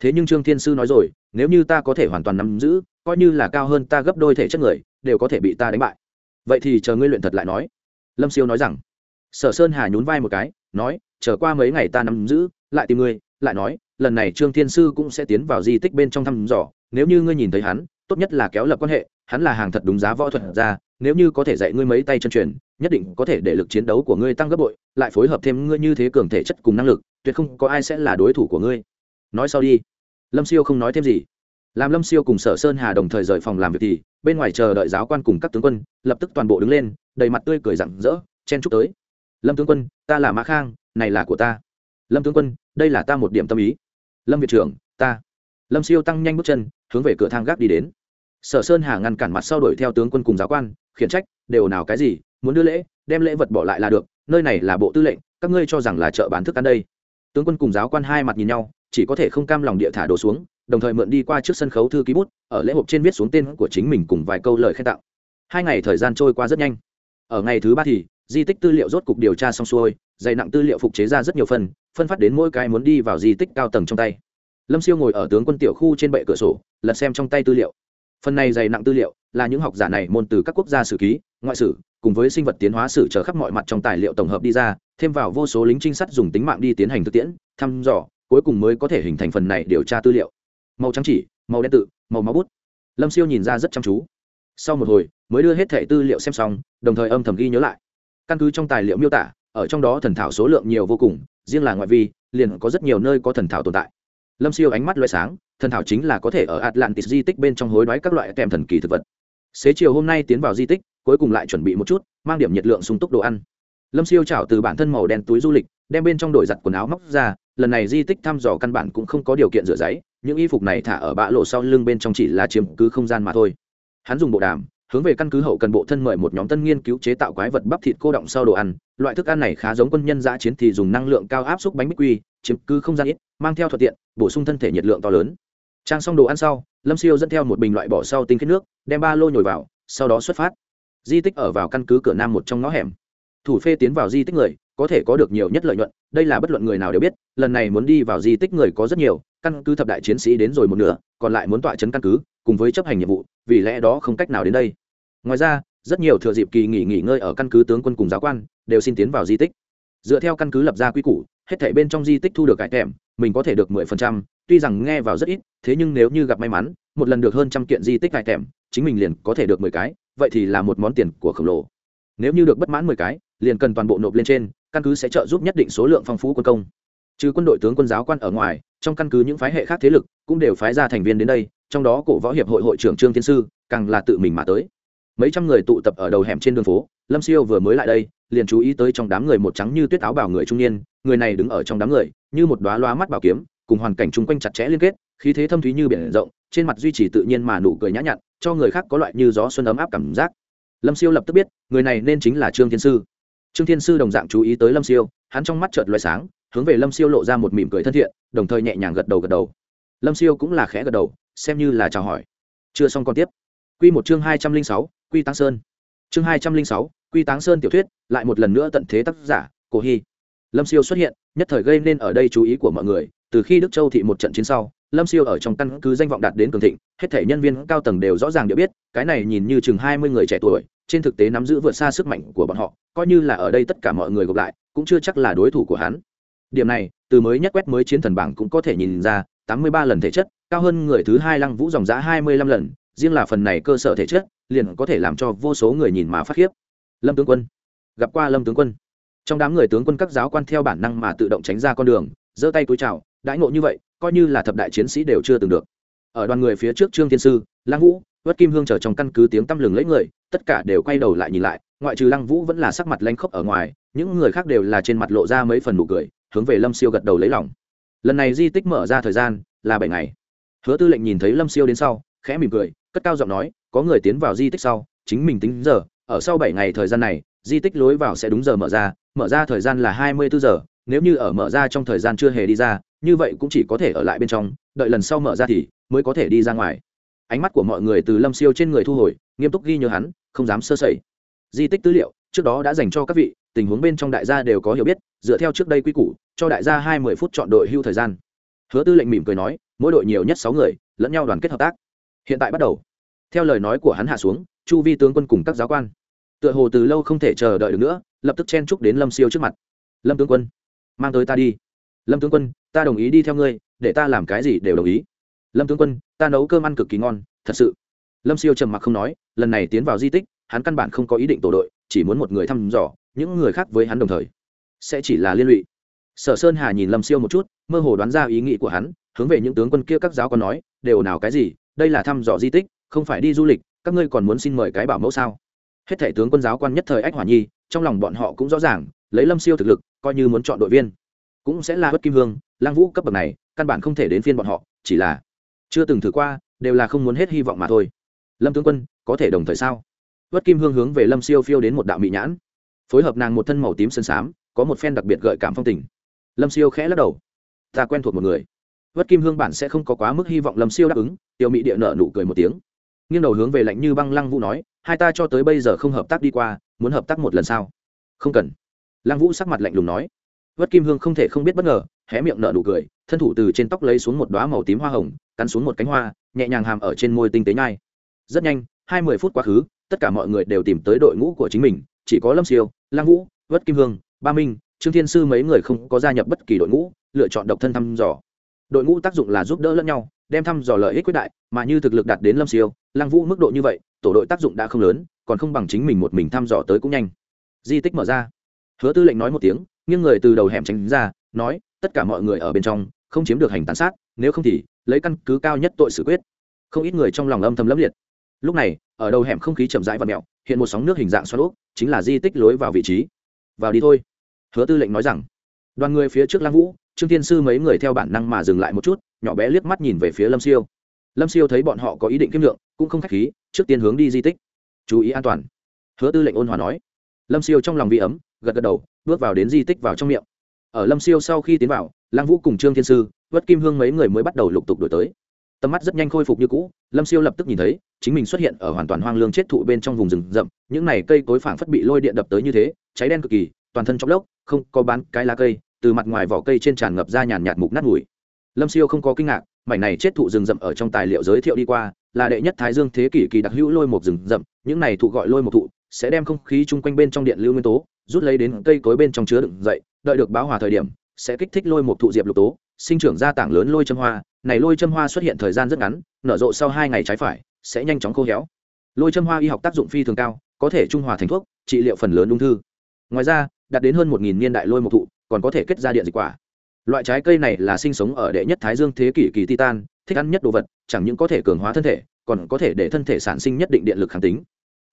Speaker 1: Thế nhưng trương thiên sư nói rồi, nếu như ta có thể hoàn toàn nắm giữ, coi như là cao hơn ta gấp đôi thể chất người, đều có thể bị ta đánh bại. Vậy thì chờ ngươi luyện thật lại nói. Lâm siêu nói rằng. Sở sơn hà nhún vai một cái, nói, chờ qua mấy ngày ta nắm giữ, lại tìm ngươi, lại nói, lần này trương thiên sư cũng sẽ tiến vào di tích bên trong thăm dò, nếu như ngươi nhìn thấy hắn, tốt nhất là kéo lập quan hệ, hắn là hàng thật đúng giá võ thuật ra nếu như có thể dạy ngươi mấy tay chân truyền, nhất định có thể để lực chiến đấu của ngươi tăng gấp bội, lại phối hợp thêm ngươi như thế cường thể chất cùng năng lực, tuyệt không có ai sẽ là đối thủ của ngươi. Nói sau đi. Lâm siêu không nói thêm gì. Làm lâm siêu cùng sở sơn hà đồng thời rời phòng làm việc thì, bên ngoài chờ đợi giáo quan cùng các tướng quân, lập tức toàn bộ đứng lên, đầy mặt tươi cười rặng rỡ, chen chúc tới. Lâm tướng quân, ta là mã khang, này là của ta. Lâm tướng quân, đây là ta một điểm tâm ý. Lâm viện trưởng, ta. Lâm siêu tăng nhanh bước chân, hướng về cửa thang gác đi đến. Sở sơn hà ngăn cản mặt sau đuổi theo tướng quân cùng giáo quan khiển trách, đều nào cái gì, muốn đưa lễ, đem lễ vật bỏ lại là được, nơi này là bộ tư lệnh, các ngươi cho rằng là chợ bán thức ăn đây. Tướng quân cùng giáo quan hai mặt nhìn nhau, chỉ có thể không cam lòng địa thả đồ xuống, đồng thời mượn đi qua trước sân khấu thư ký bút, ở lễ hộp trên viết xuống tên của chính mình cùng vài câu lời khen tặng. Hai ngày thời gian trôi qua rất nhanh. Ở ngày thứ ba thì, di tích tư liệu rốt cục điều tra xong xuôi, dày nặng tư liệu phục chế ra rất nhiều phần, phân phát đến mỗi cái muốn đi vào di tích cao tầng trong tay. Lâm siêu ngồi ở tướng quân tiểu khu trên bệ cửa sổ, lật xem trong tay tư liệu. Phần này dày nặng tư liệu là những học giả này môn từ các quốc gia sử ký, ngoại sử, cùng với sinh vật tiến hóa sử trở khắp mọi mặt trong tài liệu tổng hợp đi ra, thêm vào vô số lính trinh sát dùng tính mạng đi tiến hành thực tiễn, thăm dò, cuối cùng mới có thể hình thành phần này điều tra tư liệu. Màu trắng chỉ, màu đen tự, màu máu bút. Lâm siêu nhìn ra rất chăm chú. Sau một hồi, mới đưa hết thẻ tư liệu xem xong, đồng thời âm thầm ghi nhớ lại. Căn cứ trong tài liệu miêu tả, ở trong đó thần thảo số lượng nhiều vô cùng, riêng là ngoại vi, liền có rất nhiều nơi có thần thảo tồn tại. Lâm siêu ánh mắt loại sáng, thần thảo chính là có thể ở atlantis di tích bên trong hối đoái các loại kèm thần kỳ thực vật xế chiều hôm nay tiến vào di tích, cuối cùng lại chuẩn bị một chút, mang điểm nhiệt lượng sung túc đồ ăn. Lâm siêu trào từ bản thân màu đen túi du lịch, đem bên trong đổi giặt quần áo móc ra, lần này di tích thăm dò căn bản cũng không có điều kiện rửa giấy, những y phục này thả ở bã lộ sau lưng bên trong chỉ là chiếm cứ không gian mà thôi. Hắn dùng bộ đàm, hướng về căn cứ hậu cần bộ thân mời một nhóm tân nghiên cứu chế tạo quái vật bắp thịt cô động sau đồ ăn. Loại thức ăn này khá giống quân nhân giã chiến thì dùng năng lượng cao áp xúc bánh bích quy, chiếm cứ không gian ít, mang theo thuận tiện, bổ sung thân thể nhiệt lượng to lớn. Trang xong đồ ăn sau lâm siêu dẫn theo một bình loại bỏ sau tinh khiết nước, đem ba lô nhồi vào, sau đó xuất phát. Di tích ở vào căn cứ cửa nam một trong ngõ hẻm. Thủ phê tiến vào di tích người, có thể có được nhiều nhất lợi nhuận, đây là bất luận người nào đều biết, lần này muốn đi vào di tích người có rất nhiều, căn cứ thập đại chiến sĩ đến rồi một nửa, còn lại muốn tọa chấn căn cứ, cùng với chấp hành nhiệm vụ, vì lẽ đó không cách nào đến đây. Ngoài ra, rất nhiều thừa dịp kỳ nghỉ nghỉ ngơi ở căn cứ tướng quân cùng giáo quan, đều xin tiến vào di tích. Dựa theo căn cứ lập ra quy củ, hết thảy bên trong di tích thu được cải thèm mình có thể được mười phần trăm tuy rằng nghe vào rất ít, thế nhưng nếu như gặp may mắn, một lần được hơn trăm kiện di tích cải thèm chính mình liền có thể được mười cái, vậy thì là một món tiền của khổng lồ. Nếu như được bất mãn mười cái, liền cần toàn bộ nộp lên trên, căn cứ sẽ trợ giúp nhất định số lượng phong phú quân công. Trừ quân đội tướng quân giáo quan ở ngoài, trong căn cứ những phái hệ khác thế lực cũng đều phái ra thành viên đến đây, trong đó cổ võ hiệp hội hội trưởng trương thiên sư càng là tự mình mà tới. Mấy trăm người tụ tập ở đầu hẻm trên đường phố, lâm siêu vừa mới lại đây, liền chú ý tới trong đám người một trắng như tuyết áo bảo người trung niên, người này đứng ở trong đám người, như một đoá loa mắt bảo kiếm cùng hoàn cảnh chung quanh chặt chẽ liên kết, khí thế thâm thúy như biển rộng, trên mặt duy trì tự nhiên mà nụ cười nhã nhặn, cho người khác có loại như gió xuân ấm áp cảm giác. Lâm siêu lập tức biết, người này nên chính là trương thiên sư. Trương thiên sư đồng dạng chú ý tới lâm siêu, hắn trong mắt chợt loại sáng, hướng về lâm siêu lộ ra một mỉm cười thân thiện, đồng thời nhẹ nhàng gật đầu gật đầu. Lâm siêu cũng là khẽ gật đầu, xem như là chào hỏi. Chưa xong còn tiếp. Q một chương hai trăm linh sáu, quy tăng sơn. Chương hai trăm linh sáu, quy táng sơn tiểu thuyết, lại một lần nữa tận thế tác giả, cổ hy. Lâm siêu xuất hiện, nhất thời gây nên ở đây chú ý của mọi người từ khi đức châu thị một trận chiến sau, lâm siêu ở trong căn cứ danh vọng đạt đến cường thịnh, hết thể nhân viên cao tầng đều rõ ràng đều biết, cái này nhìn như chừng hai mươi người trẻ tuổi, trên thực tế nắm giữ vượt xa sức mạnh của bọn họ, coi như là ở đây tất cả mọi người gộp lại, cũng chưa chắc là đối thủ của hắn. Điểm này, từ mới nhất quét mới chiến thần bảng cũng có thể nhìn ra, tám mươi ba lần thể chất, cao hơn người thứ hai lăng vũ dòng giã hai mươi lăm lần, riêng là phần này cơ sở thể chất, liền có thể làm cho vô số người nhìn mà phát khiếp. Lâm tướng quân, gặp qua lâm tướng quân. Trong đám người tướng quân các giáo quan theo bản năng mà tự động tránh ra con đường, giơ tay túi chào đãi ngộ như vậy, coi như là thập đại chiến sĩ đều chưa từng được. Ở đoàn người phía trước trương thiên sư, lăng vũ vất kim hương chờ trong căn cứ tiếng tăm lừng lấy người, tất cả đều quay đầu lại nhìn lại, ngoại trừ lăng vũ vẫn là sắc mặt lanh khốc ở ngoài, những người khác đều là trên mặt lộ ra mấy phần nụ cười, hướng về lâm siêu gật đầu lấy lòng. Lần này di tích mở ra thời gian là bảy ngày. Hứa tư lệnh nhìn thấy lâm siêu đến sau, khẽ mỉm cười, cất cao giọng nói, có người tiến vào di tích sau, chính mình tính giờ, ở sau bảy ngày thời gian này, di tích lối vào sẽ đúng giờ mở ra mở ra thời gian là hai mươi bốn giờ, nếu như ở mở ra trong thời gian chưa hề đi ra như vậy cũng chỉ có thể ở lại bên trong, đợi lần sau mở ra thì mới có thể đi ra ngoài. Ánh mắt của mọi người từ lâm siêu trên người thu hồi, nghiêm túc ghi nhớ hắn, không dám sơ sẩy. Di tích tư liệu, trước đó đã dành cho các vị, tình huống bên trong đại gia đều có hiểu biết, dựa theo trước đây quy củ, cho đại gia hai mươi phút chọn đội hưu thời gian. Hứa tư lệnh mỉm cười nói, mỗi đội nhiều nhất sáu người, lẫn nhau đoàn kết hợp tác. Hiện tại bắt đầu. Theo lời nói của hắn hạ xuống, chu vi tướng quân cùng các giáo quan. Tựa hồ từ lâu không thể chờ đợi được nữa, lập tức chen chúc đến lâm siêu trước mặt. Lâm tướng quân, mang tới ta đi. Lâm tướng quân ta đồng ý đi theo ngươi, để ta làm cái gì đều đồng ý. Lâm tướng quân, ta nấu cơm ăn cực kỳ ngon, thật sự. Lâm siêu trầm mặc không nói, lần này tiến vào di tích, hắn căn bản không có ý định tổ đội, chỉ muốn một người thăm dò, những người khác với hắn đồng thời. Sẽ chỉ là liên lụy. Sở sơn hà nhìn lâm siêu một chút, mơ hồ đoán ra ý nghĩ của hắn, hướng về những tướng quân kia các giáo còn nói, đều nào cái gì, đây là thăm dò di tích, không phải đi du lịch, các ngươi còn muốn xin mời cái bảo mẫu sao? Hết thể tướng quân giáo quan nhất thời ách hỏa nhi, trong lòng bọn họ cũng rõ ràng, lấy lâm siêu thực lực, coi như muốn chọn đội viên, cũng sẽ là bất kim hương lang vũ cấp bậc này, căn bản không thể đến phiên bọn họ, chỉ là chưa từng thử qua, đều là không muốn hết hy vọng mà thôi. Lâm tướng quân, có thể đồng thời sao? Vất kim hương hướng về lâm siêu phiêu đến một đạo mỹ nhãn. Phối hợp nàng một thân màu tím sơn xám có một phen đặc biệt gợi cảm phong tình. Lâm siêu khẽ lắc đầu. Ta quen thuộc một người. Vất kim hương bản sẽ không có quá mức hy vọng lâm siêu đáp ứng, tiểu mỹ địa nợ nụ cười một tiếng. Nghiêng đầu hướng về lạnh như băng lăng vũ nói, hai ta cho tới bây giờ không hợp tác đi qua, muốn hợp tác một lần sao? Không cần. Lăng vũ sắc mặt lạnh lùng nói. Vất kim hương không thể không biết bất ngờ hé miệng nở nụ cười, thân thủ từ trên tóc lấy xuống một đoá màu tím hoa hồng, cắn xuống một cánh hoa, nhẹ nhàng hàm ở trên môi tinh tế nhai. Rất nhanh, hai mươi phút quá khứ, tất cả mọi người đều tìm tới đội ngũ của chính mình, chỉ có lâm siêu lang vũ, vất kim hương, ba minh, trương thiên sư mấy người không có gia nhập bất kỳ đội ngũ, lựa chọn độc thân thăm dò. Đội ngũ tác dụng là giúp đỡ lẫn nhau, đem thăm dò lợi ích quyết đại, mà như thực lực đạt đến lâm siêu lang vũ mức độ như vậy, tổ đội tác dụng đã không lớn, còn không bằng chính mình một mình thăm dò tới cũng nhanh. Di tích mở ra. Hứa tư lệnh nói một tiếng, nghiêng người từ đầu hẻm tránh ra nói, tất cả mọi người ở bên trong, không chiếm được hành tàn sát, nếu không thì, lấy căn cứ cao nhất tội xử quyết. Không ít người trong lòng âm thầm lấp liệt. Lúc này, ở đầu hẻm không khí chậm rãi và mẹo hiện một sóng nước hình dạng xoắn úp chính là di tích lối vào vị trí. Vào đi thôi. Hứa tư lệnh nói rằng. Đoàn người phía trước lăng vũ, trương thiên sư mấy người theo bản năng mà dừng lại một chút, nhỏ bé liếc mắt nhìn về phía lâm siêu. Lâm siêu thấy bọn họ có ý định kiếm lượng cũng không k h á c h khí, trước tiên hướng đi di tích. Chú ý an toàn. Hứa tư lệnh ôn hòa nói. Lâm siêu trong lòng vi ấm, gật gật đầu, bước vào đến di tích vào trong miệng ở lâm siêu sau khi tiến vào, lăng vũ cùng trương thiên sư vất kim hương mấy người mới bắt đầu lục tục đổi tới. Tầm mắt rất nhanh khôi phục như cũ, lâm siêu lập tức nhìn thấy, chính mình xuất hiện ở hoàn toàn hoang lương chết thụ bên trong vùng rừng rậm, những này cây cối phảng phất bị lôi điện đập tới như thế, cháy đen cực kỳ, toàn thân trong lốc, không có bán cái lá cây, từ mặt ngoài vỏ cây trên tràn ngập ra nhàn nhạt mục nát mùi. Lâm siêu không có kinh ngạc, mảnh này chết thụ rừng rậm ở trong tài liệu giới thiệu đi qua, là đệ nhất thái dương thế kỷ kỳ đặc hữu lôi một rừng rậm, những này thụ gọi lôi một thụ, sẽ đem không khí chung quanh bên trong điện lưu nguyên tố rút lấy đến cây cối bên trong chứa đựng dậy, đợi được báo hòa thời điểm, sẽ kích thích lôi một thụ diệp lục tố, sinh trưởng ra tảng lớn lôi châm hoa. Này lôi châm hoa xuất hiện thời gian rất ngắn, nở rộ sau hai ngày trái phải, sẽ nhanh chóng khô héo. Lôi châm hoa y học tác dụng phi thường cao, có thể trung hòa thành thuốc, trị liệu phần lớn ung thư. Ngoài ra, đạt đến hơn một nghìn niên đại lôi một thụ, còn có thể kết ra điện dịch quả. Loại trái cây này là sinh sống ở đệ nhất thái dương thế kỷ kỳ titan, thích ăn nhất đồ vật, chẳng những có thể cường hóa thân thể, còn có thể để thân thể sản sinh nhất định điện lực kháng tính.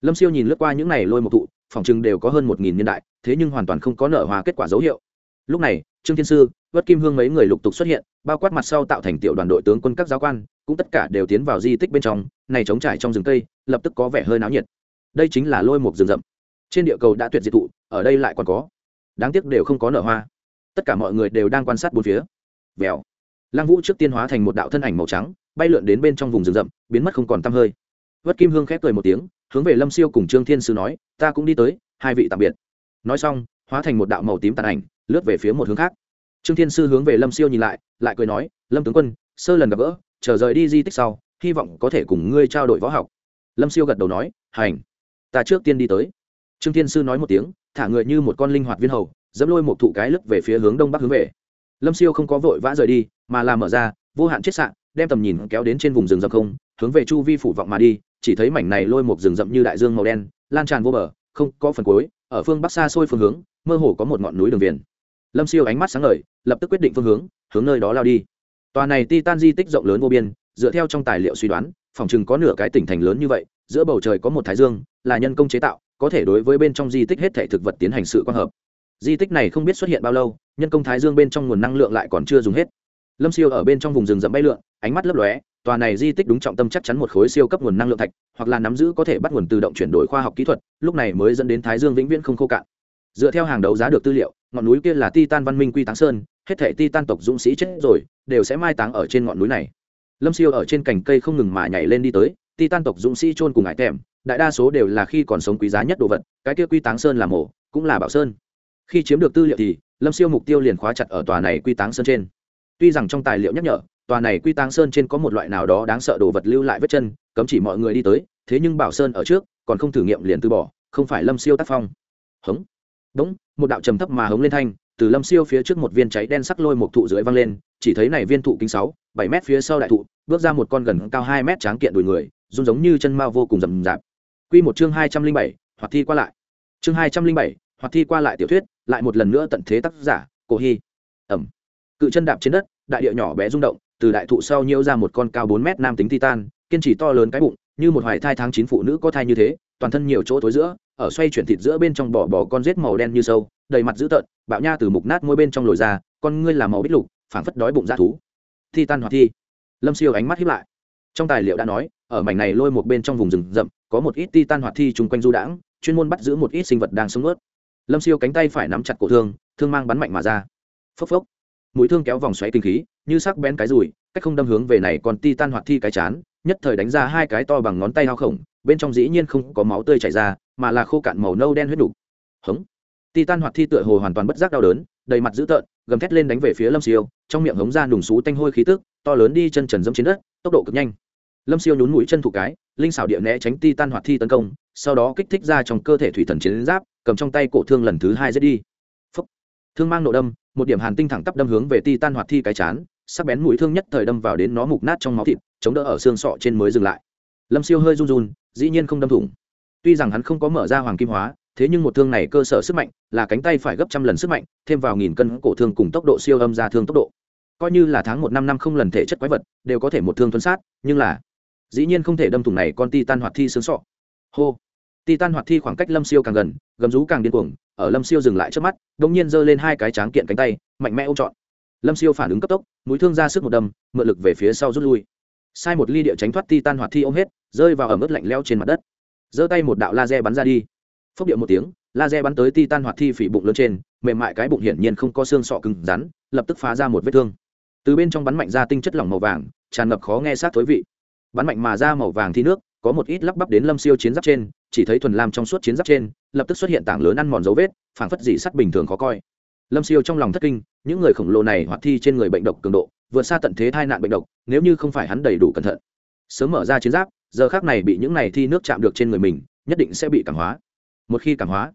Speaker 1: Lâm siêu nhìn lướt qua những này lôi một thụ phòng chừng đều có hơn một nghìn niên đại, thế nhưng hoàn toàn không có nở hoa kết quả dấu hiệu. Lúc này, trương thiên sư, vất kim hương mấy người lục tục xuất hiện, bao quát mặt sau tạo thành tiểu đoàn đội tướng quân các giáo quan, cũng tất cả đều tiến vào di tích bên trong, này chống trải trong rừng cây, lập tức có vẻ hơi náo nhiệt. Đây chính là lôi một rừng rậm. Trên địa cầu đã tuyệt diệt thụ, ở đây lại còn có. Đáng tiếc đều không có nở hoa. Tất cả mọi người đều đang quan sát bốn phía. Vèo. Lăng vũ trước tiên hóa thành một đạo thân ảnh màu trắng, bay lượn đến bên trong vùng rừng rậm, biến mất không còn tăm hơi. Vất kim hương khép cười một tiếng hướng về lâm siêu cùng trương thiên sư nói, ta cũng đi tới, hai vị tạm biệt. Nói xong, hóa thành một đạo màu tím tàn ảnh, lướt về phía một hướng khác. Trương thiên sư hướng về lâm siêu nhìn lại lại cười nói, lâm tướng quân, sơ lần gặp gỡ trở rời đi di tích sau, hy vọng có thể cùng ngươi trao đổi võ học. Lâm siêu gật đầu nói, hành, ta trước tiên đi tới. Trương thiên sư nói một tiếng, thả người như một con linh hoạt viên hầu, dẫm lôi một thụ cái lướt về phía hướng đông bắc hướng về. Lâm siêu không có vội vã rời đi, mà làm mở ra, vô hạn chiết sạn đem tầm nhìn kéo đến trên vùng rừng rậm không, hướng về chu vi phủ vọng mà đi chỉ thấy mảnh này lôi một rừng rậm như đại dương màu đen, lan tràn vô bờ, không có phần cuối, ở phương bắc xa xôi phương hướng, mơ hồ có một ngọn núi đường viền. Lâm siêu ánh mắt sáng ngời, lập tức quyết định phương hướng hướng nơi đó lao đi. Tòa này titan di tích rộng lớn vô biên, dựa theo trong tài liệu suy đoán, phòng chừng có nửa cái tỉnh thành lớn như vậy, giữa bầu trời có một thái dương, là nhân công chế tạo, có thể đối với bên trong di tích hết thể thực vật tiến hành sự quan hợp. Di tích này không biết xuất hiện bao lâu, nhân công thái dương bên trong nguồn năng lượng lại còn chưa dùng hết. Lâm siêu ở bên trong vùng rừng rậm bay lượn, ánh mắt lấp lóe tòa này di tích đúng trọng tâm chắc chắn một khối siêu cấp nguồn năng lượng thạch, hoặc là nắm giữ có thể bắt nguồn tự động chuyển đổi khoa học kỹ thuật, lúc này mới dẫn đến thái dương vĩnh viễn không khô cạn. Dựa theo hàng đấu giá được tư liệu, ngọn núi kia là titan văn minh quy táng sơn, hết thể titan tộc dũng sĩ chết rồi, đều sẽ mai táng ở trên ngọn núi này. Lâm siêu ở trên cành cây không ngừng mà nhảy lên đi tới, titan tộc dũng sĩ chôn cùng ải tèm, đại đa số đều là khi còn sống quý giá nhất đồ vật, cái kia quy táng sơn là mổ cũng là bảo sơn. Khi chiếm được tư liệu thì, lâm siêu mục tiêu liền khóa chặt ở tòa này quy táng sơn trên. Tuy rằng trong tài liệu nhắc nhở tòa này quy tang sơn trên có một loại nào đó đáng sợ đồ vật lưu lại vết chân, cấm chỉ mọi người đi tới, thế nhưng bảo sơn ở trước, còn không thử nghiệm liền từ bỏ, không phải lâm siêu tác phong. Hống. Bỗng một đạo trầm thấp mà hống lên thanh, từ lâm siêu phía trước một viên cháy đen sắc lôi một thụ dưới văng lên, chỉ thấy này viên thụ kính sáu, bảy mét phía sau đại thụ, bước ra một con gần cao hai mét tráng kiện đùi người, run giống như chân mao vô cùng rầm rạp. Quy một chương hai trăm linh bảy hoặc thi qua lại. Chương hai trăm linh bảy hoặc thi qua lại tiểu thuyết, lại một lần nữa tận thế tác giả, cổ hy. Ẩm. Cự chân đạp trên đất, đại địa nhỏ bé rung động từ đại thụ sau nhiễu ra một con cao bốn mét nam tính titan, kiên trì to lớn cái bụng, như một hoài thai tháng chín phụ nữ có thai như thế, toàn thân nhiều chỗ tối giữa, ở xoay chuyển thịt giữa bên trong bò bò con rết màu đen như sâu, đầy mặt dữ tợn, bạo nha từ mục nát môi bên trong lồi ra, con ngươi là màu bích lục, phảng phất đói bụng ra thú. Titan hoạt thi. Lâm siêu ánh mắt hiếp lại. Trong tài liệu đã nói, ở mảnh này lôi một bên trong vùng rừng rậm, có một ít titan hoạt thi chung quanh du đãng, chuyên môn bắt giữ một ít sinh vật đang sống ướt lâm siêu cánh tay phải nắm chặt cổ thương thương mang bắn mạnh mà ra. Phốc phốc. Mũi thương kéo vòng xoáy kinh khí như sắc bén cái rùi, cách không đâm hướng về này còn ti tan hoạt thi cái chán, nhất thời đánh ra hai cái to bằng ngón tay hao khổng, bên trong dĩ nhiên không có máu tươi chảy ra, mà là khô cạn màu nâu đen huyết đục hống. Ti tan hoạt thi tựa hồ hoàn toàn bất giác đau đớn, đầy mặt dữ tợn, gầm thét lên đánh về phía lâm siêu, trong miệng hống ra nùng xú tanh hôi khí tức, to lớn đi chân trần dẫm trên đất, tốc độ cực nhanh. Lâm siêu nhún mũi chân thủ cái, linh xảo địa né tránh ti tan hoạt thi tấn công, sau đó kích thích ra trong cơ thể thủy thần chiến giáp, cầm trong tay cổ thương lần thứ hai giết đi. Phúc. thương mang nổ đâm, một điểm hàn tinh thẳng tắp đâm hướng về ti tan hoạt thi cái chán sắc bén mũi thương nhất thời đâm vào đến nó mục nát trong máu thịt, chống đỡ ở xương sọ trên mới dừng lại. Lâm siêu hơi run run, dĩ nhiên không đâm thủng. Tuy rằng hắn không có mở ra hoàng kim hóa, thế nhưng một thương này cơ sở sức mạnh là cánh tay phải gấp trăm lần sức mạnh, thêm vào nghìn cân cổ thương cùng tốc độ siêu âm ra thương tốc độ. Coi như là tháng một năm năm không lần thể chất quái vật, đều có thể một thương tuân sát, nhưng là dĩ nhiên không thể đâm thủng này con ti tan hoạt thi xương sọ. Hô! Ti tan hoạt thi khoảng cách lâm siêu càng gần, gầm rú càng điên cuồng, ở lâm siêu dừng lại trước mắt đ ỗ n g nhiên giơ lên hai cái tráng kiện cánh tay, mạnh mẽ ôm trọn lâm siêu phản ứng cấp tốc, mũi thương ra sức một đâm, mượn lực về phía sau rút lui. Sai một ly địa tránh thoát ti tan hoạt thi ôm hết, rơi vào ẩm ướt lạnh leo trên mặt đất. Giơ tay một đạo laser bắn ra đi. Phốc điệu một tiếng, laser bắn tới ti tan hoạt thi phỉ bụng lớn trên, mềm mại cái bụng hiển nhiên không có xương sọ cứng rắn, lập tức phá ra một vết thương. Từ bên trong bắn mạnh ra tinh chất lỏng màu vàng, tràn ngập khó nghe sát thối vị. Bắn mạnh mà ra màu vàng thi nước, có một ít lắp bắp đến lâm siêu chiến giáp trên, chỉ thấy thuần lam trong suốt chiến giáp trên, lập tức xuất hiện tảng lớn ăn mòn dấu vết, phảng phất dị sắt bình thường khó coi lâm siêu trong lòng thất kinh, những người khổng lồ này hoạt thi trên người bệnh độc cường độ, vượt xa tận thế tai nạn bệnh độc, nếu như không phải hắn đầy đủ cẩn thận. Sớm mở ra chiến giáp, giờ khác này bị những này thi nước chạm được trên người mình, nhất định sẽ bị cảm hóa. Một khi cảm hóa,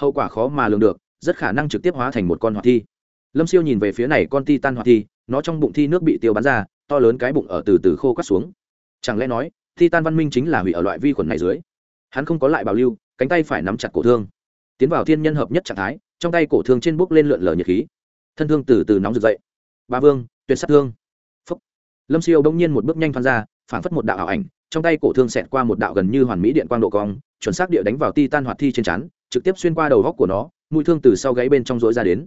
Speaker 1: hậu quả khó mà lường được, rất khả năng trực tiếp hóa thành một con hoạt thi. Lâm siêu nhìn về phía này con ti tan hoạt thi, nó trong bụng thi nước bị tiêu bắn ra, to lớn cái bụng ở từ từ khô cắt xuống. Chẳng lẽ nói, titan văn minh chính là hủy ở loại vi khuẩn này dưới? Hắn không có lại bảo lưu, cánh tay phải nắm chặt cổ thương. Tiến vào thiên nhân hợp nhất trạng thái trong tay cổ thương trên bốc lên lượn lờ nhiệt khí. Thân thương từ từ nóng rực dậy. Ba vương, tuyệt sát thương. Phúc. lâm siêu đông nhiên một bước nhanh thoăn ra phản phất một đạo ảo ảnh, trong tay cổ thương xẹt qua một đạo gần như hoàn mỹ điện quang độ cong, chuẩn xác địa đánh vào titan hoạt thi trên chắn trực tiếp xuyên qua đầu góc của nó, mũi thương từ sau gáy bên trong rỗi ra đến.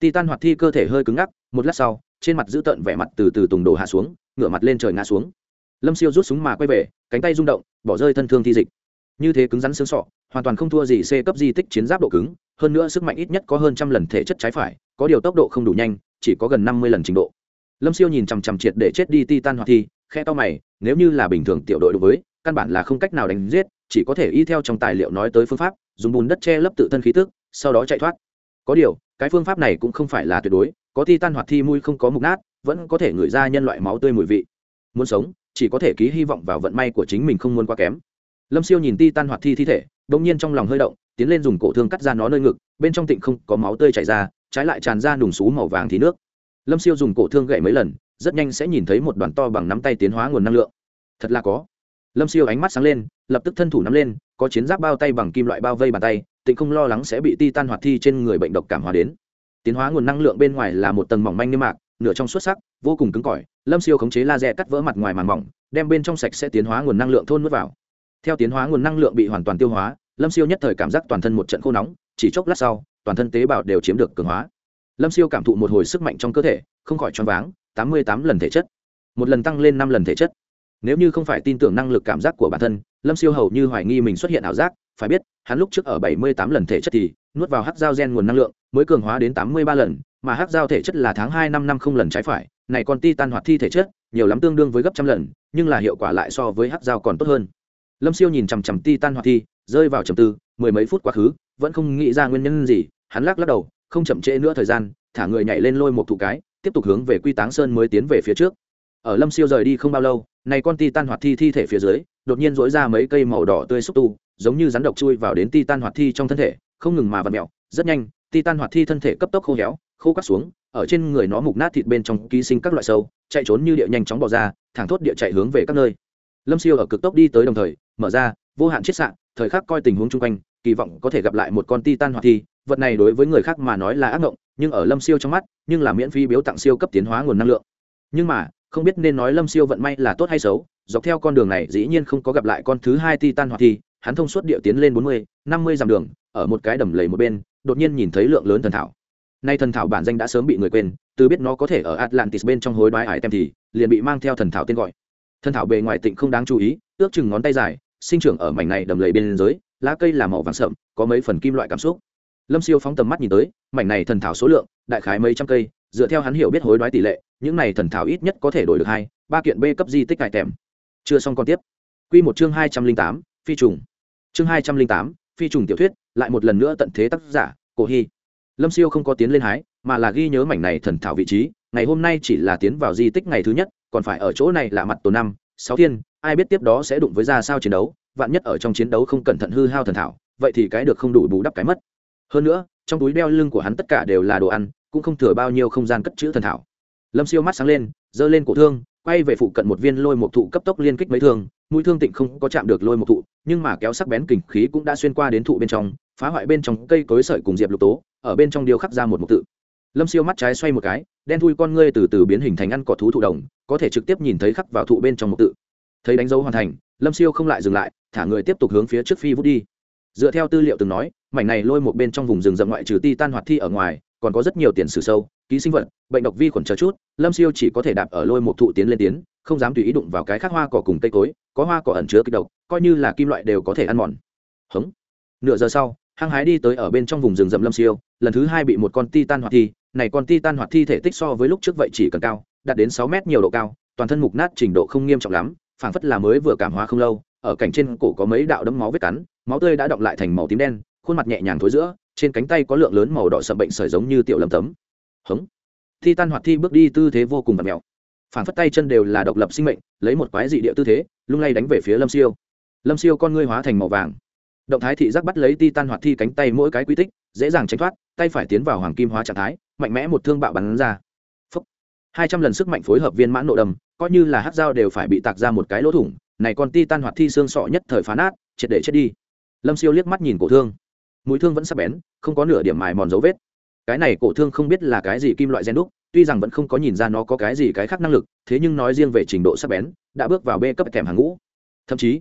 Speaker 1: Titan hoạt thi cơ thể hơi cứng ngắc, một lát sau, trên mặt giữ tợn vẻ mặt từ từ tùng đồ hạ xuống, ngửa mặt lên trời ngã xuống. Lâm siêu rút súng mà quay về, cánh tay rung động, bỏ rơi thân thương thi dịch như thế cứng rắn xương sọ, hoàn toàn không thua gì c cấp di tích chiến giáp độ cứng, hơn nữa sức mạnh ít nhất có hơn trăm lần thể chất trái phải, có điều tốc độ không đủ nhanh, chỉ có gần năm mươi lần trình độ. Lâm siêu nhìn chằm chằm triệt để chết đi ti tan hoặc thi, khe to mày, nếu như là bình thường tiểu đội đối với, căn bản là không cách nào đánh giết, chỉ có thể y theo trong tài liệu nói tới phương pháp, dùng bùn đất che lấp tự thân khí tức, sau đó chạy thoát. Có điều, cái phương pháp này cũng không phải là tuyệt đối, có ti tan hoạt thi mùi không có mục nát, vẫn có thể ngửi ra nhân loại máu tươi mùi vị. Muốn sống, chỉ có thể ký hy vọng vào vận may của chính mình không muốn quá kém lâm siêu nhìn ti tan hoạt thi thi thể đ ỗ n g nhiên trong lòng hơi động, tiến lên dùng cổ thương cắt ra nó nơi ngực, bên trong tịnh không có máu tươi chảy ra, trái lại tràn ra nùng xú màu vàng thì nước. Lâm siêu dùng cổ thương gậy mấy lần, rất nhanh sẽ nhìn thấy một đoàn to bằng nắm tay tiến hóa nguồn năng lượng. Thật là có. Lâm siêu ánh mắt sáng lên, lập tức thân thủ nắm lên, có chiến giáp bao tay bằng kim loại bao vây bàn tay, tịnh không lo lắng sẽ bị ti tan hoạt thi trên người bệnh độc cảm hóa đến. Tiến hóa nguồn năng lượng bên ngoài là một tầng mỏng manh niêm mạc, nửa trong xuất sắc, vô cùng cứng cỏi. Lâm siêu khống chế laser cắt vỡ mặt ngoài màng mỏng, đem bên trong sạch sẽ tiến hóa nguồn năng lượng thôn n vào theo tiến hóa nguồn năng lượng bị hoàn toàn tiêu hóa, lâm siêu nhất thời cảm giác toàn thân một trận khô nóng, chỉ chốc lát sau, toàn thân tế bào đều chiếm được cường hóa. Lâm siêu cảm thụ một hồi sức mạnh trong cơ thể, không khỏi choáng váng, tám mươi tám lần thể chất. Một lần tăng lên năm lần thể chất. Nếu như không phải tin tưởng năng lực cảm giác của bản thân, lâm siêu hầu như hoài nghi mình xuất hiện ảo giác, phải biết, hắn lúc trước ở bảy mươi tám lần thể chất thì, nuốt vào hát dao gen nguồn năng lượng, mới cường hóa đến tám mươi ba lần, mà hát dao thể chất là tháng hai năm năm không lần trái phải, này còn ti tan hoạt thi thể chất, nhiều lắm tương đương với gấp trăm lần, nhưng là hiệu quả lại so với hát dao còn tốt hơn lâm siêu nhìn chằm chằm ti tan hoạt thi, rơi vào trầm tư, mười mấy phút quá khứ, vẫn không nghĩ ra nguyên nhân gì, hắn lắc lắc đầu, không chậm trễ nữa thời gian, thả người nhảy lên lôi một thụ cái, tiếp tục hướng về quy táng sơn mới tiến về phía trước. Ở lâm siêu rời đi không bao lâu, này con ti tan hoạt thi thi thể phía dưới, đột nhiên dỗi ra mấy cây màu đỏ tươi xúc tu, giống như rắn độc chui vào đến ti tan hoạt thi trong thân thể, không ngừng mà vặt mẹo rất nhanh ti tan hoạt thi thân thể cấp tốc khô héo, khô cắt xuống, ở trên người nó mục nát thịt bên trong ký sinh các loại sâu, chạy trốn như địa nhanh chóng bỏ ra, thẳng thốt địa chạy hướng về các nơi lâm siêu ở cực tốc đi tới đồng thời, mở ra, vô hạn chiết sạn thời khắc coi tình huống chung quanh, kỳ vọng có thể gặp lại một con ti tan hoạt thi. Vật này đối với người khác mà nói là ác ngộng, nhưng ở lâm siêu trong mắt, nhưng là miễn phí biếu tặng siêu cấp tiến hóa nguồn năng lượng. Nhưng mà, không biết nên nói lâm siêu vận may là tốt hay xấu, dọc theo con đường này dĩ nhiên không có gặp lại con thứ hai ti tan hoạt thi, hắn thông suốt địa tiến lên bốn mươi, năm mươi dặm đường, ở một cái đầm lầy một bên, đột nhiên nhìn thấy lượng lớn thần thảo. Nay thần thảo bản danh đã sớm bị người quên, từ biết nó có thể ở atlantis bên trong hối đoái ải tem thì, liền bị mang theo thần thảo tên gọi thần thảo bề ngoài tịnh không đáng chú ý, ước chừng ngón tay dài, sinh trưởng ở mảnh này đầm lầy bên dưới, lá cây là màu vàng sậm, có mấy phần kim loại cảm xúc. Lâm siêu phóng tầm mắt nhìn tới, mảnh này thần thảo số lượng, đại khái mấy trăm cây, dựa theo hắn hiểu biết hối đoái tỷ lệ, những này thần thảo ít nhất có thể đổi được hai, ba kiện b cấp di tích cải tèm. Chưa xong còn tiếp. Q một chương hai trăm linh tám, phi trùng. Chương hai trăm linh tám, phi trùng tiểu thuyết, lại một lần nữa tận thế tác giả, cổ hy. Lâm siêu không có tiến lên hái, mà là ghi nhớ mảnh này thần thảo vị trí, ngày hôm nay chỉ là tiến vào di tích ngày thứ nhất còn phải ở chỗ này là mặt tổ năm, sáu thiên, ai biết tiếp đó sẽ đụng với ra sao chiến đấu, vạn nhất ở trong chiến đấu không cẩn thận hư hao thần thảo, vậy thì cái được không đủ bù đắp cái mất. Hơn nữa, trong túi đeo lưng của hắn tất cả đều là đồ ăn, cũng không thừa bao nhiêu không gian cất chữ thần thảo. Lâm siêu mắt sáng lên, giơ lên cổ thương, quay về phụ cận một viên lôi một thụ cấp tốc liên kích mấy thương, mũi thương tịnh không có chạm được lôi một thụ, nhưng mà kéo sắc bén kình khí cũng đã xuyên qua đến thụ bên trong, phá hoại bên trong cây cối sợi cùng diệp lục tố, ở bên trong điêu khắc ra một mục tự lâm siêu mắt trái xoay một cái, đen thui con ngươi từ từ biến hình thành ăn cỏ thú thụ đồng, có thể trực tiếp nhìn thấy khắc vào thụ bên trong mục tự. Thấy đánh dấu hoàn thành, lâm siêu không lại dừng lại, thả người tiếp tục hướng phía trước phi vút đi. Dựa theo tư liệu từng nói, mảnh này lôi một bên trong vùng rừng rậm ngoại trừ ti tan hoạt thi ở ngoài, còn có rất nhiều tiền sử sâu, ký sinh vật, bệnh độc vi khuẩn chờ chút, lâm siêu chỉ có thể đạp ở lôi một thụ tiến lên tiến, không dám tùy ý đụng vào cái khác hoa cỏ cùng cây cối, có hoa cỏ ẩn chứa kịch độc, coi như là kim loại đều có thể ăn mòn. Hống. Nửa giờ sau hăng hái đi tới ở bên trong vùng rừng rậm lâm siêu, lần thứ hai bị một con ti tan hoạt thi, này con ti tan hoạt thi thể tích so với lúc trước vậy chỉ cần cao, đạt đến sáu mét nhiều độ cao, toàn thân mục nát trình độ không nghiêm trọng lắm, phảng phất là mới vừa cảm hóa không lâu, ở cảnh trên cổ có mấy đạo đấm máu vết cắn, máu tươi đã động lại thành màu tím đen, khuôn mặt nhẹ nhàng thối giữa, trên cánh tay có lượng lớn màu đỏ sậm bệnh sởi giống như tiểu lầm tấm. Hống. Thi tan hoạt thi bước đi tư thế vô cùng vật mèo. Phảng phất tay chân đều là độc lập sinh mệnh, lấy một quái dị địa tư thế, lung lay đánh về phía lâm siêu. Lâm siêu con ngươi hóa thành màu vàng động thái thị giác bắt lấy ti tan hoạt thi cánh tay mỗi cái quy tích, dễ dàng tránh thoát, tay phải tiến vào hoàng kim hóa trạng thái, mạnh mẽ một thương bạo bắn ra. Hai trăm lần sức mạnh phối hợp viên mãn nội đầm, coi như là hát dao đều phải bị tạc ra một cái lỗ thủng, này còn ti tan hoạt thi xương sọ nhất thời phá nát, triệt để chết đi. Lâm siêu liếc mắt nhìn cổ thương. Mũi thương vẫn sắc bén, không có nửa điểm mài mòn dấu vết. Cái này cổ thương không biết là cái gì kim loại gen đúc, tuy rằng vẫn không có nhìn ra nó có cái gì cái khác năng lực, thế nhưng nói riêng về trình độ sắc bén, đã bước vào b cấp kèm hàng ngũ. Thậm chí,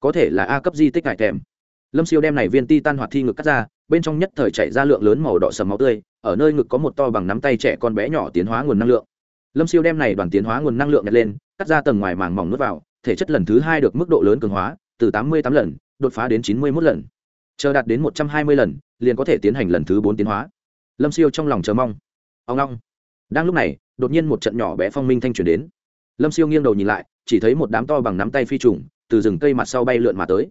Speaker 1: có thể là a cấp di tích hải kèm lâm siêu đem này viên ti tan hoạt thi ngực cắt ra, bên trong nhất thời chạy ra lượng lớn màu đỏ sầm máu tươi, ở nơi ngực có một to bằng nắm tay trẻ con bé nhỏ tiến hóa nguồn năng lượng. Lâm siêu đem này đoàn tiến hóa nguồn năng lượng nhặt lên, cắt ra tầng ngoài màng mỏng nuốt vào, thể chất lần thứ hai được mức độ lớn cường hóa, từ tám mươi tám lần, đột phá đến chín mươi một lần. Chờ đạt đến một trăm hai mươi lần, liền có thể tiến hành lần thứ bốn tiến hóa. Lâm siêu trong lòng chờ mong. Ông long. Đang lúc này, đột nhiên một trận nhỏ bé phong minh thanh chuyển đến. Lâm siêu nghiêng đầu nhìn lại, chỉ thấy một đám to bằng nắm tay phi trùng, từ rừng cây mặt sau bay lượn mà tới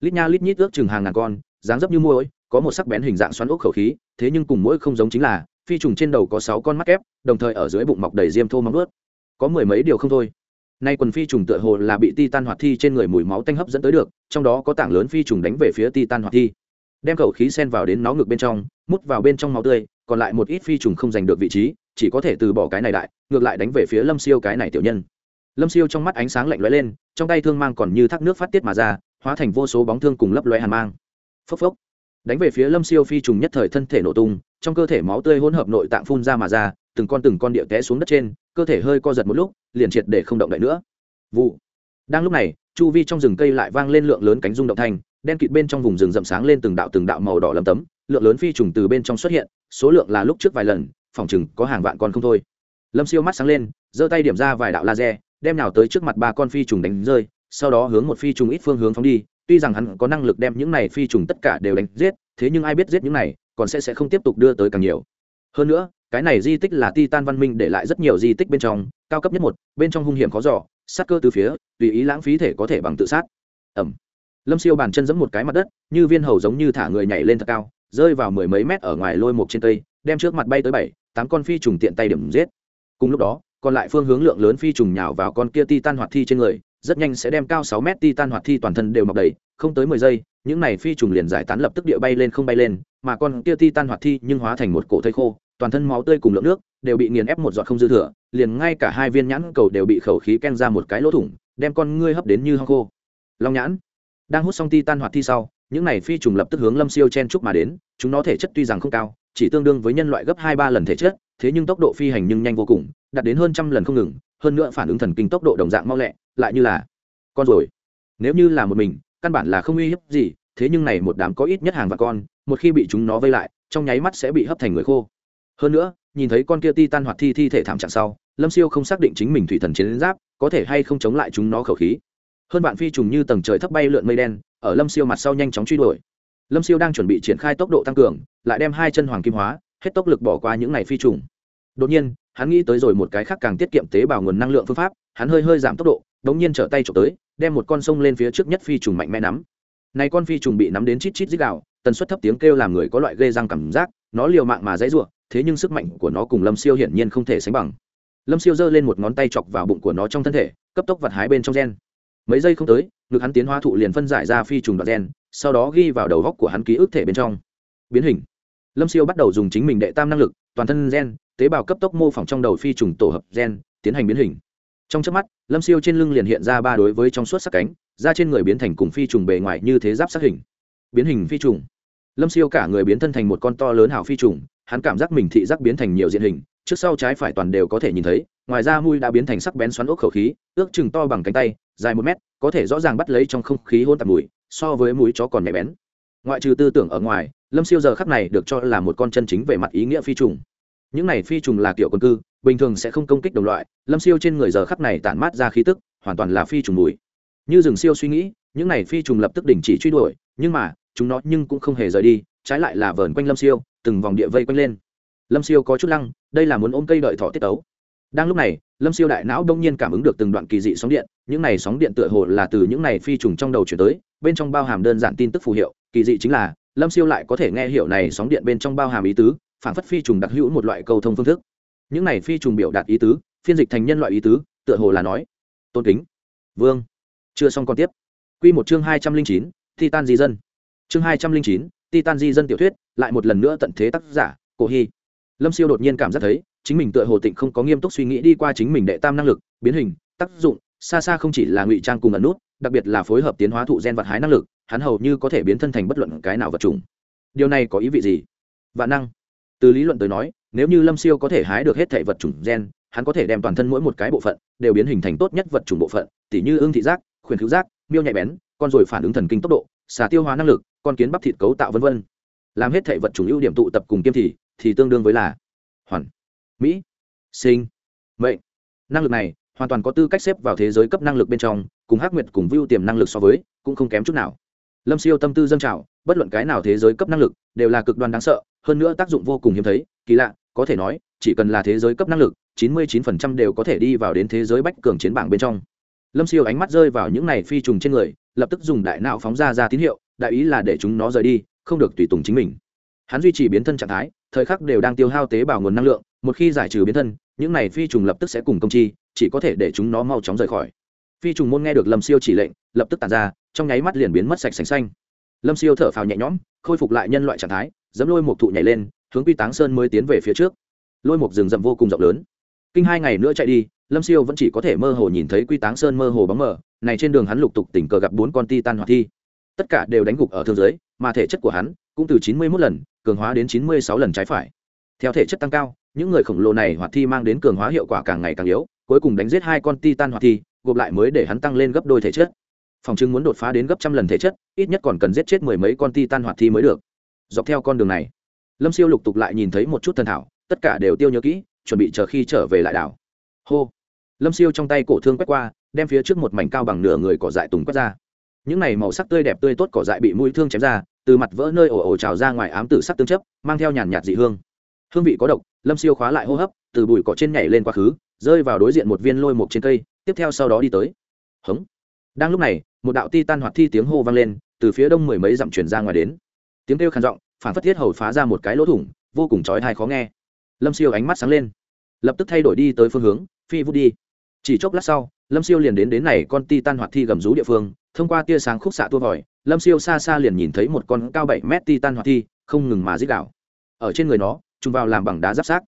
Speaker 1: lít nha lít nhít ước chừng hàng ngàn con, dáng dấp như môi có một sắc bén hình dạng xoắn ốc khẩu khí, thế nhưng cùng mỗi không giống chính là, phi trùng trên đầu có sáu con mắt kép, đồng thời ở dưới bụng mọc đầy diêm thô móng ướt có mười mấy điều không thôi. Nay quần phi trùng tựa hồ là bị ti tan hoạt thi trên người mùi máu tanh hấp dẫn tới được, trong đó có tảng lớn phi trùng đánh về phía ti tan hoạt thi. Đem khẩu khí sen vào đến nó ngực bên trong, mút vào bên trong máu tươi, còn lại một ít phi trùng không giành được vị trí, chỉ có thể từ bỏ cái này đại, ngược lại đánh về phía lâm siêu cái này tiểu nhân. Lâm siêu trong mắt ánh sáng lạnh lóe lên, trong tay thương mang còn như thác nước phát tiết mà ra hóa thành vô số bóng thương cùng lấp loe hàn mang. Phốc phốc. Đánh về phía lâm siêu phi trùng nhất thời thân thể nổ tung, trong cơ thể máu tươi hỗn hợp nội tạng phun ra mà ra, từng con từng con địa té xuống đất trên, cơ thể hơi co giật một lúc, liền triệt để không động đậy nữa. Vụ. Đang lúc này, chu vi trong rừng cây lại vang lên lượng lớn cánh rung động thanh, đen kịt bên trong vùng rừng rậm sáng lên từng đạo từng đạo màu đỏ lấm tấm, lượng lớn phi trùng từ bên trong xuất hiện, số lượng là lúc trước vài lần, phòng chừng có hàng vạn con không thôi. Lâm siêu mắt sáng lên, giơ tay điểm ra vài đạo laser, đem nào tới trước mặt ba con phi trùng đánh rơi sau đó hướng một phi trùng ít phương hướng phóng đi, tuy rằng hắn có năng lực đem những này phi trùng tất cả đều đánh giết, thế nhưng ai biết giết những này, còn sẽ sẽ không tiếp tục đưa tới càng nhiều. Hơn nữa, cái này di tích là titan văn minh để lại rất nhiều di tích bên trong, cao cấp nhất một, bên trong hung hiểm khó giỏ sát cơ từ phía, tùy ý lãng phí thể có thể bằng tự sát. Ẩm. Lâm siêu bàn chân giẫm một cái mặt đất, như viên hầu giống như thả người nhảy lên thật cao, rơi vào mười mấy mét ở ngoài lôi một trên cây đem trước mặt bay tới bảy, tám con phi trùng tiện tay điểm giết. Cùng lúc đó, còn lại phương hướng lượng lớn phi trùng nhào vào con kia titan hoạt thi trên người rất nhanh sẽ đem cao sáu mét titan hoạt thi toàn thân đều mọc đầy, không tới mười giây, những này phi trùng liền giải tán lập tức địa bay lên không bay lên, mà con kia titan hoạt thi nhưng hóa thành một cổ thây khô, toàn thân máu tươi cùng lượng nước đều bị nghiền ép một giọt không dư thừa, liền ngay cả hai viên nhãn cầu đều bị khẩu khí ken ra một cái lỗ thủng, đem con ngươi hấp đến như hong khô. Long nhãn. Đang hút xong titan hoạt thi sau, những này phi trùng lập tức hướng lâm siêu chen trúc mà đến, chúng nó thể chất tuy rằng không cao, chỉ tương đương với nhân loại gấp hai ba lần thể chất, thế nhưng tốc độ phi hành nhưng nhanh vô cùng, đạt đến hơn trăm lần không ngừng, hơn nữa phản ứng thần kinh tốc độ đồng dạng mau lẹ lại như là con rồi. Nếu như là một mình, căn bản là không uy hiếp gì, thế nhưng này một đám có ít nhất hàng và con, một khi bị chúng nó vây lại, trong nháy mắt sẽ bị hấp thành người khô. Hơn nữa, nhìn thấy con kia ti tan hoạt thi thi thể thảm trạng sau, lâm siêu không xác định chính mình thủy thần chiến giáp có thể hay không chống lại chúng nó khẩu khí. Hơn bạn phi trùng như tầng trời thấp bay lượn mây đen, ở lâm siêu mặt sau nhanh chóng truy đuổi. Lâm siêu đang chuẩn bị triển khai tốc độ tăng cường, lại đem hai chân hoàng kim hóa, hết tốc lực bỏ qua những ngày phi trùng. Đột nhiên, hắn nghĩ tới rồi một cái khác càng tiết kiệm tế bào nguồn năng lượng phương pháp, hắn hơi hơi giảm tốc độ bỗng nhiên trở tay trộm tới đem một con sông lên phía trước nhất phi trùng mạnh mẽ nắm. Này con phi trùng bị nắm đến chít chít dích đạo tần suất thấp tiếng kêu làm người có loại gây răng cảm giác nó liều mạng mà dãy rủa, thế nhưng sức mạnh của nó cùng lâm siêu hiển nhiên không thể sánh bằng. Lâm siêu giơ lên một ngón tay chọc vào bụng của nó trong thân thể cấp tốc vặt hái bên trong gen. Mấy giây không tới ngực hắn tiến hóa thụ liền phân giải ra phi trùng đoạn gen sau đó ghi vào đầu góc của hắn ký ức thể bên trong. Biến hình. Lâm siêu bắt đầu dùng chính mình đệ tam năng lực toàn thân gen tế bào cấp tốc mô phỏng trong đầu phi trùng tổ hợp gen tiến hành biến hình trong trước mắt, lâm siêu trên lưng liền hiện ra ba đối với trong suốt sắc cánh, da trên người biến thành cùng phi trùng bề ngoài như thế giáp sắc hình. Biến hình phi trùng. Lâm siêu cả người biến thân thành một con to lớn hảo phi trùng, hắn cảm giác mình thị giác biến thành nhiều diện hình, trước sau trái phải toàn đều có thể nhìn thấy, ngoài ra mui đã biến thành sắc bén xoắn ốc khẩu khí, ước chừng to bằng cánh tay, dài một mét, có thể rõ ràng bắt lấy trong không khí hôn tạp mùi, so với mũi chó còn nhạy bén. Ngoại trừ tư tưởng ở ngoài, lâm siêu giờ khắc này được cho là một con chân chính về mặt ý nghĩa phi trùng những này phi trùng là kiểu quân cư, bình thường sẽ không công kích đồng loại, lâm siêu trên người giờ khắc này tản mát ra khí tức, hoàn toàn là phi trùng mùi. Như rừng siêu suy nghĩ, những này phi trùng lập tức đình chỉ truy đuổi, nhưng mà, chúng nó nhưng cũng không hề rời đi, trái lại là vờn quanh lâm siêu, từng vòng địa vây quanh lên. Lâm siêu có chút lăng, đây là muốn ôm cây đợi thỏ tiết tấu. Đang lúc này, lâm siêu đại não đông nhiên cảm ứng được từng đoạn kỳ dị sóng điện, những này sóng điện tựa hồ là từ những này phi trùng trong đầu chuyển tới, bên trong bao hàm đơn giản tin tức phù hiệu, kỳ dị chính là, lâm siêu lại có thể nghe hiểu này sóng điện bên trong bao hàm ý tứ phản phất phi trùng đặc hữu một loại cầu thông phương thức. Những này phi trùng biểu đạt ý tứ, phiên dịch thành nhân loại ý tứ, tựa hồ là nói, tôn kính, vương, chưa xong còn tiếp. Q một chương hai trăm linh chín, titan di dân. Chương hai trăm linh chín, titan di dân tiểu thuyết, lại một lần nữa tận thế tác giả, cổ hy. Lâm siêu đột nhiên cảm giác thấy, chính mình tựa hồ tịnh không có nghiêm túc suy nghĩ đi qua chính mình đệ tam năng lực, biến hình, tác dụng, xa xa không chỉ là ngụy trang cùng ẩn nút, đặc biệt là phối hợp tiến hóa thụ gen vật hái năng lực, hắn hầu như có thể biến thân thành bất luận cái nào vật chủng. Điều này có ý vị gì? Vạn năng từ lý luận tới nói nếu như lâm siêu có thể hái được hết thể vật chủng gen hắn có thể đem toàn thân mỗi một cái bộ phận đều biến hình thành tốt nhất vật chủng bộ phận tỉ như ương thị giác khuyển cứu giác miêu nhạy bén con rồi phản ứng thần kinh tốc độ xà tiêu hóa năng lực con kiến bắp thịt cấu tạo v v làm hết thể vật chủng ưu điểm tụ tập cùng kiêm thị, thì tương đương với là hoàn mỹ sinh mệnh. Năng lực này hoàn toàn có tư cách xếp vào thế giới cấp năng lực bên trong cùng hắc nguyệt cùng view tiềm năng lực so với cũng không kém chút nào lâm siêu tâm tư dâng trào, bất luận cái nào thế giới cấp năng lực, đều là cực đoan đáng sợ, hơn nữa tác dụng vô cùng hiếm thấy, kỳ lạ, có thể nói, chỉ cần là thế giới cấp năng lực, chín mươi 99% đều có thể đi vào đến thế giới bách cường chiến bảng bên trong. Lâm siêu ánh mắt rơi vào những này phi trùng trên người, lập tức dùng đại não phóng ra ra tín hiệu, đại ý là để chúng nó rời đi, không được tùy tùng chính mình. Hắn duy trì biến thân trạng thái, thời khắc đều đang tiêu hao tế bào nguồn năng lượng, một khi giải trừ biến thân, những này phi trùng lập tức sẽ cùng công chi, chỉ có thể để chúng nó mau chóng rời khỏi phi trùng môn nghe được lâm siêu chỉ lệnh, lập tức tàn ra, trong nháy mắt liền biến mất sạch sành xanh. Lâm siêu thở phào nhẹ nhõm, khôi phục lại nhân loại trạng thái dẫm lôi một thụ nhảy lên, hướng quy táng sơn mới tiến về phía trước. Lôi một rừng rậm vô cùng rộng lớn. Kinh hai ngày nữa chạy đi, lâm siêu vẫn chỉ có thể mơ hồ nhìn thấy quy táng sơn mơ hồ bóng mờ, này trên đường hắn lục tục tình cờ gặp bốn con ti tan hoạt thi. Tất cả đều đánh gục ở thương giới mà thể chất của hắn cũng từ chín mươi mốt lần, cường hóa đến chín mươi sáu lần trái phải. Theo thể chất tăng cao, những người khổng lồ này hoạt thi mang đến cường hóa hiệu quả càng ngày càng yếu, cuối cùng đánh giết hai con ti tan hoạt thi gộp lại mới để hắn tăng lên gấp đôi thể chất. Phòng chứng muốn đột phá đến gấp trăm lần thể chất, ít nhất còn cần giết chết mười mấy con ti tan hoạt thi mới được. Dọc theo con đường này, lâm siêu lục tục lại nhìn thấy một chút thần thảo, tất cả đều tiêu nhớ kỹ, chuẩn bị chờ khi trở về lại đảo. Hô! Lâm siêu trong tay cổ thương quét qua, đem phía trước một mảnh cao bằng nửa người cỏ dại tùng quét ra. Những này màu sắc tươi đẹp tươi tốt cỏ dại bị mũi thương chém ra, từ mặt vỡ nơi ổ ổ trào ra ngoài ám tử sắc tương chấp, mang theo nhàn nhạt dị hương. Hương vị có độc, lâm siêu khóa lại hô hấp, từ bụi cỏ trên nhảy lên quá khứ, rơi vào đối diện một viên lôi mục trên cây tiếp theo sau đó đi tới. Hống. Đang lúc này, một đạo ti tan hoạt thi tiếng hô vang lên, từ phía đông mười mấy dặm chuyển ra ngoài đến. Tiếng kêu khàn giọng, phản phất thiết hầu phá ra một cái lỗ thủng, vô cùng trói thai khó nghe. Lâm siêu ánh mắt sáng lên. Lập tức thay đổi đi tới phương hướng, phi vút đi. Chỉ chốc lát sau, lâm siêu liền đến đến này con ti tan hoạt thi gầm rú địa phương, thông qua tia sáng khúc xạ tua vòi, lâm siêu xa xa liền nhìn thấy một con cao bảy mét ti tan hoạt thi, không ngừng mà dích đảo ở trên người nó chúng vào làm bằng đá giáp sát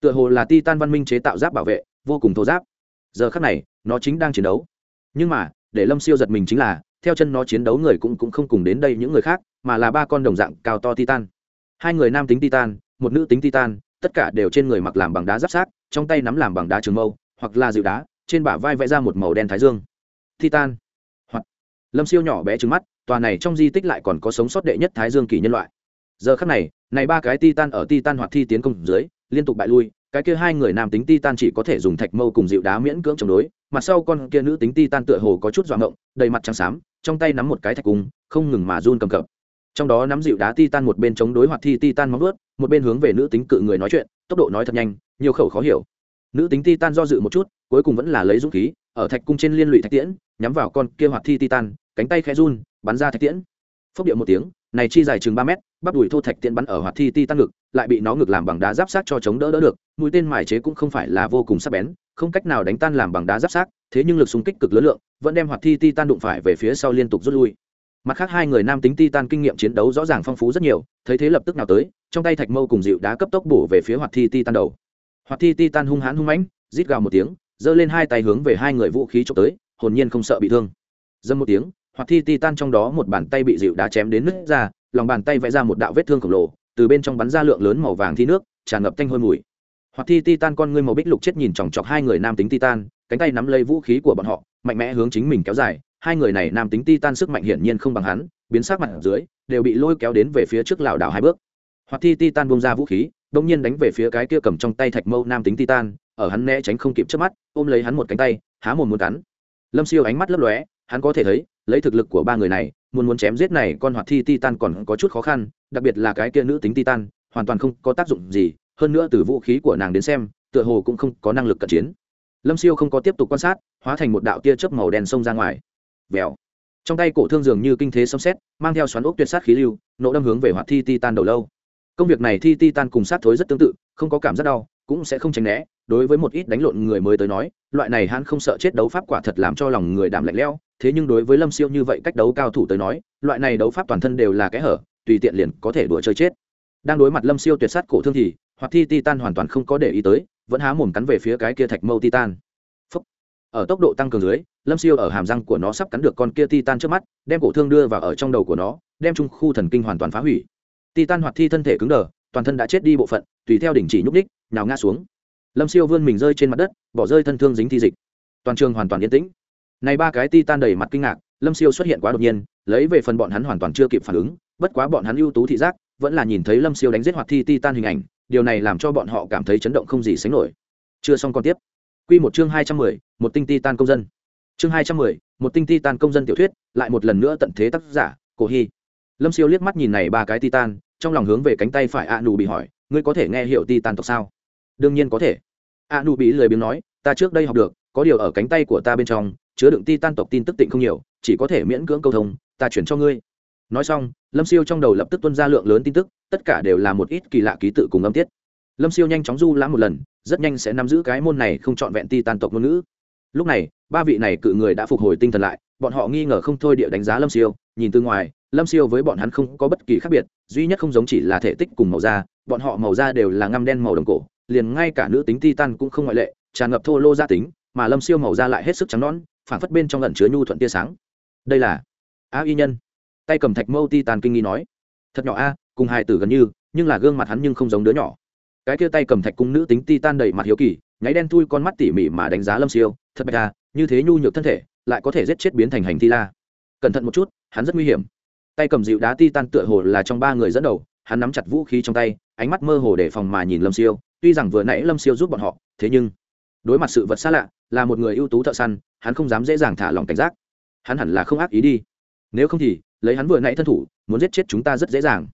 Speaker 1: tựa hồ là ti tan văn minh chế tạo giáp bảo vệ, vô cùng thô giáp giờ khắc này, nó chính đang chiến đấu. Nhưng mà, để lâm siêu giật mình chính là, theo chân nó chiến đấu người cũng cũng không cùng đến đây những người khác, mà là ba con đồng dạng cao to titan. Hai người nam tính titan, một nữ tính titan, tất cả đều trên người mặc làm bằng đá giáp sát trong tay nắm làm bằng đá trường mâu, hoặc là dịu đá, trên bả vai vẽ ra một màu đen thái dương. Titan. Hoặc, lâm siêu nhỏ bé trứng mắt, tòa này trong di tích lại còn có sống sót đệ nhất thái dương kỳ nhân loại. Giờ khắc này này ba cái titan ở titan hoặc thi tiến công dưới, liên tục bại lui cái kia hai người nam tính titan chỉ có thể dùng thạch mâu cùng dịu đá miễn cưỡng chống đối mặt sau con kia nữ tính titan tựa hồ có chút dọa ngộng, đầy mặt trắng xám, trong tay nắm một cái thạch cung, không ngừng mà run cầm cập. Trong đó nắm dịu đá titan một bên chống đối hoặc thi titan móng vuốt, một bên hướng về nữ tính cự người nói chuyện, tốc độ nói thật nhanh, nhiều khẩu khó hiểu. Nữ tính titan do dự một chút, cuối cùng vẫn là lấy dũng khí, ở thạch cung trên liên lụy thạch tiễn, nhắm vào con kia hoạt thi titan, cánh tay khẽ run, bắn ra thạch tiễn. Phốc điệu một tiếng này chi dài chừng ba mét, bắp đùi thô thạch tiện bắn ở hoạt thi titan ngực, lại bị nó ngực làm bằng đá giáp sát cho chống đỡ đỡ được, mũi tên mài chế cũng không phải là vô cùng sắc bén, không cách nào đánh tan làm bằng đá giáp sát thế nhưng lực xung kích cực lớn lượng, vẫn đem hoạt thi titan đụng phải về phía sau liên tục rút lui. Mặt khác hai người nam tính titan kinh nghiệm chiến đấu rõ ràng phong phú rất nhiều, thấy thế lập tức nào tới, trong tay thạch mâu cùng dịu đá cấp tốc bổ về phía hoạt thi titan đầu. Hoạt thi titan hung hãn hung mãnh, rít gào một tiếng, giơ lên hai tay hướng về hai người vũ khí trộm tới, hồn nhiên không sợ bị thương. Dâm một tiếng hoạt thi titan trong đó một bàn tay bị dịu đá chém đến nứt ra, lòng bàn tay vẽ ra một đạo vết thương khổng lồ, từ bên trong bắn ra lượng lớn màu vàng thi nước, tràn ngập thanh hôi mùi. Hoạt thi titan con ngươi màu bích lục chết nhìn chòng chọc hai người nam tính titan, cánh tay nắm lấy vũ khí của bọn họ, mạnh mẽ hướng chính mình kéo dài, hai người này nam tính titan sức mạnh hiển nhiên không bằng hắn, biến sắc mặt ở dưới, đều bị lôi kéo đến về phía trước lảo đảo hai bước. Hoạt thi titan bông ra vũ khí đông nhiên đánh về phía cái kia cầm trong tay thạch mâu nam tính titan, ở hắn né tránh không kịp trước mắt, ôm lấy hắn một cánh tay, há mồm muốn cắn. Lâm siêu ánh mắt lấp lóe, hắn có thể thấy lấy thực lực của ba người này, muốn muốn chém giết này con hoạt thi titan còn có chút khó khăn, đặc biệt là cái kia nữ tính titan, hoàn toàn không có tác dụng gì, hơn nữa từ vũ khí của nàng đến xem, tựa hồ cũng không có năng lực cận chiến. Lâm siêu không có tiếp tục quan sát, hóa thành một đạo tia chớp màu đen xông ra ngoài. Vèo. Trong tay cổ thương dường như kinh thế sấm xét mang theo xoắn ốc tuyệt sát khí lưu nỗ đâm hướng về hoạt thi titan đầu lâu. Công việc này thi titan cùng sát thối rất tương tự, không có cảm giác đau, cũng sẽ không tránh né, đối với một ít đánh lộn người mới tới nói, loại này hắn không sợ chết đấu pháp quả thật làm cho lòng người đảm lạnh leo thế nhưng đối với lâm siêu như vậy cách đấu cao thủ tới nói, loại này đấu pháp toàn thân đều là kẽ hở, tùy tiện liền có thể đùa chơi chết. Đang đối mặt lâm siêu tuyệt sát cổ thương thì, hoặc thi titan hoàn toàn không có để ý tới, vẫn há mồm cắn về phía cái kia thạch mâu titan. Phúc. ở tốc độ tăng cường dưới, lâm siêu ở hàm răng của nó sắp cắn được con kia titan trước mắt, đem cổ thương đưa vào ở trong đầu của nó, đem trung khu thần kinh hoàn toàn phá hủy. Titan hoặc thi thân thể cứng đờ, toàn thân đã chết đi bộ phận, tùy theo đỉnh chỉ nhúc ních nhào ngã xuống. Lâm siêu vươn mình rơi trên mặt đất, bỏ rơi thân thương dính thi dịch. Toàn trường hoàn toàn yên tĩnh này ba cái titan đầy mặt kinh ngạc, lâm siêu xuất hiện quá đột nhiên, lấy về phần bọn hắn hoàn toàn chưa kịp phản ứng, bất quá bọn hắn ưu tú thị giác, vẫn là nhìn thấy lâm siêu đánh giết hoạt thi titan hình ảnh, điều này làm cho bọn họ cảm thấy chấn động không gì sánh nổi. Chưa xong còn tiếp. Quy một chương hai trăm mười, một tinh titan công dân. Chương hai trăm mười, một tinh titan công dân tiểu thuyết, lại một lần nữa tận thế tác giả, cổ hy. Lâm siêu liếc mắt nhìn này ba cái titan, trong lòng hướng về cánh tay phải a Nụ bị hỏi, ngươi có thể nghe hiểu titan tộc sao? Đương nhiên có thể. A Nụ bị lời biếng nói, ta trước đây học được, có điều ở cánh tay của ta bên trong chứa đựng titan tộc tin tức tịnh không nhiều, chỉ có thể miễn cưỡng câu thông, ta chuyển cho ngươi. Nói xong, lâm siêu trong đầu lập tức tuân ra lượng lớn tin tức, tất cả đều là một ít kỳ lạ ký tự cùng âm tiết. Lâm siêu nhanh chóng du lãm một lần, rất nhanh sẽ nắm giữ cái môn này không trọn vẹn ti tan tộc ngôn ngữ. Lúc này, ba vị này cự người đã phục hồi tinh thần lại, bọn họ nghi ngờ không thôi địa đánh giá lâm siêu. Nhìn từ ngoài, lâm siêu với bọn hắn không có bất kỳ khác biệt, duy nhất không giống chỉ là thể tích cùng màu da, bọn họ màu da đều là ngăm đen màu đồng cổ, liền ngay cả nữ tính ti tan cũng không ngoại lệ, tràn ngập thô lô gia tính, mà lâm siêu màu da lại hết sức trắng nón phản phất bên trong lẩn chứa nhu thuận tia sáng. Đây là a y nhân. Tay cầm thạch mâu ti tàn kinh nghi nói, thật nhỏ a, cùng hai tử gần như, nhưng là gương mặt hắn nhưng không giống đứa nhỏ. Cái kia tay cầm thạch cung nữ tính ti tan đầy mặt hiếu kỳ, nháy đen thui con mắt tỉ mỉ mà đánh giá lâm siêu, thật bạch a, như thế nhu nhược thân thể, lại có thể giết chết biến thành hành thi la. Cẩn thận một chút, hắn rất nguy hiểm. Tay cầm dịu đá ti tan tựa hồ là trong ba người dẫn đầu, hắn nắm chặt vũ khí trong tay, ánh mắt mơ hồ để phòng mà nhìn lâm siêu, tuy rằng vừa nãy lâm siêu giúp bọn họ, thế nhưng đối mặt sự vật xa lạ, là một người ưu tú thợ săn, hắn không dám dễ dàng thả lòng cảnh giác. Hắn hẳn là không ác ý đi. Nếu không thì, lấy hắn vừa nãy thân thủ, muốn giết chết chúng ta rất dễ dàng.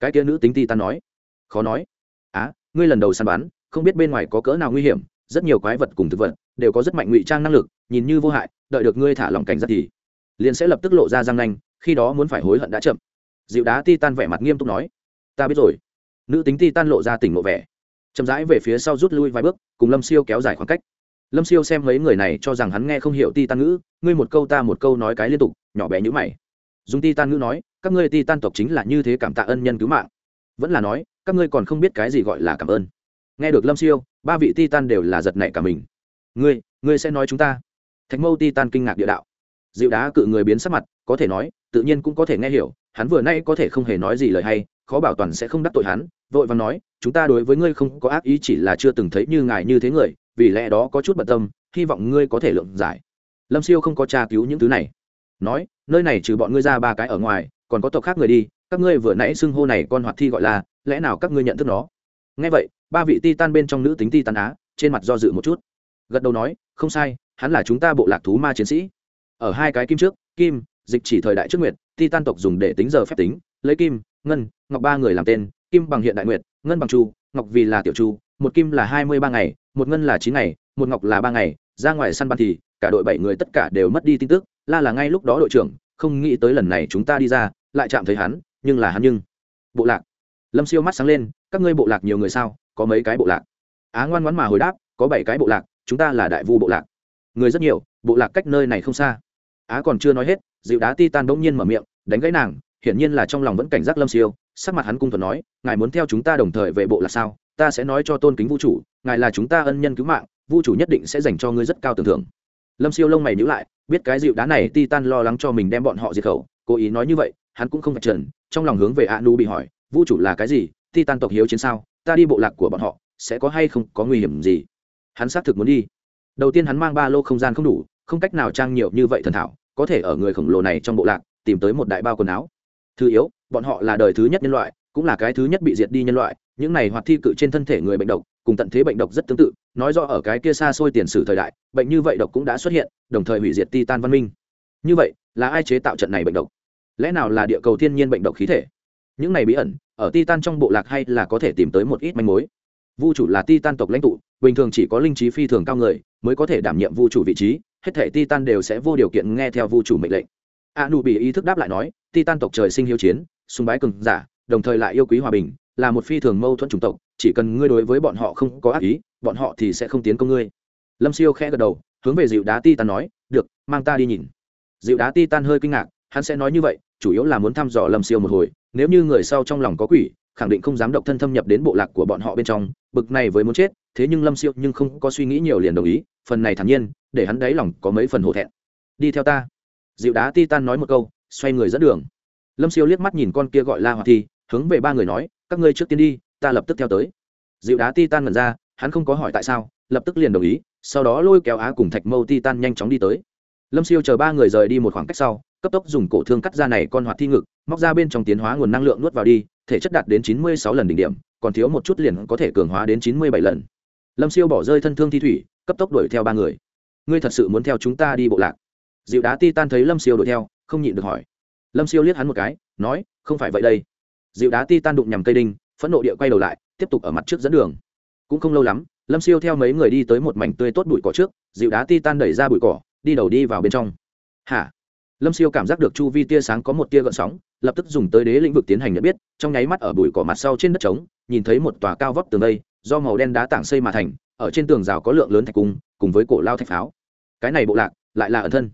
Speaker 1: Cái kia nữ tính ti ta nói. Khó nói. Á, ngươi lần đầu săn bắn, không biết bên ngoài có cỡ nào nguy hiểm, rất nhiều quái vật cùng thực vật đều có rất mạnh ngụy trang năng lực, nhìn như vô hại, đợi được ngươi thả lòng cảnh giác thì liền sẽ lập tức lộ ra răng nanh, khi đó muốn phải hối hận đã chậm. Dịu đá ti tan vẻ mặt nghiêm túc nói. Ta biết rồi. Nữ tính ti tan lộ ra tỉnh lộ vẻ chậm rãi về phía sau rút lui vài bước, cùng lâm siêu kéo dài khoảng cách. Lâm siêu xem mấy người này cho rằng hắn nghe không hiểu ti tan ngữ, ngươi một câu ta một câu nói cái liên tục, nhỏ bé nhữ mày. Dùng ti tan ngữ nói, các ngươi ti tan tộc chính là như thế cảm tạ ân nhân cứu mạng. Vẫn là nói, các ngươi còn không biết cái gì gọi là cảm ơn. Nghe được lâm siêu, ba vị ti tan đều là giật nảy cả mình. Ngươi ngươi sẽ nói chúng ta. Thạch mâu ti tan kinh ngạc địa đạo. Dịu đá cự người biến sắc mặt, có thể nói, tự nhiên cũng có thể nghe hiểu, hắn vừa nay có thể không hề nói gì lời hay khó bảo toàn sẽ không đắc tội hắn, vội vàng nói, chúng ta đối với ngươi không có ác ý, chỉ là chưa từng thấy như ngài như thế người, vì lẽ đó có chút bận tâm, hy vọng ngươi có thể lượng giải. Lâm siêu không có tra cứu những thứ này. Nói, nơi này trừ bọn ngươi ra ba cái ở ngoài, còn có tộc khác người đi, các ngươi vừa nãy xưng hô này con hoạt thi gọi là, lẽ nào các ngươi nhận thức nó? Ngay vậy, ba vị ti tan bên trong nữ tính ti tan á, trên mặt do dự một chút. Gật đầu nói, không sai, hắn là chúng ta bộ lạc thú ma chiến sĩ. Ở hai cái kim trước, kim, dịch chỉ thời đại trước nguyệt ti tan tộc dùng để tính giờ phép tính, lấy kim ngân, ngọc ba người làm tên, kim bằng hiện đại nguyệt, ngân bằng chu, ngọc vì là tiểu chu, một kim là hai mươi ba ngày, một ngân là chín ngày, một ngọc là ba ngày. Ra ngoài săn ban thì, cả đội bảy người tất cả đều mất đi tin tức, la là ngay lúc đó đội trưởng, không nghĩ tới lần này chúng ta đi ra, lại chạm thấy hắn, nhưng là hắn nhưng. Bộ lạc. Lâm siêu mắt sáng lên, các ngươi bộ lạc nhiều người sao, có mấy cái bộ lạc? Á ngoan ngoãn mà hồi đáp, có bảy cái bộ lạc, chúng ta là đại vu bộ lạc. Người rất nhiều, bộ lạc cách nơi này không xa. Á còn chưa nói hết dịu đá ti tan bỗng nhiên mở miệng, đánh gãy nàng hiển nhiên là trong lòng vẫn cảnh giác lâm siêu, sắc mặt hắn cung thuận nói, ngài muốn theo chúng ta đồng thời về bộ lạc sao? Ta sẽ nói cho tôn kính vũ chủ, ngài là chúng ta ân nhân cứu mạng, vũ chủ nhất định sẽ dành cho ngươi rất cao tưởng thưởng. Lâm siêu lông mày nhữ lại, biết cái dịu đá này ti tan lo lắng cho mình đem bọn họ diệt khẩu, cố ý nói như vậy, hắn cũng không phải trần, trong lòng hướng về a nu bị hỏi, vũ chủ là cái gì? Ti tan tộc hiếu chiến sao? Ta đi bộ lạc của bọn họ, sẽ có hay không có nguy hiểm gì? Hắn xác thực muốn đi. Đầu tiên hắn mang ba lô không gian không đủ, không cách nào trang nhiều như vậy thần thảo, có thể ở người khổng lồ này trong bộ lạc tìm tới một đại bao quần áo thứ yếu, bọn họ là đời thứ nhất nhân loại, cũng là cái thứ nhất bị diệt đi nhân loại, những này hoạt thi cự trên thân thể người bệnh độc, cùng tận thế bệnh độc rất tương tự, nói rõ ở cái kia xa xôi tiền sử thời đại, bệnh như vậy độc cũng đã xuất hiện, đồng thời hủy diệt ti tan văn minh. Như vậy, là ai chế tạo trận này bệnh độc? Lẽ nào là địa cầu thiên nhiên bệnh độc khí thể? Những này bí ẩn, ở ti tan trong bộ lạc hay là có thể tìm tới một ít manh mối? Vu chủ là ti tan tộc lãnh tụ, bình thường chỉ có linh trí phi thường cao người, mới có thể đảm nhiệm vu chủ vị trí, hết thể ti tan đều sẽ vô điều kiện nghe theo vu chủ mệnh lệnh a nụ bị ý thức đáp lại nói ti tan tộc trời sinh hiếu chiến, sùng bái cường giả, đồng thời lại yêu quý hòa bình, là một phi thường mâu thuẫn chủng tộc, chỉ cần ngươi đối với bọn họ không có ác ý, bọn họ thì sẽ không tiến công ngươi. Lâm siêu khẽ gật đầu, hướng về dịu đá ti tan nói, được, mang ta đi nhìn. Dịu đá ti tan hơi kinh ngạc, hắn sẽ nói như vậy, chủ yếu là muốn thăm dò lâm siêu một hồi, nếu như người sau trong lòng có quỷ, khẳng định không dám độc thân thâm nhập đến bộ lạc của bọn họ bên trong, bực này với muốn chết, thế nhưng lâm siêu nhưng không có suy nghĩ nhiều liền đồng ý, phần này thản nhiên, để hắn đáy lòng có mấy phần hổ thẹn. Đi theo ta dịu đá Titan nói một câu, xoay người dẫn đường. Lâm siêu liếc mắt nhìn con kia gọi la hoạt thi, hướng về ba người nói, các ngươi trước tiên đi, ta lập tức theo tới. Dịu đá Titan ngẩn ra, hắn không có hỏi tại sao, lập tức liền đồng ý, sau đó lôi kéo á cùng thạch mâu Titan nhanh chóng đi tới. Lâm siêu chờ ba người rời đi một khoảng cách sau, cấp tốc dùng cổ thương cắt ra này con hoạt thi ngực, móc ra bên trong tiến hóa nguồn năng lượng nuốt vào đi, thể chất đạt đến chín mươi sáu lần đỉnh điểm, còn thiếu một chút liền có thể cường hóa đến chín mươi bảy lần. Lâm siêu bỏ rơi thân thương thi thủy, cấp tốc đuổi theo ba người. Ngươi thật sự muốn theo chúng ta đi bộ lạc? Dịu đá ti tan thấy lâm siêu đuổi theo, không nhịn được hỏi. Lâm siêu liếc hắn một cái, nói, không phải vậy đây. Dịu đá ti tan đụng nhằm cây đinh, phẫn nộ địa quay đầu lại, tiếp tục ở mặt trước dẫn đường. Cũng không lâu lắm, lâm siêu theo mấy người đi tới một mảnh tươi tốt bụi cỏ trước, dịu đá ti tan đẩy ra bụi cỏ, đi đầu đi vào bên trong. Hả? Lâm siêu cảm giác được chu vi tia sáng có một tia gợn sóng, lập tức dùng tới đế lĩnh vực tiến hành nhận biết, trong nháy mắt ở bụi cỏ mặt sau trên đất trống, nhìn thấy một tòa cao vóc tường đây, do màu đen đá tảng xây mà thành, ở trên tường rào có lượng lớn thạch cung, cùng với cổ lao thạch pháo. Cái này bộ lạc lại là ẩn thân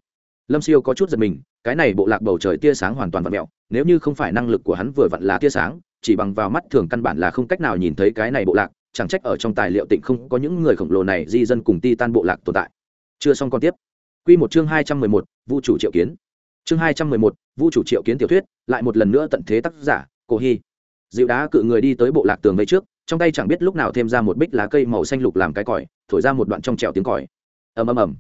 Speaker 1: lâm siêu có chút giật mình, cái này bộ lạc bầu trời tia sáng hoàn toàn vặn mẹo, nếu như không phải năng lực của hắn vừa vặn là tia sáng, chỉ bằng vào mắt thường căn bản là không cách nào nhìn thấy cái này bộ lạc, chẳng trách ở trong tài liệu tịnh không có những người khổng lồ này di dân cùng ti tan bộ lạc tồn tại. Chưa xong còn tiếp. Q một chương hai trăm mười một, vũ chủ triệu kiến. Chương hai trăm mười một, vũ chủ triệu kiến tiểu thuyết, lại một lần nữa tận thế tác giả, cổ hy. Dịu đá cự người đi tới bộ lạc tường vây trước, trong tay chẳng biết lúc nào thêm ra một bích lá cây màu xanh lục làm cái còi, thổi ra một đoạn trong trèo tiếng còi. Ầm ầm ầm.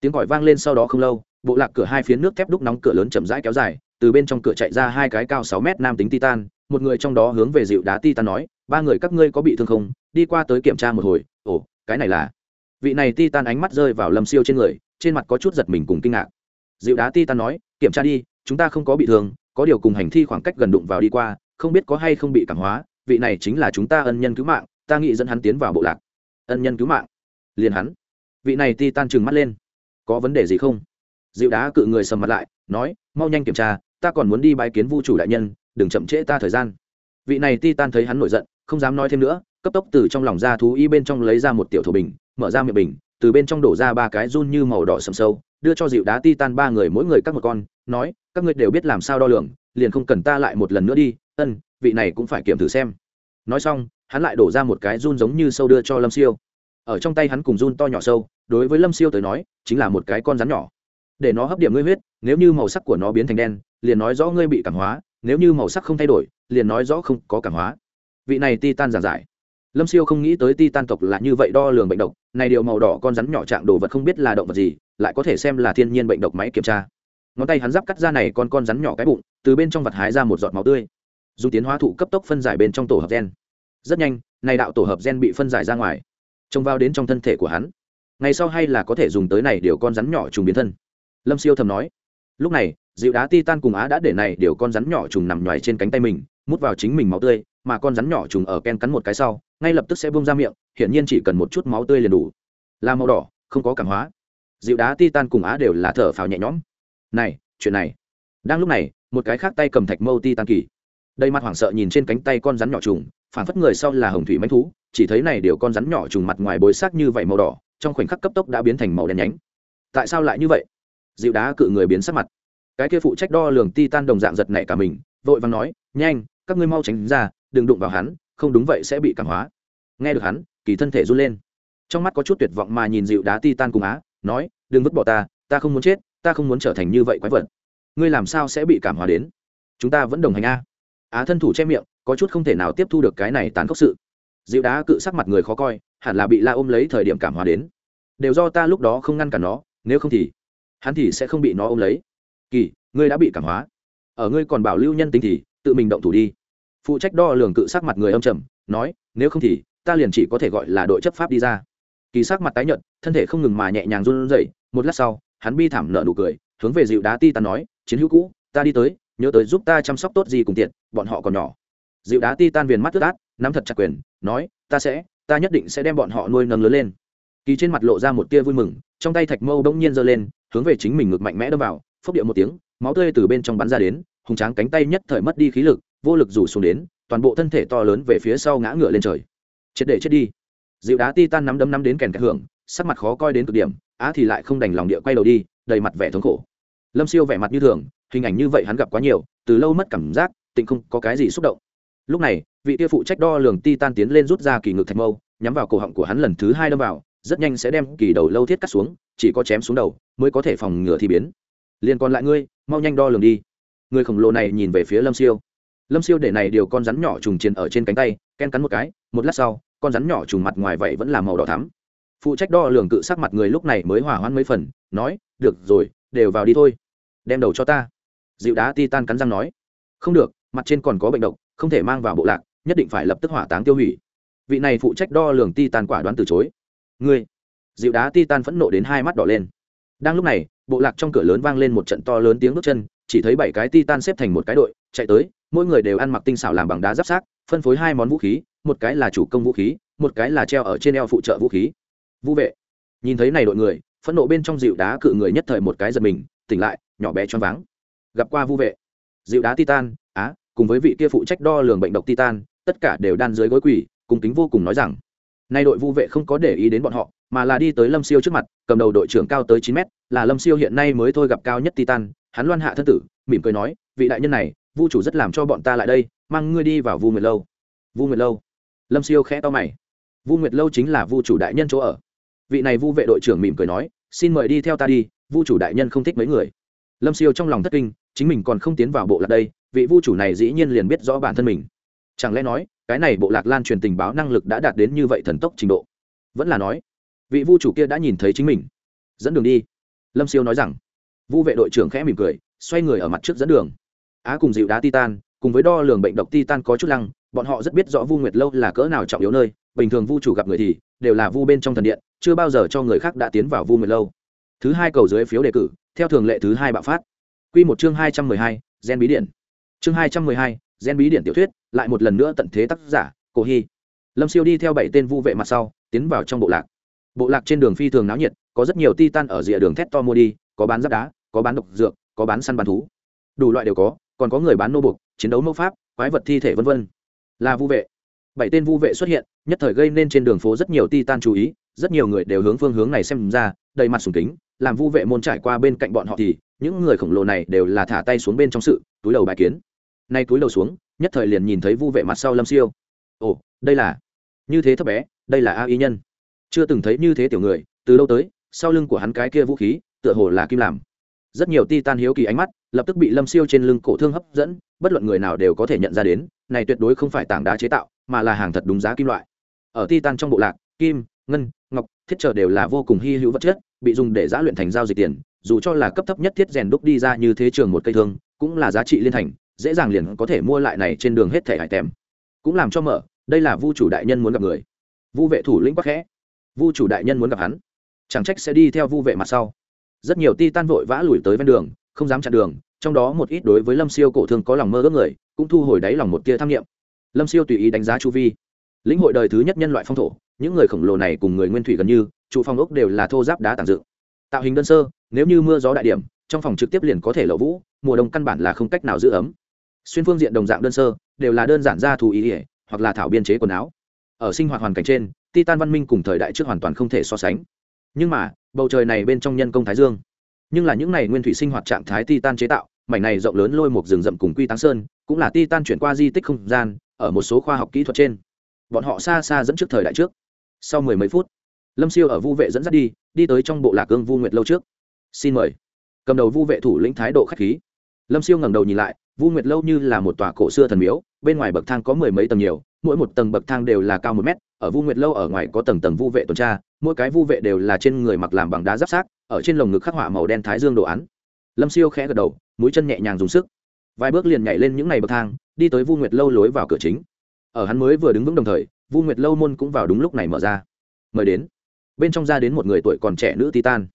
Speaker 1: Tiếng còi vang lên sau đó không lâu bộ lạc cửa hai phiến nước thép đúc nóng cửa lớn chậm rãi kéo dài, từ bên trong cửa chạy ra hai cái cao sáu mét nam tính titan, một người trong đó hướng về dịu đá titan nói, ba người các ngươi có bị thương không? Đi qua tới kiểm tra một hồi. Ồ, cái này là vị này titan ánh mắt rơi vào lâm siêu trên người, trên mặt có chút giật mình cùng kinh ngạc. Dịu đá titan nói, kiểm tra đi, chúng ta không có bị thương, có điều cùng hành thi khoảng cách gần đụng vào đi qua, không biết có hay không bị cảm hóa, vị này chính là chúng ta ân nhân cứu mạng, ta nghĩ dẫn hắn tiến vào bộ lạc. Ân nhân cứu mạng? Liền hắn. Vị này ti tan trừng mắt lên. Có vấn đề gì không? Dịu đá cự người sầm mặt lại, nói, mau nhanh kiểm tra, ta còn muốn đi bãi kiến vu chủ đại nhân, đừng chậm trễ ta thời gian. Vị này ti tan thấy hắn nổi giận, không dám nói thêm nữa, cấp tốc từ trong lòng ra thú y bên trong lấy ra một tiểu thổ bình, mở ra miệng bình, từ bên trong đổ ra ba cái run như màu đỏ sầm sâu, đưa cho dịu đá titan ba người mỗi người các một con, nói, các ngươi đều biết làm sao đo lường, liền không cần ta lại một lần nữa đi, ân, vị này cũng phải kiểm thử xem. Nói xong, hắn lại đổ ra một cái run giống như sâu đưa cho lâm siêu. Ở trong tay hắn cùng run to nhỏ sâu, đối với lâm siêu tới nói, chính là một cái con rắn nhỏ để nó hấp điểm ngươi huyết, nếu như màu sắc của nó biến thành đen, liền nói rõ ngươi bị cảm hóa, nếu như màu sắc không thay đổi, liền nói rõ không có cảm hóa. Vị này ti tan giản giải. Lâm siêu không nghĩ tới ti tan tộc là như vậy đo lường bệnh độc, này điều màu đỏ con rắn nhỏ trạng đồ vật không biết là động vật gì, lại có thể xem là thiên nhiên bệnh độc máy kiểm tra. Ngón tay hắn giáp cắt ra này con con rắn nhỏ cái bụng, từ bên trong vật hái ra một giọt máu tươi. Dùng tiến hóa thụ cấp tốc phân giải bên trong tổ hợp gen. Rất nhanh, này đạo tổ hợp gen bị phân giải ra ngoài, trông vào đến trong thân thể của hắn. Ngày sau hay là có thể dùng tới này điều con rắn nhỏ trùng biến thân lâm siêu thầm nói. Lúc này, dịu đá ti tan cùng á đã để này điều con rắn nhỏ trùng nằm nhoài trên cánh tay mình, mút vào chính mình máu tươi, mà con rắn nhỏ trùng ở ken cắn một cái sau, ngay lập tức sẽ bung ra miệng, hiển nhiên chỉ cần một chút máu tươi liền đủ. Là màu đỏ, không có cảm hóa. Dịu đá ti tan cùng á đều là thở phào nhẹ nhõm. Này, chuyện này. Đang lúc này, một cái khác tay cầm thạch mâu ti tan kỳ. Đầy mặt hoảng sợ nhìn trên cánh tay con rắn nhỏ trùng, phản phất người sau là hồng thủy mánh thú, chỉ thấy này điều con rắn nhỏ trùng mặt ngoài bối xác như vậy màu đỏ, trong khoảnh khắc cấp tốc đã biến thành màu đen nhánh. Tại sao lại như vậy? Dịu đá cự người biến sắc mặt. Cái kia phụ trách đo lường ti tan đồng dạng giật nảy cả mình, vội vàng nói, nhanh, các ngươi mau tránh ra, đừng đụng vào hắn, không đúng vậy sẽ bị cảm hóa. Nghe được hắn, kỳ thân thể run lên. Trong mắt có chút tuyệt vọng mà nhìn dịu đá ti tan cùng á, nói, đừng vứt bỏ ta ta không muốn chết, ta không muốn trở thành như vậy quái vật. Ngươi làm sao sẽ bị cảm hóa đến? Chúng ta vẫn đồng hành a. Á thân thủ che miệng, có chút không thể nào tiếp thu được cái này tàn khốc sự. Dịu đá cự sắc mặt người khó coi, hẳn là bị la ôm lấy thời điểm cảm hóa đến. Đều do ta lúc đó không ngăn cản nó, nếu không thì hắn thì sẽ không bị nó ôm lấy. Kỳ, ngươi đã bị cảm hóa. Ở ngươi còn bảo lưu nhân tính thì, tự mình động thủ đi. Phụ trách đo lường cự sắc mặt người âm trầm, nói, nếu không thì, ta liền chỉ có thể gọi là đội chấp pháp đi ra. Kỳ sắc mặt tái nhợt, thân thể không ngừng mà nhẹ nhàng run rẩy. Một lát sau, hắn bi thảm nở nụ cười, hướng về dịu đá ti ta nói, chiến hữu cũ, ta đi tới, nhớ tới giúp ta chăm sóc tốt gì cùng tiện, bọn họ còn nhỏ. Dịu đá ti tan viền mắt tức át, nắm thật chặt quyền, nói, ta sẽ, ta nhất định sẽ đem bọn họ nuôi nâng lớn lên. Kỳ trên mặt lộ ra một tia vui mừng, trong tay thạch mâu bỗng nhiên giơ lên hướng về chính mình ngực mạnh mẽ đâm vào, phốc điệu một tiếng, máu tươi từ bên trong bắn ra đến, hùng tráng cánh tay nhất thời mất đi khí lực, vô lực rủ xuống đến, toàn bộ thân thể to lớn về phía sau ngã ngựa lên trời. Chết để chết đi. Dịu đá ti tan nắm đấm nắm đến kèn kẹt hưởng, sắc mặt khó coi đến cực điểm, á thì lại không đành lòng địa quay đầu đi, đầy mặt vẻ thống khổ. Lâm siêu vẻ mặt như thường, hình ảnh như vậy hắn gặp quá nhiều, từ lâu mất cảm giác, tịnh không có cái gì xúc động. Lúc này, vị tiêu phụ trách đo lường ti tan tiến lên rút ra kỳ ngực thạch mâu, nhắm vào cổ họng của hắn lần thứ hai đâm vào rất nhanh sẽ đem kỳ đầu lâu thiết cắt xuống, chỉ có chém xuống đầu mới có thể phòng ngừa thì biến. Liền còn lại ngươi, mau nhanh đo lường đi. Người khổng lồ này nhìn về phía lâm siêu. Lâm siêu để này điều con rắn nhỏ trùng chiến ở trên cánh tay, ken cắn một cái, một lát sau, con rắn nhỏ trùng mặt ngoài vậy vẫn là màu đỏ thắm. Phụ trách đo lường cự sắc mặt người lúc này mới hỏa hoãn mấy phần, nói, được rồi, đều vào đi thôi. Đem đầu cho ta. Dịu đá ti tan cắn răng nói, không được, mặt trên còn có bệnh độc, không thể mang vào bộ lạc, nhất định phải lập tức hỏa táng tiêu hủy. Vị này phụ trách đo lường ti tan quả đoán từ chối ngươi. Dịu đá titan phẫn nộ đến hai mắt đỏ lên. Đang lúc này bộ lạc trong cửa lớn vang lên một trận to lớn tiếng bước chân chỉ thấy bảy cái titan xếp thành một cái đội chạy tới mỗi người đều ăn mặc tinh xảo làm bằng đá giáp sát phân phối hai món vũ khí một cái là chủ công vũ khí một cái là treo ở trên eo phụ trợ vũ khí. Vũ vệ. Nhìn thấy này đội người phẫn nộ bên trong dịu đá cự người nhất thời một cái giật mình tỉnh lại nhỏ bé choáng váng. Gặp qua vũ vệ. Dịu đá titan á cùng với vị kia phụ trách đo lường bệnh độc titan tất cả đều đan dưới gối quỷ, cùng kính vô cùng nói rằng nay đội vu vệ không có để ý đến bọn họ, mà là đi tới lâm siêu trước mặt, cầm đầu đội trưởng cao tới chín mét, là lâm siêu hiện nay mới thôi gặp cao nhất titan, hắn loan hạ thân tử, mỉm cười nói, vị đại nhân này, vu chủ rất làm cho bọn ta lại đây, mang ngươi đi vào vu nguyệt lâu. Vu nguyệt lâu. Lâm siêu khẽ to mày. Vu nguyệt lâu chính là vu chủ đại nhân chỗ ở. Vị này vu vệ đội trưởng mỉm cười nói, xin mời đi theo ta đi, vu chủ đại nhân không thích mấy người. Lâm siêu trong lòng thất kinh, chính mình còn không tiến vào bộ lạc đây, vị vu chủ này dĩ nhiên liền biết rõ bản thân mình. Chẳng lẽ nói cái này bộ lạc lan truyền tình báo năng lực đã đạt đến như vậy thần tốc trình độ. Vẫn là nói, vị vu chủ kia đã nhìn thấy chính mình. Dẫn đường đi. Lâm siêu nói rằng. Vu vệ đội trưởng khẽ mỉm cười, xoay người ở mặt trước dẫn đường. Á cùng dịu đá titan, cùng với đo lường bệnh độc titan có chút lăng, bọn họ rất biết rõ vu nguyệt lâu là cỡ nào trọng yếu nơi, bình thường vu chủ gặp người thì, đều là vu bên trong thần điện, chưa bao giờ cho người khác đã tiến vào vu nguyệt lâu. Thứ hai cầu dưới phiếu đề cử, theo thường lệ thứ hai bạo phát. Q một chương hai trăm mười hai, gen bí điện. Chương hai trăm mười hai gen bí điện tiểu thuyết, lại một lần nữa tận thế tác giả, cổ hy. Lâm siêu đi theo bảy tên vu vệ mặt sau, tiến vào trong bộ lạc. Bộ lạc trên đường phi thường náo nhiệt, có rất nhiều ti tan ở rìa đường thét to mua đi, có bán giáp đá, có bán độc dược, có bán săn bán thú. Đủ loại đều có, còn có người bán nô bục chiến đấu mẫu pháp, quái vật thi thể v v là vu vệ. Bảy tên vu vệ xuất hiện, nhất thời gây nên trên đường phố rất nhiều ti tan chú ý, rất nhiều người đều hướng phương hướng này xem ra, đầy mặt sùng kính, làm vu vệ môn trải qua bên cạnh bọn họ thì, những người khổng lồ này đều là thả tay xuống bên trong sự, túi đầu bài kiến nay túi đầu xuống, nhất thời liền nhìn thấy vu vệ mặt sau lâm siêu. Ồ, đây là, như thế thấp bé, đây là a y nhân. Chưa từng thấy như thế tiểu người, từ lâu tới, sau lưng của hắn cái kia vũ khí, tựa hồ là kim làm. Rất nhiều ti tan hiếu kỳ ánh mắt, lập tức bị lâm siêu trên lưng cổ thương hấp dẫn, bất luận người nào đều có thể nhận ra đến, này tuyệt đối không phải tảng đá chế tạo, mà là hàng thật đúng giá kim loại. Ở ti tan trong bộ lạc, kim, ngân, ngọc, thiết trở đều là vô cùng hy hữu vật chất, bị dùng để giã luyện thành giao dịch tiền, dù cho là cấp thấp nhất thiết rèn đúc đi ra như thế trường một cây thương, cũng là giá trị liên thành dễ dàng liền có thể mua lại này trên đường hết thẻ hải tèm. Cũng làm cho mở, đây là vu chủ đại nhân muốn gặp người. Vu vệ thủ lĩnh quắc khẽ. Vu chủ đại nhân muốn gặp hắn. Chẳng trách sẽ đi theo vu vệ mặt sau. Rất nhiều ti tan vội vã lùi tới ven đường, không dám chặn đường, trong đó một ít đối với lâm siêu cổ thường có lòng mơ ước người, cũng thu hồi đáy lòng một tia tham nghiệm lâm siêu tùy ý đánh giá chu vi. Lĩnh hội đời thứ nhất nhân loại phong thổ, những người khổng lồ này cùng người nguyên thủy gần như, trụ phong ốc đều là thô giáp đá tàng dựng. Tạo hình đơn sơ, nếu như mưa gió đại điểm, trong phòng trực tiếp liền có thể lậu vũ, mùa đông căn bản là không cách nào giữ ấm xuyên phương diện đồng dạng đơn sơ, đều là đơn giản ra thù ý ỉa hoặc là thảo biên chế quần áo. Ở sinh hoạt hoàn cảnh trên, titan văn minh cùng thời đại trước hoàn toàn không thể so sánh. Nhưng mà, bầu trời này bên trong nhân công thái dương. Nhưng là những này nguyên thủy sinh hoạt trạng thái titan chế tạo, mảnh này rộng lớn lôi một rừng rậm cùng quy táng sơn, cũng là titan chuyển qua di tích không gian, ở một số khoa học kỹ thuật trên. Bọn họ xa xa dẫn trước thời đại trước. Sau mười mấy phút, lâm siêu ở vu vệ dẫn dắt đi đi tới trong bộ lạc cương vu nguyệt lâu trước. Xin mời. Cầm đầu vu vệ thủ lĩnh thái độ k h á c h khí. Lâm siêu ngẩng đầu nhìn lại vu nguyệt lâu như là một tòa cổ xưa thần miếu, bên ngoài bậc thang có mười mấy tầng nhiều, mỗi một tầng bậc thang đều là cao một mét, ở vu nguyệt lâu ở ngoài có tầng tầng vu vệ tuần tra, mỗi cái vu vệ đều là trên người mặc làm bằng đá giáp sát ở trên lồng ngực khắc họa màu đen thái dương đồ án. Lâm siêu khẽ gật đầu, mũi chân nhẹ nhàng dùng sức. Vài bước liền nhảy lên những ngày bậc thang, đi tới vu nguyệt lâu lối vào cửa chính. Ở hắn mới vừa đứng vững đồng thời, vu nguyệt lâu môn cũng vào đúng lúc này mở ra. Mời đến. Bên trong ra đến một người tuổi còn trẻ nữ titan.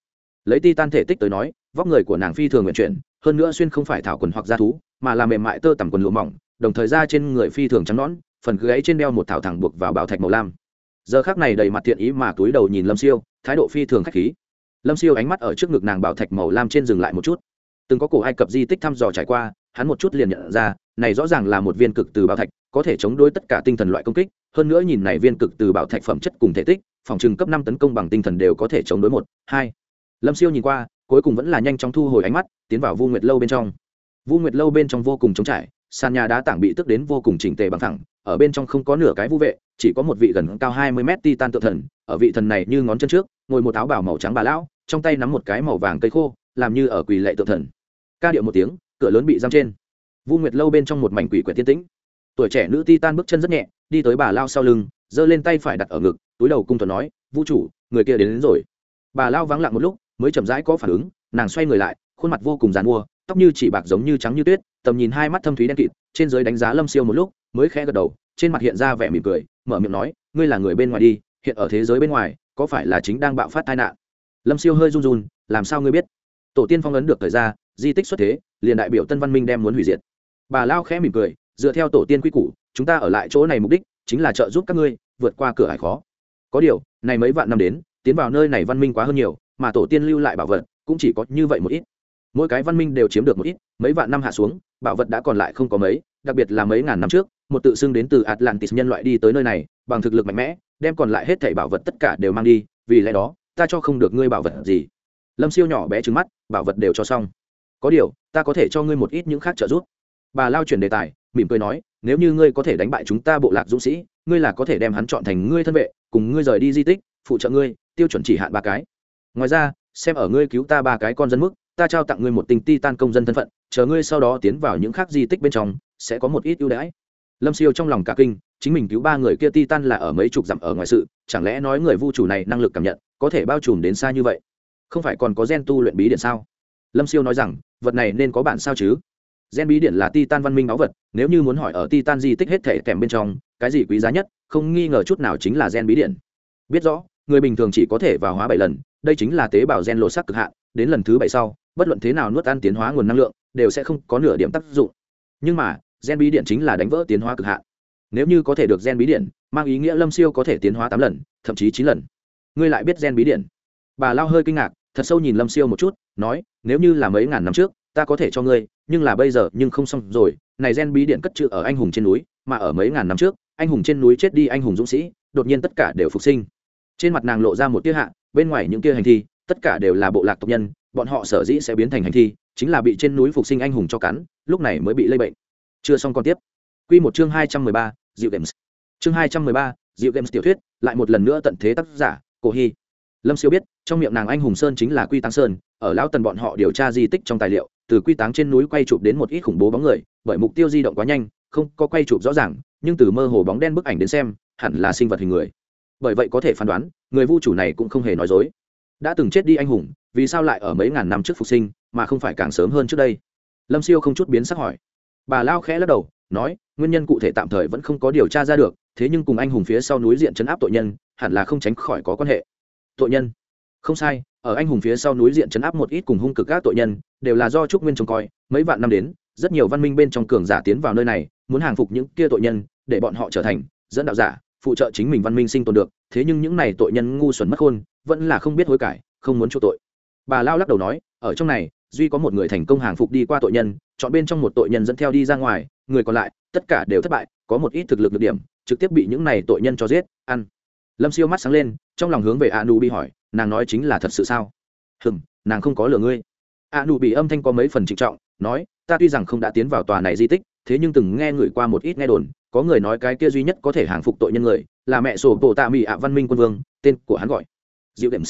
Speaker 1: Lấy titan thể tích tới nói, vóc người của nàng phi thường nguyện chuyển, hơn nữa xuyên không phải thảo quần hoặc da thú mà là mềm mại tơ tằm quần lụa mỏng, đồng thời ra trên người phi thường trắng nõn, phần gáy trên đeo một thảo thẳng buộc vào bảo thạch màu lam. Giờ khác này đầy mặt thiện ý mà túi đầu nhìn lâm siêu, thái độ phi thường k h á c h khí. Lâm siêu ánh mắt ở trước ngực nàng bảo thạch màu lam trên dừng lại một chút. Từng có cổ ai cập di tích thăm dò trải qua, hắn một chút liền nhận ra, này rõ ràng là một viên cực từ bảo thạch, có thể chống đối tất cả tinh thần loại công kích, hơn nữa nhìn này viên cực từ bảo thạch phẩm chất cùng thể tích, phòng trừng cấp năm tấn công bằng tinh thần đều có thể chống đối một, hai. Lâm siêu nhìn qua, cuối cùng vẫn là nhanh chóng thu hồi ánh mắt, tiến vào vu nguyệt lâu bên trong vu nguyệt lâu bên trong vô cùng trống trải sàn nhà đá tảng bị tức đến vô cùng chỉnh tề bằng thẳng ở bên trong không có nửa cái vu vệ chỉ có một vị gần cao hai mươi mét titan tự thần ở vị thần này như ngón chân trước ngồi một áo bảo màu trắng bà lão trong tay nắm một cái màu vàng cây khô làm như ở quỳ lệ tự thần. Ca điệu một tiếng cửa lớn bị giam trên. Vu nguyệt lâu bên trong một mảnh quỷ quyệt tiên tĩnh. Tuổi trẻ nữ titan bước chân rất nhẹ đi tới bà lao sau lưng giơ lên tay phải đặt ở ngực túi đầu cung thuần nói vũ chủ người kia đến, đến rồi. Bà lao vắng lặng một lúc mới chậm rãi có phản ứng nàng xoay người lại khuôn mặt vô cùng dàn mua, tóc như chỉ bạc giống như trắng như tuyết, tầm nhìn hai mắt thâm thúy đen kịt, trên dưới đánh giá lâm siêu một lúc, mới khẽ gật đầu, trên mặt hiện ra vẻ mỉm cười, mở miệng nói, ngươi là người bên ngoài đi, hiện ở thế giới bên ngoài, có phải là chính đang bạo phát tai nạn? Lâm siêu hơi run run, làm sao ngươi biết? Tổ tiên phong ấn được thời ra, di tích xuất thế, liền đại biểu tân văn minh đem muốn hủy diệt. Bà lao khẽ mỉm cười, dựa theo tổ tiên quy củ, chúng ta ở lại chỗ này mục đích, chính là trợ giúp các ngươi vượt qua cửa hải khó. Có điều, này mấy vạn năm đến, tiến vào nơi này văn minh quá hơn nhiều, mà tổ tiên lưu lại bảo vật cũng chỉ có như vậy một ít mỗi cái văn minh đều chiếm được một ít, mấy vạn năm hạ xuống, bảo vật đã còn lại không có mấy, đặc biệt là mấy ngàn năm trước, một tự xưng đến từ atlantis nhân loại đi tới nơi này, bằng thực lực mạnh mẽ, đem còn lại hết thảy bảo vật tất cả đều mang đi, vì lẽ đó, ta cho không được ngươi bảo vật gì. Lâm siêu nhỏ bé trứng mắt, bảo vật đều cho xong. Có điều, ta có thể cho ngươi một ít những khác trợ giúp. Bà lao chuyển đề tài, mỉm cười nói, nếu như ngươi có thể đánh bại chúng ta bộ lạc dũng sĩ, ngươi là có thể đem hắn chọn thành ngươi thân vệ, cùng ngươi rời đi di tích, phụ trợ ngươi, tiêu chuẩn chỉ hạn ba cái. Ngoài ra, xem ở ngươi cứu ta ba cái con dân mức ta trao tặng ngươi một tình ti tan công dân thân phận, chờ ngươi sau đó tiến vào những khác di tích bên trong, sẽ có một ít ưu đãi. Lâm siêu trong lòng cả kinh, chính mình cứu ba người kia ti tan là ở mấy chục dặm ở ngoài sự, chẳng lẽ nói người vu chủ này năng lực cảm nhận, có thể bao trùm đến xa như vậy? Không phải còn có gen tu luyện bí điện sao? Lâm siêu nói rằng, vật này nên có bản sao chứ? Gen bí điện là titan văn minh báu vật, nếu như muốn hỏi ở titan di tích hết thể kèm bên trong, cái gì quý giá nhất, không nghi ngờ chút nào chính là gen bí điện biết rõ, người bình thường chỉ có thể vào hóa bảy lần, đây chính là tế bào gen lộ sắc cực hạn, đến lần thứ bảy sau bất luận thế nào nuốt ăn tiến hóa nguồn năng lượng, đều sẽ không có nửa điểm tác dụng. Nhưng mà, gen bí điện chính là đánh vỡ tiến hóa cực hạn. Nếu như có thể được gen bí điện, mang ý nghĩa lâm siêu có thể tiến hóa tám lần, thậm chí chín lần. Ngươi lại biết gen bí điện. Bà lao hơi kinh ngạc, thật sâu nhìn lâm siêu một chút, nói, nếu như là mấy ngàn năm trước, ta có thể cho ngươi, nhưng là bây giờ, nhưng không xong rồi. Này gen bí điện cất trữ ở anh hùng trên núi, mà ở mấy ngàn năm trước, anh hùng trên núi chết đi anh hùng dũng sĩ, đột nhiên tất cả đều phục sinh. Trên mặt nàng lộ ra một tia hạ, bên ngoài những kia hành thi tất cả đều là bộ lạc tộc nhân, bọn họ sở dĩ sẽ biến thành hành thi, chính là bị trên núi phục sinh anh hùng cho cắn, lúc này mới bị lây bệnh. Chưa xong còn tiếp. Q một chương hai trăm mười ba dịu games. Chương hai trăm mười ba dịu games tiểu thuyết, lại một lần nữa tận thế tác giả, cổ hy. Lâm siêu biết, trong miệng nàng anh hùng sơn chính là quy tăng sơn, ở lão tần bọn họ điều tra di tích trong tài liệu, từ quy táng trên núi quay chụp đến một ít khủng bố bóng người, bởi mục tiêu di động quá nhanh, không có quay chụp rõ ràng, nhưng từ mơ hồ bóng đen bức ảnh đến xem, hẳn là sinh vật hình người. Bởi vậy có thể phán đoán, người vu chủ này cũng không hề nói dối đã từng chết đi anh hùng, vì sao lại ở mấy ngàn năm trước phục sinh, mà không phải càng sớm hơn trước đây? Lâm siêu không chút biến sắc hỏi. Bà lao khẽ lắc đầu, nói, nguyên nhân cụ thể tạm thời vẫn không có điều tra ra được, thế nhưng cùng anh hùng phía sau núi diện chấn áp tội nhân, hẳn là không tránh khỏi có quan hệ. Tội nhân? Không sai, ở anh hùng phía sau núi diện chấn áp một ít cùng hung cực các tội nhân, đều là do trúc nguyên trông coi, mấy vạn năm đến, rất nhiều văn minh bên trong cường giả tiến vào nơi này, muốn hàng phục những kia tội nhân, để bọn họ trở thành dẫn đạo giả phụ trợ chính mình văn minh sinh tồn được, thế nhưng những này tội nhân ngu xuẩn mất khôn, vẫn là không biết hối cải, không muốn chỗ tội. Bà lao lắc đầu nói, ở trong này, duy có một người thành công hàng phục đi qua tội nhân, chọn bên trong một tội nhân dẫn theo đi ra ngoài, người còn lại, tất cả đều thất bại, có một ít thực lực được điểm, trực tiếp bị những này tội nhân cho giết, ăn. Lâm siêu mắt sáng lên, trong lòng hướng về a nu bị hỏi, nàng nói chính là thật sự sao? Hừm, nàng không có lừa ngươi. A nu bị âm thanh có mấy phần trịnh trọng, nói, ta tuy rằng không đã tiến vào tòa này di tích, thế nhưng từng nghe người qua một ít nghe đồn có người nói cái kia duy nhất có thể hàng phục tội nhân người là mẹ sổ bộ tạ mỹ ạ văn minh quân vương, tên của hắn gọi diệu đệm.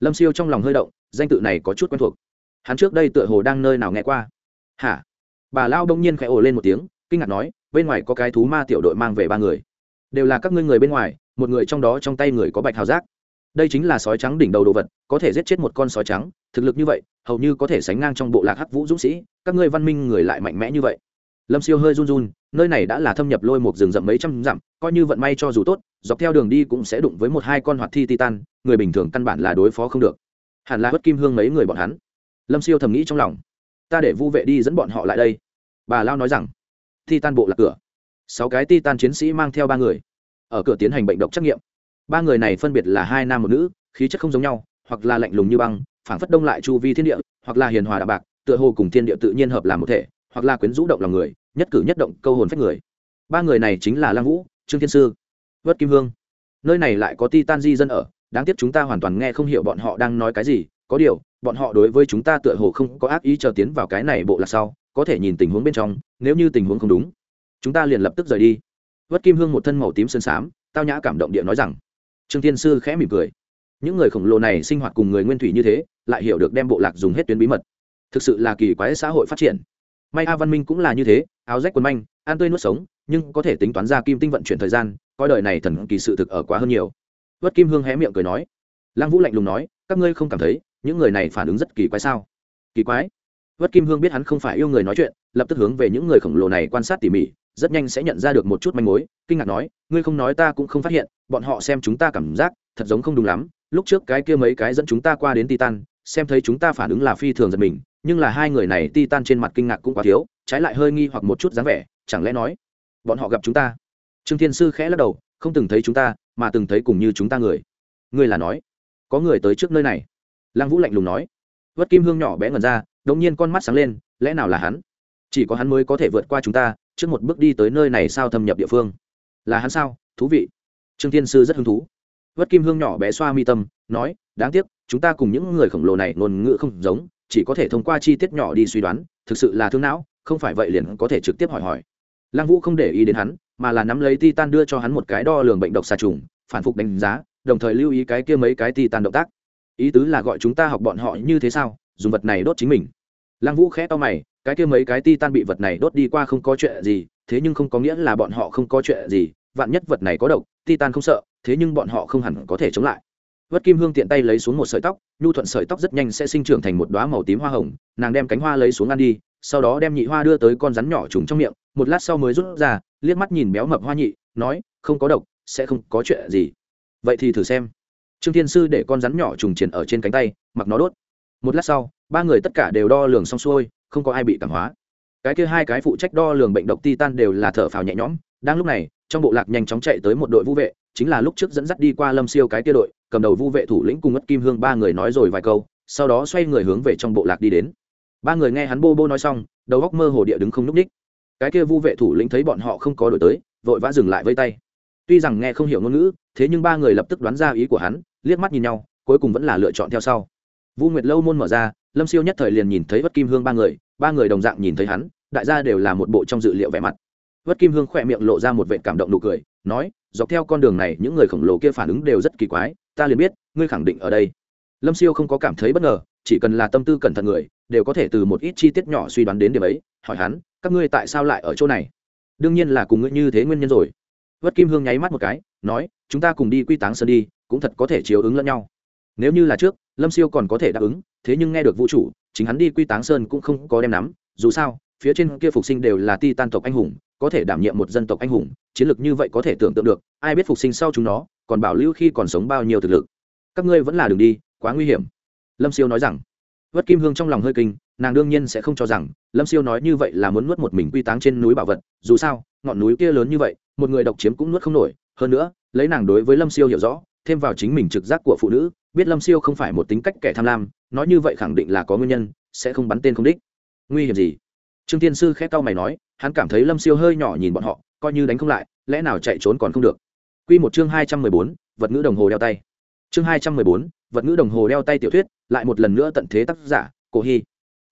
Speaker 1: Lâm siêu trong lòng hơi động, danh tự này có chút quen thuộc. Hắn trước đây tựa hồ đang nơi nào nghe qua. Hả? Bà lao đông nhiên khẽ ồ lên một tiếng, kinh ngạc nói, bên ngoài có cái thú ma tiểu đội mang về ba người. Đều là các ngươi người bên ngoài, một người trong đó trong tay người có bạch hào giác. Đây chính là sói trắng đỉnh đầu đồ vật, có thể giết chết một con sói trắng, thực lực như vậy, hầu như có thể sánh ngang trong bộ lạc hắc vũ dũng sĩ, các ngươi văn minh người lại mạnh mẽ như vậy lâm siêu hơi run run, nơi này đã là thâm nhập lôi một rừng rậm mấy trăm dặm, coi như vận may cho dù tốt, dọc theo đường đi cũng sẽ đụng với một hai con hoạt thi titan, người bình thường căn bản là đối phó không được. Hẳn là hất kim hương mấy người bọn hắn. Lâm siêu thầm nghĩ trong lòng. Ta để vu vệ đi dẫn bọn họ lại đây. Bà lao nói rằng, titan bộ là cửa. Sáu cái titan chiến sĩ mang theo ba người. Ở cửa tiến hành bệnh độc trắc nghiệm. Ba người này phân biệt là hai nam một nữ, khí chất không giống nhau, hoặc là lạnh lùng như băng, phảng phất đông lại chu vi thiên địa, hoặc là hiền hòa đạm bạc, tựa hồ cùng thiên địa tự nhiên hợp làm một thể, hoặc là quyến rũ động lòng người nhất cử nhất động câu hồn phách người. Ba người này chính là lăng vũ, trương thiên sư, vất kim hương. Nơi này lại có ti tan di dân ở, đáng tiếc chúng ta hoàn toàn nghe không hiểu bọn họ đang nói cái gì, có điều, bọn họ đối với chúng ta tựa hồ không có ác ý chờ tiến vào cái này bộ là sau, có thể nhìn tình huống bên trong, nếu như tình huống không đúng, chúng ta liền lập tức rời đi. Vất kim hương một thân màu tím sơn xám tao nhã cảm động địa nói rằng. Trương thiên sư khẽ mỉm cười. Những người khổng lồ này sinh hoạt cùng người nguyên thủy như thế, lại hiểu được đem bộ lạc dùng hết tuyến bí mật. Thực sự là kỳ quái xã hội phát triển may a văn minh cũng là như thế, áo rách quần manh, ăn tươi nuốt sống, nhưng có thể tính toán ra kim tinh vận chuyển thời gian, coi đời này thần kỳ sự thực ở quá hơn nhiều. Vất kim hương hé miệng cười nói. Lăng vũ lạnh lùng nói, các ngươi không cảm thấy, những người này phản ứng rất kỳ quái sao? Kỳ quái? Vất kim hương biết hắn không phải yêu người nói chuyện, lập tức hướng về những người khổng lồ này quan sát tỉ mỉ, rất nhanh sẽ nhận ra được một chút manh mối, kinh ngạc nói, ngươi không nói ta cũng không phát hiện, bọn họ xem chúng ta cảm giác, thật giống không đúng lắm, lúc trước cái kia mấy cái dẫn chúng ta qua đến titan, xem thấy chúng ta phản ứng là phi thường giật mình nhưng là hai người này ti tan trên mặt kinh ngạc cũng quá thiếu, trái lại hơi nghi hoặc một chút dáng vẻ, chẳng lẽ nói, bọn họ gặp chúng ta? Trương thiên sư khẽ lắc đầu, không từng thấy chúng ta, mà từng thấy cùng như chúng ta người. Người là nói, có người tới trước nơi này. Lăng vũ lạnh lùng nói. Vất kim hương nhỏ bé ngần ra đ ỗ n g nhiên con mắt sáng lên, lẽ nào là hắn? Chỉ có hắn mới có thể vượt qua chúng ta, trước một bước đi tới nơi này sao thâm nhập địa phương? Là hắn sao? Thú vị. Trương thiên sư rất hứng thú. Vất kim hương nhỏ bé xoa mi tâm, nói, đáng tiếc, chúng ta cùng những người khổng lồ này ngôn ngữ không giống chỉ có thể thông qua chi tiết nhỏ đi suy đoán, thực sự là thương não, không phải vậy liền có thể trực tiếp hỏi hỏi. Lăng vũ không để ý đến hắn, mà là nắm lấy titan đưa cho hắn một cái đo lường bệnh độc xà trùng, phản phục đánh giá, đồng thời lưu ý cái kia mấy cái titan động tác. Ý tứ là gọi chúng ta học bọn họ như thế sao, dùng vật này đốt chính mình. Lăng vũ khẽ to mày, cái kia mấy cái titan bị vật này đốt đi qua không có chuyện gì, thế nhưng không có nghĩa là bọn họ không có chuyện gì, vạn nhất vật này có độc, titan không sợ, thế nhưng bọn họ không hẳn có thể chống lại vất kim hương tiện tay lấy xuống một sợi tóc, nhu thuận sợi tóc rất nhanh sẽ sinh trưởng thành một đoá màu tím hoa hồng, nàng đem cánh hoa lấy xuống ăn đi, sau đó đem nhị hoa đưa tới con rắn nhỏ trùng trong miệng, một lát sau mới rút ra, liếc mắt nhìn béo mập hoa nhị, nói, không có độc, sẽ không có chuyện gì. Vậy thì thử xem. Trương thiên sư để con rắn nhỏ trùng triển ở trên cánh tay, mặc nó đốt. Một lát sau, ba người tất cả đều đo lường xong xuôi, không có ai bị cảm hóa. Cái kia hai cái phụ trách đo lường bệnh độc titan đều là thở phào nhẹ nhõm, đang lúc này, trong bộ lạc nhanh chóng chạy tới một đội vũ vệ, chính là lúc trước dẫn dắt đi qua lâm siêu cái kia đội cầm đầu vu vệ thủ lĩnh cùng ngất kim hương ba người nói rồi vài câu, sau đó xoay người hướng về trong bộ lạc đi đến. Ba người nghe hắn bô bô nói xong, đầu góc mơ hồ địa đứng không n ú c ních cái kia vu vệ thủ lĩnh thấy bọn họ không có đổi tới, vội vã dừng lại vây tay. Tuy rằng nghe không hiểu ngôn ngữ, thế nhưng ba người lập tức đoán ra ý của hắn, liếc mắt nhìn nhau, cuối cùng vẫn là lựa chọn theo sau. Vu nguyệt lâu môn mở ra, lâm siêu nhất thời liền nhìn thấy vất kim hương ba người ba người đồng dạng nhìn thấy hắn, đại gia đều là một bộ trong dự liệu vẻ mặt. Vất kim hương khỏe miệng lộ ra một vệ cảm động nụ cười, nói, dọc theo con đường này, những người khổng lồ kia phản ứng đều rất kỳ quái ta liền biết, ngươi khẳng định ở đây. Lâm siêu không có cảm thấy bất ngờ, chỉ cần là tâm tư cẩn thận người, đều có thể từ một ít chi tiết nhỏ suy đoán đến điểm ấy, hỏi hắn, các ngươi tại sao lại ở chỗ này? Đương nhiên là cùng ngươi như thế nguyên nhân rồi. Vất kim hương nháy mắt một cái, nói, chúng ta cùng đi quy táng sơn đi, cũng thật có thể chiếu ứng lẫn nhau. Nếu như là trước, lâm siêu còn có thể đáp ứng, thế nhưng nghe được vũ trụ, chính hắn đi quy táng sơn cũng không có đem nắm, dù sao, phía trên kia phục sinh đều là ti tan tộc anh hùng, có thể đảm nhiệm một dân tộc anh hùng, chiến lược như vậy có thể tưởng tượng được, ai biết phục sinh sau chúng nó còn bảo lưu khi còn sống bao nhiêu thực lực. Các ngươi vẫn là đường đi, quá nguy hiểm. Lâm siêu nói rằng. Vất kim hương trong lòng hơi kinh, nàng đương nhiên sẽ không cho rằng, lâm siêu nói như vậy là muốn nuốt một mình quy táng trên núi bảo vật, dù sao, ngọn núi kia lớn như vậy, một người độc chiếm cũng nuốt không nổi. Hơn nữa, lấy nàng đối với lâm siêu hiểu rõ, thêm vào chính mình trực giác của phụ nữ, biết lâm siêu không phải một tính cách kẻ tham lam, nói như vậy khẳng định là có nguyên nhân, sẽ không bắn tên không đích. Nguy hiểm gì? Trương tiên sư khét cau mày nói, hắn cảm thấy lâm siêu hơi nhỏ nhìn bọn họ, coi như đánh không lại, lẽ nào chạy trốn còn không được? Quy một chương hai trăm mười bốn, vật ngữ đồng hồ đeo tay chương hai trăm mười bốn, vật ngữ đồng hồ đeo tay tiểu thuyết, lại một lần nữa tận thế tác giả, cổ hi.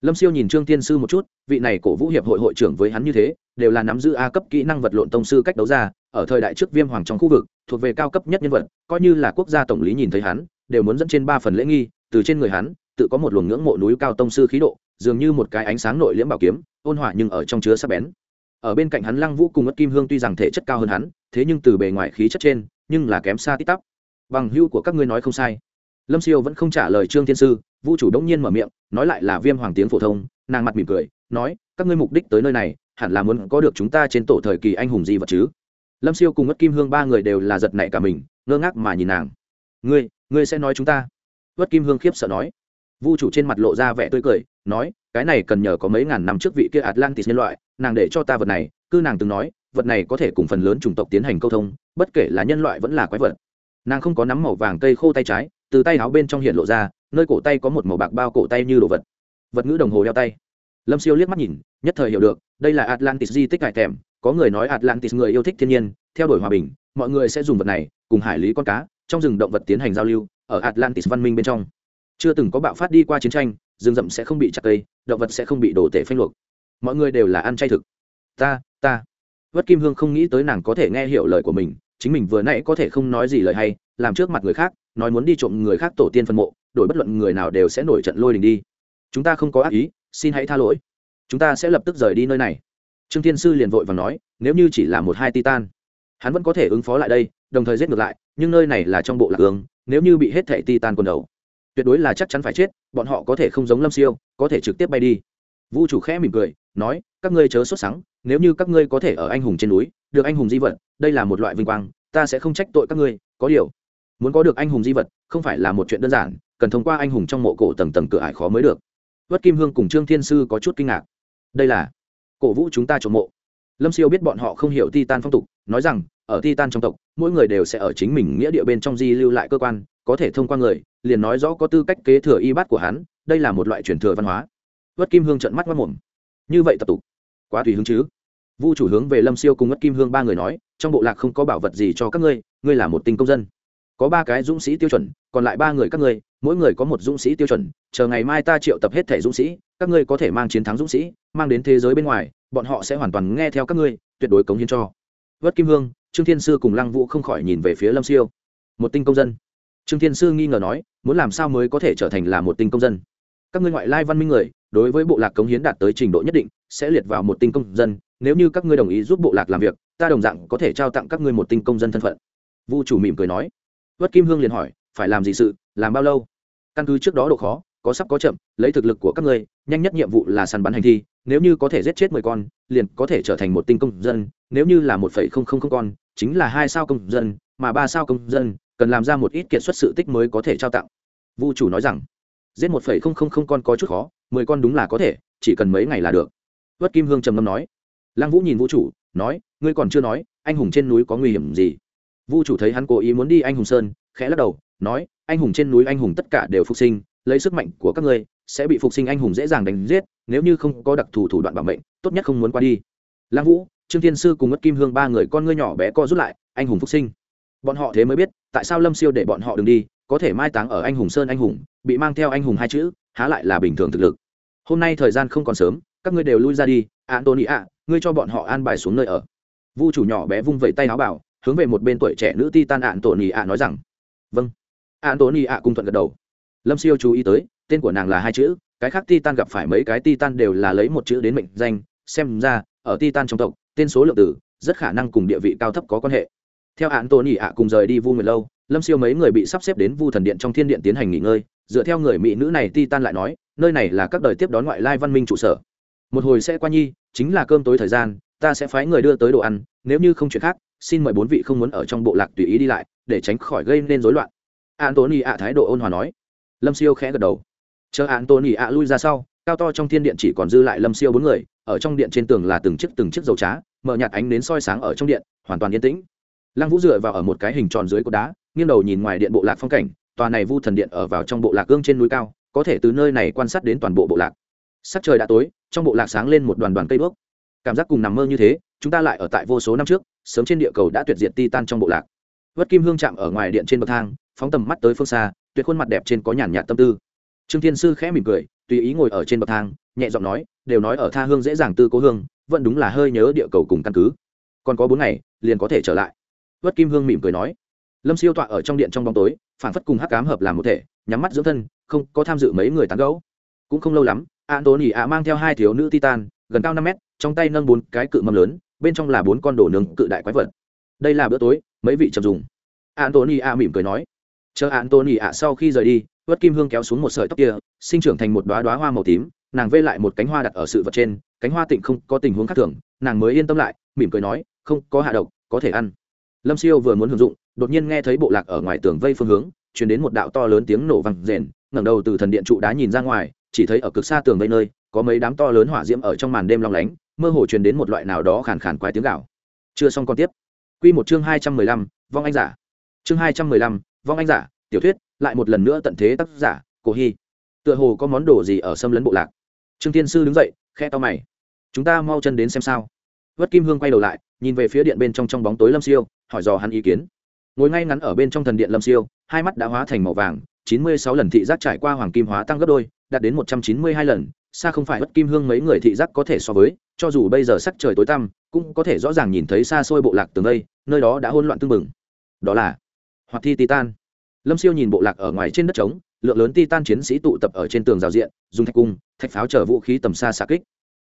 Speaker 1: lâm siêu nhìn trương tiên sư một chút, vị này cổ vũ hiệp hội hội trưởng với hắn như thế, đều là nắm giữ a cấp kỹ năng vật lộn tông sư cách đấu ra, ở thời đại trước viêm hoàng trong khu vực, thuộc về cao cấp nhất nhân vật, coi như là quốc gia tổng lý nhìn thấy hắn, đều muốn dẫn trên ba phần lễ nghi, từ trên người hắn, tự có một luồng ngưỡng mộ núi cao tông sư khí độ, dường như một cái ánh sáng nội liễm bảo kiếm, ôn hòa nhưng ở trong chứa sắc bén ở bên cạnh hắn lăng vũ cùng ất kim hương tuy rằng thể chất cao hơn hắn thế nhưng từ bề ngoài khí chất trên, nhưng là kém xa tít tắp. Bằng hưu của các ngươi nói không sai. Lâm siêu vẫn không trả lời trương thiên sư, vũ chủ đông nhiên mở miệng, nói lại là viêm hoàng tiếng phổ thông, nàng mặt mỉm cười, nói, các ngươi mục đích tới nơi này, hẳn là muốn có được chúng ta trên tổ thời kỳ anh hùng gì vật chứ. Lâm siêu cùng ất kim hương ba người đều là giật nảy cả mình, ngơ ngác mà nhìn nàng. Ngươi ngươi sẽ nói chúng ta? Ất kim hương khiếp sợ nói. Vu chủ trên mặt lộ ra vẻ tươi cười, nói, cái này cần nhờ có mấy ngàn năm trước vị kia atlantis nhân loại, nàng để cho ta vật này, cứ nàng từng nói vật này có thể cùng phần lớn chủng tộc tiến hành câu thông, bất kể là nhân loại vẫn là quái vật. Nàng không có nắm màu vàng cây khô tay trái, từ tay áo bên trong hiện lộ ra, nơi cổ tay có một màu bạc bao cổ tay như đồ vật. Vật ngữ đồng hồ đeo tay. Lâm siêu liếc mắt nhìn, nhất thời hiểu được, đây là atlantis di tích cải thèm có người nói atlantis người yêu thích thiên nhiên, theo đuổi hòa bình, mọi người sẽ dùng vật này cùng hải lý con cá trong rừng động vật tiến hành giao lưu ở atlantis văn minh bên trong. Chưa từng có bạo phát đi qua chiến tranh, rừng rậm sẽ không bị chặt cây, động vật sẽ không bị đổ tể phanh luộc. Mọi người đều là ăn chay thực. Ta ta vất kim hương không nghĩ tới nàng có thể nghe hiểu lời của mình, chính mình vừa nãy có thể không nói gì lời hay, làm trước mặt người khác, nói muốn đi trộm người khác tổ tiên phân mộ, đổi bất luận người nào đều sẽ nổi trận lôi đình đi. Chúng ta không có ác ý, xin hãy tha lỗi. Chúng ta sẽ lập tức rời đi nơi này. Trương thiên sư liền vội và nói, nếu như chỉ là một hai titan, hắn vẫn có thể ứng phó lại đây, đồng thời giết ngược lại, nhưng nơi này là trong bộ lạc hướng nếu như bị hết thảy titan quần đầu, tuyệt đối là chắc chắn phải chết, bọn họ có thể không giống lâm siêu, có thể trực tiếp bay đi. Vũ chủ khẽ mỉm cười nói, các ngươi chớ sốt sắng, nếu như các ngươi có thể ở anh hùng trên núi, được anh hùng di vật, đây là một loại vinh quang, ta sẽ không trách tội các ngươi, có điều, muốn có được anh hùng di vật, không phải là một chuyện đơn giản, cần thông qua anh hùng trong mộ cổ tầng tầng cửa ải khó mới được. Vất kim hương cùng trương thiên sư có chút kinh ngạc. Đây là cổ vũ chúng ta trộm mộ. Lâm siêu biết bọn họ không hiểu ti tan phong tục, nói rằng, ở ti tan trong tộc, mỗi người đều sẽ ở chính mình nghĩa địa bên trong di lưu lại cơ quan, có thể thông qua người, liền nói rõ có tư cách kế thừa y bát của hắn, đây là một loại truyền thừa văn hóa. Vất kim hương trận mắt mất mồm như vậy tập tục. Quá tùy hứng chứ. Vu chủ hướng về lâm siêu cùng ngất kim hương ba người nói, trong bộ lạc không có bảo vật gì cho các ngươi ngươi là một tinh công dân. Có ba cái dũng sĩ tiêu chuẩn, còn lại ba người các ngươi, mỗi người có một dũng sĩ tiêu chuẩn, chờ ngày mai ta triệu tập hết thẻ dũng sĩ, các ngươi có thể mang chiến thắng dũng sĩ, mang đến thế giới bên ngoài, bọn họ sẽ hoàn toàn nghe theo các ngươi, tuyệt đối cống hiến cho. Vất kim hương, trương thiên sư cùng lăng vũ không khỏi nhìn về phía lâm siêu. Một tinh công dân. Trương thiên sư nghi ngờ nói, muốn làm sao mới có thể trở thành là một tinh công dân? Các ngươi ngoại lai văn minh người đối với bộ lạc cống hiến đạt tới trình độ nhất định, sẽ liệt vào một tinh công dân. Nếu như các ngươi đồng ý giúp bộ lạc làm việc, ta đồng dạng có thể trao tặng các ngươi một tinh công dân thân phận. Vu chủ mỉm cười nói. Vất kim hương liền hỏi, phải làm gì sự, làm bao lâu? Căn cứ trước đó độ khó, có sắp có chậm, lấy thực lực của các ngươi, nhanh nhất nhiệm vụ là săn bắn hành thi, nếu như có thể giết chết mười con, liền có thể trở thành một tinh công dân, nếu như là một phẩy không không không con, chính là hai sao công dân, mà ba sao công dân, cần làm ra một ít kiệt xuất sự tích mới có thể trao tặng. Vu chủ nói rằng, giết một phẩy không không không con có chút khó mười con đúng là có thể, chỉ cần mấy ngày là được. Vất kim hương trầm ngâm nói. Lăng vũ nhìn vũ chủ, nói, ngươi còn chưa nói, anh hùng trên núi có nguy hiểm gì? Vu chủ thấy hắn cố ý muốn đi anh hùng sơn, khẽ lắc đầu, nói, anh hùng trên núi anh hùng tất cả đều phục sinh, lấy sức mạnh của các ngươi, sẽ bị phục sinh anh hùng dễ dàng đánh giết, nếu như không có đặc thù thủ đoạn bảo mệnh, tốt nhất không muốn qua đi. Lăng vũ, trương thiên sư cùng mất kim hương ba người con ngươi nhỏ bé co rút lại, anh hùng phục sinh. Bọn họ thế mới biết, tại sao lâm siêu để bọn họ đ đi, có thể mai táng ở anh hùng sơn anh hùng, bị mang theo anh hùng hai chữ há lại là bình thường thực lực. Hôm nay thời gian không còn sớm, các ngươi đều lui ra đi antony ạ ngươi cho bọn họ an bài xuống nơi ở. Vu chủ nhỏ bé vung vẩy tay áo bảo, hướng về một bên tuổi trẻ nữ ti tan ạn tổ ạ nói rằng vâng. Ạn tổ nhị ạ cung thuận gật đầu. Lâm siêu chú ý tới, tên của nàng là hai chữ, cái khác ti tan gặp phải mấy cái ti tan đều là lấy một chữ đến mệnh danh, xem ra, ở ti tan trong tộc, tên số lượng tử, rất khả năng cùng địa vị cao thấp có quan hệ. Theo ạn tổ nhị ạ cùng rời đi vu nguyệt lâu, lâm siêu mấy người bị sắp xếp đến vu thần điện trong thiên điện tiến hành nghỉ ngơi dựa theo người mỹ nữ này ti tan lại nói, nơi này là các đời tiếp đón ngoại lai văn minh trụ sở. Một hồi sẽ qua nhi, chính là cơm tối thời gian, ta sẽ phái người đưa tới đồ ăn, nếu như không chuyện khác, xin mời bốn vị không muốn ở trong bộ lạc tùy ý đi lại, để tránh khỏi gây nên rối loạn. Antony ạ thái độ ôn hòa nói. Lâm siêu khẽ gật đầu. Chờ antony ạ lui ra sau, cao to trong thiên điện chỉ còn dư lại lâm siêu bốn người, ở trong điện trên tường là từng chiếc từng chiếc dầu trá, mở nhạt ánh đến soi sáng ở trong điện, hoàn toàn yên tĩnh. Lăng vũ dựa vào ở một cái hình tròn dưới cột đá, nghiêng đầu nhìn ngoài điện bộ lạc phong cảnh tòa này vu thần điện ở vào trong bộ lạc gương trên núi cao, có thể từ nơi này quan sát đến toàn bộ bộ lạc. Sắc trời đã tối, trong bộ lạc sáng lên một đoàn đoàn cây đuốc. Cảm giác cùng nằm mơ như thế, chúng ta lại ở tại vô số năm trước, sớm trên địa cầu đã tuyệt diệt ti tan trong bộ lạc. Vất kim hương chạm ở ngoài điện trên bậc thang, phóng tầm mắt tới phương xa, tuyệt khuôn mặt đẹp trên có nhàn nhạt tâm tư. Trương thiên sư khẽ mỉm cười, tùy ý ngồi ở trên bậc thang, nhẹ giọng nói, đều nói ở tha hương dễ dàng tư cố hương, vẫn đúng là hơi nhớ địa cầu cùng căn cứ. Còn có bốn ngày, liền có thể trở lại. Vất kim hương mỉm cười nói lâm siêu tọa ở trong điện trong bóng tối phản phất cùng hắc cám hợp làm một thể, nhắm mắt dưỡng thân, không có tham dự mấy người tán gấu cũng không lâu lắm an tốn ỉ ạ mang theo hai thiếu nữ titan, gần cao năm mét, trong tay nâng bốn cái cự mâm lớn, bên trong là bốn con đồ nướng cự đại quái vật. Đây là bữa tối, mấy vị chậm dùng. Antony a mỉm cười nói. Chờ antony a sau khi rời đi, vớt kim hương kéo xuống một sợi tóc kia, sinh trưởng thành một đoá đoá hoa màu tím, nàng vê lại một cánh hoa đặt ở sự vật trên, cánh hoa tịnh không có tình huống khác thường, nàng mới yên tâm lại, mỉm cười nói, không, có hạ độc, có thể ăn lâm siêu vừa muốn hưởng dụng, đột nhiên nghe thấy bộ lạc ở ngoài tường vây phương hướng chuyển đến một đạo to lớn tiếng nổ vang rền, ngẩng đầu từ thần điện trụ đá nhìn ra ngoài, chỉ thấy ở cực xa tường vây nơi, có mấy đám to lớn hỏa diễm ở trong màn đêm long lánh, mơ hồ truyền đến một loại nào đó khàn khàn quái tiếng gạo chưa xong còn tiếp. Quy một chương hai trăm mười lăm, vong anh giả. Chương hai trăm mười lăm, vong anh giả, tiểu thuyết, lại một lần nữa tận thế tác giả, cổ hy. Tựa hồ có món đồ gì ở xâm lấn bộ lạc? Trương thiên sư đứng dậy khe to mày. Chúng ta mau chân đến xem sao vất kim hương quay đầu lại, nhìn về phía điện bên trong trong bóng tối lâm siêu, hỏi dò hắn ý kiến. Ngồi ngay ngắn ở bên trong thần điện lâm siêu, hai mắt đã hóa thành màu vàng, chín mươi sáu lần thị giác trải qua hoàng kim hóa tăng gấp đôi, đạt đến một trăm chín mươi hai lần, xa không phải bất kim hương mấy người thị giác có thể so với, cho dù bây giờ sắc trời tối tăm, cũng có thể rõ ràng nhìn thấy xa xôi bộ lạc tường đây, nơi đó đã hôn loạn tưng bừng. Đó là hoạt thi titan. Lâm siêu nhìn bộ lạc ở ngoài trên đất trống, lượng lớn titan chiến sĩ tụ tập ở trên tường rào diện, dùng thạch cung, thạch pháo chở vũ khí tầm xa xạ kích.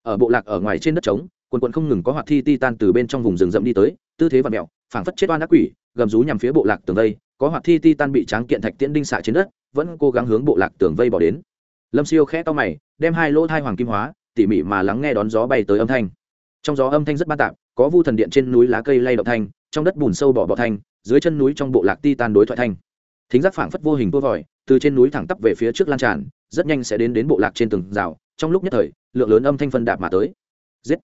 Speaker 1: Ở bộ lạc ở ngoài trên đất trống quần quần không ngừng có hoạt thi titan từ bên trong vùng rừng rậm đi tới tư thế vặn mèo, phảng phất chết oan ác quỷ gầm rú nhằm phía bộ lạc tường vây có hoạt thi titan bị tráng kiện thạch tiễn đinh xạ trên đất vẫn cố gắng hướng bộ lạc tường vây bỏ đến. Lâm siêu khẽ to mày đem hai lỗ thai hoàng kim hóa tỉ mỉ mà lắng nghe đón gió bay tới âm thanh. Trong gió âm thanh rất ban tạp có vu thần điện trên núi lá cây lay động thanh trong đất bùn sâu bỏ bỏ thanh dưới chân núi trong bộ lạc Titan đối thoại thanh. Thính giác phảng phất vô hình vô vòi từ trên núi thẳng tắp về phía trước lan tràn rất nhanh sẽ đến đến bộ lạc trên từng rào trong lúc nhất thời lượng lớn âm thanh phân đạp mà tới. Giết!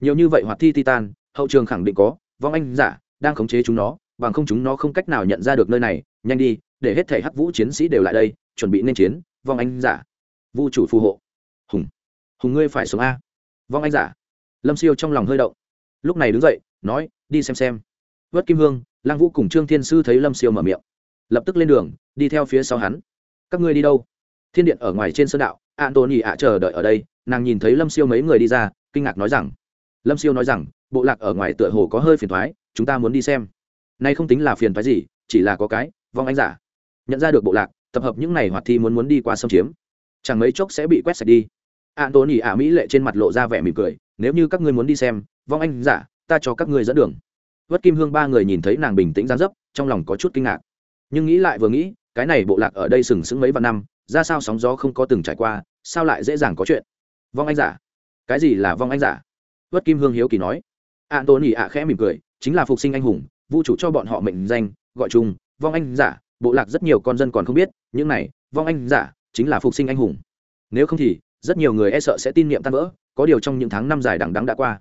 Speaker 1: Nhiều như vậy hoạt thi titan, hậu trường khẳng định có, vong anh giả, đang khống chế chúng nó, bằng không chúng nó không cách nào nhận ra được nơi này. Nhanh đi, để hết thể hắc vũ chiến sĩ đều lại đây, chuẩn bị nên chiến, vong anh giả. Vu chủ phù hộ. Hùng. Hùng ngươi phải sống a. Vong anh giả. Lâm siêu trong lòng hơi động. Lúc này đứng dậy, nói, đi xem xem. Vớt kim hương lang vũ cùng trương thiên sư thấy lâm siêu mở miệng. Lập tức lên đường, đi theo phía sau hắn. Các ngươi đi đâu? Thiên điện ở ngoài trên sơn đạo, antony ạ chờ đợi ở đây. Nàng nhìn thấy lâm siêu mấy người đi ra, kinh ngạc nói rằng lâm siêu nói rằng, bộ lạc ở ngoài tựa hồ có hơi phiền thoái, chúng ta muốn đi xem. Nay không tính là phiền thoái gì, chỉ là có cái, vong anh giả. Nhận ra được bộ lạc, tập hợp những này hoạt thi muốn muốn đi qua xâm chiếm. Chẳng mấy chốc sẽ bị quét sạch đi. Antony ả mỹ lệ trên mặt lộ ra vẻ mỉm cười, nếu như các ngươi muốn đi xem, vong anh giả, ta cho các ngươi dẫn đường. Vất kim hương ba người nhìn thấy nàng bình tĩnh gián dấp, trong lòng có chút kinh ngạc. Nhưng nghĩ lại vừa nghĩ, cái này bộ lạc ở đây sừng sững mấy vạn năm, ra sao sóng gió không có từng trải qua, sao lại dễ dàng có chuyện? Vong anh giả. Cái gì là vong anh giả? Vất kim hương hiếu kỳ nói. Antony Ạ khẽ mỉm cười, chính là phục sinh anh hùng, vũ trụ cho bọn họ mệnh danh, gọi chung, vong anh giả, bộ lạc rất nhiều con dân còn không biết, những này, vong anh giả, chính là phục sinh anh hùng. Nếu không thì, rất nhiều người e sợ sẽ tin niệm tan vỡ, có điều trong những tháng năm dài đằng đắng đã qua,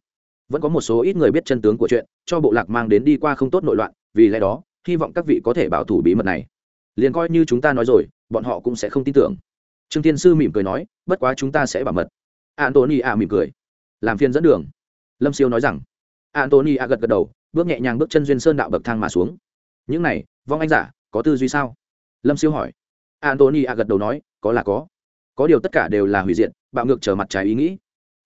Speaker 1: vẫn có một số ít người biết chân tướng của chuyện, cho bộ lạc mang đến đi qua không tốt nội loạn, vì lẽ đó, hy vọng các vị có thể bảo thủ bí mật này. Liền coi như chúng ta nói rồi, bọn họ cũng sẽ không tin tưởng. Trương tiên sư mỉm cười nói, bất quá chúng ta sẽ bảo mật. Antony a mỉm cười. Làm phiên dẫn đường lâm siêu nói rằng antony a gật gật đầu, bước nhẹ nhàng bước chân duyên sơn đạo bậc thang mà xuống. Những này, vong anh giả, có tư duy sao? Lâm siêu hỏi. Antony a gật đầu nói, có là có. Có điều tất cả đều là hủy diệt, bạo ngược trở mặt trái ý nghĩ.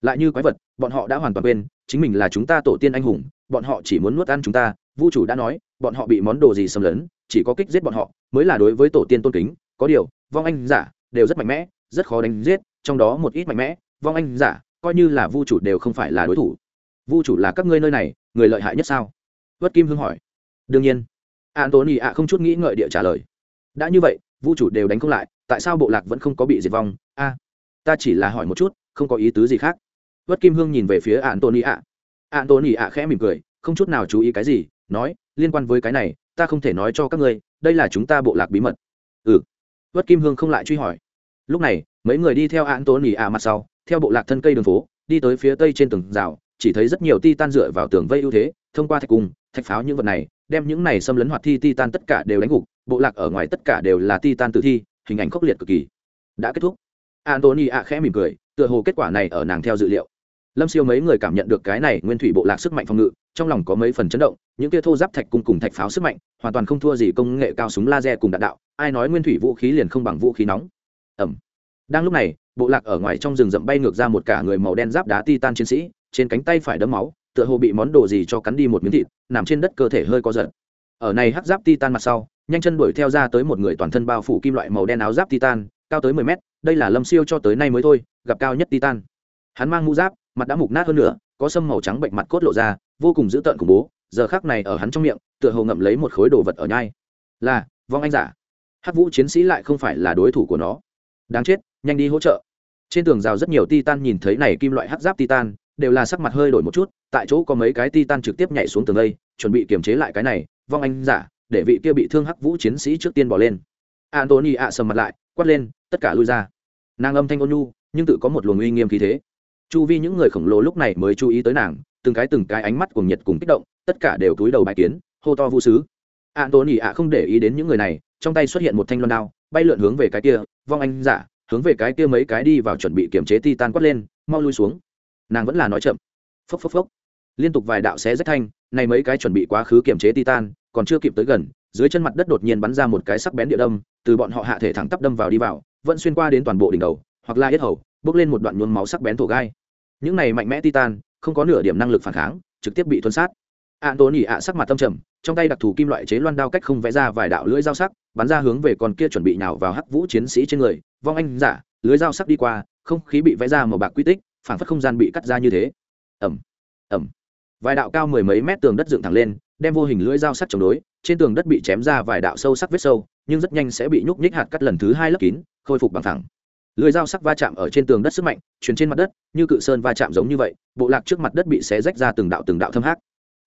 Speaker 1: Lại như quái vật, bọn họ đã hoàn toàn quên, chính mình là chúng ta tổ tiên anh hùng, bọn họ chỉ muốn nuốt ăn chúng ta. Vu chủ đã nói, bọn họ bị món đồ gì xâm lấn, chỉ có kích giết bọn họ, mới là đối với tổ tiên tôn kính. Có điều, vong anh giả đều rất mạnh mẽ, rất khó đánh giết, trong đó một ít mạnh mẽ, vong anh giả coi như là vu chủ đều không phải là đối thủ vu chủ là các ngươi nơi này, người lợi hại nhất sao? Vất kim hưng hỏi. Đương nhiên. Antony ạ không chút nghĩ ngợi địa trả lời. Đã như vậy, vu chủ đều đánh không lại, tại sao bộ lạc vẫn không có bị diệt vong? A, ta chỉ là hỏi một chút, không có ý tứ gì khác. Vất kim hương nhìn về phía antony ạ. Antony ạ khẽ mỉm cười, không chút nào chú ý cái gì, nói, liên quan với cái này, ta không thể nói cho các ngươi, đây là chúng ta bộ lạc bí mật. Ừ. Vất kim hương không lại truy hỏi. Lúc này, mấy người đi theo antony ạ mặt sau, theo bộ lạc thân cây đường phố, đi tới phía tây trên tường rào chỉ thấy rất nhiều ti tan dựa vào tường vây ưu thế, thông qua thạch cung, thạch pháo những vật này, đem những này xâm lấn hoạt thi ti tan tất cả đều đánh gục, bộ lạc ở ngoài tất cả đều là ti tan tử thi, hình ảnh khốc liệt cực kỳ. Đã kết thúc. Antony ạ khẽ mỉm cười, tựa hồ kết quả này ở nàng theo dự liệu. Lâm siêu mấy người cảm nhận được cái này nguyên thủy bộ lạc sức mạnh phòng ngự, trong lòng có mấy phần chấn động, những kia thô giáp thạch cung cùng thạch pháo sức mạnh, hoàn toàn không thua gì công nghệ cao súng laser cùng đạn đạo, ai nói nguyên thủy vũ khí liền không bằng vũ khí nóng. Ẩm đang lúc này, bộ lạc ở ngoài trong rừng rậm bay ngược ra một cả người màu đen giáp đá titan chiến sĩ trên cánh tay phải đấm máu, tựa hồ bị món đồ gì cho cắn đi một miếng thịt, nằm trên đất cơ thể hơi có giật. Ở này hắc giáp titan mặt sau, nhanh chân đuổi theo ra tới một người toàn thân bao phủ kim loại màu đen áo giáp titan, cao tới mười mét, đây là lâm siêu cho tới nay mới thôi, gặp cao nhất titan. Hắn mang mũ giáp, mặt đã mục nát hơn nữa có sâm màu trắng bệnh mặt cốt lộ ra, vô cùng dữ tợn khủng bố, giờ khác này ở hắn trong miệng, tựa hồ ngậm lấy một khối đồ vật ở nhai. Là, vong anh giả. Hắc vũ chiến sĩ lại không phải là đối thủ của nó. Đáng chết, nhanh đi hỗ trợ. Trên tường rào rất nhiều titan nhìn thấy này kim loại hắc giáp titan đều là sắc mặt hơi đổi một chút, tại chỗ có mấy cái titan trực tiếp nhảy xuống tường đây, chuẩn bị kiềm chế lại cái này, vong anh giả, để vị kia bị thương hắc vũ chiến sĩ trước tiên bỏ lên. Antony ạ sầm mặt lại, quát lên, tất cả lui ra. Nàng âm thanh ôn nhu, nhưng tự có một luồng uy nghiêm khí thế. Chu vi những người khổng lồ lúc này mới chú ý tới nàng, từng cái từng cái ánh mắt cùng nhiệt cùng kích động, tất cả đều cúi đầu bài kiến, hô to vũ sứ. Antony ạ không để ý đến những người này, trong tay xuất hiện một thanh loan đao, bay lượn hướng về cái kia, vong anh giả, hướng về cái kia mấy cái đi vào chuẩn bị kiểm chế titan quát lên, mau lui xuống nàng vẫn là nói chậm. Phốc phốc phốc. Liên tục vài đạo xé rách thanh này mấy cái chuẩn bị quá khứ kiểm chế titan còn chưa kịp tới gần dưới chân mặt đất đột nhiên bắn ra một cái sắc bén địa đâm từ bọn họ hạ thể thẳng tắp đâm vào đi vào vẫn xuyên qua đến toàn bộ đỉnh đầu hoặc là yết hầu bước lên một đoạn nhuốm máu sắc bén thổ gai. Những này mạnh mẽ titan không có nửa điểm năng lực phản kháng trực tiếp bị thuấn sát. Antony ạ sắc mặt tâm trầm, trong tay đặc thù kim loại chế loan đao cách không vẽ ra vài đạo lưỡi dao sắc, bắn ra hướng về con kia chuẩn bị nào vào hắc vũ chiến sĩ trên người, vong anh giả, lưỡi dao sắc đi qua, không khí bị vẽ ra màu bạc quy tích, phảng phất không gian bị cắt ra như thế. Ầm, ầm. Vài đạo cao mười mấy mét tường đất dựng thẳng lên, đem vô hình lưỡi dao sắt chống đối, trên tường đất bị chém ra vài đạo sâu sắc vết sâu, nhưng rất nhanh sẽ bị nhúc nhích hạt cắt lần thứ hai lấp kín, khôi phục bằng thẳng. Lưỡi dao sắc va chạm ở trên tường đất sức mạnh, truyền trên mặt đất, như cự sơn va chạm giống như vậy, bộ lạc trước mặt đất bị xé rách ra từng đạo từng đạo thâm hắc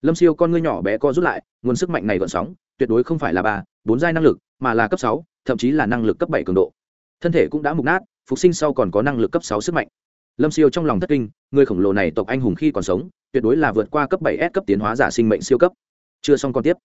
Speaker 1: lâm siêu con ngươi nhỏ bé co rút lại nguồn sức mạnh này gợn sóng tuyệt đối không phải là ba bốn giai năng lực mà là cấp sáu thậm chí là năng lực cấp bảy cường độ thân thể cũng đã mục nát phục sinh sau còn có năng lực cấp sáu sức mạnh lâm siêu trong lòng thất kinh, người khổng lồ này tộc anh hùng khi còn sống, tuyệt đối là vượt qua cấp bảy s cấp tiến hóa giả sinh mệnh siêu cấp. Chưa xong còn tiếp.